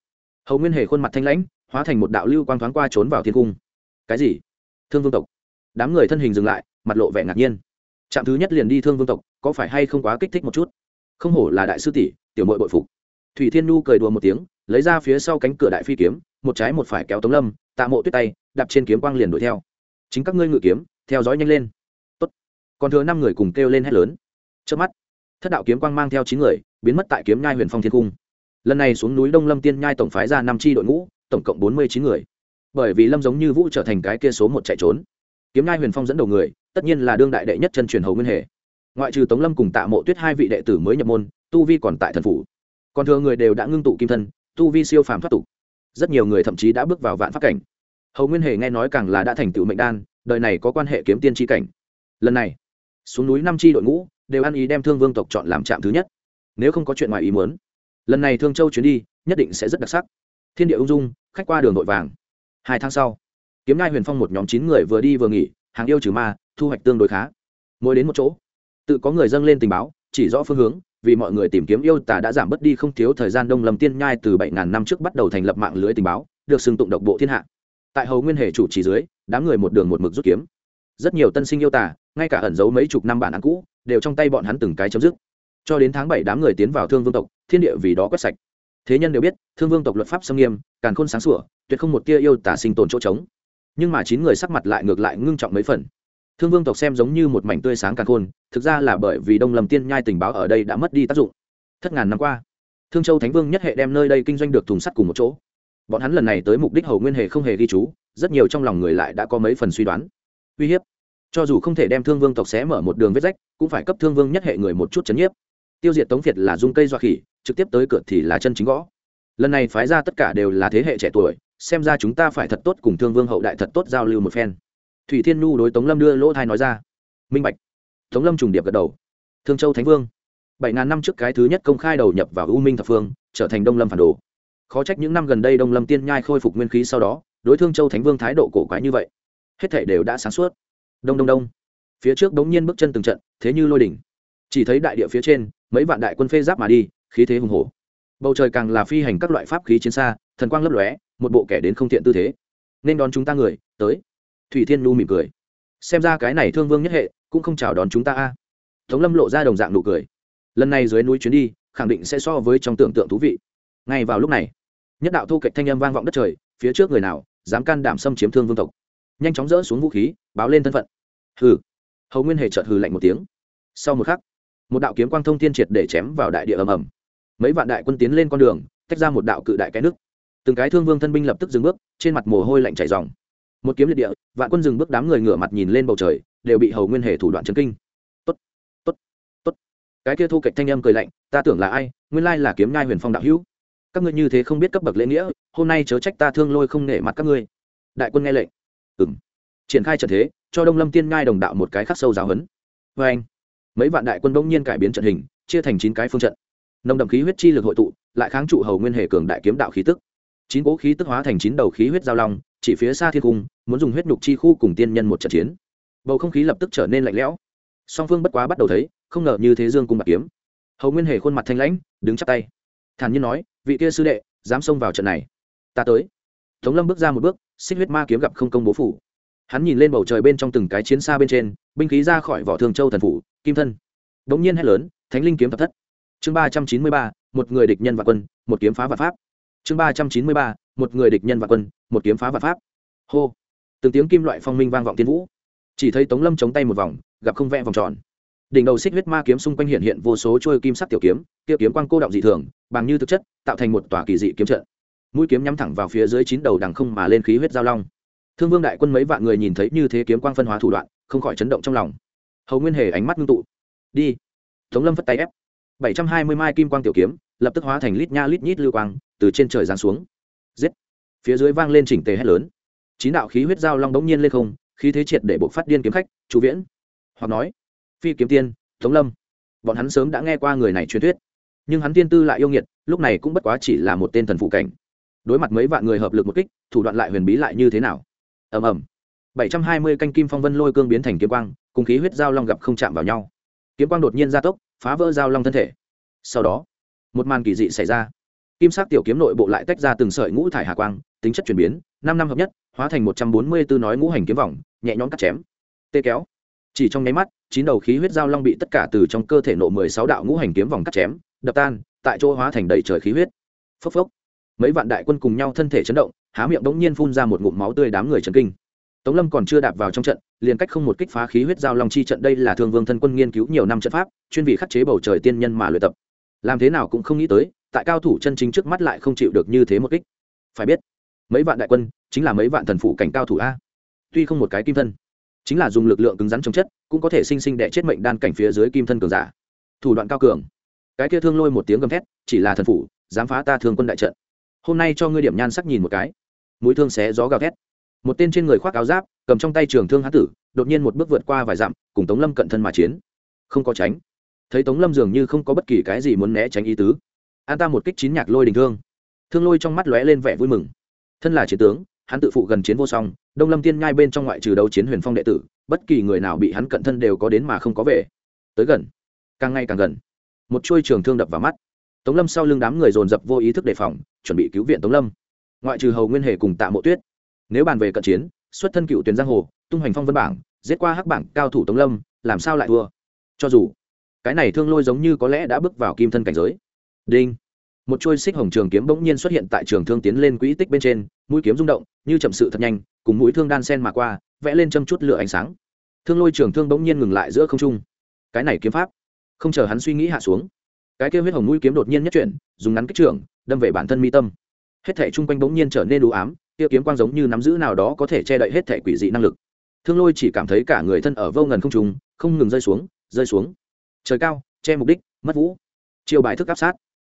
Hầu nguyên hề khuôn mặt thanh lãnh, hóa thành một đạo lưu quang thoáng qua trốn vào thiên cung. Cái gì? Thương vương tộc. Đám người thân hình dừng lại, mặt lộ vẻ ngạc nhiên. Trạm thứ nhất liền đi thương vương tộc, có phải hay không quá kích thích một chút? Không hổ là đại sư tỷ tiểu mội bội phục. Thủy thiên nhu cười đùa một tiếng, lấy ra phía sau cánh cửa đại phi kiếm, một trái một phải kéo tống lâm, tạ mộ tuyết tay, đạp trên kiếm quang liền đuổi theo. Chính các ngươi ngự kiếm, theo dõi nhanh lên. Tốt. còn thừa năm người cùng kêu lên hét lớn. Trước mắt, thất đạo kiếm quang mang theo chín người, biến mất tại kiếm nhai huyền phong thiên cung. Lần này xuống núi đông lâm tiên nhai tổng phái ra năm tri đội ngũ, tổng cộng bốn mươi chín người. Bởi vì lâm giống như vũ trở thành cái kia số một chạy trốn. Kiếm nhai huyền phong dẫn đầu người, tất nhiên là đương đại đệ nhất chân truyền hầu nguyên hệ. Ngoại trừ tống lâm cùng tạ mộ tuyết hai vị đệ tử mới nhập môn tu vi còn tại thần phủ. Còn thừa người đều đã ngưng tụ kim thân, tu vi siêu phàm thoát tục. Rất nhiều người thậm chí đã bước vào vạn pháp cảnh. Hầu nguyên hề nghe nói càng là đã thành tựu mệnh đan, đời này có quan hệ kiếm tiên tri cảnh. Lần này, xuống núi năm tri đội ngũ đều ăn ý đem thương vương tộc chọn làm trạm thứ nhất. Nếu không có chuyện ngoài ý muốn, lần này thương châu chuyến đi nhất định sẽ rất đặc sắc. Thiên địa ung dung, khách qua đường nội vàng. Hai tháng sau, kiếm ngai huyền phong một nhóm chín người vừa đi vừa nghỉ, hàng yêu trừ ma, thu hoạch tương đối khá. Mỗi đến một chỗ, tự có người dâng lên tình báo, chỉ rõ phương hướng vì mọi người tìm kiếm yêu tà đã giảm bớt đi không thiếu thời gian đông lâm tiên nhai từ bảy ngàn năm trước bắt đầu thành lập mạng lưới tình báo, được xưng tụng độc bộ thiên hạ. Tại hầu nguyên hệ chủ trì dưới, đám người một đường một mực rút kiếm. Rất nhiều tân sinh yêu tà, ngay cả ẩn giấu mấy chục năm bản án cũ, đều trong tay bọn hắn từng cái chấm dứt. Cho đến tháng bảy đám người tiến vào thương vương tộc, thiên địa vì đó quét sạch. Thế nhân đều biết, thương vương tộc luật pháp xâm nghiêm, càn khôn sáng sủa, tuyệt không một tia yêu tả sinh tồn chỗ trống. Nhưng mà chín người sắc mặt lại ngược lại ngưng trọng mấy phần thương vương tộc xem giống như một mảnh tươi sáng càng khôn, thực ra là bởi vì đông lầm tiên nhai tình báo ở đây đã mất đi tác dụng. Thất ngàn năm qua, thương châu thánh vương nhất hệ đem nơi đây kinh doanh được thùng sắt cùng một chỗ. Bọn hắn lần này tới mục đích hầu nguyên hệ không hề ghi chú, rất nhiều trong lòng người lại đã có mấy phần suy đoán. Uy hiếp. Cho dù không thể đem thương vương tộc xé mở một đường vết rách, cũng phải cấp thương vương nhất hệ người một chút chấn nhiếp. Tiêu diệt tống việt là dung cây doa khỉ, trực tiếp tới cửa thì là chân chính gõ. Lần này phái ra tất cả đều là thế hệ trẻ tuổi, xem ra chúng ta phải thật tốt cùng thương vương hậu đại thật tốt giao lưu một phen thủy thiên nhu đối tống lâm đưa lỗ thai nói ra. Minh bạch. Tống lâm trùng điệp gật đầu. Thương châu thánh vương. Bảy ngàn năm trước cái thứ nhất công khai đầu nhập vào u minh thập phương, trở thành đông lâm phản đồ. Khó trách những năm gần đây đông lâm tiên nhai khôi phục nguyên khí sau đó, đối thương châu thánh vương thái độ cổ quái như vậy. Hết thể đều đã sáng suốt. Đông đông đông. Phía trước đống nhiên bước chân từng trận, thế như lôi đỉnh. Chỉ thấy đại địa phía trên, mấy vạn đại quân phê giáp mà đi, khí thế hùng hổ. Bầu trời càng là phi hành các loại pháp khí chiến xa, thần quang lấp lóe, một bộ kẻ đến không thiện tư thế. Nên đón chúng ta người, tới thủy thiên nu mỉm cười. Xem ra cái này thương vương nhất hệ, cũng không chào đón chúng ta a. Tống lâm lộ ra đồng dạng nụ cười. Lần này dưới núi chuyến đi, khẳng định sẽ so với trong tưởng tượng thú vị. Ngay vào lúc này, nhất đạo thu kệch thanh âm vang vọng đất trời, phía trước người nào, dám can đảm xâm chiếm thương vương tộc. Nhanh chóng dỡ xuống vũ khí, báo lên thân phận. Hừ. Hầu nguyên hề chợt hừ lạnh một tiếng. Sau một khắc, một đạo kiếm quang thông thiên triệt để chém vào đại địa ầm ầm. Mấy vạn đại quân tiến lên con đường, tách ra một đạo cự đại cái nước. Từng cái thương vương thân binh lập tức dừng bước, trên mặt mồ hôi lạnh chảy dòng một kiếm liệt địa, vạn quân dừng bước đám người ngửa mặt nhìn lên bầu trời, đều bị hầu nguyên hề thủ đoạn chấn kinh. Tốt tốt tốt. Cái kia thu kịch thanh âm cười lạnh, ta tưởng là ai? Nguyên lai là kiếm ngai huyền phong đạo hữu. Các ngươi như thế không biết cấp bậc lễ nghĩa, hôm nay chớ trách ta thương lôi không nể mặt các ngươi. Đại quân nghe lệnh. Ừng triển khai trận thế, cho đông lâm tiên ngai đồng đạo một cái khắc sâu giáo huấn. vê anh, mấy vạn đại quân bỗng nhiên cải biến trận hình, chia thành chín cái phương trận. Nồng đậm khí huyết chi lực hội tụ, lại kháng trụ hầu nguyên hệ cường đại kiếm đạo khí tức. Chín cố khí tức hóa thành chín đầu khí huyết giao long chỉ phía xa thiên cung, muốn dùng huyết nhục chi khu cùng tiên nhân một trận chiến. Bầu không khí lập tức trở nên lạnh lẽo. Song phương bất quá bắt đầu thấy, không ngờ như thế dương cung bạc kiếm. Hầu nguyên hề khuôn mặt thanh lãnh, đứng chắp tay. Thản nhiên nói, vị kia sư đệ, dám xông vào trận này. Ta tới. Tống lâm bước ra một bước, xích huyết ma kiếm gặp không công bố phủ. Hắn nhìn lên bầu trời bên trong từng cái chiến xa bên trên, binh khí ra khỏi vỏ thường châu thần phủ, kim thân. Đ ỗ n g nhiên hét lớn, thánh linh kiếm thập thất. Chương ba trăm chín mươi ba, một người địch nhân và quân, một kiếm phá và pháp. Chương ba trăm chín mươi ba một người địch nhân và quân, một kiếm phá và pháp. Hô. Từng tiếng kim loại phong minh vang vọng tiên vũ. Chỉ thấy tống lâm chống tay một vòng, gặp không vẽ vòng tròn. Đỉnh đầu xích huyết ma kiếm xung quanh hiện hiện vô số trôi kim sắc tiểu kiếm tiêu kiếm quang cô động dị thường, bằng như thực chất, tạo thành một tòa kỳ dị kiếm trận. Mũi kiếm nhắm thẳng vào phía dưới chín đầu đằng không mà lên khí huyết giao long. Thương vương đại quân mấy vạn người nhìn thấy như thế kiếm quang phân hóa thủ đoạn, không khỏi chấn động trong lòng. Hầu nguyên hề ánh mắt ngưng tụ. Đi. Tống lâm phất tay ép. Bảy trăm hai mươi mai kim quang tiểu kiếm, lập tức hóa thành lít nha lít nhít lưu quang, từ trên trời giáng xuống giết. Phía dưới vang lên chỉnh tề hét lớn. Chín đạo khí huyết giao long đống nhiên lên không, khí thế triệt để buộc phát điên kiếm khách chú viễn. Hoặc nói, phi kiếm tiên, tống lâm. Bọn hắn sớm đã nghe qua người này truyền thuyết. Nhưng hắn tiên tư lại yêu nghiệt, lúc này cũng bất quá chỉ là một tên thần phụ cảnh. Đối mặt mấy vạn người hợp lực một kích, thủ đoạn lại huyền bí lại như thế nào? Ầm ầm. Bảy trăm hai mươi canh kim phong vân lôi cương biến thành kiếm quang, cùng khí huyết giao long gặp không chạm vào nhau. Kiếm quang đột nhiên gia tốc, phá vỡ giao long thân thể. Sau đó, một màn kỳ dị xảy ra kim sắc tiểu kiếm nội bộ lại tách ra từng sợi ngũ thải hà quang, tính chất chuyển biến, năm năm hợp nhất, hóa thành một trăm bốn mươi bốn nói ngũ hành kiếm vòng, nhẹ nhõm cắt chém. Tê kéo. Chỉ trong nháy mắt, chín đầu khí huyết giao long bị tất cả từ trong cơ thể nộ mười sáu đạo ngũ hành kiếm vòng cắt chém, đập tan, tại chỗ hóa thành đầy trời khí huyết. Phốc phốc. Mấy vạn đại quân cùng nhau thân thể chấn động, há miệng đống nhiên phun ra một ngụm máu tươi đám người trần kinh. Tống lâm còn chưa đạp vào trong trận, liền cách không một kích phá khí huyết giao long chi trận, đây là thương vương thân quân nghiên cứu nhiều năm trận pháp, chuyên vị khắc chế bầu trời tiên nhân mà luyện tập. Làm thế nào cũng không nghĩ tới tại cao thủ chân chính trước mắt lại không chịu được như thế một kích. Phải biết, mấy vạn đại quân chính là mấy vạn thần phủ cảnh cao thủ a. Tuy không một cái kim thân, chính là dùng lực lượng cứng rắn chống chất, cũng có thể sinh sinh đẻ chết mệnh đan cảnh phía dưới kim thân cường giả. Thủ đoạn cao cường. Cái kia thương lôi một tiếng gầm thét, chỉ là thần phủ, dám phá ta thương quân đại trận. Hôm nay cho ngươi điểm nhan sắc nhìn một cái. Mũi thương xé gió gào thét. Một tên trên người khoác áo giáp, cầm trong tay trường thương hán tử, đột nhiên một bước vượt qua vài dặm, cùng tống lâm cận thân mà chiến. Không có tránh. Thấy tống lâm dường như không có bất kỳ cái gì muốn né tránh ý tứ an ta một kích chín nhạc lôi đình thương. Thương lôi trong mắt lóe lên vẻ vui mừng. Thân là chiến tướng, hắn tự phụ gần chiến vô song, đông lâm tiên nhai bên trong ngoại trừ đấu chiến huyền phong đệ tử, bất kỳ người nào bị hắn cận thân đều có đến mà không có về. Tới gần. Càng ngày càng gần. Một chuôi trường thương đập vào mắt. Tống lâm sau lưng đám người dồn dập vô ý thức đề phòng, chuẩn bị cứu viện tống lâm. Ngoại trừ hầu nguyên hề cùng tạ mộ tuyết. Nếu bàn về cận chiến, xuất thân cựu tuyến giang hồ, tung hoành phong vân bảng, giết qua hắc bảng, cao thủ tống lâm, làm sao lại thua? Cho dù, cái này thương lôi giống như có lẽ đã bước vào kim thân cảnh giới đinh. Một chuôi xích hồng trường kiếm bỗng nhiên xuất hiện tại trường thương tiến lên quỹ tích bên trên, mũi kiếm rung động, như chậm sự thật nhanh, cùng mũi thương đan sen mà qua, vẽ lên châm chút lửa ánh sáng. Thương lôi trường thương bỗng nhiên ngừng lại giữa không trung. Cái này kiếm pháp, không chờ hắn suy nghĩ hạ xuống. Cái kêu huyết hồng mũi kiếm đột nhiên nhất chuyển, dùng ngắn kích trưởng, đâm về bản thân mi tâm. Hết thể chung quanh bỗng nhiên trở nên đủ ám kia kiếm quang giống như nắm giữ nào đó có thể che đậy hết thể quỷ dị năng lực. Thương lôi chỉ cảm thấy cả người thân ở vô ngần không trùng không ngừng rơi xuống rơi xuống. Trời cao, che mục đích, mất vũ. Chiều bài thức áp sát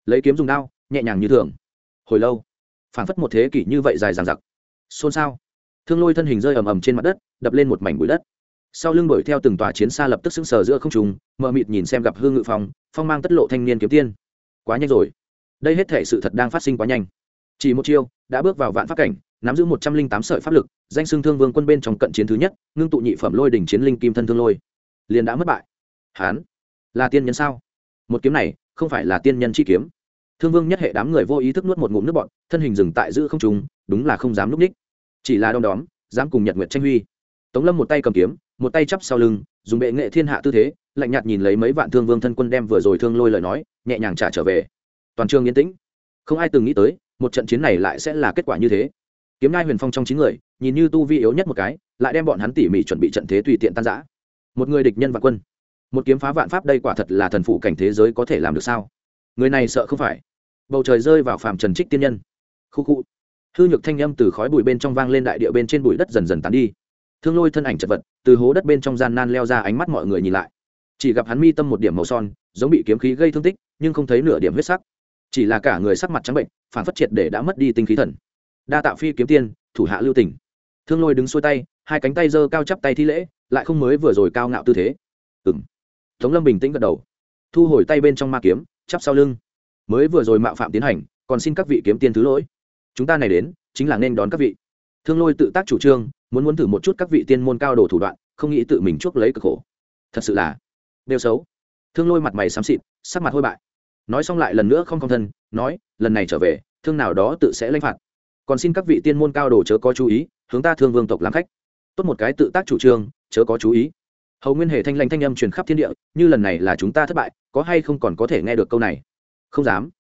lấy kiếm dùng đao, nhẹ nhàng như thường. Hồi lâu, phảng phất một thế kỷ như vậy dài dằng dặc. Xôn xao, thương lôi thân hình rơi ầm ầm trên mặt đất, đập lên một mảnh bụi đất. Sau lưng đuổi theo từng tòa chiến xa lập tức sững sờ giữa không trùng mờ mịt nhìn xem gặp hương ngự phong phong mang tất lộ thanh niên kiếm tiên. Quá nhanh rồi. Đây hết thể sự thật đang phát sinh quá nhanh. Chỉ một chiêu, đã bước vào vạn pháp cảnh, nắm giữ một trăm linh tám sợi pháp lực, danh xưng thương vương quân bên trong cận chiến thứ nhất, ngưng tụ nhị phẩm lôi đỉnh chiến linh kim thân thương lôi. Liền đã mất bại. Hán, là tiên nhân sao? Một kiếm này, không phải là tiên nhân chi kiếm thương vương nhất hệ đám người vô ý thức nuốt một ngụm nước bọn thân hình dừng tại giữ không trùng đúng là không dám núp ních. Chỉ là đom đóm, dám cùng nhật nguyệt tranh huy. Tống lâm một tay cầm kiếm, một tay chắp sau lưng, dùng bệ nghệ thiên hạ tư thế, lạnh nhạt nhìn lấy mấy vạn thương vương thân quân đem vừa rồi thương lôi lời nói, nhẹ nhàng trả trở về. Toàn trường yên tĩnh. Không ai từng nghĩ tới, một trận chiến này lại sẽ là kết quả như thế. Kiếm ngai huyền phong trong chín người, nhìn như tu vi yếu nhất một cái, lại đem bọn hắn tỉ mỉ chuẩn bị trận thế tùy tiện tan giã một người địch nhân vạn quân. Một kiếm phá vạn pháp đây quả thật là thần phụ cảnh thế giới có thể làm được sao? Người này sợ không phải bầu trời rơi vào phàm trần trích tiên nhân. Khu khu. Hư nhược thanh âm từ khói bụi bên trong vang lên đại địa bên trên bụi đất dần dần tán đi. Thương lôi thân ảnh chật vật, từ hố đất bên trong gian nan leo ra ánh mắt mọi người nhìn lại. Chỉ gặp hắn mi tâm một điểm màu son, giống bị kiếm khí gây thương tích, nhưng không thấy nửa điểm huyết sắc. Chỉ là cả người sắc mặt trắng bệnh, phản phất triệt để đã mất đi tinh khí thần. Đa tạo phi kiếm tiên, thủ hạ lưu tỉnh thương lôi đứng xuôi tay, hai cánh tay giơ cao chắp tay thi lễ, lại không mới vừa rồi cao ngạo tư thế. Ừng tống lâm bình tĩnh gật đầu. Thu hồi tay bên trong ma kiếm, chắp sau lưng mới vừa rồi mạo phạm tiến hành, còn xin các vị kiếm tiên thứ lỗi. Chúng ta này đến, chính là nên đón các vị. Thương lôi tự tác chủ trương, muốn muốn thử một chút các vị tiên môn cao đồ thủ đoạn, không nghĩ tự mình chuốc lấy cực khổ. Thật sự là đều xấu. Thương lôi mặt mày xám xịt, sắc mặt hôi bại. Nói xong lại lần nữa không công thân, nói, lần này trở về, thương nào đó tự sẽ lãnh phạt. Còn xin các vị tiên môn cao đồ chớ có chú ý, hướng ta thương vương tộc làm khách. Tốt một cái tự tác chủ trương, chớ có chú ý. Hầu nguyên hệ thanh lanh thanh âm truyền khắp thiên địa, như lần này là chúng ta thất bại, có hay không còn có thể nghe được câu này? Không dám.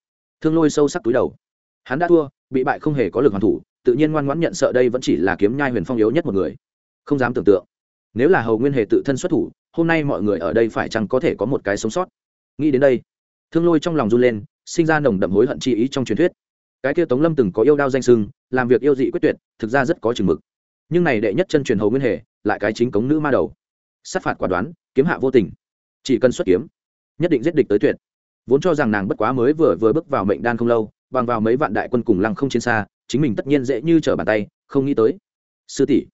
Thương lôi sâu sắc túi đầu. Hắn đã thua, bị bại không hề có lực hoàn thủ, tự nhiên ngoan ngoãn nhận sợ đây vẫn chỉ là kiếm nhai huyền phong yếu nhất một người. Không dám tưởng tượng. Nếu là hầu nguyên hề tự thân xuất thủ, hôm nay mọi người ở đây phải chăng có thể có một cái sống sót? Nghĩ đến đây, thương lôi trong lòng run lên, sinh ra nồng đậm hối hận chi ý trong truyền thuyết. Cái kia tống lâm từng có yêu đao danh sưng, làm việc yêu dị quyết tuyệt, thực ra rất có chừng mực. Nhưng này đệ nhất chân truyền hầu nguyên hề, lại cái chính cống nữ ma đầu. Sát phạt quả đoán, kiếm hạ vô tình. Chỉ cần xuất kiếm, nhất định giết địch tới tuyệt vốn cho rằng nàng bất quá mới vừa vừa bước vào mệnh đan không lâu, bằng vào mấy vạn đại quân cùng lăng không chiến xa, chính mình tất nhiên dễ như trở bàn tay, không nghĩ tới. Sư tỷ.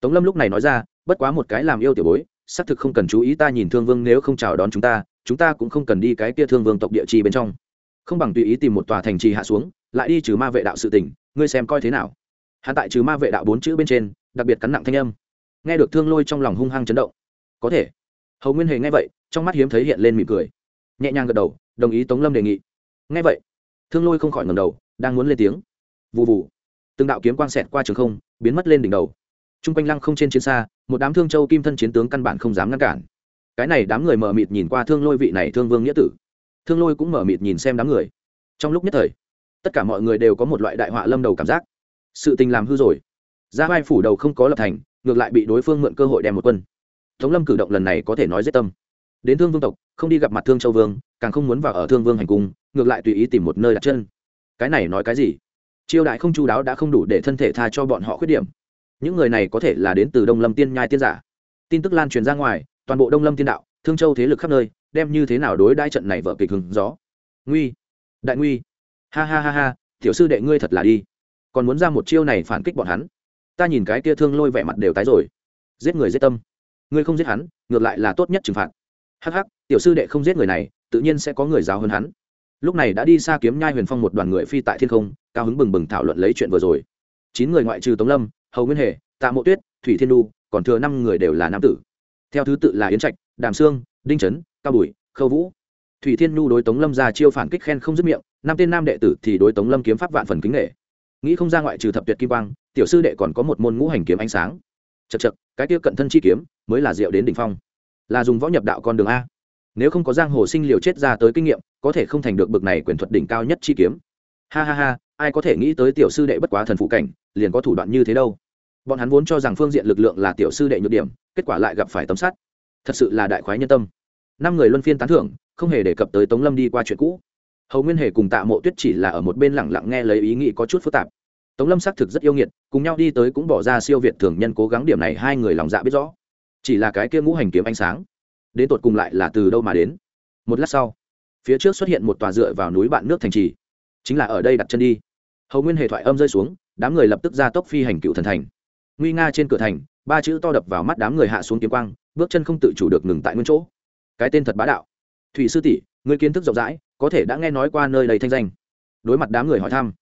Tống lâm lúc này nói ra, bất quá một cái làm yêu tiểu bối, xác thực không cần chú ý ta nhìn thương vương nếu không chào đón chúng ta chúng ta cũng không cần đi cái kia thương vương tộc địa chi bên trong. Không bằng tùy ý tìm một tòa thành trì hạ xuống, lại đi trừ ma vệ đạo sự tỉnh ngươi xem coi thế nào. Hạ tại trừ ma vệ đạo bốn chữ bên trên, đặc biệt cắn nặng thanh âm. Nghe được thương lôi trong lòng hung hăng chấn động. Có thể. Hầu nguyên hề nghe vậy, trong mắt hiếm thấy hiện lên mỉm cười. Nhẹ nhàng gật đầu đồng ý tống lâm đề nghị. Nghe vậy, thương lôi không khỏi ngầm đầu, đang muốn lên tiếng. Vụ vụ từng đạo kiếm quang xẹt qua trường không, biến mất lên đỉnh đầu. T r u n g quanh lăng không trên chiến xa, một đám thương châu kim thân chiến tướng căn bản không dám ngăn cản. Cái này đám người mở mịt nhìn qua thương lôi vị này thương vương nghĩa tử. Thương lôi cũng mở mịt nhìn xem đám người. Trong lúc nhất thời, tất cả mọi người đều có một loại đại họa lâm đầu cảm giác. Sự tình làm hư rồi. Ra vai phủ đầu không có lập thành, ngược lại bị đối phương mượn cơ hội đem một quân. Tống lâm cử động lần này có thể nói giết tâm đến thương vương tộc, không đi gặp mặt thương châu vương, càng không muốn vào ở thương vương hành cung, ngược lại tùy ý tìm một nơi đặt chân. Cái này nói cái gì? Chiêu đại không chú đáo đã không đủ để thân thể tha cho bọn họ khuyết điểm. Những người này có thể là đến từ đông lâm tiên nhai tiên giả. Tin tức lan truyền ra ngoài, toàn bộ đông lâm tiên đạo, thương châu thế lực khắp nơi, đem như thế nào đối đãi trận này vợ kịch hứng gió. Nguy! Đại nguy! Ha ha ha ha, tiểu sư đệ ngươi thật là đi. Còn muốn ra một chiêu này phản kích bọn hắn. Ta nhìn cái kia thương lôi vẻ mặt đều tái rồi. Giết người giết tâm. Ngươi không giết hắn, ngược lại là tốt nhất trừng phạt hắc hắc, tiểu sư đệ không giết người này, tự nhiên sẽ có người giáo hơn hắn. Lúc này đã đi xa kiếm nhai huyền phong một đoàn người phi tại thiên không, cao hứng bừng bừng thảo luận lấy chuyện vừa rồi. Chín người ngoại trừ tống lâm, hầu nguyên hề, tạ mộ tuyết, thủy thiên đu, còn thừa năm người đều là nam tử. Theo thứ tự là yến trạch, đàm sương, đinh trấn cao bùi, khâu vũ. Thủy thiên nhu đối tống lâm ra chiêu phản kích khen không dứt miệng, năm tên nam đệ tử thì đối tống lâm kiếm pháp vạn phần kính nghệ nghĩ không ra ngoại trừ thập tuyệt kim quang, tiểu sư đệ còn có một môn ngũ hành kiếm ánh sáng. Chật chật cái tiêu cận thân chi kiếm mới là diệu đến đỉnh phong là dùng võ nhập đạo con đường a. Nếu không có giang hồ sinh liều chết ra tới kinh nghiệm, có thể không thành được bực này quyền thuật đỉnh cao nhất chi kiếm. Ha ha ha, ai có thể nghĩ tới tiểu sư đệ bất quá thần phụ cảnh, liền có thủ đoạn như thế đâu. Bọn hắn vốn cho rằng phương diện lực lượng là tiểu sư đệ nhược điểm, kết quả lại gặp phải tấm sắt. Thật sự là đại khoái nhân tâm. Năm người luân phiên tán thưởng, không hề đề cập tới tống lâm đi qua chuyện cũ. Hầu nguyên hề cùng tạ mộ tuyết chỉ là ở một bên lẳng lặng nghe lấy ý nghĩ có chút phức tạp. Tống lâm xác thực rất yêu nghiệt, cùng nhau đi tới cũng bỏ ra siêu việt thường nhân cố gắng điểm này hai người lòng dạ biết rõ chỉ là cái kia ngũ hành kiếm ánh sáng, đến tột cùng lại là từ đâu mà đến? Một lát sau, phía trước xuất hiện một tòa dựa vào núi bạn nước thành trì, chính là ở đây đặt chân đi. Hầu nguyên hệ thoại âm rơi xuống, đám người lập tức ra tốc phi hành cựu thần thành. Nguy nga trên cửa thành, ba chữ to đập vào mắt đám người hạ xuống kiếm quang, bước chân không tự chủ được ngừng tại nguyên chỗ. Cái tên thật bá đạo. Thủy sư tỷ người kiến thức rộng rãi, có thể đã nghe nói qua nơi đầy thanh danh. Đối mặt đám người hỏi thăm,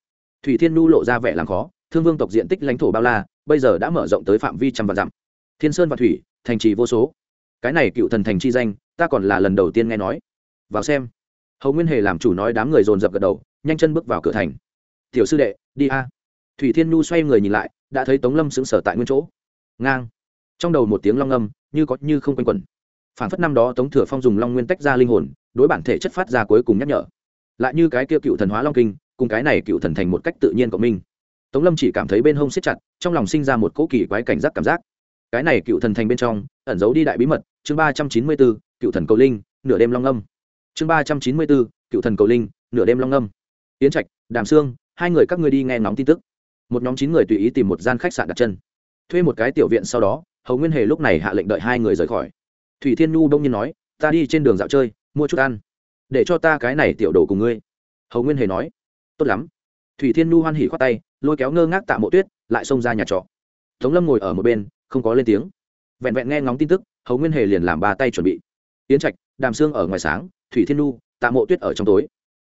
thủy thiên nu lộ ra vẻ làm khó, thương vương tộc diện tích lãnh thổ bao la, bây giờ đã mở rộng tới phạm vi trăm vạn dặm. Thiên sơn và thủy thành trì vô số. Cái này cựu thần thành chi danh, ta còn là lần đầu tiên nghe nói. Vào xem. Hầu nguyên hề làm chủ nói đám người dồn dập gật đầu, nhanh chân bước vào cửa thành. Tiểu sư đệ, đi a. Thủy thiên nhu xoay người nhìn lại, đã thấy tống lâm xứng sờ tại nguyên chỗ. Ngang. Trong đầu một tiếng long âm, như có như không quanh quẩn. Phản phất năm đó tống thừa phong dùng long nguyên tách ra linh hồn, đối bản thể chất phát ra cuối cùng nhắc nhở. Lại như cái kia cựu thần hóa long kinh, cùng cái này cựu thần thành một cách tự nhiên của mình tống lâm chỉ cảm thấy bên hông siết chặt, trong lòng sinh ra một cỗ kỳ quái cảnh giác cảm giác cái này cựu thần thành bên trong, ẩn giấu đi đại bí mật, chương ba trăm chín mươi bốn, cựu thần cầu linh, nửa đêm long âm. Chương ba trăm chín mươi bốn, cựu thần cầu linh, nửa đêm long âm. Yến trạch, đàm sương, hai người các ngươi đi nghe ngóng tin tức. Một nhóm chín người tùy ý tìm một gian khách sạn đặt chân. Thuê một cái tiểu viện sau đó, hầu nguyên hề lúc này hạ lệnh đợi hai người rời khỏi. Thủy thiên nhu đông nhiên nói, ta đi trên đường dạo chơi, mua chút ăn. Để cho ta cái này tiểu đồ cùng ngươi. Hầu nguyên hề nói, tốt lắm. Thủy thiên nhu hoan hỉ khoát tay, lôi kéo ngơ ngác tạ mộ tuyết, lại xông ra nhà trọ. Tống lâm ngồi ở một bên không có lên tiếng. Vẹn vẹn nghe ngóng tin tức, hầu nguyên hề liền làm ba tay chuẩn bị. Yến trạch, đàm xương ở ngoài sáng, thủy thiên nhu, tạ mộ tuyết ở trong tối.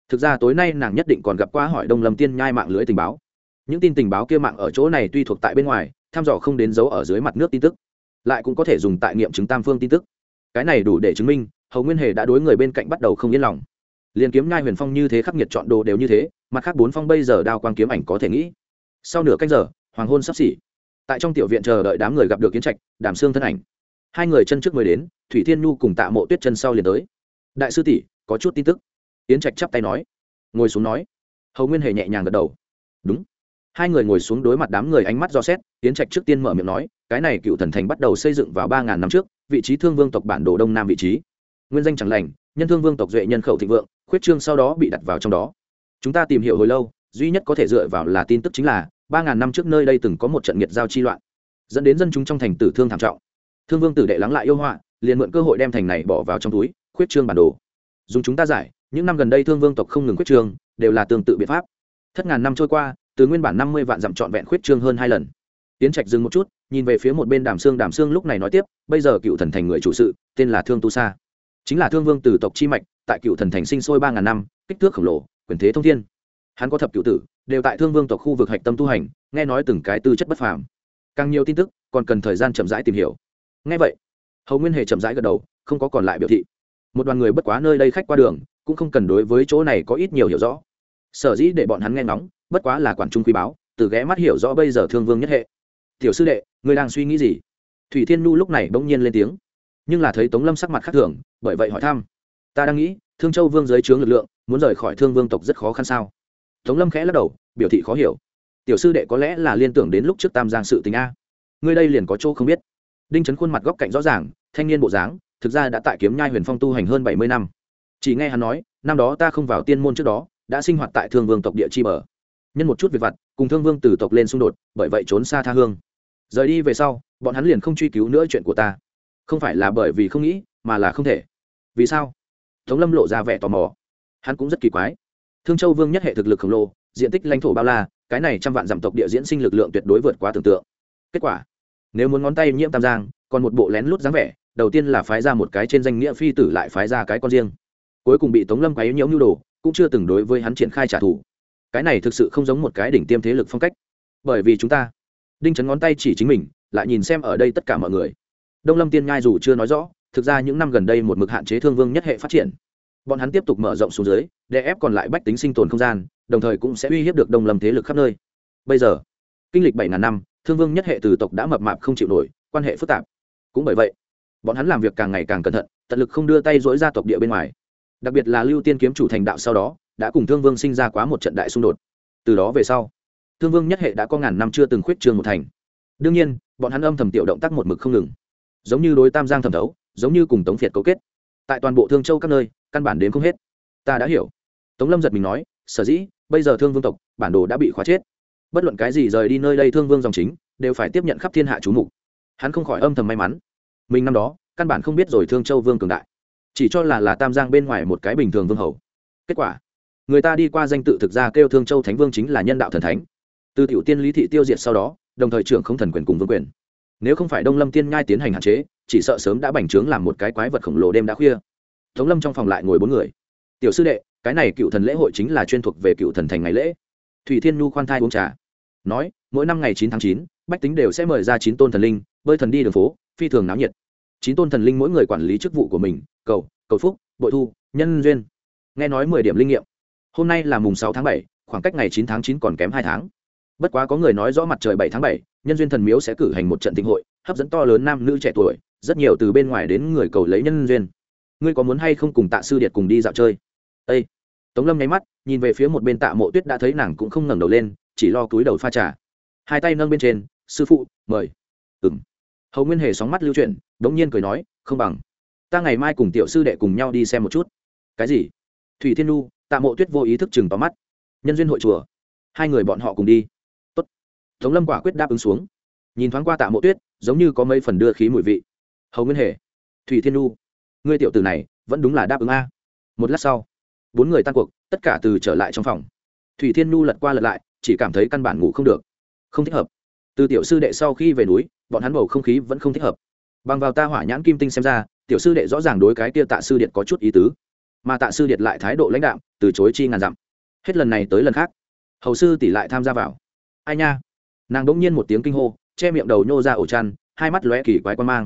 Thực ra tối nay nàng nhất định còn gặp qua hỏi đông lâm tiên nhai mạng lưới tình báo. Những tin tình báo kia mạng ở chỗ này tuy thuộc tại bên ngoài, thăm dò không đến dấu ở dưới mặt nước tin tức, lại cũng có thể dùng tại nghiệm chứng tam phương tin tức. Cái này đủ để chứng minh, hầu nguyên hề đã đối người bên cạnh bắt đầu không yên lòng. Liền kiếm nhai huyền phong như thế khắc nghiệt chọn đồ đều như thế, mặt khác bốn phong bây giờ đao quang kiếm ảnh có thể nghĩ. Sau nửa canh giờ, hoàng hôn sắp xỉ tại trong tiểu viện chờ đợi đám người gặp được kiến trạch, đàm xương thân ảnh. Hai người chân trước mới đến, thủy thiên nhu cùng tạ mộ tuyết chân sau liền tới. Đại sư tỷ, có chút tin tức. Yến trạch chắp tay nói. Ngồi xuống nói. Hầu nguyên hề nhẹ nhàng gật đầu. Đúng. Hai người ngồi xuống đối mặt đám người ánh mắt do xét, yến trạch trước tiên mở miệng nói, cái này cựu thần thành bắt đầu xây dựng vào ba ngàn năm trước, vị trí thương vương tộc bản đồ đông nam vị trí. Nguyên danh chẳng lành, nhân thương vương tộc duệ nhân khẩu thịnh vượng, khuyết trương sau đó bị đặt vào trong đó. Chúng ta tìm hiểu hồi lâu, duy nhất có thể dựa vào là tin tức chính là ba ngàn năm trước nơi đây từng có một trận nghiệt giao chi loạn, dẫn đến dân chúng trong thành tử thương thảm trọng. Thương vương tử đệ lắng lại yêu họa, liền mượn cơ hội đem thành này bỏ vào trong túi, khuyết trương bản đồ. Dùng chúng ta giải, những năm gần đây thương vương tộc không ngừng khuyết trương, đều là tương tự biện pháp. Thất ngàn năm trôi qua, từ nguyên bản năm mươi vạn dặm trọn vẹn khuyết trương hơn hai lần. Tiến trạch dừng một chút, nhìn về phía một bên đàm xương đàm xương lúc này nói tiếp, bây giờ cựu thần thành người chủ sự, tên là thương tu sa. Chính là thương vương từ tộc chi mạch, tại cựu thần thành sinh sôi ba ngàn năm, kích thước khổng lồ, quyền thế thông thiên. Hắn có thập cựu tử đều tại thương vương tộc khu vực hạch tâm tu hành, nghe nói từng cái tư chất bất phàm. Càng nhiều tin tức, còn cần thời gian chậm rãi tìm hiểu. Nghe vậy, hầu nguyên hề chậm rãi gật đầu, không có còn lại biểu thị. Một đoàn người bất quá nơi đây khách qua đường, cũng không cần đối với chỗ này có ít nhiều hiểu rõ. Sở dĩ để bọn hắn nghe ngóng, bất quá là quản trung quý báo, từ ghé mắt hiểu rõ bây giờ thương vương nhất hệ. Tiểu sư đệ người đang suy nghĩ gì? Thủy thiên nhu lúc này bỗng nhiên lên tiếng. Nhưng là thấy tống lâm sắc mặt khác thường, bởi vậy hỏi thăm. Ta đang nghĩ, thương châu vương giới trướng lực lượng, muốn rời khỏi thương vương tộc rất khó khăn sao? Tống lâm khẽ lắc đầu, biểu thị khó hiểu. Tiểu sư đệ có lẽ là liên tưởng đến lúc trước tam giang sự tình a. Ngươi đây liền có chỗ không biết. Đinh trấn khuôn mặt góc cạnh rõ ràng, thanh niên bộ dáng, thực ra đã tại kiếm nhai huyền phong tu hành hơn bảy mươi năm. Chỉ nghe hắn nói, năm đó ta không vào tiên môn trước đó, đã sinh hoạt tại thương vương tộc địa chi bờ. Nhân một chút việc vặt, cùng thương vương từ tộc lên xung đột, bởi vậy trốn xa tha hương. Rời đi về sau, bọn hắn liền không truy cứu nữa chuyện của ta. Không phải là bởi vì không nghĩ, mà là không thể. Vì sao? Tống lâm lộ ra vẻ tò mò. Hắn cũng rất kỳ quái thương châu vương nhất hệ thực lực khổng lồ, diện tích lãnh thổ bao la, cái này trăm vạn giảm tộc địa diễn sinh lực lượng tuyệt đối vượt quá tưởng tượng. Kết quả, nếu muốn ngón tay nhiễm tam giang, còn một bộ lén lút dáng vẻ, đầu tiên là phái ra một cái trên danh nghĩa phi tử lại phái ra cái con riêng. Cuối cùng bị tống lâm quấy nhiễu nhu đồ, cũng chưa từng đối với hắn triển khai trả thù. Cái này thực sự không giống một cái đỉnh tiêm thế lực phong cách. Bởi vì chúng ta, đinh chấn ngón tay chỉ chính mình, lại nhìn xem ở đây tất cả mọi người. Đông lâm tiên nhai dù chưa nói rõ, thực ra những năm gần đây một mực hạn chế thương vương nhất hệ phát triển bọn hắn tiếp tục mở rộng xuống dưới, để ép còn lại bách tính sinh tồn không gian, đồng thời cũng sẽ uy hiếp được đông lâm thế lực khắp nơi. Bây giờ, kinh lịch bảy ngàn năm, thương vương nhất hệ từ tộc đã mập mạp không chịu nổi, quan hệ phức tạp. Cũng bởi vậy, bọn hắn làm việc càng ngày càng cẩn thận, tận lực không đưa tay dỗi ra tộc địa bên ngoài. Đặc biệt là lưu tiên kiếm chủ thành đạo sau đó, đã cùng thương vương sinh ra quá một trận đại xung đột. Từ đó về sau, thương vương nhất hệ đã có ngàn năm chưa từng khuyết trường một thành. Đương nhiên, bọn hắn âm thầm tiểu động tác một mực không ngừng. Giống như đối tam giang thẩm thấu, giống như cùng tống phiệt cấu kết. Tại toàn bộ thương châu các nơi căn bản đến không hết. Ta đã hiểu. Tống lâm giật mình nói, sở dĩ, bây giờ thương vương tộc, bản đồ đã bị khóa chết. Bất luận cái gì rời đi nơi đây thương vương dòng chính, đều phải tiếp nhận khắp thiên hạ chú mục. Hắn không khỏi âm thầm may mắn. Mình năm đó, căn bản không biết rồi thương châu vương cường đại. Chỉ cho là là tam giang bên ngoài một cái bình thường vương hầu. Kết quả, người ta đi qua danh tự thực ra kêu thương châu thánh vương chính là nhân đạo thần thánh. Từ tiểu tiên lý thị tiêu diệt sau đó, đồng thời trưởng không thần quyền cùng vương quyền. Nếu không phải đông lâm tiên nhai tiến hành hạn chế, chỉ sợ sớm đã bành trướng làm một cái quái vật khổng lồ đêm đã khuya tống lâm trong phòng lại ngồi bốn người. Tiểu sư đệ, cái này cựu thần lễ hội chính là chuyên thuộc về cựu thần thành ngày lễ. Thủy thiên nhu khoan thai uống trà. Nói, mỗi năm ngày chín tháng chín, bách tính đều sẽ mời ra chín tôn thần linh, bơi thần đi đường phố, phi thường náo nhiệt. Chín tôn thần linh mỗi người quản lý chức vụ của mình, cầu cầu phúc, bội thu, nhân duyên. Nghe nói mười điểm linh nghiệm. Hôm nay là mùng sáu tháng bảy, khoảng cách ngày chín tháng chín còn kém hai tháng. Bất quá có người nói rõ mặt trời bảy tháng bảy, nhân duyên thần miếu sẽ cử hành một trận thịnh hội, hấp dẫn to lớn nam nữ trẻ tuổi, rất nhiều từ bên ngoài đến người cầu lấy nhân duyên ngươi có muốn hay không cùng tạ sư điệt cùng đi dạo chơi? Ây tống lâm nháy mắt, nhìn về phía một bên tạ mộ tuyết đã thấy nàng cũng không ngẩng đầu lên, chỉ lo túi đầu pha trà. Hai tay nâng bên trên, sư phụ, mời. Ừng hầu nguyên hề sóng mắt lưu chuyển, đống nhiên cười nói, không bằng. Ta ngày mai cùng tiểu sư đệ cùng nhau đi xem một chút. Cái gì? Thủy thiên nu tạ mộ tuyết vô ý thức chừng tóm mắt. Nhân duyên hội chùa. Hai người bọn họ cùng đi. Tốt. tống lâm quả quyết đáp ứng xuống. Nhìn thoáng qua tạ mộ tuyết, giống như có mấy phần đưa khí mùi vị. Hầu nguyên hề, thủy thiên nu ngươi tiểu tử này, vẫn đúng là đáp ứng a. Một lát sau, bốn người tan cuộc, tất cả từ trở lại trong phòng. Thủy thiên nu lật qua lật lại, chỉ cảm thấy căn bản ngủ không được. Không thích hợp. Từ tiểu sư đệ sau khi về núi, bọn hắn bầu không khí vẫn không thích hợp. Bằng vào ta hỏa nhãn kim tinh xem ra, tiểu sư đệ rõ ràng đối cái kia tạ sư điện có chút ý tứ. Mà tạ sư điện lại thái độ lãnh đạm, từ chối chi ngàn dặm. Hết lần này tới lần khác, hầu sư tỷ lại tham gia vào. Ai nha? Nàng đ ỗ n g nhiên một tiếng kinh hô, che miệng đầu nhô ra ổ chăn, hai mắt lóe kỳ quái quan mang.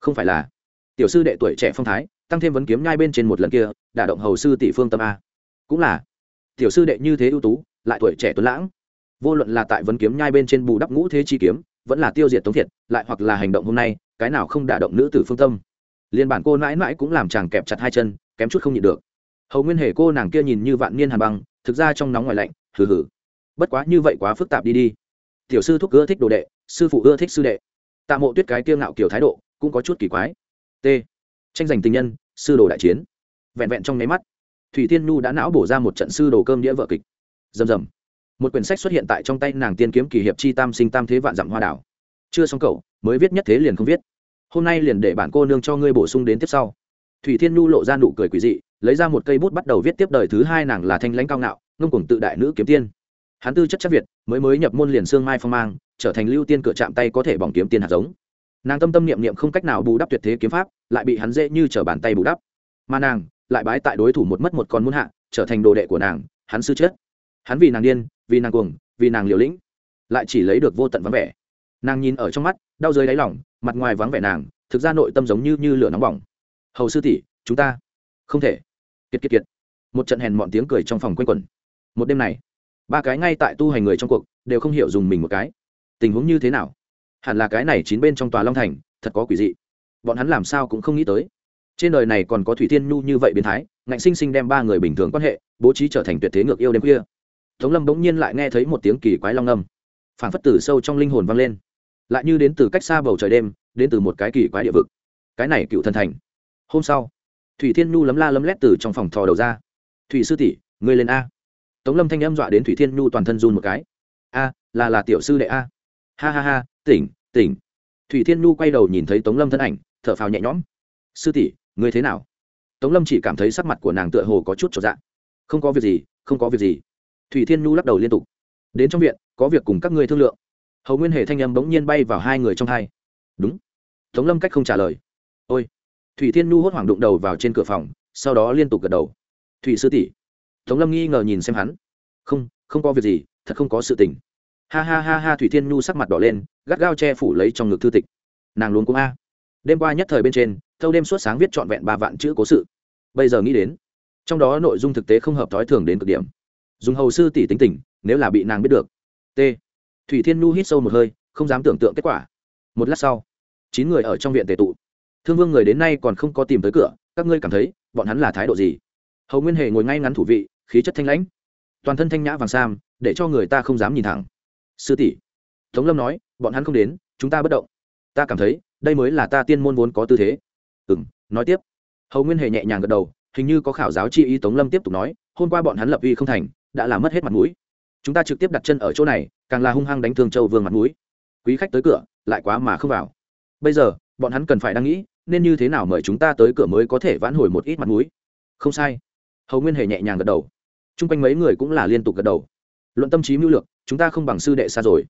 Không phải là tiểu sư đệ tuổi trẻ phong thái, tăng thêm vấn kiếm nhai bên trên một lần kia, đả động hầu sư tỷ phương tâm a. Cũng là, tiểu sư đệ như thế ưu tú, lại tuổi trẻ tuấn lãng. Vô luận là tại vấn kiếm nhai bên trên bù đắp ngũ thế chi kiếm, vẫn là tiêu diệt tống thiệt, lại hoặc là hành động hôm nay, cái nào không đả động nữ tử phương tâm. Liên bản cô mãi mãi cũng làm chàng kẹp chặt hai chân, kém chút không nhịn được. Hầu nguyên hề cô nàng kia nhìn như vạn niên hàn băng, thực ra trong nóng ngoài lạnh, hừ hừ. Bất quá như vậy quá phức tạp đi đi. Tiểu sư thúc ưa thích đồ đệ, sư phụ ưa thích sư đệ. Tạ mộ tuyết cái kia ngạo kiểu thái độ, cũng có chút kỳ quái t. Tranh giành tình nhân, sư đồ đại chiến. Vẹn vẹn trong nháy mắt, thủy tiên nhu đã não bổ ra một trận sư đồ cơm đĩa vợ kịch. Rầm rầm. Một quyển sách xuất hiện tại trong tay nàng tiên kiếm kỳ hiệp chi tam sinh tam thế vạn dặm hoa đảo. Chưa xong cậu, mới viết nhất thế liền không viết. Hôm nay liền để bản cô nương cho ngươi bổ sung đến tiếp sau. Thủy thiên nhu lộ ra nụ cười quỷ dị, lấy ra một cây bút bắt đầu viết tiếp đời thứ hai nàng là thanh lãnh cao ngạo, ngông cùng tự đại nữ kiếm tiên. Hắn tư chất chất việt, mới mới nhập môn liền xương mai phong mang, trở thành lưu tiên cửa chạm tay có thể bỏng kiếm tiên hạt giống nàng tâm tâm niệm niệm không cách nào bù đắp tuyệt thế kiếm pháp, lại bị hắn dễ như t bàn tay bù đắp. Mà nàng, lại bái tại đối thủ một mất một con muốn hạ, trở thành đồ đệ của nàng, hắn sư chết. Hắn vì nàng điên, vì nàng cuồng, vì nàng liều lĩnh, lại chỉ lấy được vô tận vắng vẻ. Nàng nhìn ở trong mắt, đau dưới đáy lỏng mặt ngoài vắng vẻ nàng, thực ra nội tâm giống như như lửa nóng bỏng. Hầu sư tỷ, chúng ta không thể. Kiệt kiệt kiệt. Một trận hèn mọn tiếng cười trong phòng quanh quẩn. Một đêm này, ba cái ngay tại tu hành người trong cuộc, đều không hiểu dùng mình một cái. Tình huống như thế nào? Hẳn là cái này chín bên trong tòa long thành, thật có quỷ dị. Bọn hắn làm sao cũng không nghĩ tới. Trên đời này còn có thủy thiên nhu như vậy biến thái, ngạnh sinh sinh đem ba người bình thường quan hệ, bố trí trở thành tuyệt thế ngược yêu đêm khuya. Tống lâm bỗng nhiên lại nghe thấy một tiếng kỳ quái long âm. Phản phất từ sâu trong linh hồn vang lên. Lại như đến từ cách xa bầu trời đêm, đến từ một cái kỳ quái địa vực. Cái này cựu thần thành. Hôm sau, thủy thiên nhu lấm la lấm lét từ trong phòng thò đầu ra. Thủy sư tỷ, ngươi lên a. Tống lâm thanh âm dọa đến thủy thiên nhu toàn thân run một cái. A, là là tiểu sư đệ a. Ha ha ha tỉnh tỉnh. Thủy thiên nhu quay đầu nhìn thấy tống lâm thân ảnh, thở phào nhẹ nhõm. Sư tỷ, ngươi thế nào? Tống lâm chỉ cảm thấy sắc mặt của nàng tựa hồ có chút trọn dạng không có việc gì, không có việc gì. Thủy thiên nhu lắc đầu liên tục. Đến trong viện, có việc cùng các ngươi thương lượng. Hầu nguyên hệ thanh âm bỗng nhiên bay vào hai người trong hai. Đúng. Tống lâm cách không trả lời. Ôi. Thủy thiên nhu hốt hoảng đụng đầu vào trên cửa phòng, sau đó liên tục gật đầu. Thủy sư tỷ. Tống lâm nghi ngờ nhìn xem hắn. Không không có việc gì, thật không có sự tình ha ha ha ha thủy thiên nhu sắc mặt đỏ lên, gắt gao che phủ lấy trong ngực thư tịch. Nàng luôn cũng a. Đêm qua nhất thời bên trên, thâu đêm suốt sáng viết trọn vẹn ba vạn chữ cố sự. Bây giờ nghĩ đến, trong đó nội dung thực tế không hợp thói thường đến cực điểm. Dùng hầu sư tỷ tính tình, nếu là bị nàng biết được. T. Thủy thiên nhu hít sâu một hơi, không dám tưởng tượng kết quả. Một lát sau, chín người ở trong viện tề tụ. Thương vương người đến nay còn không có tìm tới cửa, các ngươi cảm thấy, bọn hắn là thái độ gì? Hầu nguyên hề ngồi ngay ngắn thủ vị, khí chất thanh lãnh. Toàn thân thanh nhã vàng sam, để cho người ta không dám nhìn thẳng sư tỷ. Tống lâm nói, bọn hắn không đến, chúng ta bất động. Ta cảm thấy, đây mới là ta tiên môn vốn có tư thế. Ừ m nói tiếp. Hầu nguyên hề nhẹ nhàng gật đầu, hình như có khảo giáo chi ý tống lâm tiếp tục nói, hôm qua bọn hắn lập uy không thành, đã làm mất hết mặt mũi. Chúng ta trực tiếp đặt chân ở chỗ này, càng là hung hăng đánh thương châu vương mặt mũi. Quý khách tới cửa, lại quá mà không vào. Bây giờ, bọn hắn cần phải đang nghĩ, nên như thế nào mời chúng ta tới cửa mới có thể vãn hồi một ít mặt mũi? Không sai. Hầu nguyên hề nhẹ nhàng gật đầu. Chung quanh mấy người cũng là liên tục gật đầu. Luận tâm trí mưu lược chúng ta không bằng sư đệ xa rồi.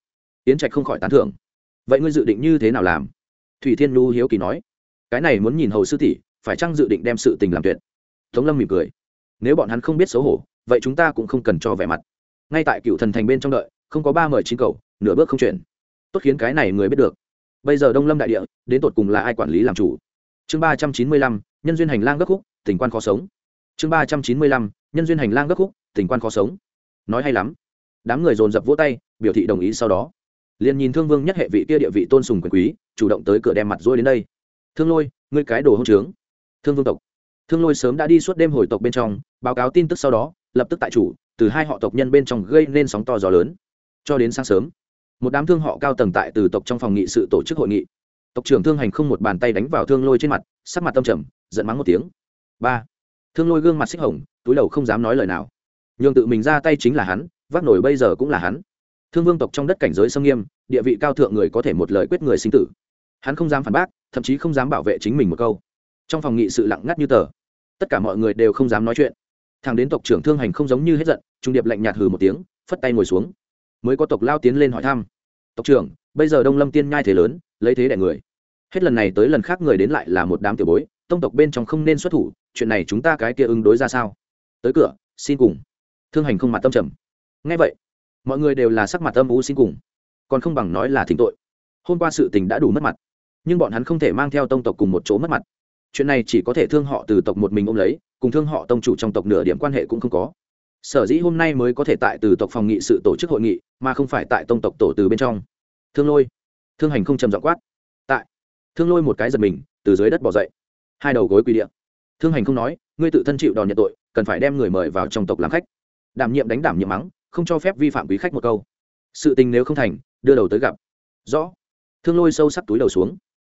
Yến trạch không khỏi tán thưởng. Vậy ngươi dự định như thế nào làm? Thủy thiên nhu hiếu kỳ nói. Cái này muốn nhìn hầu sư tỷ, phải chăng dự định đem sự tình làm tuyệt? Tống lâm mỉm cười. Nếu bọn hắn không biết xấu hổ, vậy chúng ta cũng không cần cho vẻ mặt. Ngay tại cựu thần thành bên trong đợi, không có ba mời chín cầu, nửa bước không chuyển. Tốt khiến cái này người biết được. Bây giờ đông lâm đại địa, đến tột cùng là ai quản lý làm chủ? Chương ba trăm chín mươi lăm, nhân duyên hành lang gấp khúc, tình quan khó sống. Chương ba trăm chín mươi lăm, nhân duyên hành lang gấp khúc, tình quan khó sống. Nói hay lắm đám người dồn dập vỗ tay, biểu thị đồng ý sau đó. Liền nhìn thương vương nhất hệ vị kia địa vị tôn sùng quyền quý, chủ động tới cửa đem mặt dôi đến đây. Thương lôi, ngươi cái đồ hông trướng. Thương vương tộc. Thương lôi sớm đã đi suốt đêm hồi tộc bên trong, báo cáo tin tức sau đó, lập tức tại chủ, từ hai họ tộc nhân bên trong gây nên sóng to gió lớn. Cho đến sáng sớm, một đám thương họ cao tầng tại từ tộc trong phòng nghị sự tổ chức hội nghị. Tộc trưởng thương hành không một bàn tay đánh vào thương lôi trên mặt, sắc mặt tâm trầm, giận mắng một tiếng. Ba. Thương lôi gương mặt xích hồng, túi đầu không dám nói lời nào. Nhường tự mình ra tay chính là hắn vác nổi bây giờ cũng là hắn. Thương vương tộc trong đất cảnh giới sâm nghiêm, địa vị cao thượng người có thể một lời quyết người sinh tử. Hắn không dám phản bác, thậm chí không dám bảo vệ chính mình một câu. Trong phòng nghị sự lặng ngắt như tờ. Tất cả mọi người đều không dám nói chuyện. Thằng đến tộc trưởng thương hành không giống như hết giận, trung điệp lạnh nhạt hừ một tiếng, phất tay ngồi xuống. Mới có tộc lao tiến lên hỏi thăm. Tộc trưởng, bây giờ đông lâm tiên nhai thế lớn, lấy thế đẻ người. Hết lần này tới lần khác người đến lại là một đám tiểu bối, tông tộc bên trong không nên xuất thủ, chuyện này chúng ta cái kia ứng đối ra sao? Tới cửa, xin cùng. Thương hành không mặt tâm trầm ngay vậy, mọi người đều là sắc mặt âm u xin cùng, còn không bằng nói là thỉnh tội. Hôm qua sự tình đã đủ mất mặt, nhưng bọn hắn không thể mang theo tông tộc cùng một chỗ mất mặt. Chuyện này chỉ có thể thương họ từ tộc một mình ôm lấy, cùng thương họ tông chủ trong tộc nửa điểm quan hệ cũng không có. Sở dĩ hôm nay mới có thể tại từ tộc phòng nghị sự tổ chức hội nghị, mà không phải tại tông tộc tổ từ bên trong. Thương lôi, thương hành không trầm dọ quát. Tại, thương lôi một cái giật mình, từ dưới đất bỏ dậy. Hai đầu gối quỳ địa. thương hành không nói, ngươi tự thân chịu đòn nhận tội, cần phải đem người mời vào trong tộc làm khách. Đảm nhiệm đánh đảm nhiệm mắng không cho phép vi phạm quý khách một câu. Sự tình nếu không thành, đưa đầu tới gặp. Rõ. Thương lôi sâu sắc túi đầu xuống.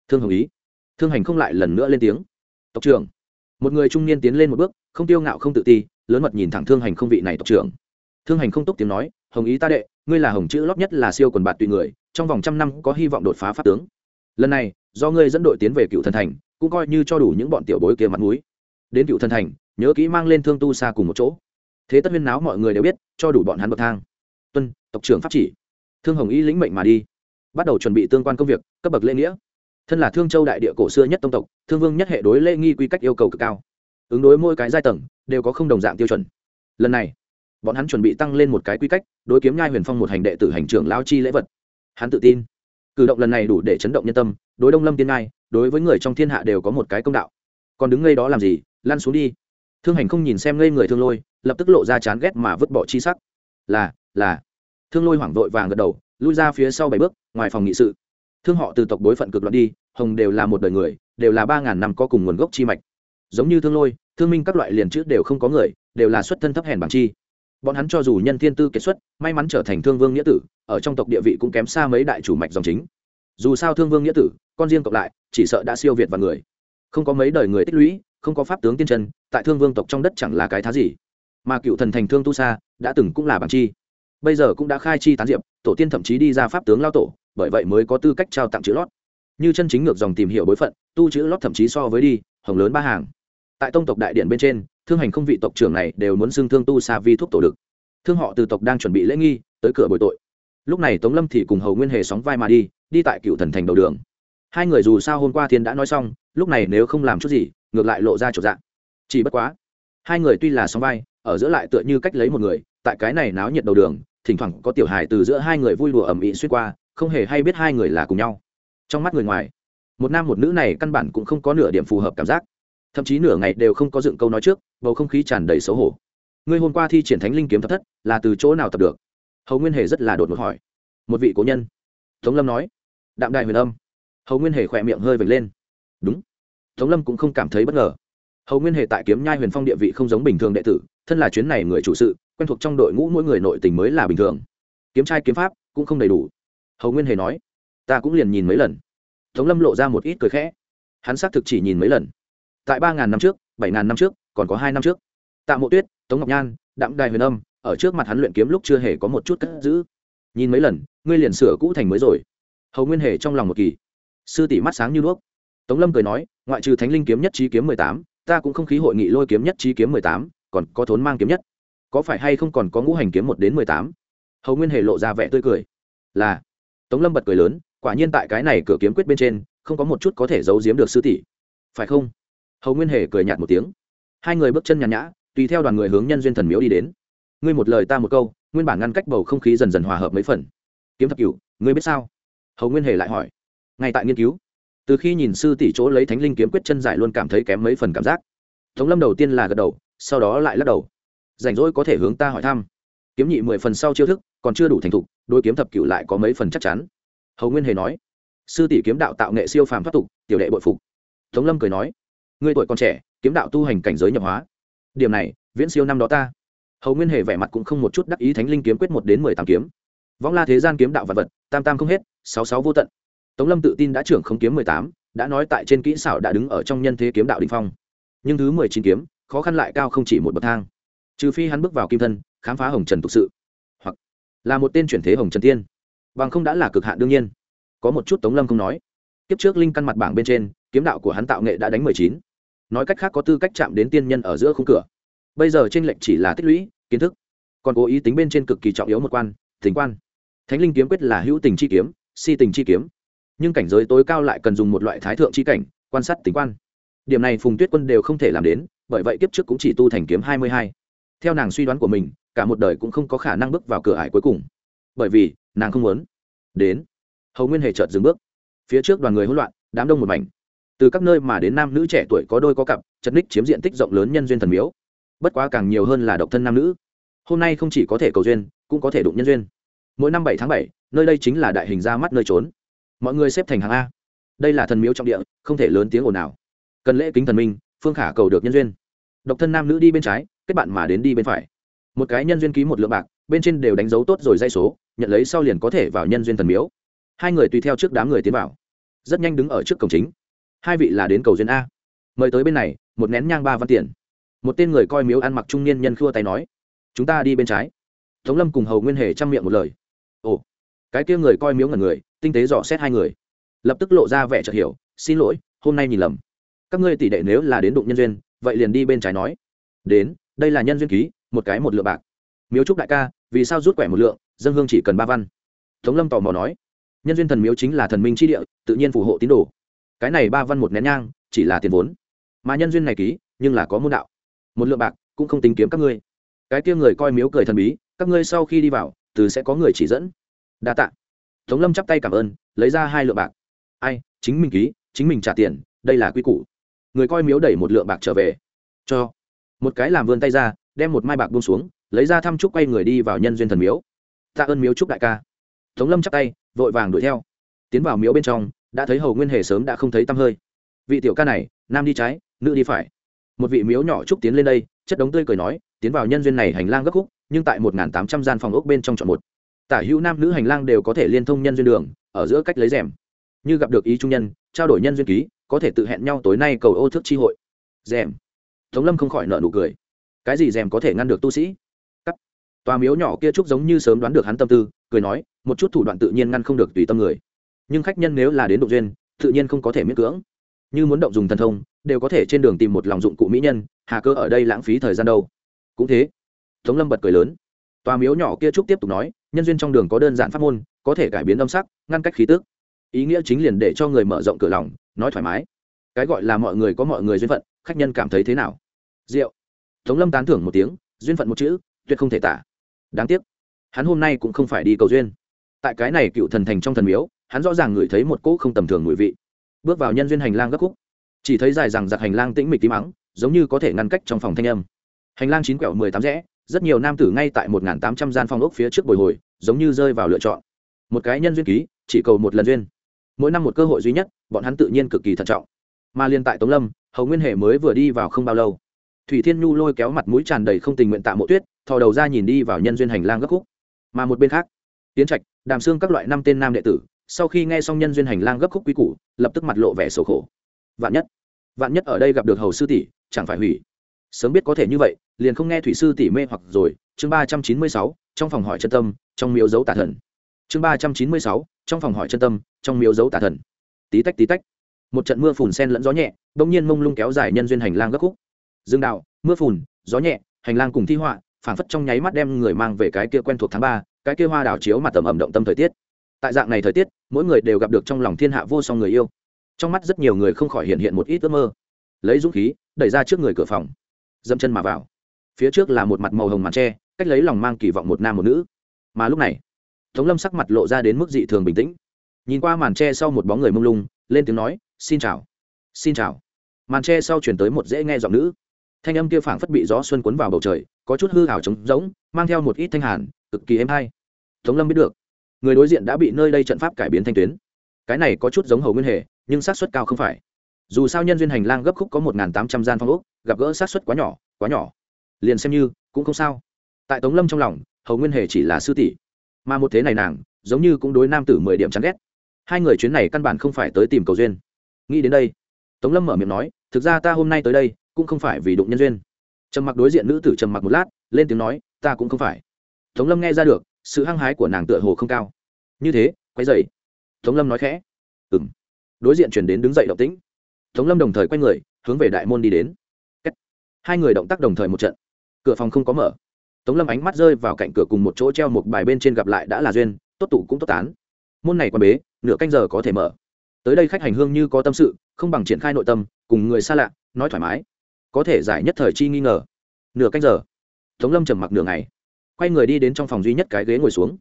Thương hồng ý. Thương hành không lại lần nữa lên tiếng. Tộc trưởng. Một người trung niên tiến lên một bước, không tiêu ngạo không tự ti, lớn mật nhìn thẳng thương hành không vị này tộc trưởng. Thương hành không túc tiếng nói, hồng ý ta đệ, ngươi là hồng chữ lót nhất là siêu quần bạt tùy người, trong vòng trăm năm có hy vọng đột phá pháp tướng. Lần này, do ngươi dẫn đội tiến về cựu thần thành, cũng coi như cho đủ những bọn tiểu bối kia mặt mũi. Đến cựu thần thành, nhớ kỹ mang lên thương tu xa cùng một chỗ thế tất huyên náo mọi người đều biết, cho đủ bọn hắn bậc thang. Tuân, tộc trưởng pháp chỉ. Thương hồng y lĩnh mệnh mà đi. Bắt đầu chuẩn bị tương quan công việc, cấp bậc lễ nghĩa. Thân là thương châu đại địa cổ xưa nhất tông tộc, thương vương nhất hệ đối lễ nghi quy cách yêu cầu cực cao. Ứng đối mỗi cái giai tầng, đều có không đồng dạng tiêu chuẩn. Lần này, bọn hắn chuẩn bị tăng lên một cái quy cách, đối kiếm nhai huyền phong một hành đệ tử hành trưởng lao chi lễ vật. Hắn tự tin. Cử động lần này đủ để chấn động nhân tâm, đối đông lâm tiên ngai, đối với người trong thiên hạ đều có một cái công đạo. Còn đứng ngay đó làm gì? Lăn xuống đi. Thương hành không nhìn xem ngây người thương lôi lập tức lộ ra chán ghét mà vứt bỏ chi sắc. Là là. Thương lôi hoảng vội vàng gật đầu, lui ra phía sau bảy bước, ngoài phòng nghị sự. Thương họ từ tộc bối phận cực loạn đi, hồng đều là một đời người, đều là ba ngàn năm có cùng nguồn gốc chi mạch. Giống như thương lôi, thương minh các loại liền trước đều không có người, đều là xuất thân thấp hèn bằng chi. Bọn hắn cho dù nhân thiên tư kết xuất, may mắn trở thành thương vương nghĩa tử, ở trong tộc địa vị cũng kém xa mấy đại chủ mạch dòng chính. Dù sao thương vương nghĩa tử, con riêng cộng lại, chỉ sợ đã siêu việt vào người. Không có mấy đời người tích lũy, không có pháp tướng tiên chân, tại thương vương tộc trong đất chẳng là cái thá gì mà cựu thần thành thương tu sa đã từng cũng là bằng chi. Bây giờ cũng đã khai chi tán diệp, tổ tiên thậm chí đi ra pháp tướng lao tổ, bởi vậy mới có tư cách trao tặng chữ lót. Như chân chính ngược dòng tìm hiểu bối phận, tu chữ lót thậm chí so với đi, hồng lớn ba hàng. Tại tông tộc đại điện bên trên, thương hành không vị tộc trưởng này đều muốn xưng thương tu sa vi thuốc tổ đực thương họ từ tộc đang chuẩn bị lễ nghi, tới cửa bồi tội. Lúc này tống lâm thì cùng hầu nguyên hề sóng vai mà đi đi tại cựu thần thành đầu đường. Hai người dù sao hôm qua thiên đã nói xong, lúc này nếu không làm chút gì, ngược lại lộ ra chỗ dạng chỉ bất quá, hai người tuy là sóng vai ở giữa lại tựa như cách lấy một người, tại cái này náo nhiệt đầu đường, thỉnh thoảng có tiểu hài từ giữa hai người vui đùa ẩm ĩ xuyên qua, không hề hay biết hai người là cùng nhau. Trong mắt người ngoài, một nam một nữ này căn bản cũng không có nửa điểm phù hợp cảm giác. Thậm chí nửa ngày đều không có dựng câu nói trước, bầu không khí tràn đầy xấu hổ. Ngươi hôm qua thi triển thánh linh kiếm thập thất, là từ chỗ nào tập được? Hầu nguyên hề rất là đột ngột hỏi. Một vị cố nhân. Tống lâm nói. Đạm đại huyền âm. Hầu nguyên hề khỏe miệng hơi vệt lên. Đúng. Tống lâm cũng không cảm thấy bất ngờ. Hầu nguyên hề tại kiếm nhai huyền phong địa vị không giống bình thường đệ tử thân là chuyến này người chủ sự, quen thuộc trong đội ngũ mỗi người nội tình mới là bình thường. Kiếm trai kiếm pháp cũng không đầy đủ. Hầu nguyên hề nói, ta cũng liền nhìn mấy lần. Tống lâm lộ ra một ít cười khẽ. Hắn xác thực chỉ nhìn mấy lần. Tại ba ngàn năm trước, bảy ngàn năm trước, còn có hai năm trước. Tạ mộ tuyết, tống ngọc nhan, đặng đài huyền âm, ở trước mặt hắn luyện kiếm lúc chưa hề có một chút cất giữ. Nhìn mấy lần, ngươi liền sửa cũ thành mới rồi. Hầu nguyên hề trong lòng một kỳ. Sư tỷ mắt sáng như đuốc. Tống lâm cười nói, ngoại trừ thánh linh kiếm nhất trí kiếm mười tám, ta cũng không khí hội nghị lôi kiếm nhất trí kiếm mười tám còn có thốn mang kiếm nhất. Có phải hay không còn có ngũ hành kiếm một đến mười tám? Hầu nguyên hề lộ ra vẻ tươi cười. Là. Tống lâm bật cười lớn, quả nhiên tại cái này cửa kiếm quyết bên trên, không có một chút có thể giấu giếm được sư tỷ. Phải không? Hầu nguyên hề cười nhạt một tiếng. Hai người bước chân nhàn nhã, tùy theo đoàn người hướng nhân duyên thần miếu đi đến. Ngươi một lời ta một câu, nguyên bản ngăn cách bầu không khí dần dần hòa hợp mấy phần. Kiếm thập cửu, ngươi biết sao? Hầu nguyên hề lại hỏi. Ngay tại nghiên cứu, từ khi nhìn sư tỷ chỗ lấy thánh linh kiếm quyết chân giải luôn cảm thấy kém mấy phần cảm giác tống lâm đầu tiên là gật đầu, sau đó lại lắc đầu. Rảnh rỗi có thể hướng ta hỏi thăm. Kiếm nhị mười phần sau chiêu thức, còn chưa đủ thành thục đôi kiếm thập cửu lại có mấy phần chắc chắn. Hầu nguyên hề nói, sư tỷ kiếm đạo tạo nghệ siêu phàm thoát tục, tiểu đệ bội phục. Tống lâm cười nói, ngươi tuổi còn trẻ, kiếm đạo tu hành cảnh giới nhập hóa. Điểm này, viễn siêu năm đó ta. Hầu nguyên hề vẻ mặt cũng không một chút đắc ý thánh linh kiếm quyết một đến mười tám kiếm. Vong la thế gian kiếm đạo vật vật, tam tam không hết, sáu sáu vô tận. Tống lâm tự tin đã trưởng không kiếm mười tám, đã nói tại trên kỹ xảo đã đứng ở trong nhân thế kiếm đạo đình phong nhưng thứ mười chín kiếm, khó khăn lại cao không chỉ một bậc thang. Trừ phi hắn bước vào kim thân, khám phá hồng trần thực sự, hoặc là một tên chuyển thế hồng trần tiên. Bằng không đã là cực hạn đương nhiên. Có một chút tống lâm không nói. Kiếp trước linh căn mặt bảng bên trên, kiếm đạo của hắn tạo nghệ đã đánh mười chín. Nói cách khác có tư cách chạm đến tiên nhân ở giữa khung cửa. Bây giờ t r ê n lệch chỉ là tích lũy, kiến thức. Còn cố ý tính bên trên cực kỳ trọng yếu một quan tình quan. Thánh linh kiếm quyết là hữu tình chi kiếm, si tình chi kiếm. Nhưng cảnh giới tối cao lại cần dùng một loại thái thượng chi cảnh, quan sát tính quan điểm này phùng tuyết quân đều không thể làm đến, bởi vậy kiếp trước cũng chỉ tu thành kiếm hai mươi hai. Theo nàng suy đoán của mình, cả một đời cũng không có khả năng bước vào cửa ải cuối cùng. Bởi vì, nàng không muốn. Đến. Hầu nguyên hề chợt dừng bước. Phía trước đoàn người hỗn loạn, đám đông một mảnh. Từ các nơi mà đến nam nữ trẻ tuổi có đôi có cặp, chật ních chiếm diện tích rộng lớn nhân duyên thần miếu. Bất quá càng nhiều hơn là độc thân nam nữ. Hôm nay không chỉ có thể cầu duyên, cũng có thể đụng nhân duyên. Mỗi năm bảy tháng bảy, nơi đây chính là đại hình ra mắt nơi trốn. Mọi người xếp thành hàng a. Đây là thần miếu trọng địa, không thể lớn tiếng ồn nào cần lễ kính thần minh, phương khả cầu được nhân duyên. Độc thân nam nữ đi bên trái, kết bạn mà đến đi bên phải. Một cái nhân duyên ký một lượng bạc, bên trên đều đánh dấu tốt rồi dây số, nhận lấy sau liền có thể vào nhân duyên thần miếu. Hai người tùy theo trước đám người tiến vào. Rất nhanh đứng ở trước cổng chính. Hai vị là đến cầu duyên a. Mời tới bên này, một nén nhang ba văn tiền. Một tên người coi miếu ăn mặc trung niên nhân khua tay nói, chúng ta đi bên trái. Tống lâm cùng hầu nguyên hề chăm miệng một lời. Ồ. Cái kia người coi miếu ngần người, tinh tế dò xét hai người. Lập tức lộ ra vẻ chợt hiểu, xin lỗi, hôm nay nhìn lầm các ngươi tỷ đệ nếu là đến đụng nhân duyên, vậy liền đi bên trái nói. Đến, đây là nhân duyên ký, một cái một lượng bạc. Miếu trúc đại ca, vì sao rút quẻ một lượng, dân hương chỉ cần ba văn. Tống lâm tò mò nói. Nhân duyên thần miếu chính là thần minh tri địa, tự nhiên phù hộ tín đồ. Cái này ba văn một nén nhang, chỉ là tiền vốn. Mà nhân duyên này ký, nhưng là có môn đạo. Một lượng bạc, cũng không tính kiếm các ngươi. Cái kia người coi miếu cười thần bí, các ngươi sau khi đi vào, từ sẽ có người chỉ dẫn. Đa tạ. Tống lâm chắp tay cảm ơn, lấy ra hai lượng bạc. Ai, chính mình ký, chính mình trả tiền, đây là quy củ người coi miếu đẩy một lượng bạc trở về. Cho một cái làm vươn tay ra, đem một mai bạc buông xuống, lấy ra thăm chúc quay người đi vào nhân duyên thần miếu. Tạ ơn miếu chúc đại ca. Tống lâm chắp tay, vội vàng đuổi theo. Tiến vào miếu bên trong, đã thấy hầu nguyên hề sớm đã không thấy tăm hơi. Vị tiểu ca này, nam đi trái, nữ đi phải. Một vị miếu nhỏ trúc tiến lên đây, chất đống tươi cười nói, tiến vào nhân duyên này hành lang gấp khúc, nhưng tại một tám trăm gian phòng ốc bên trong chọn một. Tả hữu nam nữ hành lang đều có thể liên thông nhân duyên đường, ở giữa cách lấy rèm. Như gặp được ý trung nhân, trao đổi nhân duyên ký có thể tự hẹn nhau tối nay cầu ô thước chi hội. Rèm. Tống lâm không khỏi nợ nụ cười. Cái gì rèm có thể ngăn được tu sĩ? Cắt. Tòa miếu nhỏ kia trúc giống như sớm đoán được hắn tâm tư, cười nói, một chút thủ đoạn tự nhiên ngăn không được tùy tâm người. Nhưng khách nhân nếu là đến độ duyên, tự nhiên không có thể miễn cưỡng. Như muốn động dùng thần thông, đều có thể trên đường tìm một lòng dụng cụ mỹ nhân, hà cơ ở đây lãng phí thời gian đâu. Cũng thế. Tống lâm bật cười lớn. Tòa miếu nhỏ kia trúc tiếp tục nói, nhân duyên trong đường có đơn giản pháp môn, có thể cải biến âm sắc, ngăn cách khí tức. Ý nghĩa chính liền để cho người mở rộng cửa lòng nói thoải mái. Cái gọi là mọi người có mọi người duyên phận, khách nhân cảm thấy thế nào? Rượu. Tống lâm tán thưởng một tiếng, duyên phận một chữ, tuyệt không thể tả. Đáng tiếc, hắn hôm nay cũng không phải đi cầu duyên. Tại cái này cựu thần thành trong thần miếu, hắn rõ ràng ngửi thấy một cỗ không tầm thường mùi vị. Bước vào nhân duyên hành lang gấp khúc. Chỉ thấy dài rằng giặc hành lang tĩnh mịch tí mắng, giống như có thể ngăn cách trong phòng thanh âm. Hành lang chín quẹo mười tám rẽ, rất nhiều nam tử ngay tại một tám trăm gian phòng ốc phía trước bồi hồi, giống như rơi vào lựa chọn. Một cái nhân duyên ký, chỉ cầu một lần duyên mỗi năm một cơ hội duy nhất, bọn hắn tự nhiên cực kỳ thận trọng. Mà liên tại tống lâm, hầu nguyên hệ mới vừa đi vào không bao lâu. Thủy thiên nhu lôi kéo mặt mũi tràn đầy không tình nguyện tạ mộ tuyết, thò đầu ra nhìn đi vào nhân duyên hành lang gấp khúc. Mà một bên khác, tiến trạch, đàm xương các loại năm tên nam đệ tử, sau khi nghe xong nhân duyên hành lang gấp khúc quý củ, lập tức mặt lộ vẻ sầu khổ. Vạn nhất vạn nhất ở đây gặp được hầu sư tỷ, chẳng phải hủy. Sớm biết có thể như vậy, liền không nghe thủy sư tỷ mê hoặc rồi. Chương ba trăm chín mươi sáu, trong phòng hỏi chân tâm, trong miếu dấu tà thần. Chương ba trăm chín mươi sáu trong phòng hỏi chân tâm, trong miếu dấu tà thần. Tí tách tí tách. Một trận mưa phùn sen lẫn gió nhẹ bỗng nhiên mông lung kéo dài nhân duyên hành lang gấp khúc. Dương đạo, mưa phùn, gió nhẹ, hành lang cùng thi họa, phảng phất trong nháy mắt đem người mang về cái kia quen thuộc tháng ba, cái kia hoa đào chiếu mà tầm ẩm động tâm thời tiết. Tại dạng này thời tiết, mỗi người đều gặp được trong lòng thiên hạ vô song người yêu. Trong mắt rất nhiều người không khỏi hiện hiện một ít ước mơ. Lấy dũng khí, đẩy ra trước người cửa phòng. Dẫm chân mà vào. Phía trước là một mặt màu hồng màn tre, cách lấy lòng mang kỳ vọng một nam một nữ. Mà lúc này tống lâm sắc mặt lộ ra đến mức dị thường bình tĩnh. Nhìn qua màn tre sau một bóng người mông lung, lên tiếng nói, xin chào. Xin chào. Màn tre sau chuyển tới một dễ nghe giọng nữ. Thanh âm kia phảng phất bị gió xuân cuốn vào bầu trời, có chút hư hảo trống rỗng, mang theo một ít thanh hàn, cực kỳ êm hay. Tống lâm biết được, người đối diện đã bị nơi đây trận pháp cải biến thanh tuyến. Cái này có chút giống hầu nguyên hề, nhưng xác suất cao không phải. Dù sao nhân duyên hành lang gấp khúc có một tám trăm gian phong ốc, gặp gỡ xác suất quá nhỏ quá nhỏ. Liền xem như, cũng không sao. Tại tống lâm trong lòng, hầu nguyên hề chỉ là sư tỷ mà một thế này nàng, giống như cũng đối nam tử mười điểm chán ghét. Hai người chuyến này căn bản không phải tới tìm cầu duyên. Nghĩ đến đây, tống lâm mở miệng nói, thực ra ta hôm nay tới đây, cũng không phải vì đụng nhân duyên. Trầm mặc đối diện nữ tử trầm mặc một lát, lên tiếng nói, ta cũng không phải. Tống lâm nghe ra được, sự hăng hái của nàng tựa hồ không cao. Như thế quay dậy tống lâm nói khẽ ừ m đối diện chuyển đến đứng dậy động tĩnh. Tống lâm đồng thời quay người, hướng về đại môn đi đến. Hai người động tác đồng thời một trận. Cửa phòng không có mở tống lâm ánh mắt rơi vào cạnh cửa cùng một chỗ treo một bài bên trên gặp lại đã là duyên, tốt tụ cũng tốt tán. Môn này quan bế, nửa canh giờ có thể mở. Tới đây khách hành hương như có tâm sự, không bằng triển khai nội tâm, cùng người xa lạ, nói thoải mái. Có thể giải nhất thời chi nghi ngờ. Nửa canh giờ. Tống lâm trầm mặc nửa ngày. Quay người đi đến trong phòng duy nhất cái ghế ngồi xuống.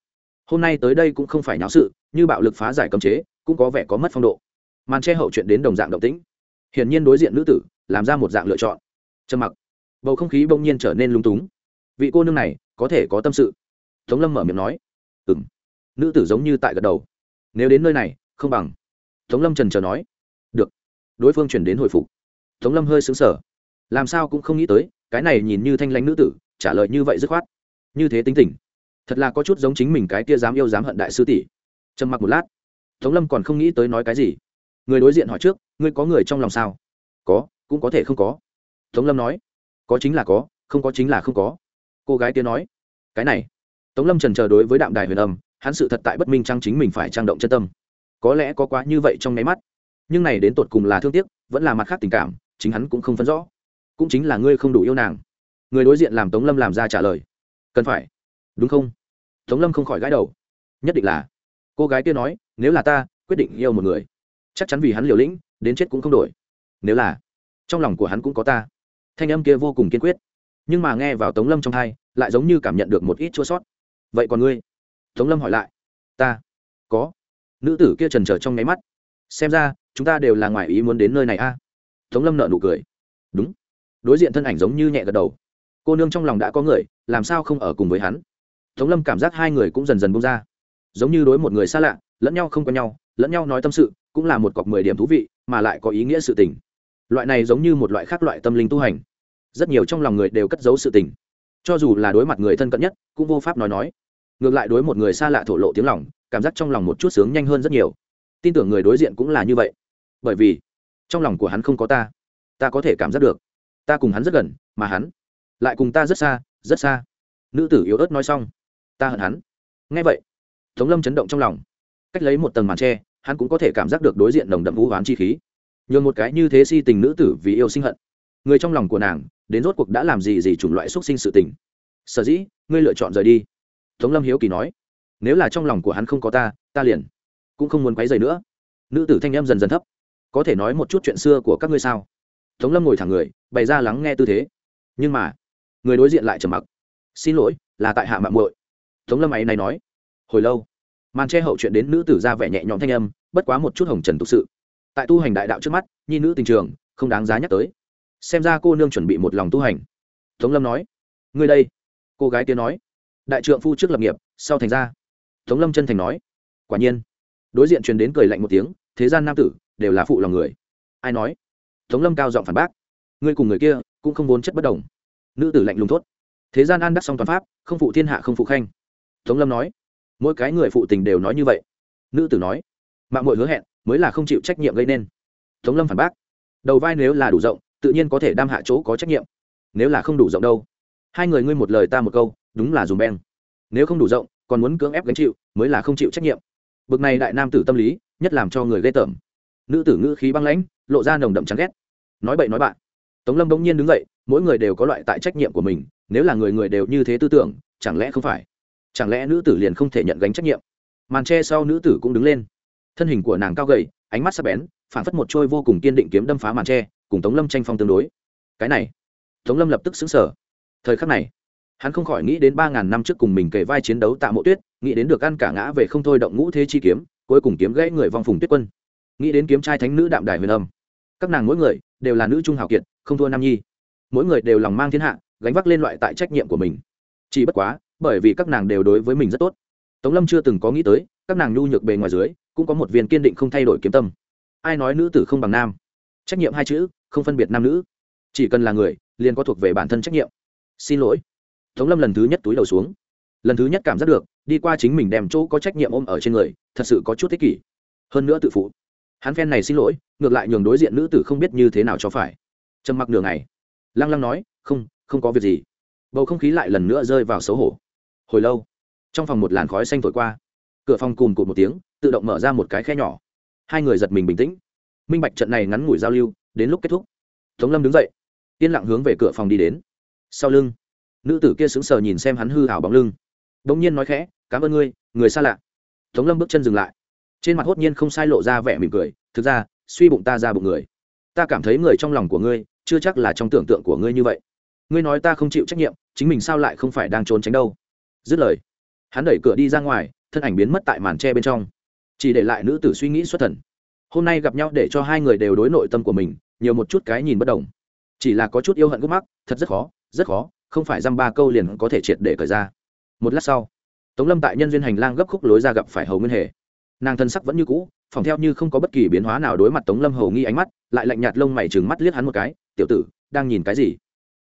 Hôm nay tới đây cũng không phải nháo sự, như bạo lực phá giải cấm chế, cũng có vẻ có mất phong độ. Màn che hậu chuyện đến đồng dạng động tĩnh. Hiển nhiên đối diện nữ tử, làm ra một dạng lựa chọn. Trầm mặc. Bầu không khí bỗng nhiên trở nên lung túng vị cô nương này có thể có tâm sự. Tống lâm mở miệng nói. Ừ m nữ tử giống như tại gật đầu. Nếu đến nơi này, không bằng. Tống lâm trần trờ nói. Được. Đối phương chuyển đến hồi phục. Tống lâm hơi xứng sở làm sao cũng không nghĩ tới, cái này nhìn như thanh lãnh nữ tử, trả lời như vậy dứt khoát. Như thế tính tình. Thật là có chút giống chính mình cái kia dám yêu dám hận đại sư tỷ. Trầm mặc một lát. Tống lâm còn không nghĩ tới nói cái gì. Người đối diện hỏi trước, ngươi có người trong lòng sao? Có, cũng có thể không có. Tống lâm nói. Có chính là có, không có chính là không có cô gái kia nói, cái này. Tống lâm trần chờ đối với đạm đài huyền âm, hắn sự thật tại bất minh trang chính mình phải trang động chân tâm. Có lẽ có quá như vậy trong nháy mắt. Nhưng này đến tột cùng là thương tiếc, vẫn là mặt khác tình cảm, chính hắn cũng không phân rõ. Cũng chính là ngươi không đủ yêu nàng. Người đối diện làm tống lâm làm ra trả lời. Cần phải. Đúng không? Tống lâm không khỏi gãi đầu. Nhất định là. Cô gái kia nói, nếu là ta, quyết định yêu một người, chắc chắn vì hắn liều lĩnh, đến chết cũng không đổi. Nếu là, trong lòng của hắn cũng có ta. Thanh âm kia vô cùng kiên quyết nhưng mà nghe vào tống lâm trong thai, lại giống như cảm nhận được một ít chua sót. Vậy còn ngươi? Tống lâm hỏi lại. Ta. Có. Nữ tử kia trần trở trong nháy mắt. Xem ra, chúng ta đều là ngoài ý muốn đến nơi này a. À? tống lâm nợ nụ cười. Đúng. Đối diện thân ảnh giống như nhẹ gật đầu. Cô nương trong lòng đã có người, làm sao không ở cùng với hắn? Tống lâm cảm giác hai người cũng dần dần bung ra. Giống như đối một người xa lạ, lẫn nhau không quen nhau, lẫn nhau nói tâm sự, cũng là một cọc mười điểm thú vị, mà lại có ý nghĩa sự tình. Loại này giống như một loại khác loại tâm linh tu hành rất nhiều trong lòng người đều cất giấu sự tình. Cho dù là đối mặt người thân cận nhất, cũng vô pháp nói nói. Ngược lại đối một người xa lạ thổ lộ tiếng lòng, cảm giác trong lòng một chút sướng nhanh hơn rất nhiều. Tin tưởng người đối diện cũng là như vậy. Bởi vì, trong lòng của hắn không có ta. Ta có thể cảm giác được. Ta cùng hắn rất gần, mà hắn lại cùng ta rất xa rất xa. Nữ tử yếu ớt nói xong, ta hận hắn. Ngay vậy, tống lâm chấn động trong lòng. Cách lấy một tầng màn tre hắn cũng có thể cảm giác được đối diện nồng đậm vũ hoán chi khí. Nhường một cái như thế si tình nữ tử vì yêu sinh hận. Người trong lòng của nàng đến rốt cuộc đã làm gì gì chủng loại x sinh sự tình. Sở dĩ, ngươi lựa chọn rời đi. Tống lâm hiếu kỳ nói, nếu là trong lòng của hắn không có ta ta liền cũng không muốn quấy dày nữa. Nữ tử thanh em dần dần thấp, có thể nói một chút chuyện xưa của các ngươi sao? Tống lâm ngồi thẳng người, bày ra lắng nghe tư thế. Nhưng mà, người đối diện lại trầm mặc. Xin lỗi, là tại hạ mạng muội. Tống lâm ấy này nói, hồi lâu, màn che hậu chuyện đến nữ tử ra vẻ nhẹ nhõm thanh âm, bất quá một chút hồng trần thực sự. Tại tu hành đại đạo trước mắt, nhi nữ tình trường, không đáng giá nhắc tới xem ra cô nương chuẩn bị một lòng tu hành. Tống lâm nói, ngươi đây. Cô gái kia nói, đại trượng phu trước lập nghiệp, sau thành ra tống lâm chân thành nói, quả nhiên. Đối diện truyền đến cười lạnh một tiếng, thế gian nam tử đều là phụ lòng người. Ai nói? Tống lâm cao giọng phản bác, ngươi cùng người kia cũng không vốn chất bất đồng. Nữ tử lạnh lùng thốt, thế gian an đắc song toàn pháp, không phụ thiên hạ không phụ khanh. Tống lâm nói, mỗi cái người phụ tình đều nói như vậy. Nữ tử nói, mạng mội hứa hẹn mới là không chịu trách nhiệm gây nên. Tống lâm phản bác, đầu vai nếu là đủ rộng tự nhiên có thể đam hạ chỗ có trách nhiệm. Nếu là không đủ rộng đâu. Hai người ngươi một lời ta một câu, đúng là dùng beng. Nếu không đủ rộng, còn muốn cưỡng ép gánh chịu, mới là không chịu trách nhiệm. Bực này đại nam tử tâm lý, nhất làm cho người ghê tởm. Nữ tử ngữ khí băng lãnh, lộ ra nồng đậm chán ghét. Nói bậy nói bạn. Tống lâm bỗng nhiên đứng dậy, mỗi người đều có loại tại trách nhiệm của mình, nếu là người người đều như thế tư tưởng, chẳng lẽ không phải? Chẳng lẽ nữ tử liền không thể nhận gánh trách nhiệm? Màn tre sau nữ tử cũng đứng lên. Thân hình của nàng cao gầy, ánh mắt sắc bén phản phất một trôi vô cùng kiên định kiếm đâm phá màn tre cùng tống lâm tranh phong tương đối. Cái này, tống lâm lập tức xứng sở thời khắc này, hắn không khỏi nghĩ đến ba ngàn năm trước cùng mình kể vai chiến đấu tạ mộ tuyết, nghĩ đến được ăn cả ngã về không thôi động ngũ thế chi kiếm, cuối cùng kiếm gãy người vong phùng tuyết quân. Nghĩ đến kiếm trai thánh nữ đạm đài huyền âm. Các nàng mỗi người đều là nữ trung hào kiệt, không thua nam nhi. Mỗi người đều lòng mang thiên hạ, gánh vác lên loại tại trách nhiệm của mình. Chỉ bất quá, bởi vì các nàng đều đối với mình rất tốt. Tống lâm chưa từng có nghĩ tới, các nàng nhu nhược bề ngoài dưới, cũng có một viên kiên định không thay đổi kiếm tâm. Ai nói nữ tử không bằng nam? Trách nhiệm hai chữ không phân biệt nam nữ. Chỉ cần là người, liền có thuộc về bản thân trách nhiệm. Xin lỗi. Tống lâm lần thứ nhất túi đầu xuống. Lần thứ nhất cảm giác được, đi qua chính mình đem chỗ có trách nhiệm ôm ở trên người, thật sự có chút ích kỷ. Hơn nữa tự phụ. Hắn phen này xin lỗi, ngược lại nhường đối diện nữ tử không biết như thế nào cho phải. Trầm mặc nửa ngày. Lăng lăng nói, không không có việc gì. Bầu không khí lại lần nữa rơi vào xấu hổ. Hồi lâu, trong phòng một làn khói xanh thổi qua. Cửa phòng cùm cụt một tiếng, tự động mở ra một cái khe nhỏ. Hai người giật mình bình tĩnh. Minh bạch trận này ngắn ngủi giao lưu đến lúc kết thúc. Tống lâm đứng dậy, yên lặng hướng về cửa phòng đi đến. Sau lưng, nữ tử kia sững sờ nhìn xem hắn hư hảo bóng lưng. Đ ỗ n g nhiên nói khẽ, cảm ơn ngươi, người xa lạ. Tống lâm bước chân dừng lại. Trên mặt hốt nhiên không sai lộ ra vẻ mỉm cười, thực ra, suy bụng ta ra bụng người. Ta cảm thấy người trong lòng của ngươi, chưa chắc là trong tưởng tượng của ngươi như vậy. Ngươi nói ta không chịu trách nhiệm, chính mình sao lại không phải đang trốn tránh đâu? Dứt lời, hắn đẩy cửa đi ra ngoài, thân ảnh biến mất tại màn tre bên trong. Chỉ để lại nữ tử suy nghĩ xuất thần hôm nay gặp nhau để cho hai người đều đối nội tâm của mình, nhiều một chút cái nhìn bất đồng. Chỉ là có chút yêu hận gốc mắc, thật rất khó rất khó, không phải dăm ba câu liền có thể triệt để cởi ra. Một lát sau, tống lâm tại nhân duyên hành lang gấp khúc lối ra gặp phải hầu nguyên hề. Nàng thân sắc vẫn như cũ, phòng theo như không có bất kỳ biến hóa nào đối mặt tống lâm hầu nghi ánh mắt, lại lạnh nhạt lông mày trừng mắt liếc hắn một cái, tiểu tử, đang nhìn cái gì?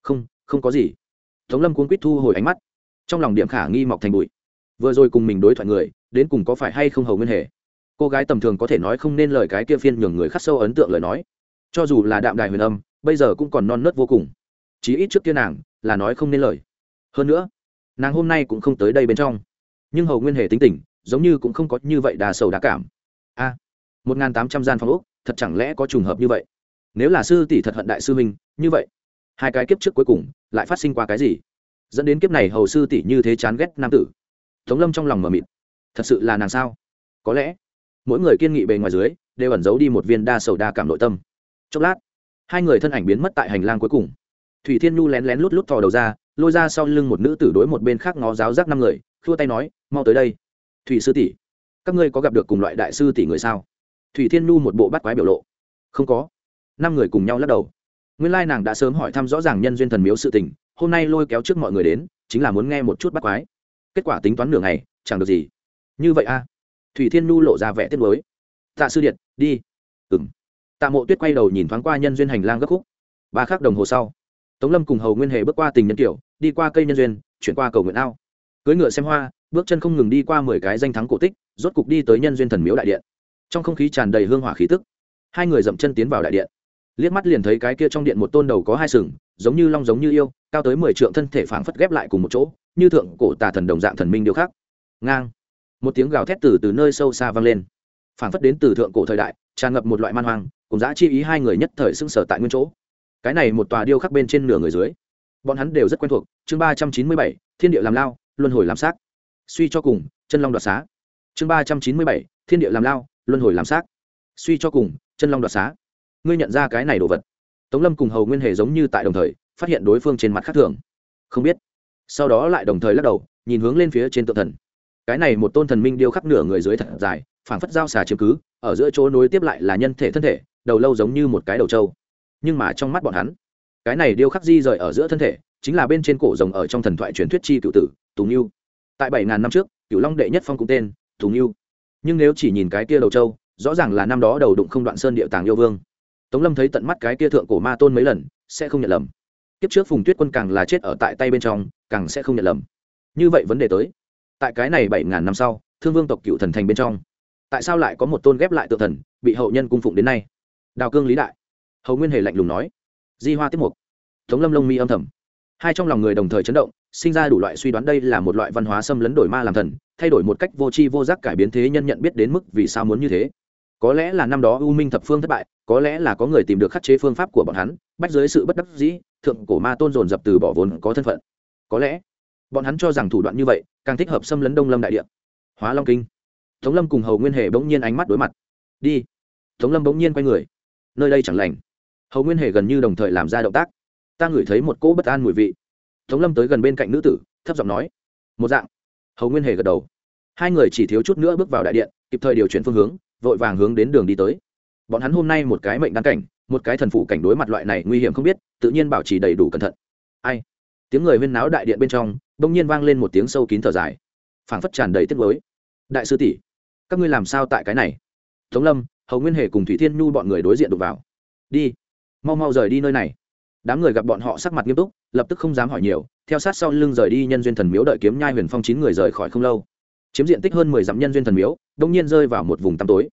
Không không có gì. Tống lâm cuốn quýt thu hồi ánh mắt. Trong lòng điểm khả nghi mọc thành bụi. Vừa rồi cùng mình đối thoại người, đến cùng có phải hay không hầu nguyên hề? Cô gái tầm thường có thể nói không nên lời cái kia phiên nhường người khắc sâu ấn tượng lời nói. Cho dù là đạm đài huyền âm, bây giờ cũng còn non nớt vô cùng. Chí ít trước kia nàng là nói không nên lời. Hơn nữa, nàng hôm nay cũng không tới đây bên trong. Nhưng hầu nguyên hề tính tình, giống như cũng không có như vậy đà sầu đá cảm. A, một n g h n tám trăm gian phòng úc thật chẳng lẽ có trùng hợp như vậy? Nếu là sư tỷ thật hận đại sư minh như vậy, hai cái kiếp trước cuối cùng, lại phát sinh qua cái gì? Dẫn đến kiếp này hầu sư tỷ như thế chán ghét nam tử. Tống lâm trong lòng mờ mịt. Thật sự là nàng sao? Có lẽ mỗi người kiên nghị bề ngoài dưới, đều ẩn giấu đi một viên đa sầu đa cảm nội tâm. Chốc lát, hai người thân ảnh biến mất tại hành lang cuối cùng. Thủy thiên nhu lén lén lút lút thò đầu ra, lôi ra sau lưng một nữ tử đối một bên khác ngó giáo giác năm người, khua tay nói, mau tới đây, thủy sư tỷ. Các ngươi có gặp được cùng loại đại sư tỷ người sao? Thủy thiên nhu một bộ bắt quái biểu lộ. Không có. Năm người cùng nhau lắc đầu. Nguyên lai nàng đã sớm hỏi thăm rõ ràng nhân duyên thần miếu sự tình, hôm nay lôi kéo trước mọi người đến, chính là muốn nghe một chút bắt quái. Kết quả tính toán nửa ngày, chẳng được gì. Như vậy a thủy thiên nhu lộ ra vẻ tiếc mới tạ sư điện, đi. Ừng tạ mộ tuyết quay đầu nhìn thoáng qua nhân duyên hành lang gấp khúc. Ba khắc đồng hồ sau, tống lâm cùng hầu nguyên hề bước qua tình nhân kiểu, đi qua cây nhân duyên, chuyển qua cầu nguyện ao. Cưới ngựa xem hoa, bước chân không ngừng đi qua mười cái danh thắng cổ tích, rốt cục đi tới nhân duyên thần miếu đại điện. Trong không khí tràn đầy hương hỏa khí tức, hai người dậm chân tiến vào đại điện. Liếc mắt liền thấy cái kia trong điện một tôn đầu có hai sừng, giống như long giống như yêu, cao tới mười trượng thân thể phảng phất ghép lại cùng một chỗ, như thượng cổ tà thần đồng dạng thần minh điêu khắc. Ngang một tiếng gào thét từ từ nơi sâu xa vang lên. Phảng phất đến từ thượng cổ thời đại, tràn ngập một loại man hoang, cùng giã chi ý hai người nhất thời sưng sở tại nguyên chỗ. Cái này một tòa điêu khắc bên trên nửa người dưới, bọn hắn đều rất quen thuộc, chương ba trăm chín mươi bảy, thiên địa làm lao, luân hồi làm xác. Suy cho cùng, chân long đoạt xá. Chương ba trăm chín mươi bảy, thiên địa làm lao, luân hồi làm xác. Suy cho cùng, chân long đoạt xá. Ngươi nhận ra cái này đồ vật. Tống lâm cùng hầu nguyên hề giống như tại đồng thời, phát hiện đối phương trên mặt khác thường. Không biết. Sau đó lại đồng thời lắc đầu, nhìn hướng lên phía trên tượng thần cái này một tôn thần minh điêu khắc nửa người dưới thật dài, phảng phất dao xà chiếm cứ, ở giữa chỗ nối tiếp lại là nhân thể thân thể, đầu lâu giống như một cái đầu trâu. Nhưng mà trong mắt bọn hắn, cái này điêu khắc di rời ở giữa thân thể, chính là bên trên cổ rồng ở trong thần thoại truyền thuyết chi cựu tử, tùng yêu tại bảy ngàn năm trước cựu long đệ nhất phong cũng tên, tùng yêu nhưng nếu chỉ nhìn cái kia đầu trâu, rõ ràng là năm đó đầu đụng không đoạn sơn địa tàng yêu vương. Tống lâm thấy tận mắt cái kia thượng cổ ma tôn mấy lần, sẽ không nhận lầm. Kiếp trước phùng tuyết quân càng là chết ở tại tay bên trong, càng sẽ không nhận lầm. Như vậy vấn đề tới tại cái này bảy ngàn năm sau, thương vương tộc cựu thần thành bên trong, tại sao lại có một tôn ghép lại tự thần, bị hậu nhân cung phụng đến nay? Đào cương lý đại, hầu nguyên hề lạnh lùng nói. Di hoa tiếp mục, tống lâm lông mi âm thầm. Hai trong lòng người đồng thời chấn động, sinh ra đủ loại suy đoán đây là một loại văn hóa xâm lấn đổi ma làm thần, thay đổi một cách vô tri vô giác cải biến thế nhân nhận biết đến mức vì sao muốn như thế. Có lẽ là năm đó u minh thập phương thất bại, có lẽ là có người tìm được khắc chế phương pháp của bọn hắn, bách dưới sự bất đắc dĩ, thượng cổ ma tôn dồn dập từ bỏ vốn có thân phận. Có lẽ bọn hắn cho rằng thủ đoạn như vậy, càng thích hợp xâm lấn đông lâm đại địa. Hóa long kinh. Tống lâm cùng hầu nguyên hề bỗng nhiên ánh mắt đối mặt. Đi. Tống lâm bỗng nhiên quay người. Nơi đây chẳng lành. Hầu nguyên hề gần như đồng thời làm ra động tác. Ta ngửi thấy một cỗ bất an mùi vị. Tống lâm tới gần bên cạnh nữ tử, thấp giọng nói. Một dạng. Hầu nguyên hề gật đầu. Hai người chỉ thiếu chút nữa bước vào đại điện, kịp thời điều chuyển phương hướng, vội vàng hướng đến đường đi tới. Bọn hắn hôm nay một cái mệnh đăng cảnh, một cái thần phụ cảnh đối mặt loại này nguy hiểm không biết, tự nhiên bảo trì đầy đủ cẩn thận. Ai? Tiếng người huyên náo đại điện bên trong, bỗng nhiên vang lên một tiếng sâu kín thở dài. Phảng phất tràn đầy tiếc mới đại sư tỷ, các ngươi làm sao tại cái này? Tống lâm, hầu nguyên hề cùng thủy thiên nhu bọn người đối diện đụng vào. Đi, mau mau rời đi nơi này. Đám người gặp bọn họ sắc mặt nghiêm túc, lập tức không dám hỏi nhiều, theo sát sau lưng rời đi nhân duyên thần miếu đợi kiếm nhai huyền phong chín người rời khỏi không lâu. Chiếm diện tích hơn mười dặm nhân duyên thần miếu đông nhiên rơi vào một vùng tăm tối.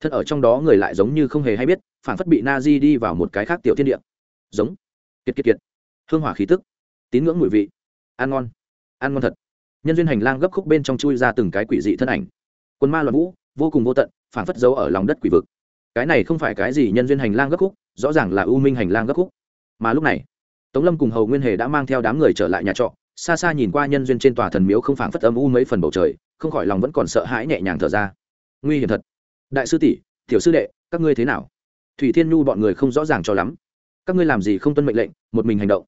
Thân ở trong đó người lại giống như không hề hay biết phản phất bị na di đi vào một cái khác tiểu thiên địa. Giống. Kiệt kiệt kiệt. Hương hỏa khí tức tín ngưỡng mùi vị. Ăn ngon. Ăn ngon thật. Nhân duyên hành lang gấp khúc bên trong chui ra từng cái quỷ dị thân ảnh. Quân ma loạn vũ, vô cùng vô tận phản phất giấu ở lòng đất quỷ vực. Cái này không phải cái gì nhân duyên hành lang gấp khúc, rõ ràng là ưu minh hành lang gấp khúc. Mà lúc này, tống lâm cùng hầu nguyên hề đã mang theo đám người trở lại nhà trọ, xa xa nhìn qua nhân duyên trên tòa thần miếu không phảng phất âm u mấy phần bầu trời, không khỏi lòng vẫn còn sợ hãi nhẹ nhàng thở ra. Nguy hiểm thật. Đại sư tỷ, tiểu sư đệ, các ngươi thế nào? Thủy thiên nhu bọn người không rõ ràng cho lắm. Các ngươi làm gì không tuân mệnh lệnh, một mình hành động?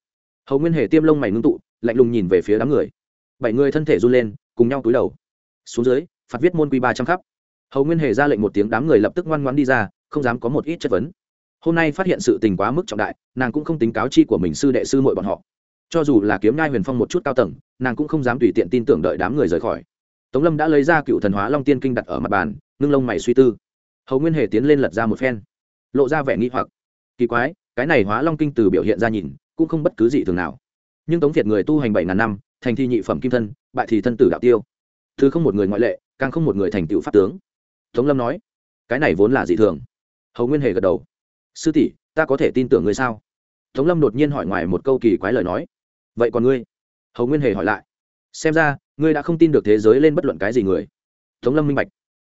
Hầu nguyên hề tiêm lông mày ngưng tụ, lạnh lùng nhìn về phía đám người. Bảy người thân thể run lên, cùng nhau túi đầu. Xuống dưới, phạt viết môn quy ba trăm khắp. Hầu nguyên hề ra lệnh một tiếng, đám người lập tức ngoan ngoan đi ra, không dám có một ít chất vấn. Hôm nay phát hiện sự tình quá mức trọng đại, nàng cũng không tính cáo chi của mình sư đệ sư mội bọn họ. Cho dù là kiếm nhai huyền phong một chút cao tầng, nàng cũng không dám tùy tiện tin tưởng đợi đám người rời khỏi. Tống lâm đã lấy ra cựu thần hóa long tiên kinh đặt ở mặt bàn, ngưng lông mày suy tư. Hầu nguyên hề tiến lên lật ra một phen, lộ ra vẻ nghi hoặc. Kỳ quái, cái này hóa long kinh từ biểu hiện ra nhìn cũng không bất cứ gì thường nào. Nhưng tống việt người tu hành bảy ngàn năm, thành thi nhị phẩm kim thân, bại thì thân tử đạo tiêu. Thứ không một người ngoại lệ, càng không một người thành tựu pháp tướng. Tống lâm nói, cái này vốn là dị thường. Hầu nguyên hề gật đầu. Sư tỷ, ta có thể tin tưởng ngươi sao? Tống lâm đột nhiên hỏi ngoài một câu kỳ quái lời nói. Vậy còn ngươi? Hầu nguyên hề hỏi lại. Xem ra, ngươi đã không tin được thế giới lên bất luận cái gì người. Tống lâm minh bạch.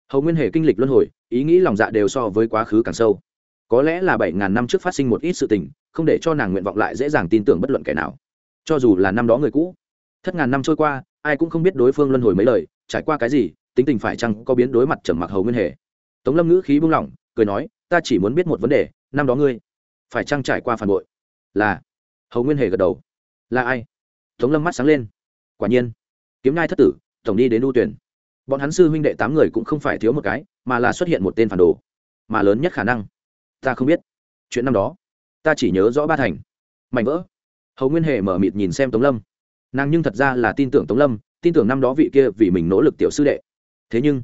Hầu nguyên hề kinh lịch luân hồi, ý nghĩ lòng dạ đều so với quá khứ càng sâu. Có lẽ là bảy ngàn năm trước phát sinh một ít sự tình không để cho nàng nguyện vọng lại dễ dàng tin tưởng bất luận kẻ nào. Cho dù là năm đó người cũ, thất ngàn năm trôi qua, ai cũng không biết đối phương luân hồi mấy lời, trải qua cái gì, tính tình phải chăng có biến đối mặt trầm mặc hầu nguyên hề. Tống lâm ngữ khí buông lỏng, cười nói, ta chỉ muốn biết một vấn đề, năm đó ngươi phải chăng trải qua phản bội? Là. Hầu nguyên hề gật đầu. Là ai? Tống lâm mắt sáng lên. Quả nhiên, kiếm ngai thất tử, tổng đi đến ưu tuyển. Bọn hắn sư huynh đệ tám người cũng không phải thiếu một cái, mà là xuất hiện một tên phản đồ, mà lớn nhất khả năng, ta không biết. Chuyện năm đó ta chỉ nhớ rõ ba thành. Mảnh vỡ. Hầu nguyên hề mở mịt nhìn xem tống lâm. Nàng nhưng thật ra là tin tưởng tống lâm, tin tưởng năm đó vị kia vì mình nỗ lực tiểu sư đệ. Thế nhưng,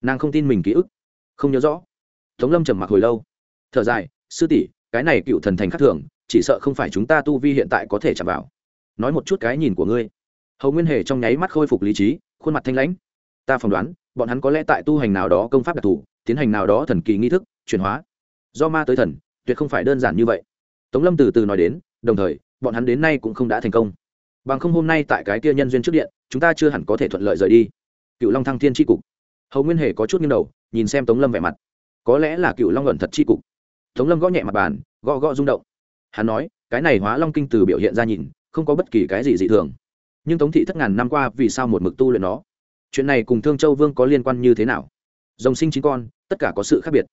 nàng không tin mình ký ức, không nhớ rõ. Tống lâm trầm mặc hồi lâu. Thở dài, sư tỷ, cái này cựu thần thành khắc thường, chỉ sợ không phải chúng ta tu vi hiện tại có thể chạm vào. Nói một chút cái nhìn của ngươi. Hầu nguyên hề trong nháy mắt khôi phục lý trí, khuôn mặt thanh lãnh. Ta phỏng đoán, bọn hắn có lẽ tại tu hành nào đó công pháp đặc thù, tiến hành nào đó thần kỳ nghi thức, chuyển hóa. Do ma tới thần, tuyệt không phải đơn giản như vậy tống lâm từ từ nói đến, đồng thời, bọn hắn đến nay cũng không đã thành công. Bằng không hôm nay tại cái kia nhân duyên trước điện, chúng ta chưa hẳn có thể thuận lợi rời đi. Cựu long thăng thiên tri cục. Hầu nguyên hề có chút nghiêng đầu, nhìn xem tống lâm vẻ mặt. Có lẽ là cựu long luận thật tri cục. Tống lâm gõ nhẹ mặt bàn, gõ gõ rung động. Hắn nói, cái này hóa long kinh từ biểu hiện ra nhìn, không có bất kỳ cái gì dị thường. Nhưng tống thị thất ngàn năm qua vì sao một mực tu luyện nó? Chuyện này cùng thương châu vương có liên quan như thế nào? Dòng sinh chín con, tất cả có sự khác biệt.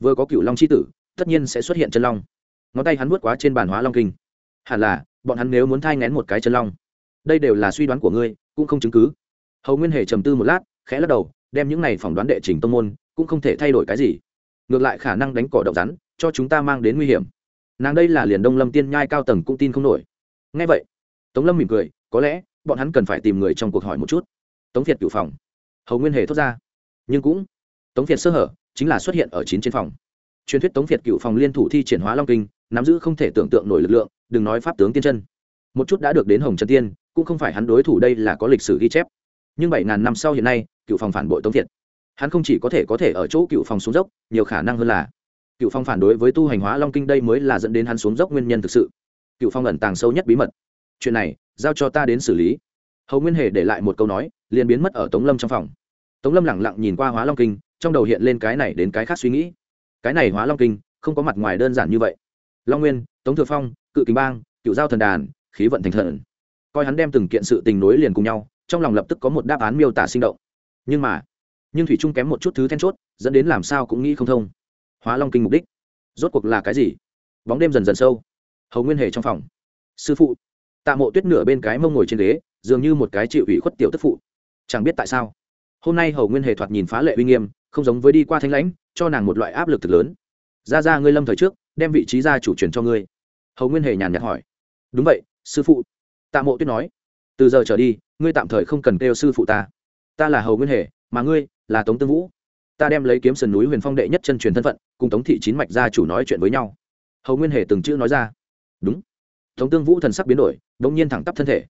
Vừa có cựu long c h i tử, tất nhiên sẽ xuất hiện chân long ngón tay hắn vuốt quá trên bàn hóa long kinh. Hẳn là, bọn hắn nếu muốn thai ngén một cái chân long, đây đều là suy đoán của ngươi, cũng không chứng cứ. Hầu nguyên hề trầm tư một lát, khẽ lắc đầu, đem những này phỏng đoán đệ trình tông môn, cũng không thể thay đổi cái gì. Ngược lại khả năng đánh cỏ động rắn, cho chúng ta mang đến nguy hiểm. Nàng đây là liền đông lâm tiên nhai cao tầng cũng tin không nổi. Ngay vậy, tống lâm mỉm cười, có lẽ, bọn hắn cần phải tìm người trong cuộc hỏi một chút. Tống việt cửu phòng. Hầu nguyên hề thốt ra. Nhưng cũng, tống việt sơ hở, chính là xuất hiện ở chín trên phòng. Truyền thuyết tống việt cựu phòng liên thủ thi triển hóa long kinh nắm giữ không thể tưởng tượng nổi lực lượng đừng nói pháp tướng tiên chân. Một chút đã được đến hồng trần tiên cũng không phải hắn đối thủ đây là có lịch sử ghi chép. Nhưng bảy ngàn năm sau hiện nay cựu phòng phản bội tống thiện, hắn không chỉ có thể có thể ở chỗ cựu phòng xuống dốc nhiều khả năng hơn là cựu phong phản đối với tu hành hóa long kinh đây mới là dẫn đến hắn xuống dốc nguyên nhân thực sự. Cựu phong ẩn tàng sâu nhất bí mật. Chuyện này giao cho ta đến xử lý. Hầu nguyên hề để lại một câu nói liền biến mất ở tống lâm trong phòng. Tống lâm lẳng lặng nhìn qua hóa long kinh trong đầu hiện lên cái này đến cái khác suy nghĩ. Cái này hóa long kinh không có mặt ngoài đơn giản như vậy long nguyên, tống thừa phong, cự kính bang, cựu giao thần đàn, khí vận thành thần. Coi hắn đem từng kiện sự tình nối liền cùng nhau, trong lòng lập tức có một đáp án miêu tả sinh động. Nhưng mà, nhưng thủy trung kém một chút thứ then chốt, dẫn đến làm sao cũng nghĩ không thông. Hóa long kinh mục đích, rốt cuộc là cái gì? Bóng đêm dần dần sâu. Hầu nguyên hề trong phòng. Sư phụ, tạ mộ tuyết nửa bên cái mông ngồi trên ghế, dường như một cái chịu ủy khuất tiểu tức phụ. Chẳng biết tại sao, hôm nay hầu nguyên hề thoạt nhìn phá lệ uy nghiêm, không giống với đi qua thanh lãnh, cho nàng một loại áp lực thực lớn. Ra ra, ngươi lâm thời trước đem vị trí gia chủ truyền cho ngươi. Hầu nguyên hề nhàn nhạt hỏi. Đúng vậy, sư phụ. Tạ mộ tuyết nói. Từ giờ trở đi, ngươi tạm thời không cần kêu sư phụ ta. Ta là hầu nguyên hề, mà ngươi là tống tương vũ. Ta đem lấy kiếm sườn núi huyền phong đệ nhất chân truyền thân phận, cùng tống thị chín mạch gia chủ nói chuyện với nhau. Hầu nguyên hề từng chữ nói ra. Đúng. Tống tương vũ thần sắc biến đổi đ ỗ n g nhiên thẳng tắp thân thể.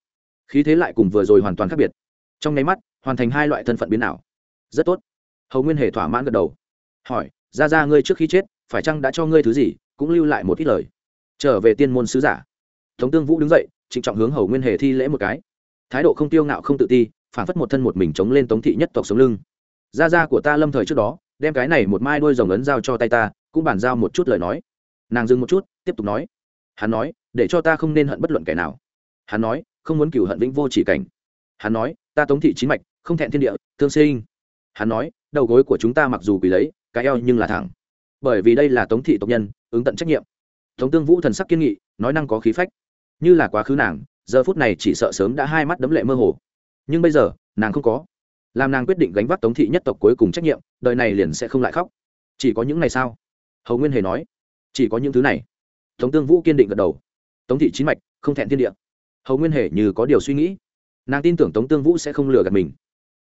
Khí thế lại cùng vừa rồi hoàn toàn khác biệt. Trong nháy mắt, hoàn thành hai loại thân phận biến ảo. Rất tốt. Hầu nguyên hề thỏa mãn gật đầu. Hỏi ra ra ngươi trước khi chết, phải chăng đã cho ngươi thứ gì? Cũng lưu lại một ít lời. Trở về tiên môn sứ giả. Tống tương vũ đứng dậy, trịnh trọng hướng hầu nguyên hề thi lễ một cái. Thái độ không tiêu ngạo không tự ti, phản phất một thân một mình chống lên tống thị nhất tộc sống lưng. Gia gia của ta lâm thời trước đó, đem cái này một mai đôi rồng ấn giao cho tay ta, cũng bàn giao một chút lời nói. Nàng dừng một chút, tiếp tục nói. Hắn nói, để cho ta không nên hận bất luận kẻ nào. Hắn nói, không muốn cửu hận vĩnh vô chỉ cảnh. Hắn nói, ta tống thị chính mạch, không thẹn thiên địa, thương sinh. Hắn nói, đầu gối của chúng ta mặc dù quỳ lấy, cái eo nhưng là thẳng bởi vì đây là tống thị tộc nhân, ứng tận trách nhiệm. Tống tương vũ thần sắc kiên nghị, nói năng có khí phách. Như là quá khứ nàng, giờ phút này chỉ sợ sớm đã hai mắt đấm lệ mơ hồ. Nhưng bây giờ, nàng không có. Làm nàng quyết định gánh vác tống thị nhất tộc cuối cùng trách nhiệm, đời này liền sẽ không lại khóc. Chỉ có những này sao? Hầu nguyên hề nói. Chỉ có những thứ này. Tống tương vũ kiên định gật đầu. Tống thị chín mạch, không thẹn thiên địa. Hầu nguyên hề như có điều suy nghĩ. Nàng tin tưởng tống tương vũ sẽ không lừa gạt mình.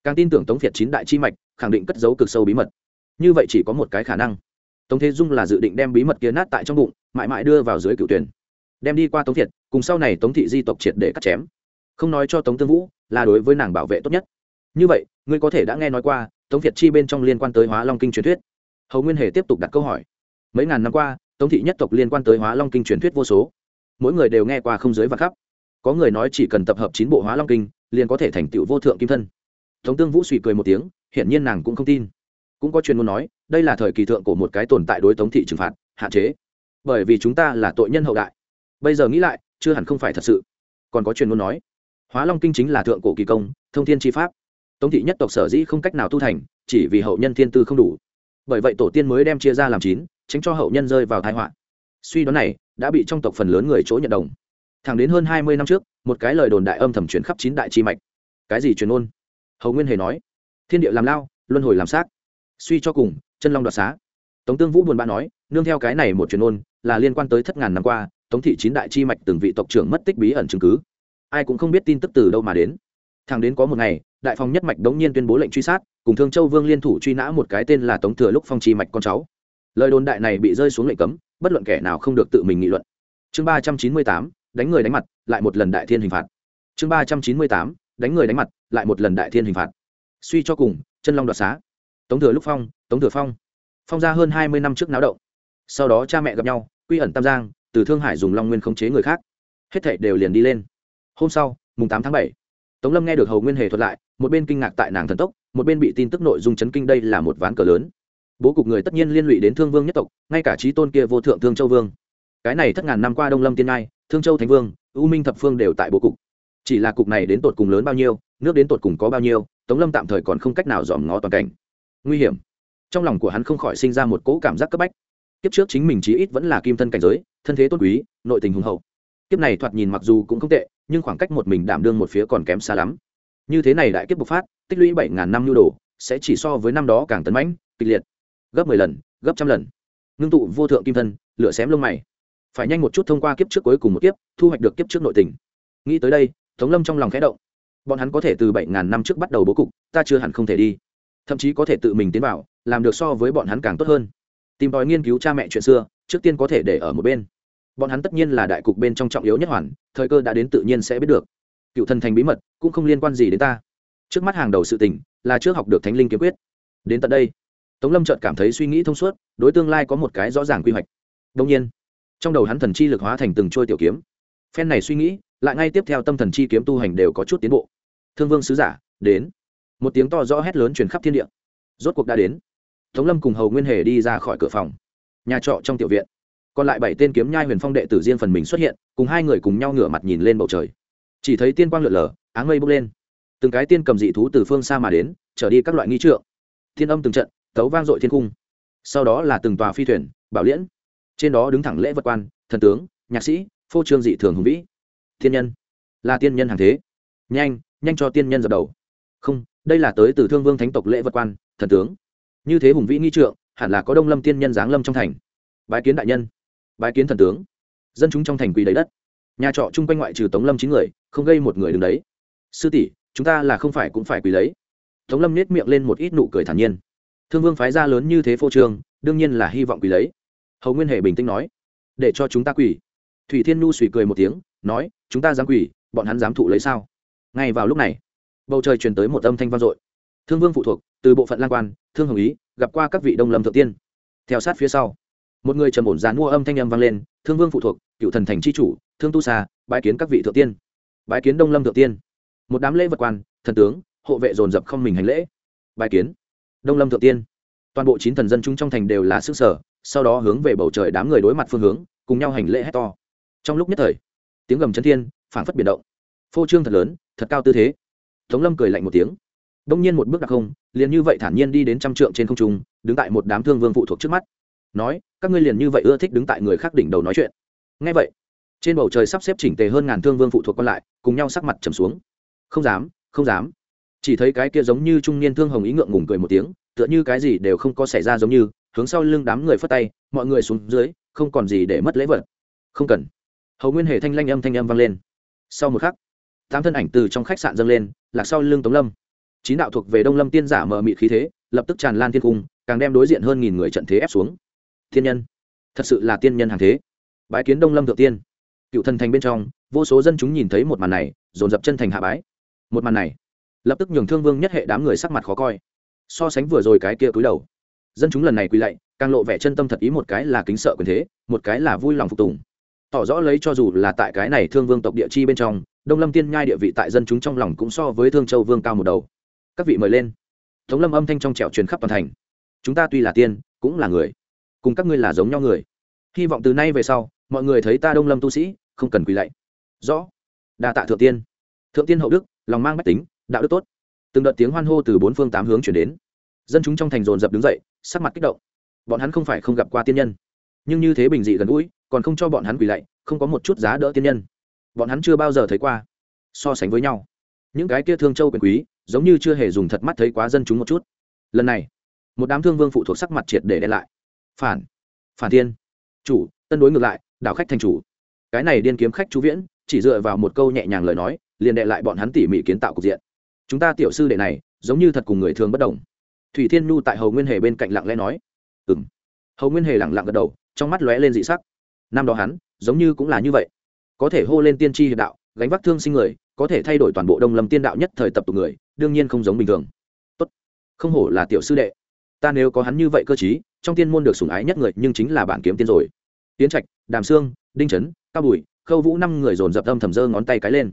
Càng tin tưởng tống việt chín đại chi mạch, khẳng định cất giấu cực sâu bí mật. Như vậy chỉ có một cái khả năng tống thế dung là dự định đem bí mật kia nát tại trong bụng, mãi mãi đưa vào dưới cựu tuyển. Đem đi qua tống thiệt, cùng sau này tống thị di tộc triệt để cắt chém. Không nói cho tống tương vũ, là đối với nàng bảo vệ tốt nhất. Như vậy, ngươi có thể đã nghe nói qua, tống thiệt chi bên trong liên quan tới hóa long kinh truyền thuyết. Hầu nguyên hề tiếp tục đặt câu hỏi. Mấy ngàn năm qua, tống thị nhất tộc liên quan tới hóa long kinh truyền thuyết vô số. Mỗi người đều nghe qua không giới và khắp. Có người nói chỉ cần tập hợp chín bộ hóa long kinh, liền có thể thành tựu vô thượng kim thân. Tống tương vũ suy cười một tiếng, hiển nhiên nàng cũng không tin cũng có chuyên môn nói, đây là thời kỳ thượng của một cái tồn tại đối tống thị trừng phạt, hạn chế. Bởi vì chúng ta là tội nhân hậu đại. Bây giờ nghĩ lại, chưa hẳn không phải thật sự. Còn có chuyên môn nói, hóa long kinh chính là thượng cổ kỳ công, thông thiên tri pháp. Tống thị nhất tộc sở dĩ không cách nào tu thành, chỉ vì hậu nhân thiên tư không đủ. Bởi vậy tổ tiên mới đem chia ra làm chín, tránh cho hậu nhân rơi vào thái họa. Suy đoán này đã bị trong tộc phần lớn người chỗ nhận đồng. Thẳng đến hơn hai mươi năm trước, một cái lời đồn đại âm thầm chuyển khắp chín đại chi mạch. Cái gì truyền ôn hầu nguyên hề nói, thiên địa làm lao, luân hồi làm xác suy cho cùng, chân long đoạt xá. Tống tương vũ buồn bã nói, nương theo cái này một truyền ôn, là liên quan tới thất ngàn năm qua, tống thị chín đại chi mạch từng vị tộc trưởng mất tích bí ẩn chứng cứ. Ai cũng không biết tin tức từ đâu mà đến. Thằng đến có một ngày, đại phong nhất mạch đống nhiên tuyên bố lệnh truy sát, cùng thương châu vương liên thủ truy nã một cái tên là tống thừa lúc phong chi mạch con cháu. Lời đồn đại này bị rơi xuống lệnh cấm, bất luận kẻ nào không được tự mình nghị luận. Chương ba trăm chín mươi tám, đánh người đánh mặt, lại một lần đại thiên hình phạt. Chương ba trăm chín mươi tám, đánh người đánh mặt, lại một lần đại thiên hình phạt. Suy cho cùng, chân long đoạt xá tống thừa lúc phong tống thừa phong. Phong ra hơn hai mươi năm trước náo động. Sau đó cha mẹ gặp nhau quy ẩn tam giang từ thương hải dùng long nguyên khống chế người khác. Hết thảy đều liền đi lên. Hôm sau mùng tám tháng bảy tống lâm nghe được hầu nguyên hề thuật lại một bên kinh ngạc tại nàng thần tốc một bên bị tin tức nội dung chấn kinh đây là một ván cờ lớn. Bố cục người tất nhiên liên lụy đến thương vương nhất tộc ngay cả trí tôn kia vô thượng thương châu vương. Cái này thất ngàn năm qua đông lâm tiên ai, thương châu thánh vương u minh thập phương đều tại bố cục. Chỉ là cục này đến tột cùng lớn bao nhiêu nước đến tột cùng có bao nhiêu tống lâm tạm thời còn không cách nào dòm ngó toàn cảnh nguy hiểm. Trong lòng của hắn không khỏi sinh ra một cỗ cảm giác cấp bách. Kiếp trước chính mình chí ít vẫn là kim thân cảnh giới, thân thế tôn quý, nội tình hùng hậu. Kiếp này thoạt nhìn mặc dù cũng không tệ, nhưng khoảng cách một mình đảm đương một phía còn kém xa lắm. Như thế này đại kiếp bộc phát, tích lũy bảy ngàn năm nhu đồ, sẽ chỉ so với năm đó càng tấn mãnh, kịch liệt. Gấp mười lần, gấp trăm lần. Ngưng tụ vô thượng kim thân, lửa xém lông mày. Phải nhanh một chút thông qua kiếp trước cuối cùng một kiếp, thu hoạch được kiếp trước nội tình. Nghĩ tới đây, tống lâm trong lòng khẽ động. Bọn hắn có thể từ bảy ngàn năm trước bắt đầu bố cục, ta chưa hẳn không thể đi thậm chí có thể tự mình tiến vào, làm được so với bọn hắn càng tốt hơn. Tìm tòi nghiên cứu cha mẹ chuyện xưa, trước tiên có thể để ở một bên. Bọn hắn tất nhiên là đại cục bên trong trọng yếu nhất hoàn, thời cơ đã đến tự nhiên sẽ biết được. Cựu thần thành bí mật, cũng không liên quan gì đến ta. Trước mắt hàng đầu sự tình, là trước học được thánh linh kiếm quyết. Đến tận đây, tống lâm trợt cảm thấy suy nghĩ thông suốt, đối tương lai có một cái rõ ràng quy hoạch. Đông nhiên, trong đầu hắn thần chi lực hóa thành từng trôi tiểu kiếm. Phen này suy nghĩ, lại ngay tiếp theo tâm thần chi kiếm tu hành đều có chút tiến bộ. Thương vương sứ giả, đến một tiếng to rõ hét lớn truyền khắp thiên địa. Rốt cuộc đã đến. Tống lâm cùng hầu nguyên hề đi ra khỏi cửa phòng. Nhà trọ trong tiểu viện. Còn lại bảy tên kiếm nhai huyền phong đệ tử riêng phần mình xuất hiện, cùng hai người cùng nhau ngửa mặt nhìn lên bầu trời. Chỉ thấy tiên quang lượn lờ, áng mây bốc lên. Từng cái tiên cầm dị thú từ phương xa mà đến, trở đi các loại nghi trượng. Thiên âm từng trận, tấu vang dội thiên cung. Sau đó là từng tòa phi thuyền, bảo liễn. Trên đó đứng thẳng lễ vật quan, thần tướng, nhạc sĩ, phô trương dị thường hùng vĩ. Thiên nhân. Là tiên nhân hàng thế. Nhanh nhanh cho tiên nhân dập đầu. Không đây là tới từ thương vương thánh tộc lễ vật quan, thần tướng. Như thế hùng vĩ nghi trượng, hẳn là có đông lâm tiên nhân giáng lâm trong thành. Bái kiến đại nhân. Bái kiến thần tướng. Dân chúng trong thành quỳ đấy đất. Nhà trọ chung quanh ngoại trừ tống lâm chín người, không gây một người đứng đấy. Sư tỷ, chúng ta là không phải cũng phải quỳ lấy. Tống lâm nết miệng lên một ít nụ cười thản nhiên. Thương vương phái ra lớn như thế phô trương, đương nhiên là hy vọng quỳ lấy. Hầu nguyên hề bình tĩnh nói, để cho chúng ta quỳ. Thủy thiên nhu suy cười một tiếng, nói, chúng ta dám quỳ, bọn hắn dám thụ lấy sao? Ngay vào lúc này bầu trời truyền tới một âm thanh vang dội. Thương vương phụ thuộc, từ bộ phận lang quan, thương hồng ý, gặp qua các vị đông lâm thượng tiên. Theo sát phía sau, một người trầm ổn dán mua âm thanh âm vang lên, thương vương phụ thuộc, cựu thần thành c h i chủ, thương tu xa bái kiến các vị thượng tiên. Bái kiến đông lâm thượng tiên. Một đám lễ vật quan, thần tướng, hộ vệ dồn dập không mình hành lễ. Bái kiến đông lâm thượng tiên. Toàn bộ chín thần dân chúng trong thành đều là sức sở, sau đó hướng về bầu trời đám người đối mặt phương hướng, cùng nhau hành lễ hét to. Trong lúc nhất thời, tiếng gầm chân thiên, phảng phất biển động. Phô trương thật lớn, thật cao tư thế tống lâm cười lạnh một tiếng. Đông nhiên một bước đặc không, liền như vậy thản nhiên đi đến trăm trượng trên không trung, đứng tại một đám thương vương phụ thuộc trước mắt. Nói, các ngươi liền như vậy ưa thích đứng tại người khác đỉnh đầu nói chuyện. Ngay vậy, trên bầu trời sắp xếp chỉnh tề hơn ngàn thương vương phụ thuộc còn lại, cùng nhau sắc mặt trầm xuống. Không dám không dám. Chỉ thấy cái kia giống như trung niên thương hồng ý ngượng ngùng cười một tiếng, tựa như cái gì đều không có xảy ra giống như, hướng sau lưng đám người phất tay, mọi người xuống dưới, không còn gì để mất lễ vật. Không cần. Hầu nguyên hề thanh lanh âm thanh âm vang lên. Sau một khắc, tám thân ảnh từ trong khách sạn dâng lên lạc sau lưng tống lâm. Chín đạo thuộc về đông lâm tiên giả mờ mị khí thế, lập tức tràn lan thiên cung, càng đem đối diện hơn nghìn người trận thế ép xuống. Thiên nhân, thật sự là tiên nhân hàng thế. Bái kiến đông lâm thượng tiên. Cựu thần thành bên trong, vô số dân chúng nhìn thấy một màn này, dồn dập chân thành hạ bái. Một màn này, lập tức nhường thương vương nhất hệ đám người sắc mặt khó coi. So sánh vừa rồi cái kia cúi đầu, dân chúng lần này quỳ lạy, càng lộ vẻ chân tâm thật ý một cái là kính sợ quyền thế, một cái là vui lòng phục tùng. Tỏ rõ lấy cho dù là tại cái này thương vương tộc địa chi bên trong đông lâm tiên nhai địa vị tại dân chúng trong lòng cũng so với thương châu vương cao một đầu. Các vị mời lên. Tống lâm âm thanh trong trẻo truyền khắp toàn thành. Chúng ta tuy là tiên, cũng là người. Cùng các ngươi là giống nhau người. Hy vọng từ nay về sau, mọi người thấy ta đông lâm tu sĩ, không cần quỳ lạy. Rõ. Đa tạ thượng tiên. Thượng tiên hậu đức, lòng mang bách tính, đạo đức tốt. Từng đợt tiếng hoan hô từ bốn phương tám hướng chuyển đến. Dân chúng trong thành dồn dập đứng dậy, sắc mặt kích động. Bọn hắn không phải không gặp qua tiên nhân. Nhưng như thế bình dị gần gũi, còn không cho bọn hắn quỳ lạy, không có một chút giá đỡ tiên nhân bọn hắn chưa bao giờ thấy qua. So sánh với nhau, những cái kia thương châu quyền quý, giống như chưa hề dùng thật mắt thấy quá dân chúng một chút. Lần này, một đám thương vương phụ thuộc sắc mặt triệt để đe lại. Phản phản thiên. Chủ, tân đối ngược lại, đảo khách thành chủ. Cái này điên kiếm khách chú viễn, chỉ dựa vào một câu nhẹ nhàng lời nói, liền đệ lại bọn hắn tỉ mỉ kiến tạo cục diện. Chúng ta tiểu sư đệ này, giống như thật cùng người thường bất đồng. Thủy thiên nhu tại hầu nguyên hề bên cạnh lặng lẽ nói. Ừ m hầu nguyên hề lẳng lặng gật đầu, trong mắt lóe lên dị sắc. Năm đó hắn, giống như cũng là như vậy có thể hô lên tiên tri hiệp đạo, gánh vác thương sinh người, có thể thay đổi toàn bộ đông lâm tiên đạo nhất thời tập tục người, đương nhiên không giống bình thường. Tốt. Không hổ là tiểu sư đệ. Ta nếu có hắn như vậy cơ chí trong tiên môn được sủng ái nhất người, nhưng chính là bản kiếm tiên rồi. Tiến trạch, đàm sương, đinh trấn cao bùi, khâu vũ năm người dồn dập âm thầm dơ ngón tay cái lên.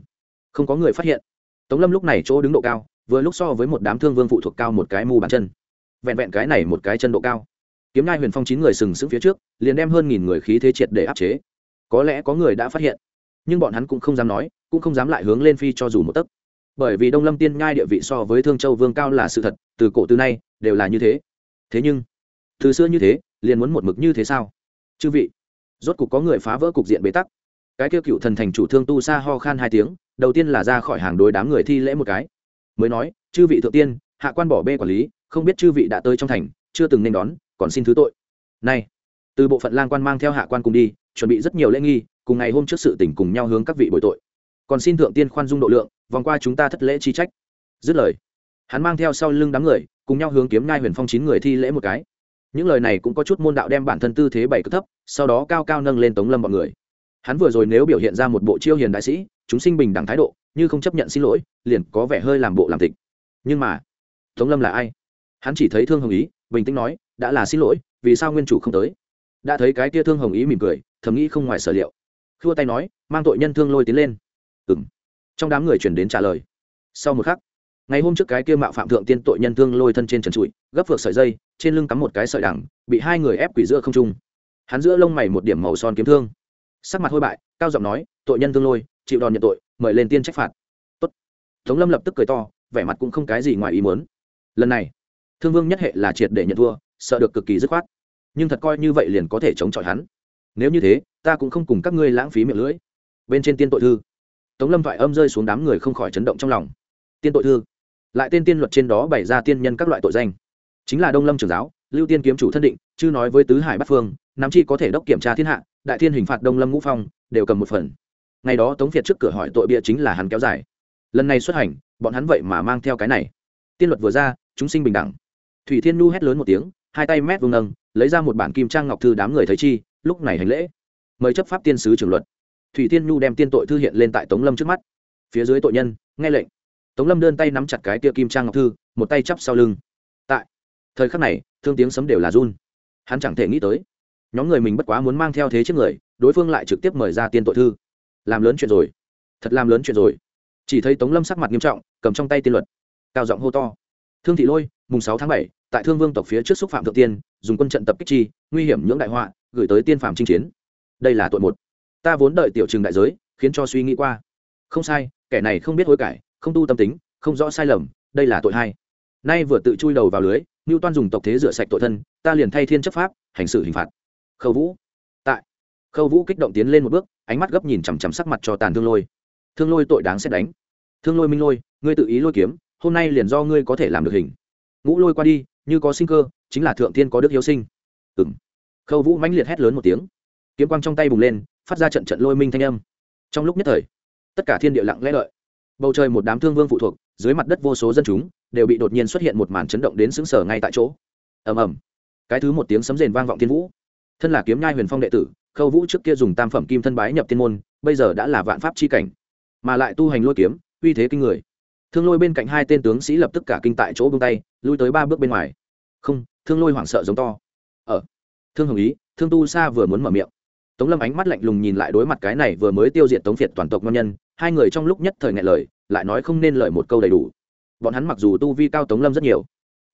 Không có người phát hiện. Tống lâm lúc này chỗ đứng độ cao, vừa lúc so với một đám thương vương phụ thuộc cao một cái mu bàn chân. Vẹn vẹn cái này một cái chân độ cao. Kiếm nai huyền phong chín người sừng sững phía trước, liền đem hơn nghìn người khí thế triệt để áp chế. Có lẽ có người đã phát hiện nhưng bọn hắn cũng không dám nói, cũng không dám lại hướng lên phi cho dù một tấc. Bởi vì đông lâm tiên nhai địa vị so với thương châu vương cao là sự thật, từ cổ từ nay, đều là như thế. Thế nhưng, từ xưa như thế, liền muốn một mực như thế sao? Chư vị, rốt cục có người phá vỡ cục diện bế tắc. Cái kêu cựu thần thành chủ thương tu sa ho khan hai tiếng, đầu tiên là ra khỏi hàng đối đám người thi lễ một cái. Mới nói, chư vị thượng tiên, hạ quan bỏ bê quản lý, không biết chư vị đã tới trong thành, chưa từng nên đón, còn xin thứ tội. Này, từ bộ phận lang quan mang theo hạ quan cùng đi, chuẩn bị rất nhiều lễ nghi cùng ngày hôm trước sự tỉnh cùng nhau hướng các vị bồi tội. Còn xin thượng tiên khoan dung độ lượng, vòng qua chúng ta thất lễ chi trách. Dứt lời, hắn mang theo sau lưng đám người, cùng nhau hướng kiếm ngai huyền phong chín người thi lễ một cái. Những lời này cũng có chút môn đạo đem bản thân tư thế bảy cực thấp, sau đó cao cao nâng lên tống lâm bọn người. Hắn vừa rồi nếu biểu hiện ra một bộ chiêu hiền đại sĩ, chúng sinh bình đẳng thái độ, như không chấp nhận xin lỗi, liền có vẻ hơi làm bộ làm tịch. Nhưng mà, tống lâm là ai? Hắn chỉ thấy thương hồng ý, bình tĩnh nói, đã là xin lỗi, vì sao nguyên chủ không tới? Đã thấy cái kia thương hồng ý mỉm cười, thầm nghĩ không ngoài sở liệu khua tay nói, mang tội nhân thương lôi tiến lên. Ừ m trong đám người chuyển đến trả lời. Sau một khắc, ngày hôm trước cái kia mạo phạm thượng tiên tội nhân thương lôi thân trên trần trụi, gấp vượt sợi dây, trên lưng cắm một cái sợi đẳng bị hai người ép quỷ giữa không trung. Hắn giữa lông mày một điểm màu son kiếm thương. Sắc mặt hôi bại, cao giọng nói, tội nhân thương lôi, chịu đòn nhận tội, mời lên tiên trách phạt. Tốt. tống lâm lập tức cười to, vẻ mặt cũng không cái gì ngoài ý muốn. Lần này, thương vương nhất hệ là triệt để nhận thua, sợ được cực kỳ dứt khoát. Nhưng thật coi như vậy liền có thể chống chọi hắn nếu như thế, ta cũng không cùng các ngươi lãng phí miệng lưỡi. Bên trên tiên tội thư. Tống lâm thoại âm rơi xuống đám người không khỏi chấn động trong lòng. Tiên tội thư. Lại tên tiên luật trên đó bày ra tiên nhân các loại tội danh. Chính là đông lâm trưởng giáo, lưu tiên kiếm chủ thân định, chứ nói với tứ hải bắc phương, nắm chi có thể đốc kiểm tra thiên hạ, đại thiên hình phạt đông lâm ngũ phong, đều cầm một phần. Ngày đó tống việt trước cửa hỏi tội bịa chính là hắn kéo dài. Lần này xuất hành, bọn hắn vậy mà mang theo cái này. Tiên luật vừa ra, chúng sinh bình đẳng. Thủy thiên nhu hét lớn một tiếng, hai tay mét vương nâng, lấy ra một bản kim trang ngọc thư đám người thấy chi lúc này hành lễ. Mời chấp pháp tiên sứ trưởng luật. Thủy tiên nhu đem tiên tội thư hiện lên tại tống lâm trước mắt. Phía dưới tội nhân, nghe lệnh. Tống lâm đơn tay nắm chặt cái tia kim trang ngọc thư, một tay chắp sau lưng. Tại thời khắc này, thương tiếng sấm đều là run. Hắn chẳng thể nghĩ tới, nhóm người mình bất quá muốn mang theo thế trước người, đối phương lại trực tiếp mời ra tiên tội thư. Làm lớn chuyện rồi. Thật làm lớn chuyện rồi. Chỉ thấy tống lâm sắc mặt nghiêm trọng, cầm trong tay tiên luật, cao giọng hô to. Thương thị lôi, mùng sáu tháng bảy, tại thương vương tộc phía trước xúc phạm thượng tiên, dùng quân trận tập kích chi, nguy hiểm nhưỡng đại họa gửi tới tiên phạm chinh chiến. Đây là tội một. Ta vốn đợi tiểu trường đại giới, khiến cho suy nghĩ qua. Không sai, kẻ này không biết hối cải, không tu tâm tính, không rõ sai lầm, đây là tội hai. Nay vừa tự chui đầu vào lưới ngưu toan dùng tộc thế rửa sạch tội thân, ta liền thay thiên chấp pháp, hành xử hình phạt. Khâu vũ. Tại. Khâu vũ kích động tiến lên một bước, ánh mắt gấp nhìn chằm chằm sắc mặt cho tàn thương lôi. Thương lôi tội đáng xét đánh. Thương lôi minh lôi, ngươi tự ý lôi kiếm, hôm nay liền do ngươi có thể làm được hình. Ngũ lôi qua đi, như có sinh cơ, chính là thượng tiên có đức hiếu sinh. Ừ khâu vũ mãnh liệt hét lớn một tiếng. Kiếm quang trong tay bùng lên, phát ra trận trận lôi minh thanh âm. Trong lúc nhất thời, tất cả thiên địa lặng lẽ lợi bầu trời một đám thương vương phụ thuộc, dưới mặt đất vô số dân chúng, đều bị đột nhiên xuất hiện một màn chấn động đến xứng sở ngay tại chỗ. Ầm ầm. Cái thứ một tiếng sấm rền vang vọng thiên vũ. Thân là kiếm nhai huyền phong đệ tử, khâu vũ trước kia dùng tam phẩm kim thân bái nhập tiên môn, bây giờ đã là vạn pháp c h i cảnh. Mà lại tu hành lôi kiếm, uy thế kinh người. Thương lôi bên cạnh hai tên tướng sĩ lập tức cả kinh tại chỗ bông tay, lui tới ba bước bên ngoài. Không, thương lôi hoảng sợ giống to. Ở thương hồng ý, thương tu sa vừa muốn mở miệng. Tống lâm ánh mắt lạnh lùng nhìn lại đối mặt cái này vừa mới tiêu diệt tống việt toàn tộc ngon nhân, hai người trong lúc nhất thời ngại lời, lại nói không nên lời một câu đầy đủ. Bọn hắn mặc dù tu vi cao tống lâm rất nhiều,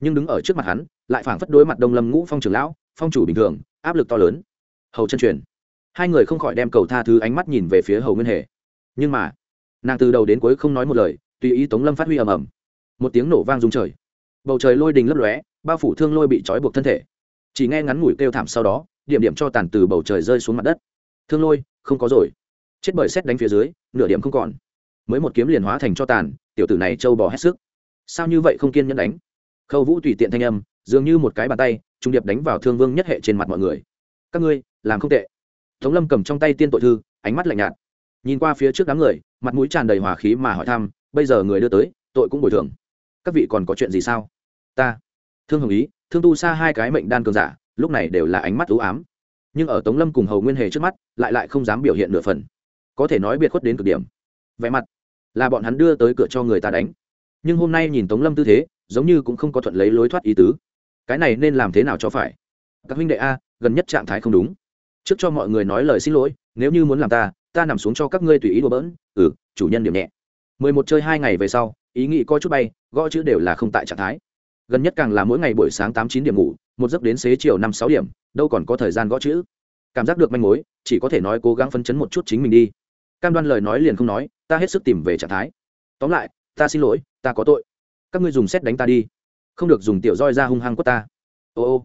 nhưng đứng ở trước mặt hắn, lại phảng phất đối mặt đông lâm ngũ phong trường lão, phong chủ bình thường, áp lực to lớn. Hầu chân truyền. Hai người không khỏi đem cầu tha thứ ánh mắt nhìn về phía hầu nguyên hề nhưng mà, nàng từ đầu đến cuối không nói một lời, tùy ý tống lâm phát huy ầm ầm. Một tiếng nổ vang rung trời. Bầu trời lôi đình lấp lóe, bao phủ thương lôi bị trói buộc thân thể chỉ nghe ngắn ngủi kêu thảm sau đó, điểm điểm cho tàn từ bầu trời rơi xuống mặt đất. Thương lôi, không có rồi. Chết bởi xét đánh phía dưới, nửa điểm không còn. Mới một kiếm liền hóa thành cho tàn, tiểu tử này trâu bò hết sức. Sao như vậy không kiên nhẫn đánh? Khâu vũ tùy tiện thanh âm, dường như một cái bàn tay, trung điệp đánh vào thương vương nhất hệ trên mặt mọi người. Các ngươi, làm không tệ. Tống lâm cầm trong tay tiên tội thư, ánh mắt lạnh nhạt. Nhìn qua phía trước đám người, mặt mũi tràn đầy hòa khí mà hỏi thăm, bây giờ người đưa tới, tội cũng bồi thường. Các vị còn có chuyện gì sao? Ta. Thương hồng ý thương tu xa hai cái mệnh đan cường giả, lúc này đều là ánh mắt ưu ám. Nhưng ở tống lâm cùng hầu nguyên hề trước mắt, lại lại không dám biểu hiện nửa phần. Có thể nói biệt khuất đến cực điểm. Vẻ mặt là bọn hắn đưa tới cửa cho người ta đánh. Nhưng hôm nay nhìn tống lâm tư thế, giống như cũng không có thuận lấy lối thoát ý tứ. Cái này nên làm thế nào cho phải? Các huynh đệ a, gần nhất trạng thái không đúng. Trước cho mọi người nói lời xin lỗi, nếu như muốn làm ta ta nằm xuống cho các ngươi tùy ý đùa bỡn. Ừ chủ nhân điểm nhẹ. Mười một chơi hai ngày về sau, ý nghĩ coi chút bay, gõ chữ đều là không tại trạng thái gần nhất càng là mỗi ngày buổi sáng tám chín điểm ngủ, một giấc đến xế chiều năm sáu điểm, đâu còn có thời gian gõ chữ. Cảm giác được manh mối, chỉ có thể nói cố gắng phấn chấn một chút chính mình đi. Cam đoan lời nói liền không nói, ta hết sức tìm về trạng thái. Tóm lại, ta xin lỗi, ta có tội. Các ngươi dùng xét đánh ta đi. Không được dùng tiểu roi ra hung hăng quất ta. Ô ô.